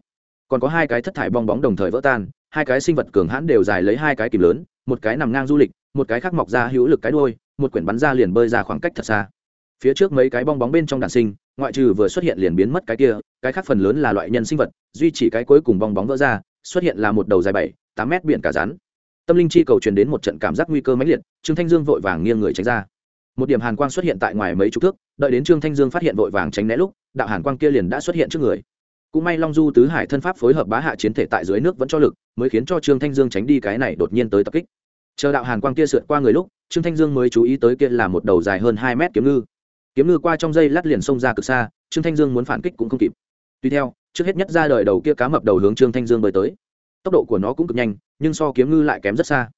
Còn có hai cái thất thải bong bóng đồng thời vỡ tan, hai cái sinh vật cường hãn đều dài lấy hai cái kìm lớn, một cái nằm ngang du lịch, một cái khác mọc ra hữu lực cái đôi một quyển bắn ra liền bơi ra khoảng cách thật xa. Phía trước mấy cái bong bóng bên trong đàn sinh, ngoại trừ vừa xuất hiện liền biến mất cái kia, cái khác phần lớn là loại nhân sinh vật, duy chỉ cái cuối cùng bong bóng vỡ ra, xuất hiện là một đầu dài bảy, tám mét biển cả rắn. Tâm linh chi cầu truyền đến một trận cảm giác nguy cơ mãnh liệt, trương thanh dương vội vàng nghiêng người tránh ra. Một điểm hàn quang xuất hiện tại ngoài mấy chục thước, đợi đến trương thanh dương phát hiện vội vàng tránh né lúc, đạo hàn quang kia liền đã xuất hiện trước người. Cũng may long du tứ hải thân pháp phối hợp bá hạ chiến thể tại dưới nước vẫn cho lực, mới khiến cho trương thanh dương tránh đi cái này đột nhiên tới tập kích. Chờ đạo hàn quang kia sượt qua người lúc trương thanh dương mới chú ý tới kia là một đầu dài hơn hai mét kiếm ngư. Kiếm ngư qua trong dây lát liền xông ra cực xa, trương thanh dương muốn phản kích cũng không kịp. Tuy theo, trước hết nhất ra đời đầu kia cá mập đầu hướng trương thanh dương bơi tới. Tốc độ của nó cũng cực nhanh, nhưng so kiếm ngư lại kém rất xa.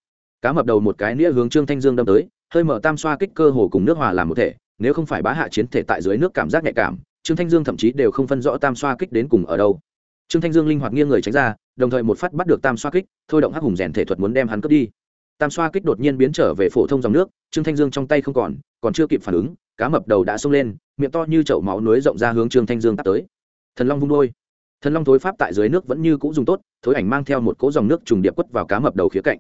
Cá mập đầu một cái nĩa hướng trương thanh dương đâm tới, hơi mở tam xoa kích cơ hồ cùng nước hòa làm một thể, nếu không phải bá hạ chiến thể tại dưới nước cảm giác nhạy cảm, trương thanh dương thậm chí đều không phân rõ tam xoa kích đến cùng ở đâu. Trương thanh dương linh hoạt nghiêng người tránh ra, đồng thời một phát bắt được tam xoa kích, thôi động hắc hùng rèn thể thuật muốn đem hắn cướp đi tam xoa kích đột nhiên biến trở về phổ thông dòng nước, trương thanh dương trong tay không còn còn chưa kịp phản ứng, cá mập đầu đã sông lên, miệng to như chậu máu núi rộng ra hướng trương thanh dương tắt tới. Thần long vung đôi. Thần long thối pháp tại dưới nước vẫn như c ũ dùng tốt, thối ảnh mang theo một cỗ dòng nước trùng điệp quất vào cá mập đầu khía cạnh.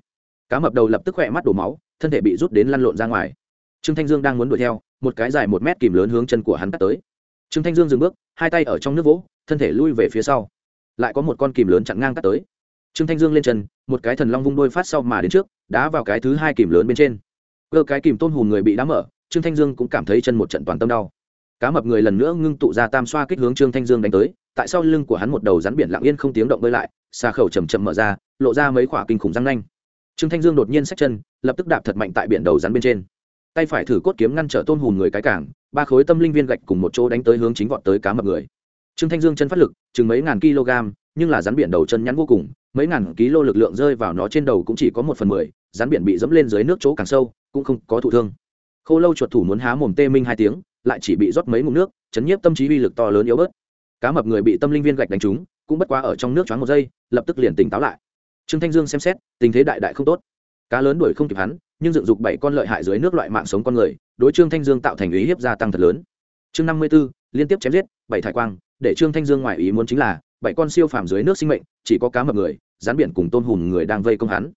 Cá mập đầu lập tức khỏe mắt đổ máu, thân thể bị rút đến lăn lộn ra ngoài. Trương thanh dương đang muốn đuổi theo, một cái dài một mét kìm lớn hướng chân của hắn tắt tới. Trương thanh dương dừng bước, hai tay ở trong nước vỗ, thân thể lui về phía sau. Lại có một con kìm lớn chặn ngang tắt tới trương thanh dương lên chân, một cái thần long vung đôi phát sau mà đến trước, đá vào cái thứ hai kìm lớn bên trên. Cơ cái kìm tôn hùm người bị đá mở, trương thanh dương cũng cảm thấy chân một trận toàn tâm đau. Cá mập người lần nữa ngưng tụ ra tam xoa kích hướng trương thanh dương đánh tới, tại sau lưng của hắn một đầu rắn biển lặng yên không tiếng động bơi lại, xa khẩu chầm chậm mở ra, lộ ra mấy khoả kinh khủng răng nanh. Trương thanh dương đột nhiên xách chân, lập tức đạp thật mạnh tại biển đầu rắn bên trên. Tay phải thử cốt kiếm ngăn trở tôn hùm người cái cảng, ba khối tâm linh viên gạch cùng một chỗ đánh tới hướng chính vọt tới cá mập người. Trương thanh dương chân phát lực, chừng mấy ngàn kg, nhưng là rắn biển đầu chân nhắn vô cùng mấy ngàn ký lô lực lượng rơi vào nó trên đầu cũng chỉ có một phần mười, rắn biển bị dẫm lên dưới nước chỗ càng sâu, cũng không có thụ thương. Khô lâu chuột thủ muốn há mồm tê minh hai tiếng, lại chỉ bị rót mấy ngụm nước, chấn nhiếp tâm trí uy lực to lớn yếu bớt. Cá mập người bị tâm linh viên gạch đánh trúng, cũng bất quá ở trong nước choáng một giây, lập tức liền tỉnh táo lại. Trương thanh dương xem xét, tình thế đại đại không tốt. Cá lớn đuổi không kịp hắn, nhưng dựng dục bảy con lợi hại dưới nước loại mạng sống con người, đối trương thanh dương tạo thành ý hiếp gia tăng thật lớn. Chương năm mươi b ố liên tiếp chém giết, bảy thải quang, để trương thanh dương ngoài ý muốn chính là bảy con siêu phàm dưới nước sinh mệnh, chỉ có cá mập người rán biển cùng tôn hùm người đang vây công hắn.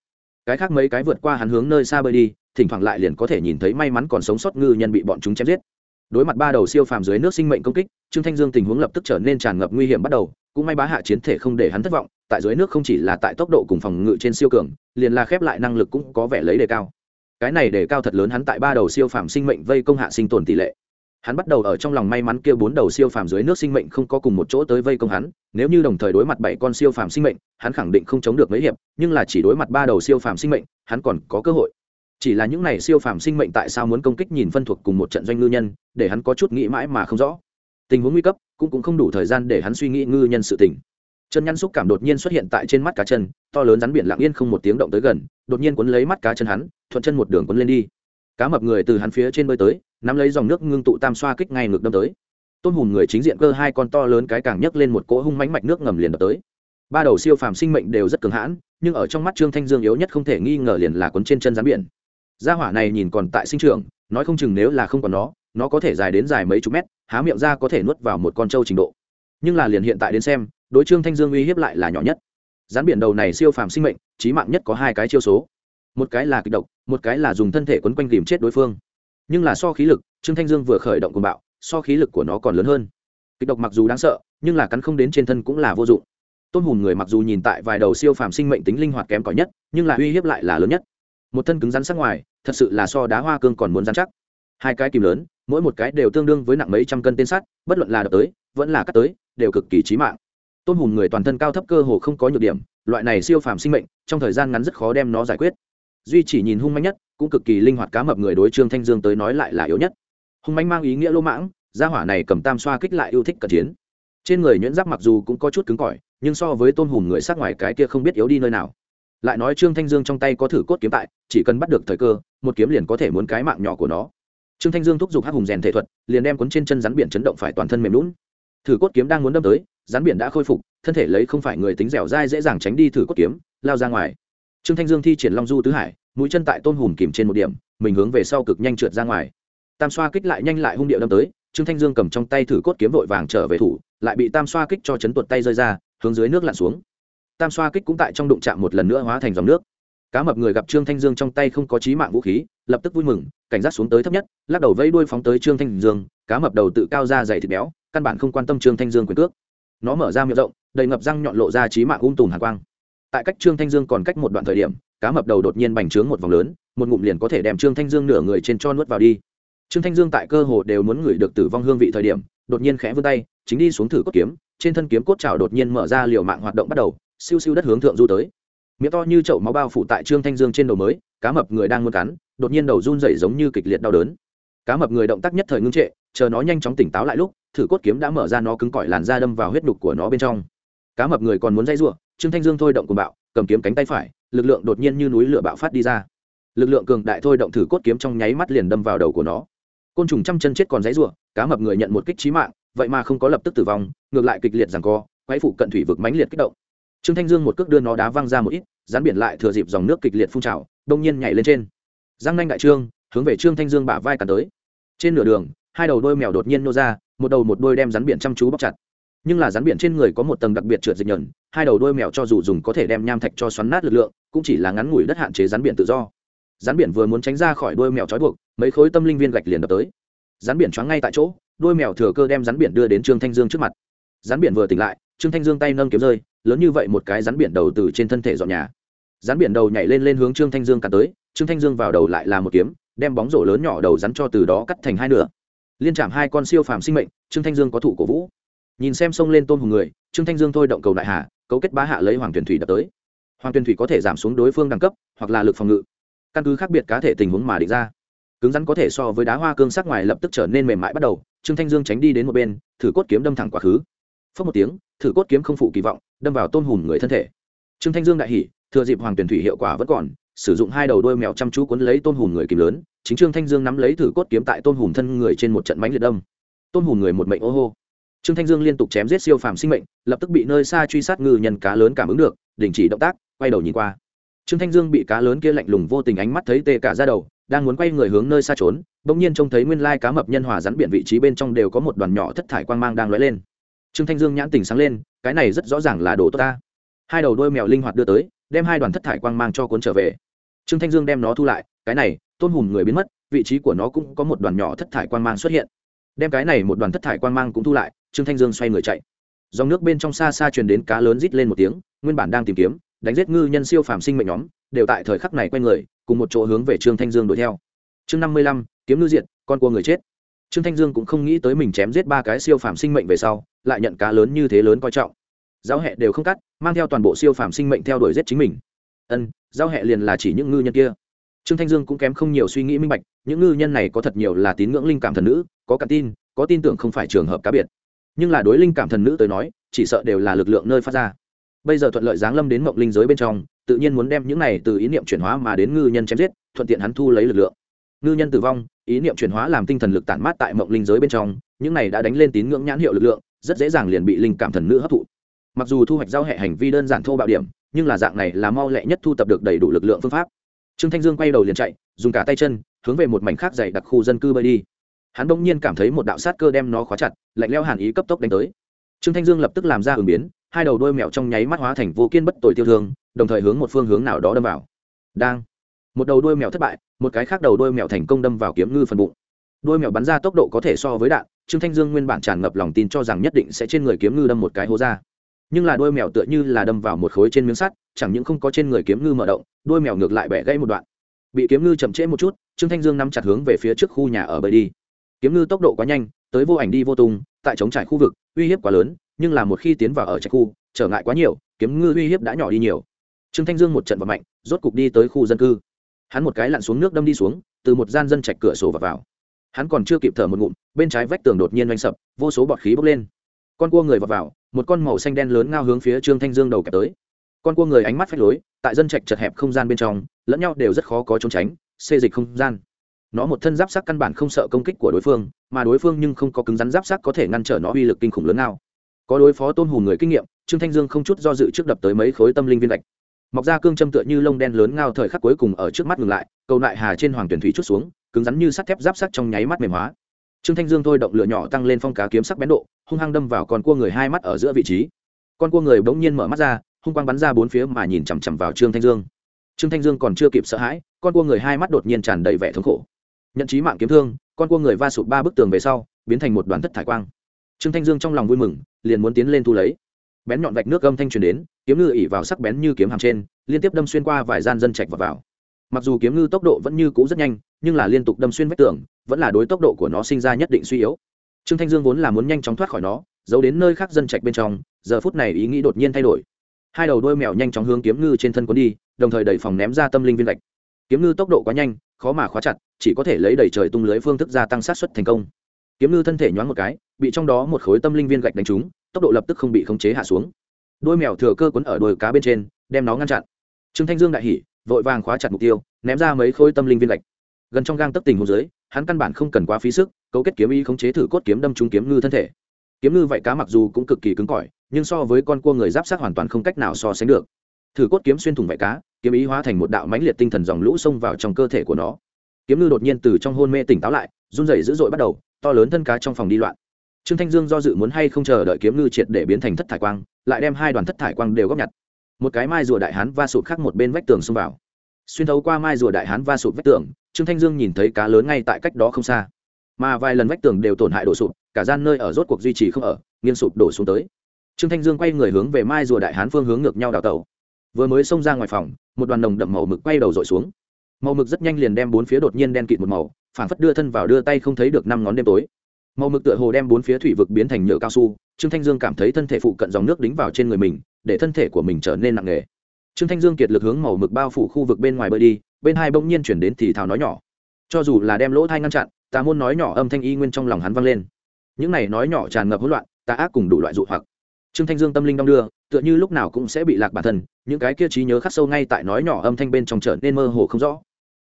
Cái khác mấy cái vượt qua hắn hướng nơi xa bơi đi, thỉnh thoảng lại liền có thể nhìn thấy may mắn còn sống sót ngư nhân bị bọn chúng chém giết. Đối mặt ba đầu siêu phàm dưới nước sinh mệnh công kích, trương thanh dương tình huống lập tức trở nên tràn ngập nguy hiểm bắt đầu, cũng may bá hạ chiến thể không để hắn thất vọng, tại dưới nước không chỉ là tại tốc độ cùng phòng ngự trên siêu cường, liền là khép lại năng lực cũng có vẻ lấy đề cao. Cái này đề cao thật lớn hắn tại ba đầu siêu phàm sinh mệnh vây công hạ sinh tồn tỷ lệ hắn bắt đầu ở trong lòng may mắn kia bốn đầu siêu phàm dưới nước sinh mệnh không có cùng một chỗ tới vây công hắn, nếu như đồng thời đối mặt bảy con siêu phàm sinh mệnh, hắn khẳng định không chống được mấy hiệp, nhưng là chỉ đối mặt ba đầu siêu phàm sinh mệnh, hắn còn có cơ hội. Chỉ là những này siêu phàm sinh mệnh tại sao muốn công kích nhìn phân thuộc cùng một trận doanh ngư nhân, để hắn có chút nghĩ mãi mà không rõ. Tình huống nguy cấp, cũng cũng không đủ thời gian để hắn suy nghĩ ngư nhân sự tình. Chân nhăn xúc cảm đột nhiên xuất hiện tại trên mắt cá chân, to lớn rắn biển lặng yên không một tiếng động tới gần, đột nhiên quấn lấy mắt cá chân hắn, thuận chân một đường quấn lên đi cá mập người từ hắn phía trên bơi tới, nắm lấy dòng nước ngưng tụ tam xoa kích ngay ngược đâm tới. Tôn hùm người chính diện cơ hai con to lớn cái càng nhấc lên một cỗ hung mánh mạch nước ngầm liền đập tới. Ba đầu siêu phàm sinh mệnh đều rất cường hãn, nhưng ở trong mắt trương thanh dương yếu nhất không thể nghi ngờ liền là quấn trên chân rắn biển. Gia hỏa này nhìn còn tại sinh trường nói không chừng nếu là không còn nó nó có thể dài đến dài mấy chục mét, há miệng ra có thể nuốt vào một con trâu trình độ. Nhưng là liền hiện tại đến xem, đối trương thanh dương uy hiếp lại là nhỏ nhất. Rắn biển đầu này siêu phàm sinh mệnh trí mạng nhất có hai cái chiêu số một cái là kịch độc, một cái là dùng thân thể quấn quanh tìm chết đối phương. Nhưng là so khí lực, trương thanh dương vừa khởi động cùng bạo, so khí lực của nó còn lớn hơn. Kịch độc mặc dù đáng sợ, nhưng là cắn không đến trên thân cũng là vô dụng. Tôn hùn người mặc dù nhìn tại vài đầu siêu phàm sinh mệnh tính linh hoạt kém cỏi nhất, nhưng là uy hiếp lại là lớn nhất. Một thân cứng rắn sắc ngoài, thật sự là so đá hoa cương còn muốn rắn chắc. Hai cái kìm lớn, mỗi một cái đều tương đương với nặng mấy trăm cân tên sắt, bất luận là đập tới, vẫn là cắt tới, đều cực kỳ trí mạng. Tôn hùn người toàn thân cao thấp cơ hồ không có nhược điểm, loại này siêu phàm sinh mệnh, trong thời gian ngắn rất khó đem nó giải quyết duy chỉ nhìn hung manh nhất, cũng cực kỳ linh hoạt cá mập người đối trương thanh dương tới nói lại là yếu nhất. Hung manh mang ý nghĩa lỗ mãng, gia hỏa này cầm tam xoa kích lại yêu thích cận chiến. Trên người nhuyễn giáp mặc dù cũng có chút cứng cỏi, nhưng so với tôn hùm người sát ngoài cái kia không biết yếu đi nơi nào. Lại nói trương thanh dương trong tay có thử cốt kiếm tại, chỉ cần bắt được thời cơ, một kiếm liền có thể muốn cái mạng nhỏ của nó. Trương thanh dương thúc giục hắc hùng rèn thể thuật, liền đem cuốn trên chân rắn biển chấn động phải toàn thân mềm lún thử cốt kiếm đang muốn đâm tới, rắn biển đã khôi phục, thân thể lấy không phải người tính dẻo dai dễ dàng tránh đi thử cốt kiếm, lao ra ngoài trương thanh dương thi triển long du tứ hải, mũi chân tại tôn hùm kìm trên một điểm, mình hướng về sau cực nhanh trượt ra ngoài. Tam xoa kích lại nhanh lại hung điệu đâm tới, trương thanh dương cầm trong tay thử cốt kiếm vội vàng trở về thủ, lại bị tam xoa kích cho chấn tuột tay rơi ra, hướng dưới nước lặn xuống. Tam xoa kích cũng tại trong đụng chạm một lần nữa hóa thành dòng nước. Cá mập người gặp trương thanh dương trong tay không có trí mạng vũ khí, lập tức vui mừng, cảnh giác xuống tới thấp nhất, lắc đầu vẫy đuôi phóng tới trương thanh dương, cá mập đầu tự cao ra dày thịt béo, căn bản không quan tâm trương thanh dương quyền cước. Nó mở ra miệng rộng, đầy ngập răng nhọn lộ ra trí mạng ung tùm hạ quang tại cách trương thanh dương còn cách một đoạn thời điểm, cá mập đầu đột nhiên bành trướng một vòng lớn, một ngụm liền có thể đem trương thanh dương nửa người trên cho nuốt vào đi. Trương thanh dương tại cơ hồ đều muốn ngửi được tử vong hương vị thời điểm, đột nhiên khẽ vươn tay, chính đi xuống thử cốt kiếm, trên thân kiếm cốt trào đột nhiên mở ra liều mạng hoạt động bắt đầu, siêu siêu đất hướng thượng du tới. Miệng to như chậu máu bao phủ tại trương thanh dương trên đầu mới, cá mập người đang muốn cắn, đột nhiên đầu run rẩy giống như kịch liệt đau đớn. Cá mập người động tác nhất thời ngưng trệ, chờ nó nhanh chóng tỉnh táo lại lúc, thử cốt kiếm đã mở ra nó cứng cỏi làn da đâm vào huyết đục của nó bên trong cá mập người còn muốn dây rủa trương thanh dương thôi động cùng bạo, cầm kiếm cánh tay phải, lực lượng đột nhiên như núi lửa bạo phát đi ra. Lực lượng cường đại thôi động thử cốt kiếm trong nháy mắt liền đâm vào đầu của nó. Côn trùng trăm chân chết còn dãy rủa cá mập người nhận một kích trí mạng, vậy mà không có lập tức tử vong, ngược lại kịch liệt rằng co, quái phụ cận thủy vực mãnh liệt kích động. Trương thanh dương một cước đưa nó đá văng ra một ít rán biển lại thừa dịp dòng nước kịch liệt phun trào, đông nhiên nhảy lên trên. Giang nanh đại trương, hướng về trương thanh dương bả vai cả tới. Trên nửa đường, hai đầu đôi mèo đột nhiên nô ra, một đầu một đôi đem rắn biển chăm chú bóc chặt nhưng là rắn biển trên người có một tầng đặc biệt trượt dịch nhẫn hai đầu đôi mèo cho dù dùng có thể đem nham thạch cho xoắn nát lực lượng, cũng chỉ là ngắn ngủi đất hạn chế rắn biển tự do. Rắn biển vừa muốn tránh ra khỏi đôi mèo trói buộc, mấy khối tâm linh viên gạch liền đập tới. Rắn biển choáng ngay tại chỗ đôi mèo thừa cơ đem rắn biển đưa đến trương thanh dương trước mặt. Rắn biển vừa tỉnh lại, trương thanh dương tay nâng kiếm rơi, lớn như vậy một cái rắn biển đầu từ trên thân thể dọn nhà. Rắn biển đầu nhảy lên lên hướng trương thanh dương cắn tới, trương thanh dương vào đầu lại là một kiếm, đem bóng rổ lớn nhỏ đầu rắn cho từ đó cắt thành hai nửa. Liên chạm hai con siêu phàm sinh mệnh, trương thanh dương có thủ cổ vũ nhìn xem sông lên tôn hùng người, trương thanh dương thôi động cầu đại hà, cấu kết bá hạ lấy hoàng tuyển thủy đập tới. Hoàng tuyển thủy có thể giảm xuống đối phương đẳng cấp, hoặc là lực phòng ngự. Căn cứ khác biệt cá thể tình huống mà định ra. Cứng rắn có thể so với đá hoa cương sắc ngoài lập tức trở nên mềm mại bắt đầu, trương thanh dương tránh đi đến một bên, thử cốt kiếm đâm thẳng quá khứ. Phớt một tiếng, thử cốt kiếm không phụ kỳ vọng, đâm vào tôn hùm người thân thể. Trương thanh dương đại hỉ, thừa dịp hoàng tuyển thủy hiệu quả vẫn còn, sử dụng hai đầu đôi mèo chăm chú cuốn lấy tôn hùm người kìm lớn, chính trương thanh dương nắm lấy thử cốt kiếm tại tôn hùm thân người trên một trận mánh liệt đâm. Tôn hùm người một mệnh ô hô trương thanh dương liên tục chém giết siêu phàm sinh mệnh, lập tức bị nơi xa truy sát ngư nhân cá lớn cảm ứng được, đình chỉ động tác, quay đầu nhìn qua. Trương thanh dương bị cá lớn kia lạnh lùng vô tình ánh mắt thấy tê cả ra đầu, đang muốn quay người hướng nơi xa trốn, bỗng nhiên trông thấy nguyên lai cá mập nhân hòa rắn biển vị trí bên trong đều có một đoàn nhỏ thất thải quang mang đang lóe lên. Trương thanh dương nhãn tình sáng lên, cái này rất rõ ràng là đồ tốt ta. Hai đầu đôi mèo linh hoạt đưa tới, đem hai đoàn thất thải quang mang cho cuốn trở về. Trương thanh dương đem nó thu lại, cái này, tôn hùm người biến mất, vị trí của nó cũng có một đoàn nhỏ thất thải quang mang xuất hiện. Đem cái này một đoàn thất thải quang mang cũng thu lại trương thanh dương xoay người chạy. Dòng nước bên trong xa xa truyền đến cá lớn rít lên một tiếng, nguyên bản đang tìm kiếm, đánh giết ngư nhân siêu phàm sinh mệnh nhóm, đều tại thời khắc này quay người, cùng một chỗ hướng về trương thanh dương đuổi theo. Chương năm mươi lăm, kiếm ngư diện con cua người chết. Trương thanh dương cũng không nghĩ tới mình chém giết ba cái siêu phàm sinh mệnh về sau, lại nhận cá lớn như thế lớn coi trọng. Giáo hẹ đều không cắt, mang theo toàn bộ siêu phàm sinh mệnh theo đuổi giết chính mình. Ân giao hẹ liền là chỉ những ngư nhân kia. Trương thanh dương cũng kém không nhiều suy nghĩ minh bạch, những ngư nhân này có thật nhiều là tín ngưỡng linh cảm thần nữ, có cả tin, có tin tưởng không phải trường hợp cá biệt nhưng là đối linh cảm thần nữ tới nói, chỉ sợ đều là lực lượng nơi phát ra. Bây giờ thuận lợi giáng lâm đến mộng linh giới bên trong, tự nhiên muốn đem những này từ ý niệm chuyển hóa mà đến ngư nhân chém giết, thuận tiện hắn thu lấy lực lượng. Ngư nhân tử vong, ý niệm chuyển hóa làm tinh thần lực tản mát tại mộng linh giới bên trong, những này đã đánh lên tín ngưỡng nhãn hiệu lực lượng, rất dễ dàng liền bị linh cảm thần nữ hấp thụ. Mặc dù thu hoạch giao hệ hành vi đơn giản thô bạo điểm, nhưng là dạng này là mau lẹ nhất thu tập được đầy đủ lực lượng phương pháp. Trương thanh dương quay đầu liền chạy, dùng cả tay chân, hướng về một mảnh khác dày đặc khu dân cư bơi đi hắn bỗng nhiên cảm thấy một đạo sát cơ đem nó khóa chặt, lạnh leo hàn ý cấp tốc đánh tới. Trương thanh dương lập tức làm ra ứng biến, hai đầu đôi mèo trong nháy mắt hóa thành vô kiên bất tội tiêu thương, đồng thời hướng một phương hướng nào đó đâm vào. Đang, một đầu đôi mèo thất bại, một cái khác đầu đôi mèo thành công đâm vào kiếm ngư phần bụng. Đôi mèo bắn ra tốc độ có thể so với đạn, trương thanh dương nguyên bản tràn ngập lòng tin cho rằng nhất định sẽ trên người kiếm ngư đâm một cái hố ra. Nhưng là đôi mèo tựa như là đâm vào một khối trên miếng sắt, chẳng những không có trên người kiếm ngư mở động đôi mèo ngược lại bẻ gãy một đoạn. Bị kiếm ngư chậm trễ một chút, trương thanh dương nắm chặt hướng về phía trước khu nhà ở bơi đi kiếm ngư tốc độ quá nhanh tới vô ảnh đi vô tung tại chống trải khu vực uy hiếp quá lớn nhưng là một khi tiến vào ở trạch khu trở ngại quá nhiều kiếm ngư uy hiếp đã nhỏ đi nhiều. Trương thanh dương một trận vào mạnh rốt cục đi tới khu dân cư. Hắn một cái lặn xuống nước đâm đi xuống từ một gian dân trạch cửa sổ và vào. Hắn còn chưa kịp thở một ngụm bên trái vách tường đột nhiên oanh sập vô số bọt khí bốc lên. Con cua người vào, vào một con màu xanh đen lớn ngao hướng phía trương thanh dương đầu kẹp tới. Con cua người ánh mắt phách lối tại dân trạch chật hẹp không gian bên trong lẫn nhau đều rất khó có trốn tránh xê dịch không gian nó một thân giáp sắc căn bản không sợ công kích của đối phương, mà đối phương nhưng không có cứng rắn giáp sắc có thể ngăn trở nó uy lực kinh khủng lớn nào. Có đối phó tôn hùm người kinh nghiệm, trương thanh dương không chút do dự trước đập tới mấy khối tâm linh viên gạch. Mọc ra cương châm tựa như lông đen lớn ngao thời khắc cuối cùng ở trước mắt ngừng lại, cầu lại hà trên hoàng tuyển thủy chút xuống, cứng rắn như sắt thép giáp sắc trong nháy mắt mềm hóa. Trương thanh dương thôi động lửa nhỏ tăng lên phong cá kiếm sắc bén độ, hung hăng đâm vào con cua người hai mắt ở giữa vị trí. Con cua người bỗng nhiên mở mắt ra, hung quang bắn ra bốn phía mà nhìn chằm chằm vào trương thanh dương. Trương thanh dương còn chưa kịp sợ hãi, con cua người hai mắt đột nhiên tràn đầy vẻ thống khổ nhận trí mạng kiếm thương, con cua người va sụp ba bức tường về sau, biến thành một đoàn thất thải quang. Trương thanh dương trong lòng vui mừng, liền muốn tiến lên thu lấy. Bén nhọn vạch nước gâm thanh truyền đến, kiếm ngư ỉ vào sắc bén như kiếm hàng trên, liên tiếp đâm xuyên qua vài gian dân trạch và vào. mặc dù kiếm ngư tốc độ vẫn như cũ rất nhanh, nhưng là liên tục đâm xuyên vách tường, vẫn là đối tốc độ của nó sinh ra nhất định suy yếu. Trương thanh dương vốn là muốn nhanh chóng thoát khỏi nó, giấu đến nơi khác dân trạch bên trong, giờ phút này ý nghĩ đột nhiên thay đổi. Hai đầu đôi mèo nhanh chóng hướng kiếm ngư trên thân cuốn đi, đồng thời đẩy phòng ném ra tâm linh viên gạch kiếm ngư tốc độ quá nhanh, khó mà khóa chặt chỉ có thể lấy đầy trời tung lưới phương thức gia tăng sát xuất thành công. Kiếm ngư thân thể nhoáng một cái, bị trong đó một khối tâm linh viên gạch đánh trúng, tốc độ lập tức không bị khống chế hạ xuống. Đôi mèo thừa cơ quấn ở đuôi cá bên trên, đem nó ngăn chặn. Trương thanh dương đại hỉ, vội vàng khóa chặt mục tiêu, ném ra mấy khối tâm linh viên gạch. Gần trong gang tấp tình hồ dưới, hắn căn bản không cần quá phí sức, cấu kết kiếm y khống chế thử cốt kiếm đâm trúng kiếm ngư thân thể. Kiếm ngư vậy cá mặc dù cũng cực kỳ cứng cỏi, nhưng so với con cua người giáp sát hoàn toàn không cách nào so sánh được. Thử cốt kiếm xuyên thủng vảy cá, kiếm ý hóa thành một đạo mãnh liệt tinh thần dòng lũ xông vào trong cơ thể của nó kiếm ngư đột nhiên từ trong hôn mê tỉnh táo lại, run rẩy dữ dội bắt đầu, to lớn thân cá trong phòng đi loạn. Trương thanh dương do dự muốn hay không chờ đợi kiếm ngư triệt để biến thành thất thải quang, lại đem hai đoàn thất thải quang đều góp nhặt. Một cái mai rùa đại hán va sụt khác một bên vách tường xông vào. Xuyên thấu qua mai rùa đại hán va sụt vách tường, trương thanh dương nhìn thấy cá lớn ngay tại cách đó không xa. Mà vài lần vách tường đều tổn hại đổ sụp, cả gian nơi ở rốt cuộc duy trì không ở, nghiêng sụp đổ xuống tới. Trương thanh dương quay người hướng về mai rùa đại hán phương hướng ngược nhau đào tẩu. Vừa mới xông ra ngoài phòng, một đoàn nồng đậm màu mực quay đầu dội xuống màu mực rất nhanh liền đem bốn phía đột nhiên đen kịt một màu phản phất đưa thân vào đưa tay không thấy được năm ngón đêm tối. Màu mực tựa hồ đem bốn phía thủy vực biến thành nhựa cao su, trương thanh dương cảm thấy thân thể phụ cận dòng nước đính vào trên người mình, để thân thể của mình trở nên nặng nề. Trương thanh dương kiệt lực hướng màu mực bao phủ khu vực bên ngoài bơi đi, bên hai bỗng nhiên chuyển đến thì thào nói nhỏ. Cho dù là đem lỗ thai ngăn chặn tà môn nói nhỏ âm thanh y nguyên trong lòng hắn vang lên. Những này nói nhỏ tràn ngập hỗn loạn tà ác cùng đủ loại dụ hoặc. Trương thanh dương tâm linh đong đưa, tựa như lúc nào cũng sẽ bị lạc bản thân, những cái kia trí nhớ khắc sâu ngay tại nói nhỏ âm thanh bên trong trở nên mơ hồ không rõ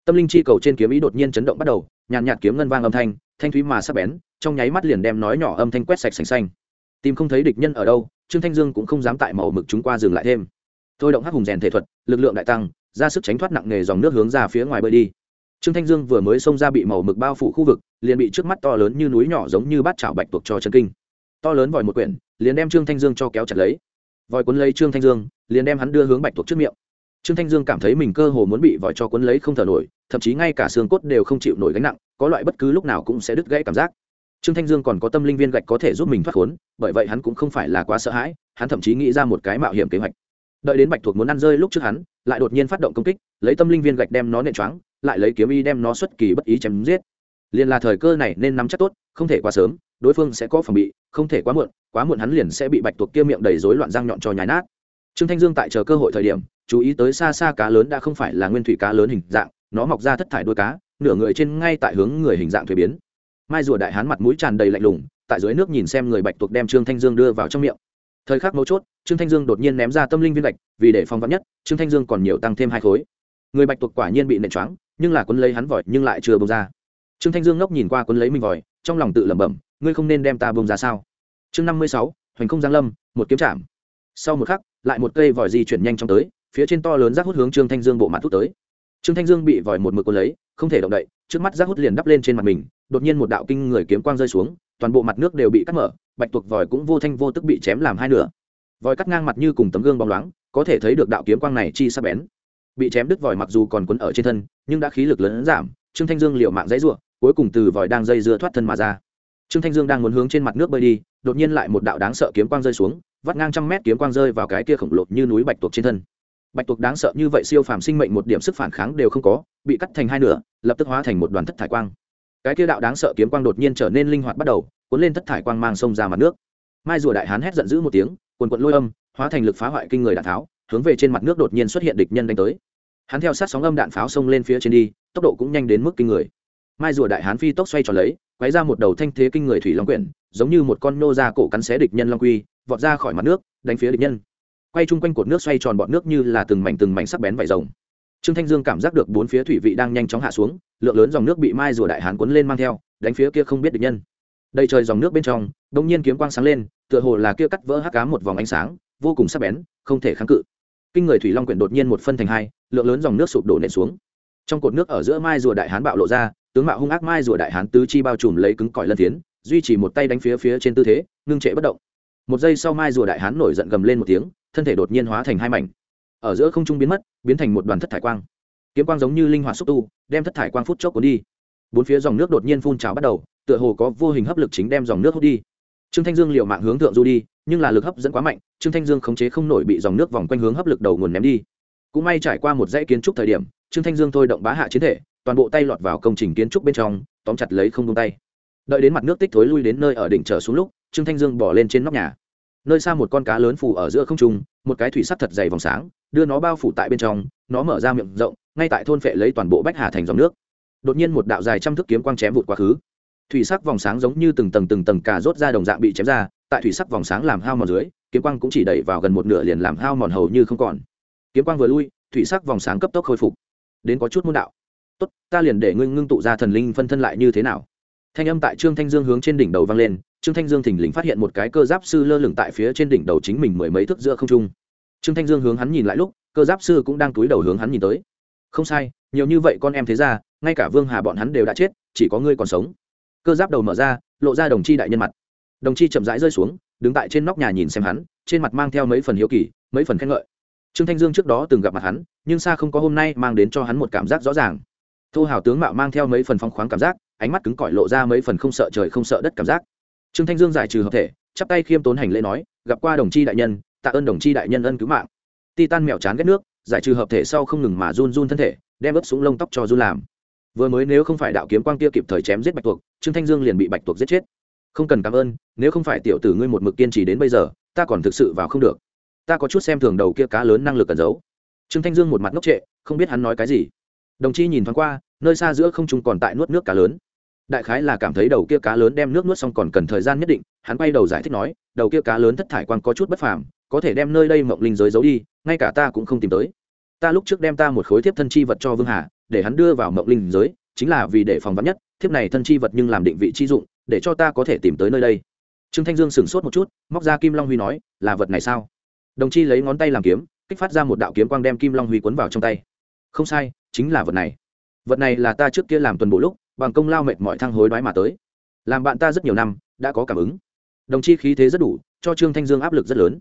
tâm linh chi cầu trên kiếm ý đột nhiên chấn động bắt đầu, nhàn nhạt kiếm ngân vang âm thanh thanh thúy mà sắc bén, trong nháy mắt liền đem nói nhỏ âm thanh quét sạch sành xanh. Tìm không thấy địch nhân ở đâu, trương thanh dương cũng không dám tại màu mực chúng qua dừng lại thêm. Thôi động hắc hùng rèn thể thuật, lực lượng đại tăng, ra sức tránh thoát nặng nề dòng nước hướng ra phía ngoài bơi đi. Trương thanh dương vừa mới xông ra bị màu mực bao phủ khu vực, liền bị trước mắt to lớn như núi nhỏ giống như bát chảo bạch tuộc cho chân kinh. To lớn vòi một quyển, liền đem trương thanh dương cho kéo chặt lấy. Vòi cuốn lấy trương thanh dương, liền đem hắn đưa hướng bạch tuộc trước miệng trương thanh dương cảm thấy mình cơ hồ muốn bị vòi cho cuốn lấy không thở nổi, thậm chí ngay cả xương cốt đều không chịu nổi gánh nặng, có loại bất cứ lúc nào cũng sẽ đứt gãy cảm giác. Trương thanh dương còn có tâm linh viên gạch có thể giúp mình thoát khốn, bởi vậy hắn cũng không phải là quá sợ hãi, hắn thậm chí nghĩ ra một cái mạo hiểm kế hoạch. Đợi đến bạch thuộc muốn ăn rơi lúc trước hắn, lại đột nhiên phát động công kích, lấy tâm linh viên gạch đem nó nện choáng, lại lấy kiếm y đem nó xuất kỳ bất ý chém giết. Liền là thời cơ này nên nắm chắc tốt, không thể quá sớm, đối phương sẽ có phòng bị, không thể quá muộn quá muộn hắn liền sẽ bị bạch tuộc kia miệng đầy rối loạn răng nhọn cho nhái nát trương thanh dương tại chờ cơ hội thời điểm, chú ý tới xa xa cá lớn đã không phải là nguyên thủy cá lớn hình dạng, nó mọc ra thất thải đuôi cá, nửa người trên ngay tại hướng người hình dạng thuế biến. Mai rùa đại hán mặt mũi tràn đầy lạnh lùng, tại dưới nước nhìn xem người bạch tuộc đem trương thanh dương đưa vào trong miệng. Thời khắc mấu chốt, trương thanh dương đột nhiên ném ra tâm linh viên gạch, vì để phong vắn nhất, trương thanh dương còn nhiều tăng thêm hai khối. Người bạch tuộc quả nhiên bị nện choáng, nhưng là quấn lấy hắn vòi nhưng lại chưa bông ra. Trương thanh dương ngốc nhìn qua quấn lấy mình vòi, trong lòng tự lẩm bẩm, ngươi không nên đem ta bông ra sao? Chương năm mươi sáu, hoành không giang lâm, một kiếm chạm. Sau một khắc lại một cây vòi di chuyển nhanh trong tới, phía trên to lớn rác hút hướng trương thanh dương bộ mặt hút tới. Trương thanh dương bị vòi một mực quấn lấy, không thể động đậy, trước mắt rác hút liền đắp lên trên mặt mình, đột nhiên một đạo kinh người kiếm quang rơi xuống, toàn bộ mặt nước đều bị cắt mở, bạch tuộc vòi cũng vô thanh vô tức bị chém làm hai nửa. Vòi cắt ngang mặt như cùng tấm gương bóng loáng, có thể thấy được đạo kiếm quang này chi sắc bén. Bị chém đứt vòi mặc dù còn quấn ở trên thân, nhưng đã khí lực lớn giảm, trương thanh dương liều mạng dãy ruộng cuối cùng từ vòi đang dây dưa thoát thân mà ra. Trương thanh dương đang muốn hướng trên mặt nước bơi đi đột nhiên lại một đạo đáng sợ kiếm quang rơi xuống, vắt ngang trăm mét kiếm quang rơi vào cái kia khổng lồ như núi bạch tuộc trên thân. Bạch tuộc đáng sợ như vậy siêu phàm sinh mệnh một điểm sức phản kháng đều không có, bị cắt thành hai nửa, lập tức hóa thành một đoàn thất thải quang. Cái kia đạo đáng sợ kiếm quang đột nhiên trở nên linh hoạt bắt đầu, cuốn lên thất thải quang mang sông ra mặt nước. Mai rùa đại hán hét giận dữ một tiếng quần quận lôi âm, hóa thành lực phá hoại kinh người đạn tháo, hướng về trên mặt nước đột nhiên xuất hiện địch nhân đánh tới. Hắn theo sát sóng âm đạn pháo xông lên phía trên đi, tốc độ cũng nhanh đến mức kinh người. Mai rùa đại hán phi tốc xoay tròn lấy quấy ra một đầu thanh thế kinh người thủy long quyển, giống như một con nô ra cổ cắn xé địch nhân long quy, vọt ra khỏi mặt nước, đánh phía địch nhân. Quay chung quanh cột nước xoay tròn bọn nước như là từng mảnh từng mảnh sắc bén vải rồng. Trương thanh dương cảm giác được bốn phía thủy vị đang nhanh chóng hạ xuống, lượng lớn dòng nước bị mai rùa đại hán cuốn lên mang theo, đánh phía kia không biết địch nhân. Đầy trời dòng nước bên trong đông nhiên kiếm quang sáng lên, tựa hồ là kia cắt vỡ hắc cá một vòng ánh sáng, vô cùng sắc bén, không thể kháng cự. Kinh người thủy long quyển đột nhiên một phân thành hai, lượng lớn dòng nước sụp đổ nện xuống. Trong cột nước ở giữa mai rùa đại hán bạo lộ ra tướng mạo hung ác mai rùa đại hán tứ chi bao trùm lấy cứng cỏi lân tiến duy trì một tay đánh phía phía trên tư thế, ngưng trệ bất động. Một giây sau mai rùa đại hán nổi giận gầm lên một tiếng, thân thể đột nhiên hóa thành hai mảnh. Ở giữa không trung biến mất, biến thành một đoàn thất thải quang. Kiếm quang giống như linh hoạt xúc tu, đem thất thải quang phút chốc cuốn đi. Bốn phía dòng nước đột nhiên phun trào bắt đầu, tựa hồ có vô hình hấp lực chính đem dòng nước hút đi. Trương thanh dương liệu mạng hướng thượng du đi, nhưng là lực hấp dẫn quá mạnh, trương thanh dương khống chế không nổi bị dòng nước vòng quanh hướng hấp lực đầu nguồn ném đi. Cũng may trải qua một dãy kiến trúc thời điểm, trương thanh dương thôi động bá hạ chiến thể toàn bộ tay lọt vào công trình kiến trúc bên trong, tóm chặt lấy không tung tay. Đợi đến mặt nước tích thối lui đến nơi ở đỉnh trở xuống lúc, trương thanh dương bỏ lên trên nóc nhà. Nơi xa một con cá lớn phủ ở giữa không trung, một cái thủy sắt thật dày vòng sáng, đưa nó bao phủ tại bên trong, nó mở ra miệng rộng, ngay tại thôn phệ lấy toàn bộ bách hà thành dòng nước. Đột nhiên một đạo dài trăm thước kiếm quang chém vụt quá khứ. Thủy sắc vòng sáng giống như từng tầng từng tầng cà rốt ra đồng dạng bị chém ra, tại thủy sắc vòng sáng làm hao mòn dưới, kiếm quang cũng chỉ đẩy vào gần một nửa liền làm hao mòn hầu như không còn. Kiếm quang vừa lui, thủy sắc vòng sáng cấp tốc khôi phục, đến có chút môn đạo tốt, ta liền để ngươi ngưng tụ ra thần linh phân thân lại như thế nào? Thanh âm tại trương thanh dương hướng trên đỉnh đầu vang lên, trương thanh dương thình lình phát hiện một cái cơ giáp sư lơ lửng tại phía trên đỉnh đầu chính mình mười mấy thước giữa không trung. Trương thanh dương hướng hắn nhìn lại lúc, cơ giáp sư cũng đang túi đầu hướng hắn nhìn tới. Không sai, nhiều như vậy con em thế ra ngay cả vương hà bọn hắn đều đã chết, chỉ có ngươi còn sống. Cơ giáp đầu mở ra, lộ ra đồng chi đại nhân mặt. Đồng chi chậm rãi rơi xuống, đứng tại trên nóc nhà nhìn xem hắn, trên mặt mang theo mấy phần hiếu kỳ, mấy phần khen ngợi. Trương thanh dương trước đó từng gặp mặt hắn, nhưng xa không có hôm nay mang đến cho hắn một cảm giác rõ ràng thô hào tướng mạo mang theo mấy phần phong khoáng cảm giác, ánh mắt cứng cỏi lộ ra mấy phần không sợ trời không sợ đất cảm giác. Trương thanh dương giải trừ hợp thể, chắp tay khiêm tốn hành lễ nói, gặp qua đồng chi đại nhân, tạ ơn đồng chi đại nhân ân cứu mạng. Titan mèo chán ghét nước, giải trừ hợp thể sau không ngừng mà run run thân thể, đem ướp súng lông tóc cho run làm. Vừa mới nếu không phải đạo kiếm quang kia kịp thời chém giết bạch tuộc, trương thanh dương liền bị bạch tuộc giết chết. Không cần cảm ơn, nếu không phải tiểu tử ngươi một mực kiên trì đến bây giờ, ta còn thực sự vào không được. Ta có chút xem thường đầu kia cá lớn năng lực cần giấu. Trương thanh dương một mặt ngốc trệ, không biết hắn nói cái gì. Đồng chi nhìn thoáng qua nơi xa giữa không trung còn tại nuốt nước cá lớn. Đại khái là cảm thấy đầu kia cá lớn đem nước nuốt xong còn cần thời gian nhất định, hắn quay đầu giải thích nói, đầu kia cá lớn thất thải quan có chút bất phàm, có thể đem nơi đây mộng linh giới giấu đi, ngay cả ta cũng không tìm tới. Ta lúc trước đem ta một khối thiếp thân chi vật cho vương hà, để hắn đưa vào mộng linh giới, chính là vì để phòng vắn nhất, thiếp này thân chi vật nhưng làm định vị chi dụng, để cho ta có thể tìm tới nơi đây. Trương thanh dương sửng sốt một chút, móc ra kim long huy nói, là vật này sao? Đồng chi lấy ngón tay làm kiếm, kích phát ra một đạo kiếm quang đem kim long huy cuốn vào trong tay. Không sai, chính là vật này vật này là ta trước kia làm tuần bộ lúc, bằng công lao mệt mọi thăng hối đoái mà tới. Làm bạn ta rất nhiều năm, đã có cảm ứng. Đồng chi khí thế rất đủ, cho trương thanh dương áp lực rất lớn.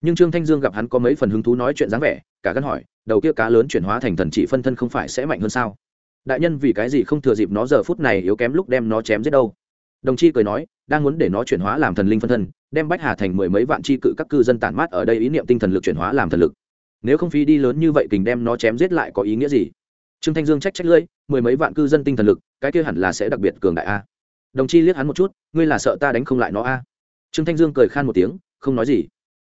Nhưng trương thanh dương gặp hắn có mấy phần hứng thú nói chuyện dáng vẻ, cả gắn hỏi, đầu kia cá lớn chuyển hóa thành thần chỉ phân thân không phải sẽ mạnh hơn sao? Đại nhân vì cái gì không thừa dịp nó giờ phút này yếu kém lúc đem nó chém giết đâu? Đồng chi cười nói, đang muốn để nó chuyển hóa làm thần linh phân thân, đem bách hà thành mười mấy vạn chi cự các cư dân tản mát ở đây ý niệm tinh thần lực chuyển hóa làm thần lực. Nếu không phí đi lớn như vậy kình đem nó chém giết lại có ý nghĩa gì? Trương thanh dương trách trách lưỡi, mười mấy vạn cư dân tinh thần lực, cái kia hẳn là sẽ đặc biệt cường đại a. Đồng chi liếc hắn một chút, ngươi là sợ ta đánh không lại nó a? Trương thanh dương cười khan một tiếng, không nói gì.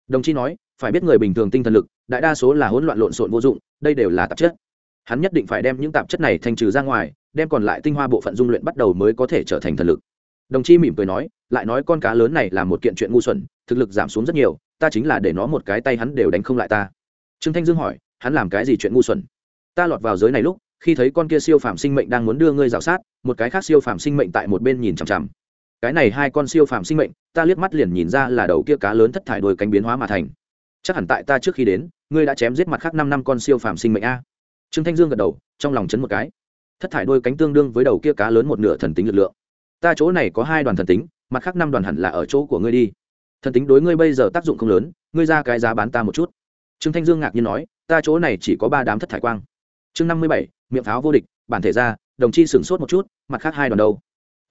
Đồng chi nói, phải biết người bình thường tinh thần lực, đại đa số là hỗn loạn lộn xộn vô dụng, đây đều là tạp chất. Hắn nhất định phải đem những tạp chất này thanh trừ ra ngoài, đem còn lại tinh hoa bộ phận dung luyện bắt đầu mới có thể trở thành thần lực. Đồng chi mỉm cười nói, lại nói con cá lớn này là một kiện chuyện ngu xuẩn, thực lực giảm xuống rất nhiều, ta chính là để nó một cái tay hắn đều đánh không lại ta. Trương thanh dương hỏi, hắn làm cái gì chuyện ngu xuẩn? Ta lọt vào giới này lúc, khi thấy con kia siêu phàm sinh mệnh đang muốn đưa ngươi rào sát, một cái khác siêu phàm sinh mệnh tại một bên nhìn chằm chằm. Cái này hai con siêu phàm sinh mệnh, ta liếc mắt liền nhìn ra là đầu kia cá lớn thất thải đôi cánh biến hóa mà thành. Chắc hẳn tại ta trước khi đến, ngươi đã chém giết mặt khác năm năm con siêu phàm sinh mệnh a. Trương thanh dương gật đầu, trong lòng chấn một cái. Thất thải đôi cánh tương đương với đầu kia cá lớn một nửa thần tính lực lượng. Ta chỗ này có hai đoàn thần tính, mặt khác năm đoàn hẳn là ở chỗ của ngươi đi. Thần tính đối ngươi bây giờ tác dụng không lớn, ngươi ra cái giá bán ta một chút. Trương thanh dương ngạc nhiên nói, ta chỗ này chỉ có ba đám thất thải quang chương năm mươi bảy, miệng pháo vô địch, bản thể ra, đồng chi sửng sốt một chút, mặt khác hai đoàn đâu?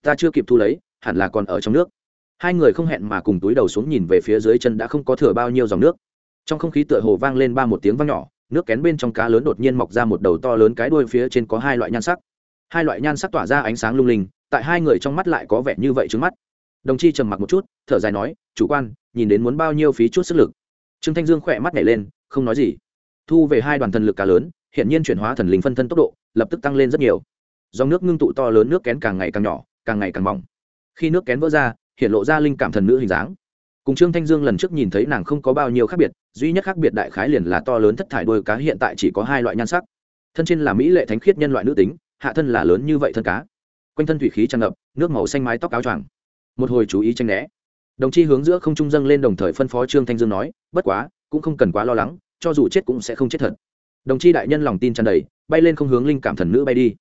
Ta chưa kịp thu lấy, hẳn là còn ở trong nước. Hai người không hẹn mà cùng túi đầu xuống nhìn về phía dưới chân đã không có thừa bao nhiêu dòng nước. Trong không khí tựa hồ vang lên ba một tiếng vang nhỏ, nước kén bên trong cá lớn đột nhiên mọc ra một đầu to lớn cái đuôi phía trên có hai loại nhan sắc. Hai loại nhan sắc tỏa ra ánh sáng lung linh, tại hai người trong mắt lại có vẻ như vậy trước mắt. Đồng chi trầm mặc một chút, thở dài nói, chủ quan, nhìn đến muốn bao nhiêu phí chút sức lực. Trương thanh dương khỏe mắt nhảy lên, không nói gì. Thu về hai đoàn thần lực cá lớn hiện nhiên chuyển hóa thần linh phân thân tốc độ lập tức tăng lên rất nhiều. Dòng nước ngưng tụ to lớn nước kén càng ngày càng nhỏ, càng ngày càng mỏng. Khi nước kén vỡ ra, hiện lộ ra linh cảm thần nữ hình dáng. Cùng trương thanh dương lần trước nhìn thấy nàng không có bao nhiêu khác biệt, duy nhất khác biệt đại khái liền là to lớn thất thải đôi cá hiện tại chỉ có hai loại nhan sắc. Thân trên là mỹ lệ thánh khiết nhân loại nữ tính, hạ thân là lớn như vậy thân cá. Quanh thân thủy khí tràn ngập, nước màu xanh mái tóc áo choàng. Một hồi chú ý tranh né. Đồng chi hướng giữa không trung dâng lên đồng thời phân phó trương thanh dương nói, bất quá, cũng không cần quá lo lắng, cho dù chết cũng sẽ không chết thật đồng chi đại nhân lòng tin tràn đầy, bay lên không hướng linh cảm thần nữ bay đi.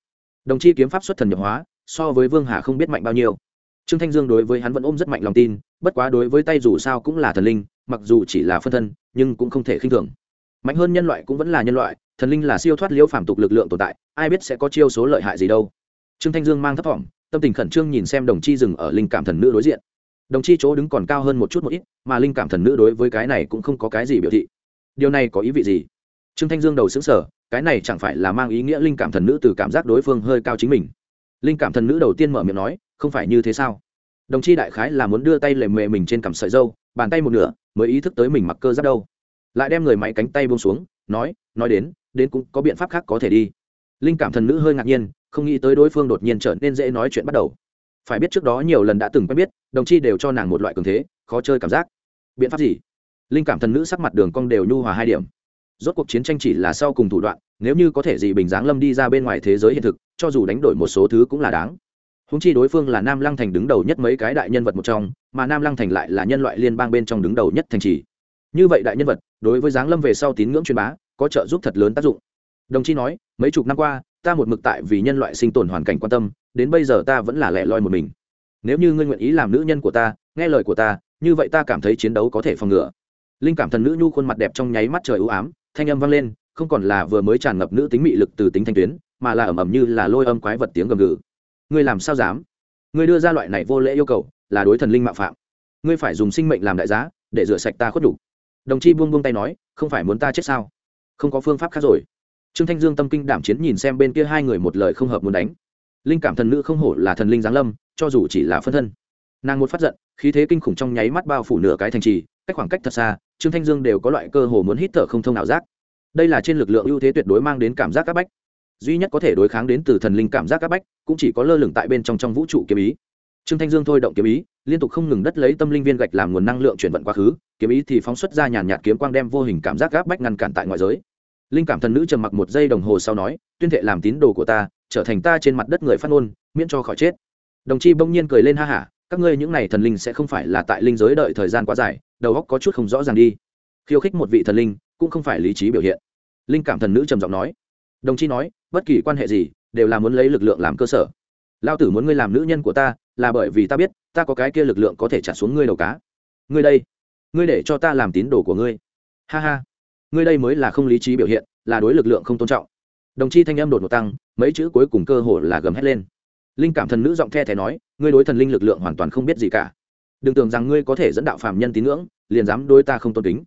Đồng chi kiếm pháp xuất thần nhập hóa, so với vương hà không biết mạnh bao nhiêu. Trương thanh dương đối với hắn vẫn ôm rất mạnh lòng tin, bất quá đối với tay dù sao cũng là thần linh, mặc dù chỉ là phân thân, nhưng cũng không thể khinh thường. Mạnh hơn nhân loại cũng vẫn là nhân loại, thần linh là siêu thoát liễu phàm tục lực lượng tồn tại, ai biết sẽ có chiêu số lợi hại gì đâu. Trương thanh dương mang thấp thỏm, tâm tình khẩn trương nhìn xem đồng chi dừng ở linh cảm thần nữ đối diện. Đồng chi chỗ đứng còn cao hơn một chút một ít, mà linh cảm thần nữ đối với cái này cũng không có cái gì biểu thị. Điều này có ý vị gì? Trương thanh dương đầu xứng sở cái này chẳng phải là mang ý nghĩa linh cảm thần nữ từ cảm giác đối phương hơi cao chính mình. Linh cảm thần nữ đầu tiên mở miệng nói, không phải như thế sao? Đồng chi đại khái là muốn đưa tay lề mề mình trên cằm sợi dâu, bàn tay một nửa, mới ý thức tới mình mặc cơ giáp đâu. Lại đem người máy cánh tay buông xuống, nói nói đến đến cũng có biện pháp khác có thể đi. Linh cảm thần nữ hơi ngạc nhiên, không nghĩ tới đối phương đột nhiên trở nên dễ nói chuyện bắt đầu. Phải biết trước đó nhiều lần đã từng quen biết, đồng chi đều cho nàng một loại cường thế, khó chơi cảm giác. Biện pháp gì? Linh cảm thần nữ sắc mặt đường cong đều nhu hòa hai điểm rốt cuộc chiến tranh chỉ là sau cùng thủ đoạn, nếu như có thể gì bình dáng lâm đi ra bên ngoài thế giới hiện thực, cho dù đánh đổi một số thứ cũng là đáng. Húng chi đối phương là nam lăng thành đứng đầu nhất mấy cái đại nhân vật một trong, mà nam lăng thành lại là nhân loại liên bang bên trong đứng đầu nhất thành trì. Như vậy đại nhân vật, đối với giáng lâm về sau tín ngưỡng truyền bá, có trợ giúp thật lớn tác dụng. Đồng chi nói, mấy chục năm qua, ta một mực tại vì nhân loại sinh tồn hoàn cảnh quan tâm, đến bây giờ ta vẫn là lẻ loi một mình. Nếu như ngươi nguyện ý làm nữ nhân của ta, nghe lời của ta, như vậy ta cảm thấy chiến đấu có thể phòng ngừa. Linh cảm thần nữ nhu khuôn mặt đẹp trong nháy mắt trời ưu ám thanh âm vang lên, không còn là vừa mới tràn ngập nữ tính mị lực từ tính thanh tuyến, mà là ẩm ẩm như là lôi âm quái vật tiếng gầm gừ. Ngươi làm sao dám? Ngươi đưa ra loại này vô lễ yêu cầu, là đối thần linh mạo phạm. Ngươi phải dùng sinh mệnh làm đại giá, để rửa sạch ta khuất đủ đồng chi buông buông tay nói, không phải muốn ta chết sao? Không có phương pháp khác rồi. Trương thanh dương tâm kinh đảm chiến nhìn xem bên kia hai người một lời không hợp muốn đánh. Linh cảm thần nữ không hổ là thần linh giáng lâm, cho dù chỉ là phân thân. Nàng một phát giận, khí thế kinh khủng trong nháy mắt bao phủ nửa cái thành trì cách khoảng cách thật xa, trương thanh dương đều có loại cơ hồ muốn hít thở không thông nào giác. Đây là trên lực lượng ưu thế tuyệt đối mang đến cảm giác áp bách. Duy nhất có thể đối kháng đến từ thần linh cảm giác áp bách, cũng chỉ có lơ lửng tại bên trong trong vũ trụ kiếm ý. Trương thanh dương thôi động kiếm ý, liên tục không ngừng đất lấy tâm linh viên gạch làm nguồn năng lượng chuyển vận quá khứ, kiếm ý thì phóng xuất ra nhàn nhạt kiếm quang đem vô hình cảm giác áp bách ngăn cản tại ngoại giới. Linh cảm thần nữ trầm mặc một giây đồng hồ sau nói, tuyên thệ làm tín đồ của ta, trở thành ta trên mặt đất người phát ngôn, miễn cho khỏi chết. Đồng chi bỗng nhiên cười lên ha hả các ngươi những n à y thần linh sẽ không phải là tại linh giới đợi thời gian quá dài, đầu óc có chút không rõ ràng đi. Khiêu khích một vị thần linh cũng không phải lý trí biểu hiện. Linh cảm thần nữ trầm giọng nói. Đồng chí nói, bất kỳ quan hệ gì đều là muốn lấy lực lượng làm cơ sở. Lao tử muốn ngươi làm nữ nhân của ta, là bởi vì ta biết, ta có cái kia lực lượng có thể trả xuống ngươi đầu cá. Ngươi đây, ngươi để cho ta làm tín đồ của ngươi. Ha ha, ngươi đây mới là không lý trí biểu hiện, là đối lực lượng không tôn trọng. Đồng chi thanh âm đột ngột tăng, mấy chữ cuối cùng cơ hồ là gầm hét lên linh cảm thần nữ giọng the thé nói, ngươi đối thần linh lực lượng hoàn toàn không biết gì cả. Đừng tưởng rằng ngươi có thể dẫn đạo phàm nhân tín ngưỡng, liền dám đối ta không tôn kính.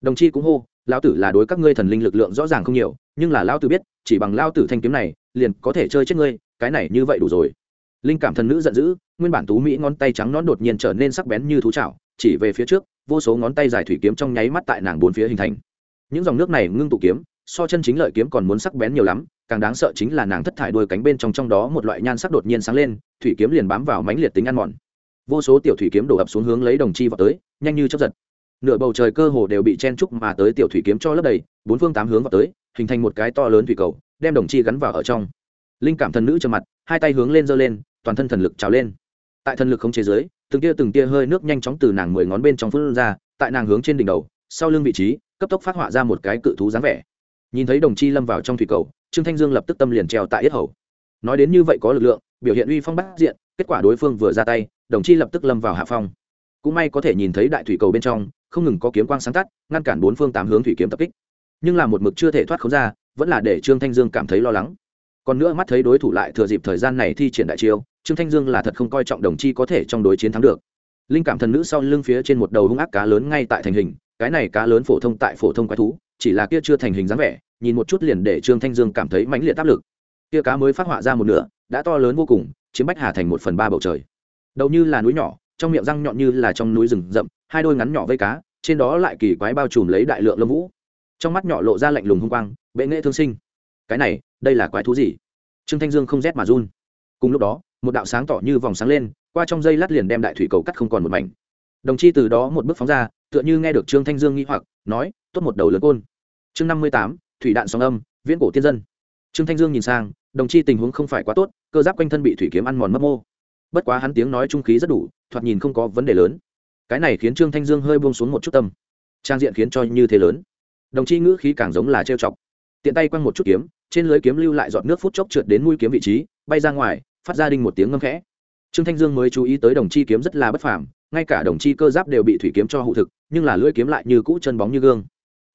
Đồng chi cũng hô, lão tử là đối các ngươi thần linh lực lượng rõ ràng không nhiều, nhưng là lão tử biết, chỉ bằng lão tử thanh kiếm này, liền có thể chơi chết ngươi, cái này như vậy đủ rồi. Linh cảm thần nữ giận dữ, nguyên bản tú mỹ ngón tay trắng nón đột nhiên trở nên sắc bén như thú chảo, chỉ về phía trước, vô số ngón tay dài thủy kiếm trong nháy mắt tại nàng bốn phía hình thành. Những dòng nước này ngưng tụ kiếm, so chân chính lợi kiếm còn muốn sắc bén nhiều lắm càng đáng sợ chính là nàng thất thải đuôi cánh bên trong trong đó một loại nhan sắc đột nhiên sáng lên, thủy kiếm liền bám vào mánh liệt tính ăn mòn. Vô số tiểu thủy kiếm đổ ập xuống hướng lấy đồng chi vào tới, nhanh như chấp giật. Nửa bầu trời cơ hồ đều bị chen trúc mà tới tiểu thủy kiếm cho lấp đầy, bốn phương tám hướng vào tới, hình thành một cái to lớn thủy cầu, đem đồng chi gắn vào ở trong. Linh cảm thần nữ trầm mặt, hai tay hướng lên giơ lên, toàn thân thần lực trào lên. Tại thần lực không chế giới từng tia từng tia hơi nước nhanh chóng từ nàng mười ngón bên trong phun ra, tại nàng hướng trên đỉnh đầu, sau lưng vị trí, cấp tốc phát họa ra một cái cự thú dáng vẻ. Nhìn thấy đồng chi lâm vào trong thủy cầu trương thanh dương lập tức tâm liền treo tại yết hầu. Nói đến như vậy có lực lượng, biểu hiện uy phong bắt diện, kết quả đối phương vừa ra tay, đồng chi lập tức lâm vào hạ phong. Cũng may có thể nhìn thấy đại thủy cầu bên trong, không ngừng có kiếm quang sáng tắt, ngăn cản bốn phương tám hướng thủy kiếm tập kích. Nhưng là một mực chưa thể thoát khống ra, vẫn là để trương thanh dương cảm thấy lo lắng. Còn nữa mắt thấy đối thủ lại thừa dịp thời gian này thi triển đại chiêu, trương thanh dương là thật không coi trọng đồng chi có thể trong đối chiến thắng được. Linh cảm thần nữ sau lưng phía trên một đầu hung ác cá lớn ngay tại thành hình, cái này cá lớn phổ thông tại phổ thông quái thú, chỉ là kia chưa thành hình dáng vẻ nhìn một chút liền để trương thanh dương cảm thấy mãnh liệt áp lực. Kia cá mới phát họa ra một nửa, đã to lớn vô cùng, chiếm bách hà thành một phần ba bầu trời. Đầu như là núi nhỏ, trong miệng răng nhọn như là trong núi rừng rậm, hai đôi ngắn nhỏ vây cá, trên đó lại kỳ quái bao trùm lấy đại lượng lâm vũ. Trong mắt nhỏ lộ ra lạnh lùng hung quang, bệ nghệ thương sinh. Cái này, đây là quái thú gì? Trương thanh dương không rét mà run. Cùng lúc đó, một đạo sáng tỏ như vòng sáng lên, qua trong dây lát liền đem đại thủy cầu cắt không còn một mảnh. Đồng chi từ đó một bước phóng ra, tựa như nghe được trương thanh dương nghĩ hoặc, nói, tốt một đầu lớn côn. Chương năm mươi tám thủy đạn sóng âm, viễn cổ tiên dân. Trương thanh dương nhìn sang, đồng chi tình huống không phải quá tốt, cơ giáp quanh thân bị thủy kiếm ăn mòn mất mô. Bất quá hắn tiếng nói trung khí rất đủ, thoạt nhìn không có vấn đề lớn. Cái này khiến trương thanh dương hơi buông xuống một chút tâm. Trang diện khiến cho như thế lớn. Đồng chi ngữ khí càng giống là trêu chọc. Tiện tay quăng một chút kiếm, trên lưới kiếm lưu lại giọt nước phút chốc trượt đến mũi kiếm vị trí, bay ra ngoài, phát ra đinh một tiếng ngâm khẽ. Trương thanh dương mới chú ý tới đồng chi kiếm rất là bất phàm, ngay cả đồng chi cơ giáp đều bị thủy kiếm cho hụ thực, nhưng là lưỡi kiếm lại như cũ chân bóng như gương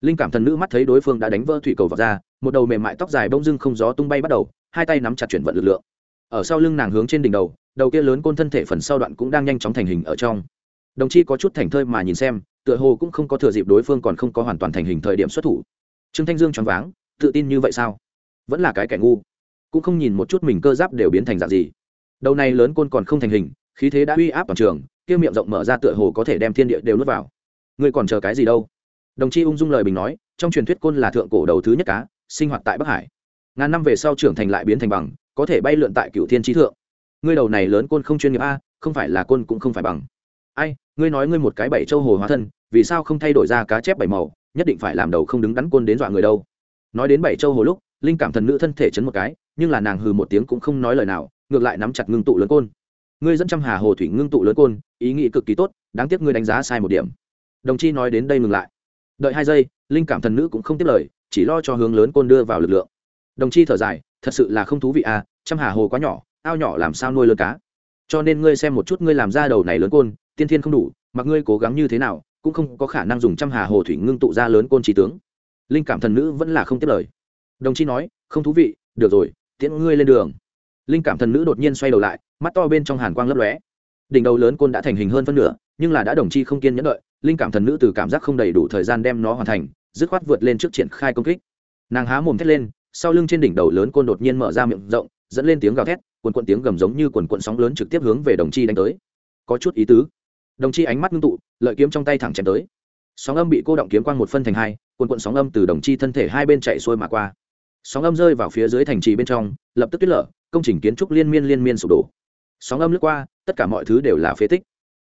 linh cảm thần nữ mắt thấy đối phương đã đánh vỡ thủy cầu vào ra, một đầu mềm mại tóc dài bông dưng không gió tung bay bắt đầu, hai tay nắm chặt chuyển vận lực lượng. Ở sau lưng nàng hướng trên đỉnh đầu đầu kia lớn côn thân thể phần sau đoạn cũng đang nhanh chóng thành hình ở trong. Đồng chi có chút thành thơi mà nhìn xem, tựa hồ cũng không có thừa dịp đối phương còn không có hoàn toàn thành hình thời điểm xuất thủ. Trương thanh dương choáng váng, tự tin như vậy sao? Vẫn là cái kẻ ngu. Cũng không nhìn một chút mình cơ giáp đều biến thành dạng gì. Đầu này lớn côn còn không thành hình, khí thế đã uy áp toàn trường, kia miệng rộng mở ra tựa hồ có thể đem thiên địa đều nuốt vào. Ngươi còn chờ cái gì đâu? Đồng chi ung dung lời bình nói, trong truyền thuyết côn là thượng cổ đầu thứ nhất cá, sinh hoạt tại bắc hải. Ngàn năm về sau trưởng thành lại biến thành bằng, có thể bay lượn tại cựu thiên trí thượng. Ngươi đầu này lớn côn không chuyên nghiệp a, không phải là côn cũng không phải bằng. Ai, ngươi nói ngươi một cái bảy châu hồ hóa thân, vì sao không thay đổi ra cá chép bảy màu, nhất định phải làm đầu không đứng đắn côn đến dọa người đâu. Nói đến bảy châu hồ lúc, linh cảm thần nữ thân thể chấn một cái, nhưng là nàng hừ một tiếng cũng không nói lời nào, ngược lại nắm chặt ngưng tụ lớn côn. Ngươi dẫn trăm hà hồ thủy ngưng tụ lớn côn, ý nghĩ cực kỳ tốt, đáng tiếc ngươi đánh giá sai một điểm. Đồng chi nói đến đây ngừng lại đợi hai giây, linh cảm thần nữ cũng không tiếp lời, chỉ lo cho hướng lớn côn đưa vào lực lượng. Đồng chi thở dài, thật sự là không thú vị à trăm hà hồ quá nhỏ, ao nhỏ làm sao nuôi lớn cá? Cho nên ngươi xem một chút ngươi làm ra đầu này lớn côn, tiên thiên không đủ, mặc ngươi cố gắng như thế nào, cũng không có khả năng dùng trăm hà hồ thủy ngưng tụ ra lớn côn trí tướng. Linh cảm thần nữ vẫn là không tiếp lời. Đồng chi nói, không thú vị, được rồi, tiễn ngươi lên đường. Linh cảm thần nữ đột nhiên xoay đầu lại, mắt to bên trong hàn quang lấp lóe. Đỉnh đầu lớn côn đã thành hình hơn phân nửa nhưng là đã đồng chi không kiên nhẫn đợi, linh cảm thần nữ từ cảm giác không đầy đủ thời gian đem nó hoàn thành, dứt khoát vượt lên trước triển khai công kích. Nàng há mồm thét lên, sau lưng trên đỉnh đầu lớn côn đột nhiên mở ra miệng rộng, dẫn lên tiếng gào thét quần quận tiếng gầm giống như quần quận sóng lớn trực tiếp hướng về đồng chi đánh tới. Có chút ý tứ. Đồng chi ánh mắt ngưng tụ, lợi kiếm trong tay thẳng chém tới. Sóng âm bị cô động kiếm quang một phân thành hai quần quận sóng âm từ đồng chi thân thể hai bên chạy xuôi mà qua. Sóng âm rơi vào phía dưới thành trì bên trong, lập tức tuyết lở, công trình kiến trúc liên miên liên miên sụp đổ. Sóng âm lướt qua, tất cả mọi thứ đều là phế tích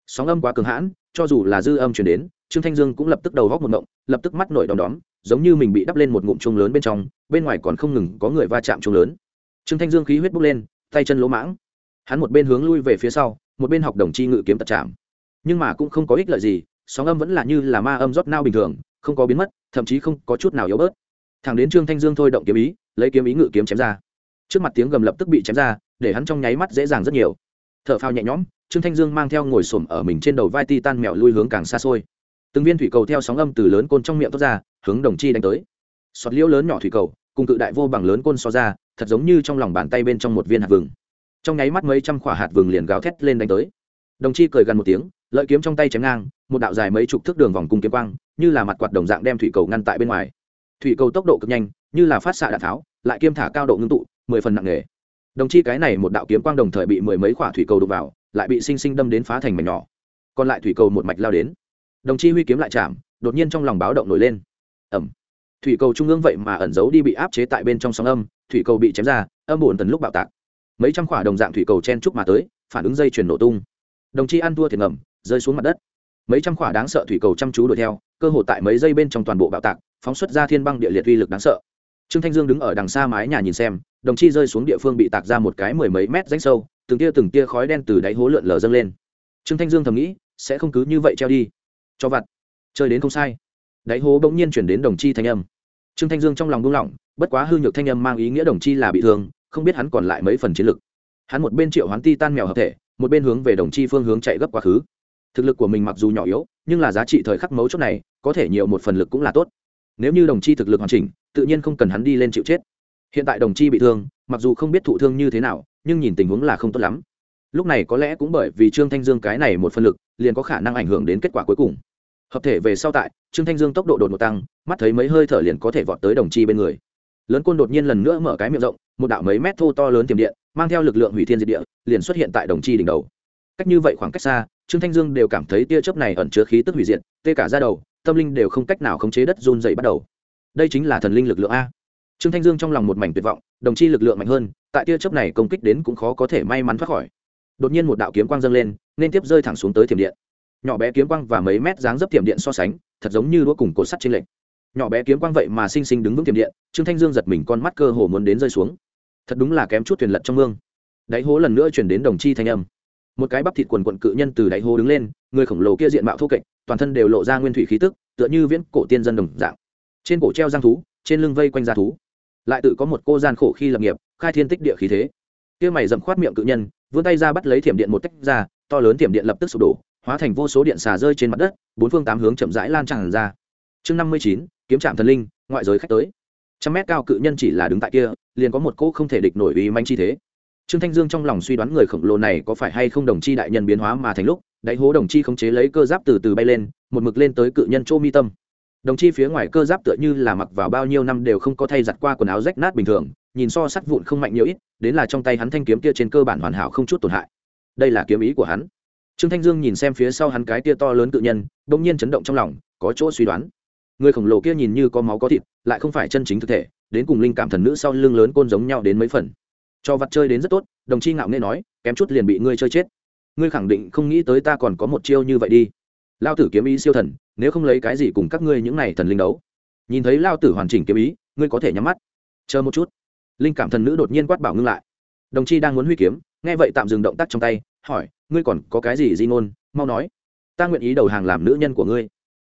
sóng âm quá cường hãn, cho dù là dư âm chuyển đến, trương thanh dương cũng lập tức đầu góc một động lập tức mắt nổi đom đóm, giống như mình bị đắp lên một ngụm chung lớn bên trong, bên ngoài còn không ngừng có người va chạm chung lớn. Trương thanh dương khí huyết bốc lên, tay chân lỗ mãng. Hắn một bên hướng lui về phía sau, một bên học đồng chi ngự kiếm tật chạm. Nhưng mà cũng không có ích lợi gì, sóng âm vẫn là như là ma âm rót nao bình thường, không có biến mất, thậm chí không có chút nào yếu bớt. Thẳng đến trương thanh dương thôi động kiếm ý, lấy kiếm ý ngự kiếm chém ra. Trước mặt tiếng gầm lập tức bị chém ra, để hắn trong nháy mắt dễ dàng rất nhiều. T h ở phao nhẹ nhõm trương thanh dương mang theo ngồi xổm ở mình trên đầu vai ti tan mẹo lui hướng càng xa xôi. Từng viên thủy cầu theo sóng âm từ lớn côn trong miệng thoát ra, hướng đồng chi đánh tới. Sọt liễu lớn nhỏ thủy cầu, cùng cự đại vô bằng lớn côn so ra, thật giống như trong lòng bàn tay bên trong một viên hạt vừng. Trong nháy mắt mấy trăm quả hạt vừng liền gào thét lên đánh tới. Đồng chi cười gần một tiếng, lợi kiếm trong tay chém ngang, một đạo dài mấy chục thước đường vòng cung kiếm quang, như là mặt quạt đồng dạng đem thủy cầu ngăn tại bên ngoài. Thủy cầu tốc độ cực nhanh, như là phát xạ đạn tháo, lại kiêm thả cao độ ngưng tụ, mười phần nặng nghề đồng chi cái này một đạo kiếm quang đồng thời bị mười mấy quả thủy cầu đục vào lại bị sinh sinh đâm đến phá thành mảnh nhỏ. Còn lại thủy cầu một mạch lao đến. Đồng chi huy kiếm lại chạm, đột nhiên trong lòng báo động nổi lên. Ẩm thủy cầu trung ương vậy mà ẩn giấu đi bị áp chế tại bên trong sóng âm, thủy cầu bị chém ra, âm bổn tần lúc bạo tạc. Mấy trăm quả đồng dạng thủy cầu chen trúc mà tới, phản ứng dây chuyển nổ tung. Đồng chi ăn thua thiệt ngầm, rơi xuống mặt đất. Mấy trăm quả đáng sợ thủy cầu chăm chú đuổi theo, cơ hội tại mấy giây bên trong toàn bộ bạo tạc, phóng xuất ra thiên băng địa liệt uy lực đáng sợ. Trương thanh dương đứng ở đằng xa mái nhà nhìn xem, đồng chi rơi xuống địa phương bị tạc ra một cái mười mấy mét rãnh sâu từng tia từng tia khói đen từ đáy hố lượn lờ dâng lên. Trương thanh dương thầm nghĩ, sẽ không cứ như vậy treo đi. Cho vặt. Chơi đến không sai. Đáy hố bỗng nhiên chuyển đến đồng chi thanh âm. Trương thanh dương trong lòng buông lỏng, bất quá hư nhược thanh âm mang ý nghĩa đồng chi là bị thương, không biết hắn còn lại mấy phần chiến lực. Hắn một bên triệu hoán ti tan mèo hợp thể, một bên hướng về đồng chi phương hướng chạy gấp quá khứ. Thực lực của mình mặc dù nhỏ yếu, nhưng là giá trị thời khắc mấu chốt này, có thể nhiều một phần lực cũng là tốt. Nếu như đồng chi thực lực hoàn chỉnh, tự nhiên không cần hắn đi lên chịu chết. Hiện tại đồng chi bị thương, mặc dù không biết thụ thương như thế nào nhưng nhìn tình huống là không tốt lắm. Lúc này có lẽ cũng bởi vì trương thanh dương cái này một phân lực, liền có khả năng ảnh hưởng đến kết quả cuối cùng. Hợp thể về sau tại, trương thanh dương tốc độ đột ngột tăng, mắt thấy mấy hơi thở liền có thể vọt tới đồng chi bên người. Lớn côn đột nhiên lần nữa mở cái miệng rộng, một đạo mấy mét thô to lớn tiềm điện, mang theo lực lượng hủy thiên diệt địa, liền xuất hiện tại đồng chi đỉnh đầu. Cách như vậy khoảng cách xa, trương thanh dương đều cảm thấy tia chớp này ẩn chứa khí tức hủy diệt, tê cả ra đầu, tâm linh đều không cách nào khống chế đất run dày bắt đầu. Đây chính là thần linh lực lượng a trương thanh dương trong lòng một mảnh tuyệt vọng, đồng chi lực lượng mạnh hơn, tại tia chớp này công kích đến cũng khó có thể may mắn thoát khỏi. Đột nhiên một đạo kiếm quang dâng lên, nên tiếp rơi thẳng xuống tới thiểm điện. Nhỏ bé kiếm quang và mấy mét dáng dấp thiểm điện so sánh, thật giống như đũa cùng cột sắt trên lệnh nhỏ bé kiếm quang vậy mà sinh sinh đứng vững thiểm điện, trương thanh dương giật mình con mắt cơ hồ muốn đến rơi xuống. Thật đúng là kém chút thuyền lật trong mương. Đáy hố lần nữa chuyển đến đồng chi thanh âm. Một cái bắp thịt quần quận cự nhân từ đáy hố đứng lên, người khổng lồ kia diện mạo thô kệch, toàn thân đều lộ ra nguyên thủy khí tức, tựa như viễn cổ tiên dân đồng dạng. Trên cổ treo giang thú trên lưng vây quanh da thú. Lại tự có một cô gian khổ khi lập nghiệp, khai thiên tích địa khí thế. Kia mày dậm khoát miệng cự nhân, vươn tay ra bắt lấy thiểm điện một tách ra, to lớn thiểm điện lập tức sụp đổ, hóa thành vô số điện xà rơi trên mặt đất, bốn phương tám hướng chậm rãi lan tràn ra. Chương năm mươi chín, kiếm trạm thần linh, ngoại giới khách tới. Trăm mét cao cự nhân chỉ là đứng tại kia, liền có một cỗ không thể địch nổi uy manh chi thế. Trương thanh dương trong lòng suy đoán người khổng lồ này có phải hay không đồng chi đại nhân biến hóa mà thành lúc, đáy hố đồng chi khống chế lấy cơ giáp từ từ bay lên, một mực lên tới cự nhân chỗ mi tâm đồng chi phía ngoài cơ giáp tựa như là mặc vào bao nhiêu năm đều không có thay giặt qua quần áo rách nát bình thường, nhìn so sắt vụn không mạnh nhiều ít, đến là trong tay hắn thanh kiếm kia trên cơ bản hoàn hảo không chút tổn hại. Đây là kiếm ý của hắn. Trương thanh dương nhìn xem phía sau hắn cái tia to lớn tự nhân đ ỗ n g nhiên chấn động trong lòng, có chỗ suy đoán. Người khổng lồ kia nhìn như có máu có thịt, lại không phải chân chính thực thể, đến cùng linh cảm thần nữ sau lưng lớn côn giống nhau đến mấy phần. Cho vặt chơi đến rất tốt, đồng chi ngạo nghê nói, kém chút liền bị ngươi chơi chết. Ngươi khẳng định không nghĩ tới ta còn có một chiêu như vậy đi. Lao tử kiếm ý siêu thần nếu không lấy cái gì cùng các ngươi những này thần linh đấu? Nhìn thấy lao tử hoàn chỉnh kiếm ý, ngươi có thể nhắm mắt. Chờ một chút. Linh cảm thần nữ đột nhiên quát bảo ngưng lại. Đồng chi đang muốn huy kiếm, nghe vậy tạm dừng động tác trong tay, hỏi, ngươi còn có cái gì di ngôn? Mau nói. Ta nguyện ý đầu hàng làm nữ nhân của ngươi.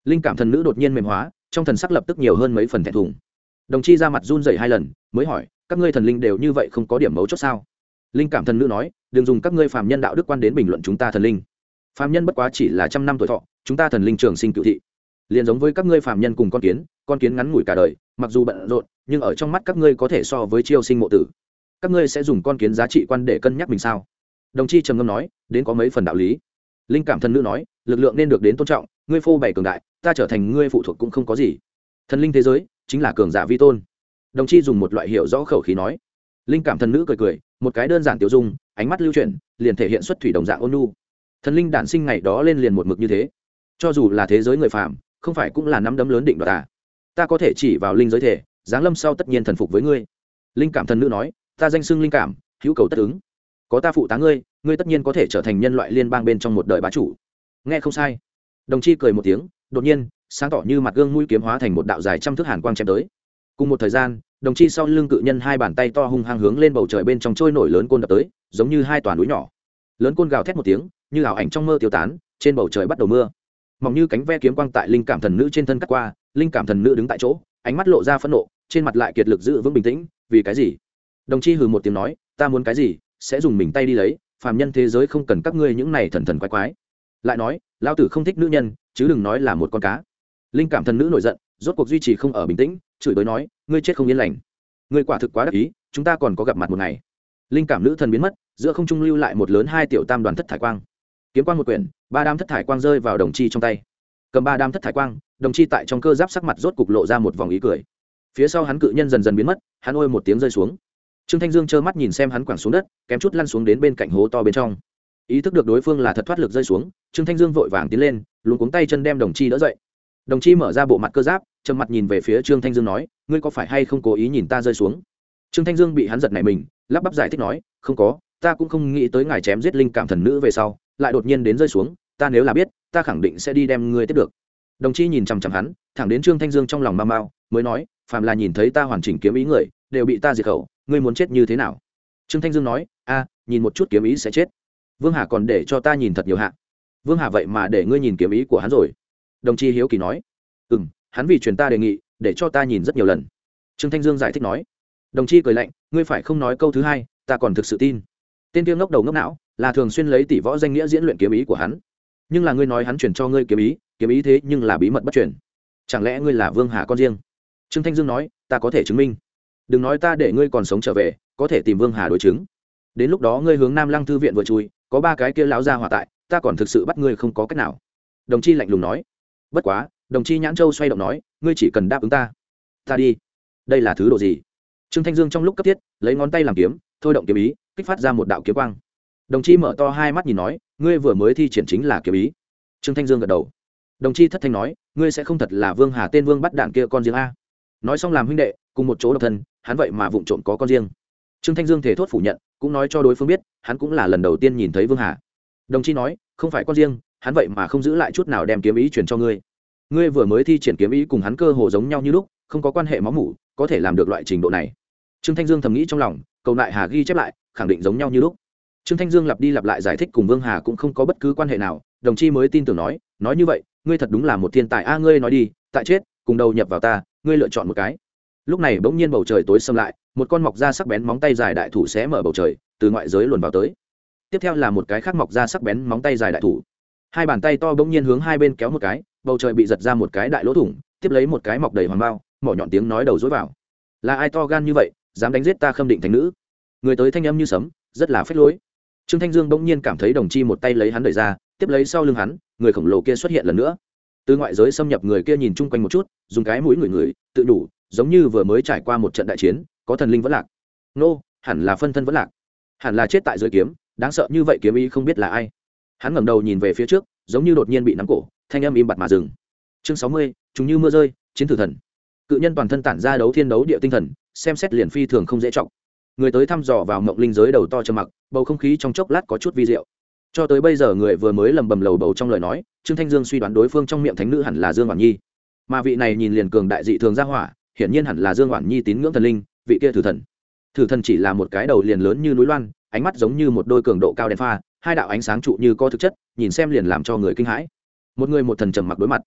Linh cảm thần nữ đột nhiên mềm hóa, trong thần sắc lập tức nhiều hơn mấy phần thẹn thùng. Đồng chi ra mặt run rẩy hai lần, mới hỏi, các ngươi thần linh đều như vậy không có điểm mấu chốt sao? Linh cảm thần nữ nói, đừng dùng các ngươi phàm nhân đạo đức quan đến bình luận chúng ta thần linh. Phàm nhân bất quá chỉ là trăm năm tuổi thọ chúng ta thần linh trường sinh cựu thị. Liền giống với các ngươi phạm nhân cùng con kiến con kiến ngắn ngủi cả đời, mặc dù bận rộn, nhưng ở trong mắt các ngươi có thể so với chiêu sinh mộ tử. Các ngươi sẽ dùng con kiến giá trị quan để cân nhắc mình sao? Đồng chi trầm ngâm nói, đến có mấy phần đạo lý. Linh cảm thần nữ nói, lực lượng nên được đến tôn trọng, ngươi phô bày cường đại, ta trở thành ngươi phụ thuộc cũng không có gì. Thần linh thế giới, chính là cường giả vi tôn. Đồng chi dùng một loại hiểu rõ khẩu khí nói. Linh cảm thần nữ cười cười, một cái đơn giản tiểu dung, ánh mắt lưu chuyển, liền thể hiện xuất thủy đồng dạng ôn nu thần linh đản sinh ngày đó lên liền một mực như thế cho dù là thế giới người phàm, không phải cũng là nắm đấm lớn định đoạt à? Ta có thể chỉ vào linh giới thể giáng lâm sau tất nhiên thần phục với ngươi. Linh cảm thần nữ nói ta danh xưng linh cảm hữu cầu tất ứng. Có ta phụ tá ngươi ngươi tất nhiên có thể trở thành nhân loại liên bang bên trong một đời bá chủ. Nghe không sai. Đồng chi cười một tiếng đột nhiên sáng tỏ như mặt gương mũi kiếm hóa thành một đạo dài trăm thước hàn quang chém tới. Cùng một thời gian đồng chi sau lưng cự nhân hai bàn tay to hung hăng hướng lên bầu trời bên trong trôi nổi lớn côn đập tới giống như hai toàn núi nhỏ. Lớn côn gào thét một tiếng như ảo ảnh trong mơ tiêu tán trên bầu trời bắt đầu mưa mỏng như cánh ve kiếm quang tại linh cảm thần nữ trên thân cắt qua, linh cảm thần nữ đứng tại chỗ, ánh mắt lộ ra phẫn nộ, trên mặt lại kiệt lực giữ vững bình tĩnh, vì cái gì? Đồng chi hừ một tiếng nói, ta muốn cái gì, sẽ dùng mình tay đi lấy, phàm nhân thế giới không cần các ngươi những này thần thần quái quái. Lại nói lao tử không thích nữ nhân, chứ đừng nói là một con cá. Linh cảm thần nữ nổi giận, rốt cuộc duy trì không ở bình tĩnh, chửi bới nói, ngươi chết không yên lành. Ngươi quả thực quá đắc ý, chúng ta còn có gặp mặt một ngày. Linh cảm nữ thần biến mất, giữa không trung lưu lại một lớn hai tiểu tam đoàn thất thải quang. Kiếm quang một quyển ba đám thất thải quang rơi vào đồng chi trong tay. Cầm ba đám thất thải quang, đồng chi tại trong cơ giáp sắc mặt rốt cục lộ ra một vòng ý cười. Phía sau hắn cự nhân dần dần biến mất, hắn ôi một tiếng rơi xuống. Trương thanh dương trơ mắt nhìn xem hắn quẳng xuống đất, kém chút lăn xuống đến bên cạnh hố to bên trong. Ý thức được đối phương là thật thoát lực rơi xuống, trương thanh dương vội vàng tiến lên luôn cuống tay chân đem đồng chi đỡ dậy. Đồng chi mở ra bộ mặt cơ giáp, trầm mặt nhìn về phía trương thanh dương nói, ngươi có phải hay không cố ý nhìn ta rơi xuống? Trương thanh dương bị hắn giật này mình, lắp bắp giải thích nói, không có, ta cũng không nghĩ tới ngài chém giết linh cảm thần nữ về sau lại đột nhiên đến rơi xuống, ta nếu là biết, ta khẳng định sẽ đi đem ngươi tiếp được. Đồng chi nhìn chằm chằm hắn, thẳng đến trương thanh dương trong lòng mau mau, mới nói, phàm là nhìn thấy ta hoàn chỉnh kiếm ý người, đều bị ta diệt khẩu, ngươi muốn chết như thế nào? Trương thanh dương nói, a, nhìn một chút kiếm ý sẽ chết. Vương hà còn để cho ta nhìn thật nhiều hạ. Vương hà vậy mà để ngươi nhìn kiếm ý của hắn rồi. Đồng chi hiếu kỳ nói ừ m hắn vì truyền ta đề nghị, để cho ta nhìn rất nhiều lần. Trương thanh dương giải thích nói, đồng chi cười lạnh, ngươi phải không nói câu thứ hai, ta còn thực sự tin. Tên tiêu ngốc đầu ngốc não là thường xuyên lấy tỷ võ danh nghĩa diễn luyện kiếm ý của hắn. Nhưng là ngươi nói hắn chuyển cho ngươi kiếm ý kiếm ý thế nhưng là bí mật bất chuyển chẳng lẽ ngươi là vương hà con riêng? Trương thanh dương nói, ta có thể chứng minh. Đừng nói ta để ngươi còn sống trở về, có thể tìm vương hà đối chứng. Đến lúc đó ngươi hướng nam lăng thư viện vừa chui, có ba cái kia lão ra hòa tại, ta còn thực sự bắt ngươi không có cách nào. Đồng chi lạnh lùng nói. Bất quá, đồng chi nhãn châu xoay động nói, ngươi chỉ cần đáp ứng ta. Ta đi. Đây là thứ đồ gì? Trương thanh dương trong lúc cấp thiết, lấy ngón tay làm kiếm, thôi động kiếm ý, kích phát ra một đạo kiếm quang đồng chi mở to hai mắt nhìn nói, ngươi vừa mới thi triển chính là kiếm ý. Trương thanh dương gật đầu. Đồng chi thất thanh nói, ngươi sẽ không thật là vương hà tên vương bắt đạn kia con riêng a. Nói xong làm huynh đệ, cùng một chỗ độc thân, hắn vậy mà vụng trộm có con riêng. Trương thanh dương thể thốt phủ nhận, cũng nói cho đối phương biết, hắn cũng là lần đầu tiên nhìn thấy vương hà. Đồng chi nói, không phải con riêng, hắn vậy mà không giữ lại chút nào đem kiếm ý truyền cho ngươi. Ngươi vừa mới thi triển kiếm ý cùng hắn cơ hồ giống nhau như lúc, không có quan hệ máu mủ, có thể làm được loại trình độ này. Trương thanh dương thầm nghĩ trong lòng, cầu lại hà ghi chép lại, khẳng định giống nhau như lúc trương thanh dương lặp đi lặp lại giải thích cùng vương hà cũng không có bất cứ quan hệ nào, đồng chi mới tin tưởng nói nói như vậy, ngươi thật đúng là một thiên tài a, ngươi nói đi, tại chết, cùng đầu nhập vào ta, ngươi lựa chọn một cái. Lúc này bỗng nhiên bầu trời tối xâm lại, một con mọc da sắc bén móng tay dài đại thủ sẽ mở bầu trời, từ ngoại giới luồn vào tới. Tiếp theo là một cái khác mọc da sắc bén móng tay dài đại thủ. Hai bàn tay to bỗng nhiên hướng hai bên kéo một cái, bầu trời bị giật ra một cái đại lỗ thủng, tiếp lấy một cái mọc đầy hoàng bao, mỏ nhọn tiếng nói đầu dối vào. Là ai to gan như vậy, dám đánh giết ta khâm định thành nữ? Người tới thanh âm như sấm, rất là phết lối trương thanh dương bỗng nhiên cảm thấy đồng chi một tay lấy hắn đẩy ra, tiếp lấy sau lưng hắn, người khổng lồ kia xuất hiện lần nữa. Từ ngoại giới xâm nhập người kia nhìn chung quanh một chút, dùng cái mũi người người tự đủ, giống như vừa mới trải qua một trận đại chiến, có thần linh vẫn lạc. Nô, hẳn là phân thân vẫn lạc. Hẳn là chết tại dưới kiếm, đáng sợ như vậy kiếm ý không biết là ai. Hắn ngẩng đầu nhìn về phía trước, giống như đột nhiên bị nắm cổ, thanh âm im bặt mà dừng. Chương sáu mươi, chúng như mưa rơi, chiến thử thần. Cự nhân toàn thân tản ra đấu thiên đấu địa tinh thần, xem xét liền phi thường không dễ trọng người tới thăm dò vào mộng linh giới đầu to trầm mặc, bầu không khí trong chốc lát có chút vi diệu. Cho tới bây giờ người vừa mới lầm bầm lầu bầu trong lời nói, trương thanh dương suy đoán đối phương trong miệng thánh nữ hẳn là dương hoàn nhi. Mà vị này nhìn liền cường đại dị thường ra hỏa, hiển nhiên hẳn là dương hoàn nhi tín ngưỡng thần linh, vị kia thử thần. Thử thần chỉ là một cái đầu liền lớn như núi loan, ánh mắt giống như một đôi cường độ cao đèn pha, hai đạo ánh sáng trụ như có thực chất, nhìn xem liền làm cho người kinh hãi. Một người một thần trầm mặc đối mặt.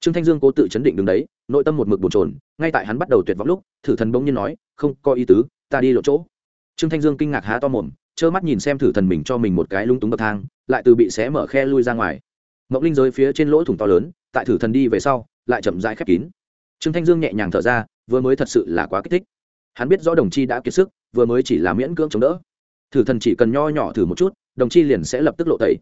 Trương thanh dương cố tự chấn định đứng đấy, nội tâm một mực bồn trồn ngay tại hắn bắt đầu tuyệt vọng lúc, thử thần bỗng nhiên nói, không có ý tứ, ta đi lộ chỗ trương thanh dương kinh ngạc há to mồm, trơ mắt nhìn xem thử thần mình cho mình một cái lung túng bậc thang, lại từ bị xé mở khe lui ra ngoài. Mộng linh giới phía trên lỗ thủng to lớn, tại thử thần đi về sau, lại chậm rãi khép kín. Trương thanh dương nhẹ nhàng thở ra, vừa mới thật sự là quá kích thích. Hắn biết rõ đồng chi đã kiệt sức, vừa mới chỉ là miễn cưỡng chống đỡ. Thử thần chỉ cần nho nhỏ thử một chút, đồng chi liền sẽ lập tức lộ tẩy.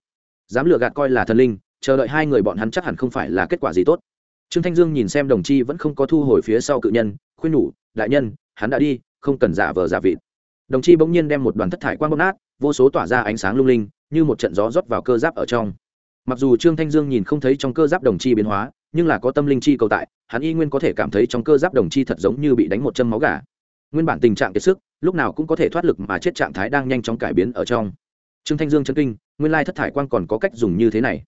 Dám lừa gạt coi là thần linh, chờ đợi hai người bọn hắn chắc hẳn không phải là kết quả gì tốt. Trương thanh dương nhìn xem đồng chi vẫn không có thu hồi phía sau cự nhân, khuyên nhủ, đại nhân, hắn đã đi, không cần giả vờ giả vịt đồng chi bỗng nhiên đem một đoàn thất thải quang bóp nát, vô số tỏa ra ánh sáng lung linh, như một trận gió rót vào cơ giáp ở trong. Mặc dù trương thanh dương nhìn không thấy trong cơ giáp đồng chi biến hóa, nhưng là có tâm linh chi cầu tại, hắn y nguyên có thể cảm thấy trong cơ giáp đồng chi thật giống như bị đánh một châm máu gà. Nguyên bản tình trạng kiệt sức, lúc nào cũng có thể thoát lực mà chết trạng thái đang nhanh chóng cải biến ở trong. Trương thanh dương chân kinh, nguyên lai thất thải quang còn có cách dùng như thế này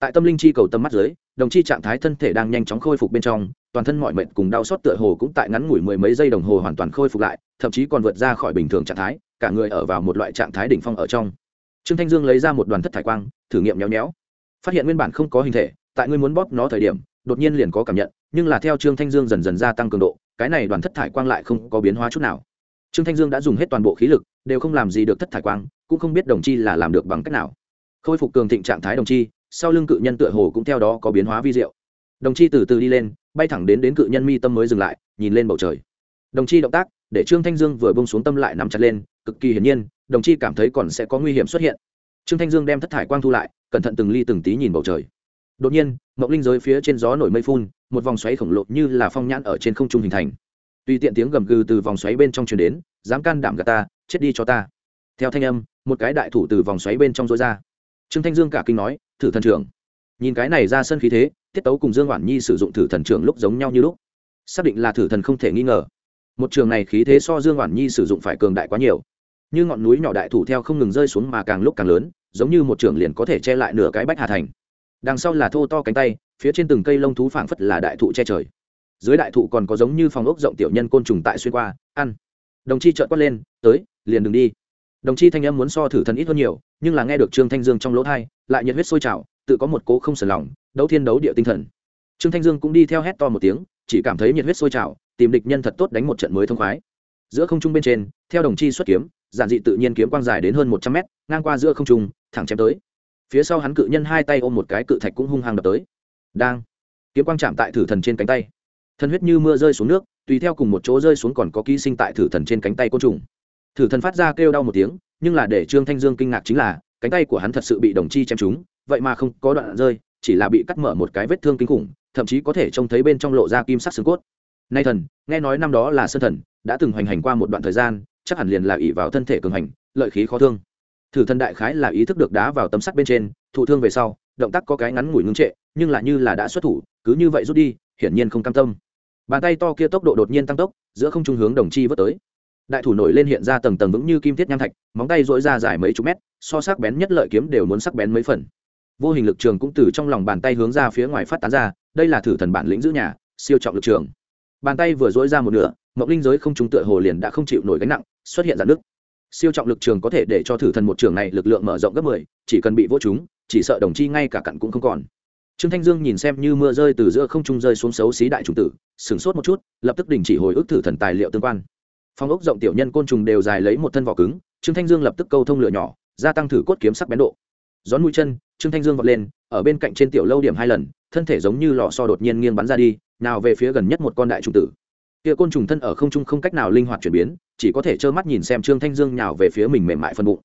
tại tâm linh chi cầu tâm mắt dưới, đồng chi trạng thái thân thể đang nhanh chóng khôi phục bên trong, toàn thân mọi mệnh cùng đau xót tựa hồ cũng tại ngắn ngủi mười mấy giây đồng hồ hoàn toàn khôi phục lại, thậm chí còn vượt ra khỏi bình thường trạng thái, cả người ở vào một loại trạng thái đỉnh phong ở trong. Trương thanh dương lấy ra một đoàn thất thải quang, thử nghiệm nhéo nhéo. Phát hiện nguyên bản không có hình thể, tại ngươi muốn bóp nó thời điểm, đột nhiên liền có cảm nhận, nhưng là theo trương thanh dương dần dần gia tăng cường độ, cái này đoàn thất thải quang lại không có biến hóa chút nào. Trương thanh dương đã dùng hết toàn bộ khí lực, đều không làm gì được thất thải quang, cũng không biết đồng chi là làm được bằng cách nào. Khôi phục cường thịnh trạng thái đồng chi sau lưng cự nhân tựa hồ cũng theo đó có biến hóa vi diệu. Đồng chi từ từ đi lên, bay thẳng đến đến cự nhân mi tâm mới dừng lại, nhìn lên bầu trời. Đồng chi động tác, để trương thanh dương vừa bông xuống tâm lại nằm chặt lên, cực kỳ hiển nhiên, đồng chi cảm thấy còn sẽ có nguy hiểm xuất hiện. Trương thanh dương đem thất thải quang thu lại, cẩn thận từng ly từng tí nhìn bầu trời. Đột nhiên mộng linh giới phía trên gió nổi mây phun, một vòng xoáy khổng lồ như là phong nhãn ở trên không trung hình thành. Tùy tiện tiếng gầm gừ từ vòng xoáy bên trong truyền đến, dám can đảm gà ta, chết đi cho ta. Theo thanh âm, một cái đại thủ từ vòng xoáy bên trong rối ra. Trương thanh dương cả kinh nói thử thần trưởng. Nhìn cái này ra sân khí thế, tiết tấu cùng dương hoản nhi sử dụng thử thần trưởng lúc giống nhau như lúc. Xác định là thử thần không thể nghi ngờ. Một trường này khí thế so dương hoản nhi sử dụng phải cường đại quá nhiều. Như ngọn núi nhỏ đại thủ theo không ngừng rơi xuống mà càng lúc càng lớn, giống như một trường liền có thể che lại nửa cái bách hà thành. Đằng sau là thô to cánh tay, phía trên từng cây lông thú phảng phất là đại thụ che trời. Dưới đại thụ còn có giống như phòng ốc rộng tiểu nhân côn trùng tại xuyên qua, ăn. Đồng chi trợn quát lên, tới, liền đừng đi đồng chi thanh âm muốn so thử thần ít hơn nhiều, nhưng là nghe được trương thanh dương trong lỗ thai lại nhiệt huyết sôi trào, tự có một cố không sờn lòng, đấu thiên đấu địa tinh thần. Trương thanh dương cũng đi theo hét to một tiếng, chỉ cảm thấy nhiệt huyết sôi trào, tìm địch nhân thật tốt đánh một trận mới thông khoái. Giữa không trung bên trên, theo đồng chi xuất kiếm, giản dị tự nhiên kiếm quang dài đến hơn một trăm mét, ngang qua giữa không trung, thẳng chém tới. Phía sau hắn cự nhân hai tay ôm một cái cự thạch cũng hung hăng đập tới. Đang, kiếm quang chạm tại thử thần trên cánh tay. Thân huyết như mưa rơi xuống nước, tùy theo cùng một chỗ rơi xuống còn có ký sinh tại thử thần trên cánh tay côn trùng thử thần phát ra kêu đau một tiếng, nhưng là để trương thanh dương kinh ngạc chính là, cánh tay của hắn thật sự bị đồng chi chém trúng, vậy mà không có đoạn rơi, chỉ là bị cắt mở một cái vết thương kinh khủng, thậm chí có thể trông thấy bên trong lộ ra kim sắc xương cốt. Nay thần, nghe nói năm đó là sơn thần, đã từng hoành hành qua một đoạn thời gian, chắc hẳn liền là ỉ vào thân thể cường hành, lợi khí khó thương. Thử thần đại khái là ý thức được đá vào tấm sắt bên trên, thụ thương về sau, động tác có cái ngắn ngủi ngưng trệ, nhưng là như là đã xuất thủ, cứ như vậy rút đi, hiển nhiên không cam tâm. Bàn tay to kia tốc độ đột nhiên tăng tốc, giữa không trung hướng đồng chi vớt tới đại thủ nổi lên hiện ra tầng tầng vững như kim thiết nham thạch, móng tay dỗi ra dài mấy chục mét, so sắc bén nhất lợi kiếm đều muốn sắc bén mấy phần. Vô hình lực trường cũng từ trong lòng bàn tay hướng ra phía ngoài phát tán ra, đây là thử thần bản lĩnh giữ nhà, siêu trọng lực trường. Bàn tay vừa dỗi ra một nửa mộng linh giới không trung tựa hồ liền đã không chịu nổi gánh nặng, xuất hiện giãn nước. Siêu trọng lực trường có thể để cho thử thần một trường này lực lượng mở rộng gấp mười, chỉ cần bị vô chúng chỉ sợ đồng chi ngay cả cặn cũng không còn. Trương thanh dương nhìn xem như mưa rơi từ giữa không trung rơi xuống xấu xí đại trùng tử, sửng sốt một chút, lập tức đình chỉ hồi ức thử thần tài liệu tương quan phong ốc rộng tiểu nhân côn trùng đều dài lấy một thân vỏ cứng, trương thanh dương lập tức câu thông lửa nhỏ, gia tăng thử cốt kiếm sắc bén độ. Gión mũi chân, trương thanh dương vọt lên, ở bên cạnh trên tiểu lâu điểm hai lần, thân thể giống như lò so đột nhiên nghiêng bắn ra đi, nào về phía gần nhất một con đại trùng tử. Kia côn trùng thân ở không trung không cách nào linh hoạt chuyển biến, chỉ có thể trơ mắt nhìn xem trương thanh dương nhào về phía mình mềm mại phân bụng.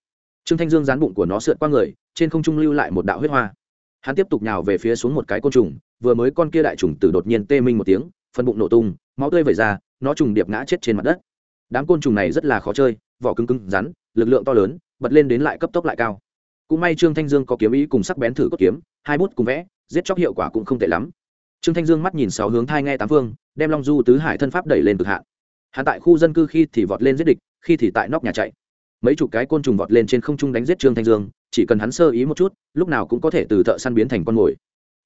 Trương thanh dương dán bụng của nó sượt qua người, trên không trung lưu lại một đạo huyết hoa. Hắn tiếp tục nhào về phía xuống một cái côn trùng, vừa mới con kia đại trùng tử đột nhiên tê minh một tiếng phân bụng nổ tung, máu tươi vẩy ra, nó trùng điệp ngã chết trên mặt đất đám côn trùng này rất là khó chơi, vỏ cứng cứng, rắn, lực lượng to lớn, bật lên đến lại cấp tốc lại cao. Cũng may trương thanh dương có kiếm ý cùng sắc bén thử cốt kiếm, hai bút cùng vẽ, giết chóc hiệu quả cũng không tệ lắm. Trương thanh dương mắt nhìn sáu hướng thai nghe tám phương, đem long du tứ hải thân pháp đẩy lên cực hạn. Hạ tại khu dân cư khi thì vọt lên giết địch, khi thì tại nóc nhà chạy. Mấy chục cái côn trùng vọt lên trên không trung đánh giết trương thanh dương, chỉ cần hắn sơ ý một chút, lúc nào cũng có thể từ thợ săn biến thành con mồi.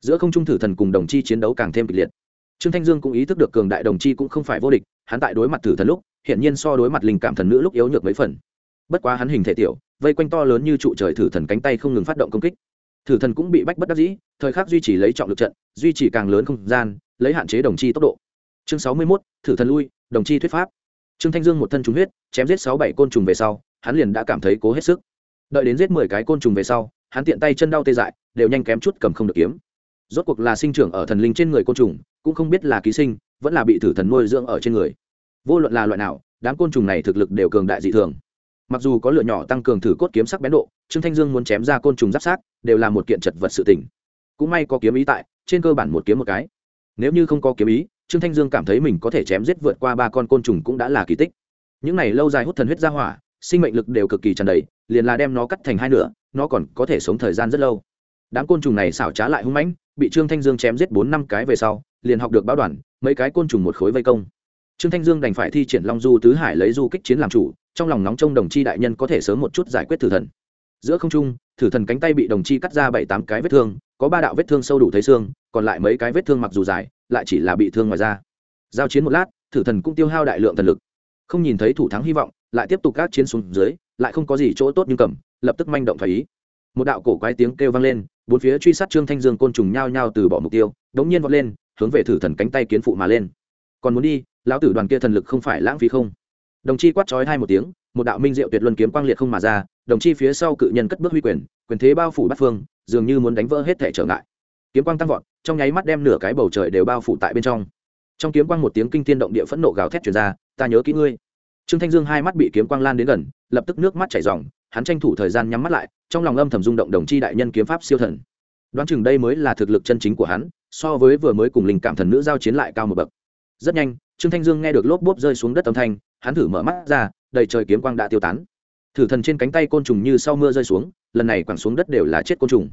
Giữa không trung thử thần cùng đồng chi chiến đấu càng thêm kịch liệt. Trương thanh dương cũng ý thức được cường đại đồng chi cũng không phải vô địch, hắn tại đối mặt thử thần lúc hiện nhiên so đối mặt linh cảm thần nữ lúc yếu nhược mấy phần. Bất quá hắn hình thể tiểu vây quanh to lớn như trụ trời thử thần cánh tay không ngừng phát động công kích. Thử thần cũng bị bách bất đắc dĩ thời khắc duy trì lấy trọng lực trận duy trì càng lớn không gian lấy hạn chế đồng chi tốc độ. Chương sáu mươi 61, thử thần lui đồng chi thuyết pháp. Trương thanh dương một thân trùng huyết chém giết sáu bảy côn trùng về sau hắn liền đã cảm thấy cố hết sức. Đợi đến giết mười cái côn trùng về sau hắn tiện tay chân đau tê dại đều nhanh kém chút cầm không được kiếm. Rốt cuộc là sinh trưởng ở thần linh trên người côn trùng cũng không biết là ký sinh vẫn là bị thử thần nuôi dưỡng ở trên người vô luận là loại nào, đám côn trùng này thực lực đều cường đại dị thường. Mặc dù có lửa nhỏ tăng cường thử cốt kiếm sắc bén độ, trương thanh dương muốn chém ra côn trùng giáp sát, đều là một kiện chật vật sự tỉnh cũng may có kiếm ý tại, trên cơ bản một kiếm một cái. Nếu như không có kiếm ý, trương thanh dương cảm thấy mình có thể chém giết vượt qua ba con côn trùng cũng đã là kỳ tích. Những này lâu dài hút thần huyết ra hỏa, sinh mệnh lực đều cực kỳ tràn đầy, liền là đem nó cắt thành hai nửa, nó còn có thể sống thời gian rất lâu. Đám côn trùng này xảo trá lại hung mãnh, bị trương thanh dương chém giết bốn năm cái về sau, liền học được báo đoàn, mấy cái côn trùng một khối vây công trương thanh dương đành phải thi triển long du tứ hải lấy du kích chiến làm chủ, trong lòng nóng trong đồng chi đại nhân có thể sớm một chút giải quyết thử thần. Giữa không trung, thử thần cánh tay bị đồng chi cắt ra bảy tám cái vết thương, có ba đạo vết thương sâu đủ thấy xương, còn lại mấy cái vết thương mặc dù dài, lại chỉ là bị thương ngoài da. Giao chiến một lát, thử thần cũng tiêu hao đại lượng thần lực. Không nhìn thấy thủ thắng hy vọng, lại tiếp tục các chiến xuống dưới, lại không có gì chỗ tốt nhưng cầm, lập tức manh động phải ý. Một đạo cổ quái tiếng kêu vang lên, bốn phía truy sát trương thanh dương côn trùng nhao nhao từ bỏ mục tiêu, đống nhiên vọt lên, hướng về thử thần cánh tay kiến phụ mà lên. Còn muốn đi lão tử đoàn kia thần lực không phải lãng phí không? Đồng chi quát trói hai một tiếng, một đạo minh diệu tuyệt luân kiếm quang liệt không mà ra, đồng chi phía sau cự nhân cất bước huy quyền quyền thế bao phủ bát phương, dường như muốn đánh vỡ hết thể trở ngại. Kiếm quang tăng vọt, trong nháy mắt đem nửa cái bầu trời đều bao phủ tại bên trong. Trong kiếm quang một tiếng kinh thiên động địa phẫn nộ gào thét truyền ra, ta nhớ kỹ ngươi. Trương thanh dương hai mắt bị kiếm quang lan đến gần, lập tức nước mắt chảy ròng, hắn tranh thủ thời gian nhắm mắt lại, trong lòng âm thầm rung động đồng chi đại nhân kiếm pháp siêu thần. Đoán chừng đây mới là thực lực chân chính của hắn, so với vừa mới cùng linh cảm thần nữ giao chiến lại cao một bậc. Rất nhanh trương thanh dương nghe được lốp bốp rơi xuống đất âm thanh, hắn thử mở mắt ra, đầy trời kiếm quang đã tiêu tán. Thử thần trên cánh tay côn trùng như sau mưa rơi xuống, lần này quẳng xuống đất đều là chết côn trùng.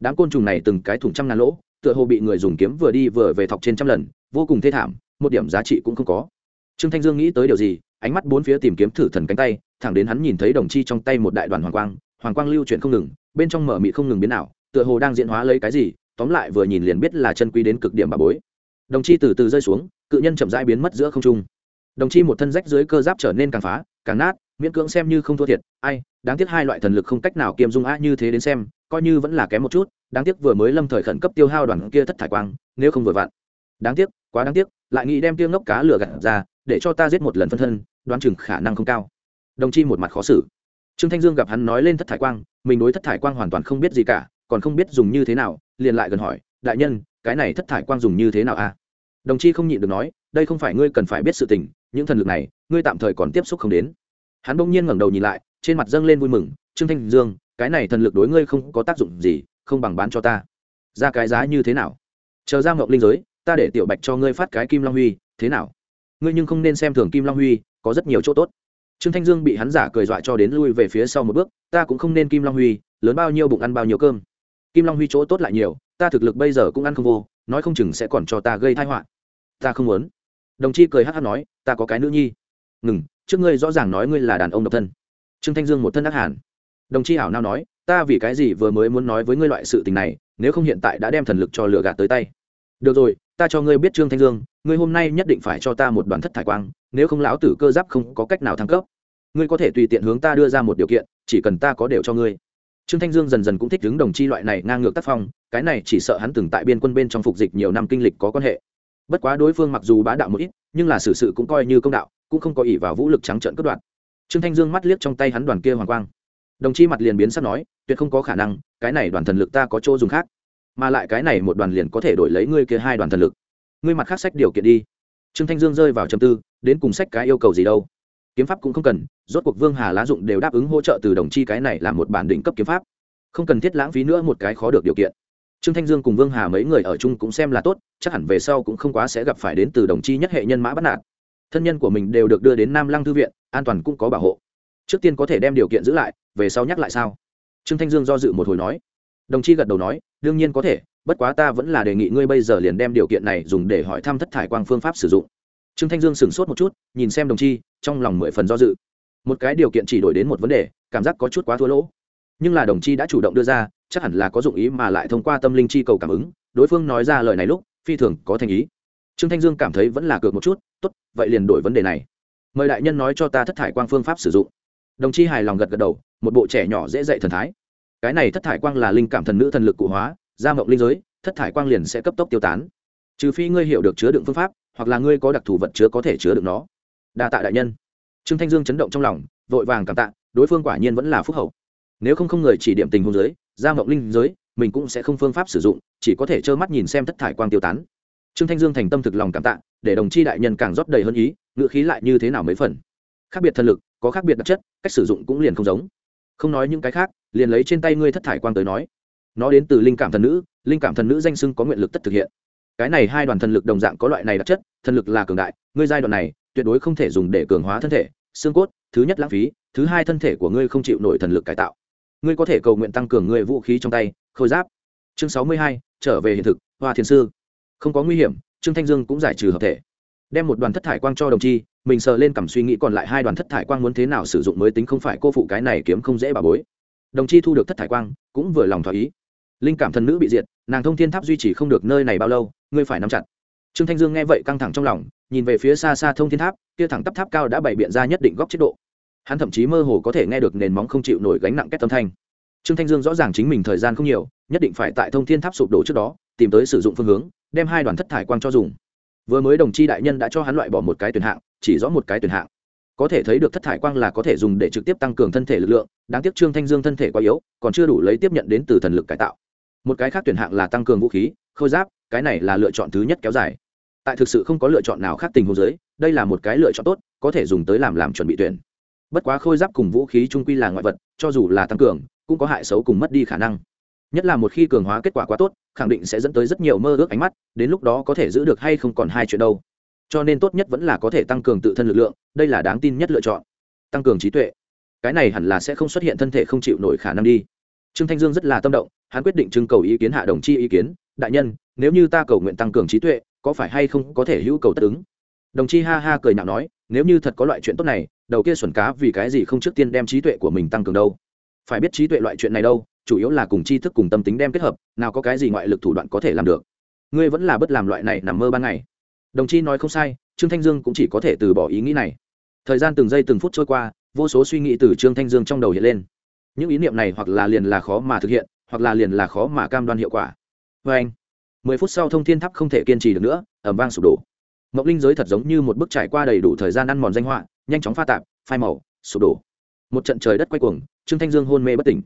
Đám côn trùng này từng cái thủng trăm ngàn lỗ, tựa hồ bị người dùng kiếm vừa đi vừa về thọc trên trăm lần, vô cùng thê thảm, một điểm giá trị cũng không có. Trương thanh dương nghĩ tới điều gì, ánh mắt bốn phía tìm kiếm thử thần cánh tay, thẳng đến hắn nhìn thấy đồng chi trong tay một đại đoàn hoàng quang hoàng quang lưu chuyển không ngừng, bên trong mở mị không ngừng biến ảo, tựa hồ đang diễn hóa lấy cái gì, tóm lại vừa nhìn liền biết là chân quý đến cực điểm bà bối. Đồng chi từ từ rơi xuống cự nhân chậm rãi biến mất giữa không trung. Đồng chi một thân rách dưới cơ giáp trở nên càng phá, càng nát, miễn cưỡng xem như không thua thiệt. Ai, đáng tiếc hai loại thần lực không cách nào kiêm dung a như thế đến xem, coi như vẫn là kém một chút, đáng tiếc vừa mới lâm thời khẩn cấp tiêu hao đoàn kia thất thải quang, nếu không vừa vặn. Đáng tiếc, quá đáng tiếc, lại nghĩ đem tiêu ngốc cá lửa gạt ra, để cho ta giết một lần phân thân, đoán chừng khả năng không cao. Đồng chi một mặt khó xử. Trương thanh dương gặp hắn nói lên thất thải quang, mình đối thất thải quang hoàn toàn không biết gì cả, còn không biết dùng như thế nào, liền lại gần hỏi, đại nhân, cái này thất thải quang dùng như thế nào a đồng chi không nhịn được nói, đây không phải ngươi cần phải biết sự tình, những thần lực này, ngươi tạm thời còn tiếp xúc không đến. Hắn bỗng nhiên ngẩng đầu nhìn lại, trên mặt dâng lên vui mừng, trương thanh dương, cái này thần lực đối ngươi không có tác dụng gì, không bằng bán cho ta. Ra cái giá như thế nào? Chờ ra ngọc linh giới, ta để tiểu bạch cho ngươi phát cái kim long huy, thế nào? Ngươi nhưng không nên xem thường kim long huy, có rất nhiều chỗ tốt. Trương thanh dương bị hắn giả cười dọa cho đến lui về phía sau một bước, ta cũng không nên kim long huy, lớn bao nhiêu bụng ăn bao nhiêu cơm. Kim long huy chỗ tốt lại nhiều ta thực lực bây giờ cũng ăn không vô, nói không chừng sẽ còn cho ta gây thai họa. Ta không muốn. Đồng chi cười hát hát nói, ta có cái nữ nhi. Ngừng, trước ngươi rõ ràng nói ngươi là đàn ông độc thân. Trương thanh dương một thân ác hàn. Đồng chi hảo nao nói, ta vì cái gì vừa mới muốn nói với ngươi loại sự tình này, nếu không hiện tại đã đem thần lực cho lựa gạt tới tay. Được rồi, ta cho ngươi biết trương thanh dương, ngươi hôm nay nhất định phải cho ta một đoàn thất thải quang, nếu không lão tử cơ giáp không có cách nào thăng cấp. Ngươi có thể tùy tiện hướng ta đưa ra một điều kiện, chỉ cần ta có đều cho ngươi trương thanh dương dần dần cũng thích đứng đồng chi loại này ngang ngược tác phong cái này chỉ sợ hắn từng tại biên quân bên trong phục dịch nhiều năm kinh lịch có quan hệ. Bất quá đối phương mặc dù bá đạo một ít nhưng là xử sự, sự cũng coi như công đạo cũng không có ỷ vào vũ lực trắng trợn cướp đoạt. Trương thanh dương mắt liếc trong tay hắn đoàn kia hoàng quang. Đồng chi mặt liền biến sắp nói tuyệt không có khả năng cái này đoàn thần lực ta có chỗ dùng khác. Mà lại cái này một đoàn liền có thể đổi lấy ngươi kia hai đoàn thần lực. Ngươi mặt khác sách điều kiện đi. Trương thanh dương rơi vào trầm tư đến cùng sách cái yêu cầu gì đâu? Kiếm pháp cũng không cần, rốt cuộc vương hà lá dụng đều đáp ứng hỗ trợ từ đồng chi cái này là một bản định cấp kiếm pháp. Không cần thiết lãng phí nữa một cái khó được điều kiện. Trương thanh dương cùng vương hà mấy người ở chung cũng xem là tốt, chắc hẳn về sau cũng không quá sẽ gặp phải đến từ đồng chi nhất hệ nhân mã bắt nạt. Thân nhân của mình đều được đưa đến nam lăng thư viện, an toàn cũng có bảo hộ. Trước tiên có thể đem điều kiện giữ lại, về sau nhắc lại sao? Trương thanh dương do dự một hồi nói. Đồng chi gật đầu nói, đương nhiên có thể, bất quá ta vẫn là đề nghị ngươi bây giờ liền đem điều kiện này dùng để hỏi thăm thất thải quang phương pháp sử dụng trương thanh dương sửng sốt một chút, nhìn xem đồng chi, trong lòng mười phần do dự. Một cái điều kiện chỉ đổi đến một vấn đề, cảm giác có chút quá thua lỗ. Nhưng là đồng chi đã chủ động đưa ra, chắc hẳn là có dụng ý mà lại thông qua tâm linh chi cầu cảm ứng, đối phương nói ra lời này lúc, phi thường có thành ý. Trương thanh dương cảm thấy vẫn là cược một chút, tốt, vậy liền đổi vấn đề này. Mời đại nhân nói cho ta thất thải quang phương pháp sử dụng. Đồng chi hài lòng gật gật đầu, một bộ trẻ nhỏ dễ dạy thần thái. Cái này thất thải quang là linh cảm thần nữ thần lực cụ hóa, ra mộng linh giới, thất thải quang liền sẽ cấp tốc tiêu tán trừ phi ngươi hiểu được chứa đựng phương pháp, hoặc là ngươi có đặc thù vật chứa có thể chứa đựng nó. Đa tạ đại nhân. Trương thanh dương chấn động trong lòng, vội vàng cảm tạ, đối phương quả nhiên vẫn là phúc hậu. Nếu không không người chỉ điểm tình hôn giới giao mộng linh giới, mình cũng sẽ không phương pháp sử dụng, chỉ có thể trơ mắt nhìn xem thất thải quang tiêu tán. Trương thanh dương thành tâm thực lòng cảm tạ, để đồng chi đại nhân càng rót đầy hơn ý, ngữ khí lại như thế nào mấy phần. Khác biệt thần lực, có khác biệt đặc chất, cách sử dụng cũng liền không giống. Không nói những cái khác, liền lấy trên tay ngươi thất thải quang tới nói. Nó đến từ linh cảm thần nữ, linh cảm thần nữ danh sưng có nguyện lực tất thực hiện cái này hai đoàn thần lực đồng dạng có loại này đặc chất, thần lực là cường đại, ngươi giai đoạn này, tuyệt đối không thể dùng để cường hóa thân thể. Xương cốt, thứ nhất lãng phí, thứ hai thân thể của ngươi không chịu nổi thần lực cải tạo. Ngươi có thể cầu nguyện tăng cường ngươi vũ khí trong tay, khôi giáp. Chương sáu mươi hai, trở về hiện thực, hoa thiền sư. Không có nguy hiểm, trương thanh dương cũng giải trừ hợp thể. Đem một đoàn thất thải quang cho đồng chi, mình sờ lên cảm suy nghĩ còn lại hai đoàn thất thải quang muốn thế nào sử dụng mới tính không phải cô phụ cái này kiếm không dễ bà bối. Đồng chi thu được thất thải quang, cũng vừa lòng thỏa ý linh cảm thần nữ bị diệt, nàng thông thiên tháp duy trì không được nơi này bao lâu, ngươi phải nắm chặt. Trương thanh dương nghe vậy căng thẳng trong lòng, nhìn về phía xa xa thông thiên tháp, kia thẳng tắp tháp cao đã bày biện ra nhất định góc chế độ. Hắn thậm chí mơ hồ có thể nghe được nền móng không chịu nổi gánh nặng kết âm thanh. Trương thanh dương rõ ràng chính mình thời gian không nhiều, nhất định phải tại thông thiên tháp sụp đổ trước đó, tìm tới sử dụng phương hướng, đem hai đoàn thất thải quang cho dùng. Vừa mới đồng chi đại nhân đã cho hắn loại bỏ một cái tuyển hạng, chỉ rõ một cái tuyển hạng. Có thể thấy được thất thải quang là có thể dùng để trực tiếp tăng cường thân thể lực lượng, đáng tiếc trương thanh dương thân thể quá yếu, còn chưa đủ lấy tiếp nhận đến từ thần lực cải tạo một cái khác tuyển hạng là tăng cường vũ khí, khôi giáp, cái này là lựa chọn thứ nhất kéo dài. Tại thực sự không có lựa chọn nào khác tình huống giới đây là một cái lựa chọn tốt, có thể dùng tới làm làm chuẩn bị tuyển. Bất quá khôi giáp cùng vũ khí trung quy là ngoại vật, cho dù là tăng cường, cũng có hại xấu cùng mất đi khả năng. Nhất là một khi cường hóa kết quả quá tốt, khẳng định sẽ dẫn tới rất nhiều mơ ước ánh mắt, đến lúc đó có thể giữ được hay không còn hai chuyện đâu. Cho nên tốt nhất vẫn là có thể tăng cường tự thân lực lượng, đây là đáng tin nhất lựa chọn. Tăng cường trí tuệ. Cái này hẳn là sẽ không xuất hiện thân thể không chịu nổi khả năng đi. Trương thanh dương rất là tâm động hắn quyết định trưng cầu ý kiến hạ đồng chi ý kiến, đại nhân, nếu như ta cầu nguyện tăng cường trí tuệ, có phải hay không có thể hữu cầu tất ứng? Đồng chi ha ha cười nhạo nói, nếu như thật có loại chuyện tốt này, đầu kia xuẩn cá vì cái gì không trước tiên đem trí tuệ của mình tăng cường đâu? Phải biết trí tuệ loại chuyện này đâu, chủ yếu là cùng tri thức cùng tâm tính đem kết hợp, nào có cái gì ngoại lực thủ đoạn có thể làm được. Ngươi vẫn là bất làm loại này nằm mơ ban ngày. Đồng chi nói không sai, trương thanh dương cũng chỉ có thể từ bỏ ý nghĩ này. Thời gian từng giây từng phút trôi qua, vô số suy nghĩ từ trương thanh dương trong đầu hiện lên. Những ý niệm này hoặc là liền là khó mà thực hiện hoặc là liền là khó mà cam đoan hiệu quả. Vê anh, mười phút sau thông thiên tháp không thể kiên trì được nữa ẩm vang sụp đổ. Mộng linh giới thật giống như một bức trải qua đầy đủ thời gian ăn mòn danh họa, nhanh chóng pha tạp, phai màu, sụp đổ. Một trận trời đất quay cuồng, trương thanh dương hôn mê bất tỉnh.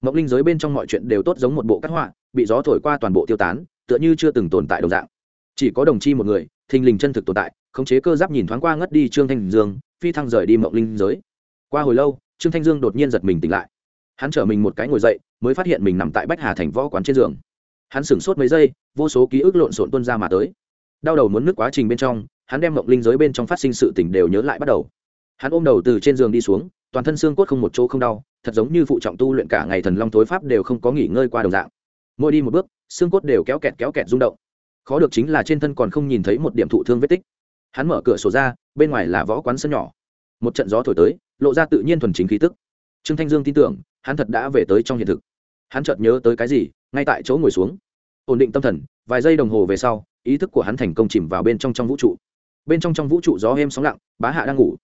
Mộng linh giới bên trong mọi chuyện đều tốt giống một bộ cắt họa, bị gió thổi qua toàn bộ tiêu tán, tựa như chưa từng tồn tại đồng dạng. Chỉ có đồng chi một người, thình lình chân thực tồn tại, khống chế cơ giáp nhìn thoáng qua ngất đi trương thanh dương, phi thăng rời đi mộng linh giới. Qua hồi lâu, trương thanh dương đột nhiên giật mình tỉnh lại hắn chở mình một cái ngồi dậy, mới phát hiện mình nằm tại bách hà thành võ quán trên giường. Hắn sửng sốt mấy giây, vô số ký ức lộn xộn tuân ra mà tới. Đau đầu muốn nước quá trình bên trong, hắn đem mộng linh giới bên trong phát sinh sự tỉnh đều nhớ lại bắt đầu. Hắn ôm đầu từ trên giường đi xuống, toàn thân xương cốt không một chỗ không đau, thật giống như phụ trọng tu luyện cả ngày thần long tối pháp đều không có nghỉ ngơi qua đồng dạng. Mỗi đi một bước, xương cốt đều kéo kẹt kéo kẹt rung động. Khó được chính là trên thân còn không nhìn thấy một điểm thụ thương vết tích. Hắn mở cửa sổ ra, bên ngoài là võ quán sân nhỏ. Một trận gió thổi tới, lộ ra tự nhiên thuần chính khí tức. Trương thanh dương tin tưởng hắn thật đã về tới trong hiện thực. Hắn chợt nhớ tới cái gì, ngay tại chỗ ngồi xuống. Ổn định tâm thần, vài giây đồng hồ về sau, ý thức của hắn thành công chìm vào bên trong trong vũ trụ. Bên trong trong vũ trụ gió êm sóng lặng, bá hạ đang ngủ.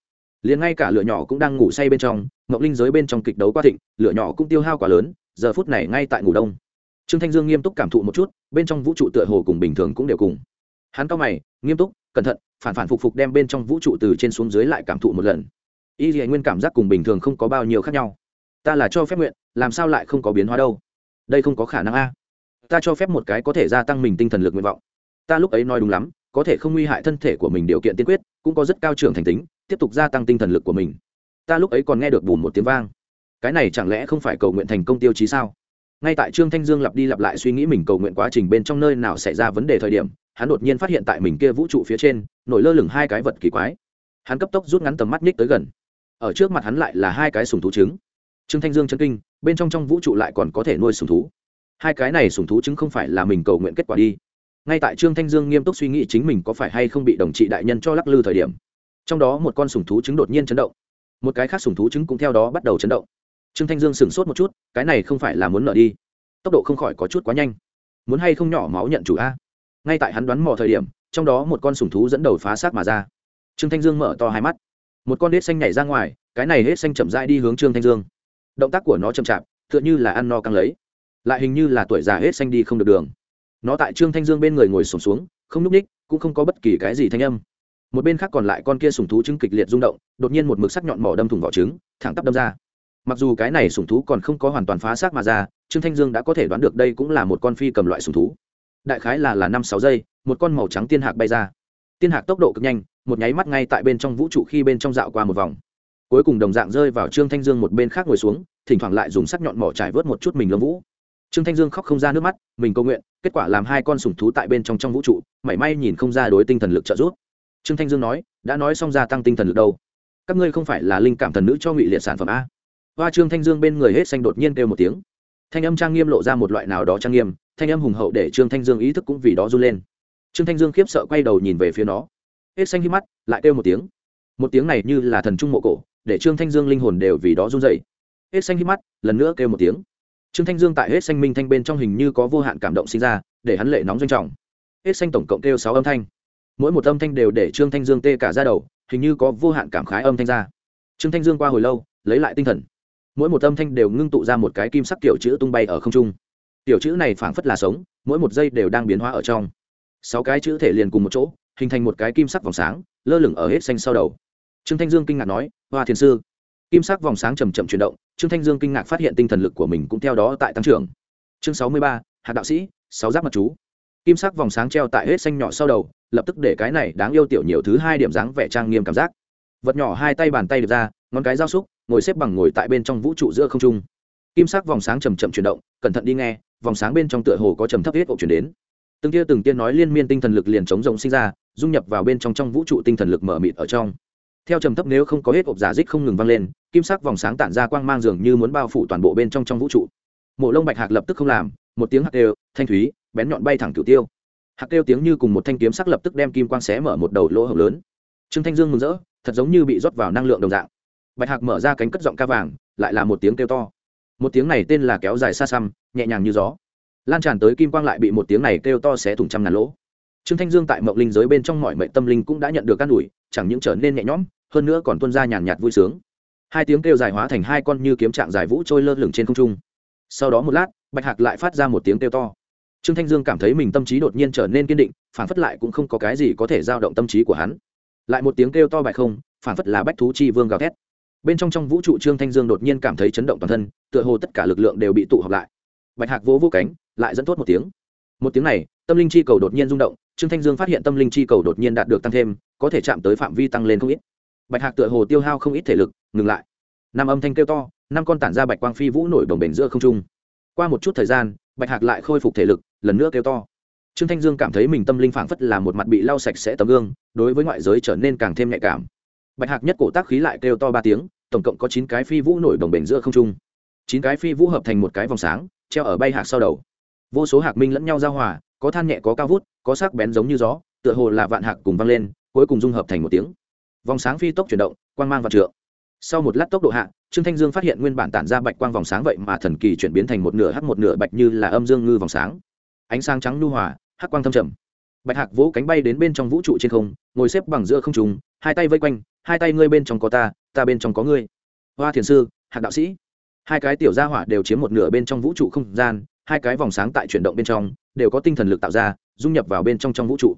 Liền ngay cả lửa nhỏ cũng đang ngủ say bên trong, ngọc linh giới bên trong kịch đấu quá thịnh, lửa nhỏ cũng tiêu hao quá lớn, giờ phút này ngay tại ngủ đông. Trương thanh dương nghiêm túc cảm thụ một chút, bên trong vũ trụ tựa hồ cùng bình thường cũng đều cùng. Hắn cao mày, nghiêm túc, cẩn thận, phản phản phục phục đem bên trong vũ trụ từ trên xuống dưới lại cảm thụ một lần. Y dì nguyên cảm giác cùng bình thường không có bao nhiêu khác nhau ta là cho phép nguyện, làm sao lại không có biến hóa đâu? Đây không có khả năng a. Ta cho phép một cái có thể gia tăng mình tinh thần lực nguyện vọng. Ta lúc ấy nói đúng lắm, có thể không nguy hại thân thể của mình điều kiện tiên quyết, cũng có rất cao trưởng thành tính, tiếp tục gia tăng tinh thần lực của mình. Ta lúc ấy còn nghe được bùn một tiếng vang. Cái này chẳng lẽ không phải cầu nguyện thành công tiêu chí sao? Ngay tại trương thanh dương lặp đi lặp lại suy nghĩ mình cầu nguyện quá trình bên trong nơi nào xảy ra vấn đề thời điểm, hắn đột nhiên phát hiện tại mình kia vũ trụ phía trên, nổi lơ lửng hai cái vật kỳ quái. Hắn cấp tốc rút ngắn tầm mắt nhích tới gần. Ở trước mặt hắn lại là hai cái sùng thú trứng trương thanh dương chân kinh, bên trong trong vũ trụ lại còn có thể nuôi sùng thú. Hai cái này sùng thú chứng không phải là mình cầu nguyện kết quả đi. Ngay tại trương thanh dương nghiêm túc suy nghĩ chính mình có phải hay không bị đồng trị đại nhân cho lắc lư thời điểm, trong đó một con sùng thú chứng đột nhiên chấn động. Một cái khác sùng thú chứng cũng theo đó bắt đầu chấn động. Trương thanh dương sửng sốt một chút, cái này không phải là muốn nợ đi. Tốc độ không khỏi có chút quá nhanh. Muốn hay không nhỏ máu nhận chủ a? Ngay tại hắn đoán mò thời điểm, trong đó một con sùng thú dẫn đầu phá sát mà ra. Trương thanh dương mở to hai mắt. Một con hết xanh nhảy ra ngoài, cái này hết xanh chậm rãi đi hướng trương thanh dương động tác của nó chậm chạp tựa như là ăn no căng lấy. Lại hình như là tuổi già hết xanh đi không được đường. Nó tại trương thanh dương bên người ngồi sùng xuống, xuống không nhúc ních cũng không có bất kỳ cái gì thanh âm. Một bên khác còn lại con kia sùng thú trứng kịch liệt rung động đột nhiên một mực sắc nhọn mỏ đâm thủng vỏ trứng thẳng tắp đâm ra. Mặc dù cái này sùng thú còn không có hoàn toàn phá xác mà ra trương thanh dương đã có thể đoán được đây cũng là một con phi cầm loại sùng thú. Đại khái là là năm sáu giây một con màu trắng tiên hạc bay ra. Tiên hạc tốc độ cực nhanh một nháy mắt ngay tại bên trong vũ trụ khi bên trong dạo qua một vòng cuối cùng đồng dạng rơi vào trương thanh dương một bên khác ngồi xuống, thỉnh thoảng lại dùng sắc nhọn mỏ trải vớt một chút mình lông vũ. Trương thanh dương khóc không ra nước mắt, mình cầu nguyện, kết quả làm hai con sùng thú tại bên trong trong vũ trụ, mảy may nhìn không ra đối tinh thần lực trợ giúp. Trương thanh dương nói, đã nói xong gia tăng tinh thần lực đâu? Các ngươi không phải là linh cảm thần nữ cho ngụy liệt sản phẩm a? Hoa trương thanh dương bên người hết xanh đột nhiên kêu một tiếng. Thanh âm trang nghiêm lộ ra một loại nào đó trang nghiêm, thanh âm hùng hậu để trương thanh dương ý thức cũng vì đó run lên. Trương thanh dương khiếp sợ quay đầu nhìn về phía nó. Hết xanh hít mắt, lại kêu một tiếng. Một tiếng này như là thần trung mộ cổ để trương thanh dương linh hồn đều vì đó run dậy hết xanh hít mắt, lần nữa kêu một tiếng. Trương thanh dương tại hết xanh minh thanh bên trong hình như có vô hạn cảm động sinh ra, để hắn lệ nóng doanh trọng. Hết xanh tổng cộng kêu sáu âm thanh. Mỗi một âm thanh đều để trương thanh dương tê cả ra đầu, hình như có vô hạn cảm khái âm thanh ra. Trương thanh dương qua hồi lâu, lấy lại tinh thần. Mỗi một âm thanh đều ngưng tụ ra một cái kim sắc kiểu chữ tung bay ở không trung. Tiểu chữ này phảng phất là sống, mỗi một giây đều đang biến hóa ở trong. Sáu cái chữ thể liền cùng một chỗ, hình thành một cái kim sắc vòng sáng, lơ lửng ở hết xanh sau đầu trương thanh dương kinh ngạc nói, hoa thiền sư. Kim sắc vòng sáng chầm chậm chuyển động, trương thanh dương kinh ngạc phát hiện tinh thần lực của mình cũng theo đó tại tăng trưởng. Chương sáu mươi ba hạt đạo sĩ, sáu giáp mật chú. Kim sắc vòng sáng treo tại hết xanh nhỏ sau đầu, lập tức để cái này đáng yêu tiểu nhiều thứ hai điểm dáng vẻ trang nghiêm cảm giác. Vật nhỏ hai tay bàn tay được ra, ngón cái giao xúc, ngồi xếp bằng ngồi tại bên trong vũ trụ giữa không trung. Kim sắc vòng sáng chầm chậm chuyển động, cẩn thận đi nghe, vòng sáng bên trong tựa hồ có trầm thấp hết ộ chuyển đến. Từng tia từng tia nói liên miên tinh thần lực liền chống rộng sinh ra, dung nhập vào bên trong trong vũ trụ tinh thần lực mở mịt ở trong theo trầm thấp nếu không có hết ộp giả dích không ngừng vang lên, kim sắc vòng sáng tản ra quang mang dường như muốn bao phủ toàn bộ bên trong trong vũ trụ. Mộ lông bạch hạc lập tức không làm, một tiếng hạc đều thanh thúy, bén nhọn bay thẳng cửu tiêu. Hạc kêu tiếng như cùng một thanh kiếm sắc lập tức đem kim quang xé mở một đầu lỗ hổng lớn. Trương thanh dương mừng rỡ, thật giống như bị rót vào năng lượng đồng dạng. Bạch hạc mở ra cánh cất giọng ca vàng, lại là một tiếng kêu to. Một tiếng này tên là kéo dài xa xăm, nhẹ nhàng như gió. Lan tràn tới kim quang lại bị một tiếng này kêu to xé thủng trăm ngàn lỗ trương thanh dương tại mộng linh giới bên trong mọi mệnh tâm linh cũng đã nhận được can ủi, chẳng những trở nên nhẹ nhõm, hơn nữa còn tuân ra nhàn nhạt vui sướng. Hai tiếng kêu dài hóa thành hai con như kiếm trạng dài vũ trôi lơ lửng trên không trung. Sau đó một lát, bạch hạc lại phát ra một tiếng kêu to. Trương thanh dương cảm thấy mình tâm trí đột nhiên trở nên kiên định, phản phất lại cũng không có cái gì có thể giao động tâm trí của hắn. Lại một tiếng kêu to bạch không, phản phất là bách thú chi vương gào thét. Bên trong trong vũ trụ trương thanh dương đột nhiên cảm thấy chấn động toàn thân, tựa hồ tất cả lực lượng đều bị tụ họp lại. Bạch hạc vỗ vỗ cánh, lại dẫn tốt một tiếng. Một tiếng này, tâm linh chi cầu đột nhiên rung động trương thanh dương phát hiện tâm linh chi cầu đột nhiên đạt được tăng thêm, có thể chạm tới phạm vi tăng lên không ít. Bạch hạc tựa hồ tiêu hao không ít thể lực, ngừng lại. Năm âm thanh kêu to, năm con tản ra bạch quang phi vũ nổi đồng bền giữa không trung. Qua một chút thời gian, bạch hạc lại khôi phục thể lực, lần nữa kêu to. Trương thanh dương cảm thấy mình tâm linh phảng phất là một mặt bị lau sạch sẽ tấm gương, đối với ngoại giới trở nên càng thêm nhạy cảm. Bạch hạc nhất cổ tác khí lại kêu to ba tiếng, tổng cộng có chín cái phi vũ nổi đồng bền giữa không trung. Chín cái phi vũ hợp thành một cái vòng sáng, treo ở bay hạc sau đầu. Vô số hạc minh lẫn nhau giao hòa, có than nhẹ có cao vút có sắc bén giống như gió, tựa hồ là vạn hạc cùng vang lên, cuối cùng dung hợp thành một tiếng. Vòng sáng phi tốc chuyển động, quang mang và trượng. Sau một lát tốc độ hạ, trương thanh dương phát hiện nguyên bản tản ra bạch quang vòng sáng vậy mà thần kỳ chuyển biến thành một nửa hắc một nửa bạch như là âm dương ngư vòng sáng. Ánh sáng trắng nhu hòa, hắc quang thâm trầm. Bạch hạc vỗ cánh bay đến bên trong vũ trụ trên không, ngồi xếp bằng giữa không trùng hai tay vây quanh, hai tay ngươi bên trong có ta ta bên trong có ngươi. Hoa thiền sư, hạc đạo sĩ. Hai cái tiểu gia hỏa đều chiếm một nửa bên trong vũ trụ không gian hai cái vòng sáng tại chuyển động bên trong, đều có tinh thần lực tạo ra, dung nhập vào bên trong trong vũ trụ.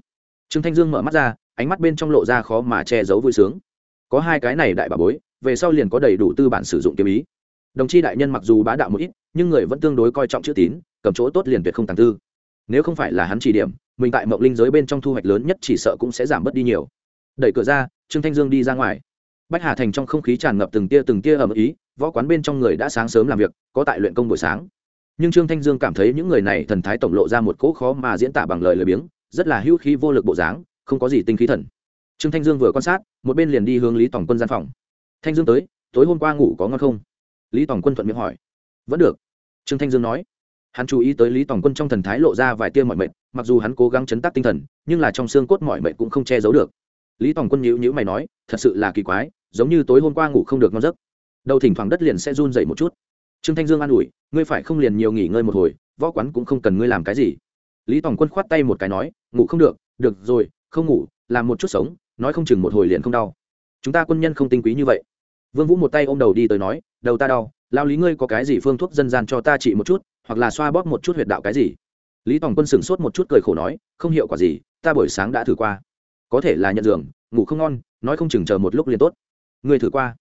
Trương thanh dương mở mắt ra, ánh mắt bên trong lộ ra khó mà che giấu vui sướng. Có hai cái này đại bà bối, về sau liền có đầy đủ tư bản sử dụng kiếm ý. Đồng chi đại nhân mặc dù bá đạo một ít, nhưng người vẫn tương đối coi trọng chữ tín, cầm chỗ tốt liền tuyệt không tàng tư. Nếu không phải là hắn chỉ điểm, mình tại mộng linh giới bên trong thu hoạch lớn nhất chỉ sợ cũng sẽ giảm bớt đi nhiều. Đẩy cửa ra, trương thanh dương đi ra ngoài. Bách hà thành trong không khí tràn ngập từng tia từng tia ầm ý, võ quán bên trong người đã sáng sớm làm việc, có tại luyện công buổi sáng nhưng trương thanh dương cảm thấy những người này thần thái tổng lộ ra một cỗ khó mà diễn tả bằng lời lời biếng, rất là hữu khí vô lực bộ dáng, không có gì tinh khí thần. Trương thanh dương vừa quan sát, một bên liền đi hướng lý tổng quân gian phòng. Thanh dương tới, tối hôm qua ngủ có ngon không? Lý tổng quân thuận miệng hỏi. Vẫn được. Trương thanh dương nói. Hắn chú ý tới lý tổng quân trong thần thái lộ ra vài tia mọi mệt, mặc dù hắn cố gắng chấn tác tinh thần, nhưng là trong xương cốt mọi mệt cũng không che giấu được. Lý tổng quân nhíu nhíu mày nói, thật sự là kỳ quái, giống như tối hôm qua ngủ không được ngon giấc. Đầu thỉnh thoảng đất liền sẽ run dậy một chút trương thanh dương an ủi, ngươi phải không liền nhiều nghỉ ngơi một hồi, võ quán cũng không cần ngươi làm cái gì. Lý Tòng quân khoát tay một cái nói, ngủ không được được rồi, không ngủ, làm một chút sống, nói không chừng một hồi liền không đau. Chúng ta quân nhân không tinh quý như vậy. Vương vũ một tay ôm đầu đi tới nói, đầu ta đau, lao lý ngươi có cái gì phương thuốc dân gian cho ta trị một chút, hoặc là xoa bóp một chút huyệt đạo cái gì? Lý tòng quân sửng sốt một chút cười khổ nói, không hiệu quả gì, ta buổi sáng đã thử qua. Có thể là nhận giường, ngủ không ngon, nói không chừng chờ một lúc liền tốt. Ngươi thử qua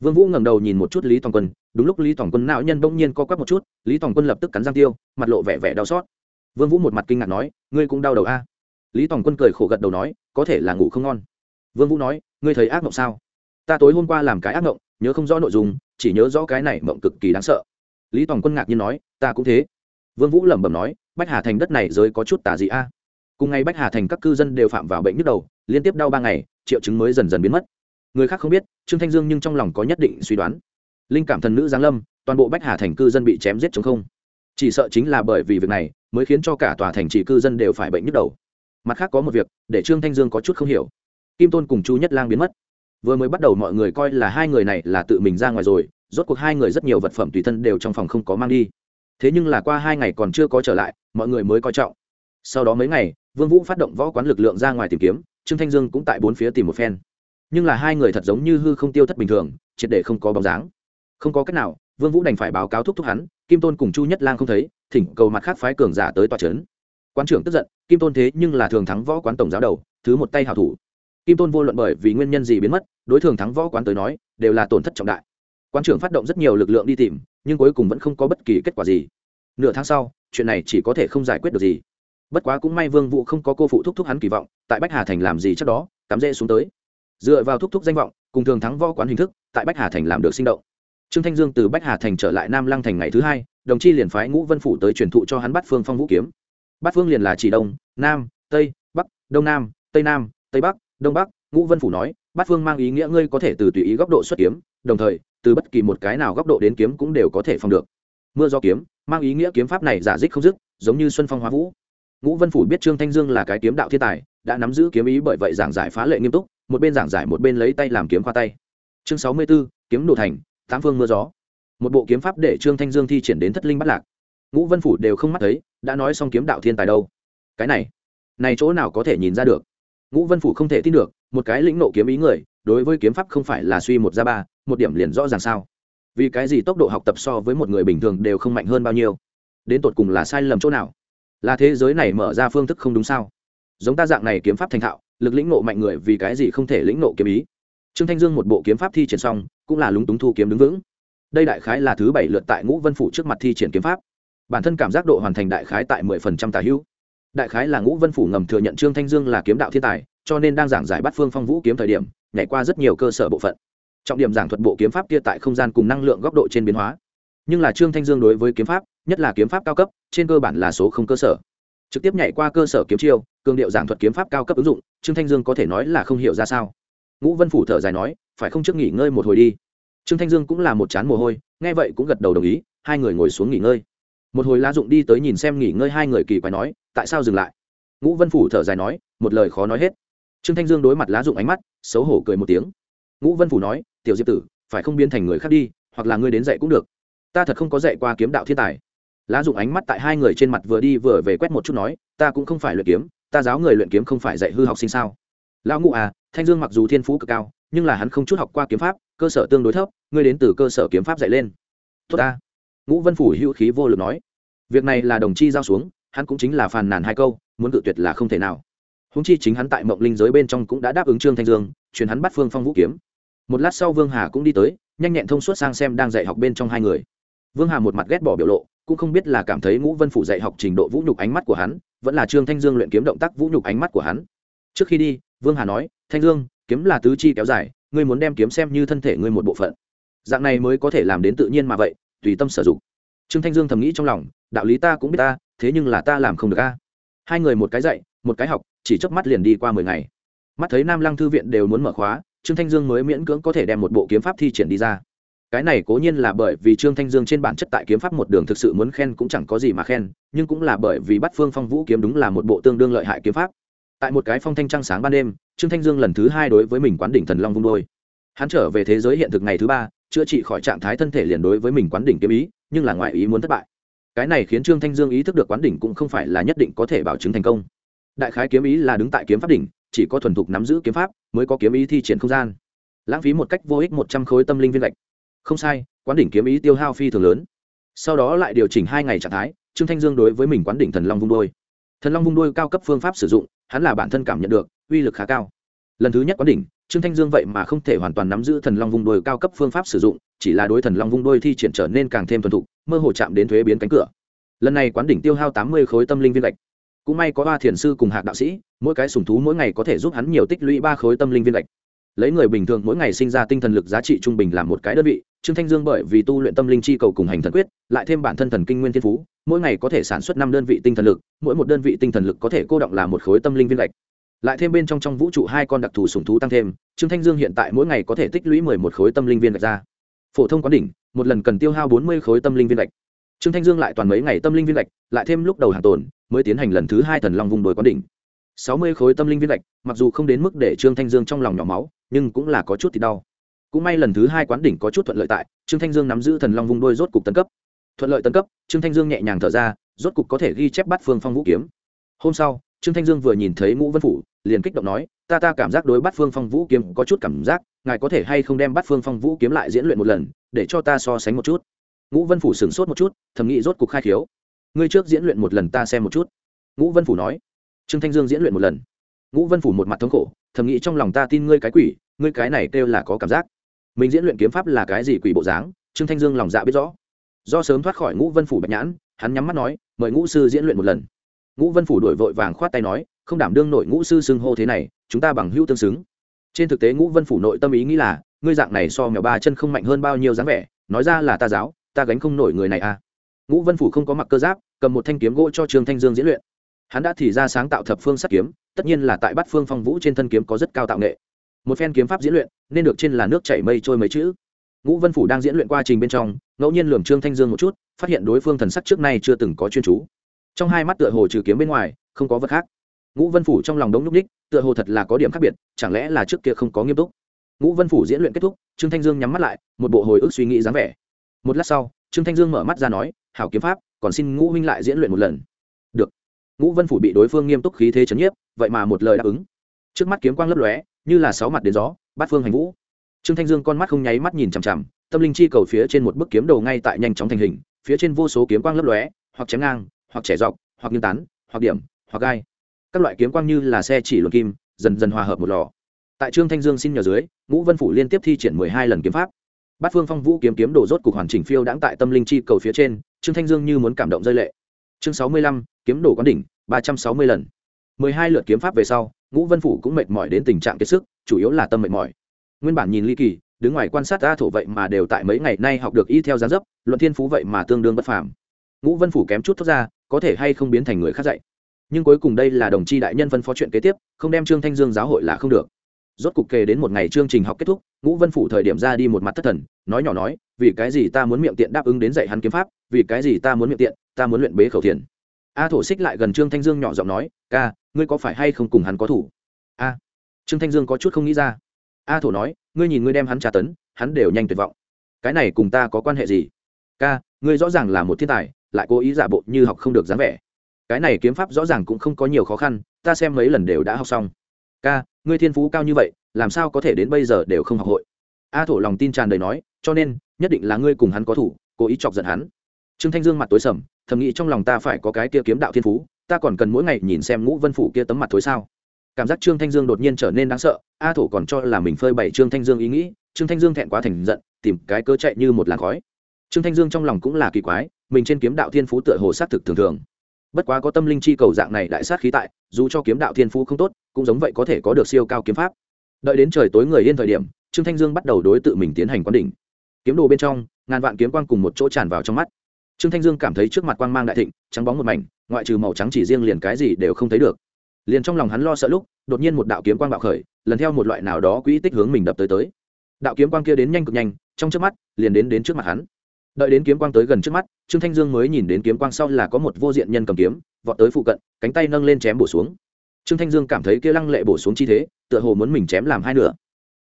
vương vũ ngẩng đầu nhìn một chút lý tòng quân, đúng lúc lý tòng quân não nhân bỗng nhiên co quắp một chút, lý tòng quân lập tức cắn răng tiêu, mặt lộ vẻ vẻ đau xót. Vương vũ một mặt kinh ngạc nói, ngươi cũng đau đầu a? Lý tòng quân cười khổ gật đầu nói, có thể là ngủ không ngon. Vương vũ nói, ngươi thấy ác mộng sao? Ta tối hôm qua làm cái ác mộng, nhớ không rõ nội dung, chỉ nhớ rõ cái này mộng cực kỳ đáng sợ. Lý tòng quân ngạc nhiên nói, ta cũng thế. Vương vũ lẩm bẩm nói, bách hà thành đất này giới có chút tà dị a. Cùng ngày bách hà thành các cư dân đều phạm vào bệnh nhức đầu, liên tiếp đau ba ngày, triệu chứng mới dần dần biến mất người khác không biết, trương thanh dương nhưng trong lòng có nhất định suy đoán. Linh cảm thần nữ giáng lâm, toàn bộ bách hà thành cư dân bị chém giết chống không. Chỉ sợ chính là bởi vì việc này, mới khiến cho cả tòa thành chỉ cư dân đều phải bệnh nhức đầu. Mặt khác có một việc, để trương thanh dương có chút không hiểu. Kim tôn cùng chu nhất lang biến mất. Vừa mới bắt đầu mọi người coi là hai người này là tự mình ra ngoài rồi, rốt cuộc hai người rất nhiều vật phẩm tùy thân đều trong phòng không có mang đi. Thế nhưng là qua hai ngày còn chưa có trở lại, mọi người mới coi trọng. Sau đó mấy ngày, vương vũ phát động võ quán lực lượng ra ngoài tìm kiếm, trương thanh dương cũng tại bốn phía tìm một phen nhưng là hai người thật giống như hư không tiêu thất bình thường, triệt để không có bóng dáng. Không có cách nào, vương vũ đành phải báo cáo thúc thúc hắn, kim tôn cùng chu nhất lang không thấy, thỉnh cầu mặt khác phái cường giả tới tòa trấn quan trưởng tức giận, kim tôn thế nhưng là thường thắng võ quán tổng giáo đầu, thứ một tay hảo thủ. Kim tôn vô luận bởi vì nguyên nhân gì biến mất, đối thường thắng võ quán tới nói, đều là tổn thất trọng đại. Quan trưởng phát động rất nhiều lực lượng đi tìm, nhưng cuối cùng vẫn không có bất kỳ kết quả gì. Nửa tháng sau, chuyện này chỉ có thể không giải quyết được gì. Bất quá cũng may vương vũ không có cô phụ thúc thúc hắn kỳ vọng, tại bách hà thành làm gì chắc đó, cắm rễ xuống tới dựa vào thúc thúc danh vọng, cùng thường thắng võ quán hình thức, tại bách hà thành làm được sinh động. Trương thanh dương từ bách hà thành trở lại nam lăng thành ngày thứ hai, đồng chi liền phái ngũ vân phủ tới truyền thụ cho hắn bắt phương phong vũ kiếm. Bắt phương liền là chỉ đông, nam, tây, bắc, đông nam, tây nam, tây bắc, đông bắc, ngũ vân phủ nói, bát phương mang ý nghĩa ngươi có thể từ tùy ý góc độ xuất kiếm, đồng thời, từ bất kỳ một cái nào góc độ đến kiếm cũng đều có thể phong được. Mưa do kiếm, mang ý nghĩa kiếm pháp này giả dích không dứt, giống như xuân phong hóa vũ. Ngũ vân phủ biết trương thanh dương là cái kiếm đạo thiên tài, đã nắm giữ kiếm ý bởi vậy giảng giải phá lệ nghiêm túc một bên giảng giải một bên lấy tay làm kiếm khoa tay. Chương sáu mươi b ố kiếm đồ thành, tám phương mưa gió. Một bộ kiếm pháp để trương thanh dương thi triển đến thất linh bắt lạc. Ngũ vân phủ đều không mắt thấy, đã nói xong kiếm đạo thiên tài đâu. Cái này này chỗ nào có thể nhìn ra được? Ngũ vân phủ không thể tin được, một cái lĩnh nộ kiếm ý người, đối với kiếm pháp không phải là suy một ra ba, một điểm liền rõ ràng sao? Vì cái gì tốc độ học tập so với một người bình thường đều không mạnh hơn bao nhiêu? Đến tột cùng là sai lầm chỗ nào? Là thế giới này mở ra phương thức không đúng sao? Giống ta dạng này kiếm pháp thành thạo, lực lĩnh nộ mạnh người vì cái gì không thể lĩnh nộ kiếm ý. Trương thanh dương một bộ kiếm pháp thi triển xong, cũng là lúng túng thu kiếm đứng vững. Đây đại khái là thứ bảy lượt tại ngũ vân phủ trước mặt thi triển kiếm pháp. Bản thân cảm giác độ hoàn thành đại khái tại mười phần trăm tà hữu. Đại khái là ngũ vân phủ ngầm thừa nhận trương thanh dương là kiếm đạo thiên tài, cho nên đang giảng giải bắt phương phong vũ kiếm thời điểm, nhảy qua rất nhiều cơ sở bộ phận. Trọng điểm giảng thuật bộ kiếm pháp kia tại không gian cùng năng lượng góc độ trên biến hóa. Nhưng là trương thanh dương đối với kiếm pháp, nhất là kiếm pháp cao cấp, trên cơ bản là số không cơ sở trực tiếp nhảy qua cơ sở kiếm chiêu, cường điệu giảng thuật kiếm pháp cao cấp ứng dụng, trương thanh dương có thể nói là không hiểu ra sao. Ngũ vân phủ thở dài nói, phải không trước nghỉ ngơi một hồi đi? Trương thanh dương cũng là một chán mồ hôi, nghe vậy cũng gật đầu đồng ý, hai người ngồi xuống nghỉ ngơi. Một hồi lá dụng đi tới nhìn xem nghỉ ngơi hai người kỳ quái nói, tại sao dừng lại? Ngũ vân phủ thở dài nói, một lời khó nói hết. Trương thanh dương đối mặt lá dụng ánh mắt, xấu hổ cười một tiếng. Ngũ vân phủ nói, tiểu diệp tử, phải không biến thành người khác đi, hoặc là ngươi đến dạy cũng được. Ta thật không có dạy qua kiếm đạo thiên tài lá dụng ánh mắt tại hai người trên mặt vừa đi vừa về quét một chút nói, ta cũng không phải luyện kiếm, ta giáo người luyện kiếm không phải dạy hư học sinh sao? Lão ngụ à thanh dương mặc dù thiên phú cực cao, nhưng là hắn không chút học qua kiếm pháp, cơ sở tương đối thấp, ngươi đến từ cơ sở kiếm pháp dạy lên. Tốt ta. Ngũ vân phủ hữu khí vô lực nói. Việc này là đồng chi giao xuống, hắn cũng chính là phàn nàn hai câu, muốn cự tuyệt là không thể nào. Húng chi chính hắn tại mộng linh giới bên trong cũng đã đáp ứng trương thanh dương chuyển hắn bắt phương phong vũ kiếm. Một lát sau vương hà cũng đi tới, nhanh nhẹn thông suốt sang xem đang dạy học bên trong hai người. Vương hà một mặt ghét bỏ biểu lộ cũng không biết là cảm thấy ngũ vân phủ dạy học trình độ vũ nhục ánh mắt của hắn, vẫn là trương thanh dương luyện kiếm động tác vũ nhục ánh mắt của hắn. Trước khi đi, vương hà nói, thanh dương, kiếm là tứ chi kéo dài, ngươi muốn đem kiếm xem như thân thể ngươi một bộ phận. Dạng này mới có thể làm đến tự nhiên mà vậy, tùy tâm sử dụng. Trương thanh dương thầm nghĩ trong lòng, đạo lý ta cũng biết ta, thế nhưng là ta làm không được a. Hai người một cái dạy, một cái học, chỉ chớp mắt liền đi qua mười ngày. Mắt thấy nam lăng thư viện đều muốn mở khóa, trương thanh dương mới miễn cưỡng có thể đem một bộ kiếm pháp thi triển đi ra cái này cố nhiên là bởi vì trương thanh dương trên bản chất tại kiếm pháp một đường thực sự muốn khen cũng chẳng có gì mà khen, nhưng cũng là bởi vì bắt phương phong vũ kiếm đúng là một bộ tương đương lợi hại kiếm pháp. Tại một cái phong thanh trăng sáng ban đêm, trương thanh dương lần thứ hai đối với mình quán đỉnh thần long vung đôi. Hắn trở về thế giới hiện thực ngày thứ ba, chữa trị khỏi trạng thái thân thể liền đối với mình quán đỉnh kiếm ý, nhưng là ngoại ý muốn thất bại. Cái này khiến trương thanh dương ý thức được quán đỉnh cũng không phải là nhất định có thể bảo chứng thành công. Đại khái kiếm ý là đứng tại kiếm pháp đỉnh, chỉ có thuần thục nắm giữ kiếm pháp mới có kiếm ý thi triển không gian. Lãng phí một cách vô ích một trăm khối tâm linh viên lệch không sai, quán đỉnh kiếm ý tiêu hao phi thường lớn. Sau đó lại điều chỉnh hai ngày trạng thái, trương thanh dương đối với mình quán đỉnh thần long vung đôi. Thần long vung đôi cao cấp phương pháp sử dụng, hắn là bản thân cảm nhận được, uy lực khá cao. Lần thứ nhất quán đỉnh, trương thanh dương vậy mà không thể hoàn toàn nắm giữ thần long vung đôi cao cấp phương pháp sử dụng, chỉ là đối thần long vung đôi thi triển trở nên càng thêm thuần thục, mơ hồ chạm đến thuế biến cánh cửa. Lần này quán đỉnh tiêu hao tám mươi khối tâm linh viên gạch. Cũng may có ba thiền sư cùng hạc đạo sĩ, mỗi cái sùng thú mỗi ngày có thể giúp hắn nhiều tích lũy ba khối tâm linh viên gạch lấy người bình thường mỗi ngày sinh ra tinh thần lực giá trị trung bình làm một cái đơn vị, trương thanh dương bởi vì tu luyện tâm linh chi cầu cùng hành thần quyết, lại thêm bản thân thần kinh nguyên thiên phú, mỗi ngày có thể sản xuất năm đơn vị tinh thần lực, mỗi một đơn vị tinh thần lực có thể cô động là một khối tâm linh viên gạch. Lại thêm bên trong trong vũ trụ hai con đặc thù sùng thú tăng thêm, trương thanh dương hiện tại mỗi ngày có thể tích lũy mười một khối tâm linh viên gạch ra. Phổ thông quán đỉnh, một lần cần tiêu hao bốn mươi khối tâm linh viên gạch. Trương thanh dương lại toàn mấy ngày tâm linh viên gạch, lại thêm lúc đầu hàng tồn, mới tiến hành lần thứ hai thần long vùng đồi quán đỉnh. Sáu mươi khối tâm linh viên gạch, mặc dù không đến mức để trương thanh dương trong lòng nhỏ máu nhưng cũng là có chút thì đau. Cũng may lần thứ hai quán đỉnh có chút thuận lợi tại, trương thanh dương nắm giữ thần long vung đôi rốt cục tân cấp. Thuận lợi tân cấp, trương thanh dương nhẹ nhàng thở ra, rốt cục có thể ghi chép bắt phương phong vũ kiếm. Hôm sau, trương thanh dương vừa nhìn thấy ngũ vân phủ, liền kích động nói, ta ta cảm giác đối bắt phương phong vũ kiếm có chút cảm giác, ngài có thể hay không đem bắt phương phong vũ kiếm lại diễn luyện một lần, để cho ta so sánh một chút? Ngũ vân phủ sửng sốt một chút, thầm nghĩ rốt cục khai khiếu. Ngươi trước diễn luyện một lần ta xem một chút. Ngũ vân phủ nói. Trương thanh dương diễn luyện một lần. Ngũ vân phủ một mặt thống khổ thầm nghĩ trong lòng ta tin ngươi cái quỷ, ngươi cái này kêu là có cảm giác. Mình diễn luyện kiếm pháp là cái gì quỷ bộ dáng? Trương thanh dương lòng dạ biết rõ. Do sớm thoát khỏi ngũ vân phủ bạch nhãn, hắn nhắm mắt nói, mời ngũ sư diễn luyện một lần. Ngũ vân phủ đổi vội vàng khoát tay nói, không đảm đương nội ngũ sư xưng hô thế này, chúng ta bằng hữu tương xứng. Trên thực tế ngũ vân phủ nội tâm ý nghĩ là, ngươi dạng này so mèo ba chân không mạnh hơn bao nhiêu dáng vẻ, nói ra là ta giáo, ta gánh không nổi người này à. Ngũ vân phủ không có mặc cơ giáp, cầm một thanh kiếm gỗ cho trương thanh dương diễn luyện hắn đã thì ra sáng tạo thập phương sắt kiếm, tất nhiên là tại bát phương phong vũ trên thân kiếm có rất cao tạo nghệ. Một phen kiếm pháp diễn luyện, nên được trên là nước chảy mây trôi mấy chữ. Ngũ vân phủ đang diễn luyện quá trình bên trong, ngẫu nhiên lường trương thanh dương một chút, phát hiện đối phương thần sắc trước nay chưa từng có chuyên chú. Trong hai mắt tựa hồ trừ kiếm bên ngoài, không có vật khác. Ngũ vân phủ trong lòng đống nhúc ních, tựa hồ thật là có điểm khác biệt, chẳng lẽ là trước kia không có nghiêm túc? Ngũ vân phủ diễn luyện kết thúc, trương thanh dương nhắm mắt lại, một bộ hồi ức suy nghĩ dáng vẻ. Một lát sau, trương thanh dương mở mắt ra nói, hảo kiếm pháp, còn xin ngũ huynh lại diễn luyện một lần ngũ vân phủ bị đối phương nghiêm túc khí thế chấn nhiếp, vậy mà một lời đáp ứng. Trước mắt kiếm quang lấp lóe, như là sáu mặt đến gió, bát phương hành vũ. Trương thanh dương con mắt không nháy mắt nhìn chằm chằm, tâm linh chi cầu phía trên một bức kiếm đầu ngay tại nhanh chóng thành hình, phía trên vô số kiếm quang lấp lóe, hoặc chém ngang, hoặc trẻ dọc, hoặc nghiêng tán, hoặc điểm, hoặc gai. Các loại kiếm quang như là xe chỉ luận kim, dần dần hòa hợp một lò. Tại trương thanh dương xin nhờ dưới, ngũ vân phủ liên tiếp thi triển mười hai lần kiếm pháp. Bát phương phong vũ kiếm kiếm đổ rốt cục hoàn chỉnh phiêu đãng tại tâm linh chi cầu phía trên, trương thanh dương như muốn cảm động rơi lệ. Chương sáu mươi lăm kiếm đổ quán đỉnh, ba trăm sáu mươi lần. mười hai lượt kiếm pháp về sau, ngũ vân phủ cũng mệt mỏi đến tình trạng kiệt sức, chủ yếu là tâm mệt mỏi. Nguyên bản nhìn ly kỳ, đứng ngoài quan sát a thổ vậy mà đều tại mấy ngày nay học được y theo giá dấp, luận thiên phú vậy mà tương đương bất phàm. Ngũ vân phủ kém chút thoát ra, có thể hay không biến thành người khác dạy. Nhưng cuối cùng đây là đồng chi đại nhân phân phó chuyện kế tiếp, không đem trương thanh dương giáo hội là không được. Rốt cục kề đến một ngày chương trình học kết thúc, ngũ vân phủ thời điểm ra đi một mặt thất thần, nói nhỏ nói, vì cái gì ta muốn miệng tiện đáp ứng đến dạy hắn kiếm pháp, vì cái gì ta muốn miệng tiện, ta muốn luyện bế khẩu thiền a thổ xích lại gần trương thanh dương nhỏ giọng nói, ca, ngươi có phải hay không cùng hắn có thủ? A. Trương thanh dương có chút không nghĩ ra. A thổ nói, ngươi nhìn ngươi đem hắn tra tấn, hắn đều nhanh tuyệt vọng. Cái này cùng ta có quan hệ gì? Ca, ngươi rõ ràng là một thiên tài, lại cố ý giả bộ như học không được dáng vẻ. Cái này kiếm pháp rõ ràng cũng không có nhiều khó khăn, ta xem mấy lần đều đã học xong. Ca, ngươi thiên phú cao như vậy, làm sao có thể đến bây giờ đều không học hội? A thổ lòng tin tràn đầy nói, cho nên, nhất định là ngươi cùng hắn có thủ, cố ý chọc giận hắn. Trương thanh dương mặt tối sầm thầm nghĩ trong lòng ta phải có cái kia kiếm đạo thiên phú, ta còn cần mỗi ngày nhìn xem ngũ vân phủ kia tấm mặt thối sao. Cảm giác trương thanh dương đột nhiên trở nên đáng sợ, a thổ còn cho là mình phơi bày trương thanh dương ý nghĩ, trương thanh dương thẹn quá thành giận, tìm cái cơ chạy như một làn khói. Trương thanh dương trong lòng cũng là kỳ quái, mình trên kiếm đạo thiên phú tựa hồ sát thực thường thường. Bất quá có tâm linh chi cầu dạng này đại sát khí tại, dù cho kiếm đạo thiên phú không tốt, cũng giống vậy có thể có được siêu cao kiếm pháp. Đợi đến trời tối người yên thời điểm, trương thanh dương bắt đầu đối tự mình tiến hành quán đỉnh. Kiếm đồ bên trong, ngàn vạn kiếm quang cùng một chỗ tràn vào trong mắt trương thanh dương cảm thấy trước mặt quang mang đại thịnh, trắng bóng một mảnh, ngoại trừ màu trắng chỉ riêng liền cái gì đều không thấy được. Liền trong lòng hắn lo sợ lúc, đột nhiên một đạo kiếm quang bạo khởi, lần theo một loại nào đó quỹ tích hướng mình đập tới tới. Đạo kiếm quang kia đến nhanh cực nhanh, trong trước mắt, liền đến đến trước mặt hắn. Đợi đến kiếm quang tới gần trước mắt, trương thanh dương mới nhìn đến kiếm quang sau là có một vô diện nhân cầm kiếm, vọt tới phụ cận, cánh tay nâng lên chém bổ xuống. Trương thanh dương cảm thấy kia lăng lệ bổ xuống chi thế, tựa hồ muốn mình chém làm hai nửa.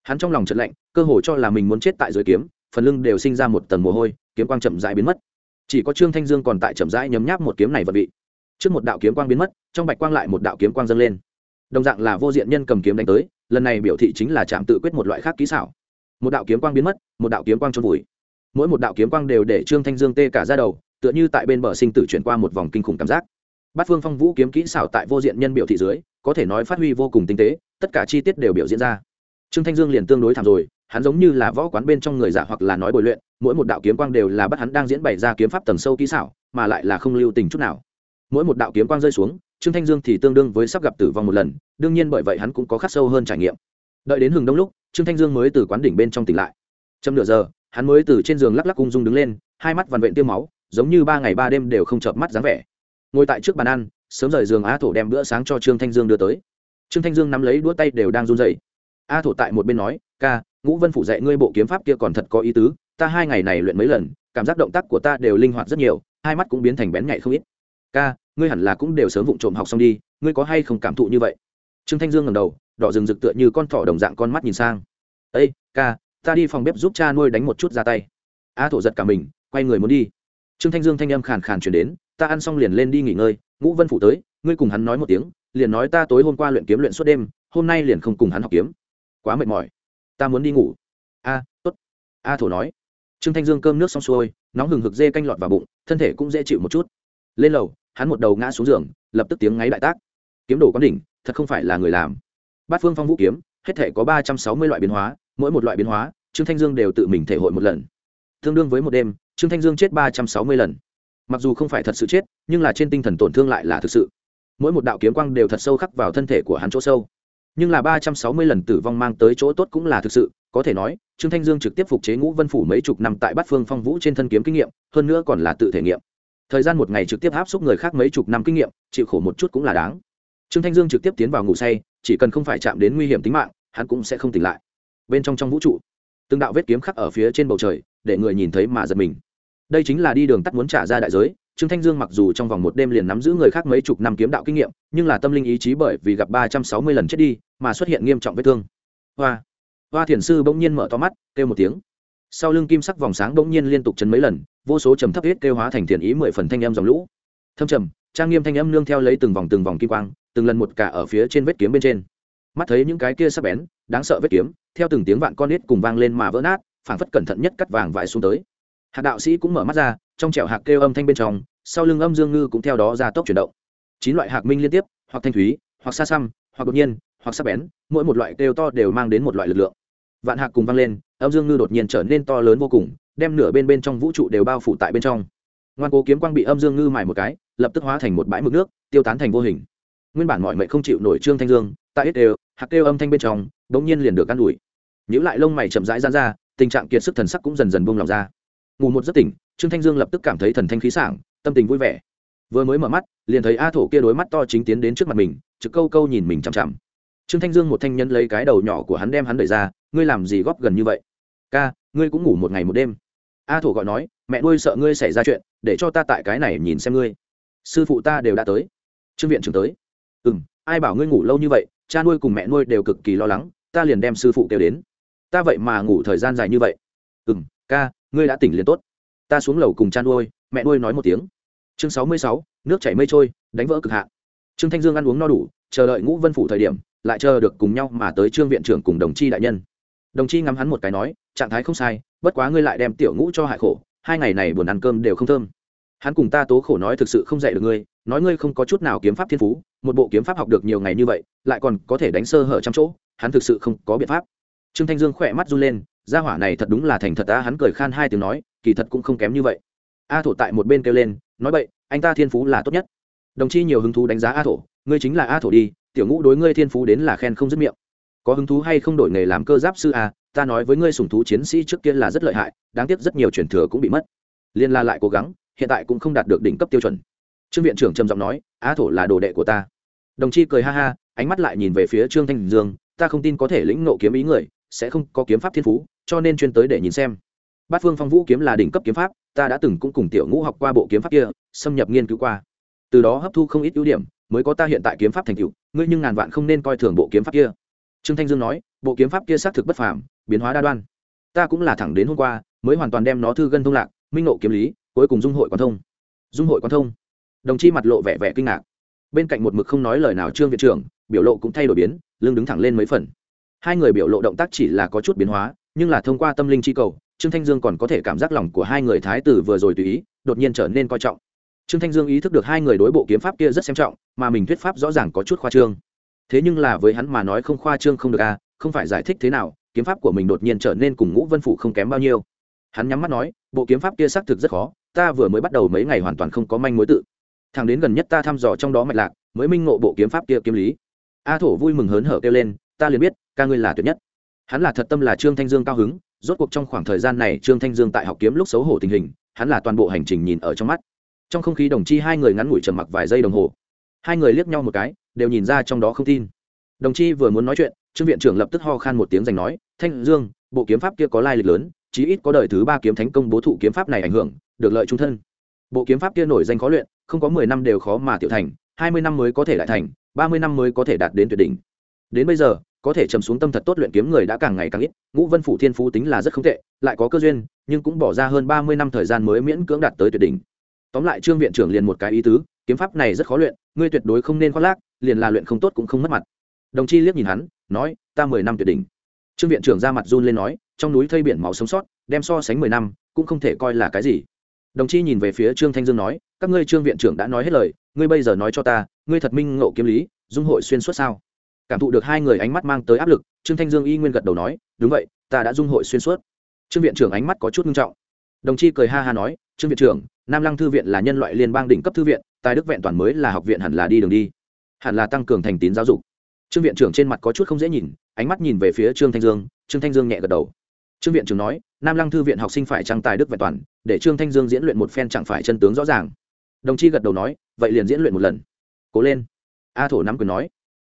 Hắn trong lòng trận lạnh, cơ hồ cho là mình muốn chết tại dưới kiếm, phần lưng đều sinh ra một tầng mồ hôi, kiếm quang chậm rãi biến mất chỉ có trương thanh dương còn tại chậm rãi nhấm nháp một kiếm này vật vị. Trước một đạo kiếm quang biến mất, trong bạch quang lại một đạo kiếm quang dâng lên. Đồng dạng là vô diện nhân cầm kiếm đánh tới, lần này biểu thị chính là chạm tự quyết một loại khác kỹ xảo. Một đạo kiếm quang biến mất, một đạo kiếm quang trôn vùi. Mỗi một đạo kiếm quang đều để trương thanh dương tê cả ra đầu, tựa như tại bên bờ sinh tử chuyển qua một vòng kinh khủng cảm giác. Bát phương phong vũ kiếm kỹ xảo tại vô diện nhân biểu thị dưới, có thể nói phát huy vô cùng tinh tế, tất cả chi tiết đều biểu diễn ra. Trương thanh dương liền tương đối thảm rồi hắn giống như là võ quán bên trong người giả hoặc là nói bồi luyện, mỗi một đạo kiếm quang đều là bắt hắn đang diễn bày ra kiếm pháp tầng sâu kỹ xảo, mà lại là không lưu tình chút nào. Mỗi một đạo kiếm quang rơi xuống, trương thanh dương thì tương đương với sắp gặp tử vong một lần, đương nhiên bởi vậy hắn cũng có khắc sâu hơn trải nghiệm. Đợi đến hừng đông lúc, trương thanh dương mới từ quán đỉnh bên trong tỉnh lại. Trong nửa giờ, hắn mới từ trên giường lắc lắc ung dung đứng lên, hai mắt vằn vện tiêu máu, giống như ba ngày ba đêm đều không chợp mắt dáng vẻ. Ngồi tại trước bàn ăn, sớm rời giường á thổ đem bữa sáng cho trương thanh dương đưa tới. Trương thanh dương nắm lấy đũa tay đều đang run dậy a thổ tại một bên nói, ca ngũ vân phủ dạy ngươi bộ kiếm pháp kia còn thật có ý tứ, ta hai ngày này luyện mấy lần, cảm giác động tác của ta đều linh hoạt rất nhiều, hai mắt cũng biến thành bén nhạy không ít. Ca, ngươi hẳn là cũng đều sớm vụng trộm học xong đi, ngươi có hay không cảm thụ như vậy? Trương thanh dương ngầm đầu, đỏ rừng rực tựa như con thỏ đồng dạng con mắt nhìn sang. Ây ca, ta đi phòng bếp giúp cha nuôi đánh một chút ra tay. A thổ giật cả mình, quay người muốn đi. Trương thanh dương thanh âm khàn khàn chuyển đến, ta ăn xong liền lên đi nghỉ ngơi, ngũ vân phủ tới, ngươi cùng hắn nói một tiếng, liền nói ta tối hôm qua luyện kiếm luyện suốt đêm, hôm nay liền không cùng hắn học kiếm. Quá mệt mỏi ta muốn đi ngủ. A, tốt. A thổ nói. Trương thanh dương cơm nước xong xuôi, nóng hừng hực dê canh lọt vào bụng, thân thể cũng dễ chịu một chút. Lên lầu, hắn một đầu ngã xuống giường, lập tức tiếng ngáy đại tác. Kiếm đồ quán đỉnh, thật không phải là người làm. Bát phương phong vũ kiếm, hết thể có ba trăm sáu mươi loại biến hóa, mỗi một loại biến hóa, trương thanh dương đều tự mình thể hội một lần. Tương đương với một đêm, trương thanh dương chết ba trăm sáu mươi lần. Mặc dù không phải thật sự chết, nhưng là trên tinh thần tổn thương lại là thực sự. Mỗi một đạo kiếm quang đều thật sâu khắc vào thân thể của hắn chỗ sâu nhưng là ba trăm sáu mươi lần tử vong mang tới chỗ tốt cũng là thực sự, có thể nói, trương thanh dương trực tiếp phục chế ngũ vân phủ mấy chục năm tại bát phương phong vũ trên thân kiếm kinh nghiệm, hơn nữa còn là tự thể nghiệm. Thời gian một ngày trực tiếp áp xúc người khác mấy chục năm kinh nghiệm, chịu khổ một chút cũng là đáng. Trương thanh dương trực tiếp tiến vào ngủ say, chỉ cần không phải chạm đến nguy hiểm tính mạng, hắn cũng sẽ không tỉnh lại. Bên trong trong vũ trụ, từng đạo vết kiếm khắc ở phía trên bầu trời, để người nhìn thấy mà giật mình. Đây chính là đi đường tắt muốn trả ra đại giới trương thanh dương mặc dù trong vòng một đêm liền nắm giữ người khác mấy chục năm kiếm đạo kinh nghiệm, nhưng là tâm linh ý chí bởi vì gặp ba trăm sáu mươi lần chết đi, mà xuất hiện nghiêm trọng vết thương. Hoa! Hoa thiền sư bỗng nhiên mở to mắt, kêu một tiếng. Sau lưng kim sắc vòng sáng bỗng nhiên liên tục chấn mấy lần, vô số trầm thấp huyết kêu hóa thành thiền ý mười phần thanh âm dòng lũ. Thâm trầm, trang nghiêm thanh âm nương theo lấy từng vòng từng vòng kim quang, từng lần một cả ở phía trên vết kiếm bên trên. Mắt thấy những cái kia sắc bén, đáng sợ vết kiếm, theo từng tiếng vạn con nít cùng vang lên mà vỡ nát, phảng phất cẩn thận nhất cắt vàng vãi xuống tới hạt đạo sĩ cũng mở mắt ra, trong trẻo hạc kêu âm thanh bên trong, sau lưng âm dương ngư cũng theo đó ra tốc chuyển động. Chín loại hạc minh liên tiếp, hoặc thanh thúy, hoặc xa xăm, hoặc đột nhiên, hoặc sắc bén, mỗi một loại kêu to đều mang đến một loại lực lượng. Vạn hạc cùng vang lên, âm dương ngư đột nhiên trở nên to lớn vô cùng, đem nửa bên bên trong vũ trụ đều bao phủ tại bên trong. Ngoan cố kiếm quang bị âm dương ngư mài một cái, lập tức hóa thành một bãi mực nước, tiêu tán thành vô hình. Nguyên bản mọi mệnh không chịu nổi trương thanh dương, tại ít đều, hạc kêu âm thanh bên trong đ ỗ n g nhiên liền được can đuổi. nhữ lại lông mày chậm rãi gian ra, tình trạng kiệt sức thần sắc cũng dần dần buông lỏng ra ngủ một giấc tỉnh, trương thanh dương lập tức cảm thấy thần thanh khí sảng, tâm tình vui vẻ. Vừa mới mở mắt, liền thấy a thổ kia đối mắt to chính tiến đến trước mặt mình, trực câu câu nhìn mình chằm chằm. Trương thanh dương một thanh nhân lấy cái đầu nhỏ của hắn đem hắn đẩy ra, ngươi làm gì góp gần như vậy? Ca, ngươi cũng ngủ một ngày một đêm. A thổ gọi nói, mẹ nuôi sợ ngươi xảy ra chuyện, để cho ta tại cái này nhìn xem ngươi. Sư phụ ta đều đã tới. Trương viện trưởng tới. Ừ m ai bảo ngươi ngủ lâu như vậy, cha nuôi cùng mẹ nuôi đều cực kỳ lo lắng, ta liền đem sư phụ kêu đến. Ta vậy mà ngủ thời gian dài như vậy. Ừ m ca ngươi đã tỉnh liền tốt. Ta xuống lầu cùng cha nuôi, mẹ nuôi nói một tiếng. Chương sáu mươi sáu, nước chảy mây trôi, đánh vỡ cực hạn. Trương thanh dương ăn uống no đủ, chờ đợi ngũ vân phủ thời điểm, lại chờ được cùng nhau mà tới trương viện trưởng cùng đồng chi đại nhân. Đồng chi ngắm hắn một cái nói, trạng thái không sai, bất quá ngươi lại đem tiểu ngũ cho hại khổ, hai ngày này buồn ăn cơm đều không thơm. Hắn cùng ta tố khổ nói thực sự không dạy được ngươi, nói ngươi không có chút nào kiếm pháp thiên phú, một bộ kiếm pháp học được nhiều ngày như vậy, lại còn có thể đánh sơ hở trăm chỗ, hắn thực sự không có biện pháp. Trương thanh dương khỏe mắt run lên gia hỏa này thật đúng là thành thật ta hắn cười khan hai tiếng nói, kỳ thật cũng không kém như vậy. A thổ tại một bên kêu lên, nói vậy anh ta thiên phú là tốt nhất. Đồng chi nhiều hứng thú đánh giá a thổ, ngươi chính là a thổ đi, tiểu ngũ đối ngươi thiên phú đến là khen không dứt miệng. Có hứng thú hay không đổi nghề làm cơ giáp sư a, ta nói với ngươi sùng thú chiến sĩ trước kia là rất lợi hại, đáng tiếc rất nhiều truyền thừa cũng bị mất. Liên la lại cố gắng, hiện tại cũng không đạt được đỉnh cấp tiêu chuẩn. Trương viện trưởng trầm giọng nói, a thổ là đồ đệ của ta. Đồng chi cười ha ha, ánh mắt lại nhìn về phía trương thanh dương, ta không tin có thể lĩnh nộ kiếm ý người, sẽ không có kiếm pháp thiên phú cho nên chuyên tới để nhìn xem. Bát phương phong vũ kiếm là đỉnh cấp kiếm pháp, ta đã từng cũng cùng tiểu ngũ học qua bộ kiếm pháp kia, xâm nhập nghiên cứu qua. Từ đó hấp thu không ít ưu điểm, mới có ta hiện tại kiếm pháp thành tựu, ngươi nhưng ngàn vạn không nên coi thường bộ kiếm pháp kia. Trương thanh dương nói, bộ kiếm pháp kia xác thực bất phàm, biến hóa đa đoan. Ta cũng là thẳng đến hôm qua, mới hoàn toàn đem nó thư gân thông lạc, minh nộ kiếm lý, cuối cùng dung hội quan thông. Dung hội quan thông. Đồng chi mặt lộ vẻ vẻ kinh ngạc. Bên cạnh một mực không nói lời nào trương viện trưởng, biểu lộ cũng thay đổi biến, lưng đứng thẳng lên mấy phần. Hai người biểu lộ động tác chỉ là có chút biến hóa nhưng là thông qua tâm linh chi cầu, trương thanh dương còn có thể cảm giác lòng của hai người thái tử vừa rồi tùy ý, đột nhiên trở nên coi trọng. Trương thanh dương ý thức được hai người đối bộ kiếm pháp kia rất xem trọng, mà mình thuyết pháp rõ ràng có chút khoa trương. Thế nhưng là với hắn mà nói không khoa trương không được à không phải giải thích thế nào, kiếm pháp của mình đột nhiên trở nên cùng ngũ vân phủ không kém bao nhiêu. Hắn nhắm mắt nói, bộ kiếm pháp kia xác thực rất khó, ta vừa mới bắt đầu mấy ngày hoàn toàn không có manh mối tự. Thằng đến gần nhất ta thăm dò trong đó mạch lạc, mới minh ngộ bộ kiếm pháp kia kiếm lý. A thổ vui mừng hớn hở kêu lên, ta liền biết, ca ngươi là tuyệt nhất hắn là thật tâm là trương thanh dương cao hứng, rốt cuộc trong khoảng thời gian này trương thanh dương tại học kiếm lúc xấu hổ tình hình, hắn là toàn bộ hành trình nhìn ở trong mắt. Trong không khí đồng chi hai người ngắn ngủi trầm mặc vài giây đồng hồ. Hai người liếc nhau một cái, đều nhìn ra trong đó không tin. Đồng chi vừa muốn nói chuyện, trương viện trưởng lập tức ho khan một tiếng dành nói, thanh dương, bộ kiếm pháp kia có lai lịch lớn, chí ít có đời thứ ba kiếm thánh công bố thụ kiếm pháp này ảnh hưởng, được lợi trung thân. Bộ kiếm pháp kia nổi danh khó luyện, không có mười năm đều khó mà tiểu thành, hai mươi năm mới có thể lại thành, ba mươi năm mới có thể đạt đến tuyệt đỉnh. Đến bây giờ có thể trầm xuống tâm thật tốt luyện kiếm người đã càng ngày càng ít, ngũ vân phủ thiên phú tính là rất không tệ, lại có cơ duyên, nhưng cũng bỏ ra hơn ba mươi năm thời gian mới miễn cưỡng đạt tới tuyệt đỉnh. Tóm lại trương viện trưởng liền một cái ý tứ, kiếm pháp này rất khó luyện, ngươi tuyệt đối không nên khoác lác, liền là luyện không tốt cũng không mất mặt. Đồng chi liếc nhìn hắn, nói, ta mười năm tuyệt đỉnh. Trương viện trưởng ra mặt run lên nói, trong núi thây biển máu sống sót, đem so sánh mười năm, cũng không thể coi là cái gì. Đồng chi nhìn về phía trương thanh dương nói, các ngươi trương viện trưởng đã nói hết lời, ngươi bây giờ nói cho ta, ngươi thật minh ngộ kiếm lý, dung hội xuyên suốt sao? Cảm thụ được hai người ánh mắt mang tới áp lực, trương thanh dương y nguyên gật đầu nói, đúng vậy, ta đã dung hội xuyên suốt. Trương viện trưởng ánh mắt có chút nghiêm trọng. Đồng chi cười ha ha nói, trương viện trưởng, nam lăng thư viện là nhân loại liên bang đỉnh cấp thư viện, tài đức vẹn toàn mới là học viện hẳn là đi đường đi. Hẳn là tăng cường thành tín giáo dục. Trương viện trưởng trên mặt có chút không dễ nhìn, ánh mắt nhìn về phía trương thanh dương, trương thanh dương nhẹ gật đầu. Trương viện trưởng nói, nam lăng thư viện học sinh phải trăng tài đức vẹn toàn, để trương thanh dương diễn luyện một phen chẳng phải chân tướng rõ ràng. Đồng chi gật đầu nói, vậy liền diễn luyện một lần. Cố lên. A thổ nắm quyền nói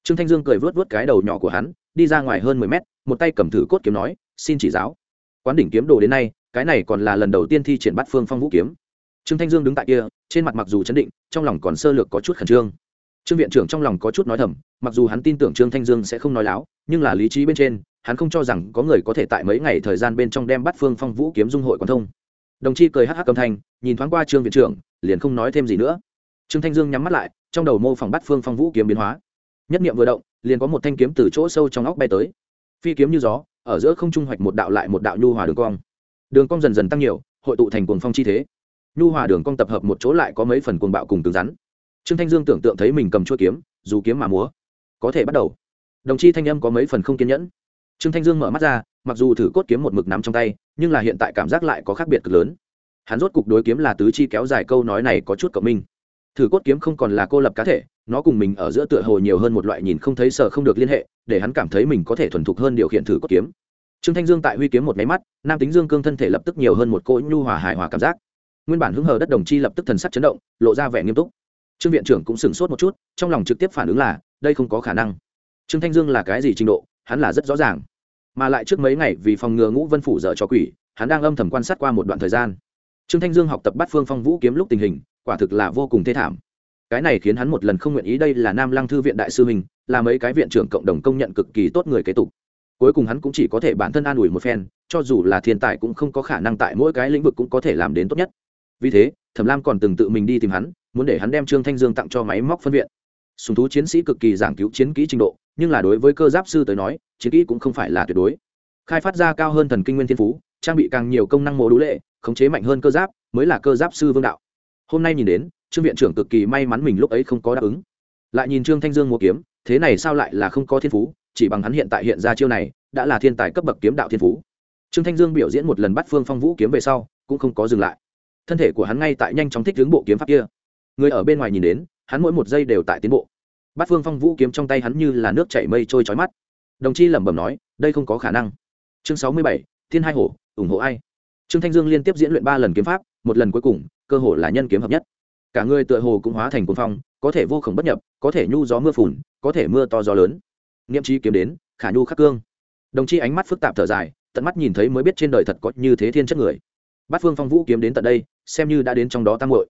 trương thanh dương cười vớt vớt cái đầu nhỏ của hắn, đi ra ngoài hơn mười mét, một tay cầm thử cốt kiếm nói, xin chỉ giáo. Quán đỉnh kiếm đồ đến nay, cái này còn là lần đầu tiên thi triển bắt phương phong vũ kiếm. Trương thanh dương đứng tại kia, trên mặt mặc dù chấn định, trong lòng còn sơ lược có chút khẩn trương. Trương viện trưởng trong lòng có chút nói thầm, mặc dù hắn tin tưởng trương thanh dương sẽ không nói láo, nhưng là lý trí bên trên, hắn không cho rằng có người có thể tại mấy ngày thời gian bên trong đem bắt phương phong vũ kiếm dung hội quan thông. Đồng chi cười hắc hắc cầm thanh, nhìn thoáng qua trương viện trưởng, liền không nói thêm gì nữa. Trương thanh dương nhắm mắt lại, trong đầu mô phỏng bắt phương phong vũ kiếm biến hóa nhất niệm vừa động, liền có một thanh kiếm từ chỗ sâu trong óc bay tới. Phi kiếm như gió, ở giữa không trung hoạch một đạo lại một đạo nhu hòa đường cong. Đường cong dần dần tăng nhiều, hội tụ thành cuồng phong chi thế. Nhu hòa đường cong tập hợp một chỗ lại có mấy phần cuồng bạo cùng cứng rắn. Trương thanh dương tưởng tượng thấy mình cầm chuôi kiếm, dù kiếm mà múa, có thể bắt đầu. Đồng chi thanh âm có mấy phần không kiên nhẫn. Trương thanh dương mở mắt ra, mặc dù thử cốt kiếm một mực nắm trong tay, nhưng là hiện tại cảm giác lại có khác biệt cực lớn. Hắn rốt cục đối kiếm là tứ chi kéo dài câu nói này có chút cộng minh. Thử cốt kiếm không còn là cô lập cá thể nó cùng mình ở giữa tựa hồ nhiều hơn một loại nhìn không thấy sợ không được liên hệ, để hắn cảm thấy mình có thể thuần thục hơn điều khiển thử cốt kiếm. Trương thanh dương tại huy kiếm một máy mắt, nam tính dương cương thân thể lập tức nhiều hơn một cỗ nhu hòa hài hòa cảm giác. Nguyên bản hứng hờ đất đồng chi lập tức thần sắc chấn động, lộ ra vẻ nghiêm túc. Trương viện trưởng cũng sửng sốt một chút, trong lòng trực tiếp phản ứng là, đây không có khả năng. Trương thanh dương là cái gì trình độ, hắn là rất rõ ràng. Mà lại trước mấy ngày vì phòng ngừa ngũ vân phủ dở cho quỷ, hắn đang âm thầm quan sát qua một đoạn thời gian. Trương thanh dương học tập bắt phương phong vũ kiếm lúc tình hình, quả thực là vô cùng thê thảm cái này khiến hắn một lần không nguyện ý đây là nam lăng thư viện đại sư mình là mấy cái viện trưởng cộng đồng công nhận cực kỳ tốt người kế tục. Cuối cùng hắn cũng chỉ có thể bản thân an ủi một phen, cho dù là thiên tài cũng không có khả năng tại mỗi cái lĩnh vực cũng có thể làm đến tốt nhất. Vì thế, thẩm lam còn từng tự mình đi tìm hắn, muốn để hắn đem trương thanh dương tặng cho máy móc phân viện. Sùng thú chiến sĩ cực kỳ giảng cứu chiến kỹ trình độ, nhưng là đối với cơ giáp sư tới nói, chiến kỹ cũng không phải là tuyệt đối. Khai phát ra cao hơn thần kinh nguyên thiên phú, trang bị càng nhiều công năng mô đũ lệ, khống chế mạnh hơn cơ giáp, mới là cơ giáp sư vương đạo. Hôm nay nhìn đến trương viện trưởng cực kỳ may mắn mình lúc ấy không có đáp ứng. Lại nhìn trương thanh dương mua kiếm, thế này sao lại là không có thiên phú, chỉ bằng hắn hiện tại hiện ra chiêu này, đã là thiên tài cấp bậc kiếm đạo thiên phú. Trương thanh dương biểu diễn một lần bắt phương phong vũ kiếm về sau, cũng không có dừng lại. Thân thể của hắn ngay tại nhanh chóng thích hướng bộ kiếm pháp kia. Người ở bên ngoài nhìn đến, hắn mỗi một giây đều tại tiến bộ. Bắt phương phong vũ kiếm trong tay hắn như là nước chảy mây trôi trói mắt. Đồng chi lẩm bẩm nói, đây không có khả năng. Chương sáu mươi bảy, thiên hai hổ, ủng hộ ai? Trương thanh dương liên tiếp diễn luyện ba lần kiếm pháp, một lần cuối cùng, cơ hồ là nhân kiếm hợp nhất cả người tựa hồ cũng hóa thành cuồng phong, có thể vô khổng bất nhập, có thể nhu gió mưa phùn, có thể mưa to gió lớn. Niệm trí kiếm đến, khả nhu khắc cương. Đồng chi ánh mắt phức tạp thở dài, tận mắt nhìn thấy mới biết trên đời thật có như thế thiên chất người. Bát phương phong vũ kiếm đến tận đây, xem như đã đến trong đó tăng hội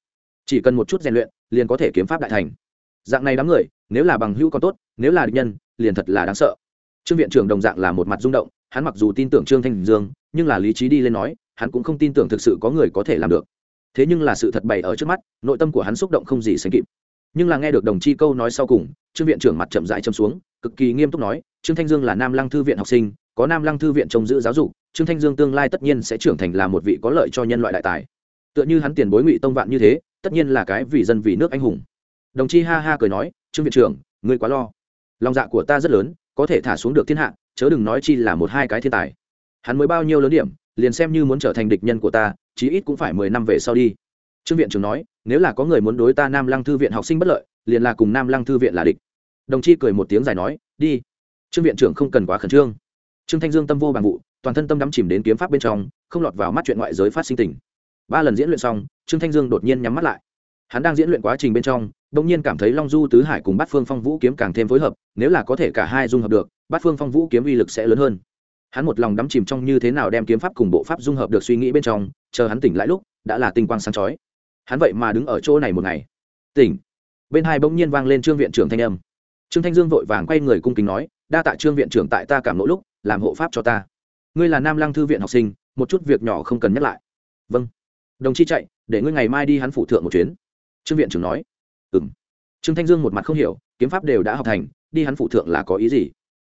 chỉ cần một chút rèn luyện, liền có thể kiếm pháp đại thành. Dạng này đám người, nếu là bằng hữu còn tốt, nếu là địch nhân, liền thật là đáng sợ. Trương viện trưởng đồng dạng là một mặt rung động, hắn mặc dù tin tưởng trương thanh dương, nhưng là lý trí đi lên nói, hắn cũng không tin tưởng thực sự có người có thể làm được thế nhưng là sự thật bày ở trước mắt, nội tâm của hắn xúc động không gì sánh kịp. Nhưng là nghe được đồng chi câu nói sau cùng, trương viện trưởng mặt chậm rãi châm xuống, cực kỳ nghiêm túc nói, trương thanh dương là nam lăng thư viện học sinh, có nam lăng thư viện trông giữ giáo dục, trương thanh dương tương lai tất nhiên sẽ trưởng thành là một vị có lợi cho nhân loại đại tài. Tựa như hắn tiền bối ngụy tông vạn như thế, tất nhiên là cái vì dân vì nước anh hùng. Đồng chi ha ha cười nói, trương viện trưởng, ngươi quá lo. Lòng dạ của ta rất lớn, có thể thả xuống được thiên hạ, chớ đừng nói chi là một hai cái thiên tài. Hắn mới bao nhiêu lớn điểm, liền xem như muốn trở thành địch nhân của ta chí ít cũng phải mười năm về sau đi. Trương viện trưởng nói, nếu là có người muốn đối ta nam lăng thư viện học sinh bất lợi, liền là cùng nam lăng thư viện là địch. Đồng chi cười một tiếng dài nói, đi. Trương viện trưởng không cần quá khẩn trương. Trương thanh dương tâm vô bằng vụ, toàn thân tâm đắm chìm đến kiếm pháp bên trong, không lọt vào mắt chuyện ngoại giới phát sinh tình. Ba lần diễn luyện xong, trương thanh dương đột nhiên nhắm mắt lại. Hắn đang diễn luyện quá trình bên trong đông nhiên cảm thấy long du tứ hải cùng bát phương phong vũ kiếm càng thêm phối hợp, nếu là có thể cả hai dung hợp được, bát phương phong vũ kiếm uy lực sẽ lớn hơn. Hắn một lòng đắm chìm trong như thế nào đem kiếm pháp cùng bộ pháp dung hợp được suy nghĩ bên trong chờ hắn tỉnh lại lúc, đã là tinh quang sáng chói. Hắn vậy mà đứng ở chỗ này một ngày. Tỉnh. Bên hai bỗng nhiên vang lên trương viện trưởng thanh âm. Trương thanh dương vội vàng quay người cung kính nói, đa tạ trương viện trưởng tại ta cảm nỗ lúc, làm hộ pháp cho ta. Ngươi là nam lăng thư viện học sinh, một chút việc nhỏ không cần nhắc lại. Vâng. Đồng chi chạy, để ngươi ngày mai đi hắn phủ thượng một chuyến. Trương viện trưởng nói. Ừ m trương thanh dương một mặt không hiểu, kiếm pháp đều đã học thành, đi hắn phủ thượng là có ý gì?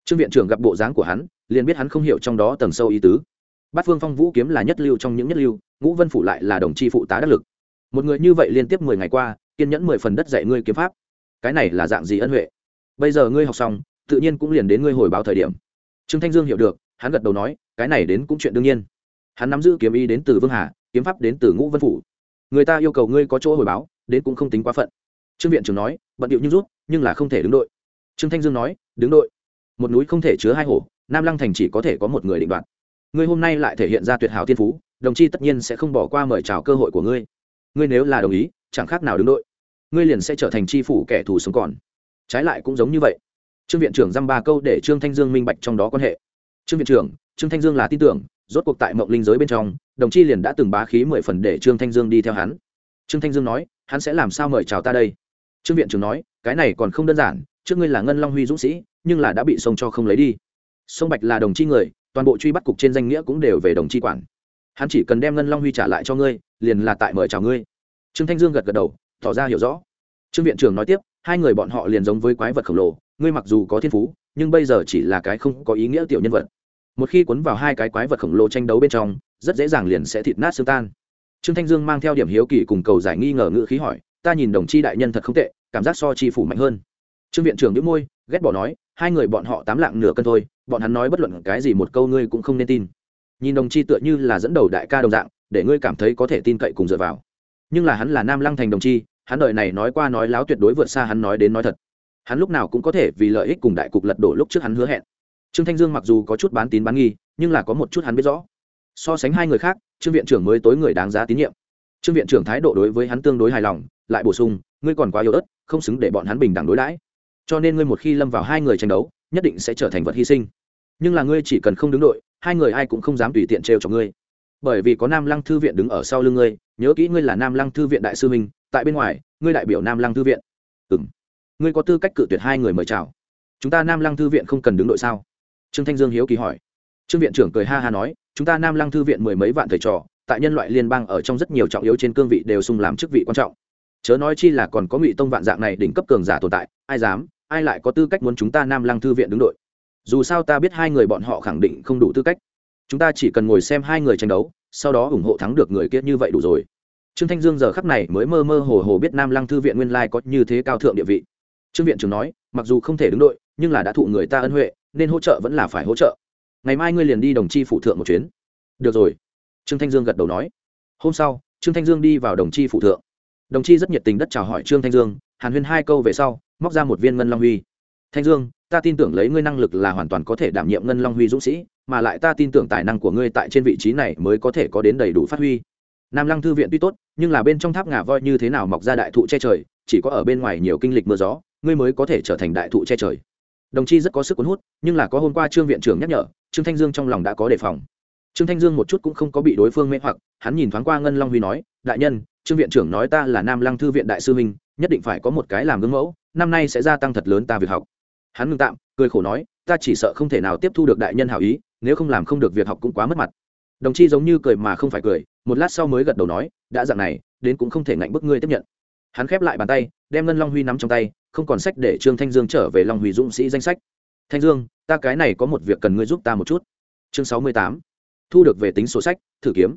Trương viện trưởng gặp bộ dáng của hắn, liền biết hắn không hiểu trong đó tầng sâu ý tứ bát phương phong vũ kiếm là nhất lưu trong những nhất lưu, ngũ vân phủ lại là đồng chi phụ tá đắc lực. Một người như vậy liên tiếp mười ngày qua, kiên nhẫn mười phần đất dạy ngươi kiếm pháp. Cái này là dạng gì ân huệ? Bây giờ ngươi học xong, tự nhiên cũng liền đến ngươi hồi báo thời điểm. Trương thanh dương hiểu được, hắn gật đầu nói, cái này đến cũng chuyện đương nhiên. Hắn nắm giữ kiếm ý đến từ vương hà, kiếm pháp đến từ ngũ vân phủ. Người ta yêu cầu ngươi có chỗ hồi báo, đến cũng không tính quá phận. Trương viện trưởng nói, bận điệu như rút, nhưng là không thể đứng đội. Trương thanh dương nói, đứng đội. Một núi không thể chứa hai hổ, nam lăng thành chỉ có thể có một người định đoạt ngươi hôm nay lại thể hiện ra tuyệt hảo thiên phú, đồng chi tất nhiên sẽ không bỏ qua mời chào cơ hội của ngươi. Ngươi nếu là đồng ý, chẳng khác nào đứng đội. Ngươi liền sẽ trở thành tri phủ kẻ thù sống còn. Trái lại cũng giống như vậy. Trương viện trưởng dăm ba câu để trương thanh dương minh bạch trong đó quan hệ. Trương viện trưởng, trương thanh dương là tin tưởng, rốt cuộc tại mộng linh giới bên trong, đồng chi liền đã từng bá khí mười phần để trương thanh dương đi theo hắn. Trương thanh dương nói, hắn sẽ làm sao mời chào ta đây? Trương viện trưởng nói, cái này còn không đơn giản, trước ngươi là ngân long huy dũng sĩ, nhưng là đã bị sông cho không lấy đi. Sông bạch là đồng chi người toàn bộ truy bắt cục trên danh nghĩa cũng đều về đồng chi quản. Hắn chỉ cần đem ngân long huy trả lại cho ngươi, liền là tại mời chào ngươi. Trương thanh dương gật gật đầu, tỏ ra hiểu rõ. Trương viện trưởng nói tiếp, hai người bọn họ liền giống với quái vật khổng lồ, ngươi mặc dù có thiên phú, nhưng bây giờ chỉ là cái không có ý nghĩa tiểu nhân vật. Một khi cuốn vào hai cái quái vật khổng lồ tranh đấu bên trong, rất dễ dàng liền sẽ thịt nát xương tan. Trương thanh dương mang theo điểm hiếu kỳ cùng cầu giải nghi ngờ ngữ khí hỏi, ta nhìn đồng chi đại nhân thật không tệ, cảm giác so chi phủ mạnh hơn. Trương viện trưởng đĩu môi, ghét bỏ nói, hai người bọn họ tám lạng nửa cân thôi bọn hắn nói bất luận cái gì một câu ngươi cũng không nên tin. Nhìn đồng chi tựa như là dẫn đầu đại ca đồng dạng, để ngươi cảm thấy có thể tin cậy cùng dựa vào. Nhưng là hắn là nam lăng thành đồng chi, hắn đợi này nói qua nói láo tuyệt đối vượt xa hắn nói đến nói thật. Hắn lúc nào cũng có thể vì lợi ích cùng đại cục lật đổ lúc trước hắn hứa hẹn. Trương thanh dương mặc dù có chút bán tín bán nghi, nhưng là có một chút hắn biết rõ. So sánh hai người khác, trương viện trưởng mới tối người đáng giá tín nhiệm. Trương viện trưởng thái độ đối với hắn tương đối hài lòng, lại bổ sung, ngươi còn quá yếu ớt, không xứng để bọn hắn bình đẳng đối đãi. Cho nên ngươi một khi lâm vào hai người tranh đấu nhất định sẽ trở thành vật hy sinh. Nhưng là ngươi chỉ cần không đứng đội, hai người ai cũng không dám tùy tiện trêu cho ngươi. Bởi vì có nam lăng thư viện đứng ở sau lưng ngươi, nhớ kỹ ngươi là nam lăng thư viện đại sư minh tại bên ngoài, ngươi đại biểu nam lăng thư viện. Ừ m ngươi có tư cách cự tuyệt hai người mời chào. Chúng ta nam lăng thư viện không cần đứng đội sao? Trương thanh dương hiếu kỳ hỏi. Trương viện trưởng cười ha ha nói, chúng ta nam lăng thư viện mười mấy vạn thầy trò, tại nhân loại liên bang ở trong rất nhiều trọng yếu trên cương vị đều sung làm chức vị quan trọng. Chớ nói chi là còn có ngụy tông vạn dạng này đỉnh cấp cường giả tồn tại, ai dám? Ai lại có tư cách muốn chúng ta nam lăng thư viện đứng đội? Dù sao ta biết hai người bọn họ khẳng định không đủ tư cách. Chúng ta chỉ cần ngồi xem hai người tranh đấu, sau đó ủng hộ thắng được người kia như vậy đủ rồi. Trương thanh dương giờ khắc này mới mơ mơ hồ hồ biết nam lăng thư viện nguyên lai có như thế cao thượng địa vị. Trương viện trưởng nói, mặc dù không thể đứng đội, nhưng là đã thụ người ta ân huệ, nên hỗ trợ vẫn là phải hỗ trợ. Ngày mai ngươi liền đi đồng chi phụ thượng một chuyến. Được rồi. Trương thanh dương gật đầu nói. Hôm sau, trương thanh dương đi vào đồng chi phụ thượng. Đồng chi rất nhiệt tình đất chào hỏi trương thanh dương, hàn huyên hai câu về sau móc ra một viên ngân long huy. Thanh dương, ta tin tưởng lấy ngươi năng lực là hoàn toàn có thể đảm nhiệm ngân long huy dũng sĩ, mà lại ta tin tưởng tài năng của ngươi tại trên vị trí này mới có thể có đến đầy đủ phát huy. Nam lăng thư viện tuy tốt, nhưng là bên trong tháp ngà voi như thế nào mọc ra đại thụ che trời, chỉ có ở bên ngoài nhiều kinh lịch mưa gió, ngươi mới có thể trở thành đại thụ che trời. Đồng chi rất có sức cuốn hút, nhưng là có hôm qua trương viện trưởng nhắc nhở, trương thanh dương trong lòng đã có đề phòng. Trương thanh dương một chút cũng không có bị đối phương mê hoặc, hắn nhìn thoáng qua ngân long huy nói, đại nhân trương viện trưởng nói ta là nam lăng thư viện đại sư huynh, nhất định phải có một cái làm gương mẫu, năm nay sẽ gia tăng thật lớn ta việc học. Hắn ngưng tạm, cười khổ nói, ta chỉ sợ không thể nào tiếp thu được đại nhân hảo ý, nếu không làm không được việc học cũng quá mất mặt. Đồng chi giống như cười mà không phải cười, một lát sau mới gật đầu nói, đã dạng này, đến cũng không thể ngạnh bức ngươi tiếp nhận. Hắn khép lại bàn tay, đem ngân long huy nắm trong tay, không còn sách để trương thanh dương trở về long huy dũng sĩ danh sách. Thanh dương, ta cái này có một việc cần ngươi giúp ta một chút. Chương sáu mươi tám. Thu được về tính sổ sách, thử kiếm.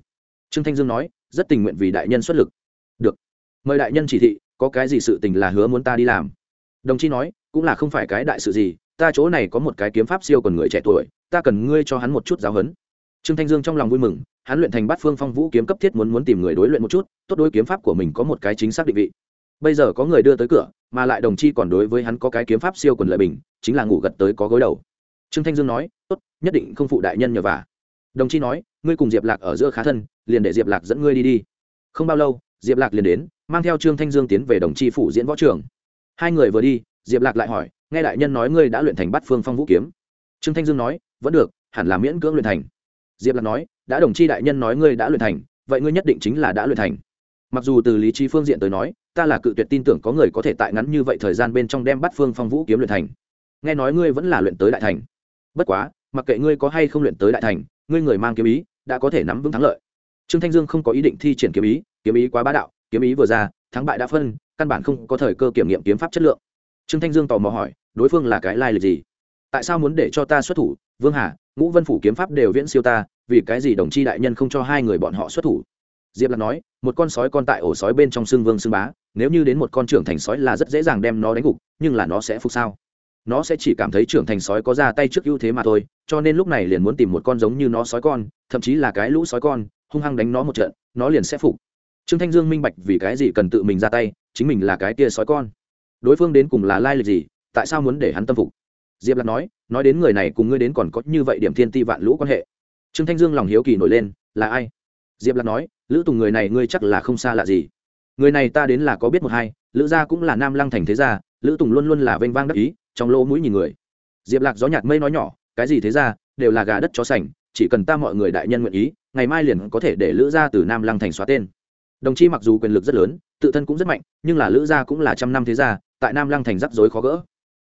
Trương thanh dương nói, rất tình nguyện vì đại nhân xuất lực được. Mời đại nhân chỉ thị, có cái gì sự tình là hứa muốn ta đi làm. Đồng chí nói, cũng là không phải cái đại sự gì, ta chỗ này có một cái kiếm pháp siêu còn người trẻ tuổi, ta cần ngươi cho hắn một chút giáo huấn. Trương thanh dương trong lòng vui mừng, hắn luyện thành bát phương phong vũ kiếm cấp thiết muốn muốn tìm người đối luyện một chút, tốt đối kiếm pháp của mình có một cái chính xác định vị. Bây giờ có người đưa tới cửa, mà lại đồng chi còn đối với hắn có cái kiếm pháp siêu quần lợi bình, chính là ngủ gật tới có gối đầu. Trương thanh dương nói, tốt, nhất định không phụ đại nhân nhờ vả. Đồng chi nói, ngươi cùng diệp lạc ở giữa khá thân, liền để diệp lạc dẫn ngươi đi đi. Không bao lâu diệp lạc liền đến, mang theo trương thanh dương tiến về đồng chi phủ diễn võ trường. Hai người vừa đi, diệp lạc lại hỏi, nghe đại nhân nói ngươi đã luyện thành bắt phương phong vũ kiếm. Trương thanh dương nói, vẫn được, hẳn là miễn cưỡng luyện thành. Diệp lạc nói, đã đồng chi đại nhân nói ngươi đã luyện thành, vậy ngươi nhất định chính là đã luyện thành. Mặc dù từ lý trí phương diện tới nói, ta là cự tuyệt tin tưởng có người có thể tại ngắn như vậy thời gian bên trong đem bắt phương phong vũ kiếm luyện thành. Nghe nói ngươi vẫn là luyện tới đại thành. Bất quá, mặc kệ ngươi có hay không luyện tới đại thành, ngươi người mang kiếm ý, đã có thể nắm vững thắng lợi trương thanh dương không có ý định thi triển kiếm ý kiếm ý quá bá đạo, kiếm ý vừa ra, thắng bại đã phân, căn bản không có thời cơ kiểm nghiệm kiếm pháp chất lượng. Trương thanh dương tò mò hỏi, đối phương là cái lai lịch gì? Tại sao muốn để cho ta xuất thủ? Vương hà, ngũ vân phủ kiếm pháp đều viễn siêu ta, vì cái gì đồng chi đại nhân không cho hai người bọn họ xuất thủ? Diệp lạc nói, một con sói con tại ổ sói bên trong xương vương xương bá, nếu như đến một con trưởng thành sói là rất dễ dàng đem nó đánh gục, nhưng là nó sẽ phục sao? Nó sẽ chỉ cảm thấy trưởng thành sói có ra tay trước ưu thế mà thôi, cho nên lúc này liền muốn tìm một con giống như nó sói con, thậm chí là cái lũ sói con hung hăng đánh nó một trận, nó liền sẽ phục. Trương thanh dương minh bạch vì cái gì cần tự mình ra tay, chính mình là cái tia sói con. Đối phương đến cùng là lai lịch gì, tại sao muốn để hắn tâm phục? Diệp lạc nói nói đến người này cùng ngươi đến còn có như vậy điểm thiên ti vạn lũ quan hệ. Trương thanh dương lòng hiếu kỳ nổi lên, là ai? Diệp lạc nói, lữ tùng người này ngươi chắc là không xa lạ gì. Người này ta đến là có biết một hai, lữ gia cũng là nam lăng thành thế gia, lữ tùng luôn luôn là vênh vang đắc ý, trong lỗ mũi nhìn người. Diệp lạc gió nhạt mây nói nhỏ, cái gì thế ra đều là gà đất chó sành chỉ cần ta mọi người đại nhân nguyện ý, ngày mai liền có thể để lữ gia từ nam lăng thành xóa tên. Đồng chi mặc dù quyền lực rất lớn, tự thân cũng rất mạnh, nhưng là lữ gia cũng là trăm năm thế gia, tại nam lăng thành rắc rối khó gỡ.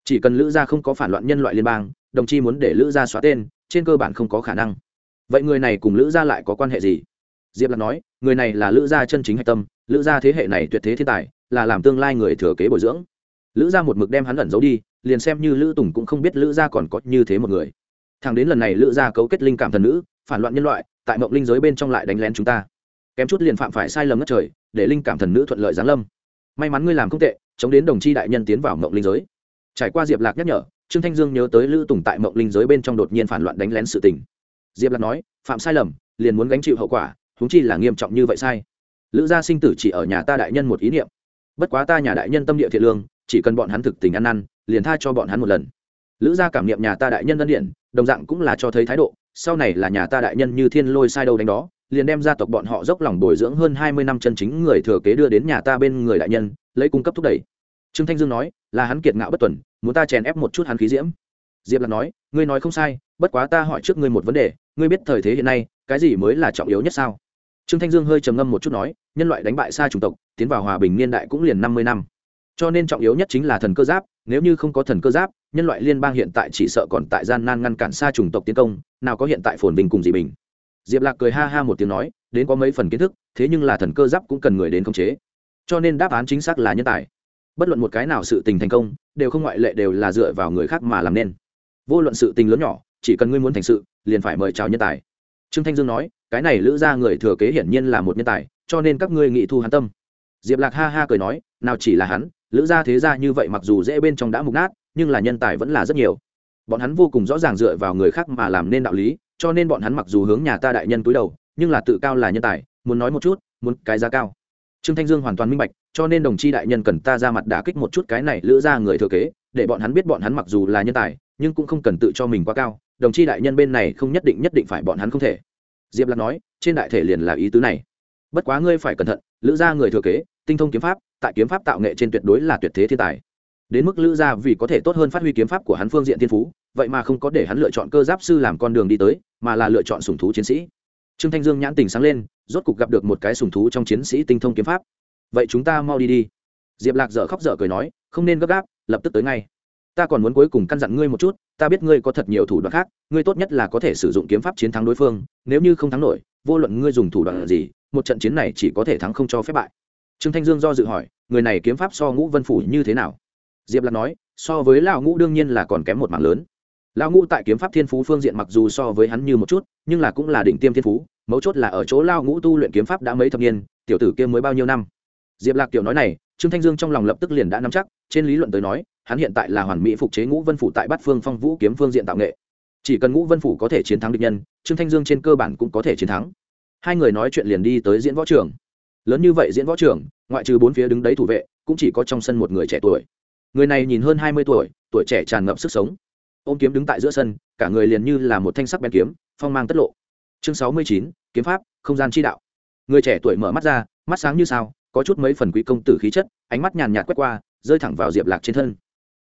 Chỉ cần lữ gia không có phản loạn nhân loại liên bang, đồng chi muốn để lữ gia xóa tên, trên cơ bản không có khả năng. Vậy người này cùng lữ gia lại có quan hệ gì? Diệp lạc nói, người này là lữ gia chân chính hạch tâm, lữ gia thế hệ này tuyệt thế thiên tài, là làm tương lai người thừa kế bồi dưỡng. Lữ gia một mực đem hắn ẩn giấu đi, liền xem như lữ tùng cũng không biết lữ gia còn có như thế một người thằng đến lần này lữ gia cấu kết linh cảm thần nữ, phản loạn nhân loại, tại mộng linh giới bên trong lại đánh lén chúng ta. Kém chút liền phạm phải sai lầm ngất trời, để linh cảm thần nữ thuận lợi giáng lâm. May mắn ngươi làm không tệ, chống đến đồng chi đại nhân tiến vào mộng linh giới. Trải qua diệp lạc nhắc nhở, trương thanh dương nhớ tới lữ tùng tại mộng linh giới bên trong đột nhiên phản loạn đánh lén sự tình. Diệp lạc nói, phạm sai lầm, liền muốn gánh chịu hậu quả húng chi là nghiêm trọng như vậy sai. Lữ gia sinh tử chỉ ở nhà ta đại nhân một ý niệm. Bất quá ta nhà đại nhân tâm địa thiện lương, chỉ cần bọn hắn thực tình ăn năn, liền tha cho bọn hắn một lần. Lữ gia cảm niệm nhà ta đại nhân ân điện đồng dạng cũng là cho thấy thái độ, sau này là nhà ta đại nhân như thiên lôi sai đâu đánh đó, liền đem gia tộc bọn họ dốc lòng bồi dưỡng hơn hai mươi năm chân chính người thừa kế đưa đến nhà ta bên người đại nhân, lấy cung cấp thúc đẩy. Trương thanh dương nói, là hắn kiệt ngạo bất tuần, muốn ta chèn ép một chút hắn khí diễm. Diệp là nói, ngươi nói không sai, bất quá ta hỏi trước ngươi một vấn đề, ngươi biết thời thế hiện nay, cái gì mới là trọng yếu nhất sao? Trương thanh dương hơi trầm ngâm một chút nói, nhân loại đánh bại xa chủng tộc, tiến vào hòa bình niên đại cũng liền năm mươi năm. Cho nên trọng yếu nhất chính là thần cơ giáp, nếu như không có thần cơ giáp nhân loại liên bang hiện tại chỉ sợ còn tại gian nan ngăn cản xa chủng tộc tiến công, nào có hiện tại phồn bình cùng dị bình. Diệp lạc cười ha ha một tiếng nói, đến có mấy phần kiến thức, thế nhưng là thần cơ giáp cũng cần người đến khống chế. Cho nên đáp án chính xác là nhân tài. Bất luận một cái nào sự tình thành công, đều không ngoại lệ đều là dựa vào người khác mà làm nên. Vô luận sự tình lớn nhỏ, chỉ cần ngươi muốn thành sự, liền phải mời chào nhân tài. Trương thanh dương nói, cái này lữ ra người thừa kế hiển nhiên là một nhân tài, cho nên các ngươi nghị thu hắn tâm. Diệp lạc ha ha cười nói, nào chỉ là hắn, lữ gia thế gia như vậy mặc dù dễ bên trong đã mục nát nhưng là nhân tài vẫn là rất nhiều. Bọn hắn vô cùng rõ ràng dựa vào người khác mà làm nên đạo lý, cho nên bọn hắn mặc dù hướng nhà ta đại nhân túi đầu, nhưng là tự cao là nhân tài, muốn nói một chút, muốn cái giá cao. Trương thanh dương hoàn toàn minh bạch, cho nên đồng chi đại nhân cần ta ra mặt đả kích một chút cái này lữ ra người thừa kế, để bọn hắn biết bọn hắn mặc dù là nhân tài, nhưng cũng không cần tự cho mình quá cao, đồng chi đại nhân bên này không nhất định nhất định phải bọn hắn không thể. Diệp lạc nói, trên đại thể liền là ý tứ này. Bất quá ngươi phải cẩn thận, lữ gia người thừa kế, tinh thông kiếm pháp, tại kiếm pháp tạo nghệ trên tuyệt đối là tuyệt thế thiên tài đến mức lữ gia vì có thể tốt hơn phát huy kiếm pháp của hắn phương diện thiên phú, vậy mà không có để hắn lựa chọn cơ giáp sư làm con đường đi tới, mà là lựa chọn sùng thú chiến sĩ. Trương thanh dương nhãn tình sáng lên, rốt cục gặp được một cái sùng thú trong chiến sĩ tinh thông kiếm pháp. Vậy chúng ta mau đi đi. Diệp lạc dở khóc dở cười nói, không nên gấp gáp, lập tức tới ngay. Ta còn muốn cuối cùng căn dặn ngươi một chút, ta biết ngươi có thật nhiều thủ đoạn khác, ngươi tốt nhất là có thể sử dụng kiếm pháp chiến thắng đối phương, nếu như không thắng nổi, vô luận ngươi dùng thủ đoạn gì, một trận chiến này chỉ có thể thắng không cho phép bại. Trương thanh dương do dự hỏi, người này kiếm pháp so ngũ vân phủ như thế nào? Diệp lạc nói, so với lão ngũ đương nhiên là còn kém một mảng lớn. Lão ngũ tại kiếm pháp thiên phú phương diện mặc dù so với hắn như một chút, nhưng là cũng là đỉnh tiêm thiên phú, mấu chốt là ở chỗ lao ngũ tu luyện kiếm pháp đã mấy thập niên, tiểu tử kia mới bao nhiêu năm. Diệp lạc tiểu nói này, trương thanh dương trong lòng lập tức liền đã nắm chắc, trên lý luận tới nói, hắn hiện tại là hoàn mỹ phục chế ngũ vân phủ tại bát phương phong vũ kiếm phương diện tạo nghệ. Chỉ cần ngũ vân phủ có thể chiến thắng địch nhân, trương thanh dương trên cơ bản cũng có thể chiến thắng. Hai người nói chuyện liền đi tới diễn võ trường. Lớn như vậy diễn võ trường, ngoại trừ bốn phía đứng đấy thủ vệ, cũng chỉ có trong sân một người trẻ tuổi người này nhìn hơn hai mươi tuổi tuổi trẻ tràn ngập sức sống. Ôm kiếm đứng tại giữa sân, cả người liền như là một thanh sắc bén kiếm, phong mang tất lộ. Chương sáu mươi chín, kiếm pháp, không gian chi đạo. Người trẻ tuổi mở mắt ra, mắt sáng như sao, có chút mấy phần quý công tử khí chất, ánh mắt nhàn nhạt quét qua, rơi thẳng vào diệp lạc trên thân.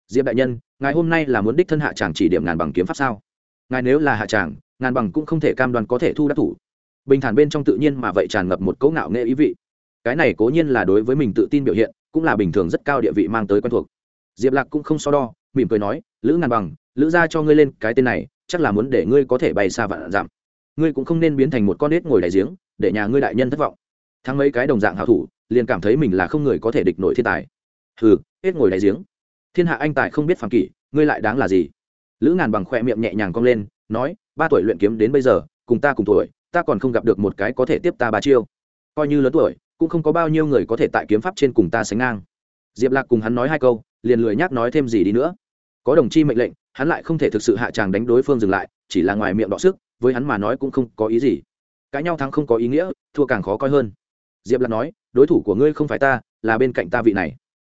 Diệp đại nhân, ngài hôm nay là muốn đích thân hạ tràng chỉ điểm ngàn bằng kiếm pháp sao? Ngài nếu là hạ tràng, ngàn bằng cũng không thể cam đoan có thể thu đắc thủ. Bình thản bên trong tự nhiên mà vậy tràn ngập một cấu ngạo nghệ ý vị. Cái này cố nhiên là đối với mình tự tin biểu hiện, cũng là bình thường rất cao địa vị mang tới quen thuộc diệp lạc cũng không so đo, mỉm cười nói, lữ ngàn bằng, lữ ra cho ngươi lên cái tên này, chắc là muốn để ngươi có thể bay xa vạn giảm ngươi cũng không nên biến thành một con nết ngồi đại giếng, để nhà ngươi đại nhân thất vọng. Thắng mấy cái đồng dạng hảo thủ, liền cảm thấy mình là không người có thể địch nổi thiên tài. Hừ hết ngồi đại giếng. Thiên hạ anh tài không biết phàm kỷ, ngươi lại đáng là gì? Lữ ngàn bằng khoe miệng nhẹ nhàng cong lên, nói, ba tuổi luyện kiếm đến bây giờ, cùng ta cùng tuổi, ta còn không gặp được một cái có thể tiếp ta ba chiêu. Coi như lớn tuổi, cũng không có bao nhiêu người có thể tại kiếm pháp trên cùng ta sánh ngang diệp lạc cùng hắn nói hai câu, liền lười nhác nói thêm gì đi nữa. Có đồng chi mệnh lệnh, hắn lại không thể thực sự hạ tràng đánh đối phương dừng lại, chỉ là ngoài miệng đọ sức, với hắn mà nói cũng không có ý gì. Cãi nhau thắng không có ý nghĩa, thua càng khó coi hơn. Diệp lạc nói, đối thủ của ngươi không phải ta, là bên cạnh ta vị này.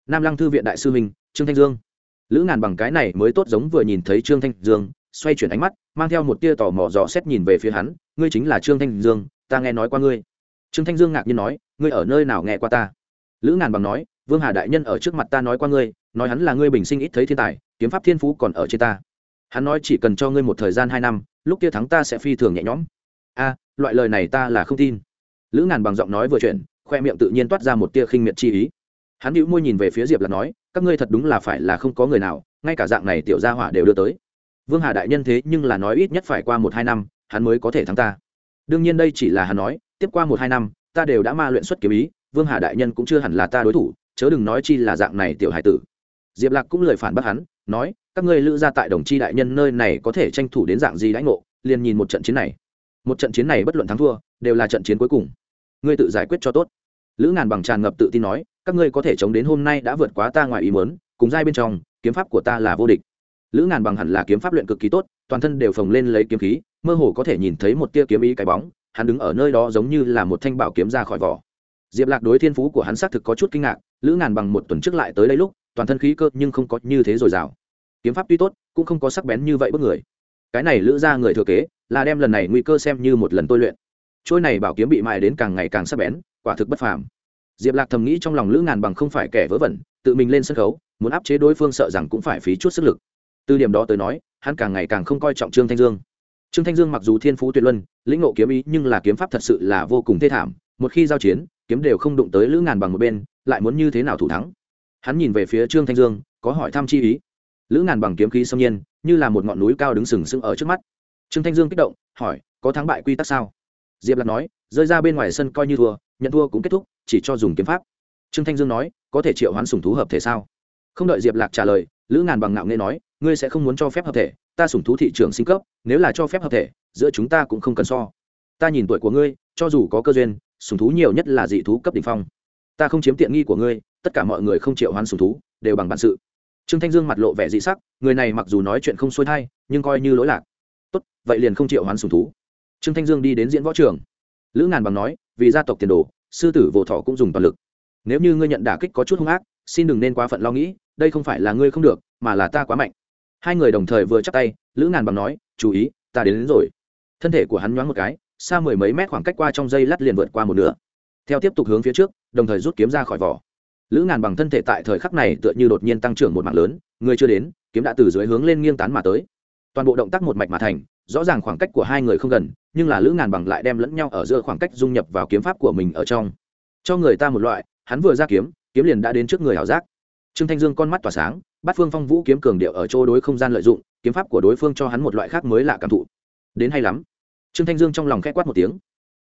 Nam lăng thư viện đại sư minh trương thanh dương. Lữ ngàn bằng cái này mới tốt giống vừa nhìn thấy trương thanh dương, xoay chuyển ánh mắt, mang theo một tia tò mò dò xét nhìn về phía hắn, ngươi chính là trương thanh dương, ta nghe nói qua ngươi. Trương thanh dương ngạc nhiên nói, ngươi ở nơi nào nghe qua ta? Lữ ngàn bằng nói vương hà đại nhân ở trước mặt ta nói qua ngươi, nói hắn là ngươi bình sinh ít thấy thiên tài, kiếm pháp thiên phú còn ở trên ta. Hắn nói chỉ cần cho ngươi một thời gian hai năm, lúc kia thắng ta sẽ phi thường nhẹ nhõm. A, loại lời này ta là không tin. Lữ ngàn bằng giọng nói vừa chuyện khoe miệng tự nhiên toát ra một tia khinh miệt chi ý. Hắn hữu môi nhìn về phía diệp là nói, các ngươi thật đúng là phải là không có người nào, ngay cả dạng này tiểu gia hỏa đều đưa tới. Vương hà đại nhân thế nhưng là nói ít nhất phải qua một hai năm, hắn mới có thể thắng ta. Đương nhiên đây chỉ là hắn nói, tiếp qua một hai năm, ta đều đã ma luyện xuất kiếm ý, vương hà đại nhân cũng chưa hẳn là ta đối thủ chớ đừng nói chi là dạng này tiểu hải tử. Diệp lạc cũng lời phản bác hắn, nói, các ngươi lữ ra tại đồng chi đại nhân nơi này có thể tranh thủ đến dạng gì đãi ngộ, liền nhìn một trận chiến này. Một trận chiến này bất luận thắng thua, đều là trận chiến cuối cùng. Ngươi tự giải quyết cho tốt. Lữ ngàn bằng tràn ngập tự tin nói, các ngươi có thể chống đến hôm nay đã vượt quá ta ngoài ý muốn, cùng giai bên trong, kiếm pháp của ta là vô địch. Lữ ngàn bằng hẳn là kiếm pháp luyện cực kỳ tốt, toàn thân đều phồng lên lấy kiếm khí, mơ hồ có thể nhìn thấy một tia kiếm ý cái bóng, hắn đứng ở nơi đó giống như là một thanh bảo kiếm ra khỏi vỏ. Diệp lạc đối thiên phú của hắn xác thực có chút kinh ngạc lữ ngàn bằng một tuần trước lại tới đây lúc, toàn thân khí cơ nhưng không có như thế dồi dào. Kiếm pháp tuy tốt, cũng không có sắc bén như vậy bất người. Cái này lữ ra người thừa kế, là đem lần này nguy cơ xem như một lần tôi luyện. Trôi này bảo kiếm bị mài đến càng ngày càng sắc bén, quả thực bất phàm. Diệp lạc thầm nghĩ trong lòng lữ ngàn bằng không phải kẻ vớ vẩn, tự mình lên sân khấu, muốn áp chế đối phương sợ rằng cũng phải phí chút sức lực. Từ điểm đó tới nói, hắn càng ngày càng không coi trọng trương thanh dương. Trương thanh dương mặc dù thiên phú tuyệt luân, lĩnh ngộ kiếm ý nhưng là kiếm pháp thật sự là vô cùng thê thảm, một khi giao chiến, kiếm đều không đụng tới lữ ngàn bằng một bên lại muốn như thế nào thủ thắng? Hắn nhìn về phía trương thanh dương, có hỏi thăm chi ý. Lữ ngàn bằng kiếm khí xâm nhiên, như là một ngọn núi cao đứng sừng sững ở trước mắt. Trương thanh dương kích động, hỏi, có thắng bại quy tắc sao? Diệp lạc nói, rơi ra bên ngoài sân coi như thua, nhận thua cũng kết thúc, chỉ cho dùng kiếm pháp. Trương thanh dương nói, có thể triệu hoán sùng thú hợp thể sao? Không đợi diệp lạc trả lời, lữ ngàn bằng ngạo nghê nói, ngươi sẽ không muốn cho phép hợp thể, ta sùng thú thị trường sinh cấp, nếu là cho phép hợp thể, giữa chúng ta cũng không cần so. Ta nhìn tuổi của ngươi, cho dù có cơ duyên sùng thú nhiều nhất là dị thú cấp đ ỉ n h phong ta không chiếm tiện nghi của ngươi tất cả mọi người không triệu hoán sùng thú đều bằng bản sự. Trương thanh dương mặt lộ vẻ dị sắc người này mặc dù nói chuyện không xuôi thai nhưng coi như lỗi lạc. Tốt vậy liền không triệu hoán sùng thú. Trương thanh dương đi đến diễn võ trường. Lữ ngàn bằng nói vì gia tộc tiền đồ sư tử vỗ thọ cũng dùng toàn lực. Nếu như ngươi nhận đả kích có chút hung ác xin đừng nên quá phận lo nghĩ đây không phải là ngươi không được mà là ta quá mạnh. Hai người đồng thời vừa chắc tay lữ ngàn bằng nói chú ý ta đến, đến rồi. Thân thể của hắn nhoáng một cái xa mười mấy mét khoảng cách qua trong dây lát liền vượt qua một nửa theo tiếp tục hướng phía trước, đồng thời rút kiếm ra khỏi vỏ. Lữ ngàn bằng thân thể tại thời khắc này tựa như đột nhiên tăng trưởng một mạng lớn, người chưa đến, kiếm đã từ dưới hướng lên nghiêng tán mà tới. Toàn bộ động tác một mạch mà thành, rõ ràng khoảng cách của hai người không gần, nhưng là lữ ngàn bằng lại đem lẫn nhau ở giữa khoảng cách dung nhập vào kiếm pháp của mình ở trong. Cho người ta một loại, hắn vừa ra kiếm kiếm liền đã đến trước người hảo giác. Trương thanh dương con mắt tỏa sáng, bắt phương phong vũ kiếm cường điệu ở chỗ đối không gian lợi dụng, kiếm pháp của đối phương cho hắn một loại khác mới lạ cảm thụ. Đến hay lắm. Trương thanh dương trong lòng k h ẽ quát một tiếng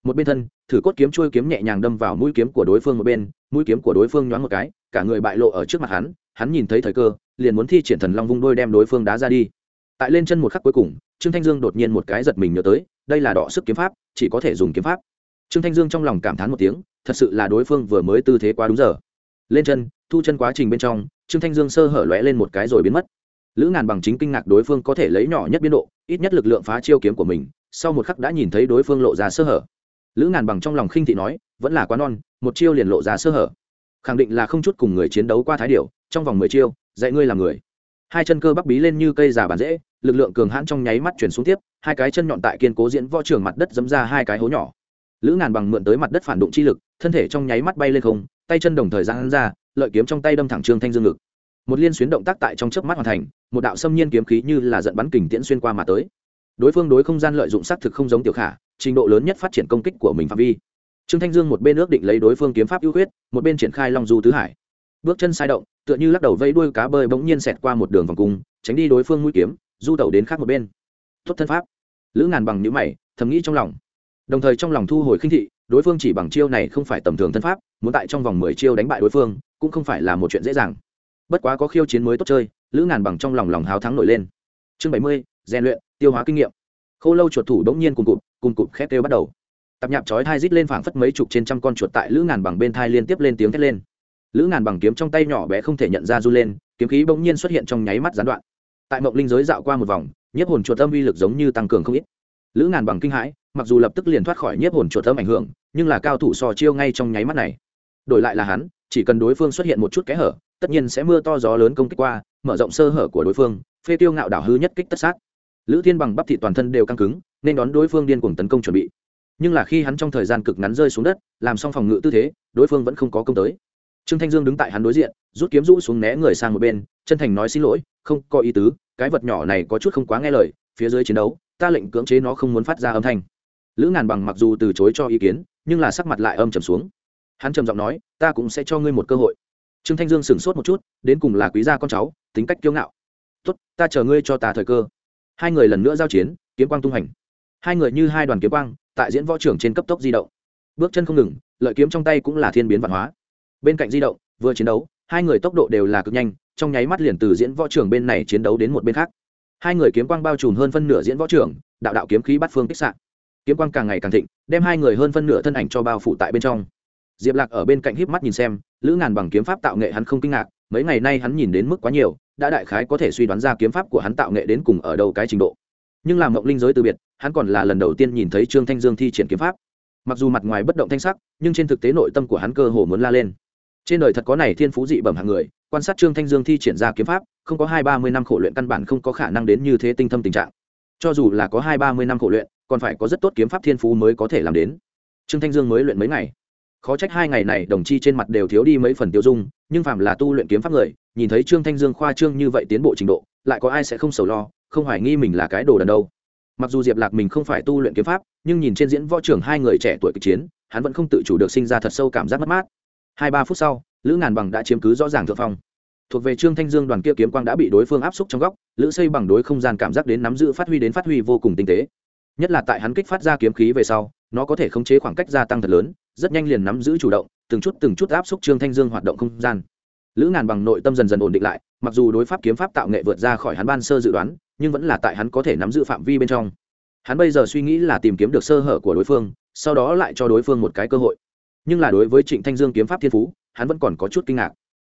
một bên thân, thử cốt kiếm trôi kiếm nhẹ nhàng đâm vào mũi kiếm của đối phương một bên, mũi kiếm của đối phương nhoáng một cái, cả người bại lộ ở trước mặt hắn hắn nhìn thấy thời cơ, liền muốn thi triển thần long vung đôi đem đối phương đá ra đi. Tại lên chân một khắc cuối cùng, trương thanh dương đột nhiên một cái giật mình nhớ tới, đây là đọ sức kiếm pháp, chỉ có thể dùng kiếm pháp. Trương thanh dương trong lòng cảm thán một tiếng, thật sự là đối phương vừa mới tư thế quá đúng giờ. Lên chân, thu chân quá trình bên trong, trương thanh dương sơ hở lóe lên một cái rồi biến mất. Lữ ngàn bằng chính kinh ngạc đối phương có thể lấy nhỏ nhất biên độ, ít nhất lực lượng phá chiêu kiếm của mình, sau một khắc đã nhìn thấy đối phương lộ ra sơ hở lữ ngàn bằng trong lòng khinh thị nói, vẫn là quá non, một chiêu liền lộ ra sơ hở. Khẳng định là không chút cùng người chiến đấu qua thái điệu trong vòng mười chiêu, dạy ngươi làm người. Hai chân cơ bắc bí lên như cây già bàn dễ lực lượng cường hãn trong nháy mắt chuyển xuống tiếp, hai cái chân nhọn tại kiên cố diễn võ trường mặt đất dấm ra hai cái hố nhỏ. Lữ ngàn bằng mượn tới mặt đất phản đụng chi lực, thân thể trong nháy mắt bay lên không, tay chân đồng thời giang ra, lợi kiếm trong tay đâm thẳng trương thanh dương ngực. Một liên xuyến động tác tại trong chớp mắt hoàn thành, một đạo xâm nhiên kiếm khí như là giận bắn kình tiễn xuyên qua mà tới. Đối phương đối không gian lợi dụng xác thực không giống tiểu khả trình độ lớn nhất phát triển công kích của mình phạm vi. Trương thanh dương một bên ước định lấy đối phương kiếm pháp ưu huyết, một bên triển khai long du tứ hải. Bước chân sai động, tựa như lắc đầu vây đuôi cá bơi bỗng nhiên xẹt qua một đường vòng cung, tránh đi đối phương mũi kiếm, du tẩu đến khác một bên. Tốt thân pháp. Lữ ngàn bằng nhữ mày, thầm nghĩ trong lòng. Đồng thời trong lòng thu hồi khinh thị, đối phương chỉ bằng chiêu này không phải tầm thường thân pháp, muốn tại trong vòng mười chiêu đánh bại đối phương, cũng không phải là một chuyện dễ dàng. Bất quá có khiêu chiến mới tốt chơi, lữ ngàn bằng trong lòng lòng háo thắng nổi lên. Chương bảy mươi, rèn luyện, tiêu hóa kinh nghiệm. Khô lâu chuột thủ bỗng nhiên cùng cụt cùng cụt khét kêu bắt đầu. Tập nhạp chói thai rít lên phảng phất mấy chục trên trăm con chuột tại lữ ngàn bằng bên thai liên tiếp lên tiếng thét lên. Lữ ngàn bằng kiếm trong tay nhỏ bé không thể nhận ra du lên, kiếm khí bỗng nhiên xuất hiện trong nháy mắt gián đoạn. Tại mộng linh giới dạo qua một vòng, nhiếp hồn chuột âm uy lực giống như tăng cường không ít. Lữ ngàn bằng kinh hãi, mặc dù lập tức liền thoát khỏi nhiếp hồn chuột âm ảnh hưởng, nhưng là cao thủ sò chiêu ngay trong nháy mắt này. Đổi lại là hắn, chỉ cần đối phương xuất hiện một chút kẽ hở, tất nhiên sẽ mưa to gió lớn công kích qua, mở rộng sơ hở của đối phương, phê tiêu ngạo đảo hư nhất kích tất sát lữ thiên bằng bắp thị toàn thân đều căng cứng, nên đón đối phương điên cuồng tấn công chuẩn bị. Nhưng là khi hắn trong thời gian cực ngắn rơi xuống đất, làm xong phòng ngự tư thế, đối phương vẫn không có công tới. Trương thanh dương đứng tại hắn đối diện, rút kiếm rũ xuống né người sang một bên, chân thành nói xin lỗi, không có ý tứ, cái vật nhỏ này có chút không quá nghe lời, phía dưới chiến đấu, ta lệnh cưỡng chế nó không muốn phát ra âm thanh. Lữ ngàn bằng mặc dù từ chối cho ý kiến, nhưng là sắc mặt lại âm trầm xuống. Hắn trầm giọng nói, ta cũng sẽ cho ngươi một cơ hội. Trương thanh dương sửng sốt một chút, đến cùng là quý gia con cháu, tính cách kiêu ngạo. Tốt, ta chờ ngươi cho ta thời cơ hai người lần nữa giao chiến, kiếm quang tung hành hai người như hai đoàn kiếm quang, tại diễn võ trưởng trên cấp tốc di động. Bước chân không ngừng, lợi kiếm trong tay cũng là thiên biến văn hóa. Bên cạnh di động, vừa chiến đấu, hai người tốc độ đều là cực nhanh, trong nháy mắt liền từ diễn võ trưởng bên này chiến đấu đến một bên khác. Hai người kiếm quang bao trùm hơn phân nửa diễn võ trưởng, đạo đạo kiếm khí bắt phương kích sạn kiếm quang càng ngày càng thịnh, đem hai người hơn phân nửa thân ảnh cho bao phủ tại bên trong. Diệp lạc ở bên cạnh híp mắt nhìn xem, lữ ngàn bằng kiếm pháp tạo nghệ hắn không kinh ngạc, mấy ngày nay hắn nhìn đến mức quá nhiều đã đại khái có thể suy đoán ra kiếm pháp của hắn tạo nghệ đến cùng ở đâu cái trình độ. Nhưng làm mộng linh giới từ biệt, hắn còn là lần đầu tiên nhìn thấy trương thanh dương thi triển kiếm pháp. Mặc dù mặt ngoài bất động thanh sắc, nhưng trên thực tế nội tâm của hắn cơ hồ muốn la lên. Trên đời thật có này thiên phú dị bẩm hạng người, quan sát trương thanh dương thi triển ra kiếm pháp, không có hai ba mươi năm khổ luyện căn bản không có khả năng đến như thế tinh thâm tình trạng. Cho dù là có hai ba mươi năm khổ luyện, còn phải có rất tốt kiếm pháp thiên phú mới có thể làm đến. Trương thanh dương mới luyện mấy ngày. Khó trách hai ngày này đồng chi trên mặt đều thiếu đi mấy phần tiêu dung nhưng phạm là tu luyện kiếm pháp người, nhìn thấy trương thanh dương khoa trương như vậy tiến bộ trình độ, lại có ai sẽ không sầu lo, không hoài nghi mình là cái đồ đần đâu. Mặc dù diệp lạc mình không phải tu luyện kiếm pháp, nhưng nhìn trên diễn võ trưởng hai người trẻ tuổi kịch chiến, hắn vẫn không tự chủ được sinh ra thật sâu cảm giác mất mát. Hai ba phút sau, lữ ngàn bằng đã chiếm cứ rõ ràng thượng phong. Thuộc về trương thanh dương đoàn kia kiếm quang đã bị đối phương áp xúc trong góc, lữ xây bằng đối không gian cảm giác đến nắm giữ phát huy đến phát huy vô cùng tinh tế. Nhất là tại hắn kích phát ra kiếm khí về sau, nó có thể khống chế khoảng cách gia tăng thật lớn, rất nhanh liền nắm giữ chủ động từng chút từng chút áp xúc trương thanh dương hoạt động không gian. Lữ ngàn bằng nội tâm dần dần ổn định lại, mặc dù đối pháp kiếm pháp tạo nghệ vượt ra khỏi hắn ban sơ dự đoán, nhưng vẫn là tại hắn có thể nắm giữ phạm vi bên trong. Hắn bây giờ suy nghĩ là tìm kiếm được sơ hở của đối phương, sau đó lại cho đối phương một cái cơ hội. Nhưng là đối với trịnh thanh dương kiếm pháp thiên phú, hắn vẫn còn có chút kinh ngạc.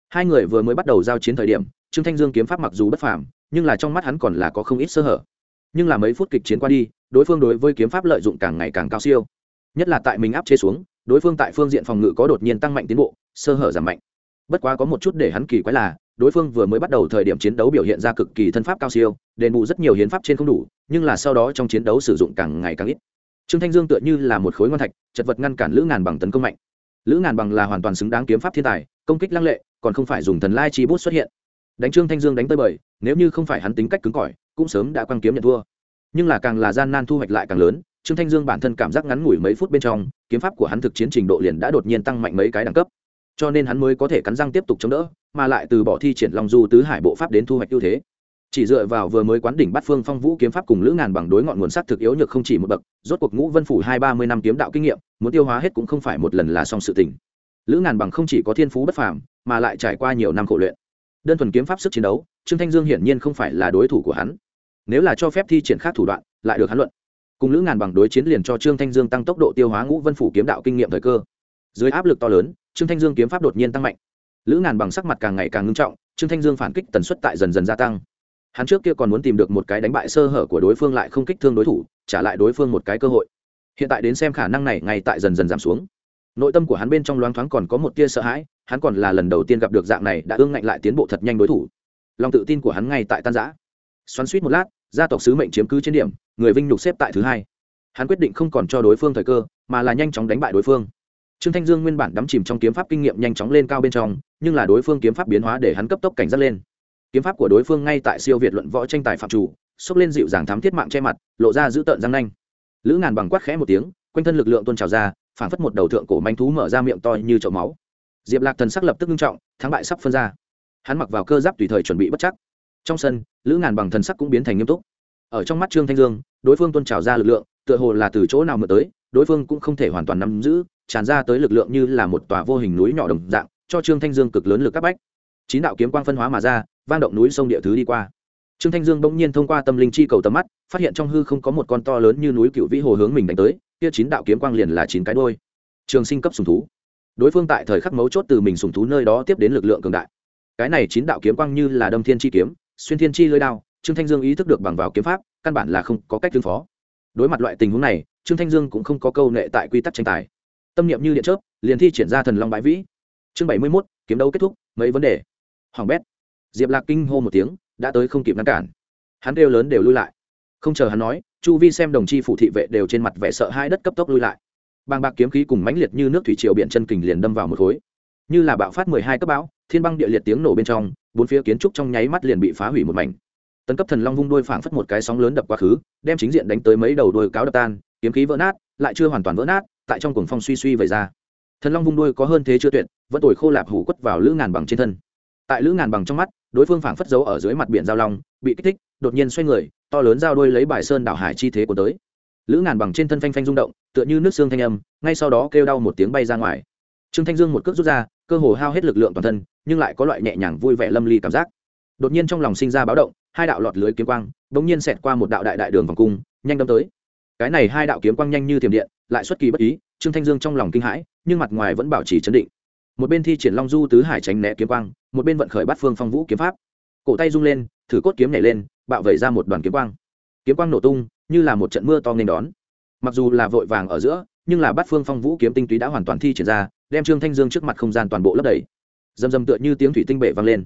Hai người vừa mới bắt đầu giao chiến thời điểm, trương thanh dương kiếm pháp mặc dù bất phàm, nhưng là trong mắt hắn còn là có không ít sơ hở. Nhưng là mấy phút kịch chiến qua đi, đối phương đối với kiếm pháp lợi dụng càng ngày càng cao siêu. Nhất là tại mình áp chế xuống đối phương tại phương diện phòng ngự có đột nhiên tăng mạnh tiến bộ, sơ hở giảm mạnh. Bất quá có một chút để hắn kỳ quái là, đối phương vừa mới bắt đầu thời điểm chiến đấu biểu hiện ra cực kỳ thân pháp cao siêu, đền bù rất nhiều hiến pháp trên không đủ, nhưng là sau đó trong chiến đấu sử dụng càng ngày càng ít. Trương thanh dương tựa như là một khối ngon thạch, chật vật ngăn cản lữ ngàn bằng tấn công mạnh. Lữ ngàn bằng là hoàn toàn xứng đáng kiếm pháp thiên tài, công kích lăng lệ, còn không phải dùng thần lai chi bút xuất hiện. Đánh trương thanh dương đánh tới bời, nếu như không phải hắn tính cách cứng cỏi, cũng sớm đã quăng kiếm nhận thua. Nhưng là càng là gian nan thu hoạch lại càng lớn trương thanh dương bản thân cảm giác ngắn ngủi mấy phút bên trong, kiếm pháp của hắn thực chiến trình độ liền đã đột nhiên tăng mạnh mấy cái đẳng cấp. Cho nên hắn mới có thể cắn răng tiếp tục chống đỡ, mà lại từ bỏ thi triển long du tứ hải bộ pháp đến thu hoạch ưu thế. Chỉ dựa vào vừa mới quán đỉnh bắt phương phong vũ kiếm pháp cùng lữ ngàn bằng đối ngọn nguồn sắc thực yếu nhược không chỉ một bậc, rốt cuộc ngũ vân phủ hai ba mươi năm kiếm đạo kinh nghiệm, muốn tiêu hóa hết cũng không phải một lần là xong sự tình. Lữ ngàn bằng không chỉ có thiên phú bất phàm, mà lại trải qua nhiều năm khổ luyện. Đơn thuần kiếm pháp sức chiến đấu, trương thanh dương hiển nhiên không phải là đối thủ của hắn. Nếu là cho phép thi triển khác thủ đoạn, lại được hắn luận cùng lữ ngàn bằng đối chiến liền cho trương thanh dương tăng tốc độ tiêu hóa ngũ vân phủ kiếm đạo kinh nghiệm thời cơ. Dưới áp lực to lớn, trương thanh dương kiếm pháp đột nhiên tăng mạnh. Lữ ngàn bằng sắc mặt càng ngày càng ngưng trọng, trương thanh dương phản kích tần suất tại dần dần gia tăng. Hắn trước kia còn muốn tìm được một cái đánh bại sơ hở của đối phương lại không kích thương đối thủ, trả lại đối phương một cái cơ hội. Hiện tại đến xem khả năng này ngay tại dần dần giảm xuống. Nội tâm của hắn bên trong loáng thoáng còn có một tia sợ hãi, hắn còn là lần đầu tiên gặp được dạng này đã ương ngạnh lại tiến bộ thật nhanh đối thủ. Lòng tự tin của hắn ngay tại tan giã xoắn suýt một lát gia tộc sứ mệnh chiếm cứ trên điểm, người vinh nhục xếp tại thứ hai. Hắn quyết định không còn cho đối phương thời cơ, mà là nhanh chóng đánh bại đối phương. Trương thanh dương nguyên bản đắm chìm trong kiếm pháp kinh nghiệm nhanh chóng lên cao bên trong, nhưng là đối phương kiếm pháp biến hóa để hắn cấp tốc cảnh giác lên. Kiếm pháp của đối phương ngay tại siêu việt luận võ tranh tài phạm chủ, xốc lên dịu dàng thám thiết mạng che mặt, lộ ra giữ tợn răng nanh. Lữ ngàn bằng quát khẽ một tiếng, quanh thân lực lượng tôn trào ra, phảng phất một đầu thượng cổ manh thú mở ra miệng to như chậu máu. Diệp lạc thần sắc lập tức nghiêm trọng, thắng bại sắp phân ra. Hắn mặc vào cơ giáp tùy thời chuẩn bị bất chắc trong sân, lữ ngàn bằng thần sắc cũng biến thành nghiêm túc. Ở trong mắt trương thanh dương, đối phương tuân trào ra lực lượng, tựa hồ là từ chỗ nào mượn tới, đối phương cũng không thể hoàn toàn nắm giữ, tràn ra tới lực lượng như là một tòa vô hình núi nhỏ đồng dạng, cho trương thanh dương cực lớn lực các bách. Chín đạo kiếm quang phân hóa mà ra, vang động núi sông địa thứ đi qua. Trương thanh dương bỗng nhiên thông qua tâm linh chi cầu tầm mắt, phát hiện trong hư không có một con to lớn như núi cựu vĩ hồ hướng mình đánh tới, kia chín đạo kiếm quang liền là chín cái đôi trường sinh cấp sùng thú. Đối phương tại thời khắc mấu chốt từ mình sùng thú nơi đó tiếp đến lực lượng cường đại. Cái này chín đạo kiếm quang như là đâm thiên chi kiếm xuyên thiên chi lưới đao, trương thanh dương ý thức được bằng vào kiếm pháp, căn bản là không có cách tương phó. Đối mặt loại tình huống này, trương thanh dương cũng không có câu nệ tại quy tắc tranh tài. Tâm niệm như điện chớp, liền thi triển ra thần long bãi vĩ. Chương bảy mươi mốt, kiếm đấu kết thúc, mấy vấn đề? Hoàng bét. Diệp lạc kinh hô một tiếng, đã tới không kịp ngăn cản. Hắn đều lớn đều lui lại. Không chờ hắn nói, chu vi xem đồng chi phụ thị vệ đều trên mặt vẻ sợ hai đất cấp tốc lui lại. Bàng bạc kiếm khí cùng mãnh liệt như nước thủy triều biển chân kình liền đâm vào một khối. Như là bạo phát mười hai cấp bão, thiên băng địa liệt tiếng nổ bên trong bốn phía kiến trúc trong nháy mắt liền bị phá hủy một mảnh. Tấn cấp thần long vung đôi phảng phất một cái sóng lớn đập quá khứ, đem chính diện đánh tới mấy đầu đôi cáo đập tan, kiếm khí vỡ nát, lại chưa hoàn toàn vỡ nát, tại trong cuồng phong suy suy vẩy ra. Thần long vung đôi có hơn thế chưa tuyệt, vẫn tuổi khô lạp hủ quất vào lữ ngàn bằng trên thân. Tại lữ ngàn bằng trong mắt, đối phương phảng phất giấu ở dưới mặt biển giao long, bị kích thích, đột nhiên xoay người, to lớn giao đôi lấy bài sơn đảo hải chi thế của tới. Lữ ngàn bằng trên thân phanh phanh rung động, tựa như nước xương thanh âm, ngay sau đó kêu đau một tiếng bay ra ngoài trương thanh dương một cước rút ra, cơ hồ hao hết lực lượng toàn thân, nhưng lại có loại nhẹ nhàng vui vẻ lâm ly cảm giác. Đột nhiên trong lòng sinh ra báo động, hai đạo lọt lưới kiếm quang đ ỗ n g nhiên xẹt qua một đạo đại đại đường vòng cung, nhanh đâm tới. Cái này hai đạo kiếm quang nhanh như thiềm điện, lại xuất kỳ bất ý, trương thanh dương trong lòng kinh hãi, nhưng mặt ngoài vẫn bảo trì chấn định. Một bên thi triển long du tứ hải tránh né kiếm quang, một bên vận khởi bắt phương phong vũ kiếm pháp. Cổ tay rung lên, thử cốt kiếm nhảy lên, bạo vẩy ra một đoàn kiếm quang. Kiếm quang nổ tung, như là một trận mưa to nên đón. Mặc dù là vội vàng ở giữa nhưng là bắt phương phong vũ kiếm tinh túy đã hoàn toàn thi triển ra, đem trương thanh dương trước mặt không gian toàn bộ lấp đầy. Dầm dầm tựa như tiếng thủy tinh bể vang lên.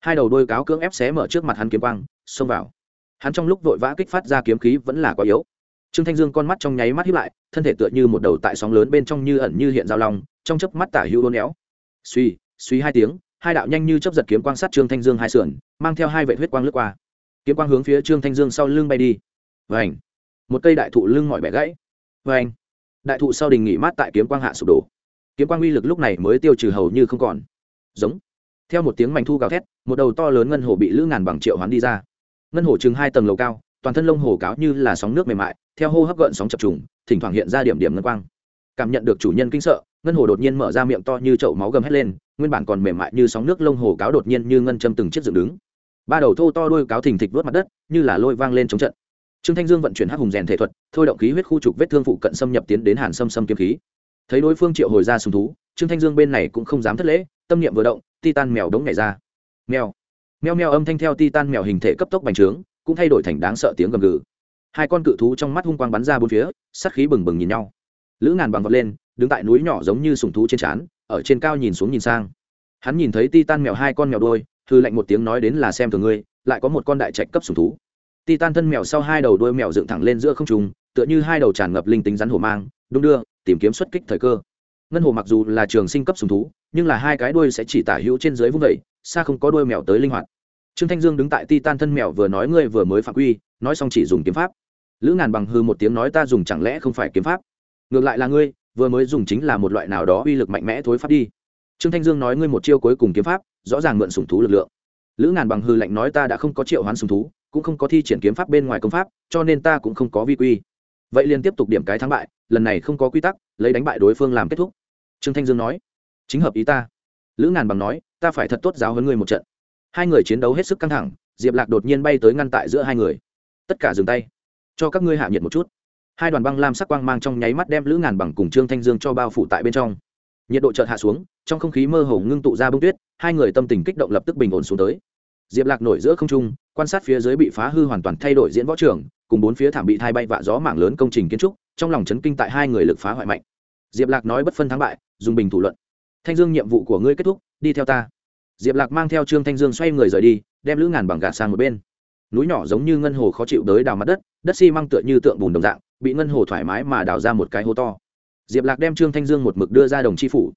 Hai đầu đôi cáo cưỡng ép xé mở trước mặt hắn kiếm quang, xông vào. Hắn trong lúc vội vã kích phát ra kiếm khí vẫn là quá yếu. Trương thanh dương con mắt trong nháy mắt hiếp lại, thân thể tựa như một đầu tại sóng lớn bên trong như ẩn như hiện giao long, trong chớp mắt tả hữu hôn éo. Suy suy hai tiếng, hai đạo nhanh như chấp giật kiếm quang sát trương thanh dương hai sườn, mang theo hai vệ huyết quang lướt qua. Kiếm quang hướng phía trương thanh dương sau lưng bay đi. Vảnh một cây đại thụ lưng mỏi bẻ gãy. Vảnh đại thụ sau đình nghỉ mát tại kiếm quang hạ sụp đổ. Kiếm quang uy lực lúc này mới tiêu trừ hầu như không còn. Giống. Theo một tiếng mảnh thu gào thét, một đầu to lớn ngân hồ bị lữ ngàn bằng triệu hoán đi ra. Ngân hồ chừng hai tầng lầu cao, toàn thân lông hồ cáo như là sóng nước mềm mại, theo hô hấp gợn sóng chập trùng, thỉnh thoảng hiện ra điểm điểm ngân quang. Cảm nhận được chủ nhân kinh sợ, ngân hồ đột nhiên mở ra miệng to như chậu máu gầm hét lên, nguyên bản còn mềm mại như sóng nước lông hồ cáo đột nhiên như ngân châm từng chiếc dựng đứng. Ba đầu thô to đuôi cáo thình thịch vớt mặt đất, như là lôi vang lên chống trận trương thanh dương vận chuyển hắc hùng rèn thể thuật, thôi động khí huyết khu trục vết thương phụ cận xâm nhập tiến đến hàn xâm xâm kiếm khí. Thấy đối phương triệu hồi ra sùng thú, trương thanh dương bên này cũng không dám thất lễ, tâm niệm vừa động, titan mèo đống nhảy ra. Mèo. Mèo mèo âm thanh theo titan mèo hình thể cấp tốc bành trướng, cũng thay đổi thành đáng sợ tiếng gầm gừ. Hai con cự thú trong mắt hung quang bắn ra bốn phía, sát khí bừng bừng nhìn nhau. Lữ ngàn bằng vật lên, đứng tại núi nhỏ giống như sùng thú trên trán, ở trên cao nhìn xuống nhìn sang. Hắn nhìn thấy titan mèo hai con mèo đôi thư lạnh một tiếng nói đến là xem thường ngươi, lại có một con đại trạch cấp sùng thú titan thân mèo sau hai đầu đuôi mèo dựng thẳng lên giữa không trung, tựa như hai đầu tràn ngập linh tính rắn hổ mang, đung đưa, tìm kiếm xuất kích thời cơ. Ngân hồ mặc dù là trường sinh cấp sùng thú, nhưng là hai cái đuôi sẽ chỉ tả hữu trên dưới vung vẩy xa không có đuôi mèo tới linh hoạt. Trương thanh dương đứng tại Titan thân mèo vừa nói ngươi vừa mới phạm quy, nói xong chỉ dùng kiếm pháp. Lữ ngàn bằng hư một tiếng nói ta dùng chẳng lẽ không phải kiếm pháp? Ngược lại là ngươi, vừa mới dùng chính là một loại nào đó uy lực mạnh mẽ thối pháp đi. Trương thanh dương nói ngươi một chiêu cuối cùng kiếm pháp, rõ ràng mượn sùng thú lực lượng. Lữ ngàn bằng hư lạnh nói ta đã không có triệu hoán sùng thú cũng không có thi triển kiếm pháp bên ngoài công pháp, cho nên ta cũng không có vi quy. Vậy liền tiếp tục điểm cái thắng bại, lần này không có quy tắc, lấy đánh bại đối phương làm kết thúc. Trương thanh dương nói. Chính hợp ý ta. Lữ ngàn bằng nói, ta phải thật tốt giáo hơn ngươi một trận. Hai người chiến đấu hết sức căng thẳng, diệp lạc đột nhiên bay tới ngăn tại giữa hai người. Tất cả dừng tay, cho các ngươi hạ nhiệt một chút. Hai đoàn băng lam sắc quang mang trong nháy mắt đem lữ ngàn bằng cùng trương thanh dương cho bao phủ tại bên trong. Nhiệt độ chợt hạ xuống, trong không khí mơ hồ ngưng tụ ra bông tuyết, hai người tâm tình kích động lập tức bình ổn xuống tới diệp lạc nổi giữa không trung, quan sát phía dưới bị phá hư hoàn toàn thay đổi diễn võ trường, cùng bốn phía thảm bị thai bay vạ gió mảng lớn công trình kiến trúc, trong lòng chấn kinh tại hai người lực phá hoại mạnh. Diệp lạc nói bất phân thắng bại, dùng bình thủ luận. Thanh dương, nhiệm vụ của ngươi kết thúc, đi theo ta. Diệp lạc mang theo trương thanh dương xoay người rời đi, đem lữ ngàn bằng gạt sang một bên. Núi nhỏ giống như ngân hồ khó chịu đới đào mặt đất đất xi măng tựa như tượng bùn đồng dạng, bị ngân hồ thoải mái mà đào ra một cái hố to. Diệp lạc đem trương thanh dương một mực đưa ra đồng chi phủ.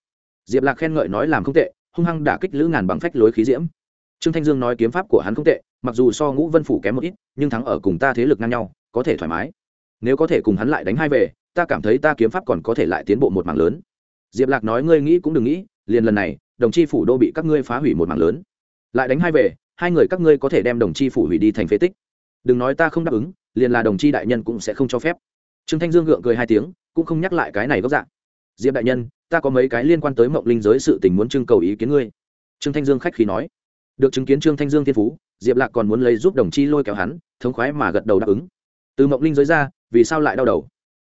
Diệp lạc khen ngợi nói làm không tệ, hung hăng đả kích lữ ngàn bằng phách lối khí diễm trương thanh dương nói kiếm pháp của hắn không tệ, mặc dù so ngũ vân phủ kém một ít, nhưng thắng ở cùng ta thế lực ngang nhau, có thể thoải mái. Nếu có thể cùng hắn lại đánh hai về, ta cảm thấy ta kiếm pháp còn có thể lại tiến bộ một mảng lớn. Diệp lạc nói ngươi nghĩ cũng đừng nghĩ, liền lần này, đồng chi phủ đô bị các ngươi phá hủy một mảng lớn. Lại đánh hai về, hai người các ngươi có thể đem đồng chi phủ hủy đi thành phế tích. Đừng nói ta không đáp ứng, liền là đồng chi đại nhân cũng sẽ không cho phép. Trương thanh dương gượng cười hai tiếng, cũng không nhắc lại cái này gốc dạng. Diệp đại nhân, ta có mấy cái liên quan tới mộng linh giới sự tình muốn trưng cầu ý kiến ngươi. Trương thanh dương khách khí nói được chứng kiến trương thanh dương thiên phú, diệp lạc còn muốn lấy giúp đồng chi lôi kéo hắn, thống khoái mà gật đầu đáp ứng. từ mộng linh giới ra, vì sao lại đau đầu?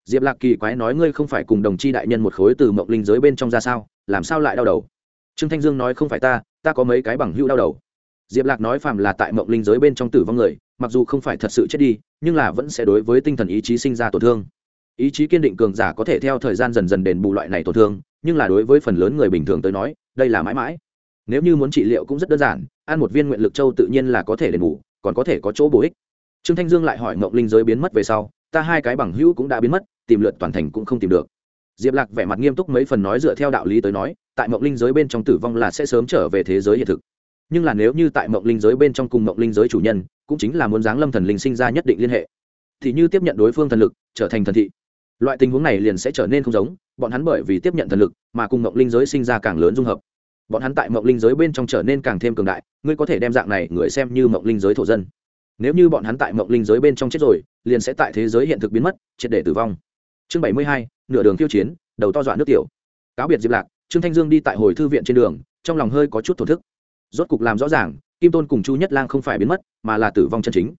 diệp lạc kỳ quái nói ngươi không phải cùng đồng chi đại nhân một khối từ mộng linh giới bên trong ra sao, làm sao lại đau đầu? trương thanh dương nói không phải ta ta có mấy cái bằng hữu đau đầu. diệp lạc nói phàm là tại mộng linh giới bên trong tử vong người, mặc dù không phải thật sự chết đi, nhưng là vẫn sẽ đối với tinh thần ý chí sinh ra tổn thương. ý chí kiên định cường giả có thể theo thời gian dần dần đền bù loại này tổn thương, nhưng là đối với phần lớn người bình thường tới nói, đây là mãi mãi nếu như muốn trị liệu cũng rất đơn giản, ăn một viên nguyện lực châu tự nhiên là có thể đền bù, còn có thể có chỗ bổ ích. Trương thanh dương lại hỏi mộng linh giới biến mất về sau, ta hai cái bằng hữu cũng đã biến mất, tìm lượt toàn thành cũng không tìm được. Diệp lạc vẻ mặt nghiêm túc mấy phần nói dựa theo đạo lý tới nói, tại mộng linh giới bên trong tử vong là sẽ sớm trở về thế giới hiện thực. Nhưng là nếu như tại mộng linh giới bên trong cùng mộng linh giới chủ nhân, cũng chính là muốn giáng lâm thần linh sinh ra nhất định liên hệ. Thì như tiếp nhận đối phương thần lực, trở thành thần thị. Loại tình huống này liền sẽ trở nên không giống, bọn hắn bởi vì tiếp nhận thần lực mà cùng mộng linh giới sinh ra càng lớn dung hợp bọn hắn tại mộng linh giới bên trong trở nên càng thêm cường đại, ngươi có thể đem dạng này người xem như mộng linh giới thổ dân. Nếu như bọn hắn tại mộng linh giới bên trong chết rồi, liền sẽ tại thế giới hiện thực biến mất, triệt để tử vong. Chương bảy mươi hai, nửa đường tiêu chiến, đầu to dọa nước tiểu. Cáo biệt diệp lạc, trương thanh dương đi tại hồi thư viện trên đường, trong lòng hơi có chút thổ thức. Rốt cục làm rõ ràng, kim tôn cùng chu nhất lang không phải biến mất, mà là tử vong chân chính.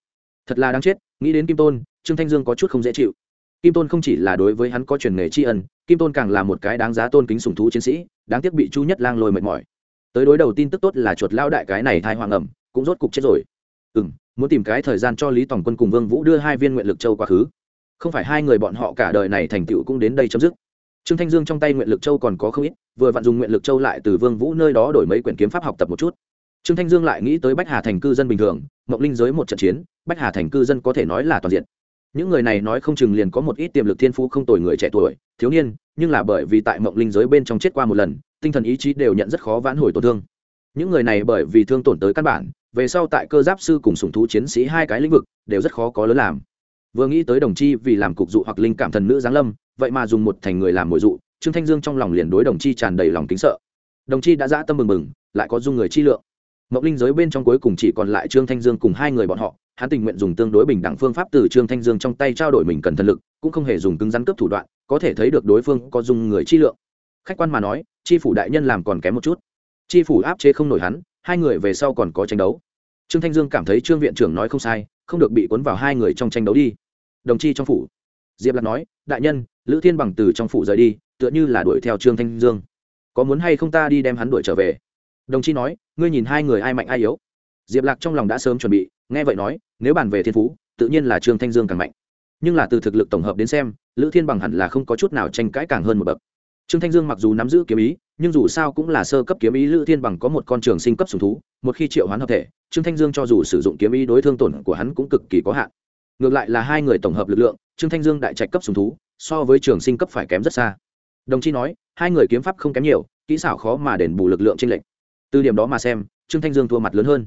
Thật là đáng chết, nghĩ đến kim tôn, trương thanh dương có chút không dễ chịu kim tôn không chỉ là đối với hắn có truyền nghề tri ân, kim tôn càng là một cái đáng giá tôn kính sùng thú chiến sĩ, đáng tiếc bị chu nhất lang lôi mệt mỏi. Tới đối đầu tin tức tốt là chuột lao đại cái này thai hoàng ẩm, cũng rốt cục chết rồi. Ừ m muốn tìm cái thời gian cho lý tổng quân cùng vương vũ đưa hai viên nguyện lực châu quá khứ. Không phải hai người bọn họ cả đời này thành tựu cũng đến đây chấm dứt. Trương thanh dương trong tay nguyện lực châu còn có không ít, vừa vặn dùng nguyện lực châu lại từ vương vũ nơi đó đổi mấy quyển kiếm pháp học tập một chút. Trương thanh dương lại nghĩ tới bách hà thành cư dân bình thường mộng linh giới một trận chiến, bách hà thành cư dân có thể nói là toàn diện những người này nói không chừng liền có một ít tiềm lực thiên phú không tồi người trẻ tuổi, thiếu niên, nhưng là bởi vì tại mộng linh giới bên trong chết qua một lần, tinh thần ý chí đều nhận rất khó vãn hồi tổn thương. Những người này bởi vì thương tổn tới căn bản, về sau tại cơ giáp sư cùng sùng thú chiến sĩ hai cái lĩnh vực đều rất khó có lớn làm. Vừa nghĩ tới đồng chi vì làm cục dụ hoặc linh cảm thần nữ giáng lâm, vậy mà dùng một thành người làm mồi dụ, trương thanh dương trong lòng liền đối đồng chi tràn đầy lòng kính sợ. Đồng chi đã dã tâm mừng mừng, lại có dung người chi lượng. Mộng linh giới bên trong cuối cùng chỉ còn lại trương thanh dương cùng hai người bọn họ hắn tình nguyện dùng tương đối bình đẳng phương pháp từ trương thanh dương trong tay trao đổi mình cần thần lực, cũng không hề dùng cứng rắn cướp thủ đoạn, có thể thấy được đối phương có dùng người chi lượng. Khách quan mà nói, chi phủ đại nhân làm còn kém một chút. Chi phủ áp chế không nổi hắn, hai người về sau còn có tranh đấu. Trương thanh dương cảm thấy trương viện trưởng nói không sai, không được bị cuốn vào hai người trong tranh đấu đi. Đồng chi trong phủ. Diệp lạc nói, đại nhân, lữ thiên bằng từ trong phủ rời đi, tựa như là đuổi theo trương thanh dương. Có muốn hay không ta đi đem hắn đuổi trở về? Đồng chi nói, ngươi nhìn hai người ai mạnh ai yếu. Diệp lạc trong lòng đã sớm chuẩn bị, nghe vậy nói nếu bàn về thiên phú, tự nhiên là trương thanh dương càng mạnh. Nhưng là từ thực lực tổng hợp đến xem, lữ thiên bằng hẳn là không có chút nào tranh cãi càng hơn một bậc. Trương thanh dương mặc dù nắm giữ kiếm ý, nhưng dù sao cũng là sơ cấp kiếm ý, lữ thiên bằng có một con trường sinh cấp sùng thú, một khi triệu hoán hợp thể, trương thanh dương cho dù sử dụng kiếm ý đối thương tổn của hắn cũng cực kỳ có hạn. Ngược lại là hai người tổng hợp lực lượng, trương thanh dương đại trạch cấp sùng thú, so với trường sinh cấp phải kém rất xa. Đồng chi nói, hai người kiếm pháp không kém nhiều, kỹ xảo khó mà đền bù lực lượng trên lệnh từ điểm đó mà xem, trương thanh dương thua mặt lớn hơn.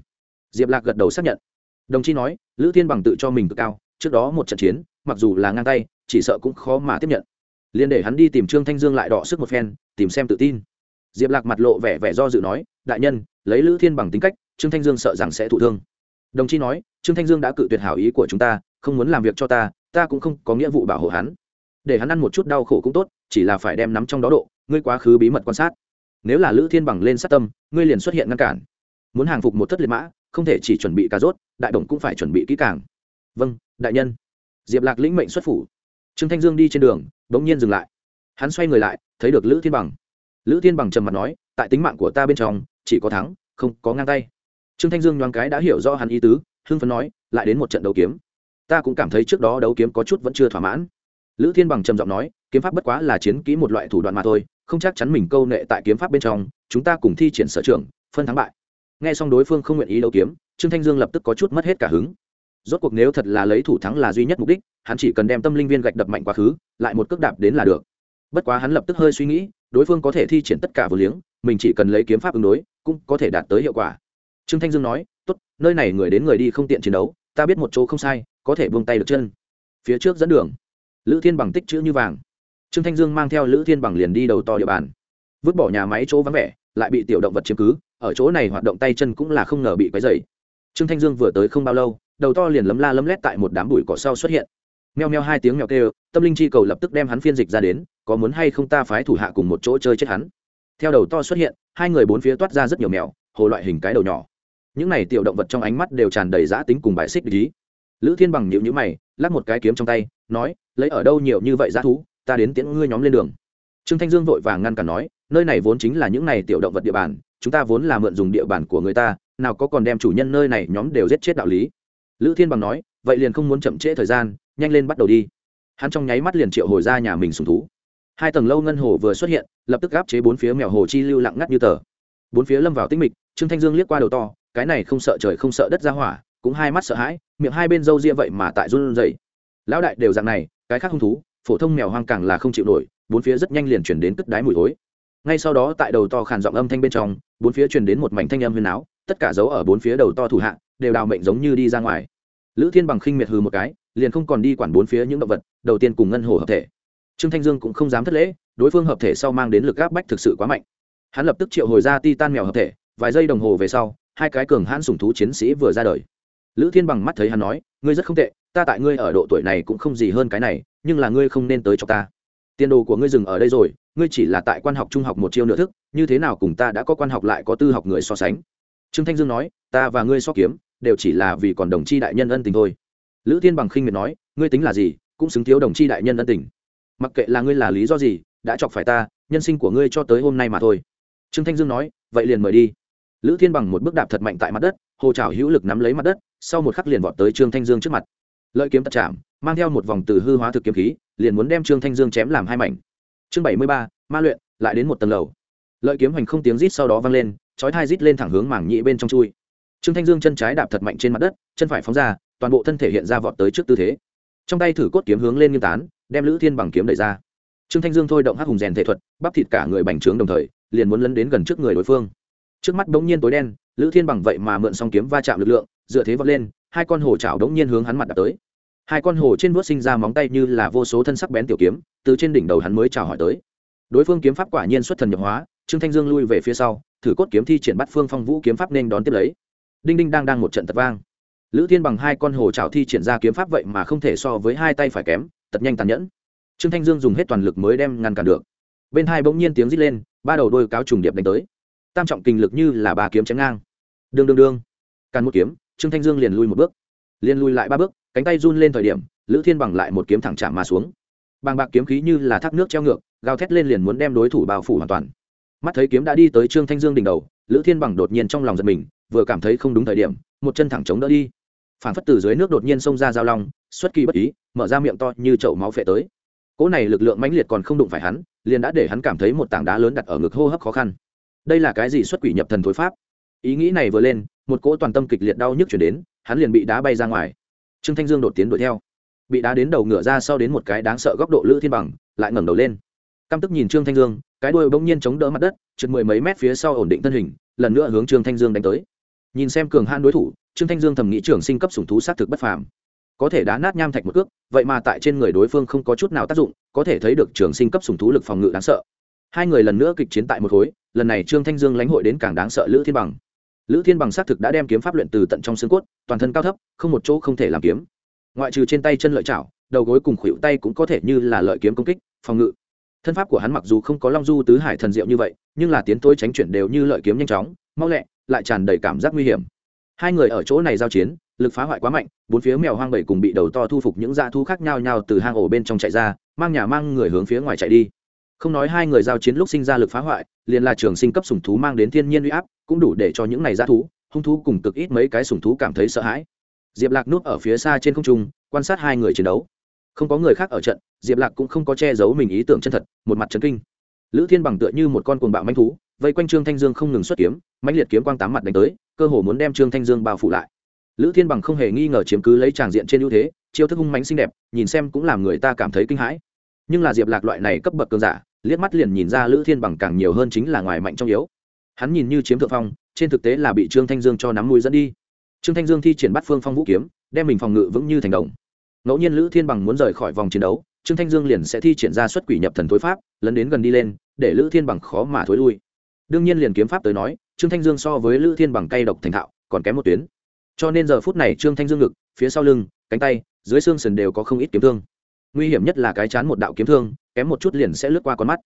Diệp lạc gật đầu xác nhận đồng chi nói, lữ thiên bằng tự cho mình cực cao, trước đó một trận chiến, mặc dù là ngang tay, chỉ sợ cũng khó mà tiếp nhận. Liền để hắn đi tìm trương thanh dương lại đọ sức một phen, tìm xem tự tin. Diệp lạc mặt lộ vẻ vẻ do dự nói, đại nhân, lấy lữ thiên bằng tính cách, trương thanh dương sợ rằng sẽ thụ thương. Đồng chi nói, trương thanh dương đã cự tuyệt hảo ý của chúng ta, không muốn làm việc cho ta ta cũng không có nghĩa vụ bảo hộ hắn. Để hắn ăn một chút đau khổ cũng tốt, chỉ là phải đem nắm trong đó độ, ngươi quá khứ bí mật quan sát. Nếu là lữ thiên bằng lên sát tâm, ngươi liền xuất hiện ngăn cản. Muốn hàng phục một thất liệt mã không thể chỉ chuẩn bị cà rốt, đại đồng cũng phải chuẩn bị kỹ càng. Vâng đại nhân. Diệp lạc lĩnh mệnh xuất phủ. Trương thanh dương đi trên đường đ ỗ n g nhiên dừng lại. Hắn xoay người lại, thấy được lữ thiên bằng. Lữ thiên bằng trầm mặt nói, tại tính mạng của ta bên trong, chỉ có thắng, không có ngang tay. Trương thanh dương nhoáng cái đã hiểu rõ hắn ý tứ, hưng phấn nói, lại đến một trận đấu kiếm. Ta cũng cảm thấy trước đó đấu kiếm có chút vẫn chưa thỏa mãn. Lữ thiên bằng trầm giọng nói, kiếm pháp bất quá là chiến kỹ một loại thủ đoạn mà thôi, không chắc chắn mình câu nệ tại kiếm pháp bên trong, chúng ta cùng thi triển sở trường, phân thắng bại nghe xong đối phương không nguyện ý đấu kiếm, trương thanh dương lập tức có chút mất hết cả hứng. Rốt cuộc nếu thật là lấy thủ thắng là duy nhất mục đích, hắn chỉ cần đem tâm linh viên gạch đập mạnh quá khứ, lại một cước đạp đến là được. Bất quá hắn lập tức hơi suy nghĩ, đối phương có thể thi triển tất cả vừa liếng, mình chỉ cần lấy kiếm pháp ứng đối, cũng có thể đạt tới hiệu quả. Trương thanh dương nói, tốt, nơi này người đến người đi không tiện chiến đấu, ta biết một chỗ không sai, có thể buông tay được chân. Phía trước dẫn đường, lữ thiên bằng tích chữ như vàng. Trương thanh dương mang theo lữ thiên bằng liền đi đầu to địa bàn. Vứt bỏ nhà máy chỗ vắng vẻ lại bị tiểu động vật chiếm cứ, ở chỗ này hoạt động tay chân cũng là không ngờ bị quấy dày trương thanh dương vừa tới không bao lâu, đầu to liền lấm la lấm lét tại một đám bụi cỏ sau xuất hiện. Meo meo hai tiếng mèo kêu, tâm linh chi cầu lập tức đem hắn phiên dịch ra đến, có muốn hay không ta phái thủ hạ cùng một chỗ chơi chết hắn. Theo đầu to xuất hiện, hai người bốn phía toát ra rất nhiều mèo, hồ loại hình cái đầu nhỏ. Những này tiểu động vật trong ánh mắt đều tràn đầy giã tính cùng bài xích lý lữ thiên bằng nhịu nhữ mày, lắc một cái kiếm trong tay, nói, lấy ở đâu nhiều như vậy giã thú, ta đến tiễn ngươi nhóm lên đường trương thanh dương vội vàng ngăn cản nói, nơi này vốn chính là những này tiểu động vật địa bàn, chúng ta vốn là mượn dùng địa bàn của người ta, nào có còn đem chủ nhân nơi này nhóm đều giết chết đạo lý. Lữ thiên bằng nói, vậy liền không muốn chậm trễ thời gian, nhanh lên bắt đầu đi. Hắn trong nháy mắt liền triệu hồi ra nhà mình sùng thú. Hai tầng lâu ngân hồ vừa xuất hiện, lập tức gáp chế bốn phía mèo hồ chi lưu lặng ngắt như tờ. Bốn phía lâm vào tinh mịch, trương thanh dương liếc qua đầu to, cái này không sợ trời không sợ đất ra hỏa, cũng hai mắt sợ hãi, miệng hai bên râu ria vậy mà tại run rẩy. Lão đại đều dạng này, cái khác hung thú, phổ thông mèo hoang càng là không chịu nổi bốn phía rất nhanh liền chuyển đến cất đái mùi thối. Ngay sau đó tại đầu to khàn giọng âm thanh bên trong, bốn phía truyền đến một mảnh thanh âm huyền áo, tất cả dấu ở bốn phía đầu to thủ hạ, đều đào mệnh giống như đi ra ngoài. Lữ thiên bằng khinh miệt hừ một cái, liền không còn đi quản bốn phía những động vật, đầu tiên cùng ngân hồ hợp thể. Trương thanh dương cũng không dám thất lễ, đối phương hợp thể sau mang đến lực áp bách thực sự quá mạnh. Hắn lập tức triệu hồi ra ti tan mèo hợp thể, vài giây đồng hồ về sau, hai cái cường hãn sùng thú chiến sĩ vừa ra đời. Lữ thiên bằng mắt thấy hắn nói, ngươi rất không tệ, ta tại ngươi ở độ tuổi này cũng không gì hơn cái này, nhưng là ngươi không nên tới cho ta tiền đồ của ngươi dừng ở đây rồi, ngươi chỉ là tại quan học trung học một chiêu nửa thức, như thế nào cùng ta đã có quan học lại có tư học người so sánh? Trương thanh dương nói, ta và ngươi so kiếm, đều chỉ là vì còn đồng chi đại nhân ân tình thôi. Lữ thiên bằng khinh miệt nói, ngươi tính là gì, cũng xứng thiếu đồng chi đại nhân ân tình. Mặc kệ là ngươi là lý do gì, đã chọc phải ta, nhân sinh của ngươi cho tới hôm nay mà thôi. Trương thanh dương nói, vậy liền mời đi. Lữ thiên bằng một bước đạp thật mạnh tại mặt đất, hồ trào hữu lực nắm lấy mặt đất, sau một khắc liền vọt tới trương thanh dương trước mặt. Lợi kiếm tật chạm mang theo một vòng từ hư hóa thực kiếm khí, liền muốn đem trương thanh dương chém làm hai mảnh. Chương bảy mươi ba, ma luyện, lại đến một tầng lầu. Lợi kiếm hoành không tiếng rít sau đó vang lên, chói thai rít lên thẳng hướng mảng nhị bên trong chui. Trương thanh dương chân trái đạp thật mạnh trên mặt đất, chân phải phóng ra, toàn bộ thân thể hiện ra vọt tới trước tư thế. Trong tay thử cốt kiếm hướng lên nghiêng tán, đem lữ thiên bằng kiếm đẩy ra. Trương thanh dương thôi động hắc hùng rèn thể thuật, bắp thịt cả người bành trướng đồng thời, liền muốn lấn đến gần trước người đối phương. Trước mắt bỗng nhiên tối đen, lữ thiên bằng vậy mà mượn xong kiếm va chạm lực lượng, dựa thế vọt lên, hai con hổ chảo đống nhiên hướng hắn mặt đập tới hai con hổ trên vuốt sinh ra móng tay như là vô số thân sắc bén tiểu kiếm, từ trên đỉnh đầu hắn mới chào hỏi tới. Đối phương kiếm pháp quả nhiên xuất thần nhập hóa, trương thanh dương lui về phía sau, thử cốt kiếm thi triển bắt phương phong vũ kiếm pháp nên đón tiếp lấy. Đinh đinh đang đang một trận tật vang. Lữ thiên bằng hai con hồ trào thi triển ra kiếm pháp vậy mà không thể so với hai tay phải kém tật nhanh tàn nhẫn. Trương thanh dương dùng hết toàn lực mới đem ngăn cản được. Bên hai bỗng nhiên tiếng rít lên, ba đầu đôi cáo trùng điệp đánh tới. Tam trọng kinh lực như là ba kiếm chém ngang. Đương đương đương. Càn một kiếm, trương thanh dương liền lui một bước. Liền lui lại ba bước cánh tay run lên thời điểm, lữ thiên bằng lại một kiếm thẳng chạm mà xuống. Bàng bạc kiếm khí như là thác nước treo ngược, gào thét lên liền muốn đem đối thủ bao phủ hoàn toàn. Mắt thấy kiếm đã đi tới trương thanh dương đỉnh đầu, lữ thiên bằng đột nhiên trong lòng giật mình, vừa cảm thấy không đúng thời điểm, một chân thẳng chống đỡ đi. Phản phất từ dưới nước đột nhiên xông ra giao long, xuất kỳ bất ý, mở ra miệng to như chậu máu phệ tới. Cỗ này lực lượng mãnh liệt còn không đụng phải hắn, liền đã để hắn cảm thấy một tảng đá lớn đặt ở ngực hô hấp khó khăn. Đây là cái gì xuất quỷ nhập thần thối pháp? Ý nghĩ này vừa lên, một cỗ toàn tâm kịch liệt đau nhức chuyển đến, hắn liền bị đá bay ra ngoài trương thanh dương đột tiến đuổi theo. Bị đá đến đầu ngửa ra sau đến một cái đáng sợ góc độ lữ thiên bằng, lại ngẩng đầu lên. Căm tức nhìn trương thanh dương, cái đuôi bỗng nhiên chống đỡ mặt đất chừng mười mấy mét phía sau ổn định thân hình, lần nữa hướng trương thanh dương đánh tới. Nhìn xem cường han đối thủ, trương thanh dương thầm nghĩ trường sinh cấp sủng thú sát thực bất phàm. Có thể đá nát nham thạch một cước, vậy mà tại trên người đối phương không có chút nào tác dụng, có thể thấy được trường sinh cấp sủng thú lực phòng ngự đáng sợ. Hai người lần nữa kịch chiến tại một khối, lần này trương thanh dương lãnh hội đến càng đáng sợ lữ thiên bằng lữ thiên bằng xác thực đã đem kiếm pháp luyện từ tận trong xương cốt, toàn thân cao thấp, không một chỗ không thể làm kiếm. Ngoại trừ trên tay chân lợi chảo đầu gối cùng khuỷu tay cũng có thể như là lợi kiếm công kích, phòng ngự. Thân pháp của hắn mặc dù không có long du tứ hải thần diệu như vậy, nhưng là tiến tôi tránh chuyển đều như lợi kiếm nhanh chóng, mau lẹ, lại tràn đầy cảm giác nguy hiểm. Hai người ở chỗ này giao chiến, lực phá hoại quá mạnh, bốn phía mèo hoang bảy cùng bị đầu to thu phục những dã thú khác nhau nhau từ hang ổ bên trong chạy ra, mang nhà mang người hướng phía ngoài chạy đi không nói hai người giao chiến lúc sinh ra lực phá hoại, liền là trường sinh cấp sủng thú mang đến thiên nhiên uy áp, cũng đủ để cho những này ra thú, hung thú cùng cực ít mấy cái sủng thú cảm thấy sợ hãi. Diệp lạc núp ở phía xa trên không trung, quan sát hai người chiến đấu. Không có người khác ở trận, diệp lạc cũng không có che giấu mình ý tưởng chân thật, một mặt trấn kinh. Lữ thiên bằng tựa như một con cuồng bạo manh thú, vây quanh trương thanh dương không ngừng xuất kiếm, mãnh liệt kiếm quang tám mặt đánh tới, cơ hồ muốn đem trương thanh dương bao phủ lại. Lữ thiên bằng không hề nghi ngờ chiếm cứ lấy tràng diện trên ưu thế, chiêu thức hung mánh xinh đẹp, nhìn xem cũng làm người ta cảm thấy kinh hãi nhưng là diệp lạc loại này cấp bậc cường giả, liếc mắt liền nhìn ra lữ thiên bằng càng nhiều hơn chính là ngoài mạnh trong yếu. Hắn nhìn như chiếm thượng phong, trên thực tế là bị trương thanh dương cho nắm mũi dẫn đi. Trương thanh dương thi triển bắt phương phong vũ kiếm, đem mình phòng ngự vững như thành đồng. Ngẫu nhiên lữ thiên bằng muốn rời khỏi vòng chiến đấu, trương thanh dương liền sẽ thi triển ra xuất quỷ nhập thần thối pháp, lấn đến gần đi lên, để lữ thiên bằng khó mà thối lui. Đương nhiên liền kiếm pháp tới nói, trương thanh dương so với lữ thiên bằng cay độc thành thạo, còn kém một tuyến. Cho nên giờ phút này trương thanh dương ngực, phía sau lưng, cánh tay, dưới xương sườn đều có không ít kiếm thương nguy hiểm nhất là cái chán một đạo kiếm thương, kém một chút liền sẽ lướt qua con mắt.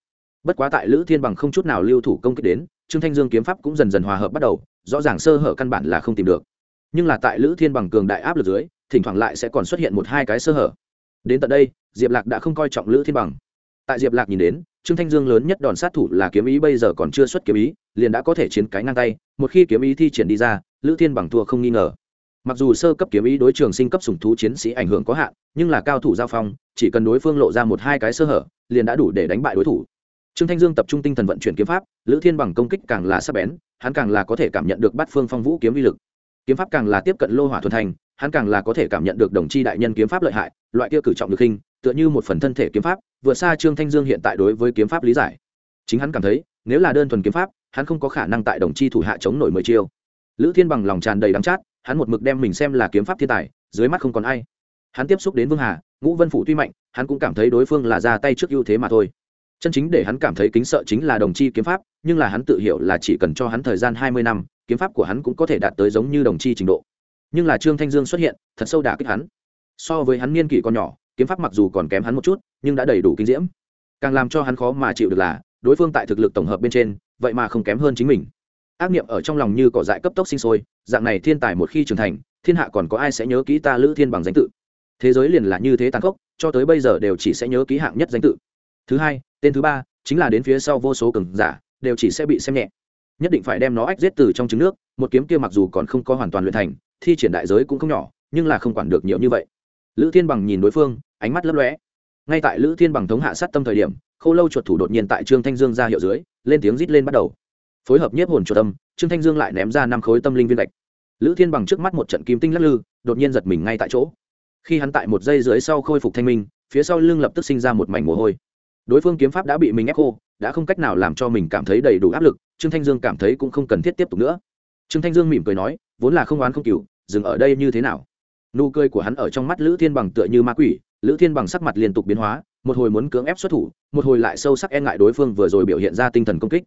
Bất quá tại lữ thiên bằng không chút nào lưu thủ công kích đến, trương thanh dương kiếm pháp cũng dần dần hòa hợp bắt đầu, rõ ràng sơ hở căn bản là không tìm được. Nhưng là tại lữ thiên bằng cường đại áp lực dưới, thỉnh thoảng lại sẽ còn xuất hiện một hai cái sơ hở. Đến tận đây, diệp lạc đã không coi trọng lữ thiên bằng. Tại diệp lạc nhìn đến, trương thanh dương lớn nhất đòn sát thủ là kiếm ý bây giờ còn chưa xuất kiếm ý, liền đã có thể chiến cái ngang tay, một khi kiếm ý thi triển đi ra, lữ thiên bằng thua không nghi ngờ mặc dù sơ cấp kiếm ý đối trường sinh cấp sủng thú chiến sĩ ảnh hưởng có hạn, nhưng là cao thủ giao phong, chỉ cần đối phương lộ ra một hai cái sơ hở, liền đã đủ để đánh bại đối thủ. Trương thanh dương tập trung tinh thần vận chuyển kiếm pháp, lữ thiên bằng công kích càng là sắc bén, hắn càng là có thể cảm nhận được bắt phương phong vũ kiếm vi lực. Kiếm pháp càng là tiếp cận lô hỏa thuần thành, hắn càng là có thể cảm nhận được đồng chi đại nhân kiếm pháp lợi hại, loại kia cử trọng được hình, tựa như một phần thân thể kiếm pháp vượt xa trương thanh dương hiện tại đối với kiếm pháp lý giải. Chính hắn cảm thấy, nếu là đơn thuần kiếm pháp, hắn không có khả năng tại đồng chi thủ hạ chống nổi mười chiêu. Lữ thiên bằng lòng tràn đầy đắng chát hắn một mực đem mình xem là kiếm pháp thiên tài, dưới mắt không còn ai. Hắn tiếp xúc đến vương hà, ngũ vân phủ tuy mạnh, hắn cũng cảm thấy đối phương là ra tay trước ưu thế mà thôi. Chân chính để hắn cảm thấy kính sợ chính là đồng chi kiếm pháp, nhưng là hắn tự hiểu là chỉ cần cho hắn thời gian hai mươi năm, kiếm pháp của hắn cũng có thể đạt tới giống như đồng chi trình độ. Nhưng là trương thanh dương xuất hiện, thật sâu đả kích hắn. So với hắn niên kỷ còn nhỏ, kiếm pháp mặc dù còn kém hắn một chút, nhưng đã đầy đủ kinh diễm. Càng làm cho hắn khó mà chịu được là, đối phương tại thực lực tổng hợp bên trên, vậy mà không kém hơn chính mình ác niệm ở trong lòng như cỏ dại cấp tốc sinh sôi, dạng này thiên tài một khi trưởng thành, thiên hạ còn có ai sẽ nhớ kỹ ta lữ thiên bằng danh tự? Thế giới liền là như thế tàn khốc, cho tới bây giờ đều chỉ sẽ nhớ ký hạng nhất danh tự. Thứ hai, tên thứ ba, chính là đến phía sau vô số cường giả, đều chỉ sẽ bị xem nhẹ. Nhất định phải đem nó ách giết từ trong trứng nước, một kiếm kia mặc dù còn không có hoàn toàn luyện thành, thi triển đại giới cũng không nhỏ, nhưng là không quản được nhiều như vậy. Lữ thiên bằng nhìn đối phương, ánh mắt lấp lóe. Ngay tại lữ thiên bằng thống hạ sát tâm thời điểm k h ô lâu chuột thủ đột nhiên tại trương thanh dương ra hiệu dưới, lên tiếng rít lên bắt đầu phối hợp nhiếp hồn chuột tâm, trương thanh dương lại ném ra năm khối tâm linh viên gạch. Lữ thiên bằng trước mắt một trận kim tinh lắc lư, đột nhiên giật mình ngay tại chỗ. Khi hắn tại một giây dưới sau khôi phục thanh minh, phía sau lưng lập tức sinh ra một mảnh mồ hôi. Đối phương kiếm pháp đã bị mình ép khô, đã không cách nào làm cho mình cảm thấy đầy đủ áp lực, trương thanh dương cảm thấy cũng không cần thiết tiếp tục nữa. Trương thanh dương mỉm cười nói, vốn là không oán không cừu, dừng ở đây như thế nào? Nụ cười của hắn ở trong mắt lữ thiên bằng tựa như ma quỷ, lữ thiên bằng sắc mặt liên tục biến hóa, một hồi muốn cưỡng ép xuất thủ, một hồi lại sâu sắc e ngại đối phương vừa rồi biểu hiện ra tinh thần công kích.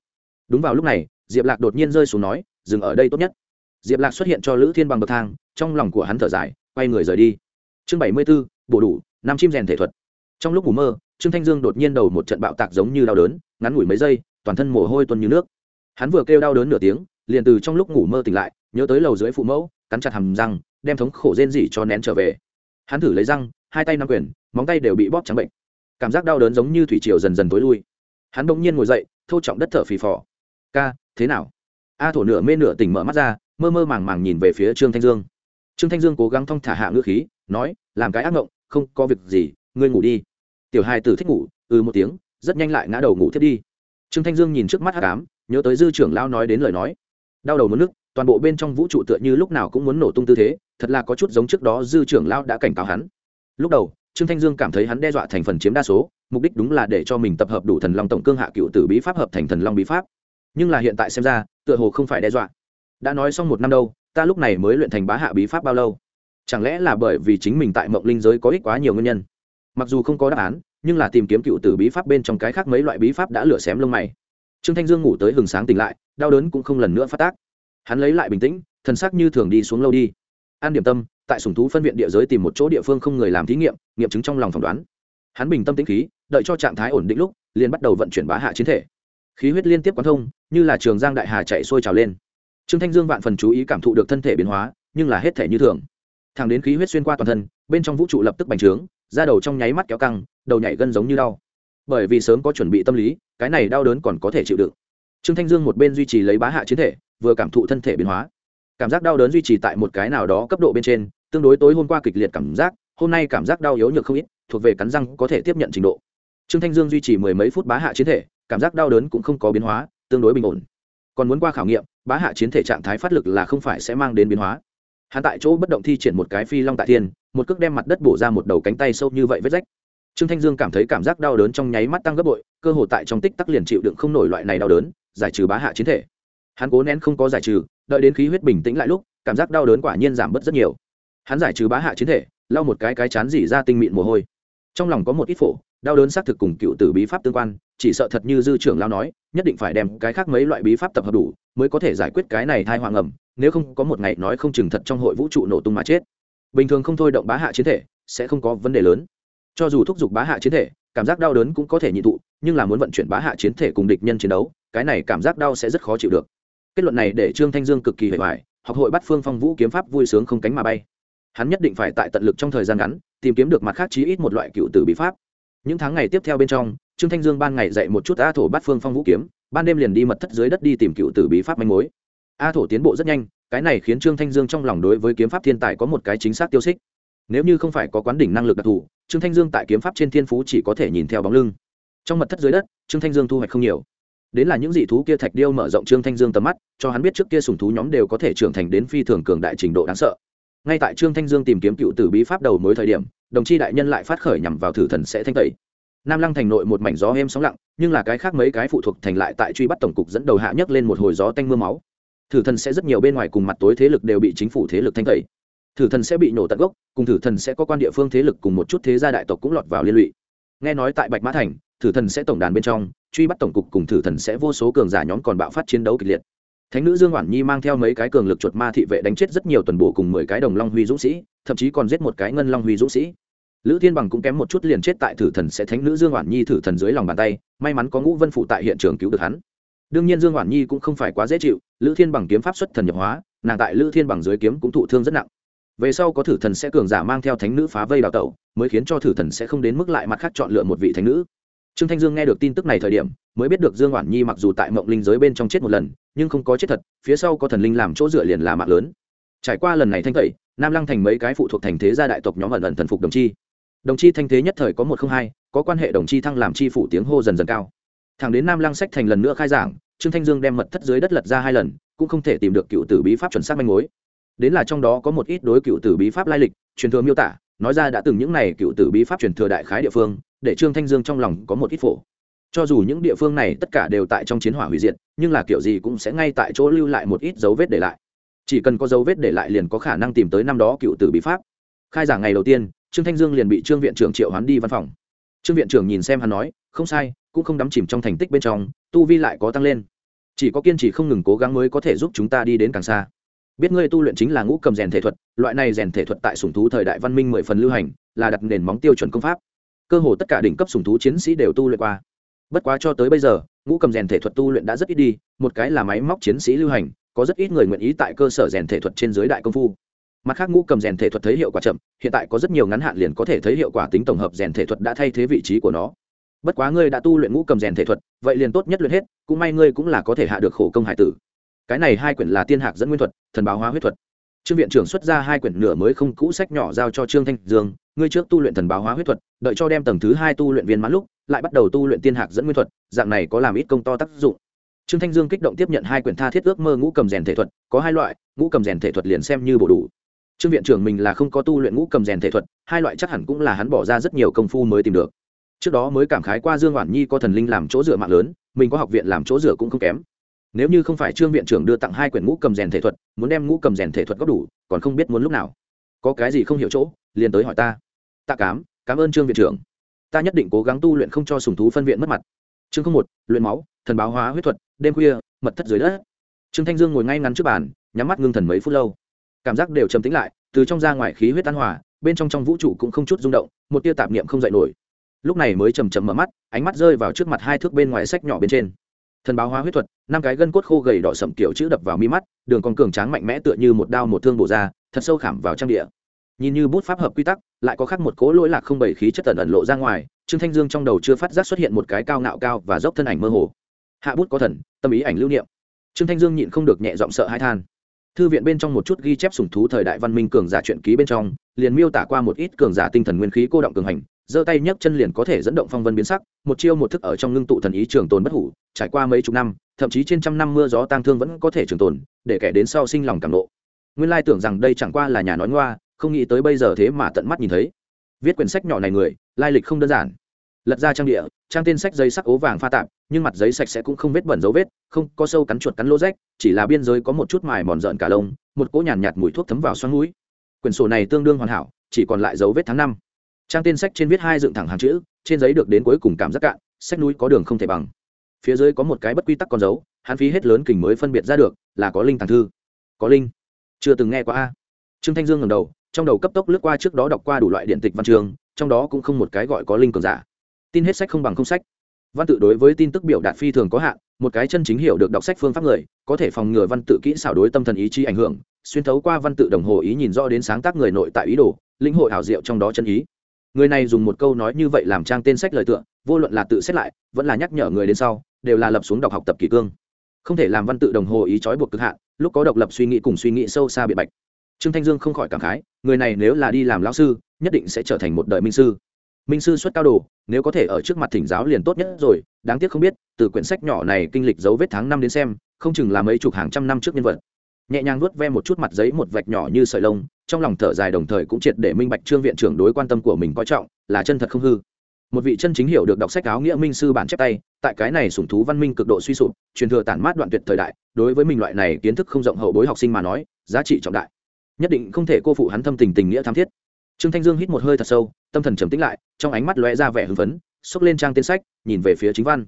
Đúng vào lúc này diệp lạc đột nhiên rơi xuống nói, dừng ở đây tốt nhất. Diệp lạc xuất hiện cho lữ thiên bằng bậc thang, trong lòng của hắn thở dài, quay người rời đi. Chương bảy mươi b ố bổ đủ, năm chim rèn thể thuật. Trong lúc ngủ mơ, trương thanh dương đột nhiên đầu một trận bạo tạc giống như đau đớn, ngắn ngủi mấy giây, toàn thân mồ hôi tuân như nước. Hắn vừa kêu đau đớn nửa tiếng, liền từ trong lúc ngủ mơ tỉnh lại, nhớ tới lầu dưới phụ mẫu, cắn chặt hầm răng, đem thống khổ rên rỉ cho nén trở về. Hắn thử lấy răng, hai tay nắm quyền, móng tay đều bị bóp trắng bệnh. Cảm giác đau đớn giống như thủy triều dần dần tối lui. Hắn bỗng nhiên ngồi dậy, thô trọng đất thở phì phò. Ca thế nào? A thổ nửa mê nửa tỉnh mở mắt ra, mơ mơ màng màng nhìn về phía trương thanh dương. Trương thanh dương cố gắng thong thả hạ ngữ khí, nói, làm cái ác mộng không có việc gì, ngươi ngủ đi. Tiểu hai tử thích ngủ ừ một tiếng, rất nhanh lại ngã đầu ngủ thiết đi. Trương thanh dương nhìn trước mắt hát cám nhớ tới dư trưởng lao nói đến lời nói. Đau đầu muốn nước toàn bộ bên trong vũ trụ tựa như lúc nào cũng muốn nổ tung tư thế, thật là có chút giống trước đó dư trưởng lao đã cảnh cáo hắn. Lúc đầu, trương thanh dương cảm thấy hắn đe dọa thành phần chiếm đa số, mục đích đúng là để cho mình tập hợp đủ thần long tổng cương hạ cựu tử bí pháp hợp thành thần long bí pháp nhưng là hiện tại xem ra, tựa hồ không phải đe dọa. Đã nói xong một năm đâu, ta lúc này mới luyện thành bá hạ bí pháp bao lâu? Chẳng lẽ là bởi vì chính mình tại mộng linh giới có ích quá nhiều nguyên nhân? Mặc dù không có đáp án, nhưng là tìm kiếm cựu tử bí pháp bên trong cái khác mấy loại bí pháp đã lửa xém lông mày. Trương thanh dương ngủ tới hừng sáng tỉnh lại, đau đớn cũng không lần nữa phát tác. Hắn lấy lại bình tĩnh, thần sắc như thường đi xuống lâu đi. An điểm tâm, tại sùng thú phân viện địa giới tìm một chỗ địa phương không người làm thí nghiệm nghiệm chứng trong lòng phỏng đoán. Hắn bình tâm tĩnh khí, đợi cho trạng thái ổn định lúc, liền bắt đầu vận chuyển bá hạ chiến thể khí huyết liên tiếp quán thông, như là trường giang đại hà chạy sôi trào lên. Trương thanh dương vạn phần chú ý cảm thụ được thân thể biến hóa, nhưng là hết thể như thường. Thẳng đến khí huyết xuyên qua toàn thân, bên trong vũ trụ lập tức bành trướng, da đầu trong nháy mắt kéo căng, đầu nhảy gân giống như đau. Bởi vì sớm có chuẩn bị tâm lý, cái này đau đớn còn có thể chịu đựng. Trương thanh dương một bên duy trì lấy bá hạ chiến thể, vừa cảm thụ thân thể biến hóa. Cảm giác đau đớn duy trì tại một cái nào đó cấp độ bên trên, tương đối tối hôm qua kịch liệt cảm giác, hôm nay cảm giác đau yếu nhược không ít, thuộc về cắn răng có thể tiếp nhận trình độ. Trương thanh dương duy trì mười mấy phút bá hạ chiến thể cảm giác đau đớn cũng không có biến hóa, tương đối bình ổn. Còn muốn qua khảo nghiệm, bá hạ chiến thể trạng thái phát lực là không phải sẽ mang đến biến hóa. Hắn tại chỗ bất động thi triển một cái phi long tại thiên, một cước đem mặt đất bổ ra một đầu cánh tay sâu như vậy vết rách. Trương thanh dương cảm thấy cảm giác đau đớn trong nháy mắt tăng gấp bội, cơ hồ tại trong tích tắc liền chịu đựng không nổi loại này đau đớn, giải trừ bá hạ chiến thể. Hắn cố nén không có giải trừ, đợi đến khí huyết bình tĩnh lại lúc, cảm giác đau đớn quả nhiên giảm bớt rất nhiều. Hắn giải trừ bá hạ chiến thể, lau một cái cái chán dỉ ra tinh mịn mồ hôi. Trong lòng có một ít phổ đau đớn xác thực cùng cựu tử bí pháp tương quan, chỉ sợ thật như dư trưởng lao nói, nhất định phải đem cái khác mấy loại bí pháp tập hợp đủ, mới có thể giải quyết cái này thai hoàng ẩm nếu không có một ngày nói không chừng thật trong hội vũ trụ nổ tung mà chết. Bình thường không thôi động bá hạ chiến thể, sẽ không có vấn đề lớn. Cho dù thúc giục bá hạ chiến thể, cảm giác đau đớn cũng có thể nhị thụ, nhưng là muốn vận chuyển bá hạ chiến thể cùng địch nhân chiến đấu, cái này cảm giác đau sẽ rất khó chịu được. Kết luận này để trương thanh dương cực kỳ hề hoài, học hội bắt phương phong vũ kiếm pháp vui sướng không cánh mà bay. Hắn nhất định phải tại tận lực trong thời gian ngắn, tìm kiếm được mặt khác chí ít một loại cựu tử bí pháp những tháng ngày tiếp theo bên trong, trương thanh dương ban ngày dạy một chút a thổ bắt phương phong vũ kiếm, ban đêm liền đi mật thất dưới đất đi tìm cựu tử bí pháp manh mối. A thổ tiến bộ rất nhanh, cái này khiến trương thanh dương trong lòng đối với kiếm pháp thiên tài có một cái chính xác tiêu xích. Nếu như không phải có quán đỉnh năng lực đặc thù, trương thanh dương tại kiếm pháp trên thiên phú chỉ có thể nhìn theo bóng lưng. Trong mật thất dưới đất, trương thanh dương thu hoạch không nhiều. Đến là những dị thú kia thạch điêu mở rộng trương thanh dương tầm mắt, cho hắn biết trước kia sùng thú nhóm đều có thể trưởng thành đến phi thường cường đại trình độ đáng sợ ngay tại trương thanh dương tìm kiếm cựu tử bí pháp đầu mối thời điểm, đồng chi đại nhân lại phát khởi nhằm vào thử thần sẽ thanh tẩy. Nam lăng thành nội một mảnh gió êm sóng lặng, nhưng là cái khác mấy cái phụ thuộc thành lại tại truy bắt tổng cục dẫn đầu hạ nhấc lên một hồi gió tanh mưa máu. Thử thần sẽ rất nhiều bên ngoài cùng mặt tối thế lực đều bị chính phủ thế lực thanh tẩy. Thử thần sẽ bị nổ tận gốc, cùng thử thần sẽ có quan địa phương thế lực cùng một chút thế gia đại tộc cũng lọt vào liên lụy. Nghe nói tại bạch mã thành, thử thần sẽ tổng đàn bên trong, truy bắt tổng cục cùng thử thần sẽ vô số cường giả nhóm còn bạo phát chiến đấu kịch liệt thánh nữ dương hoàn nhi mang theo mấy cái cường lực chuột ma thị vệ đánh chết rất nhiều tuần bổ cùng mười cái đồng long huy dũng sĩ, thậm chí còn giết một cái ngân long huy dũng sĩ. Lữ thiên bằng cũng kém một chút liền chết tại thử thần sẽ thánh nữ dương hoàn nhi thử thần dưới lòng bàn tay, may mắn có ngũ vân phụ tại hiện trường cứu được hắn. Đương nhiên dương hoàn nhi cũng không phải quá dễ chịu, lữ thiên bằng kiếm pháp xuất thần nhập hóa, nàng tại lữ thiên bằng dưới kiếm cũng thụ thương rất nặng. Về sau có thử thần sẽ cường giả mang theo thánh nữ phá vây đào tẩu, mới khiến cho thử thần sẽ không đến mức lại mặt khác chọn lựa một vị thánh nữ. Trương thanh dương nghe được tin tức này thời điểm, mới biết được dương hoàn nhi mặc dù tại mộng linh giới bên trong chết một lần nhưng không có chết thật, phía sau có thần linh làm chỗ dựa liền là mạng lớn. Trải qua lần này thanh tẩy, nam lăng thành mấy cái phụ thuộc thành thế gia đại tộc nhóm ẩn ẩn thần phục đồng chi. Đồng chi thanh thế nhất thời có một không hai, có quan hệ đồng chi thăng làm chi phủ tiếng hô dần dần cao. Thẳng đến nam lăng sách thành lần nữa khai giảng, trương thanh dương đem mật thất dưới đất lật ra hai lần, cũng không thể tìm được cựu tử bí pháp chuẩn xác manh mối. Đến là trong đó có một ít đối cựu tử bí pháp lai lịch, truyền thừa miêu tả, nói ra đã từng những này cựu tử bí pháp truyền thừa đại khái địa phương, để trương thanh dương trong lòng có một ít phổ cho dù những địa phương này tất cả đều tại trong chiến hỏa hủy diệt, nhưng là kiểu gì cũng sẽ ngay tại chỗ lưu lại một ít dấu vết để lại. Chỉ cần có dấu vết để lại liền có khả năng tìm tới năm đó cựu tử bí pháp. Khai giảng ngày đầu tiên, trương thanh dương liền bị trương viện trưởng triệu hoán đi văn phòng. Trương viện trưởng nhìn xem hắn nói, không sai, cũng không đắm chìm trong thành tích bên trong, tu vi lại có tăng lên. Chỉ có kiên trì không ngừng cố gắng mới có thể giúp chúng ta đi đến càng xa. Biết ngươi tu luyện chính là ngũ cầm rèn thể thuật, loại này rèn thể thuật tại sùng thú thời đại văn minh mười phần lưu hành, là đặt nền móng tiêu chuẩn công pháp. Cơ hồ tất cả đỉnh cấp sùng thú chiến sĩ đều tu luyện qua bất quá cho tới bây giờ, ngũ cầm rèn thể thuật tu luyện đã rất ít đi, một cái là máy móc chiến sĩ lưu hành, có rất ít người nguyện ý tại cơ sở rèn thể thuật trên giới đại công phu. Mặt khác, ngũ cầm rèn thể thuật thấy hiệu quả chậm, hiện tại có rất nhiều ngắn hạn liền có thể thấy hiệu quả tính tổng hợp rèn thể thuật đã thay thế vị trí của nó. Bất quá ngươi đã tu luyện ngũ cầm rèn thể thuật, vậy liền tốt nhất luyện hết, cũng may ngươi cũng là có thể hạ được khổ công hải tử. Cái này hai quyển là tiên hạc dẫn nguyên thuật, thần báo hóa huyết thuật. Trương viện trưởng xuất ra hai quyển nửa mới không cũ sách nhỏ giao cho trương thanh dương, ngươi trước tu luyện thần báo hóa huyết thuật, đợi cho đem tầng thứ hai tu luyện viên mãn lúc lại bắt đầu tu luyện tiên hạc dẫn nguyên thuật, dạng này có làm ít công to tác dụng. Trương thanh dương kích động tiếp nhận hai quyển tha thiết ước mơ ngũ cầm rèn thể thuật, có hai loại, ngũ cầm rèn thể thuật liền xem như bổ đủ. Trương viện trưởng mình là không có tu luyện ngũ cầm rèn thể thuật, hai loại chắc hẳn cũng là hắn bỏ ra rất nhiều công phu mới tìm được. Trước đó mới cảm khái qua dương oản nhi có thần linh làm chỗ dựa mạng lớn, mình có học viện làm chỗ dựa cũng không kém. Nếu như không phải trương viện trưởng đưa tặng hai quyển ngũ cầm rèn thể thuật, muốn đem ngũ cầm rèn thể thuật góp đủ, còn không biết muốn lúc nào. Có cái gì không hiểu chỗ, liền tới hỏi ta. Tạ cám, cảm ơn trương viện trưởng ta nhất định cố gắng tu luyện không cho sùng thú phân viện mất mặt. Chương không một, luyện máu, thần báo hóa huyết thuật, đêm khuya, mật thất dưới đất. Trương thanh dương ngồi ngay ngắn trước bàn, nhắm mắt ngưng thần mấy phút lâu. Cảm giác đều trầm tính lại, từ trong ra ngoài khí huyết tan hòa, bên trong trong vũ trụ cũng không chút rung động, một tia tạp niệm không dậy nổi. Lúc này mới chầm chầm mở mắt, ánh mắt rơi vào trước mặt hai thước bên ngoài sách nhỏ bên trên. Thần báo hóa huyết thuật, năm cái gân cốt khô gầy đỏ sậm kiểu chữ đập vào mi mắt, đường con cường tráng mạnh mẽ tựa như một đao một thương bổ ra, thật sâu khảm vào trang địa nhìn như bút pháp hợp quy tắc, lại có khác một cố lỗi lạc không bảy khí chất tần ẩn lộ ra ngoài, trương thanh dương trong đầu chưa phát giác xuất hiện một cái cao ngạo cao và dốc thân ảnh mơ hồ. Hạ bút có thần, tâm ý ảnh lưu niệm. Trương thanh dương nhịn không được nhẹ giọng sợ hai than. Thư viện bên trong một chút ghi chép sùng thú thời đại văn minh cường giả truyện ký bên trong, liền miêu tả qua một ít cường giả tinh thần nguyên khí cô động cường hành, giơ tay nhấc chân liền có thể dẫn động phong vân biến sắc, một chiêu một thức ở trong ngưng tụ thần ý trường tồn bất hủ, trải qua mấy chục năm, thậm chí trên trăm năm mưa gió tang thương vẫn có thể trường tồn, để kẻ đến sau sinh lòng cảm nộ. Nguyên lai tưởng rằng đây chẳng qua là nhà nói ngoa không nghĩ tới bây giờ thế mà tận mắt nhìn thấy. Viết quyển sách nhỏ này người lai lịch không đơn giản. Lật ra trang địa trang tên sách giấy sắc ố vàng pha tạp nhưng mặt giấy sạch sẽ cũng không vết bẩn dấu vết không có sâu cắn chuột cắn lô rách chỉ là biên giới có một chút mài mòn rợn cả lông một cỗ nhàn nhạt, nhạt mùi thuốc thấm vào xoắn mũi. Quyển sổ này tương đương hoàn hảo chỉ còn lại dấu vết tháng năm. Trang tên sách trên viết hai dựng thẳng hàng chữ trên giấy được đến cuối cùng cảm giác cạn sách núi có đường không thể bằng. Phía dưới có một cái bất quy tắc con dấu hắn phí hết lớn kình mới phân biệt ra được là có linh tàng thư. Có linh. Chưa từng nghe qua a. Trương thanh dương ngầm đầu trong đầu cấp tốc lướt qua trước đó đọc qua đủ loại điện tịch văn trường trong đó cũng không một cái gọi có linh cường giả. Tin hết sách không bằng không sách. Văn tự đối với tin tức biểu đạt phi thường có hạn, một cái chân chính hiểu được đọc sách phương pháp người, có thể phòng ngừa văn tự kỹ xảo đối tâm thần ý chí ảnh hưởng, xuyên thấu qua văn tự đồng hồ ý nhìn rõ đến sáng tác người nội tại ý đồ lĩnh hội hảo diệu trong đó chân ý. Người này dùng một câu nói như vậy làm trang tên sách lời tựa, vô luận là tự xét lại, vẫn là nhắc nhở người đến sau, đều là lập xuống đọc học tập kỳ cương. Không thể làm văn tự đồng hồ ý trói buộc cực hạn, lúc có độc lập suy nghĩ cùng suy nghĩ sâu xa bị bạch trương thanh dương không khỏi cảm khái, người này nếu là đi làm lão sư, nhất định sẽ trở thành một đời minh sư. Minh sư xuất cao đồ, nếu có thể ở trước mặt thỉnh giáo liền tốt nhất rồi, đáng tiếc không biết, từ quyển sách nhỏ này kinh lịch dấu vết tháng năm đến xem, không chừng là mấy chục hàng trăm năm trước nhân vật. Nhẹ nhàng vuốt ve một chút mặt giấy một vạch nhỏ như sợi lông, trong lòng thở dài đồng thời cũng triệt để minh bạch trương viện trưởng đối quan tâm của mình coi trọng, là chân thật không hư. Một vị chân chính hiểu được đọc sách áo nghĩa minh sư bản chép tay, tại cái này sủng thú văn minh cực độ suy sụp, truyền thừa tản mát đoạn tuyệt thời đại, đối với mình loại này kiến thức không rộng hậu bối học sinh mà nói, giá trị trọng đại nhất định không thể cô phụ hắn thâm tình tình nghĩa tham thiết. Trương thanh dương hít một hơi thật sâu, tâm thần trầm tĩnh lại, trong ánh mắt lóe ra vẻ hưng phấn, xốc lên trang tên sách, nhìn về phía chính văn.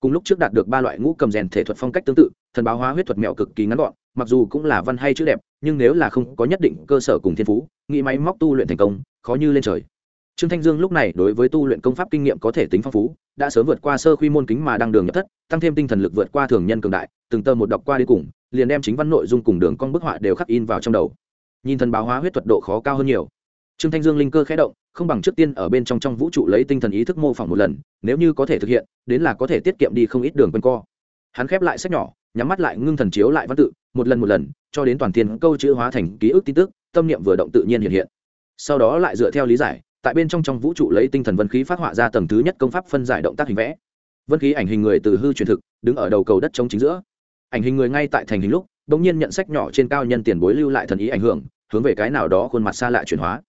Cùng lúc trước đạt được ba loại ngũ cầm rèn thể thuật phong cách tương tự, thần báo hóa huyết thuật mẹo cực kỳ ngắn gọn, mặc dù cũng là văn hay chữ đẹp, nhưng nếu là không có nhất định cơ sở cùng thiên phú, nghĩ máy móc tu luyện thành công, khó như lên trời. Trương thanh dương lúc này đối với tu luyện công pháp kinh nghiệm có thể tính phong phú, đã sớm vượt qua sơ quy môn kính mà đang đường nhập thất, tăng thêm tinh thần lực vượt qua thường nhân cường đại, từng tơ một đọc qua đi cùng, liền đem chính văn nội dung cùng đường con bức họa đều khắc in vào trong đầu nhìn thần báo hóa huyết thuật độ khó cao hơn nhiều. Trương thanh dương linh cơ khẽ động, không bằng trước tiên ở bên trong trong vũ trụ lấy tinh thần ý thức mô phỏng một lần, nếu như có thể thực hiện, đến là có thể tiết kiệm đi không ít đường quanh co. Hắn khép lại sách nhỏ, nhắm mắt lại ngưng thần chiếu lại văn tự, một lần một lần, cho đến toàn thiên câu chữ hóa thành ký ức tin tức, tâm niệm vừa động tự nhiên hiện hiện. Sau đó lại dựa theo lý giải, tại bên trong trong vũ trụ lấy tinh thần vân khí phát họa ra tầng thứ nhất công pháp phân giải động tác hình vẽ. Vân khí ảnh hình người từ hư truyền thực, đứng ở đầu cầu đất trống chính giữa. Ảnh hình người ngay tại thành hình lúc bỗng nhiên nhận sách nhỏ trên cao nhân tiền bối lưu lại thần ý ảnh hưởng, hướng về cái nào đó khuôn mặt xa lạ chuyển hóa.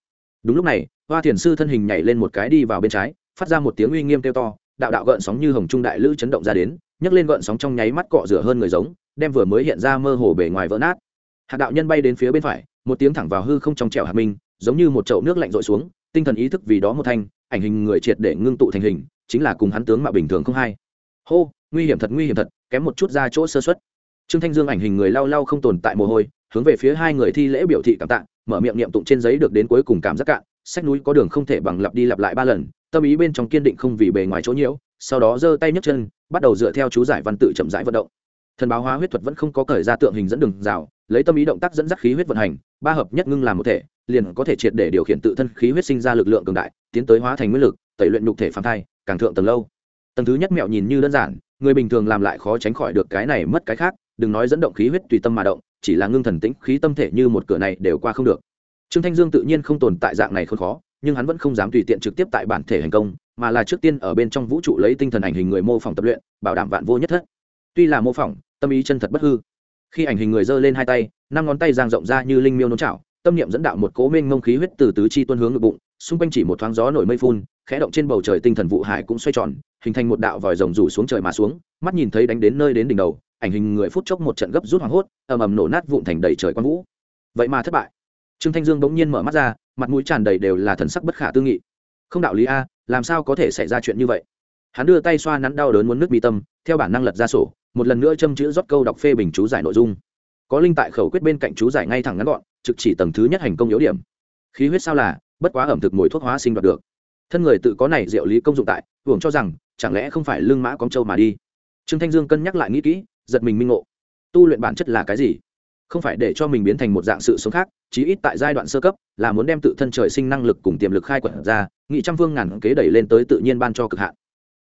Đúng lúc này, hoa thiền sư thân hình nhảy lên một cái đi vào bên trái, phát ra một tiếng uy nghiêm kêu to, đạo đạo gợn sóng như hồng trung đại lữ chấn động ra đến, nhấc lên gợn sóng trong nháy mắt cọ rửa hơn người giống, đem vừa mới hiện ra mơ hồ bề ngoài vỡ nát. Hạt đạo nhân bay đến phía bên phải, một tiếng thẳng vào hư không trong trẻo hạt minh giống như một chậu nước lạnh rội xuống, tinh thần ý thức vì đó một thanh, ảnh hình người triệt để ngưng tụ thành hình, chính là cùng hắn tướng mạo bình thường không hay hô, nguy hiểm thật, nguy hiểm thật, kém một chút ra chỗ sơ xuất trương thanh dương ảnh hình người lau lau không tồn tại mồ hôi, hướng về phía hai người thi lễ biểu thị cảm tạ, mở miệng niệm tụng trên giấy được đến cuối cùng cảm giác cạn, sách núi có đường không thể bằng lặp đi lặp lại ba lần, tâm ý bên trong kiên định không vì bề ngoài chỗ nhiễu, sau đó giơ tay nhấc chân, bắt đầu dựa theo chú giải văn tự chậm rãi vận động. Thần báo hóa huyết thuật vẫn không có cởi ra tượng hình dẫn đường rào, lấy tâm ý động tác dẫn dắt khí huyết vận hành, ba hợp nhất ngưng làm một thể, liền có thể triệt để điều khiển tự thân khí huyết sinh ra lực lượng cường đại, tiến tới hóa thành nguyên lực, tẩy luyện nhục thể phàm thai, càng thượng tầng lâu. Tầng thứ nhất mẹo nhìn như đơn giản, người bình thường làm lại khó tránh khỏi được cái này mất cái khác đừng nói dẫn động khí huyết tùy tâm mà động, chỉ là ngưng thần tĩnh khí tâm thể như một cửa này đều qua không được. Trương thanh dương tự nhiên không tồn tại dạng này không khó, nhưng hắn vẫn không dám tùy tiện trực tiếp tại bản thể hành công, mà là trước tiên ở bên trong vũ trụ lấy tinh thần ảnh hình người mô phỏng tập luyện, bảo đảm vạn vô nhất thất. Tuy là mô phỏng, tâm ý chân thật bất hư. Khi ảnh hình người giơ lên hai tay, năm ngón tay giang rộng ra như linh miêu nôn chảo, tâm niệm dẫn đạo một cố mênh mông khí huyết từ tứ chi tuân hướng ngực bụng, xung quanh chỉ một thoáng gió nổi mây phun khẽ động trên bầu trời tinh thần vụ hải cũng xoay tròn, hình thành một đạo vòi rồng rủ xuống trời mà xuống, mắt nhìn thấy đánh đến nơi đến đỉnh đầu, ảnh hình người phút chốc một trận gấp rút hoảng hốt, ầm ầm nổ nát vụn thành đầy trời quang vũ. Vậy mà thất bại. Trương thanh dương bỗng nhiên mở mắt ra, mặt mũi tràn đầy đều là thần sắc bất khả tư nghị. Không đạo lý a, làm sao có thể xảy ra chuyện như vậy? Hắn đưa tay xoa nắn đau đớn muốn nước mi tâm, theo bản năng lật ra sổ, một lần nữa châm chữ rót câu đọc phê bình chú giải nội dung. Có linh tại khẩu quyết bên cạnh chú giải ngay thẳng ngắn gọn, trực chỉ tầng thứ nhất hành công yếu điểm. Khí huyết sao là, bất quá ẩm thực mùi thuốc hóa sinh đoạt được thân người tự có này diệu lý công dụng tại, hưởng cho rằng, chẳng lẽ không phải lương mã con trâu mà đi? Trương thanh dương cân nhắc lại nghĩ kỹ, giật mình minh ngộ. Tu luyện bản chất là cái gì? Không phải để cho mình biến thành một dạng sự sống khác, chí ít tại giai đoạn sơ cấp, là muốn đem tự thân trời sinh năng lực cùng tiềm lực khai quật ra, nghị trăm phương ngàn kế đẩy lên tới tự nhiên ban cho cực hạn.